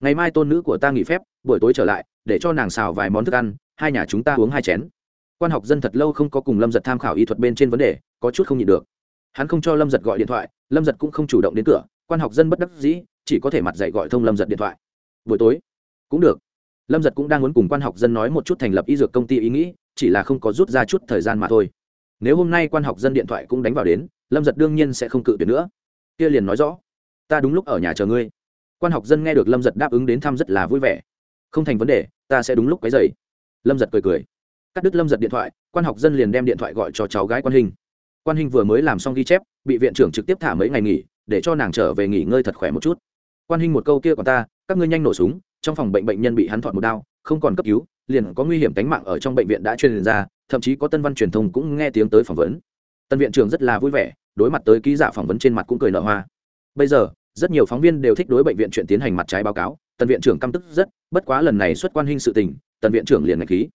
Ngày mai tôn nữ của ta nghỉ phép, buổi tối trở lại, để cho nàng xào vài món thức ăn, hai nhà chúng ta uống hai chén. Quan học dân thật lâu không có cùng lâm giật tham khảo y thuật bên trên vấn đề, có chút không nhịn được. Hắn không cho lâm giật gọi điện thoại, lâm giật cũng không chủ động đến cửa, quan học dân bất đắc dĩ, chỉ có thể mặt dạy gọi thông lâm giật điện thoại. Buổi tối? Cũng được. Lâm giật cũng đang muốn cùng quan học dân nói một chút thành lập y dược công ty ý nghĩ, chỉ là không có rút ra chút thời gian mà thôi. Nếu hôm nay quan học dân điện thoại cũng đánh vào đến lâm giật đương nhiên sẽ không cự tuyệt nữa. Kia liền nói rõ. Ta đúng lúc ở nhà chờ ngươi. Quan học dân nghe được lâm giật đáp ứng đến thăm rất là vui vẻ. Không thành vấn đề, ta sẽ đúng lúc cái dày lâm giật cười cười. Cắt đứt lâm giật điện thoại, quan học dân liền đem điện thoại gọi cho cháu gái quan hình. Quan hình vừa mới làm xong ghi chép, bị viện trưởng trực tiếp thả mấy ngày nghỉ, để cho nàng trở về nghỉ ngơi thật khỏe một chút. Quan hình một câu kia còn ta, các ngươi nhanh nổ súng, trong phòng bệnh bệnh nhân bị hắn thọt một đao, không còn cấp cứu, liền có nguy hiểm tính mạng ở trong bệnh viện đã truyền ra, thậm chí có tân văn truyền thông cũng nghe tiếng tới phỏng vấn. Tân viện trưởng rất là vui vẻ đối mặt tới ký giả phỏng vấn trên mặt cũng cười nở hoa. Bây giờ, rất nhiều phóng viên đều thích đối bệnh viện chuyện tiến hành mặt trái báo cáo, tần viện trưởng căm tức rất, bất quá lần này xuất quan hình sự tình, tần viện trưởng liền ngạch khí.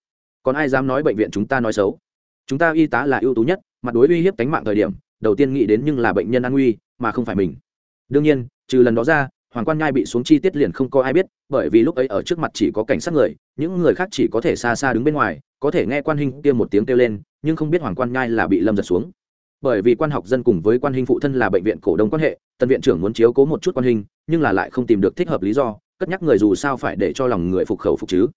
Còn ai dám nói bệnh viện chúng ta nói xấu? Chúng ta y tá là ưu tú nhất, mặt đối uy hiếp tính mạng thời điểm, đầu tiên nghĩ đến nhưng là bệnh nhân an nguy, mà không phải mình. Đương nhiên, trừ lần đó ra, hoàng quan nhai bị xuống chi tiết liền không có ai biết, bởi vì lúc ấy ở trước mặt chỉ có cảnh sát người, những người khác chỉ có thể xa xa đứng bên ngoài, có thể nghe quan hình kia một tiếng kêu lên, nhưng không biết hoàng quan nhai là bị lâm giật xuống bởi vì quan học dân cùng với quan hình phụ thân là bệnh viện cổ đông quan hệ, tân viện trưởng muốn chiếu cố một chút quan hình, nhưng là lại không tìm được thích hợp lý do, cất nhắc người dù sao phải để cho lòng người phục khẩu phục chứ.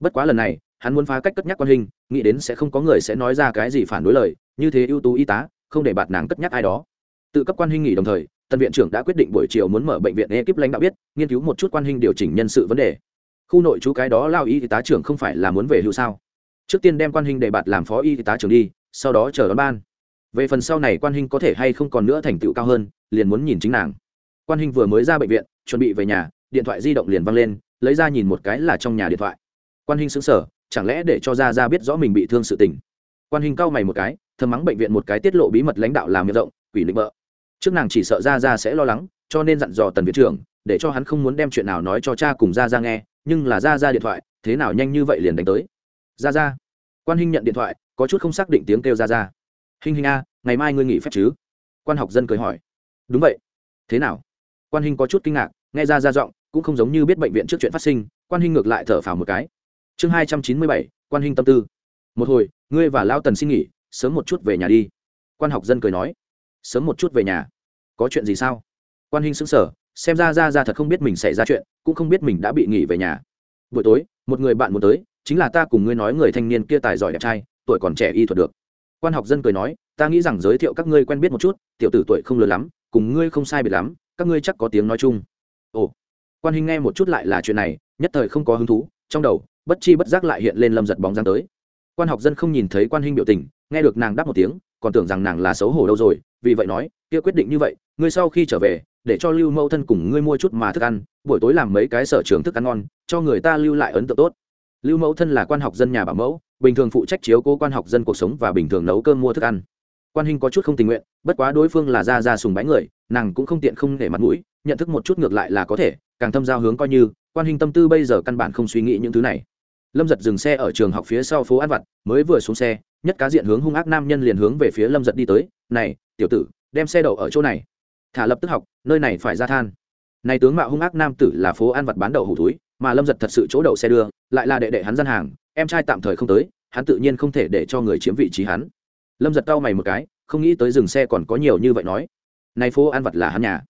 Bất quá lần này, hắn muốn phá cách cất nhắc quan hình, nghĩ đến sẽ không có người sẽ nói ra cái gì phản đối lời, như thế ưu tú y tá, không để bạt nàng cất nhắc ai đó. Tự cấp quan hình nghỉ đồng thời, tân viện trưởng đã quyết định buổi chiều muốn mở bệnh viện ekip lãnh đạo biết, nghiên cứu một chút quan hình điều chỉnh nhân sự vấn đề. Khu nội chú cái đó lao y tá trưởng không phải là muốn về hưu sao? Trước tiên đem quan hình để bạt làm phó y tá trưởng đi, sau đó chờ đón ban về phần sau này quan hình có thể hay không còn nữa thành tựu cao hơn, liền muốn nhìn chính nàng. Quan hình vừa mới ra bệnh viện, chuẩn bị về nhà, điện thoại di động liền văng lên, lấy ra nhìn một cái là trong nhà điện thoại. Quan hình xứng sở chẳng lẽ để cho ra ra biết rõ mình bị thương sự tình? Quan hình cau mày một cái, thầm mắng bệnh viện một cái tiết lộ bí mật lãnh đạo làm miệng rộng, quỷ định vợ trước nàng chỉ sợ ra ra sẽ lo lắng, cho nên dặn dò tần viện trưởng, để cho hắn không muốn đem chuyện nào nói cho cha cùng ra ra nghe, nhưng là ra ra điện thoại, thế nào nhanh như vậy liền đánh tới. Ra ra quan hình nhận điện thoại, có chút không xác định tiếng kêu ra ra hình hình a, ngày mai ngươi nghỉ phép chứ? Quan học dân cười hỏi. Đúng vậy. Thế nào? Quan hình có chút kinh ngạc, nghe ra ra giọng, cũng không giống như biết bệnh viện trước chuyện phát sinh, quan hình ngược lại thở phào một cái. Chương hai trăm chín mươi bảy, quan hình tâm tư. Một hồi, ngươi và lão tần xin nghỉ, sớm một chút về nhà đi. Quan học dân cười nói. Sớm một chút về nhà. Có chuyện gì sao? Quan hình xứng sở xem ra ra ra thật không biết mình xảy ra chuyện, cũng không biết mình đã bị nghỉ về nhà. Buổi tối, một người bạn muốn tới, chính là ta cùng ngươi nói người thanh niên kia tài giỏi đẹp trai, tuổi còn trẻ y thuật được quan học dân cười nói, ta nghĩ rằng giới thiệu các ngươi quen biết một chút, tiểu tử tuổi không lớn lắm, cùng ngươi không sai biệt lắm, các ngươi chắc có tiếng nói chung. Ồ, quan hình nghe một chút lại là chuyện này, nhất thời không có hứng thú, trong đầu, bất chi bất giác lại hiện lên lâm giật bóng dáng tới. Quan học dân không nhìn thấy quan hình biểu tình, nghe được nàng đáp một tiếng, còn tưởng rằng nàng là xấu hổ đâu rồi, vì vậy nói, kia quyết định như vậy, ngươi sau khi trở về, để cho lưu mẫu thân cùng ngươi mua chút mà thức ăn, buổi tối làm mấy cái sở trường thức ăn ngon, cho người ta lưu lại ấn tượng tốt. Lưu mẫu thân là quan học dân nhà bảo mẫu bình thường phụ trách chiếu cố quan học dân cuộc sống và bình thường nấu cơm mua thức ăn. Quan hình có chút không tình nguyện, bất quá đối phương là ra ra sùng bái người, nàng cũng không tiện không để mặt mũi, nhận thức một chút ngược lại là có thể, càng thâm giao hướng coi như, quan hình tâm tư bây giờ căn bản không suy nghĩ những thứ này. Lâm giật dừng xe ở trường học phía sau phố an vặt, mới vừa xuống xe, nhất cá diện hướng hung ác nam nhân liền hướng về phía lâm giật đi tới, này, tiểu tử, đem xe đậu ở chỗ này. Thả lập tức học, nơi này phải ra than. Này tướng mạo hung ác nam tử là phố an vặt bán đậu hủ túi mà lâm giật thật sự chỗ đậu xe đưa, lại là đệ đệ hắn gian hàng em trai tạm thời không tới, hắn tự nhiên không thể để cho người chiếm vị trí hắn. Lâm giật cau mày một cái, không nghĩ tới dừng xe còn có nhiều như vậy nói. Nay phố an vặt là hắn nhà.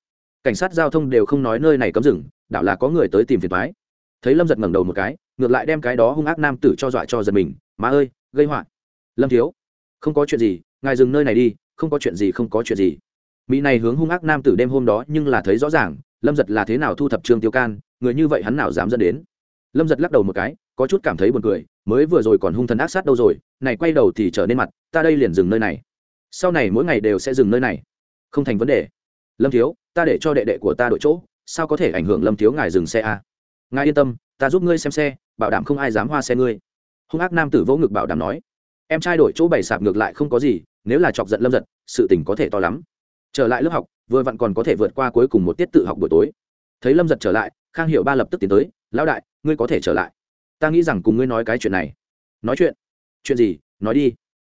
Cảnh sát giao thông đều không nói nơi này cấm rừng, đảo là có người tới tìm phiền thoái thấy lâm giật ngẩng đầu một cái, ngược lại đem cái đó hung ác nam tử cho dọa cho giật mình, má ơi, gây họa. Lâm thiếu, không có chuyện gì, ngài dừng nơi này đi, không có chuyện gì, không có chuyện gì. Mỹ này hướng hung ác nam tử đêm hôm đó nhưng là thấy rõ ràng, lâm giật là thế nào thu thập trương tiêu can, người như vậy hắn nào dám dẫn đến. Lâm giật lắc đầu một cái có chút cảm thấy buồn cười, mới vừa rồi còn hung thần ác sát đâu rồi, này quay đầu thì trở nên mặt, ta đây liền dừng nơi này. Sau này mỗi ngày đều sẽ dừng nơi này. Không thành vấn đề. Lâm thiếu, ta để cho đệ đệ của ta đổi chỗ, sao có thể ảnh hưởng lâm thiếu ngài dừng xe a à? ngài yên tâm, ta giúp ngươi xem xe, bảo đảm không ai dám hoa xe ngươi. Hung ác nam tử vỗ ngực bảo đảm nói. Em trai đổi chỗ bày sạp ngược lại không có gì, nếu là chọc giận lâm giật, sự tình có thể to lắm. Trở lại lớp học, vừa vặn còn có thể vượt qua cuối cùng một tiết tự học buổi tối. Thấy lâm giật trở lại, khang hiệu ba lập tức tiến tới, lão đại, ngươi có thể trở lại ta nghĩ rằng cùng ngươi nói cái chuyện này. Nói chuyện? Chuyện gì? Nói đi.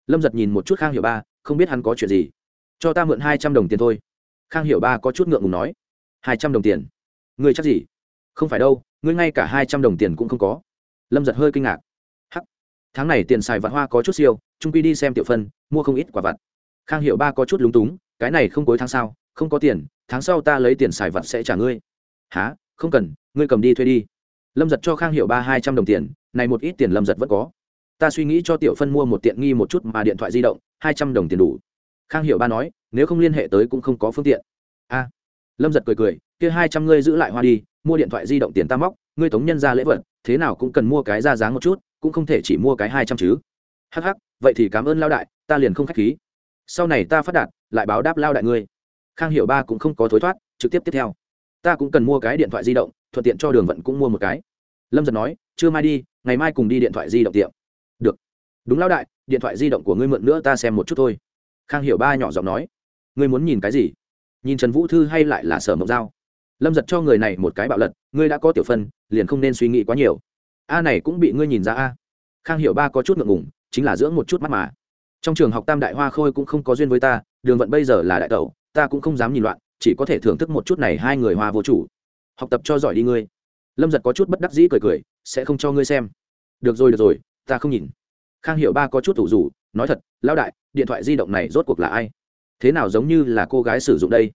Lâm giật nhìn một chút khang hiệu ba, không biết hắn có chuyện gì. Cho ta mượn hai trăm đồng tiền thôi. Khang hiệu ba có chút ngượng ngùng nói. Hai trăm đồng tiền? Ngươi chắc gì? Không phải đâu, ngươi ngay cả hai trăm đồng tiền cũng không có. Lâm giật hơi kinh ngạc. Hắc. Tháng này tiền xài vạn hoa có chút siêu trung quy đi xem tiểu phân, mua không ít quả vặt. Khang hiệu ba có chút lúng túng, cái này không cuối tháng sau, không có tiền, tháng sau ta lấy tiền xài vặt sẽ trả ngươi. Há không cần, ngươi cầm đi thuê đi lâm giật cho khang hiệu ba hai trăm đồng tiền, này một ít tiền lâm giật vẫn có. Ta suy nghĩ cho tiểu phân mua một tiện nghi một chút mà điện thoại di động, hai trăm đồng tiền đủ. Khang hiệu ba nói, nếu không liên hệ tới cũng không có phương tiện. A. Lâm giật cười cười, kia hai trăm ngươi giữ lại hoa đi, mua điện thoại di động tiền ta móc, ngươi tống nhân ra lễ vật, thế nào cũng cần mua cái ra dáng một chút, cũng không thể chỉ mua cái hai trăm chứ. Hh vậy thì cảm ơn lao đại, ta liền không k h á c h khí. Sau này ta phát đạt, lại báo đáp lao đại ngươi. Khang hiệu ba cũng không có thối thoát, trực tiếp tiếp theo. Ta cũng cần mua cái điện thoại di động thuận tiện cho đường vận cũng mua một cái. Lâm giật nói chưa mai đi, ngày mai cùng đi điện thoại di động tiệm. Được. Đúng lão đại, điện thoại di động của ngươi mượn nữa ta xem một chút thôi. Khang hiểu ba nhỏ giọng nói. Ngươi muốn nhìn cái gì? Nhìn trần vũ thư hay lại là sở mộc giao? Lâm giật cho người này một cái bạo lật, ngươi đã có tiểu phân, liền không nên suy nghĩ quá nhiều. A này cũng bị ngươi nhìn ra a. Khang hiểu ba có chút ngượng ngủng chính là dưỡng một chút mắt mà. Trong trường học tam đại hoa khôi cũng không có duyên với ta, đường vận bây giờ là đại tẩu, ta cũng không dám nhìn loạn, chỉ có thể thưởng thức một chút này hai người hoa vô chủ học tập cho giỏi đi ngươi. Lâm giật có chút bất đắc dĩ cười cười, sẽ không cho ngươi xem. Được rồi được rồi, ta không nhìn. Khang hiệu ba có chút thủ rủ nói thật lao đại, điện thoại di động này rốt cuộc là ai? Thế nào giống như là cô gái sử dụng đây?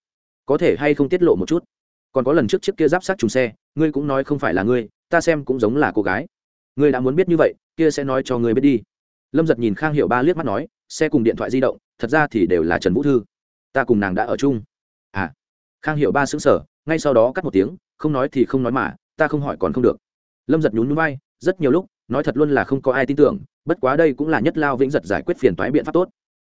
Có thể hay không tiết lộ một chút? Còn có lần trước chiếc kia giáp sát trùng xe, ngươi cũng nói không phải là ngươi, ta xem cũng giống là cô gái. Ngươi đã muốn biết như vậy, kia sẽ nói cho ngươi biết đi. Lâm giật nhìn khang hiệu ba liếc mắt nói, xe cùng điện thoại di động, thật ra thì đều là trần vũ thư. Ta cùng nàng đã ở chung. À. Khang hiệu ba xứng sở ngay sau đó cắt một tiếng, không nói thì không nói mà, ta không hỏi còn không được. Lâm giật nhún nhún vai, rất nhiều lúc, nói thật luôn là không có ai tin tưởng, bất quá đây cũng là nhất lao vĩnh giật giải quyết phiền toái biện pháp tốt.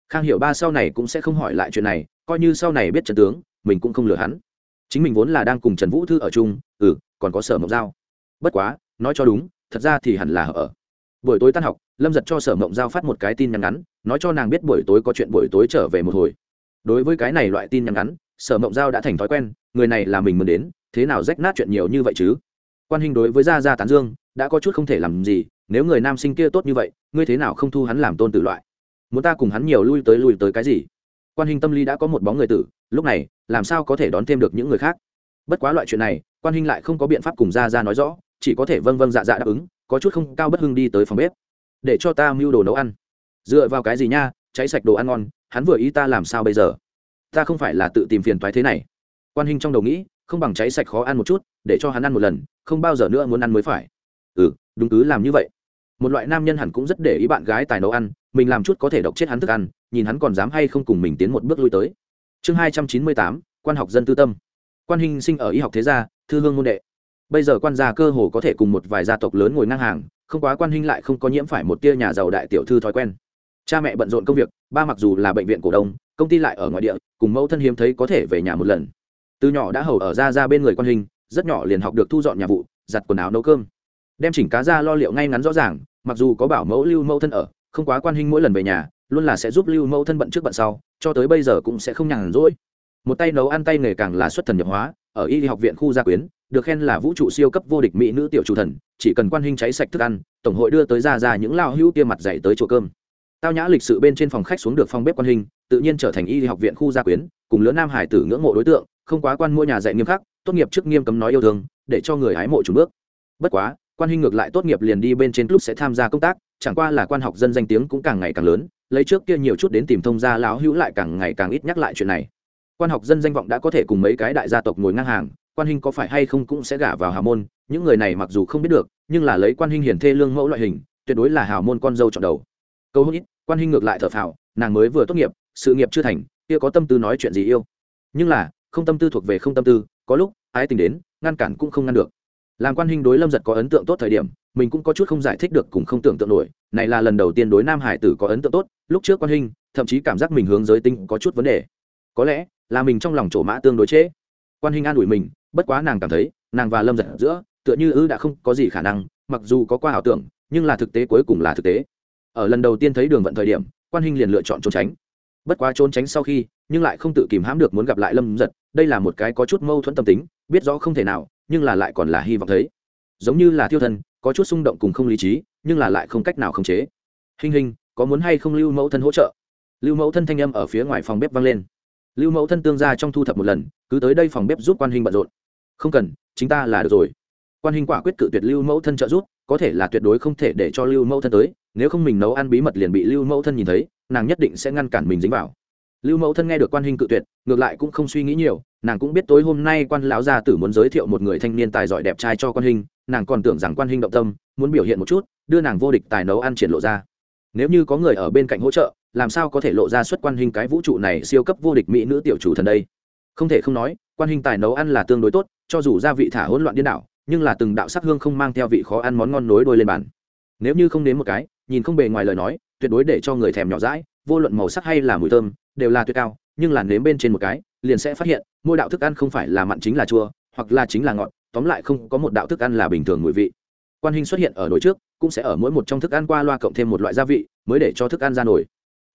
Khang hiểu ba sau này cũng sẽ không hỏi lại chuyện này, coi như sau này biết trần tướng, mình cũng không lừa hắn. Chính mình vốn là đang cùng trần vũ thư ở chung ừ còn có sở mộng giao. Bất quá, nói cho đúng, thật ra thì hẳn là ở. Buổi tối tan học, lâm giật cho sở mộng giao phát một cái tin nhắn ngắn, nói cho nàng biết buổi tối có chuyện buổi tối trở về một hồi. Đối với cái này loại tin nhắn ngắn sở mộng giao đã thành thói quen, người này là mình muốn đến, thế nào rách nát chuyện nhiều như vậy chứ? Quan hình đối với gia gia tán dương, đã có chút không thể làm gì, nếu người nam sinh kia tốt như vậy, ngươi thế nào không thu hắn làm tôn tử loại? Muốn ta cùng hắn nhiều lui tới lui tới cái gì? Quan hình tâm lý đã có một bóng người tử, lúc này, làm sao có thể đón thêm được những người khác? Bất quá loại chuyện này, quan hình lại không có biện pháp cùng gia gia nói rõ, chỉ có thể vâng vâng dạ dạ đáp ứng, có chút không cao bất hưng đi tới phòng bếp. Để cho ta mưu đồ nấu ăn. Dựa vào cái gì nha, cháy sạch đồ ăn ngon, hắn vừa ý ta làm sao bây giờ? Ta không phải là tự tìm phiền toái thế này. Quan hình trong đầu nghĩ, không bằng cháy sạch khó ăn một chút, để cho hắn ăn một lần, không bao giờ nữa muốn ăn mới phải. Ừ đúng cứ làm như vậy. Một loại nam nhân hẳn cũng rất để ý bạn gái tài nấu ăn, mình làm chút có thể độc chết hắn thức ăn, nhìn hắn còn dám hay không cùng mình tiến một bước lui tới. Chương hai trăm chín mươi tám, quan học dân tư tâm. Quan hình sinh ở y học thế gia, thư hương môn đệ. Bây giờ quan gia cơ hồ có thể cùng một vài gia tộc lớn ngồi ngang hàng, không quá quan hình lại không có nhiễm phải một tia nhà giàu đại tiểu thư thói quen. Cha mẹ bận rộn công việc, ba mặc dù là bệnh viện cổ đông công ty lại ở ngoại địa, cùng mẫu thân hiếm thấy có thể về nhà một lần. Từ nhỏ đã hầu ở ra ra bên người quan hình, rất nhỏ liền học được thu dọn nhà vụ, giặt quần áo nấu cơm. Đem chỉnh cá ra lo liệu ngay ngắn rõ ràng, mặc dù có bảo mẫu lưu mẫu thân ở, không quá quan hình mỗi lần về nhà, luôn là sẽ giúp lưu mẫu thân bận trước bận sau, cho tới bây giờ cũng sẽ không nhàn rỗi. Một tay nấu ăn tay nghề càng là xuất thần nhập hóa, ở y học viện khu gia quyến, được khen là vũ trụ siêu cấp vô địch mỹ nữ tiểu chủ thần, chỉ cần quan hình cháy sạch thức ăn, tổng hội đưa tới ra ra những lao hữu kia mặt dạy tới chỗ cơm tao nhã lịch sự bên trên phòng khách xuống được phòng bếp quan hình, tự nhiên trở thành y học viện khu gia quyến, cùng lứa nam hải tử ngưỡng mộ đối tượng, không quá quan mua nhà dạy nghiêm khắc, tốt nghiệp trước nghiêm cấm nói yêu thương, để cho người hái mộ chủ bước. Bất quá, quan hình ngược lại tốt nghiệp liền đi bên trên club sẽ tham gia công tác, chẳng qua là quan học dân danh tiếng cũng càng ngày càng lớn, lấy trước kia nhiều chút đến tìm thông gia láo hữu lại càng ngày càng ít nhắc lại chuyện này. Quan học dân danh vọng đã có thể cùng mấy cái đại gia tộc ngồi ngang hàng, quan hình có phải hay không cũng sẽ gả vào hào môn, những người này mặc dù không biết được, nhưng là lấy quan hình hiển thê lương mẫu loại hình, tuyệt đối là hào môn con dâu chọn đầu. Câu hôn ít quan Hinh ngược lại thở phào, nàng mới vừa tốt nghiệp, sự nghiệp chưa thành, kia có tâm tư nói chuyện gì yêu. Nhưng là, không tâm tư thuộc về không tâm tư, có lúc, ái tình đến, ngăn cản cũng không ngăn được. Làm quan Hinh đối lâm giật có ấn tượng tốt thời điểm, mình cũng có chút không giải thích được cùng không tưởng tượng nổi, này là lần đầu tiên đối nam hải tử có ấn tượng tốt, lúc trước quan Hinh, thậm chí cảm giác mình hướng giới tinh có chút vấn đề. Có lẽ, là mình trong lòng chỗ mã tương đối chế. quan Hinh an ủi mình, bất quá nàng cảm thấy, nàng và lâm giật giữa, tựa như ư đã không có gì khả năng, mặc dù có qua ảo tưởng, nhưng là thực tế cuối cùng là thực tế ở lần đầu tiên thấy đường vận thời điểm, quan hinh liền lựa chọn trốn tránh. Bất quá trốn tránh sau khi, nhưng lại không tự kìm hãm được muốn gặp lại lâm giật đây là một cái có chút mâu thuẫn tâm tính, biết rõ không thể nào, nhưng là lại còn là hy vọng thấy. Giống như là thiêu thân, có chút xung động cùng không lý trí, nhưng là lại không cách nào khống chế. Hình hình, có muốn hay không lưu mẫu thân hỗ trợ? Lưu mẫu thân thanh âm ở phía ngoài phòng bếp vang lên. Lưu mẫu thân tương ra trong thu thập một lần, cứ tới đây phòng bếp giúp quan hình bận rộn. Không cần, chính ta là được rồi. Quan hình quả quyết cự tuyệt lưu mẫu thân trợ giúp có thể là tuyệt đối không thể để cho lưu mẫu thân tới, nếu không mình nấu ăn bí mật liền bị lưu mẫu thân nhìn thấy, nàng nhất định sẽ ngăn cản mình dính vào. Lưu mẫu thân nghe được quan hình cự tuyệt, ngược lại cũng không suy nghĩ nhiều, nàng cũng biết tối hôm nay quan lão gia tử muốn giới thiệu một người thanh niên tài giỏi đẹp trai cho quan hình, nàng còn tưởng rằng quan hình động tâm, muốn biểu hiện một chút, đưa nàng vô địch tài nấu ăn triển lộ ra. Nếu như có người ở bên cạnh hỗ trợ, làm sao có thể lộ ra xuất quan hình cái vũ trụ này siêu cấp vô địch mỹ nữ tiểu chủ thần đây? Không thể không nói, quan hình tài nấu ăn là tương đối tốt, cho dù gia vị thả hỗn loạn điên đảo nhưng là từng đạo sắc hương không mang theo vị khó ăn món ngon nối đôi lên bàn. Nếu như không đến một cái, nhìn không bề ngoài lời nói, tuyệt đối để cho người thèm nhỏ rãi vô luận màu sắc hay là mùi thơm, đều là tuyệt cao, nhưng là nếm bên trên một cái, liền sẽ phát hiện, mỗi đạo thức ăn không phải là mặn chính là chua, hoặc là chính là ngọt, tóm lại không có một đạo thức ăn là bình thường mùi vị. Quan hình xuất hiện ở nồi trước, cũng sẽ ở mỗi một trong thức ăn qua loa cộng thêm một loại gia vị, mới để cho thức ăn ra nổi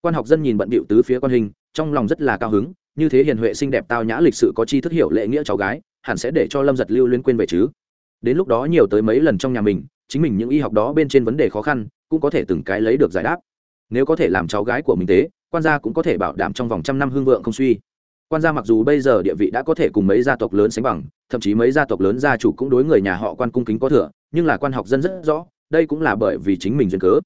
quan học dân nhìn bận bịu tứ phía quan hình, trong lòng rất là cao hứng, như thế hiền huệ xinh đẹp tao nhã lịch sự có chi thức hiểu lệ nghĩa cháu gái, hẳn sẽ để cho lâm giật lưu liên quên về chứ đến lúc đó nhiều tới mấy lần trong nhà mình, chính mình những y học đó bên trên vấn đề khó khăn, cũng có thể từng cái lấy được giải đáp. Nếu có thể làm cháu gái của mình tế quan gia cũng có thể bảo đảm trong vòng trăm năm hương vượng không suy. Quan gia mặc dù bây giờ địa vị đã có thể cùng mấy gia tộc lớn sánh bằng, thậm chí mấy gia tộc lớn gia chủ cũng đối người nhà họ quan cung kính có thừa, nhưng là quan học dân rất rõ, đây cũng là bởi vì chính mình duyên cớ.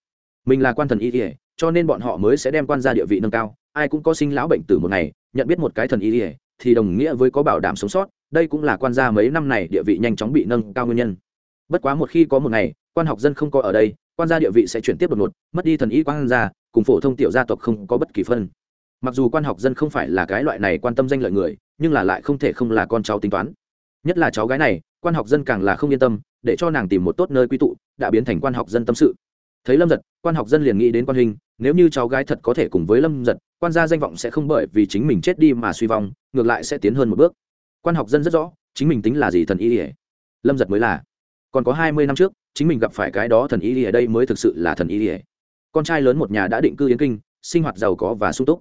Mình là quan thần y ỉa cho nên bọn họ mới sẽ đem quan gia địa vị nâng cao, ai cũng có sinh lão bệnh tử một ngày, nhận biết một cái thần y ỉa thì đồng nghĩa với có bảo đảm sống sót đây cũng là quan gia mấy năm này địa vị nhanh chóng bị nâng cao nguyên nhân. Bất quá một khi có một ngày, quan học dân không có ở đây, quan gia địa vị sẽ chuyển tiếp đột ngột, mất đi thần ý quan gia, cùng phổ thông tiểu gia tộc không có bất kỳ phân. Mặc dù quan học dân không phải là cái loại này quan tâm danh lợi người, nhưng là lại không thể không là con cháu tính toán. Nhất là cháu gái này, quan học dân càng là không yên tâm, để cho nàng tìm một tốt nơi quy tụ, đã biến thành quan học dân tâm sự. Thấy lâm giật, quan học dân liền nghĩ đến quan hình nếu như cháu gái thật có thể cùng với lâm giật, quan gia danh vọng sẽ không bởi vì chính mình chết đi mà suy vong, ngược lại sẽ tiến hơn một bước quan học dân rất rõ, chính mình tính là gì thần y ỉa lâm giật mới là. Còn có hai mươi năm trước, chính mình gặp phải cái đó thần y ỉa đây mới thực sự là thần y ỉa con trai lớn một nhà đã định cư yến kinh, sinh hoạt giàu có và sung túc.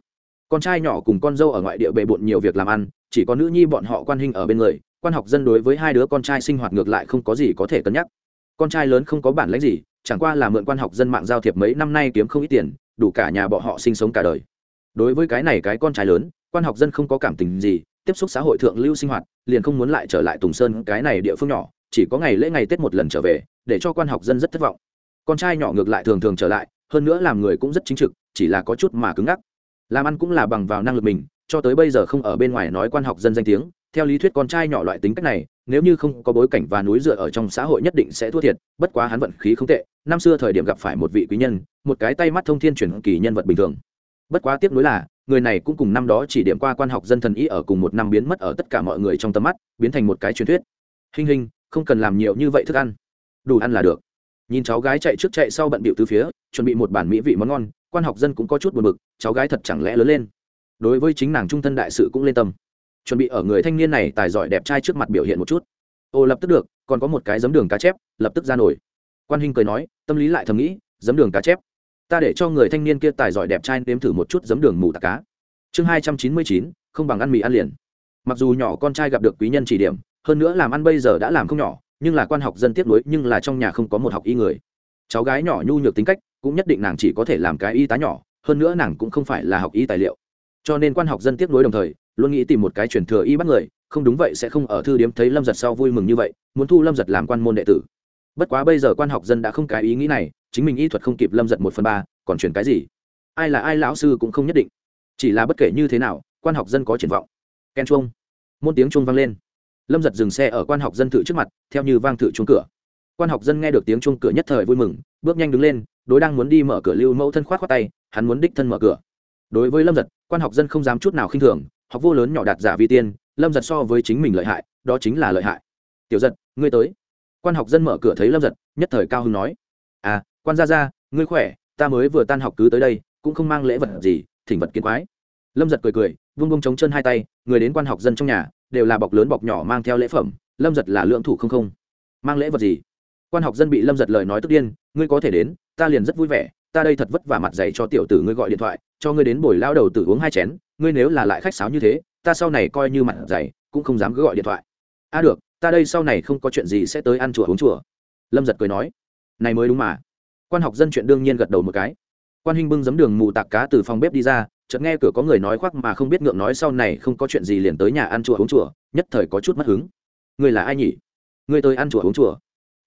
Con trai nhỏ cùng con dâu ở ngoại địa bề bộn nhiều việc làm ăn, chỉ có nữ nhi bọn họ quan hình ở bên người, quan học dân đối với hai đứa con trai sinh hoạt ngược lại không có gì có thể cân nhắc. Con trai lớn không có bản lãnh gì, chẳng qua là mượn quan học dân mạng giao thiệp mấy năm nay kiếm không ít tiền, đủ cả nhà bọn họ sinh sống cả đời. Đối với cái này cái con trai lớn, quan học dân không có cảm tình gì tiếp xúc xã hội thượng lưu sinh hoạt, liền không muốn lại trở lại tùng sơn, cái này địa phương nhỏ, chỉ có ngày lễ ngày tết một lần trở về, để cho quan học dân rất thất vọng. Con trai nhỏ ngược lại thường thường trở lại, hơn nữa làm người cũng rất chính trực, chỉ là có chút mà cứng ngắc. Làm ăn cũng là bằng vào năng lực mình, cho tới bây giờ không ở bên ngoài nói quan học dân danh tiếng, theo lý thuyết con trai nhỏ loại tính cách này, nếu như không có bối cảnh và núi dựa ở trong xã hội nhất định sẽ thua thiệt, bất quá hắn vận khí không tệ, năm xưa thời điểm gặp phải một vị quý nhân, một cái tay mắt thông thiên chuyển kỳ nhân vật bình thường. Bất quá tiếc nuối là người này cũng cùng năm đó chỉ điểm qua quan học dân thần ý ở cùng một năm biến mất ở tất cả mọi người trong tầm mắt, biến thành một cái truyền thuyết. Hình hình, không cần làm nhiều như vậy thức ăn. Đủ ăn là được. Nhìn cháu gái chạy trước chạy sau bận bịu từ phía, chuẩn bị một bản mỹ vị món ngon, quan học dân cũng có chút buồn bực, cháu gái thật chẳng lẽ lớn lên. Đối với chính nàng trung thân đại sự cũng lên tâm. Chuẩn bị ở người thanh niên này tài giỏi đẹp trai trước mặt biểu hiện một chút. Ô, lập tức được, còn có một cái giấm đường cá chép, lập tức ra nổi. Quan hình cười nói, tâm lý lại thầm nghĩ, giấm đường cá chép ta để cho người thanh niên kia tài giỏi đẹp trai nếm thử một chút giấm đường mù tạc cá. Chương hai trăm chín mươi chín, không bằng ăn mì ăn liền. Mặc dù nhỏ con trai gặp được quý nhân chỉ điểm, hơn nữa làm ăn bây giờ đã làm không nhỏ, nhưng là quan học dân tiếp nối, nhưng là trong nhà không có một học y người. Cháu gái nhỏ nhu nhược tính cách, cũng nhất định nàng chỉ có thể làm cái y tá nhỏ, hơn nữa nàng cũng không phải là học y tài liệu. Cho nên quan học dân tiếp nối đồng thời, luôn nghĩ tìm một cái truyền thừa y bắt người, không đúng vậy sẽ không ở thư điếm thấy lâm giật sau vui mừng như vậy, muốn thu lâm giật làm quan môn đệ tử. Bất quá bây giờ quan học dân đã không cái ý nghĩ này chính mình y thuật không kịp lâm giật một phần ba, còn truyền cái gì? Ai là ai lão sư cũng không nhất định. Chỉ là bất kể như thế nào, quan học dân có triển vọng. Ken chuông. Môn tiếng chuông vang lên. Lâm giật dừng xe ở quan học dân thự trước mặt, theo như vang thự chuông cửa. Quan học dân nghe được tiếng chuông cửa nhất thời vui mừng, bước nhanh đứng lên, đối đang muốn đi mở cửa lưu mẫu thân khoát khoát tay, hắn muốn đích thân mở cửa. Đối với lâm giật, quan học dân không dám chút nào khinh thường, học vô lớn nhỏ đạt giả vi tiên, lâm giật so với chính mình lợi hại, đó chính là lợi hại. Tiểu giật, ngươi tới. Quan học dân mở cửa thấy lâm giật, nhất thời cao hưng nói à quan gia gia, ngươi khỏe, ta mới vừa tan học cứ tới đây, cũng không mang lễ vật gì, thỉnh vật kiến quái. Lâm giật cười cười, vung vung chống chân hai tay, người đến quan học dân trong nhà, đều là bọc lớn bọc nhỏ mang theo lễ phẩm, lâm giật là lượng thủ không không. Mang lễ vật gì? Quan học dân bị lâm giật lời nói tức điên, ngươi có thể đến, ta liền rất vui vẻ, ta đây thật vất vả mặt dày cho tiểu tử ngươi gọi điện thoại, cho ngươi đến buổi lao đầu tử uống hai chén, ngươi nếu là lại khách sáo như thế, ta sau này coi như mặt dày cũng không dám cứ gọi điện thoại. A à được, ta đây sau này không có chuyện gì sẽ tới ăn chùa uống chùa. Lâm giật cười nói, này mới đúng mà quan học dân chuyện đương nhiên gật đầu một cái. Quan hình bưng giấm đường mù tạc cá từ phòng bếp đi ra, chợt nghe cửa có người nói khoác mà không biết ngượng nói sau này không có chuyện gì liền tới nhà ăn chùa uống chùa, nhất thời có chút mất hứng. Ngươi là ai nhỉ? Ngươi tới ăn chùa uống chùa.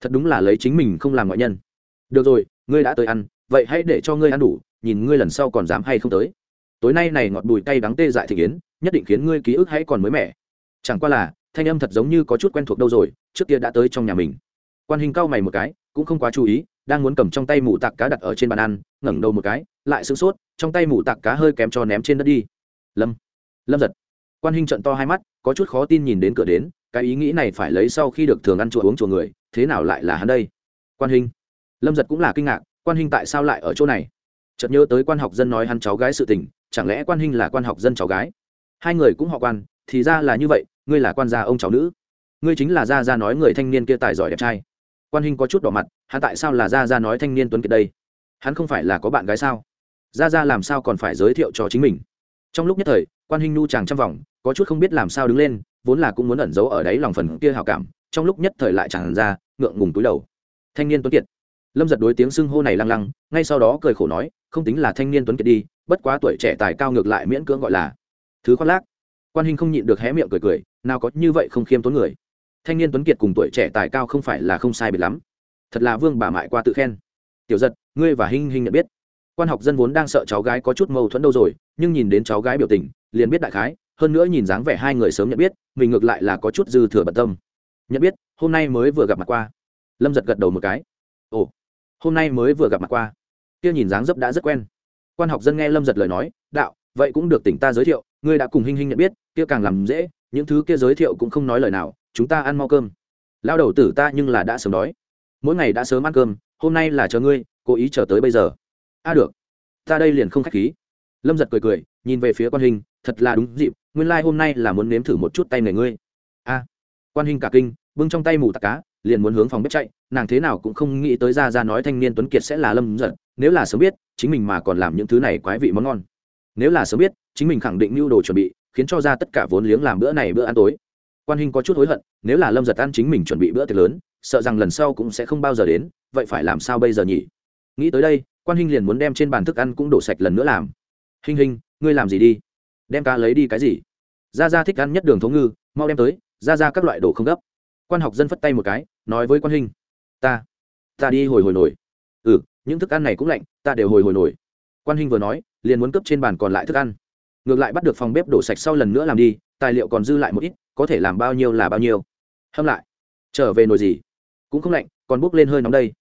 Thật đúng là lấy chính mình không làm ngoại nhân. Được rồi, ngươi đã tới ăn, vậy hãy để cho ngươi ăn đủ, nhìn ngươi lần sau còn dám hay không tới. Tối nay này ngọt bùi cay đắng tê dại thị kiến nhất định khiến ngươi ký ức hãy còn mới mẻ. Chẳng qua là, thanh âm thật giống như có chút quen thuộc đâu rồi, trước kia đã tới trong nhà mình. Quan hình cao mày một cái, cũng không quá chú ý đang muốn cầm trong tay mụ tạc cá đặt ở trên bàn ăn ngẩng đầu một cái lại sửng sốt trong tay mụ tạc cá hơi kém cho ném trên đất đi. Lâm lâm giật. Quan Hinh trận to hai mắt có chút khó tin nhìn đến cửa đến cái ý nghĩ này phải lấy sau khi được thường ăn chùa uống chùa người thế nào lại là hắn đây? Quan Hinh, lâm giật cũng là kinh ngạc quan Hinh tại sao lại ở chỗ này? Chợt nhớ tới quan học dân nói hắn cháu gái sự tình chẳng lẽ quan Hinh là quan học dân cháu gái? Hai người cũng họ quan thì ra là như vậy ngươi là quan gia ông cháu nữ. Ngươi chính là gia gia nói người thanh niên kia tài giỏi đẹp trai. Quan Hinh có chút đỏ mặt hắn tại sao là gia gia nói thanh niên tuấn kiệt đây? Hắn không phải là có bạn gái sao? Gia gia làm sao còn phải giới thiệu cho chính mình? Trong lúc nhất thời, quan hình nu chàng trăm vòng, có chút không biết làm sao đứng lên, vốn là cũng muốn ẩn giấu ở đáy lòng phần kia hào cảm, trong lúc nhất thời lại chẳng ra, ngượng ngùng túi đầu. Thanh niên tuấn kiệt. Lâm giật đối tiếng xưng hô này lăng lăng, ngay sau đó cười khổ nói, không tính là thanh niên tuấn kiệt đi, bất quá tuổi trẻ tài cao ngược lại miễn cưỡng gọi là. Thứ khoác lác. Quan hình không nhịn được hé miệng cười cười, nào có như vậy không khiêm tốn người. Thanh niên tuấn kiệt cùng tuổi trẻ tài cao không phải là không sai biệt lắm thật là vương bà mại qua tự khen. Tiểu giật, ngươi và hinh hinh nhận biết. Quan học dân vốn đang sợ cháu gái có chút mâu thuẫn đâu rồi, nhưng nhìn đến cháu gái biểu tình, liền biết đại khái, hơn nữa nhìn dáng vẻ hai người sớm nhận biết, mình ngược lại là có chút dư thừa bận tâm. Nhận biết, hôm nay mới vừa gặp mặt qua. Lâm giật gật đầu một cái. Ồ, hôm nay mới vừa gặp mặt qua. Kia nhìn dáng dấp đã rất quen. Quan học dân nghe lâm giật lời nói, đạo, vậy cũng được tỉnh ta giới thiệu, ngươi đã cùng hinh hinh nhận biết, kia càng làm dễ, những thứ kia giới thiệu cũng không nói lời nào, chúng ta ăn mau cơm. Lao đầu tử ta nhưng là đã sớm đói mỗi ngày đã sớm ăn cơm, hôm nay là chờ ngươi, cố ý chờ tới bây giờ. A, được. Ta đây liền không khách khí. Lâm giật cười cười, nhìn về phía quan hình, thật là đúng dịp, nguyên lai、like、hôm nay là muốn nếm thử một chút tay người ngươi. A. Quan hình cả kinh, bưng trong tay mù tạc cá, liền muốn hướng phòng bếp chạy, nàng thế nào cũng không nghĩ tới ra ra nói thanh niên tuấn kiệt sẽ là lâm giật, nếu là sớm biết, chính mình mà còn làm những thứ này quái vị món ngon. Nếu là sớm biết, chính mình khẳng định mưu đồ chuẩn bị, khiến cho ra tất cả vốn liếng làm bữa này bữa ăn tối. Quan hình có chút hối hận, nếu là lâm giật ăn chính mình chuẩn bị bữa tiệc lớn sợ rằng lần sau cũng sẽ không bao giờ đến vậy phải làm sao bây giờ nhỉ? Nghĩ tới đây quan Hinh liền muốn đem trên bàn thức ăn cũng đổ sạch lần nữa làm. Hinh Hinh, ngươi làm gì đi? Đem cá lấy đi cái gì? Ra ra thích ăn nhất đường thống ngư mau đem tới ra ra các loại đồ không gấp. Quan học dân phất tay một cái nói với quan Hinh: ta ta đi hồi hồi nổi. Ừ những thức ăn này cũng lạnh ta đều hồi hồi nổi. Quan Hinh vừa nói liền muốn cấp trên bàn còn lại thức ăn. Ngược lại bắt được phòng bếp đổ sạch sau lần nữa làm đi tài liệu còn dư lại một ít có thể làm bao nhiêu là bao nhiêu. Hâm lại trở về nồi gì? Cũng không lạnh, còn bốc lên hơi nóng đây.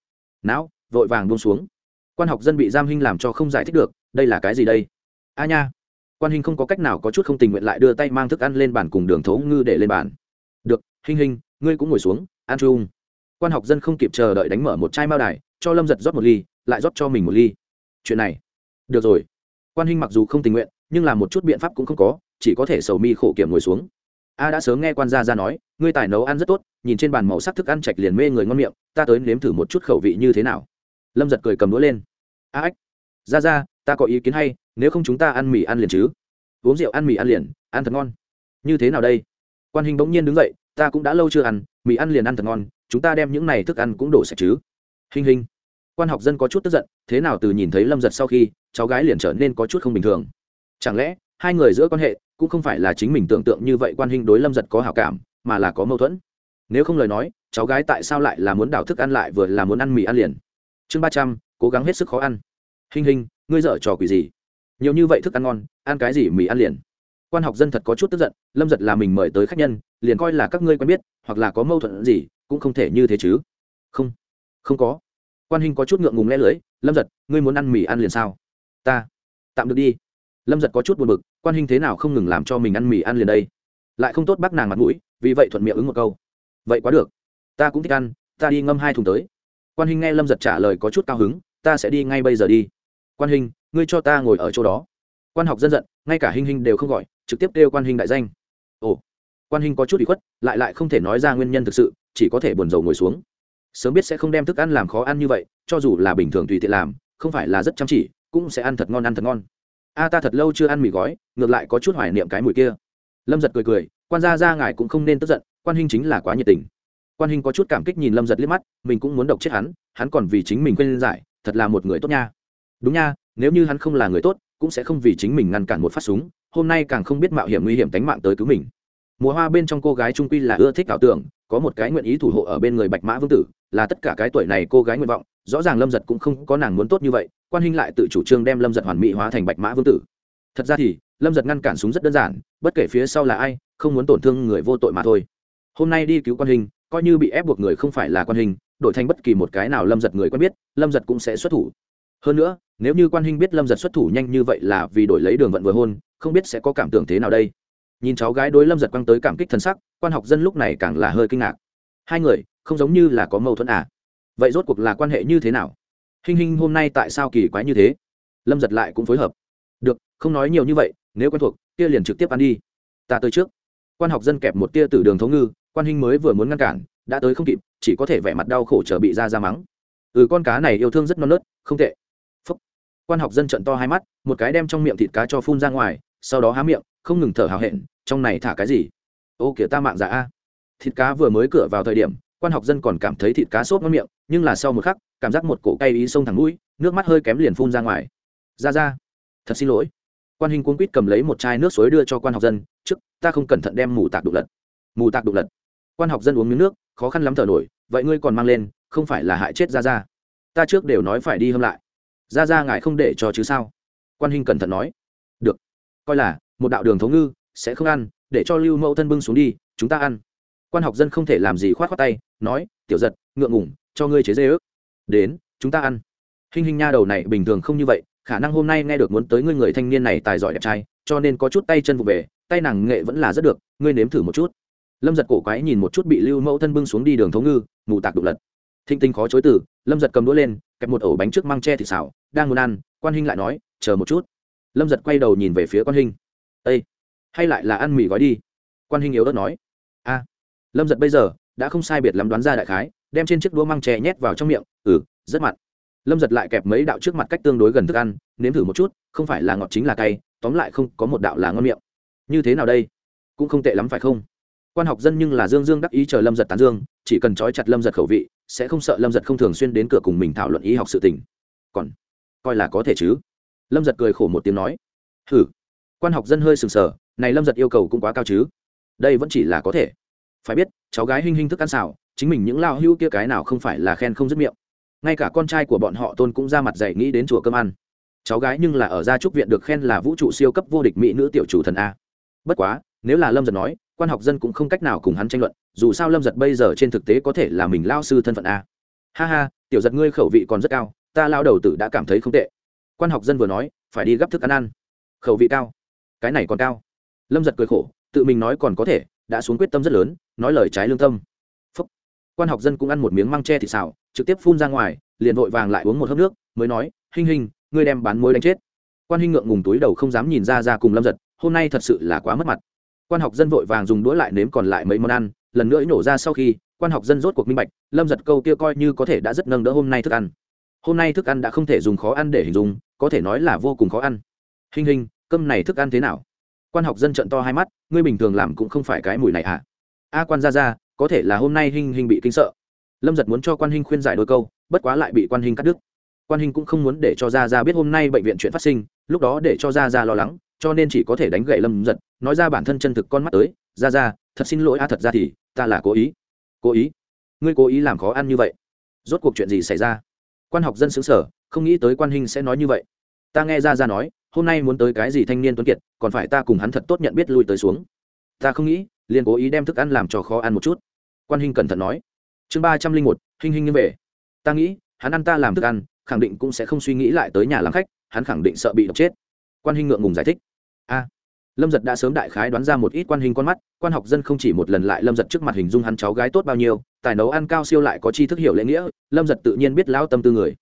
Não, vội vàng buông xuống. Quan học dân bị giam hinh làm cho không giải thích được, đây là cái gì đây? A nha. Quan hình không có cách nào có chút không tình nguyện lại đưa tay mang thức ăn lên bàn cùng đường thấu ngư để lên bàn. Được hình hình ngươi cũng ngồi xuống, ăn chung. Quan học dân không kịp chờ đợi đánh mở một chai mao đài, cho lâm giật rót một ly, lại rót cho mình một ly. Chuyện này. Được rồi. Quan hình mặc dù không tình nguyện, nhưng làm một chút biện pháp cũng không có, chỉ có thể sầu mi khổ kiểm ngồi xuống a đã sớm nghe quan gia ra nói, ngươi tài nấu ăn rất tốt, nhìn trên bàn màu sắc thức ăn chạch liền mê người ngon miệng, ta tới nếm thử một chút khẩu vị như thế nào. Lâm giật cười cầm đũa lên. A ách. Ra ra ta có ý kiến hay, nếu không chúng ta ăn mì ăn liền chứ. Uống rượu ăn mì ăn liền, ăn thật ngon. Như thế nào đây? Quan hình bỗng nhiên đứng dậy, ta cũng đã lâu chưa ăn, mì ăn liền ăn thật ngon, chúng ta đem những này thức ăn cũng đổ sạch chứ. Hình hình. Quan học dân có chút tức giận, thế nào từ nhìn thấy lâm giật sau khi, cháu gái liền trở nên có chút không bình thường. Chẳng lẽ, hai người giữa quan hệ cũng không phải là chính mình tưởng tượng như vậy quan hình đối lâm giật có hảo cảm, mà là có mâu thuẫn. Nếu không lời nói, cháu gái tại sao lại là muốn đảo thức ăn lại vừa là muốn ăn mì ăn liền? Chương ba trăm, cố gắng hết sức khó ăn. Hình hình, ngươi dở trò quỷ gì? Nhiều như vậy thức ăn ngon, ăn cái gì mì ăn liền? Quan học dân thật có chút tức giận, lâm giật là mình mời tới khách nhân, liền coi là các ngươi quen biết, hoặc là có mâu thuẫn gì, cũng không thể như thế chứ. Không không có. Quan hình có chút ngượng ngùng lẽ lưới lâm giật, ngươi muốn ăn mì ăn liền sao? Ta, tạm được đi. Lâm giật có chút buồn b ự c quan hình thế nào không ngừng làm cho mình ăn mì ăn liền đây? Lại không tốt bác nàng mặt mũi, vì vậy thuận miệng ứng một câu. Vậy quá được. Ta cũng thích ăn, ta đi ngâm hai thùng tới. Quan hình nghe lâm giật trả lời có chút cao hứng, ta sẽ đi ngay bây giờ đi. Quan hình ngươi cho ta ngồi ở chỗ đó. Quan học dân giận, ngay cả hình hình đều không gọi, trực tiếp kêu quan hình đại danh. Ồ. Quan hình có chút bị khuất, lại lại không thể nói ra nguyên nhân thực sự, chỉ có thể buồn rầu ngồi xuống. Sớm biết sẽ không đem thức ăn làm khó ăn như vậy, cho dù là bình thường tùy tiện làm, không phải là rất chăm chỉ, cũng sẽ ăn thật ngon, ăn thật ngon a, ta thật lâu chưa ăn mì gói, ngược lại có chút hoài niệm cái mùi kia. Lâm giật cười cười, quan gia ra ngài cũng không nên tức giận, quan hình chính là quá nhiệt tình. Quan hình có chút cảm kích nhìn lâm giật liếc mắt, mình cũng muốn độc chết hắn hắn còn vì chính mình quên giải, thật là một người tốt nha. Đúng nha, nếu như hắn không là người tốt, cũng sẽ không vì chính mình ngăn cản một phát súng, hôm nay càng không biết mạo hiểm nguy hiểm tánh mạng tới cứu mình. Mùa hoa bên trong cô gái trung quy là ưa thích ảo tưởng, có một cái nguyện ý thủ hộ ở bên người bạch mã vương tử, là tất cả cái tuổi này cô gái nguyện vọng rõ ràng lâm giật cũng không có nàng muốn tốt như vậy, quan hinh lại tự chủ trương đem lâm giật hoàn mỹ hóa thành bạch mã vương tử. Thật ra thì, lâm giật ngăn cản súng rất đơn giản, bất kể phía sau là ai, không muốn tổn thương người vô tội mà thôi. Hôm nay đi cứu quan hình coi như bị ép buộc người không phải là quan hình đổi thành bất kỳ một cái nào lâm giật người quen biết, lâm giật cũng sẽ xuất thủ. Hơn nữa, nếu như quan hình biết lâm giật xuất thủ nhanh như vậy là vì đổi lấy đường vận vừa hôn, không biết sẽ có cảm tưởng thế nào đây. Nhìn cháu gái đối lâm giật quăng tới cảm kích thân sắc, quan học dân lúc này càng là hơi kinh ngạc. Hai người, không giống như là có mâu thuẫn à? Vậy rốt cuộc là quan hệ như thế nào? Hình hình hôm nay tại sao kỳ quái như thế? Lâm giật lại cũng phối hợp. Được, không nói nhiều như vậy, nếu quen thuộc, kia liền trực tiếp ăn đi. Ta tới trước. Quan học dân kẹp một tia từ đường thống ngư, quan hình mới vừa muốn ngăn cản, đã tới không kịp, chỉ có thể vẻ mặt đau khổ chờ bị ra ra mắng. Ừ con cá này yêu thương rất non nớt, không tệ. Phúc. quan học dân trận to hai mắt, một cái đem trong miệng thịt cá cho phun ra ngoài, sau đó há miệng, không ngừng thở hào hẹn, trong này thả cái gì? Ô kìa ta mạng giả a. Thịt cá vừa mới cửa vào thời điểm quan học dân còn cảm thấy thịt cá sốt ngon miệng, nhưng là sau một khắc, cảm giác một cổ cay ý sông thẳng mũi, nước mắt hơi kém liền phun ra ngoài. Ra ra, thật xin lỗi. Quan hình cuốn quýt cầm lấy một chai nước suối đưa cho quan học dân, trước, ta không cẩn thận đem mù tạc đục lật. Mù tạc đục lật? Quan học dân uống miếng nước, khó khăn lắm thở nổi, vậy ngươi còn mang lên, không phải là hại chết ra ra. Ta trước đều nói phải đi hâm lại. Ra ra ngài không để cho chứ sao? Quan hình cẩn thận nói. Được. Coi là, một đạo đường thống ngư, sẽ không ăn, để cho lưu mẫu thân bưng xuống đi, chúng ta ăn quan học dân không thể làm gì khoát khoát tay, nói, tiểu giật, ngượng ngủng cho ngươi chế dê ước. Đến, chúng ta ăn. Hình hình nha đầu này bình thường không như vậy, khả năng hôm nay nghe được muốn tới ngươi người thanh niên này tài giỏi đẹp trai, cho nên có chút tay chân vụ về, tay nàng nghệ vẫn là rất được, ngươi nếm thử một chút. Lâm giật cổ quái nhìn một chút bị lưu mẫu thân bưng xuống đi đường thống ngư, mù tạc đục lật. Thinh tinh khó chối từ, lâm giật cầm đũa lên, kẹp một ổ bánh trước măng tre thịt xào, đang muốn ăn, quan huynh lại nói, chờ một chút. Lâm giật quay đầu nhìn về phía quan huynh ây hay lại là ăn mì gói đi. Quan huynh yếu ớt nói. A lâm giật bây giờ, đã không sai biệt lắm đoán ra đại khái, đem trên chiếc đũa măng tre nhét vào trong miệng ừ rất mặn. Lâm giật lại kẹp mấy đạo trước mặt cách tương đối gần thức ăn, nếm thử một chút, không phải là ngọt chính là cay, tóm lại không có một đạo là ngon miệng. Như thế nào đây? Cũng không tệ lắm phải không? Quan học dân nhưng là dương dương đắc ý chờ lâm giật tán dương, chỉ cần trói chặt lâm giật khẩu vị, sẽ không sợ lâm giật không thường xuyên đến cửa cùng mình thảo luận y học sự tình. Còn coi là có thể chứ? Lâm giật cười khổ một tiếng nói. Hử quan học dân hơi sừng sờ, này lâm giật yêu cầu cũng quá cao chứ? Đây vẫn chỉ là có thể phải biết, cháu gái hinh hinh thức ăn xào, chính mình những lao hưu kia cái nào không phải là khen không dứt miệng. Ngay cả con trai của bọn họ tôn cũng ra mặt dạy nghĩ đến chùa cơm ăn. Cháu gái nhưng là ở gia trúc viện được khen là vũ trụ siêu cấp vô địch mỹ nữ tiểu chủ thần a. Bất quá, nếu là lâm giật nói, quan học dân cũng không cách nào cùng hắn tranh luận, dù sao lâm giật bây giờ trên thực tế có thể là mình lao sư thân phận a. Ha ha, tiểu giật ngươi khẩu vị còn rất cao, ta lao đầu tử đã cảm thấy không tệ. Quan học dân vừa nói, phải đi gấp thức ăn ăn. Khẩu vị cao. Cái này còn cao. Lâm giật cười khổ, tự mình nói còn có thể đã xuống quyết tâm rất lớn, nói lời trái lương tâm. Phúc. quan học dân cũng ăn một miếng măng tre thịt xào, trực tiếp phun ra ngoài, liền vội vàng lại uống một hớp nước, mới nói, hinh hinh, ngươi đem bán muối đánh chết. Quan hinh ngượng ngùng túi đầu không dám nhìn ra ra cùng lâm giật, hôm nay thật sự là quá mất mặt. Quan học dân vội vàng dùng đũa lại nếm còn lại mấy món ăn, lần nữa nổ ra sau khi, quan học dân rốt cuộc minh bạch, lâm giật câu kia coi như có thể đã rất nâng đỡ hôm nay thức ăn. Hôm nay thức ăn đã không thể dùng khó ăn để hình dung, có thể nói là vô cùng khó ăn. Hình hình cơm này thức ăn thế nào? Quan học dân trận to hai mắt, ngươi bình thường làm cũng không phải cái mùi này à? A quan ra ra, có thể là hôm nay hình hình bị kinh sợ. Lâm giật muốn cho quan hình khuyên giải đôi câu, bất quá lại bị quan hình cắt đứt. Quan hình cũng không muốn để cho ra ra biết hôm nay bệnh viện chuyện phát sinh, lúc đó để cho ra ra lo lắng, cho nên chỉ có thể đánh gậy lâm giật, nói ra bản thân chân thực con mắt tới, ra ra, thật xin lỗi a, thật ra thì, ta là cố ý. Cố ý? Ngươi cố ý làm khó ăn như vậy? Rốt cuộc chuyện gì xảy ra? Quan học dân xứng sở không nghĩ tới quan hình sẽ nói như vậy. Ta nghe ra ra nói hôm nay muốn tới cái gì thanh niên tuấn kiệt, còn phải ta cùng hắn thật tốt nhận biết lui tới xuống. Ta không nghĩ, liền cố ý đem thức ăn làm cho khó ăn một chút. Quan hình cẩn thận nói. Chương ba trăm linh một hình hình như về. Ta nghĩ, hắn ăn ta làm thức ăn, khẳng định cũng sẽ không suy nghĩ lại tới nhà làm khách, hắn khẳng định sợ bị độc chết. Quan hình ngượng ngùng giải thích. A. Lâm giật đã sớm đại khái đoán ra một ít quan hình con mắt, quan học dân không chỉ một lần lại lâm giật trước mặt hình dung hắn cháu gái tốt bao nhiêu, tài nấu ăn cao siêu lại có chi thức hiểu lễ nghĩa, lâm giật tự nhiên biết lão tâm tư người.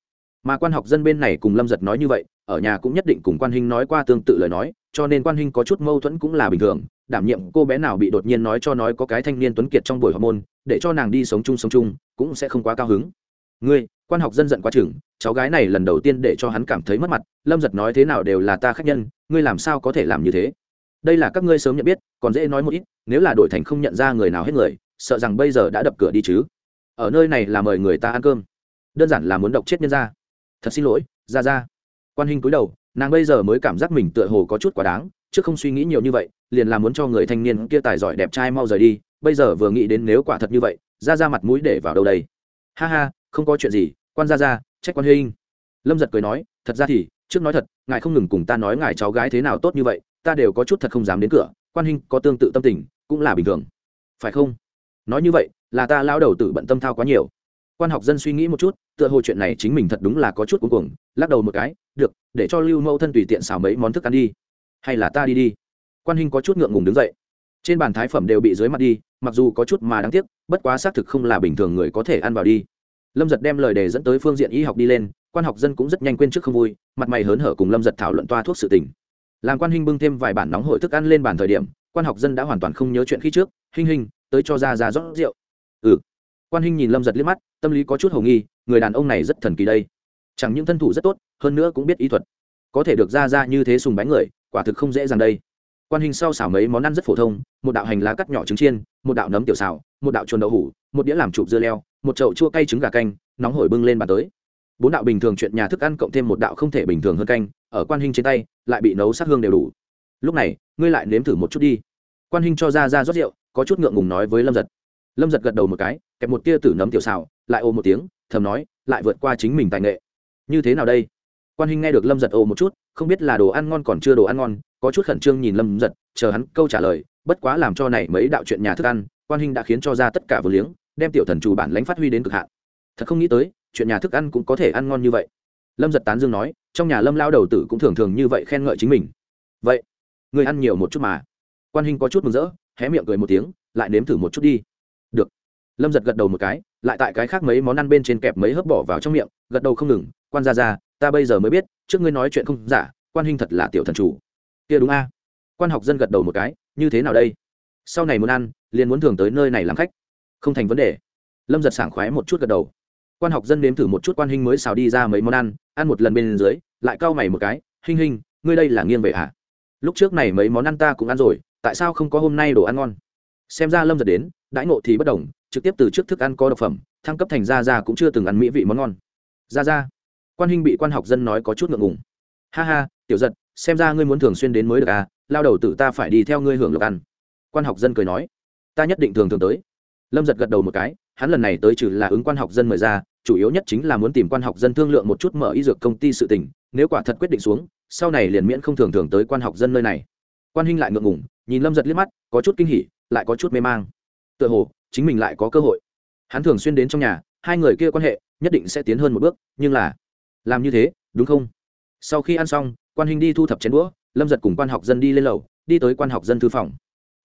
Mà quan học dân bên này cùng lâm giật nói như vậy ở nhà cũng nhất định cùng quan hinh nói qua tương tự lời nói, cho nên quan hinh có chút mâu thuẫn cũng là bình thường, đảm nhiệm cô bé nào bị đột nhiên nói cho nói có cái thanh niên tuấn kiệt trong buổi họp môn, để cho nàng đi sống chung sống chung, cũng sẽ không quá cao hứng. Ngươi, quan học dân giận quá chừng, cháu gái này lần đầu tiên để cho hắn cảm thấy mất mặt, lâm giật nói thế nào đều là ta khách nhân, ngươi làm sao có thể làm như thế? Đây là các ngươi sớm nhận biết, còn dễ nói một ít, nếu là đổi thành không nhận ra người nào hết người, sợ rằng bây giờ đã đập cửa đi chứ. Ở nơi này là mời người ta ăn cơm. Đơn giản là muốn độc chết nhân ra. Thật xin lỗi ra ra quan hình cúi đầu, nàng bây giờ mới cảm giác mình tựa hồ có chút quá đáng, chứ không suy nghĩ nhiều như vậy, liền là muốn cho người thanh niên kia tài giỏi đẹp trai mau rời đi, bây giờ vừa nghĩ đến nếu quả thật như vậy, ra ra mặt mũi để vào đâu đây? Ha ha, không có chuyện gì, quan ra ra, trách quan huynh lâm giật cười nói, thật ra thì, trước nói thật, ngài không ngừng cùng ta nói ngài cháu gái thế nào tốt như vậy, ta đều có chút thật không dám đến cửa, quan huynh có tương tự tâm tình, cũng là bình thường. Phải không? Nói như vậy, là ta lao đầu tử bận tâm thao quá nhiều. Quan học dân suy nghĩ một chút tựa hồ chuyện này chính mình thật đúng là có chút cuống cuồng, lắc đầu một cái, được, để cho lưu mẫu thân tùy tiện xào mấy món thức ăn đi. Hay là ta đi đi. Quan Hình có chút ngượng ngùng đứng dậy. Trên bàn thái phẩm đều bị dưới mặt đi, mặc dù có chút mà đáng tiếc, bất quá xác thực không là bình thường người có thể ăn vào đi. Lâm giật đem lời đề dẫn tới phương diện y học đi lên, quan học dân cũng rất nhanh quên trước không vui, mặt mày hớn hở cùng lâm giật thảo luận toa thuốc sự tình. Làm quan hình bưng thêm vài bản nóng hội thức ăn lên bàn thời điểm, quan học dân đã hoàn toàn không nhớ chuyện khi trước hình hình tới cho ra ra rót rượu. Ừ. Quan hình nhìn lâm giật liếc mắt, tâm lý có chút hồ nghi người đàn ông này rất thần kỳ đây. Chẳng những thân thủ rất tốt, hơn nữa cũng biết ý thuật. Có thể được ra ra như thế sùng bánh người, quả thực không dễ dàng đây. Quan hình sau xào mấy món ăn rất phổ thông, một đạo hành lá cắt nhỏ trứng chiên, một đạo nấm tiểu xào, một đạo chuồn đậu hủ, một đĩa làm chụp dưa leo, một chậu chua cay trứng gà canh, nóng hổi bưng lên bàn tới. Bốn đạo bình thường chuyện nhà thức ăn cộng thêm một đạo không thể bình thường hơn canh, ở quan hình trên tay, lại bị nấu sát hương đều đủ. Lúc này, ngươi lại nếm thử một chút đi. Quan hình cho ra ra rót rượu, có chút ngượng ngùng nói với lâm giật. Lâm giật gật đầu một cái, kẹp một tia tử nấm tiểu xào, lại ô một tiếng thầm nói, lại vượt qua chính mình tài nghệ. Như thế nào đây? Quan hình nghe được lâm giật ồ một chút, không biết là đồ ăn ngon còn chưa đồ ăn ngon, có chút khẩn trương nhìn lâm giật, chờ hắn câu trả lời, bất quá làm cho này mấy đạo chuyện nhà thức ăn, quan hình đã khiến cho ra tất cả vừa liếng, đem tiểu thần chủ bản lãnh phát huy đến cực hạn. Thật không nghĩ tới, chuyện nhà thức ăn cũng có thể ăn ngon như vậy. Lâm giật tán dương nói, trong nhà lâm lao đầu tử cũng thường thường như vậy khen ngợi chính mình. Vậy người ăn nhiều một chút mà. Quan hình có chút mừng rỡ, hé miệng cười một tiếng, lại nếm thử một chút đi lâm giật gật đầu một cái lại tại cái khác mấy món ăn bên trên kẹp mấy hớp bỏ vào trong miệng gật đầu không ngừng quan ra ra ta bây giờ mới biết trước ngươi nói chuyện không giả quan huynh thật là tiểu thần chủ. Kia đúng a. Quan học dân gật đầu một cái như thế nào đây? Sau này muốn ăn liền muốn thường tới nơi này làm khách. Không thành vấn đề. Lâm giật sảng khoái một chút gật đầu. Quan học dân nếm thử một chút quan huynh mới xào đi ra mấy món ăn ăn một lần bên dưới lại cau mày một cái Hinh Hinh, ngươi đây là nghiêng về hả lúc trước này mấy món ăn ta cũng ăn rồi tại sao không có hôm nay đồ ăn ngon? Xem ra lâm giật đến đãi ngộ thì bất đồng trực tiếp từ trước thức ăn có độc phẩm, thăng cấp thành ra ra cũng chưa từng ăn mỹ vị món ngon. Ra ra quan huynh bị quan học dân nói có chút ngượng ngùng. Ha ha, tiểu giật, xem ra ngươi muốn thường xuyên đến mới được à lao đầu tự ta phải đi theo ngươi hưởng lộc ăn. Quan học dân cười nói. Ta nhất định thường thường tới. Lâm giật gật đầu một cái, hắn lần này tới trừ là ứng quan học dân mời ra, chủ yếu nhất chính là muốn tìm quan học dân thương lượng một chút mở y dược công ty sự tình, nếu quả thật quyết định xuống, sau này liền miễn không thường thường tới quan học dân nơi này. Quan huynh lại ngượng ngủng nhìn lâm giật liếc mắt, có chút kinh hỉ, lại có chút mê mang. Tựa hồ chính mình lại có cơ hội. Hắn thường xuyên đến trong nhà, hai người kia quan hệ nhất định sẽ tiến hơn một bước, nhưng là làm như thế, đúng không? Sau khi ăn xong, quan hình đi thu thập chén đũa, lâm giật cùng quan học dân đi lên lầu, đi tới quan học dân thư phòng.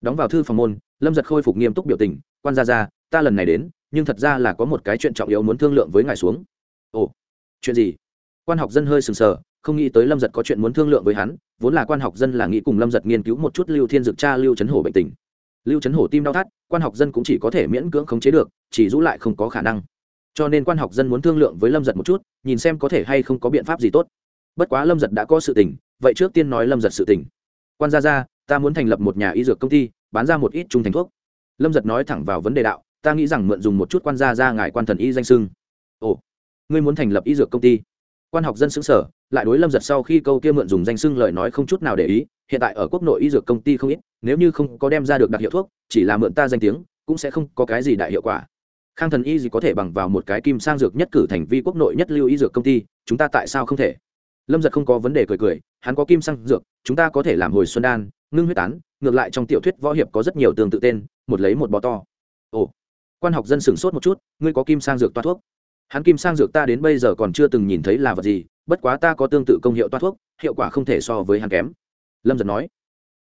Đóng vào thư phòng môn, lâm giật khôi phục nghiêm túc biểu tình, quan ra ra ta lần này đến, nhưng thật ra là có một cái chuyện trọng yếu muốn thương lượng với ngài xuống. Ồ, chuyện gì? Quan học dân hơi sừng sờ, không nghĩ tới lâm giật có chuyện muốn thương lượng với hắn, vốn là quan học dân là nghĩ cùng lâm giật nghiên cứu một chút lưu thiên dược cha lưu chấn hổ bệnh tình lưu chấn hổ tim đau thắt, quan học dân cũng chỉ có thể miễn cưỡng khống chế được, chỉ rũ lại không có khả năng. Cho nên quan học dân muốn thương lượng với lâm giật một chút, nhìn xem có thể hay không có biện pháp gì tốt. Bất quá lâm giật đã có sự tình, vậy trước tiên nói lâm giật sự tình. Quan gia ra ta muốn thành lập một nhà y dược công ty, bán ra một ít trung thành thuốc. Lâm giật nói thẳng vào vấn đề đạo, ta nghĩ rằng mượn dùng một chút quan gia ra ngài quan thần y danh sưng ồ, ngươi muốn thành lập y dược công ty? Quan học dân xứng sở lại đối lâm giật sau khi câu kia mượn dùng danh sưng lời nói không chút nào để ý, hiện tại ở quốc nội y dược công ty không ít nếu như không có đem ra được đặc hiệu thuốc, chỉ là mượn ta danh tiếng, cũng sẽ không có cái gì đại hiệu quả. Khang thần y gì có thể bằng vào một cái kim sang dược nhất cử thành vi quốc nội nhất lưu y dược công ty, chúng ta tại sao không thể? Lâm giật không có vấn đề cười cười, hắn có kim sang dược, chúng ta có thể làm hồi xuân đan, ngưng huyết tán, ngược lại trong tiểu thuyết võ hiệp có rất nhiều tương tự tên, một lấy một bò to. Ồ, quan học dân sửng sốt một chút, ngươi có kim sang dược toa thuốc? Hắn kim sang dược ta đến bây giờ còn chưa từng nhìn thấy là vật gì, bất quá ta có tương tự công hiệu toa thuốc, hiệu quả không thể so với hắn kém. Lâm giật nói.